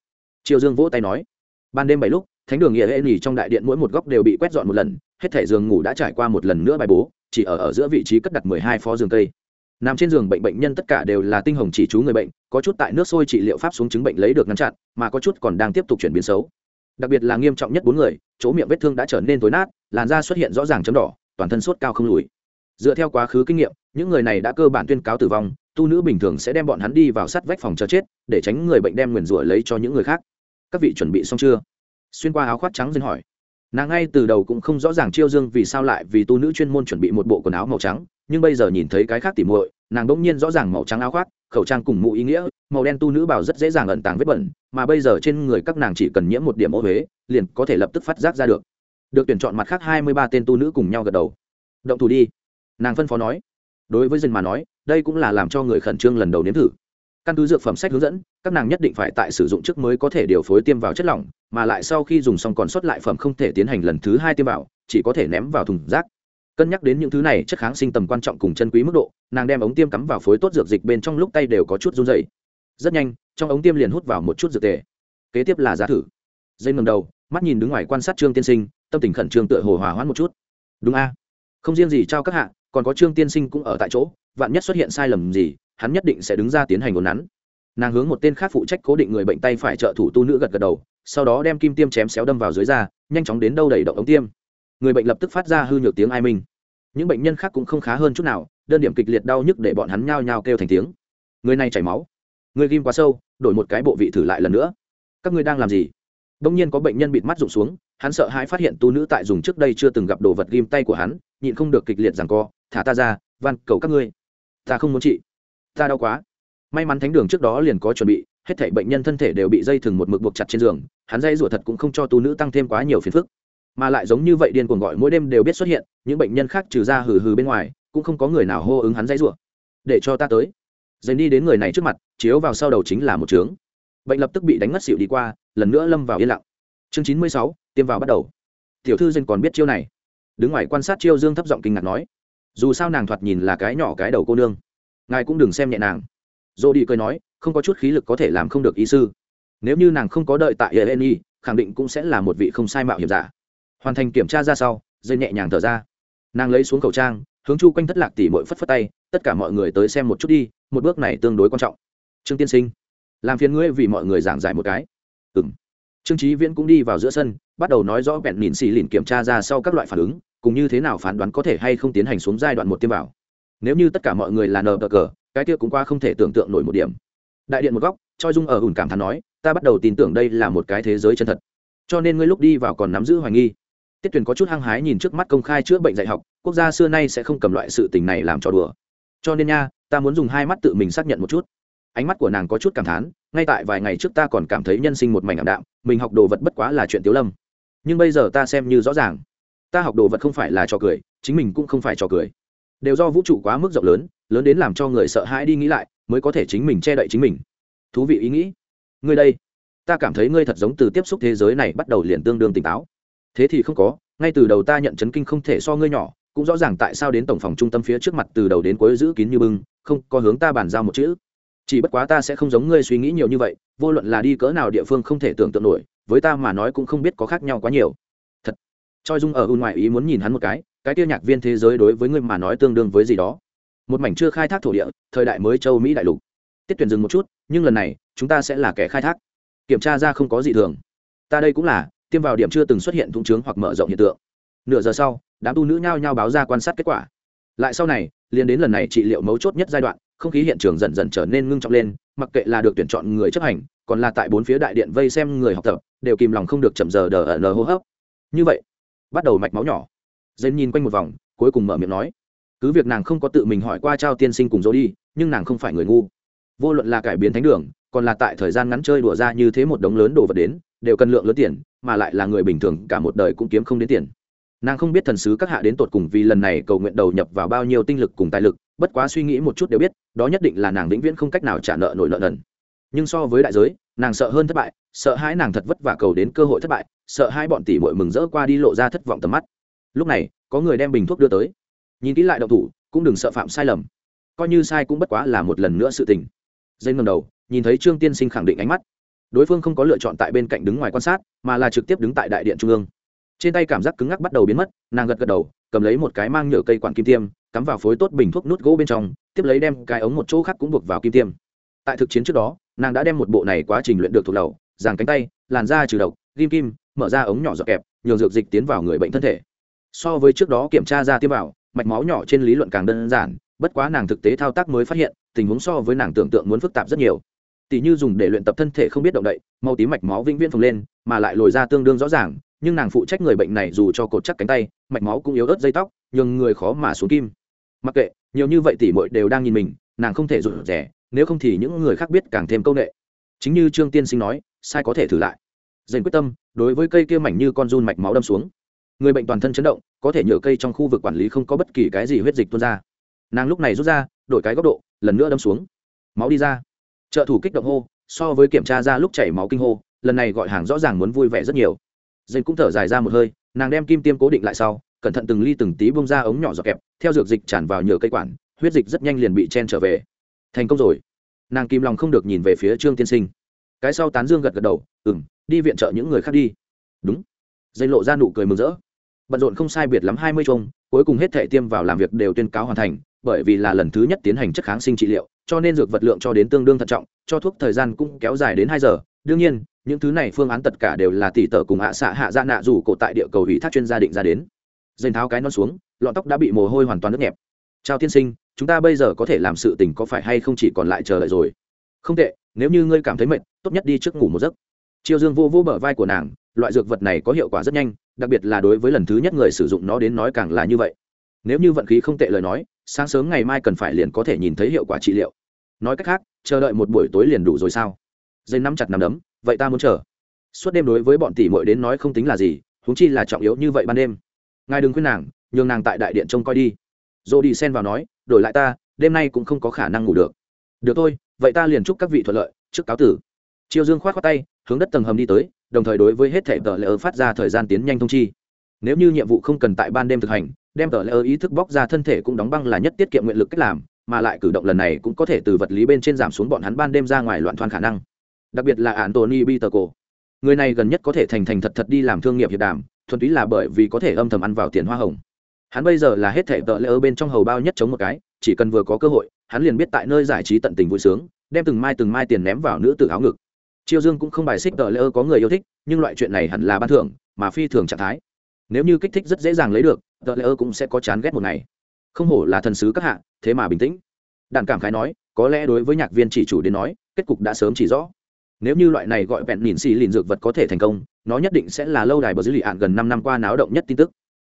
Triều dương vỗ tay nói. Ban đêm bảy lúc, thánh đường nghĩa hệ nghỉ trong đại điện mỗi một góc đều bị quét dọn một lần, hết thẻ giường ngủ đã trải qua một lần nữa bài bố, chỉ ở ở giữa vị trí cất đặt mười hai phó giường cây nằm trên giường bệnh bệnh nhân tất cả đều là tinh hồng chỉ chú người bệnh, có chút tại nước sôi trị liệu pháp xuống chứng bệnh lấy được ngăn chặn, mà có chút còn đang tiếp tục chuyển biến xấu. Đặc biệt là nghiêm trọng nhất bốn người, chỗ miệng vết thương đã trở nên tối nát, làn da xuất hiện rõ ràng chấm đỏ, toàn thân sốt cao không lùi. Dựa theo quá khứ kinh nghiệm, những người này đã cơ bản tuyên cáo tử vong, tu nữ bình thường sẽ đem bọn hắn đi vào sát vách phòng chờ chết, để tránh người bệnh đem nguyền rủa lấy cho những người khác. Các vị chuẩn bị xong chưa? Xuyên qua áo khoác trắng dân hỏi. Nàng ngay từ đầu cũng không rõ ràng chiêu dương vì sao lại vì tu nữ chuyên môn chuẩn bị một bộ quần áo màu trắng nhưng bây giờ nhìn thấy cái khác tỉ muội, nàng bỗng nhiên rõ ràng màu trắng áo khoác, khẩu trang cùng mũ ý nghĩa, màu đen tu nữ bảo rất dễ dàng ẩn tàng vết bẩn, mà bây giờ trên người các nàng chỉ cần nhiễm một điểm ô huế, liền có thể lập tức phát giác ra được. Được tuyển chọn mặt khác hai mươi ba tên tu nữ cùng nhau gật đầu. Động thủ đi. Nàng phân phó nói. Đối với dân mà nói, đây cũng là làm cho người khẩn trương lần đầu nếm thử. Căn cứ dược phẩm sách hướng dẫn, các nàng nhất định phải tại sử dụng trước mới có thể điều phối tiêm vào chất lỏng, mà lại sau khi dùng xong còn sót lại phẩm không thể tiến hành lần thứ hai tiêm vào, chỉ có thể ném vào thùng rác cân nhắc đến những thứ này, chất kháng sinh tầm quan trọng cùng chân quý mức độ, nàng đem ống tiêm cắm vào phối tốt dược dịch bên trong lúc tay đều có chút run dày rất nhanh, trong ống tiêm liền hút vào một chút dược tề. Kế tiếp là giá thử. Dây ngầm đầu, mắt nhìn đứng ngoài quan sát trương tiên sinh, tâm tình khẩn trương tựa hồ hòa hoãn một chút. Đúng a. Không riêng gì trao các hạ, còn có trương tiên sinh cũng ở tại chỗ, vạn nhất xuất hiện sai lầm gì, hắn nhất định sẽ đứng ra tiến hành ồn nắn. Nàng hướng một tên khác phụ trách cố định người bệnh tay phải trợ thủ tu nữ gật gật đầu, sau đó đem kim tiêm chém xéo đâm vào dưới da, nhanh chóng đến đâu đẩy động ống tiêm người bệnh lập tức phát ra hư nhược tiếng ai minh. Những bệnh nhân khác cũng không khá hơn chút nào, đơn điểm kịch liệt đau nhức để bọn hắn nhao nhao kêu thành tiếng. Người này chảy máu. Người ghim quá sâu, đổi một cái bộ vị thử lại lần nữa. Các ngươi đang làm gì? Đông nhiên có bệnh nhân bịt mắt rụng xuống, hắn sợ hãi phát hiện tu nữ tại dùng trước đây chưa từng gặp đồ vật ghim tay của hắn, nhịn không được kịch liệt rằng co, thả ta ra, van, cầu các ngươi. Ta không muốn trị ta đau quá. May mắn thánh đường trước đó liền có chuẩn bị, hết thảy bệnh nhân thân thể đều bị dây thừng một mực buộc chặt trên giường, hắn dây rủa thật cũng không cho tu nữ tăng thêm quá nhiều phiền phức mà lại giống như vậy điên cuồng gọi mỗi đêm đều biết xuất hiện, những bệnh nhân khác trừ ra hừ hừ bên ngoài, cũng không có người nào hô ứng hắn dãy rủa. Để cho ta tới. Dành đi đến người này trước mặt, chiếu vào sau đầu chính là một trướng. Bệnh lập tức bị đánh ngất xỉu đi qua, lần nữa lâm vào yên lặng. Chương chín mươi sáu, tiêm vào bắt đầu. Tiểu thư dành còn biết chiêu này. Đứng ngoài quan sát chiêu dương thấp giọng kinh ngạc nói. Dù sao nàng thoạt nhìn là cái nhỏ cái đầu cô nương. Ngài cũng đừng xem nhẹ nàng. Dô đi cười nói, không có chút khí lực có thể làm không được ý sư. Nếu như nàng không có đợi tại eni khẳng định cũng sẽ là một vị không sai mạo hiểm giả hoàn thành kiểm tra ra sau, dây nhẹ nhàng thở ra. Nàng lấy xuống khẩu trang, hướng chu quanh thất lạc tỉ mội phất phất tay, tất cả mọi người tới xem một chút đi, một bước này tương đối quan trọng. Trương tiên sinh, làm phiền ngươi vì mọi người giảng giải một cái. Ừ m trương trí viễn cũng đi vào giữa sân, bắt đầu nói rõ vẹn mìn xì lìn kiểm tra ra sau các loại phản ứng, cùng như thế nào phán đoán có thể hay không tiến hành xuống giai đoạn một tiêm vào. Nếu như tất cả mọi người là nờ cờ cờ, cái kia cũng qua không thể tưởng tượng nổi một điểm. Đại điện một góc, choi dung ở ủn cảm thán nói, ta bắt đầu tin tưởng đây là một cái thế giới chân thật. Cho nên ngươi lúc đi vào còn nắm giữ hoài nghi tiết tuyền có chút hăng hái nhìn trước mắt công khai chữa bệnh dạy học, quốc gia xưa nay sẽ không cầm loại sự tình này làm trò đùa. Cho nên nha, ta muốn dùng hai mắt tự mình xác nhận một chút. Ánh mắt của nàng có chút cảm thán, ngay tại vài ngày trước ta còn cảm thấy nhân sinh một mảnh ảm đạm, mình học đồ vật bất quá là chuyện tiếu lâm. Nhưng bây giờ ta xem như rõ ràng. Ta học đồ vật không phải là trò cười, chính mình cũng không phải trò cười. Đều do vũ trụ quá mức rộng lớn lớn đến làm cho người sợ hãi đi nghĩ lại, mới có thể chính mình che đậy chính mình. Thú vị ý nghĩ. Ngươi đây, ta cảm thấy ngươi thật giống từ tiếp xúc thế giới này bắt đầu liền tương đương tỉnh táo thế thì không có, ngay từ đầu ta nhận chấn kinh không thể so ngươi nhỏ, cũng rõ ràng tại sao đến tổng phòng trung tâm phía trước mặt từ đầu đến cuối giữ kín như bưng, không, có hướng ta bàn giao một chữ. Chỉ bất quá ta sẽ không giống ngươi suy nghĩ nhiều như vậy, vô luận là đi cỡ nào địa phương không thể tưởng tượng nổi, với ta mà nói cũng không biết có khác nhau quá nhiều. Thật. Choi dung ở u ngoại ý muốn nhìn hắn một cái cái tiêu nhạc viên thế giới đối với ngươi mà nói tương đương với gì đó. Một mảnh chưa khai thác thổ địa, thời đại mới châu mỹ đại lục. Tiết tuyển dừng một chút, nhưng lần này, chúng ta sẽ là kẻ khai thác. Kiểm tra ra không có gì thường. Ta đây cũng là tiêm vào điểm chưa từng xuất hiện thung trướng hoặc mở rộng hiện tượng. Nửa giờ sau, đám tu nữ nhao nhao báo ra quan sát kết quả. Lại sau này liên đến lần này trị liệu mấu chốt nhất giai đoạn, không khí hiện trường dần dần trở nên ngưng trọng lên, mặc kệ là được tuyển chọn người chấp hành, còn là tại bốn phía đại điện vây xem người học tập, đều kìm lòng không được chậm giờ đờ ở nờ hô hấp. Như vậy, bắt đầu mạch máu nhỏ. Dên nhìn quanh một vòng, cuối cùng mở miệng nói, cứ việc nàng không có tự mình hỏi qua trao tiên sinh cùng dỗ đi, nhưng nàng không phải người ngu. Vô luận là cải biến thánh đường, còn là tại thời gian ngắn chơi đùa ra như thế một đống lớn đồ vật đến đều cần lượng lớn tiền, mà lại là người bình thường, cả một đời cũng kiếm không đến tiền. Nàng không biết thần sứ các hạ đến tột cùng vì lần này cầu nguyện đầu nhập vào bao nhiêu tinh lực cùng tài lực, bất quá suy nghĩ một chút đều biết, đó nhất định là nàng vĩnh viễn không cách nào trả nợ nổi nợ nần. Nhưng so với đại giới, nàng sợ hơn thất bại, sợ hãi nàng thật vất vả cầu đến cơ hội thất bại, sợ hai bọn tỷ bội mừng rỡ qua đi lộ ra thất vọng tầm mắt. Lúc này, có người đem bình thuốc đưa tới. Nhìn kỹ lại động thủ, cũng đừng sợ phạm sai lầm. Coi như sai cũng bất quá là một lần nữa sự tình. Dây ngầm đầu, nhìn thấy trương tiên sinh khẳng định ánh mắt đối phương không có lựa chọn tại bên cạnh đứng ngoài quan sát, mà là trực tiếp đứng tại đại điện trung ương. Trên tay cảm giác cứng ngắc bắt đầu biến mất, nàng gật gật đầu, cầm lấy một cái mang nhựa cây quản kim tiêm, cắm vào phối tốt bình thuốc nút gỗ bên trong, tiếp lấy đem cái ống một chỗ khác cũng buộc vào kim tiêm. Tại thực chiến trước đó, nàng đã đem một bộ này quá trình luyện được thuộc lầu giàng cánh tay, làn da trừ độc, ghim kim, mở ra ống nhỏ dọc kẹp, nhường dược dịch tiến vào người bệnh thân thể. So với trước đó kiểm tra ra tiêm vào, mạch máu nhỏ trên lý luận càng đơn giản, bất quá nàng thực tế thao tác mới phát hiện, tình huống so với nàng tưởng tượng muốn phức tạp rất nhiều tỉ như dùng để luyện tập thân thể không biết động đậy màu tím mạch máu vĩnh viễn phồng lên, mà lại lồi ra tương đương rõ ràng, nhưng nàng phụ trách người bệnh này dù cho cột chắc cánh tay, mạch máu cũng yếu ớt dây tóc, nhường người khó mà xuống kim. Mặc kệ, nhiều như vậy tỷ mọi đều đang nhìn mình, nàng không thể rụt rẻ nếu không thì những người khác biết càng thêm công nghệ. Chính như trương tiên sinh nói, sai có thể thử lại. Dành quyết tâm, đối với cây kia mảnh như con run mạch máu đâm xuống. Người bệnh toàn thân chấn động, có thể nhựa cây trong khu vực quản lý không có bất kỳ cái gì huyết dịch tuôn ra. Nàng lúc này rút ra, đổi cái góc độ, lần nữa đâm xuống. Máu đi ra trợ thủ kích động hô, so với kiểm tra ra lúc chảy máu kinh hô, lần này gọi hàng rõ ràng muốn vui vẻ rất nhiều. Dây cũng thở dài ra một hơi, nàng đem kim tiêm cố định lại sau, cẩn thận từng ly từng tí bông ra ống nhỏ giọt kẹp, theo dược dịch tràn vào nhựa cây quản, huyết dịch rất nhanh liền bị chen trở về. Thành công rồi. Nàng kim lòng không được nhìn về phía trương tiên sinh. Cái sau tán dương gật gật đầu ừ m đi viện trợ những người khác đi. Đúng. Dây lộ ra nụ cười mừng rỡ. Bận rộn không sai biệt lắm hai mươi chung, cuối cùng hết thệ tiêm vào làm việc đều tuyên cáo hoàn thành bởi vì là lần thứ nhất tiến hành chất kháng sinh trị liệu, cho nên dược vật lượng cho đến tương đương thận trọng, cho thuốc thời gian cũng kéo dài đến hai giờ. Đương nhiên, những thứ này phương án tất cả đều là tỷ tợ cùng hạ xạ hạ dạ nạ dù cổ tại địa cầu ủy thác chuyên gia định ra đến. Dành tháo cái non xuống, lọn tóc đã bị mồ hôi hoàn toàn nước nhẹp. Chào tiên sinh, chúng ta bây giờ có thể làm sự tình có phải hay không chỉ còn lại chờ đợi rồi? Không tệ, nếu như ngươi cảm thấy mệt, tốt nhất đi trước ngủ một giấc. Triều dương vô vô bờ vai của nàng, loại dược vật này có hiệu quả rất nhanh, đặc biệt là đối với lần thứ nhất người sử dụng nó đến nói càng là như vậy. Nếu như vận khí không tệ lời nói sáng sớm ngày mai cần phải liền có thể nhìn thấy hiệu quả trị liệu. Nói cách khác, chờ đợi một buổi tối liền đủ rồi sao? Dây nắm chặt nắm đấm, vậy ta muốn chờ. Suốt đêm đối với bọn tỷ muội đến nói không tính là gì, huống chi là trọng yếu như vậy ban đêm. Ngài đừng khuyên nàng, nhường nàng tại đại điện trông coi đi. Dô đi xen vào nói, đổi lại ta, đêm nay cũng không có khả năng ngủ được. Được thôi, vậy ta liền chúc các vị thuận lợi, trước cáo tử. Chiêu dương khoát khoát tay, hướng đất tầng hầm đi tới, đồng thời đối với hết thể tờ lễ ơ phát ra thời gian tiến nhanh thông chi. Nếu như nhiệm vụ không cần tại ban đêm thực hành đem tờ lơ ý thức bóc ra thân thể cũng đóng băng là nhất tiết kiệm nguyện lực cách làm, mà lại cử động lần này cũng có thể từ vật lý bên trên giảm xuống bọn hắn ban đêm ra ngoài loạn thoan khả năng. Đặc biệt là antony bitterco người này gần nhất có thể thành thành thật thật đi làm thương nghiệp hiệp đàm, thuần túy là bởi vì có thể âm thầm ăn vào tiền hoa hồng. Hắn bây giờ là hết thể tợ lễ ơ bên trong hầu bao nhất chống một cái, chỉ cần vừa có cơ hội, hắn liền biết tại nơi giải trí tận tình vui sướng, đem từng mai từng mai tiền ném vào nữ tự áo ngực. Chiêu dương cũng không bài xích tợ lễ ơ có người yêu thích, nhưng loại chuyện này hẳn là ban thưởng, mà phi thường trạng thái. Nếu như kích thích rất dễ dàng lấy được tờ lễ ơ cũng sẽ có chán ghét một ngày. Không hổ là thần sứ các hạ, thế mà bình tĩnh. Đàn cảm khái nói, có lẽ đối với nhạc viên chỉ chủ đến nói, kết cục đã sớm chỉ rõ. Nếu như loại này gọi vẹn nhìn xì lìn dược vật có thể thành công, nó nhất định sẽ là lâu đài bờ dưới lì ạn gần năm năm qua náo động nhất tin tức.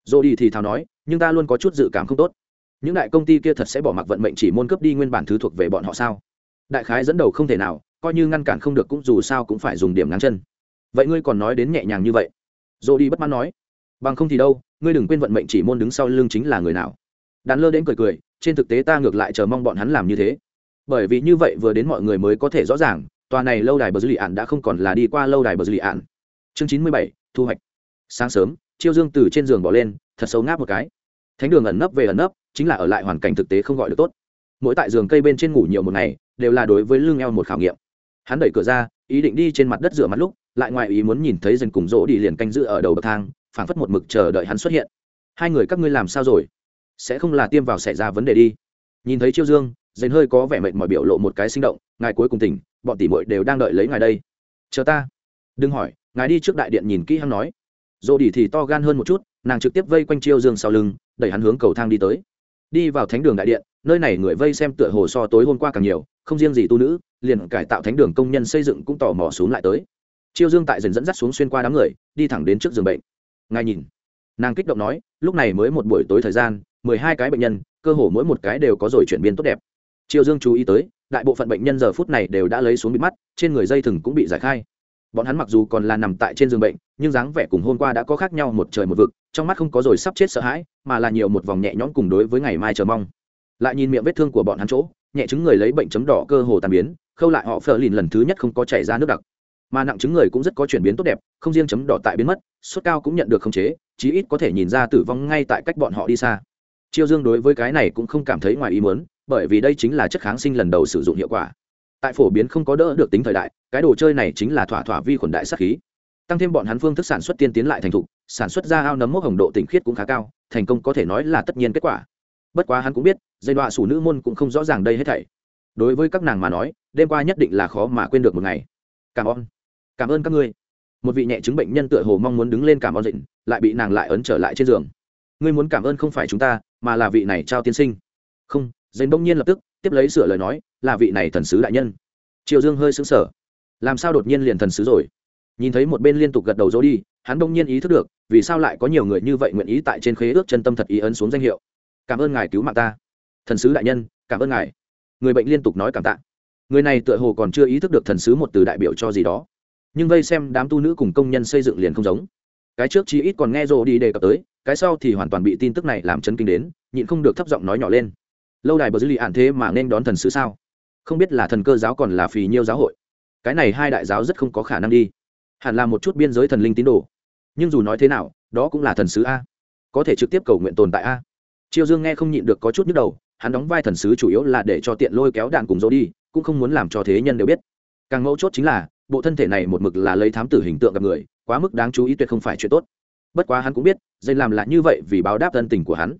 Dô đi thì thào nói, nhưng ta luôn có chút dự cảm không tốt. Những đại công ty kia thật sẽ bỏ mặc vận mệnh chỉ môn cướp đi nguyên bản thứ thuộc về bọn họ sao? Đại khái dẫn đầu không thể nào, coi như ngăn cản không được cũng dù sao cũng phải dùng điểm ngắn chân. Vậy ngươi còn nói đến nhẹ nhàng như vậy? Dô đi bất mãn nói bằng không thì đâu, ngươi đừng quên vận mệnh chỉ môn đứng sau lưng chính là người nào. Đàn lơ đến cười cười, trên thực tế ta ngược lại chờ mong bọn hắn làm như thế. Bởi vì như vậy vừa đến mọi người mới có thể rõ ràng, tòa này lâu đài bờ dư lì ạn đã không còn là đi qua lâu đài bờ dư lì ạn. Chương chín mươi bảy, thu hoạch. Sáng sớm, chiêu dương từ trên giường bỏ lên, thật xấu ngáp một cái. Thánh đường ẩn nấp về ẩn nấp, chính là ở lại hoàn cảnh thực tế không gọi được tốt. Mỗi tại giường cây bên trên ngủ nhiều một ngày, đều là đối với lưng eo một khảo nghiệm. Hắn đẩy cửa ra, ý định đi trên mặt đất rửa mặt lúc, lại ngoài ý muốn nhìn thấy dần cùng rỗ đi liền canh giữ ở đầu bậc thang phảng phất một mực chờ đợi hắn xuất hiện. Hai người các ngươi làm sao rồi? Sẽ không là tiêm vào xảy ra vấn đề đi. Nhìn thấy chiêu dương, Dền hơi có vẻ mệt mỏi biểu lộ một cái sinh động, ngài cuối cùng tỉnh, bọn tỷ muội đều đang đợi lấy ngài đây. Chờ ta. Đừng hỏi, ngài đi trước đại điện nhìn kỹ hắn nói. Dỗ đỉ thì to gan hơn một chút, nàng trực tiếp vây quanh chiêu dương sau lưng, đẩy hắn hướng cầu thang đi tới. Đi vào thánh đường đại điện, nơi này người vây xem tựa hồ so tối hôm qua càng nhiều, không riêng gì tu nữ, liền cải tạo thánh đường công nhân xây dựng cũng tò mò xuống lại tới. Chiêu dương tại dần dẫn dắt xuống xuyên qua đám người, đi thẳng đến trước giường bệnh ngài nhìn. Nàng kích động nói, lúc này mới một buổi tối thời gian, mười hai cái bệnh nhân, cơ hồ mỗi một cái đều có rồi chuyển biến tốt đẹp. Chiêu dương chú ý tới, đại bộ phận bệnh nhân giờ phút này đều đã lấy xuống bị mắt, trên người dây thừng cũng bị giải khai. Bọn hắn mặc dù còn là nằm tại trên giường bệnh, nhưng dáng vẻ cùng hôm qua đã có khác nhau một trời một vực, trong mắt không có rồi sắp chết sợ hãi, mà là nhiều một vòng nhẹ nhõm cùng đối với ngày mai chờ mong. Lại nhìn miệng vết thương của bọn hắn chỗ, nhẹ chứng người lấy bệnh chấm đỏ cơ hồ tàn biến, khâu lại họ phờ lìn lần thứ nhất không có chảy ra nước đặc mà nặng chứng người cũng rất có chuyển biến tốt đẹp, không riêng chấm đỏ tại biến mất, sốt cao cũng nhận được khống chế, chí ít có thể nhìn ra tử vong ngay tại cách bọn họ đi xa. Chiêu dương đối với cái này cũng không cảm thấy ngoài ý muốn, bởi vì đây chính là chất kháng sinh lần đầu sử dụng hiệu quả. Tại phổ biến không có đỡ được tính thời đại, cái đồ chơi này chính là thỏa thỏa vi khuẩn đại sắc khí. Tăng thêm bọn hắn phương thức sản xuất tiên tiến lại thành thục, sản xuất ra ao nấm mốc hồng độ tỉnh khiết cũng khá cao, thành công có thể nói là tất nhiên kết quả. Bất quá hắn cũng biết dây đọa sủ nữ môn cũng không rõ ràng đây hết thảy. Đối với các nàng mà nói, đêm qua nhất định là khó mà quên được một ngày. Cảm ơn cảm ơn các ngươi. Một vị nhẹ chứng bệnh nhân tựa hồ mong muốn đứng lên cảm ơn dịnh, lại bị nàng lại ấn trở lại trên giường. Ngươi muốn cảm ơn không phải chúng ta, mà là vị này trao tiên sinh. Không. Dành bỗng nhiên lập tức tiếp lấy sửa lời nói, là vị này thần sứ đại nhân. Triều dương hơi xứng sở làm sao đột nhiên liền thần sứ rồi? Nhìn thấy một bên liên tục gật đầu dỗ đi, hắn bỗng nhiên ý thức được, vì sao lại có nhiều người như vậy nguyện ý tại trên khế ước chân tâm thật ý ấn xuống danh hiệu. Cảm ơn ngài cứu mạng ta. Thần sứ đại nhân, cảm ơn ngài. Người bệnh liên tục nói cảm tạ. Người này tựa hồ còn chưa ý thức được thần sứ một từ đại biểu cho gì đó nhưng vây xem đám tu nữ cùng công nhân xây dựng liền không giống. Cái trước chí ít còn nghe rồ đi đề cập tới, cái sau thì hoàn toàn bị tin tức này làm chấn kinh đến, nhịn không được thấp giọng nói nhỏ lên. Lâu đài bờ dư lì ạn thế mà nên đón thần sứ sao? Không biết là thần cơ giáo còn là phì nhiêu giáo hội. Cái này hai đại giáo rất không có khả năng đi. Hẳn là một chút biên giới thần linh tín đồ. Nhưng dù nói thế nào, đó cũng là thần sứ a. Có thể trực tiếp cầu nguyện tồn tại a. Triều dương nghe không nhịn được có chút nhức đầu, hắn đóng vai thần sứ chủ yếu là để cho tiện lôi kéo đạn cùng dỗ đi, cũng không muốn làm cho thế nhân đều biết. Càng mấu chốt chính là bộ thân thể này một mực là lấy thám tử hình tượng gặp người, quá mức đáng chú ý tuyệt không phải chuyện tốt. Bất quá hắn cũng biết, dây làm lại như vậy vì báo đáp thân tình của hắn.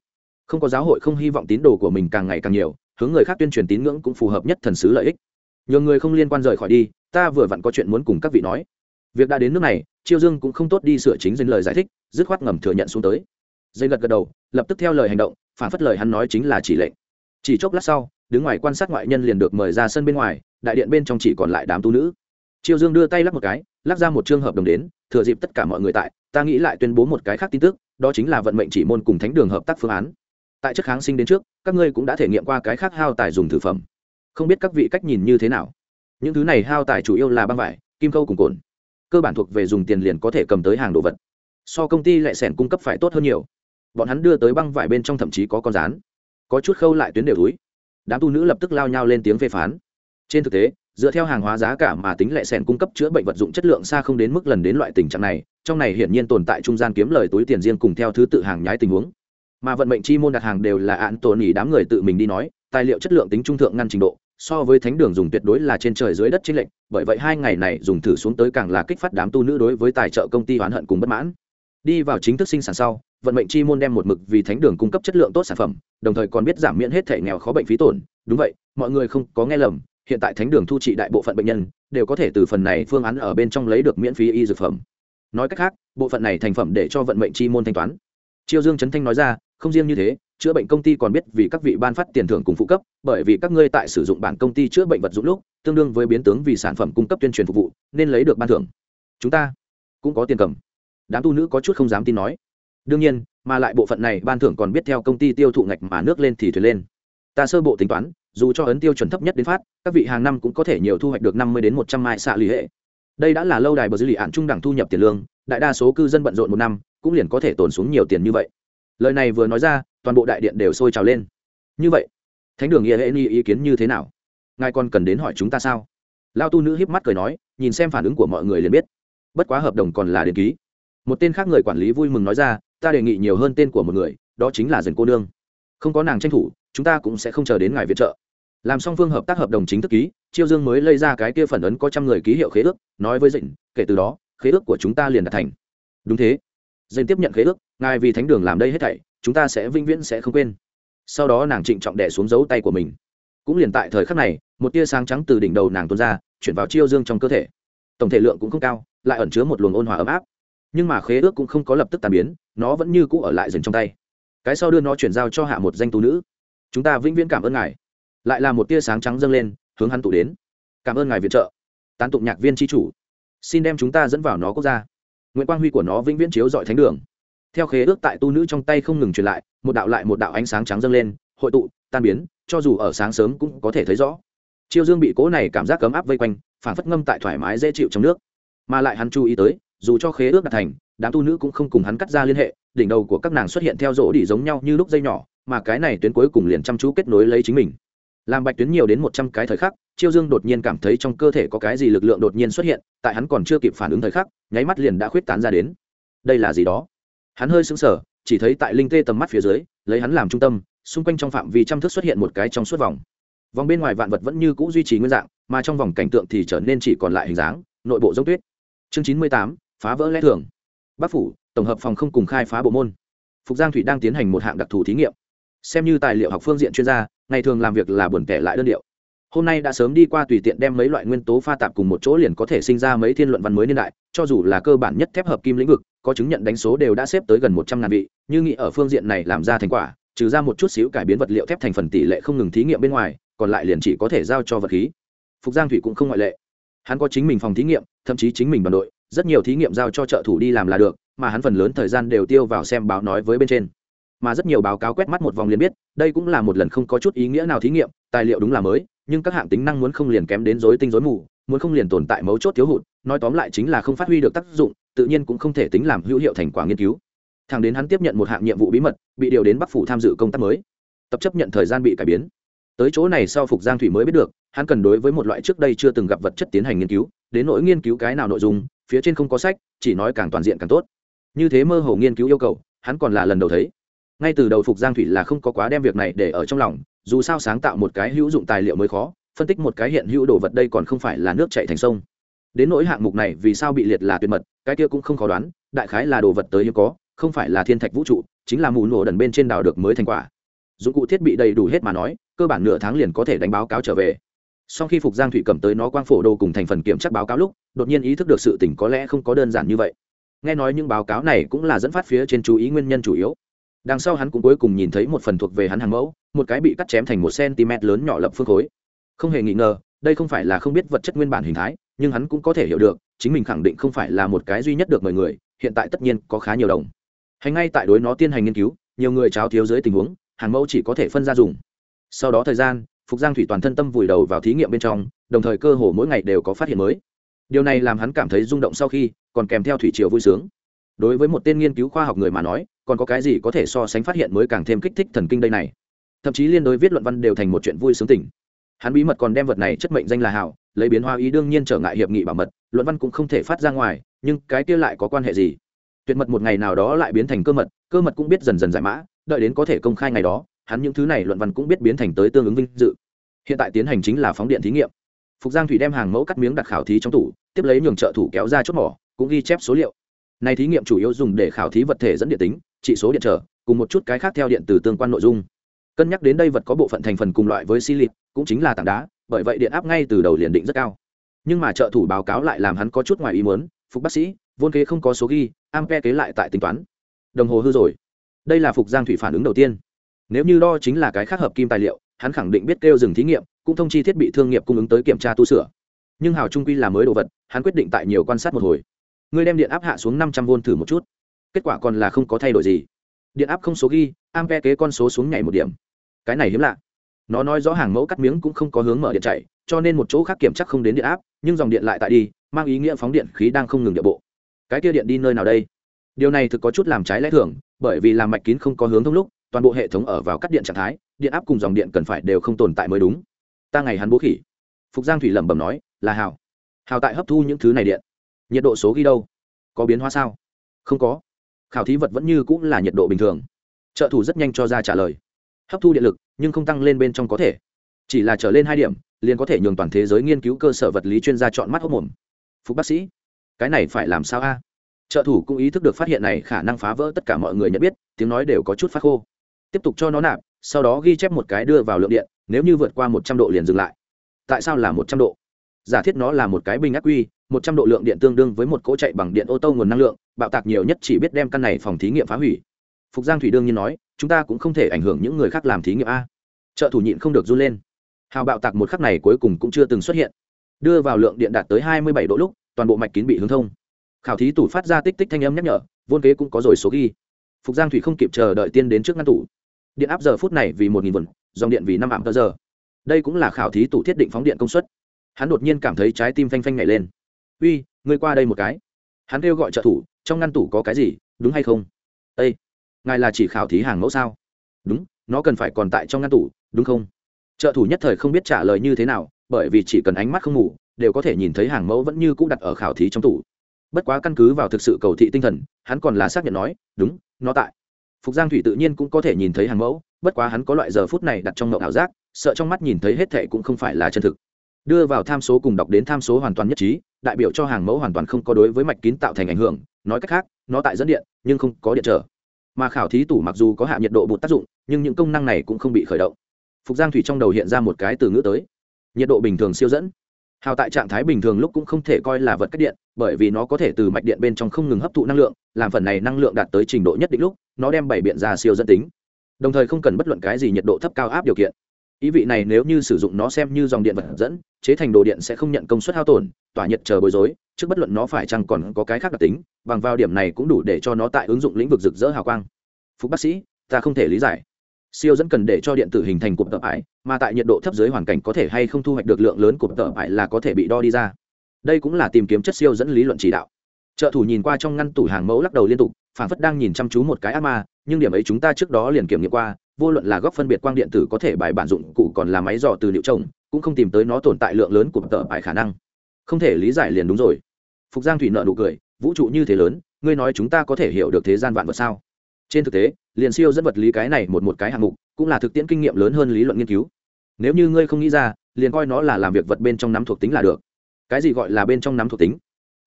Không có giáo hội không hy vọng tín đồ của mình càng ngày càng nhiều, hướng người khác tuyên truyền tín ngưỡng cũng phù hợp nhất thần sứ lợi ích. Nhiều người không liên quan rời khỏi đi, ta vừa vặn có chuyện muốn cùng các vị nói. Việc đã đến nước này, chiêu dương cũng không tốt đi sửa chính dành lời giải thích, dứt khoát ngầm thừa nhận xuống tới. Dây gật gật đầu, lập tức theo lời hành động, phản phất lời hắn nói chính là chỉ lệnh. Chỉ chốc lát sau, đứng ngoài quan sát ngoại nhân liền được mời ra sân bên ngoài, đại điện bên trong chỉ còn lại đám tu nữ. Triều dương đưa tay lắc một cái, lắc ra một chương hợp đồng đến, thừa dịp tất cả mọi người tại, ta nghĩ lại tuyên bố một cái khác tin tức, đó chính là vận mệnh chỉ môn cùng thánh đường hợp tác phương án. Tại chất kháng sinh đến trước, các ngươi cũng đã thể nghiệm qua cái khác hao tài dùng thử phẩm. Không biết các vị cách nhìn như thế nào? Những thứ này hao tài chủ yếu là băng vải, kim câu cùng cồn. Cơ bản thuộc về dùng tiền liền có thể cầm tới hàng đồ vật. So công ty lại sẻn cung cấp phải tốt hơn nhiều. Bọn hắn đưa tới băng vải bên trong thậm chí có con rán. Có chút khâu lại tuyến đều túi. Đám tu nữ lập tức lao nhau lên tiếng phê phán. Trên thực tế dựa theo hàng hóa giá cả mà tính lệ sẻn cung cấp chữa bệnh vật dụng chất lượng xa không đến mức lần đến loại tình trạng này, trong này hiển nhiên tồn tại trung gian kiếm lời túi tiền riêng cùng theo thứ tự hàng nhái tình huống. Mà vận mệnh chi môn đặt hàng đều là án tổn nhỉ đám người tự mình đi nói, tài liệu chất lượng tính trung thượng ngăn trình độ, so với thánh đường dùng tuyệt đối là trên trời dưới đất chính lệnh bởi vậy hai ngày này dùng thử xuống tới càng là kích phát đám tu nữ đối với tài trợ công ty oán hận cùng bất mãn. Đi vào chính thức sinh sản sau, vận mệnh chi môn đem một mực vì thánh đường cung cấp chất lượng tốt sản phẩm, đồng thời còn biết giảm miễn hết thể nghèo khó bệnh phí tổn. Đúng vậy, mọi người không có nghe lầm hiện tại thánh đường thu trị đại bộ phận bệnh nhân, đều có thể từ phần này phương án ở bên trong lấy được miễn phí y dược phẩm. Nói cách khác, bộ phận này thành phẩm để cho vận mệnh chi môn thanh toán. Triều dương trấn thanh nói ra, không riêng như thế, chữa bệnh công ty còn biết vì các vị ban phát tiền thưởng cùng phụ cấp, bởi vì các ngươi tại sử dụng bản công ty chữa bệnh vật dụng lúc, tương đương với biến tướng vì sản phẩm cung cấp tuyên truyền phục vụ, nên lấy được ban thưởng. Chúng ta cũng có tiền cầm. Đám tu nữ có chút không dám tin nói. Đương nhiên, mà lại bộ phận này ban thưởng còn biết theo công ty tiêu thụ ngạch mà nước lên thì thuyền lên. Ta sơ bộ tính toán dù cho ấn tiêu chuẩn thấp nhất đến phát, các vị hàng năm cũng có thể nhiều thu hoạch được năm mươi đến một trăm mai xạ lý hệ. Đây đã là lâu đài bờ dư lì ạn trung đẳng thu nhập tiền lương, đại đa số cư dân bận rộn một năm, cũng liền có thể tồn xuống nhiều tiền như vậy. Lời này vừa nói ra, toàn bộ đại điện đều sôi trào lên. Như vậy, thánh đường nghĩa hệ ni ý kiến như thế nào? Ngài còn cần đến hỏi chúng ta sao? Lao tu nữ hiếp mắt cười nói, nhìn xem phản ứng của mọi người liền biết. Bất quá hợp đồng còn là đến ký. Một tên khác người quản lý vui mừng nói ra, ta đề nghị nhiều hơn tên của một người, đó chính là dần cô nương. Không có nàng tranh thủ, chúng ta cũng sẽ không chờ đến ngài viện trợ làm xong phương hợp tác hợp đồng chính thức ký, chiêu dương mới lấy ra cái kia phần ấn có trăm người ký hiệu khế ước, nói với dịnh kể từ đó, khế ước của chúng ta liền đạt thành. Đúng thế. Dịnh tiếp nhận khế ước, ngài vì thánh đường làm đây hết thảy, chúng ta sẽ vĩnh viễn sẽ không quên. Sau đó nàng trịnh trọng đẻ xuống dấu tay của mình. Cũng liền tại thời khắc này, một tia sáng trắng từ đỉnh đầu nàng tuôn ra, chuyển vào chiêu dương trong cơ thể. Tổng thể lượng cũng không cao, lại ẩn chứa một luồng ôn hòa ấm áp. Nhưng mà khế ước cũng không có lập tức tàn biến, nó vẫn như cũ ở lại dần trong tay. Cái sau đưa nó chuyển giao cho hạ một danh tu nữ. Chúng ta vĩnh viễn cảm ơn ngài lại là một tia sáng trắng dâng lên, hướng hắn tụ đến. Cảm ơn ngài viện trợ. Tán tụng nhạc viên tri chủ. Xin đem chúng ta dẫn vào nó quốc gia. Nguyễn quang huy của nó vĩnh viễn chiếu dọi thánh đường. Theo khế ước tại tu nữ trong tay không ngừng truyền lại, một đạo lại một đạo ánh sáng trắng dâng lên, hội tụ, tan biến, cho dù ở sáng sớm cũng có thể thấy rõ. Chiêu dương bị cố này cảm giác cấm áp vây quanh phản phất ngâm tại thoải mái dễ chịu trong nước. Mà lại hắn chú ý tới, dù cho khế ước đạt thành, đám tu nữ cũng không cùng hắn cắt ra liên hệ, đỉnh đầu của các nàng xuất hiện theo rỗ đỉ giống nhau như lúc dây nhỏ, mà cái này tuyến cuối cùng liền chăm chú kết nối lấy chính mình làm bạch tuyến nhiều đến một trăm cái thời khắc, chiêu dương đột nhiên cảm thấy trong cơ thể có cái gì lực lượng đột nhiên xuất hiện, tại hắn còn chưa kịp phản ứng thời khắc, nháy mắt liền đã khuyết tán ra đến. Đây là gì đó? Hắn hơi sững sờ, chỉ thấy tại linh tê tầm mắt phía dưới, lấy hắn làm trung tâm, xung quanh trong phạm vi trăm thước xuất hiện một cái trong suốt vòng. Vòng bên ngoài vạn vật vẫn như cũ duy trì nguyên dạng, mà trong vòng cảnh tượng thì trở nên chỉ còn lại hình dáng, nội bộ giống tuyết. Chương chín mươi tám, phá vỡ lẽ thường. Bắc phủ, tổng hợp phòng không cùng khai phá bộ môn. Phục giang thủy đang tiến hành một hạng đặc thù thí nghiệm xem như tài liệu học phương diện chuyên gia, ngày thường làm việc là buồn kẻ lại đơn điệu. Hôm nay đã sớm đi qua tùy tiện đem mấy loại nguyên tố pha tạp cùng một chỗ liền có thể sinh ra mấy thiên luận văn mới niên đại, cho dù là cơ bản nhất thép hợp kim lĩnh vực, có chứng nhận đánh số đều đã xếp tới gần một trăm ngàn vị, như nghĩ ở phương diện này làm ra thành quả, trừ ra một chút xíu cải biến vật liệu thép thành phần tỷ lệ không ngừng thí nghiệm bên ngoài, còn lại liền chỉ có thể giao cho vật khí. Phục giang thủy cũng không ngoại lệ. Hắn có chính mình phòng thí nghiệm, thậm chí chính mình đoàn đội, rất nhiều thí nghiệm giao cho trợ thủ đi làm là được, mà hắn phần lớn thời gian đều tiêu vào xem báo nói với bên trên mà rất nhiều báo cáo quét mắt một vòng liền biết, đây cũng là một lần không có chút ý nghĩa nào thí nghiệm, tài liệu đúng là mới, nhưng các hạng tính năng muốn không liền kém đến dối tinh dối mù, muốn không liền tồn tại mấu chốt thiếu hụt, nói tóm lại chính là không phát huy được tác dụng, tự nhiên cũng không thể tính làm hữu hiệu thành quả nghiên cứu. Thằng đến hắn tiếp nhận một hạng nhiệm vụ bí mật, bị điều đến bắc phủ tham dự công tác mới. Tập chấp nhận thời gian bị cải biến. Tới chỗ này sau phục giang thủy mới biết được, hắn cần đối với một loại trước đây chưa từng gặp vật chất tiến hành nghiên cứu, đến nỗi nghiên cứu cái nào nội dung, phía trên không có sách, chỉ nói càng toàn diện càng tốt. Như thế mơ hồ nghiên cứu yêu cầu, hắn còn là lần đầu thấy ngay từ đầu phục giang thủy là không có quá đem việc này để ở trong lòng, dù sao sáng tạo một cái hữu dụng tài liệu mới khó, phân tích một cái hiện hữu đồ vật đây còn không phải là nước chạy thành sông. Đến nỗi hạng mục này vì sao bị liệt là tuyệt mật, cái kia cũng không khó đoán, đại khái là đồ vật tới hiếm có, không phải là thiên thạch vũ trụ, chính là mù nổ đần bên trên đảo được mới thành quả. Dụng cụ thiết bị đầy đủ hết mà nói, cơ bản nửa tháng liền có thể đánh báo cáo trở về. Sau khi phục giang thủy cầm tới nó quang phổ đồ cùng thành phần kiểm tra báo cáo lúc, đột nhiên ý thức được sự tỉnh có lẽ không có đơn giản như vậy. Nghe nói những báo cáo này cũng là dẫn phát phía trên chú ý nguyên nhân chủ yếu đằng sau hắn cũng cuối cùng nhìn thấy một phần thuộc về hắn hàng mẫu, một cái bị cắt chém thành một cm lớn nhỏ lập phương khối. Không hề nghi ngờ, đây không phải là không biết vật chất nguyên bản hình thái, nhưng hắn cũng có thể hiểu được, chính mình khẳng định không phải là một cái duy nhất được mời người, hiện tại tất nhiên có khá nhiều đồng. Hành ngay tại đối nó tiến hành nghiên cứu, nhiều người cháo thiếu dưới tình huống, hàng mẫu chỉ có thể phân ra dùng. Sau đó thời gian, phục giang thủy toàn thân tâm vùi đầu vào thí nghiệm bên trong, đồng thời cơ hồ mỗi ngày đều có phát hiện mới. Điều này làm hắn cảm thấy rung động sau khi, còn kèm theo thủy triều vui sướng đối với một tên nghiên cứu khoa học người mà nói, còn có cái gì có thể so sánh phát hiện mới càng thêm kích thích thần kinh đây này? Thậm chí liên đối viết luận văn đều thành một chuyện vui sướng tỉnh hắn bí mật còn đem vật này chất mệnh danh là hảo, lấy biến hoa ý đương nhiên trở ngại hiệp nghị bảo mật, luận văn cũng không thể phát ra ngoài, nhưng cái kia lại có quan hệ gì? Tuyệt mật một ngày nào đó lại biến thành cơ mật cơ mật cũng biết dần dần giải mã, đợi đến có thể công khai ngày đó, hắn những thứ này luận văn cũng biết biến thành tới tương ứng vinh dự. Hiện tại tiến hành chính là phóng điện thí nghiệm. Phục giang thủy đem hàng mẫu cắt miếng đặt khảo thí trong tủ, tiếp lấy nhường trợ thủ kéo ra chốt mỏ, cũng ghi chép số liệu này thí nghiệm chủ yếu dùng để khảo thí vật thể dẫn điện tính trị số điện trở, cùng một chút cái khác theo điện từ tương quan nội dung. Cân nhắc đến đây vật có bộ phận thành phần cùng loại với silic, cũng chính là tảng đá, bởi vậy điện áp ngay từ đầu liền định rất cao. Nhưng mà trợ thủ báo cáo lại làm hắn có chút ngoài ý muốn, phục bác sĩ vôn kế không có số ghi, ampe kế lại tại tính toán. Đồng hồ hư rồi. Đây là phục giang thủy phản ứng đầu tiên. Nếu như đo chính là cái khác hợp kim tài liệu, hắn khẳng định biết kêu dừng thí nghiệm, cũng thông chi thiết bị thương nghiệp cung ứng tới kiểm tra tu sửa. Nhưng hào trung quy là mới đồ vật, hắn quyết định tại nhiều quan sát một hồi ngươi đem điện áp hạ xuống năm trăm v thử một chút. Kết quả còn là không có thay đổi gì. Điện áp không số ghi ampe kế con số xuống nhảy một điểm. Cái này hiếm lạ. Nó nói rõ hàng mẫu cắt miếng cũng không có hướng mở điện chạy, cho nên một chỗ khác kiểm chắc không đến điện áp, nhưng dòng điện lại tại đi, mang ý nghĩa phóng điện khí đang không ngừng địa bộ. Cái kia điện đi nơi nào đây? Điều này thực có chút làm trái lẽ thường, bởi vì làm mạch kín không có hướng thông lúc, toàn bộ hệ thống ở vào cắt điện trạng thái, điện áp cùng dòng điện cần phải đều không tồn tại mới đúng. Ta ngày hắn bố khỉ. Phục giang thủy lẩm bẩm nói, là hào hào tại hấp thu những thứ này điện nhiệt độ số ghi đâu? Có biến hóa sao? Không có. Khảo thí vật vẫn như cũng là nhiệt độ bình thường. Trợ thủ rất nhanh cho ra trả lời. Hấp thu điện lực, nhưng không tăng lên bên trong có thể. Chỉ là trở lên hai điểm, liền có thể nhường toàn thế giới nghiên cứu cơ sở vật lý chuyên gia chọn mắt hốc mồm. Phục bác sĩ, cái này phải làm sao a? Trợ thủ cũng ý thức được phát hiện này khả năng phá vỡ tất cả mọi người nhận biết, tiếng nói đều có chút phát khô. Tiếp tục cho nó nạp, sau đó ghi chép một cái đưa vào lượng điện, nếu như vượt qua một trăm độ liền dừng lại. Tại sao là một trăm độ? Giả thiết nó là một cái bình ác quy, một trăm độ lượng điện tương đương với một cỗ chạy bằng điện ô tô nguồn năng lượng, bạo tạc nhiều nhất chỉ biết đem căn này phòng thí nghiệm phá hủy. Phục giang thủy đương nhiên nói, chúng ta cũng không thể ảnh hưởng những người khác làm thí nghiệm a. Trợ thủ nhịn không được run lên. Hào bạo tạc một khắc này cuối cùng cũng chưa từng xuất hiện. Đưa vào lượng điện đạt tới hai mươi bảy độ lúc, toàn bộ mạch kín bị hướng thông. Khảo thí tủ phát ra tích tích thanh âm nhắc nhở vôn kế cũng có rồi số ghi. Phục giang thủy không kịp chờ đợi tiên đến trước ngăn tủ. Điện áp giờ phút này vì một nghìn vần, dòng điện vì năm ảm tờ giờ. Đây cũng là khảo thí tủ thiết định phóng điện công suất hắn đột nhiên cảm thấy trái tim phanh phanh nhảy lên. Uy, ngươi qua đây một cái. Hắn kêu gọi trợ thủ, trong ngăn tủ có cái gì, đúng hay không? Â ngài là chỉ khảo thí hàng mẫu sao? Đúng, nó cần phải còn tại trong ngăn tủ, đúng không? Trợ thủ nhất thời không biết trả lời như thế nào, bởi vì chỉ cần ánh mắt không ngủ, đều có thể nhìn thấy hàng mẫu vẫn như cũ đặt ở khảo thí trong tủ. Bất quá căn cứ vào thực sự cầu thị tinh thần, hắn còn là xác nhận nói, đúng, nó tại. Phục giang thủy tự nhiên cũng có thể nhìn thấy hàng mẫu, bất quá hắn có loại giờ phút này đặt trong mậu ảo giác, sợ trong mắt nhìn thấy hết thệ cũng không phải là chân thực đưa vào tham số cùng đọc đến tham số hoàn toàn nhất trí, đại biểu cho hàng mẫu hoàn toàn không có đối với mạch kín tạo thành ảnh hưởng, nói cách khác, nó tại dẫn điện, nhưng không có điện trở. Mà khảo thí tủ mặc dù có hạ nhiệt độ bụt tác dụng, nhưng những công năng này cũng không bị khởi động. Phục giang thủy trong đầu hiện ra một cái từ ngữ tới. Nhiệt độ bình thường siêu dẫn. Hào tại trạng thái bình thường lúc cũng không thể coi là vật cách điện, bởi vì nó có thể từ mạch điện bên trong không ngừng hấp thụ năng lượng, làm phần này năng lượng đạt tới trình độ nhất định lúc, nó đem bảy biện ra siêu dẫn tính. Đồng thời không cần bất luận cái gì nhiệt độ thấp cao áp điều kiện ý vị này nếu như sử dụng nó xem như dòng điện vật dẫn, chế thành đồ điện sẽ không nhận công suất hao tổn, tỏa nhiệt chờ bối rối, trước bất luận nó phải chăng còn có cái khác đặc tính, bằng vào điểm này cũng đủ để cho nó tại ứng dụng lĩnh vực rực rỡ hào quang. Phục bác sĩ, ta không thể lý giải. Siêu dẫn cần để cho điện tử hình thành cụm tập ải, mà tại nhiệt độ thấp dưới hoàn cảnh có thể hay không thu hoạch được lượng lớn cụm tập ải là có thể bị đo đi ra. Đây cũng là tìm kiếm chất siêu dẫn lý luận chỉ đạo. Trợ thủ nhìn qua trong ngăn tủ hàng mẫu lắc đầu liên tục phản phất đang nhìn chăm chú một cái ác ma, nhưng điểm ấy chúng ta trước đó liền kiểm nghiệm qua vô luận là góc phân biệt quang điện tử có thể bài bản dụng cụ còn là máy dò từ liệu trồng, cũng không tìm tới nó tồn tại lượng lớn của tờ bài khả năng. Không thể lý giải liền đúng rồi. Phục giang thủy nợ nụ cười, vũ trụ như thế lớn, ngươi nói chúng ta có thể hiểu được thế gian vạn vật sao? Trên thực tế, liền siêu dẫn vật lý cái này một một cái hạng mục, cũng là thực tiễn kinh nghiệm lớn hơn lý luận nghiên cứu. Nếu như ngươi không nghĩ ra, liền coi nó là làm việc vật bên trong nắm thuộc tính là được. Cái gì gọi là bên trong nắm thuộc tính?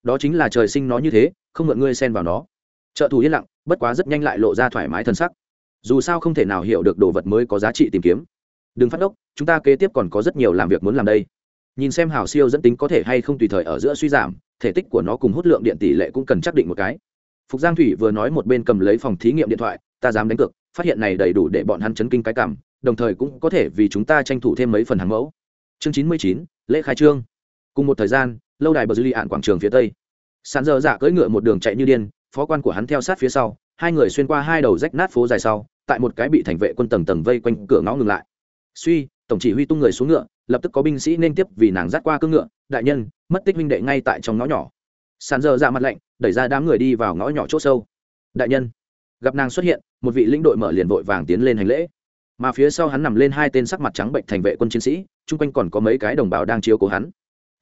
Đó chính là trời sinh nó như thế, không mượn ngươi xen vào nó. Trợ thủ yên lặng, bất quá rất nhanh lại lộ ra thoải mái thân sắc dù sao không thể nào hiểu được đồ vật mới có giá trị tìm kiếm. Đừng phát ốc, chúng ta kế tiếp còn có rất nhiều làm việc muốn làm đây. Nhìn xem hào siêu dẫn tính có thể hay không tùy thời ở giữa suy giảm, thể tích của nó cùng hút lượng điện tỷ lệ cũng cần chắc định một cái. Phục giang thủy vừa nói một bên cầm lấy phòng thí nghiệm điện thoại, ta dám đánh cược, phát hiện này đầy đủ để bọn hắn chấn kinh cái cảm, đồng thời cũng có thể vì chúng ta tranh thủ thêm mấy phần hàng mẫu. Chương chín mươi chín, lễ khai trương. Cùng một thời gian, lâu đài bờ dư li ạn quảng trường phía tây. Sàn dơ dạ cưỡi ngựa một đường chạy như điên, phó quan của hắn theo sát phía sau, hai người xuyên qua hai đầu rách nát phố dài sau tại một cái bị thành vệ quân tầng tầng vây quanh cửa ngõ ngừng lại. Suy, tổng chỉ huy tung người xuống ngựa, lập tức có binh sĩ nên tiếp vì nàng dắt qua cưỡng ngựa, đại nhân, mất tích huynh đệ ngay tại trong ngõ nhỏ. Sàn dơ dạ mặt lạnh, đẩy ra đám người đi vào ngõ nhỏ c h ỗ sâu. Đại nhân, gặp nàng xuất hiện, một vị lĩnh đội mở liền vội vàng tiến lên hành lễ. Mà phía sau hắn nằm lên hai tên sắc mặt trắng bệnh thành vệ quân chiến sĩ, chung quanh còn có mấy cái đồng bào đang chiếu cố hắn.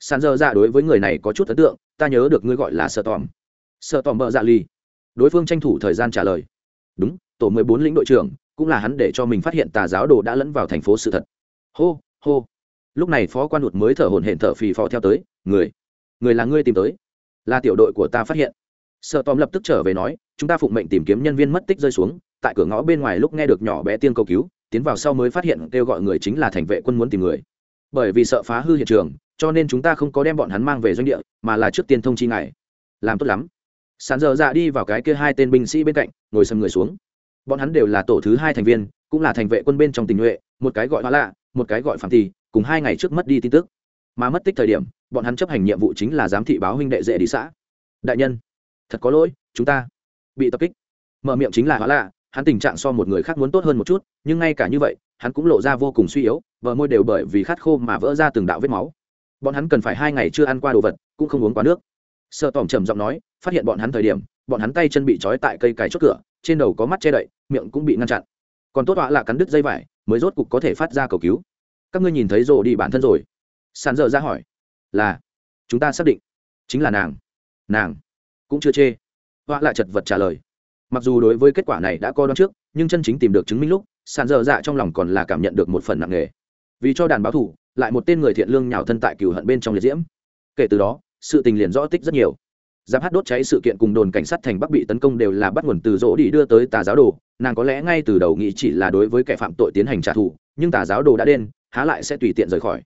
Sàn dơ dạ đối với người này có chút ấn tượng, ta nhớ được ngươi gọi là sợ tòm. Sợ tòm bợ dạ ly đối phương tranh thủ thời gian trả lời. Đúng tổ mười bốn lĩnh đội trưởng, cũng là hắn để cho mình phát hiện tà giáo đồ đã lẫn vào thành phố sự thật. Hô hô. Lúc này phó quan đụt mới thở hổn hển thở phì phò theo tới, người người là ngươi tìm tới. Là tiểu đội của ta phát hiện. Sợ tòm lập tức trở về nói, chúng ta phụng mệnh tìm kiếm nhân viên mất tích rơi xuống, tại cửa ngõ bên ngoài lúc nghe được nhỏ bé tiên cầu cứu, tiến vào sau mới phát hiện kêu gọi người chính là thành vệ quân muốn tìm người. Bởi vì sợ phá hư hiện trường, cho nên chúng ta không có đem bọn hắn mang về doanh địa, mà là trước tiên thông chi ngài. Làm tốt lắm. Sàn dở dạ đi vào cái kia hai tên binh sĩ bên cạnh, ngồi sầm người xuống bọn hắn đều là tổ thứ hai thành viên, cũng là thành vệ quân bên trong tình nhuệ, một cái gọi hóa lạ, một cái gọi phạm thì cùng hai ngày trước mất đi tin tức. Mà mất tích thời điểm, bọn hắn chấp hành nhiệm vụ chính là giám thị báo huynh đệ dễ đi xã. Đại nhân, thật có lỗi, chúng ta bị tập kích. Mở miệng chính là hóa lạ, hắn tình trạng so một người khác muốn tốt hơn một chút, nhưng ngay cả như vậy, hắn cũng lộ ra vô cùng suy yếu vợ môi đều bởi vì khát khô mà vỡ ra từng đạo vết máu. Bọn hắn cần phải hai ngày chưa ăn qua đồ vật, cũng không uống quá nước. Sợ tỏm trầm giọng nói, phát hiện bọn hắn thời điểm, bọn hắn tay chân bị trói tại cây cài chốt cửa trên đầu có mắt che đậy, miệng cũng bị ngăn chặn. Còn tốt họa là cắn đứt dây vải, mới rốt cục có thể phát ra cầu cứu. Các ngươi nhìn thấy rồ đi bản thân rồi? Sàn dở ra hỏi. Là, chúng ta xác định. Chính là nàng. Nàng. Cũng chưa chê. Họa lại chật vật trả lời. Mặc dù đối với kết quả này đã coi đoán trước, nhưng chân chính tìm được chứng minh lúc, sàn dở dạ trong lòng còn là cảm nhận được một phần nặng nề. Vì cho đàn báo thủ, lại một tên người thiện lương nhào thân tại cừu hận bên trong liệt diễm. Kể từ đó, sự tình liền rõ tích rất nhiều giáp hát đốt cháy sự kiện cùng đồn cảnh sát thành bắc bị tấn công đều là bắt nguồn từ rỗ đi đưa tới tà giáo đồ. Nàng có lẽ ngay từ đầu nghĩ chỉ là đối với kẻ phạm tội tiến hành trả thù, nhưng tà giáo đồ đã đen, há lại sẽ tùy tiện rời khỏi.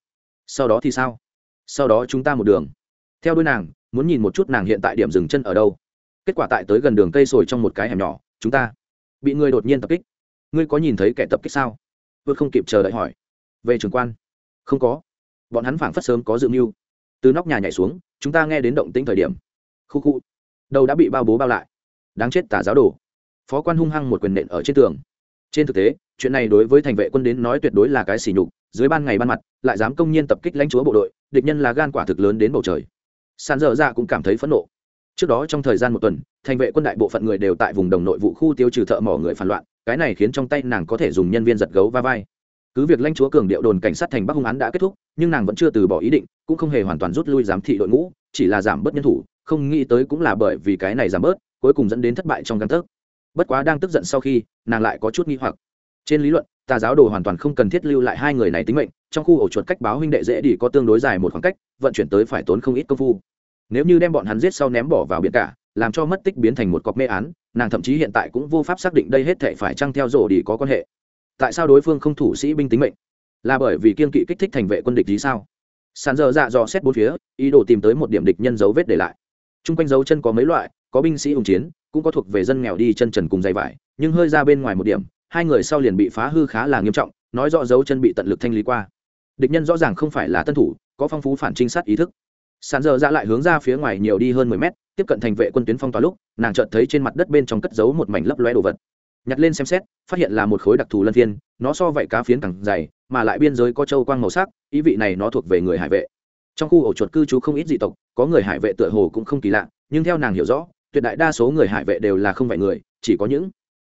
Sau đó thì sao? Sau đó chúng ta một đường. Theo đuôi nàng, muốn nhìn một chút nàng hiện tại điểm dừng chân ở đâu. Kết quả tại tới gần đường cây sồi trong một cái hẻm nhỏ, chúng ta bị người đột nhiên tập kích. Ngươi có nhìn thấy kẻ tập kích sao? Vượt không kịp chờ đợi hỏi. Về trường quan. Không có. Bọn hắn phảng phất sớm có dự mưu. Từ nóc nhà nhảy xuống, chúng ta nghe đến động tĩnh thời điểm khu khu. Đầu đã bị bao bố bao lại. Đáng chết tả giáo đồ. Phó quan hung hăng một quyền nện ở trên tường. Trên thực tế, chuyện này đối với thành vệ quân đến nói tuyệt đối là cái xỉ nhục, dưới ban ngày ban mặt, lại dám công nhiên tập kích lãnh chúa bộ đội, địch nhân là gan quả thực lớn đến bầu trời. Sàn dở ra cũng cảm thấy phẫn nộ. Trước đó trong thời gian một tuần, thành vệ quân đại bộ phận người đều tại vùng đồng nội vụ khu tiêu trừ thợ mỏ người phản loạn, cái này khiến trong tay nàng có thể dùng nhân viên giật gấu va vai. Cứ việc lãnh chúa cường điệu đồn cảnh sát thành bắc hung án đã kết thúc, nhưng nàng vẫn chưa từ bỏ ý định, cũng không hề hoàn toàn rút lui giám thị đội ngũ, chỉ là giảm bớt nhân thủ không nghĩ tới cũng là bởi vì cái này giảm bớt, cuối cùng dẫn đến thất bại trong căn thức bất quá đang tức giận sau khi, nàng lại có chút nghi hoặc. Trên lý luận, tà giáo đồ hoàn toàn không cần thiết lưu lại hai người này tính mệnh, trong khu ổ chuột cách báo huynh đệ dễ đi có tương đối dài một khoảng cách, vận chuyển tới phải tốn không ít công phu. Nếu như đem bọn hắn giết sau ném bỏ vào biển cả, làm cho mất tích biến thành một cọc mê án, nàng thậm chí hiện tại cũng vô pháp xác định đây hết thể phải chăng theo rổ đi có quan hệ. Tại sao đối phương không thủ sĩ binh tính mệnh? Là bởi vì kiên kỵ kích thích thành vệ quân địch gì sao? Sàn dơ dạ dò xét bốn phía, ý đồ tìm tới một điểm địch nhân dấu vết để lại. Trung quanh dấu chân có mấy loại, có binh sĩ hùng chiến, cũng có thuộc về dân nghèo đi chân trần cùng dày vải, nhưng hơi ra bên ngoài một điểm, hai người sau liền bị phá hư khá là nghiêm trọng, nói rõ dấu chân bị tận lực thanh lý qua. Địch nhân rõ ràng không phải là tân thủ, có phong phú phản trinh sát ý thức. Sàn giờ ra lại hướng ra phía ngoài nhiều đi hơn mười mét, tiếp cận thành vệ quân tuyến phong tỏa lúc, nàng chợt thấy trên mặt đất bên trong cất giấu một mảnh lấp lóe đồ vật. Nhặt lên xem xét, phát hiện là một khối đặc thù lân phiên, nó so vậy cá phiến càng dày, mà lại biên giới có châu quang màu sắc, ý vị này nó thuộc về người hải vệ trong khu ổ chuột cư trú không ít dị tộc, có người hải vệ tựa hồ cũng không kỳ lạ, nhưng theo nàng hiểu rõ, tuyệt đại đa số người hải vệ đều là không phải người, chỉ có những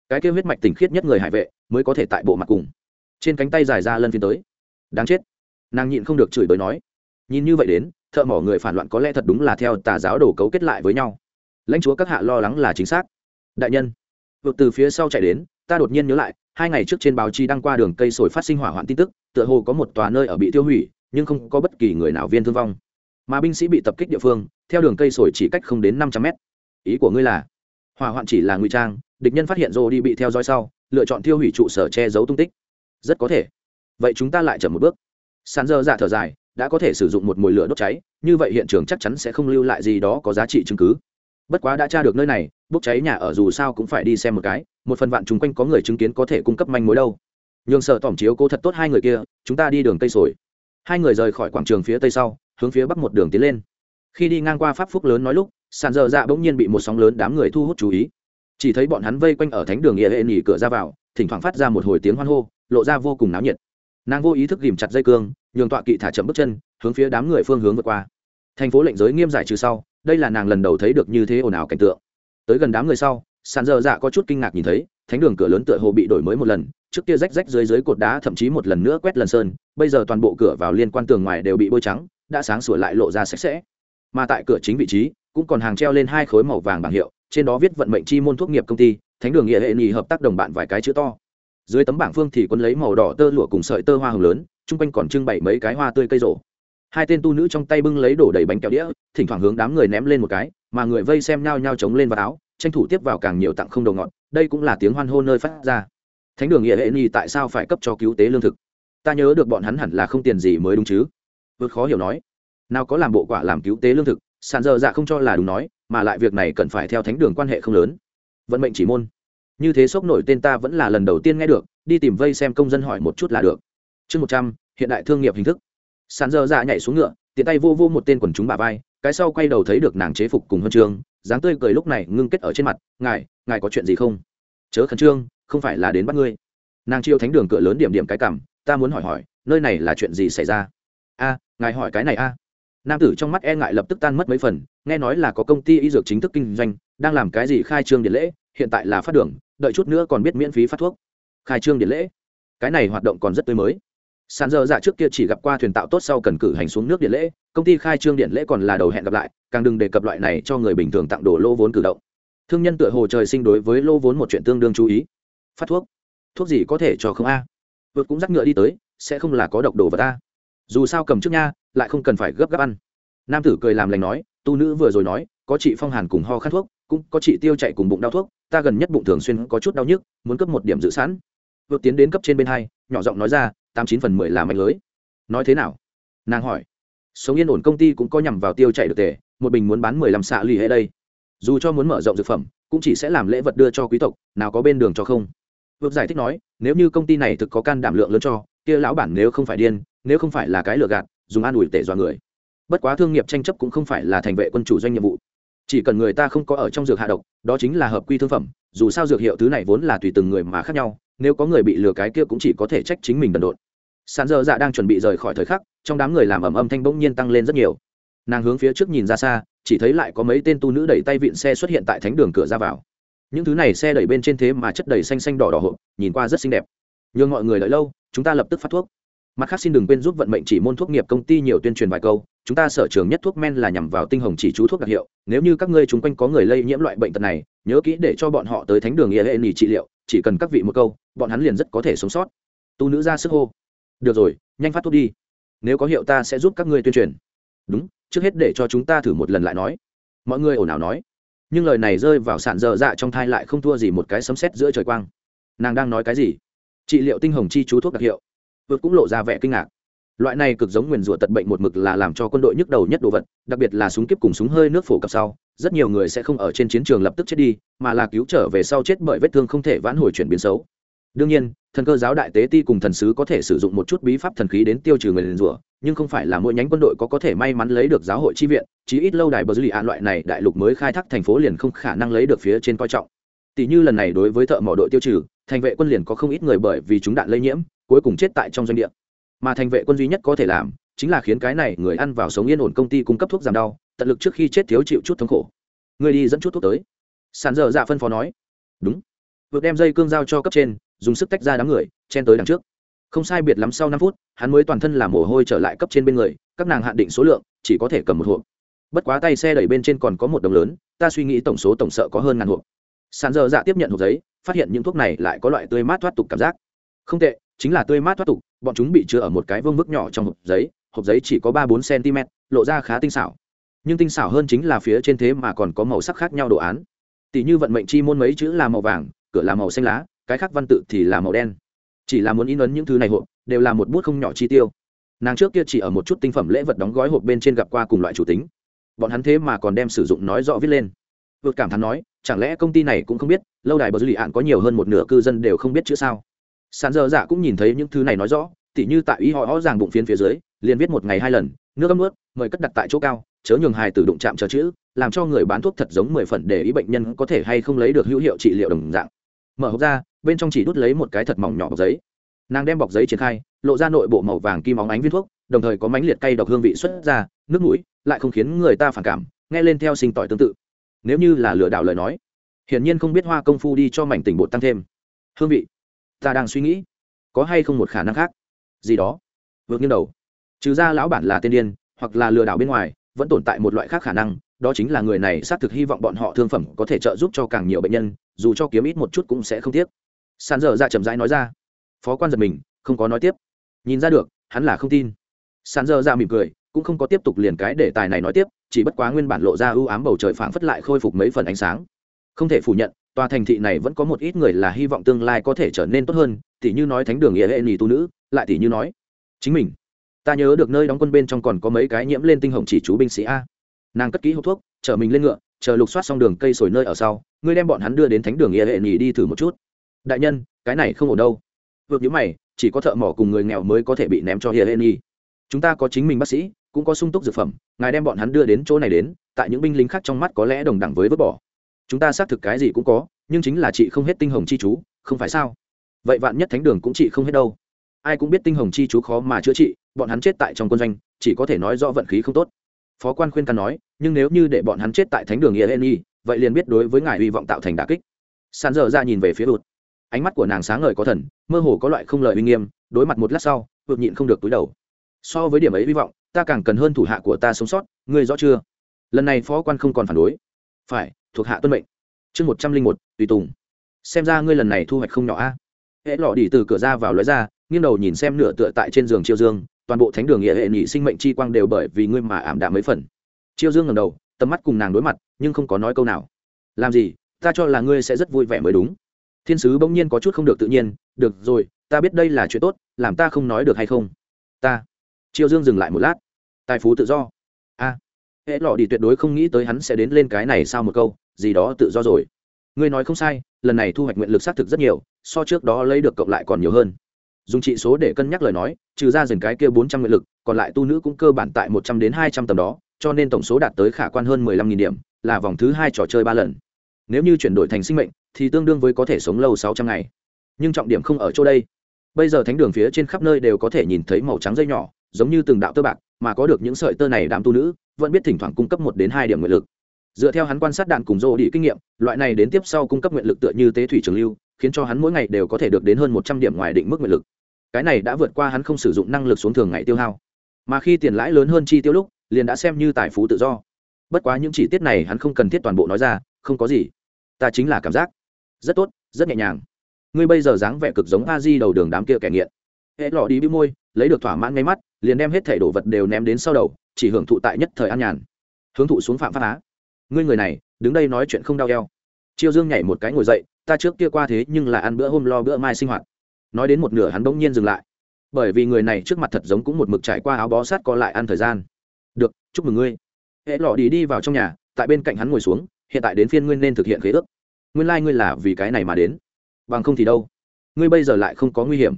cái kêu huyết mạch tỉnh khiết nhất người hải vệ mới có thể tại bộ mặt cùng trên cánh tay dài ra lân phiên tới. Đáng chết. Nàng nhịn không được chửi bới nói. Nhìn như vậy đến, thợ mỏ người phản loạn có lẽ thật đúng là theo tà giáo đồ cấu kết lại với nhau. Lãnh chúa các hạ lo lắng là chính xác. Đại nhân, vượt từ phía sau chạy đến, ta đột nhiên nhớ lại, hai ngày trước trên báo chí đăng qua đường cây sồi phát sinh hỏa hoạn tin tức, tựa hồ có một tòa nơi ở bị tiêu hủy nhưng không có bất kỳ người nào viên thương vong. Mà binh sĩ bị tập kích địa phương, theo đường cây sồi chỉ cách không đến năm trăm mét. Ý của ngươi là, hỏa hoạn chỉ là ngụy trang, địch nhân phát hiện rô đi bị theo dõi sau, lựa chọn tiêu hủy trụ sở che giấu tung tích. Rất có thể. Vậy chúng ta lại chậm một bước. Sàn dơ dạ thở dài, đã có thể sử dụng một mồi lửa đốt cháy, như vậy hiện trường chắc chắn sẽ không lưu lại gì đó có giá trị chứng cứ. Bất quá đã tra được nơi này, bốc cháy nhà ở dù sao cũng phải đi xem một cái, một phần vạn chung quanh có người chứng kiến có thể cung cấp manh mối đâu. Nhường sợ tỏm chiếu cố thật tốt hai người kia, chúng ta đi đường cây sồi hai người rời khỏi quảng trường phía tây sau, hướng phía bắc một đường tiến lên. Khi đi ngang qua pháp phúc lớn nói lúc, sàn dơ dạ bỗng nhiên bị một sóng lớn đám người thu hút chú ý. Chỉ thấy bọn hắn vây quanh ở thánh đường nghĩa hệ nghỉ cửa ra vào, thỉnh thoảng phát ra một hồi tiếng hoan hô, lộ ra vô cùng náo nhiệt. Nàng vô ý thức ghìm chặt dây cương, nhường tọa kỵ thả chậm bước chân, hướng phía đám người phương hướng vượt qua. Thành phố lệnh giới nghiêm giải trừ sau, đây là nàng lần đầu thấy được như thế ồn ào cảnh tượng. Tới gần đám người sau, sàn dơ dạ có chút kinh ngạc nhìn thấy, thánh đường cửa lớn tựa hồ bị đổi mới một lần trước kia rách rách dưới dưới cột đá, thậm chí một lần nữa quét lần sơn, bây giờ toàn bộ cửa vào liên quan tường ngoài đều bị bôi trắng, đã sáng sủa lại lộ ra sạch sẽ. Mà tại cửa chính vị trí, cũng còn hàng treo lên hai khối màu vàng bảng hiệu, trên đó viết vận mệnh chi môn thuốc nghiệp công ty, thánh đường nghĩa hệ nhì hợp tác đồng bạn vài cái chữ to. Dưới tấm bảng phương thì quân lấy màu đỏ tơ lụa cùng sợi tơ hoa hồng lớn, chung quanh còn trưng bày mấy cái hoa tươi cây rổ hai tên tu nữ trong tay bưng lấy đổ đầy bánh kẹo đĩa, thỉnh thoảng hướng đám người ném lên một cái, mà người vây xem nhao nhao chống lên vào áo, tranh thủ tiếp vào càng nhiều tặng không đầu ngọn đây cũng là tiếng hoan hô nơi phát ra thánh đường nghĩa hệ nhi tại sao phải cấp cho cứu tế lương thực? Ta nhớ được bọn hắn hẳn là không tiền gì mới đúng chứ. Vượt khó hiểu nói. Nào có làm bộ quả làm cứu tế lương thực, sàn dơ dạ không cho là đúng nói, mà lại việc này cần phải theo thánh đường quan hệ không lớn. Vận mệnh chỉ môn. Như thế sốc nổi tên ta vẫn là lần đầu tiên nghe được, đi tìm vây xem công dân hỏi một chút là được. Chương một trăm, hiện đại thương nghiệp hình thức. Sàn dơ dạ nhảy xuống ngựa, tiện tay vô vô một tên quần chúng bà vai, cái sau quay đầu thấy được nàng chế phục cùng huân trường dáng tươi cười lúc này ngưng kết ở trên mặt, ngài ngài có chuyện gì không? Chớ khẩn trương không phải là đến bắt ngươi. Nàng chiêu thánh đường cửa lớn điểm điểm cái cảm, ta muốn hỏi hỏi, nơi này là chuyện gì xảy ra? A, ngài hỏi cái này a. Nam tử trong mắt e ngại lập tức tan mất mấy phần, nghe nói là có công ty y dược chính thức kinh doanh, đang làm cái gì khai trương điện lễ, hiện tại là phát đường, đợi chút nữa còn biết miễn phí phát thuốc. Khai trương điện lễ? Cái này hoạt động còn rất tươi mới. Sàn dơ dạ trước kia chỉ gặp qua thuyền tạo tốt sau cần cử hành xuống nước điện lễ, công ty khai trương điện lễ còn là đầu hẹn gặp lại, càng đừng đề cập loại này cho người bình thường tặng đồ lô vốn cử động. Thương nhân tựa hồ trời sinh đối với lô vốn một chuyện tương đương chú ý phát thuốc. Thuốc gì có thể cho không a? Vượt cũng dắt ngựa đi tới, sẽ không là có độc đồ vào ta. Dù sao cầm trước nha, lại không cần phải gấp gáp ăn. Nam tử cười làm lành nói, tu nữ vừa rồi nói, có chị phong hàn cùng ho khát thuốc, cũng có chị tiêu chạy cùng bụng đau thuốc, ta gần nhất bụng thường xuyên có chút đau nhức, muốn cấp một điểm dự sẵn. Vượt tiến đến cấp trên bên hai, nhỏ giọng nói ra, tám chín phần mười là mạnh lưới. Nói thế nào? Nàng hỏi. Sống yên ổn công ty cũng có nhằm vào tiêu chạy được tể một bình muốn bán mười lăm xạ lì hệ đây. Dù cho muốn mở rộng dược phẩm, cũng chỉ sẽ làm lễ vật đưa cho quý tộc, nào có bên đường cho không? Vượt giải thích nói, nếu như công ty này thực có can đảm lượng lớn cho, kia lão bản nếu không phải điên, nếu không phải là cái lừa gạt, dùng an ủi tể dọa người. Bất quá thương nghiệp tranh chấp cũng không phải là thành vệ quân chủ doanh nhiệm vụ. Chỉ cần người ta không có ở trong dược hạ độc, đó chính là hợp quy thương phẩm, dù sao dược hiệu thứ này vốn là tùy từng người mà khác nhau, nếu có người bị lừa cái kia cũng chỉ có thể trách chính mình đần độn. Sàn dơ dạ đang chuẩn bị rời khỏi thời khắc, trong đám người làm ầm âm thanh bỗng nhiên tăng lên rất nhiều. Nàng hướng phía trước nhìn ra xa, chỉ thấy lại có mấy tên tu nữ đẩy tay vịn xe xuất hiện tại thánh đường cửa ra vào những thứ này xe đẩy bên trên thế mà chất đầy xanh xanh đỏ đỏ hộp, nhìn qua rất xinh đẹp. Nhường mọi người đợi lâu, chúng ta lập tức phát thuốc. Mặt khác xin đừng quên giúp vận mệnh chỉ môn thuốc nghiệp công ty nhiều tuyên truyền vài câu, chúng ta sở trường nhất thuốc men là nhằm vào tinh hồng chỉ chú thuốc đặc hiệu, nếu như các ngươi chung quanh có người lây nhiễm loại bệnh tật này, nhớ kỹ để cho bọn họ tới thánh đường nghĩa hệ nghỉ trị liệu, chỉ cần các vị một câu, bọn hắn liền rất có thể sống sót. Tu nữ ra sức hô. Được rồi, nhanh phát thuốc đi. Nếu có hiệu ta sẽ giúp các ngươi tuyên truyền. Đúng, trước hết để cho chúng ta thử một lần lại nói. Mọi người ồn ào nói nhưng lời này rơi vào sạn dơ dạ trong thai lại không thua gì một cái sấm sét giữa trời quang. Nàng đang nói cái gì? Trị liệu tinh hồng chi chú thuốc đặc hiệu. Vượt cũng lộ ra vẻ kinh ngạc. Loại này cực giống nguyền rủa tật bệnh một mực là làm cho quân đội nhức đầu nhất đồ vật, đặc biệt là súng kiếp cùng súng hơi nước phổ cập sau, rất nhiều người sẽ không ở trên chiến trường lập tức chết đi, mà là cứu trở về sau chết bởi vết thương không thể vãn hồi chuyển biến xấu đương nhiên, thần cơ giáo đại tế ti cùng thần sứ có thể sử dụng một chút bí pháp thần khí đến tiêu trừ người liền rủa, nhưng không phải là mỗi nhánh quân đội có có thể may mắn lấy được giáo hội chi viện, chí ít lâu đài bờ dư lì an loại này đại lục mới khai thác thành phố liền không khả năng lấy được phía trên coi trọng. Tỷ như lần này đối với thợ mỏ đội tiêu trừ, thành vệ quân liền có không ít người bởi vì chúng đạn lây nhiễm, cuối cùng chết tại trong doanh địa. Mà thành vệ quân duy nhất có thể làm, chính là khiến cái này người ăn vào sống yên ổn công ty cung cấp thuốc giảm đau, tận lực trước khi chết thiếu chịu chút thống khổ. Người đi dẫn chút thuốc tới. Sàn dở dạ phân phó nói. Đúng. Vượt đem dây cương dao cho cấp trên dùng sức tách ra đám người, chen tới đằng trước. Không sai biệt lắm sau năm phút, hắn mới toàn thân làm mồ hôi trở lại cấp trên bên người, các nàng hạn định số lượng, chỉ có thể cầm một hộp. Bất quá tay xe đẩy bên trên còn có một đồng lớn, ta suy nghĩ tổng số tổng sợ có hơn ngàn hộp. Sàn dơ dạ tiếp nhận hộp giấy, phát hiện những thuốc này lại có loại tươi mát thoát tục cảm giác. Không tệ, chính là tươi mát thoát tục, bọn chúng bị chứa ở một cái vương vức nhỏ trong hộp giấy hộp giấy chỉ có ba bốn cm, lộ ra khá tinh xảo. Nhưng tinh xảo hơn chính là phía trên thế mà còn có màu sắc khác nhau đồ án. Tỷ như vận mệnh chi môn mấy chữ là màu vàng, cửa là màu xanh lá cái khác văn tự thì là màu đen. Chỉ là muốn in ấn những thứ này hộp, đều là một bút không nhỏ chi tiêu. Nàng trước kia chỉ ở một chút tinh phẩm lễ vật đóng gói hộp bên trên gặp qua cùng loại chủ tính. Bọn hắn thế mà còn đem sử dụng nói rõ viết lên. Vượt cảm thán nói, chẳng lẽ công ty này cũng không biết, lâu đài bờ dư lì ạn có nhiều hơn một nửa cư dân đều không biết chữ sao? Sàn dơ dạ cũng nhìn thấy những thứ này nói rõ, tỉ như tại ý họ rõ ràng bụng phiến phía dưới, liền viết một ngày hai lần, nước ấm ướt, mời cất đặt tại chỗ cao, chớ nhường hài tử đụng chạm chờ chữ, làm cho người bán thuốc thật giống mười phần để ý bệnh nhân có thể hay không lấy được hữu hiệu trị liệu đồng dạng. Mở hộp ra bên trong chỉ đút lấy một cái thật mỏng nhỏ bọc giấy. Nàng đem bọc giấy triển khai, lộ ra nội bộ màu vàng kim óng ánh viên thuốc, đồng thời có mánh liệt cay độc hương vị xuất ra, nước mũi, lại không khiến người ta phản cảm, nghe lên theo sinh tỏi tương tự. Nếu như là lừa đảo lời nói, hiển nhiên không biết hoa công phu đi cho mảnh tỉnh bột tăng thêm. Hương vị, ta đang suy nghĩ, có hay không một khả năng khác? Gì đó, vượt nghiêng đầu. Trừ ra lão bản là tên điên, hoặc là lừa đảo bên ngoài, vẫn tồn tại một loại khác khả năng, đó chính là người này xác thực hy vọng bọn họ thương phẩm có thể trợ giúp cho càng nhiều bệnh nhân, dù cho kiếm ít một chút cũng sẽ không tiếc sàn dở ra chậm rãi nói ra. Phó quan giật mình, không có nói tiếp. Nhìn ra được, hắn là không tin. Sàn dở ra mỉm cười, cũng không có tiếp tục liền cái đề tài này nói tiếp, chỉ bất quá nguyên bản lộ ra ưu ám bầu trời phảng phất lại khôi phục mấy phần ánh sáng. Không thể phủ nhận, tòa thành thị này vẫn có một ít người là hy vọng tương lai có thể trở nên tốt hơn, tỉ như nói thánh đường nghĩa hệ nì tu nữ, lại tỉ như nói, chính mình. Ta nhớ được nơi đóng quân bên trong còn có mấy cái nhiễm lên tinh hồng chỉ chú binh sĩ a. Nàng cất kỹ hộp thuốc, chở mình lên ngựa, chờ lục soát xong đường cây sồi nơi ở sau, ngươi đem bọn hắn đưa đến thánh đường nghĩa hệ nì đi thử một chút đại nhân, cái này không ổn đâu. Vượt nhữ mày, chỉ có thợ mỏ cùng người nghèo mới có thể bị ném cho hiền hệ nhì chúng ta có chính mình bác sĩ, cũng có sung túc dược phẩm, ngài đem bọn hắn đưa đến chỗ này đến, tại những binh lính khác trong mắt có lẽ đồng đẳng với vứt bỏ. Chúng ta xác thực cái gì cũng có, nhưng chính là chị không hết tinh hồng chi chú, không phải sao? Vậy vạn nhất thánh đường cũng chị không hết đâu. Ai cũng biết tinh hồng chi chú khó mà chữa trị, bọn hắn chết tại trong quân doanh, chỉ có thể nói do vận khí không tốt. Phó quan khuyên can nói, nhưng nếu như để bọn hắn chết tại thánh đường ieni vậy liền biết đối với ngài hy vọng tạo thành đà kích. Sàn dở ra nhìn về phía ụt ánh mắt của nàng sáng ngời có thần, mơ hồ có loại không lời uy nghiêm, đối mặt một lát sau, vượt nhịn không được túi đầu. So với điểm ấy hy vọng, ta càng cần hơn thủ hạ của ta sống sót, ngươi rõ chưa? Lần này phó quan không còn phản đối. Phải, thuộc hạ tuân mệnh. Chương một trăm linh một, tùy tùng. Xem ra ngươi lần này thu hoạch không nhỏ a. Hễ lọ đi từ cửa ra vào lối ra, nghiêng đầu nhìn xem nửa tựa tại trên giường chiêu dương, toàn bộ thánh đường nghĩa hệ nhị sinh mệnh chi quang đều bởi vì ngươi mà ảm đạm mấy phần. Chiêu dương ngầm đầu, tầm mắt cùng nàng đối mặt, nhưng không có nói câu nào. Làm gì, ta cho là ngươi sẽ rất vui vẻ mới đúng thiên sứ bỗng nhiên có chút không được tự nhiên, được rồi, ta biết đây là chuyện tốt, làm ta không nói được hay không? Ta. Triệu dương dừng lại một lát. Tài phú tự do. A. Hệ lọ đi tuyệt đối không nghĩ tới hắn sẽ đến lên cái này sao một câu, gì đó tự do rồi. Ngươi nói không sai, lần này thu hoạch nguyện lực xác thực rất nhiều, so trước đó lấy được cộng lại còn nhiều hơn. Dùng trị số để cân nhắc lời nói, trừ ra dần cái kia bốn trăm nguyện lực, còn lại tu nữ cũng cơ bản tại một trăm đến hai trăm tầm đó, cho nên tổng số đạt tới khả quan hơn mười lăm nghìn điểm, là vòng thứ hai trò chơi ba lần nếu như chuyển đổi thành sinh mệnh, thì tương đương với có thể sống lâu sáu trăm ngày. Nhưng trọng điểm không ở chỗ đây. Bây giờ thánh đường phía trên khắp nơi đều có thể nhìn thấy màu trắng dây nhỏ, giống như từng đạo tơ bạc, mà có được những sợi tơ này đám tu nữ, vẫn biết thỉnh thoảng cung cấp một đến hai điểm nguyện lực. Dựa theo hắn quan sát đạn cùng rô đi kinh nghiệm, loại này đến tiếp sau cung cấp nguyện lực tựa như tế thủy trường lưu, khiến cho hắn mỗi ngày đều có thể được đến hơn một trăm điểm ngoài định mức nguyện lực. Cái này đã vượt qua hắn không sử dụng năng lực xuống thường ngày tiêu hao. Mà khi tiền lãi lớn hơn chi tiêu lúc, liền đã xem như tài phú tự do. Bất quá những chi tiết này hắn không cần thiết toàn bộ nói ra không có gì. Ta chính là cảm giác. Rất tốt, rất nhẹ nhàng. Ngươi bây giờ dáng vẻ cực giống a di đầu đường đám kia kẻ nghiện. Hệ lọ đi bĩu môi, lấy được thỏa mãn ngay mắt, liền đem hết thẻ đồ vật đều ném đến sau đầu, chỉ hưởng thụ tại nhất thời an nhàn. Hướng thụ xuống phạm pháp á. Ngươi người này, đứng đây nói chuyện không đau eo. Chiêu dương nhảy một cái ngồi dậy, ta trước kia qua thế nhưng là ăn bữa hôm lo bữa mai sinh hoạt. Nói đến một nửa hắn bỗng nhiên dừng lại. Bởi vì người này trước mặt thật giống cũng một mực trải qua áo bó sát co lại ăn thời gian. Được, chúc mừng ngươi. Hệ lọ đi đi vào trong nhà, tại bên cạnh hắn ngồi xuống hiện tại đến phiên ngươi nên thực hiện khế ước. Nguyên lai、like、ngươi là vì cái này mà đến. Bằng không thì đâu? Ngươi bây giờ lại không có nguy hiểm.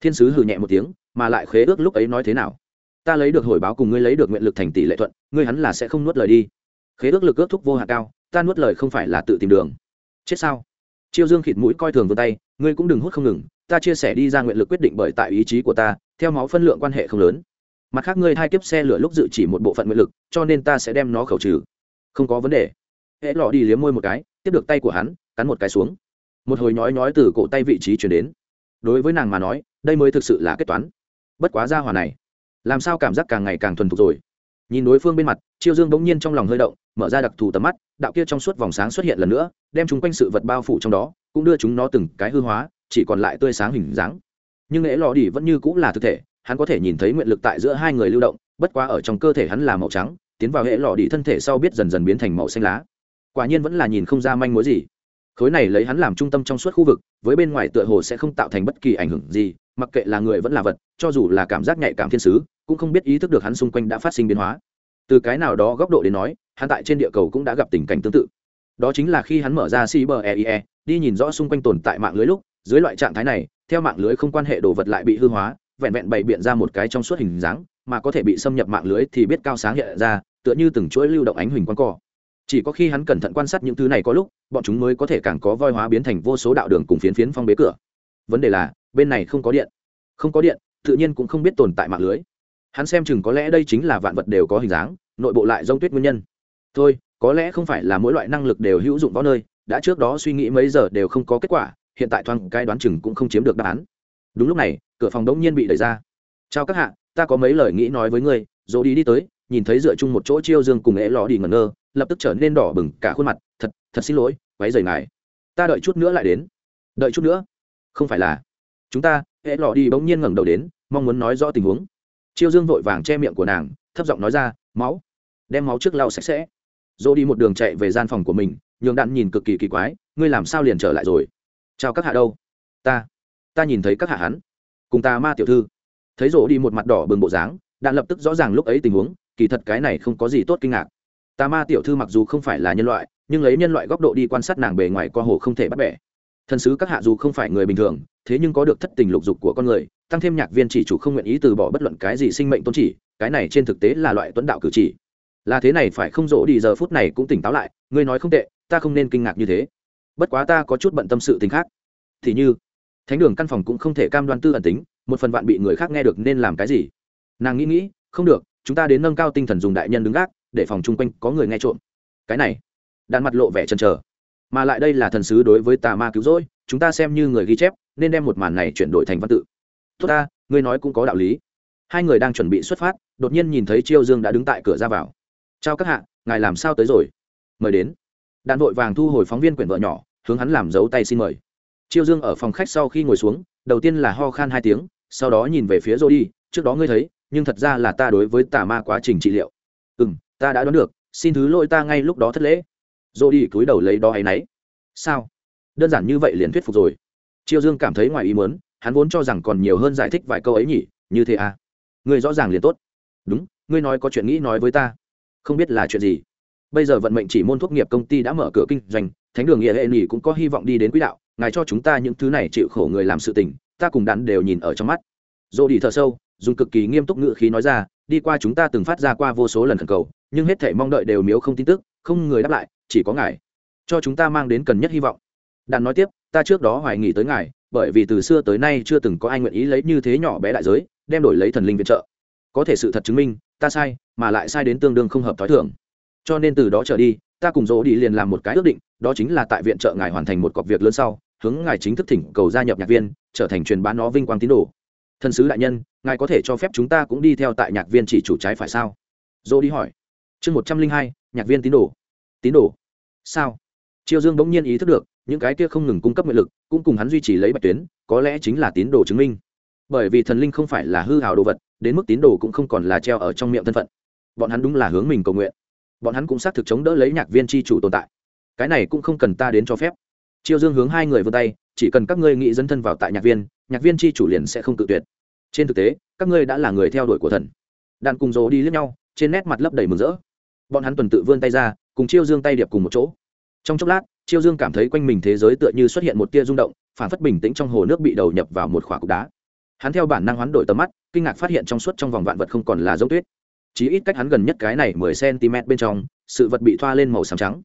Thiên sứ hừ nhẹ một tiếng, mà lại khế ước lúc ấy nói thế nào? Ta lấy được hồi báo cùng ngươi lấy được nguyện lực thành tỷ lệ thuận, ngươi hắn là sẽ không nuốt lời đi. Khế ước lực ước thúc vô hạn cao, ta nuốt lời không phải là tự tìm đường. Chết sao? Chiêu dương khịt mũi coi thường vươn tay, ngươi cũng đừng hút không ngừng, ta chia sẻ đi ra nguyện lực quyết định bởi tại ý chí của ta, theo máu phân lượng quan hệ không lớn. Mặt khác ngươi hai kiếp xe lửa lúc dự chỉ một bộ phận nguyện lực, cho nên ta sẽ đem nó khẩu trừ. Không có vấn đề hễ lọ đi liếm môi một cái, tiếp được tay của hắn, cắn một cái xuống. Một hồi nhói nhói từ cổ tay vị trí chuyển đến. Đối với nàng mà nói, đây mới thực sự là kết toán. Bất quá ra hòa này, làm sao cảm giác càng ngày càng thuần thục rồi? Nhìn đối phương bên mặt, chiêu dương bỗng nhiên trong lòng hơi động, mở ra đặc thù tầm mắt, đạo kia trong suốt vòng sáng xuất hiện lần nữa, đem chúng quanh sự vật bao phủ trong đó, cũng đưa chúng nó từng cái hư hóa, chỉ còn lại tươi sáng hình dáng. Nhưng lễ lò đi vẫn như cũng là thực thể, hắn có thể nhìn thấy nguyện lực tại giữa hai người lưu động, bất quá ở trong cơ thể hắn là màu trắng, tiến vào hệ lò đi thân thể sau biết dần dần biến thành màu xanh lá quả nhiên vẫn là nhìn không ra manh mối gì. Khối này lấy hắn làm trung tâm trong suốt khu vực, với bên ngoài tựa hồ sẽ không tạo thành bất kỳ ảnh hưởng gì, mặc kệ là người vẫn là vật, cho dù là cảm giác nhạy cảm thiên sứ, cũng không biết ý thức được hắn xung quanh đã phát sinh biến hóa. Từ cái nào đó góc độ đến nói, hắn tại trên địa cầu cũng đã gặp tình cảnh tương tự. Đó chính là khi hắn mở ra cyber eie đi nhìn rõ xung quanh tồn tại mạng lưới lúc, dưới loại trạng thái này, theo mạng lưới không quan hệ đồ vật lại bị hư hóa, vẹn vẹn bày biện ra một cái trong suốt hình dáng, mà có thể bị xâm nhập mạng lưới thì biết cao sáng hiện ra, tựa như từng chuỗi lưu động ánh huỳnh quang cỏ chỉ có khi hắn cẩn thận quan sát những thứ này có lúc, bọn chúng mới có thể càng có voi hóa biến thành vô số đạo đường cùng phiến phiến phong bế cửa. Vấn đề là, bên này không có điện. Không có điện, tự nhiên cũng không biết tồn tại mạng lưới. Hắn xem chừng có lẽ đây chính là vạn vật đều có hình dáng, nội bộ lại rông tuyết nguyên nhân. Thôi, có lẽ không phải là mỗi loại năng lực đều hữu dụng võ nơi, đã trước đó suy nghĩ mấy giờ đều không có kết quả, hiện tại thoáng cái đoán chừng cũng không chiếm được đáp án. Đúng lúc này, cửa phòng đống nhiên bị đẩy ra. Chào các hạ, ta có mấy lời nghĩ nói với ngươi. Dỗ đi đi tới, nhìn thấy dựa chung một chỗ chiêu dương cùng ế lò đi ngẩn ngơ lập tức trở nên đỏ bừng cả khuôn mặt, thật thật xin lỗi váy rời ngài. Ta đợi chút nữa lại đến. Đợi chút nữa? Không phải là. Chúng ta ế lò đi bỗng nhiên ngẩng đầu đến, mong muốn nói rõ tình huống. Chiêu dương vội vàng che miệng của nàng, thấp giọng nói ra, máu, đem máu trước lau sạch sẽ. Dỗ đi một đường chạy về gian phòng của mình, nhường đạn nhìn cực kỳ kỳ quái, ngươi làm sao liền trở lại rồi? Chào các hạ đâu? Ta ta nhìn thấy các hạ hắn. Cùng ta ma tiểu thư. Thấy rỗ đi một mặt đỏ bừng bộ dáng, đạn lập tức rõ ràng lúc ấy tình huống, kỳ thật cái này không có gì tốt kinh ngạc tà ma tiểu thư mặc dù không phải là nhân loại, nhưng lấy nhân loại góc độ đi quan sát nàng bề ngoài qua hồ không thể bắt bẻ. Thần sứ các hạ dù không phải người bình thường, thế nhưng có được thất tình lục dục của con người, tăng thêm nhạc viên chỉ chủ không nguyện ý từ bỏ bất luận cái gì sinh mệnh tôn chỉ, cái này trên thực tế là loại tuấn đạo cử chỉ. Là thế này phải không rỗ đi giờ phút này cũng tỉnh táo lại, ngươi nói không tệ, ta không nên kinh ngạc như thế. Bất quá ta có chút bận tâm sự tình khác. Thì như, thánh đường căn phòng cũng không thể cam đoan tư ẩn tính, một phần vạn bị người khác nghe được nên làm cái gì? Nàng nghĩ nghĩ, không được, chúng ta đến nâng cao tinh thần dùng đại nhân đứng gác để phòng chung quanh có người nghe trộm. Cái này đàn mặt lộ vẻ chần chờ. Mà lại đây là thần sứ đối với tà ma cứu rỗi, chúng ta xem như người ghi chép, nên đem một màn này chuyển đổi thành văn tự. Tốt ta, ngươi nói cũng có đạo lý. Hai người đang chuẩn bị xuất phát, đột nhiên nhìn thấy chiêu dương đã đứng tại cửa ra vào. Chào các hạ, ngài làm sao tới rồi? Mời đến. Đàn vội vàng thu hồi phóng viên quyển vợ nhỏ, hướng hắn làm dấu tay xin mời. Chiêu dương ở phòng khách sau khi ngồi xuống, đầu tiên là ho khan hai tiếng, sau đó nhìn về phía rô đi trước đó ngươi thấy, nhưng thật ra là ta đối với tà ma quá trình trị liệu. Ừ m ta đã đoán được, xin thứ lỗi ta ngay lúc đó thất lễ. Dô đi cúi đầu lấy đó hay nấy. Sao? Đơn giản như vậy liền thuyết phục rồi. Triệu dương cảm thấy ngoài ý muốn, hắn vốn cho rằng còn nhiều hơn giải thích vài câu ấy nhỉ, như thế à? Người rõ ràng liền tốt. Đúng, ngươi nói có chuyện nghĩ nói với ta. Không biết là chuyện gì. Bây giờ vận mệnh chỉ môn thuốc nghiệp công ty đã mở cửa kinh doanh, thánh đường nghĩa hệ nghỉ cũng có hy vọng đi đến quỹ đạo, ngài cho chúng ta những thứ này chịu khổ người làm sự tình, ta cùng đắn đều nhìn ở trong mắt. Dô đi thở sâu, dùng cực kỳ nghiêm túc ngữ khí nói ra, đi qua chúng ta từng phát ra qua vô số lần khẩn cầu nhưng hết thể mong đợi đều miếu không tin tức, không người đáp lại, chỉ có ngài. Cho chúng ta mang đến cần nhất hy vọng. Đàn nói tiếp, ta trước đó hoài nghỉ tới ngài, bởi vì từ xưa tới nay chưa từng có ai nguyện ý lấy như thế nhỏ bé đại giới, đem đổi lấy thần linh viện trợ. Có thể sự thật chứng minh, ta sai, mà lại sai đến tương đương không hợp t h ó i thưởng cho nên từ đó trở đi, ta cùng dỗ đi liền làm một cái ước định, đó chính là tại viện trợ ngài hoàn thành một cọc việc lớn sau, hướng ngài chính thức thỉnh cầu gia nhập nhạc viên, trở thành truyền bá nó vinh quang tín đồ. Thần sứ đại nhân, ngài có thể cho phép chúng ta cũng đi theo tại nhạc viên chỉ chủ trái phải sao? Dỗ đi hỏi chương một trăm linh hai, nhạc viên tín đồ. Tín đồ? Sao? Triều dương bỗng nhiên ý thức được, những cái kia không ngừng cung cấp nguyện lực, cũng cùng hắn duy trì lấy bạch tuyến, có lẽ chính là tín đồ chứng minh. Bởi vì thần linh không phải là hư hào đồ vật, đến mức tín đồ cũng không còn là treo ở trong miệng thân phận. Bọn hắn đúng là hướng mình cầu nguyện. Bọn hắn cũng xác thực chống đỡ lấy nhạc viên tri chủ tồn tại. Cái này cũng không cần ta đến cho phép. Triều dương hướng hai người vươn tay, chỉ cần các ngươi nghĩ dân thân vào tại nhạc viên nhạc viên tri chủ liền sẽ không tự tuyệt. Trên thực tế, các ngươi đã là người theo đuổi của thần. Đàn cùng rồ đi lướt nhau, trên nét mặt lấp đầy mừng rỡ bọn hắn tuần tự vươn tay ra, cùng chiêu dương tay điệp cùng một chỗ. Trong chốc lát, chiêu dương cảm thấy quanh mình thế giới tựa như xuất hiện một tia rung động, phản phất bình tĩnh trong hồ nước bị đầu nhập vào một khỏa cục đá. Hắn theo bản năng hoán đổi tầm mắt, kinh ngạc phát hiện trong suốt trong vòng vạn vật không còn là giống tuyết. Chỉ ít cách hắn gần nhất cái này mười cm bên trong, sự vật bị thoa lên màu xám trắng.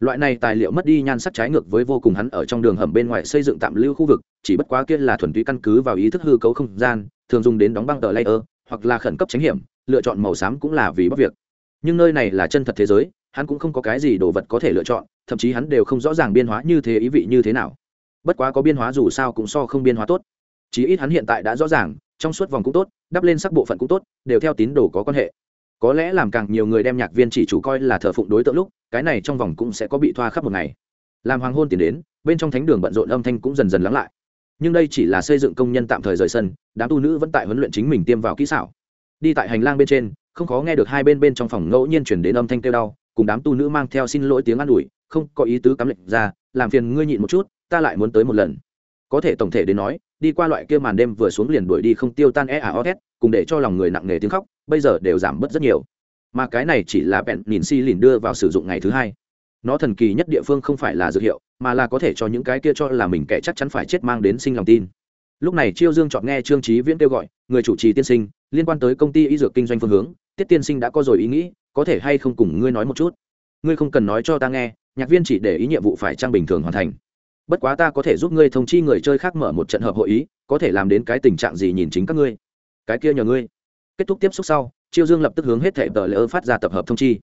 Loại này tài liệu mất đi nhan sắc trái ngược với vô cùng hắn ở trong đường hầm bên ngoài xây dựng tạm lưu khu vực, chỉ bất quá kia là thuần túy căn cứ vào ý thức hư cấu không gian, thường dùng đến đóng băng tờ layer, hoặc là khẩn cấp tránh hiểm, lựa chọn màu xám cũng là vì bất việc nhưng nơi này là chân thật thế giới, hắn cũng không có cái gì đồ vật có thể lựa chọn, thậm chí hắn đều không rõ ràng biên hóa như thế ý vị như thế nào. Bất quá có biên hóa dù sao cũng so không biên hóa tốt. Chí ít hắn hiện tại đã rõ ràng, trong suốt vòng cũng tốt, đắp lên sắc bộ phận cũng tốt, đều theo tín đồ có quan hệ. Có lẽ làm càng nhiều người đem nhạc viên chỉ chủ coi là thờ phụng đối tượng lúc, cái này trong vòng cũng sẽ có bị thoa khắp một ngày. Làm hoàng hôn tiền đến, bên trong thánh đường bận rộn âm thanh cũng dần dần lắng lại. Nhưng đây chỉ là xây dựng công nhân tạm thời rời sân, đám tu nữ vẫn tại huấn luyện chính mình tiêm vào kỹ xảo đi tại hành lang bên trên, không khó nghe được hai bên bên trong phòng ngẫu nhiên chuyển đến âm thanh kêu đau, cùng đám tu nữ mang theo xin lỗi tiếng an ủi, không có ý tứ cắm lệnh ra, làm phiền ngươi nhịn một chút, ta lại muốn tới một lần. Có thể tổng thể đến nói, đi qua loại kia màn đêm vừa xuống liền đuổi đi không tiêu tan e à o thét cùng để cho lòng người nặng nề tiếng khóc, bây giờ đều giảm bớt rất nhiều. Mà cái này chỉ là bẹn nhìn si lìn đưa vào sử dụng ngày thứ hai. Nó thần kỳ nhất địa phương không phải là dược hiệu, mà là có thể cho những cái kia cho là mình kẻ chắc chắn phải chết mang đến sinh lòng tin lúc này chiêu dương chọn nghe trương trí viễn kêu gọi, người chủ trì tiên sinh, liên quan tới công ty y dược kinh doanh phương hướng, tiết tiên sinh đã có rồi ý nghĩ, có thể hay không cùng ngươi nói một chút? Ngươi không cần nói cho ta nghe, nhạc viên chỉ để ý nhiệm vụ phải trang bình thường hoàn thành. Bất quá ta có thể giúp ngươi thông chi người chơi khác mở một trận hợp hội ý, có thể làm đến cái tình trạng gì nhìn chính các ngươi. Cái kia nhờ ngươi. Kết thúc tiếp xúc sau, chiêu dương lập tức hướng hết thể tờ lỡ phát ra tập hợp thông chi.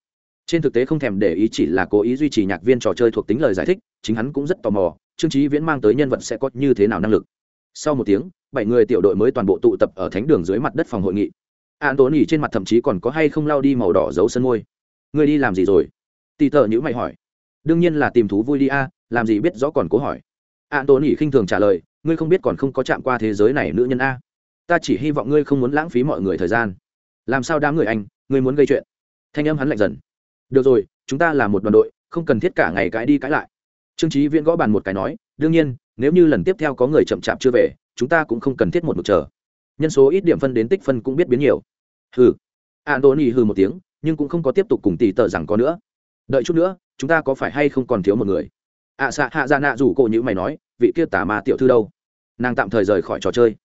Trên thực tế không thèm để ý chỉ là cố ý duy trì nhạc viên trò chơi thuộc tính lời giải thích, chính hắn cũng rất tò mò, trương trí viễn mang tới nhân vật sẽ có như thế nào năng lực sau một tiếng, bảy người tiểu đội mới toàn bộ tụ tập ở thánh đường dưới mặt đất phòng hội nghị. An tốn ỉ trên mặt thậm chí còn có hay không lao đi màu đỏ giấu sân môi. Ngươi đi làm gì rồi? Tì tờ nhữ mày hỏi. Đương nhiên là tìm thú vui đi a, làm gì biết rõ còn cố hỏi. An tốn ỉ khinh thường trả lời, ngươi không biết còn không có chạm qua thế giới này nữ nhân a. Ta chỉ hy vọng ngươi không muốn lãng phí mọi người thời gian. Làm sao đám người anh, ngươi muốn gây chuyện? Thanh âm hắn lạnh dần. Được rồi, chúng ta là một đoàn đội, không cần thiết cả ngày cãi đi cãi lại. Trương trí viễn gõ bàn một cái nói đương nhiên nếu như lần tiếp theo có người chậm chạp chưa về chúng ta cũng không cần thiết một mực chờ. Nhân số ít điểm phân đến tích phân cũng biết biến nhiều. Hừ. Antony hừ một tiếng nhưng cũng không có tiếp tục cùng tỷ tờ rằng có nữa. Đợi chút nữa chúng ta có phải hay không còn thiếu một người? Ạ à, xạ hạ ra nạ rủ cổ như mày nói vị kia tả ma tiểu thư đâu? Nàng tạm thời rời khỏi trò chơi.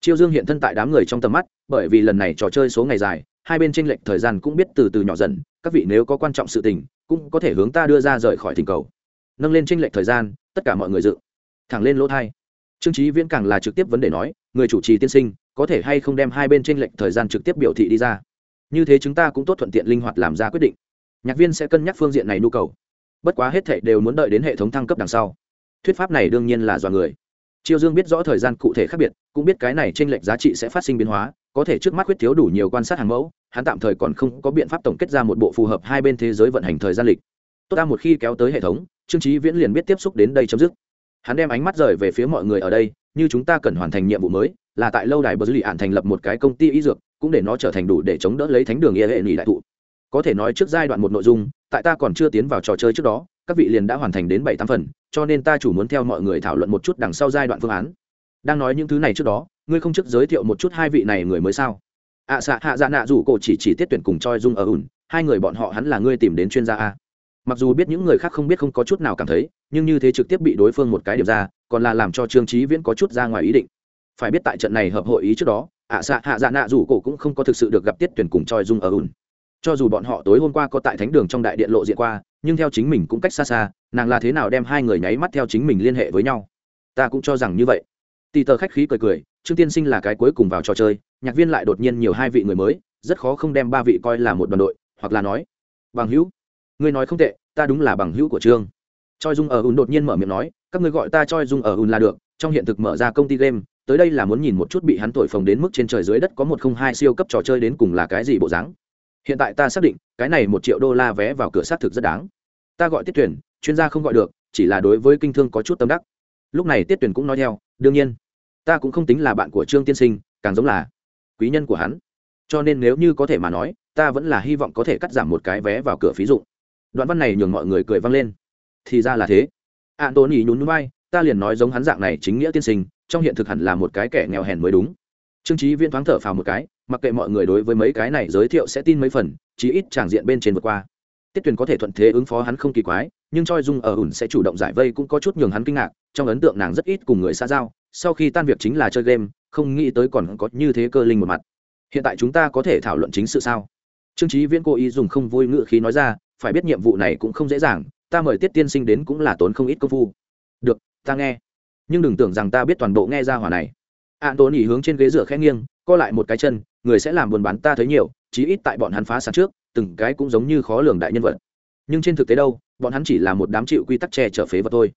Chiêu dương hiện thân tại đám người trong tầm mắt bởi vì lần này trò chơi số ngày dài hai bên tranh lệch thời gian cũng biết từ từ nhỏ dần các vị nếu có quan trọng sự tình cũng có thể hướng ta đưa ra rời khỏi thỉnh cầu. Nâng lên tranh lệch thời gian tất cả mọi người dự thẳng lên lỗ thai. Trương trí viễn càng là trực tiếp vấn đề nói người chủ trì tiên sinh có thể hay không đem hai bên tranh lệch thời gian trực tiếp biểu thị đi ra? Như thế chúng ta cũng tốt thuận tiện linh hoạt làm ra quyết định. Nhạc viên sẽ cân nhắc phương diện này nhu cầu. Bất quá hết thệ đều muốn đợi đến hệ thống thăng cấp đằng sau. Thuyết pháp này đương nhiên là do người. Triều Dương biết rõ thời gian cụ thể khác biệt, cũng biết cái này chênh lệch giá trị sẽ phát sinh biến hóa, có thể trước mắt quyết thiếu đủ nhiều quan sát hàng mẫu, hắn tạm thời còn không có biện pháp tổng kết ra một bộ phù hợp hai bên thế giới vận hành thời gian lịch. Tốt ta một khi kéo tới hệ thống, Trương Chí Viễn liền biết tiếp xúc đến đây chấm dứt. Hắn đem ánh mắt rời về phía mọi người ở đây, như chúng ta cần hoàn thành nhiệm vụ mới, là tại lâu đài bờ dữ ạn thành lập một cái công ty y dược, cũng để nó trở thành đủ để chống đỡ lấy thánh đường y hệ nhị đại thụ. Có thể nói trước giai đoạn một nội dung, tại ta còn chưa tiến vào trò chơi trước đó, các vị liền đã hoàn thành đến bảy tám phần, cho nên ta chủ muốn theo mọi người thảo luận một chút đằng sau giai đoạn phương án đang nói những thứ này trước đó ngươi không trước giới thiệu một chút hai vị này người mới sao ạ à, xạ hạ dạ nạ rủ cổ chỉ chỉ tiết tuyển cùng choi dung ở ủn hai người bọn họ hắn là ngươi tìm đến chuyên gia a mặc dù biết những người khác không biết không có chút nào cảm thấy, nhưng như thế trực tiếp bị đối phương một cái điểm ra, còn là làm cho trương trí viễn có chút ra ngoài ý định. Phải biết tại trận này hợp hội ý trước đó, ạ xạ hạ dạ nạ rủ cổ cũng không có thực sự được gặp tiết tuyển cùng choi dung ở ủn cho dù bọn họ tối hôm qua có tại thánh đường trong đại điện lộ diện qua, nhưng theo chính mình cũng cách xa xa, nàng là thế nào đem hai người nháy mắt theo chính mình liên hệ với nhau? Ta cũng cho rằng như vậy. Tì tờ khách khí cười cười, trương tiên sinh là cái cuối cùng vào trò chơi, nhạc viên lại đột nhiên nhiều hai vị người mới, rất khó không đem ba vị coi là một đoàn đội, hoặc là nói, bằng hữu ngươi nói không tệ, ta đúng là bằng hữu của trương. Choi dung ở ùn đột nhiên mở miệng nói, các ngươi gọi ta choi dung ở ùn là được, trong hiện thực mở ra công ty game, tới đây là muốn nhìn một chút bị hắn thổi phồng đến mức trên trời dưới đất có một không hai siêu cấp trò chơi đến cùng là cái gì bộ dáng. Hiện tại ta xác định, cái này một triệu đô la vé vào cửa xác thực rất đáng. Ta gọi tiết tuyển, chuyên gia không gọi được, chỉ là đối với kinh thương có chút tâm đắc. Lúc này tiết tuyển cũng nói theo, đương nhiên, ta cũng không tính là bạn của trương tiên sinh, càng giống là quý nhân của hắn. Cho nên nếu như có thể mà nói, ta vẫn là hy vọng có thể cắt giảm một cái vé vào cửa phí dụ đoạn văn này nhường mọi người cười vang lên. Thì ra là thế. An tôn nhún núi bay ta liền nói giống hắn dạng này chính nghĩa tiên sinh, trong hiện thực hẳn là một cái kẻ nghèo hèn mới đúng. Trương trí viễn thoáng thở phào một cái, mặc kệ mọi người đối với mấy cái này giới thiệu sẽ tin mấy phần, chí ít tràng diện bên trên vượt qua. Tiết tuyền có thể thuận thế ứng phó hắn không kỳ quái, nhưng choi dung ở ủn sẽ chủ động giải vây cũng có chút nhường hắn kinh ngạc, trong ấn tượng nàng rất ít cùng người xa giao, sau khi tan việc chính là chơi game, không nghĩ tới còn có như thế cơ linh một mặt. Hiện tại chúng ta có thể thảo luận chính sự sao? Trương trí viễn cố ý dùng không vui ngự khí nói ra phải biết nhiệm vụ này cũng không dễ dàng, ta mời tiết tiên sinh đến cũng là tốn không ít công phu. Được, ta nghe. Nhưng đừng tưởng rằng ta biết toàn bộ nghe ra hỏa này. An tốn ỉ hướng trên ghế dựa khẽ nghiêng, co lại một cái chân, người sẽ làm buồn bán ta thấy nhiều, chí ít tại bọn hắn phá sản trước, từng cái cũng giống như khó lường đại nhân vật. Nhưng trên thực tế đâu, bọn hắn chỉ là một đám chịu quy tắc che chở phế vật thôi.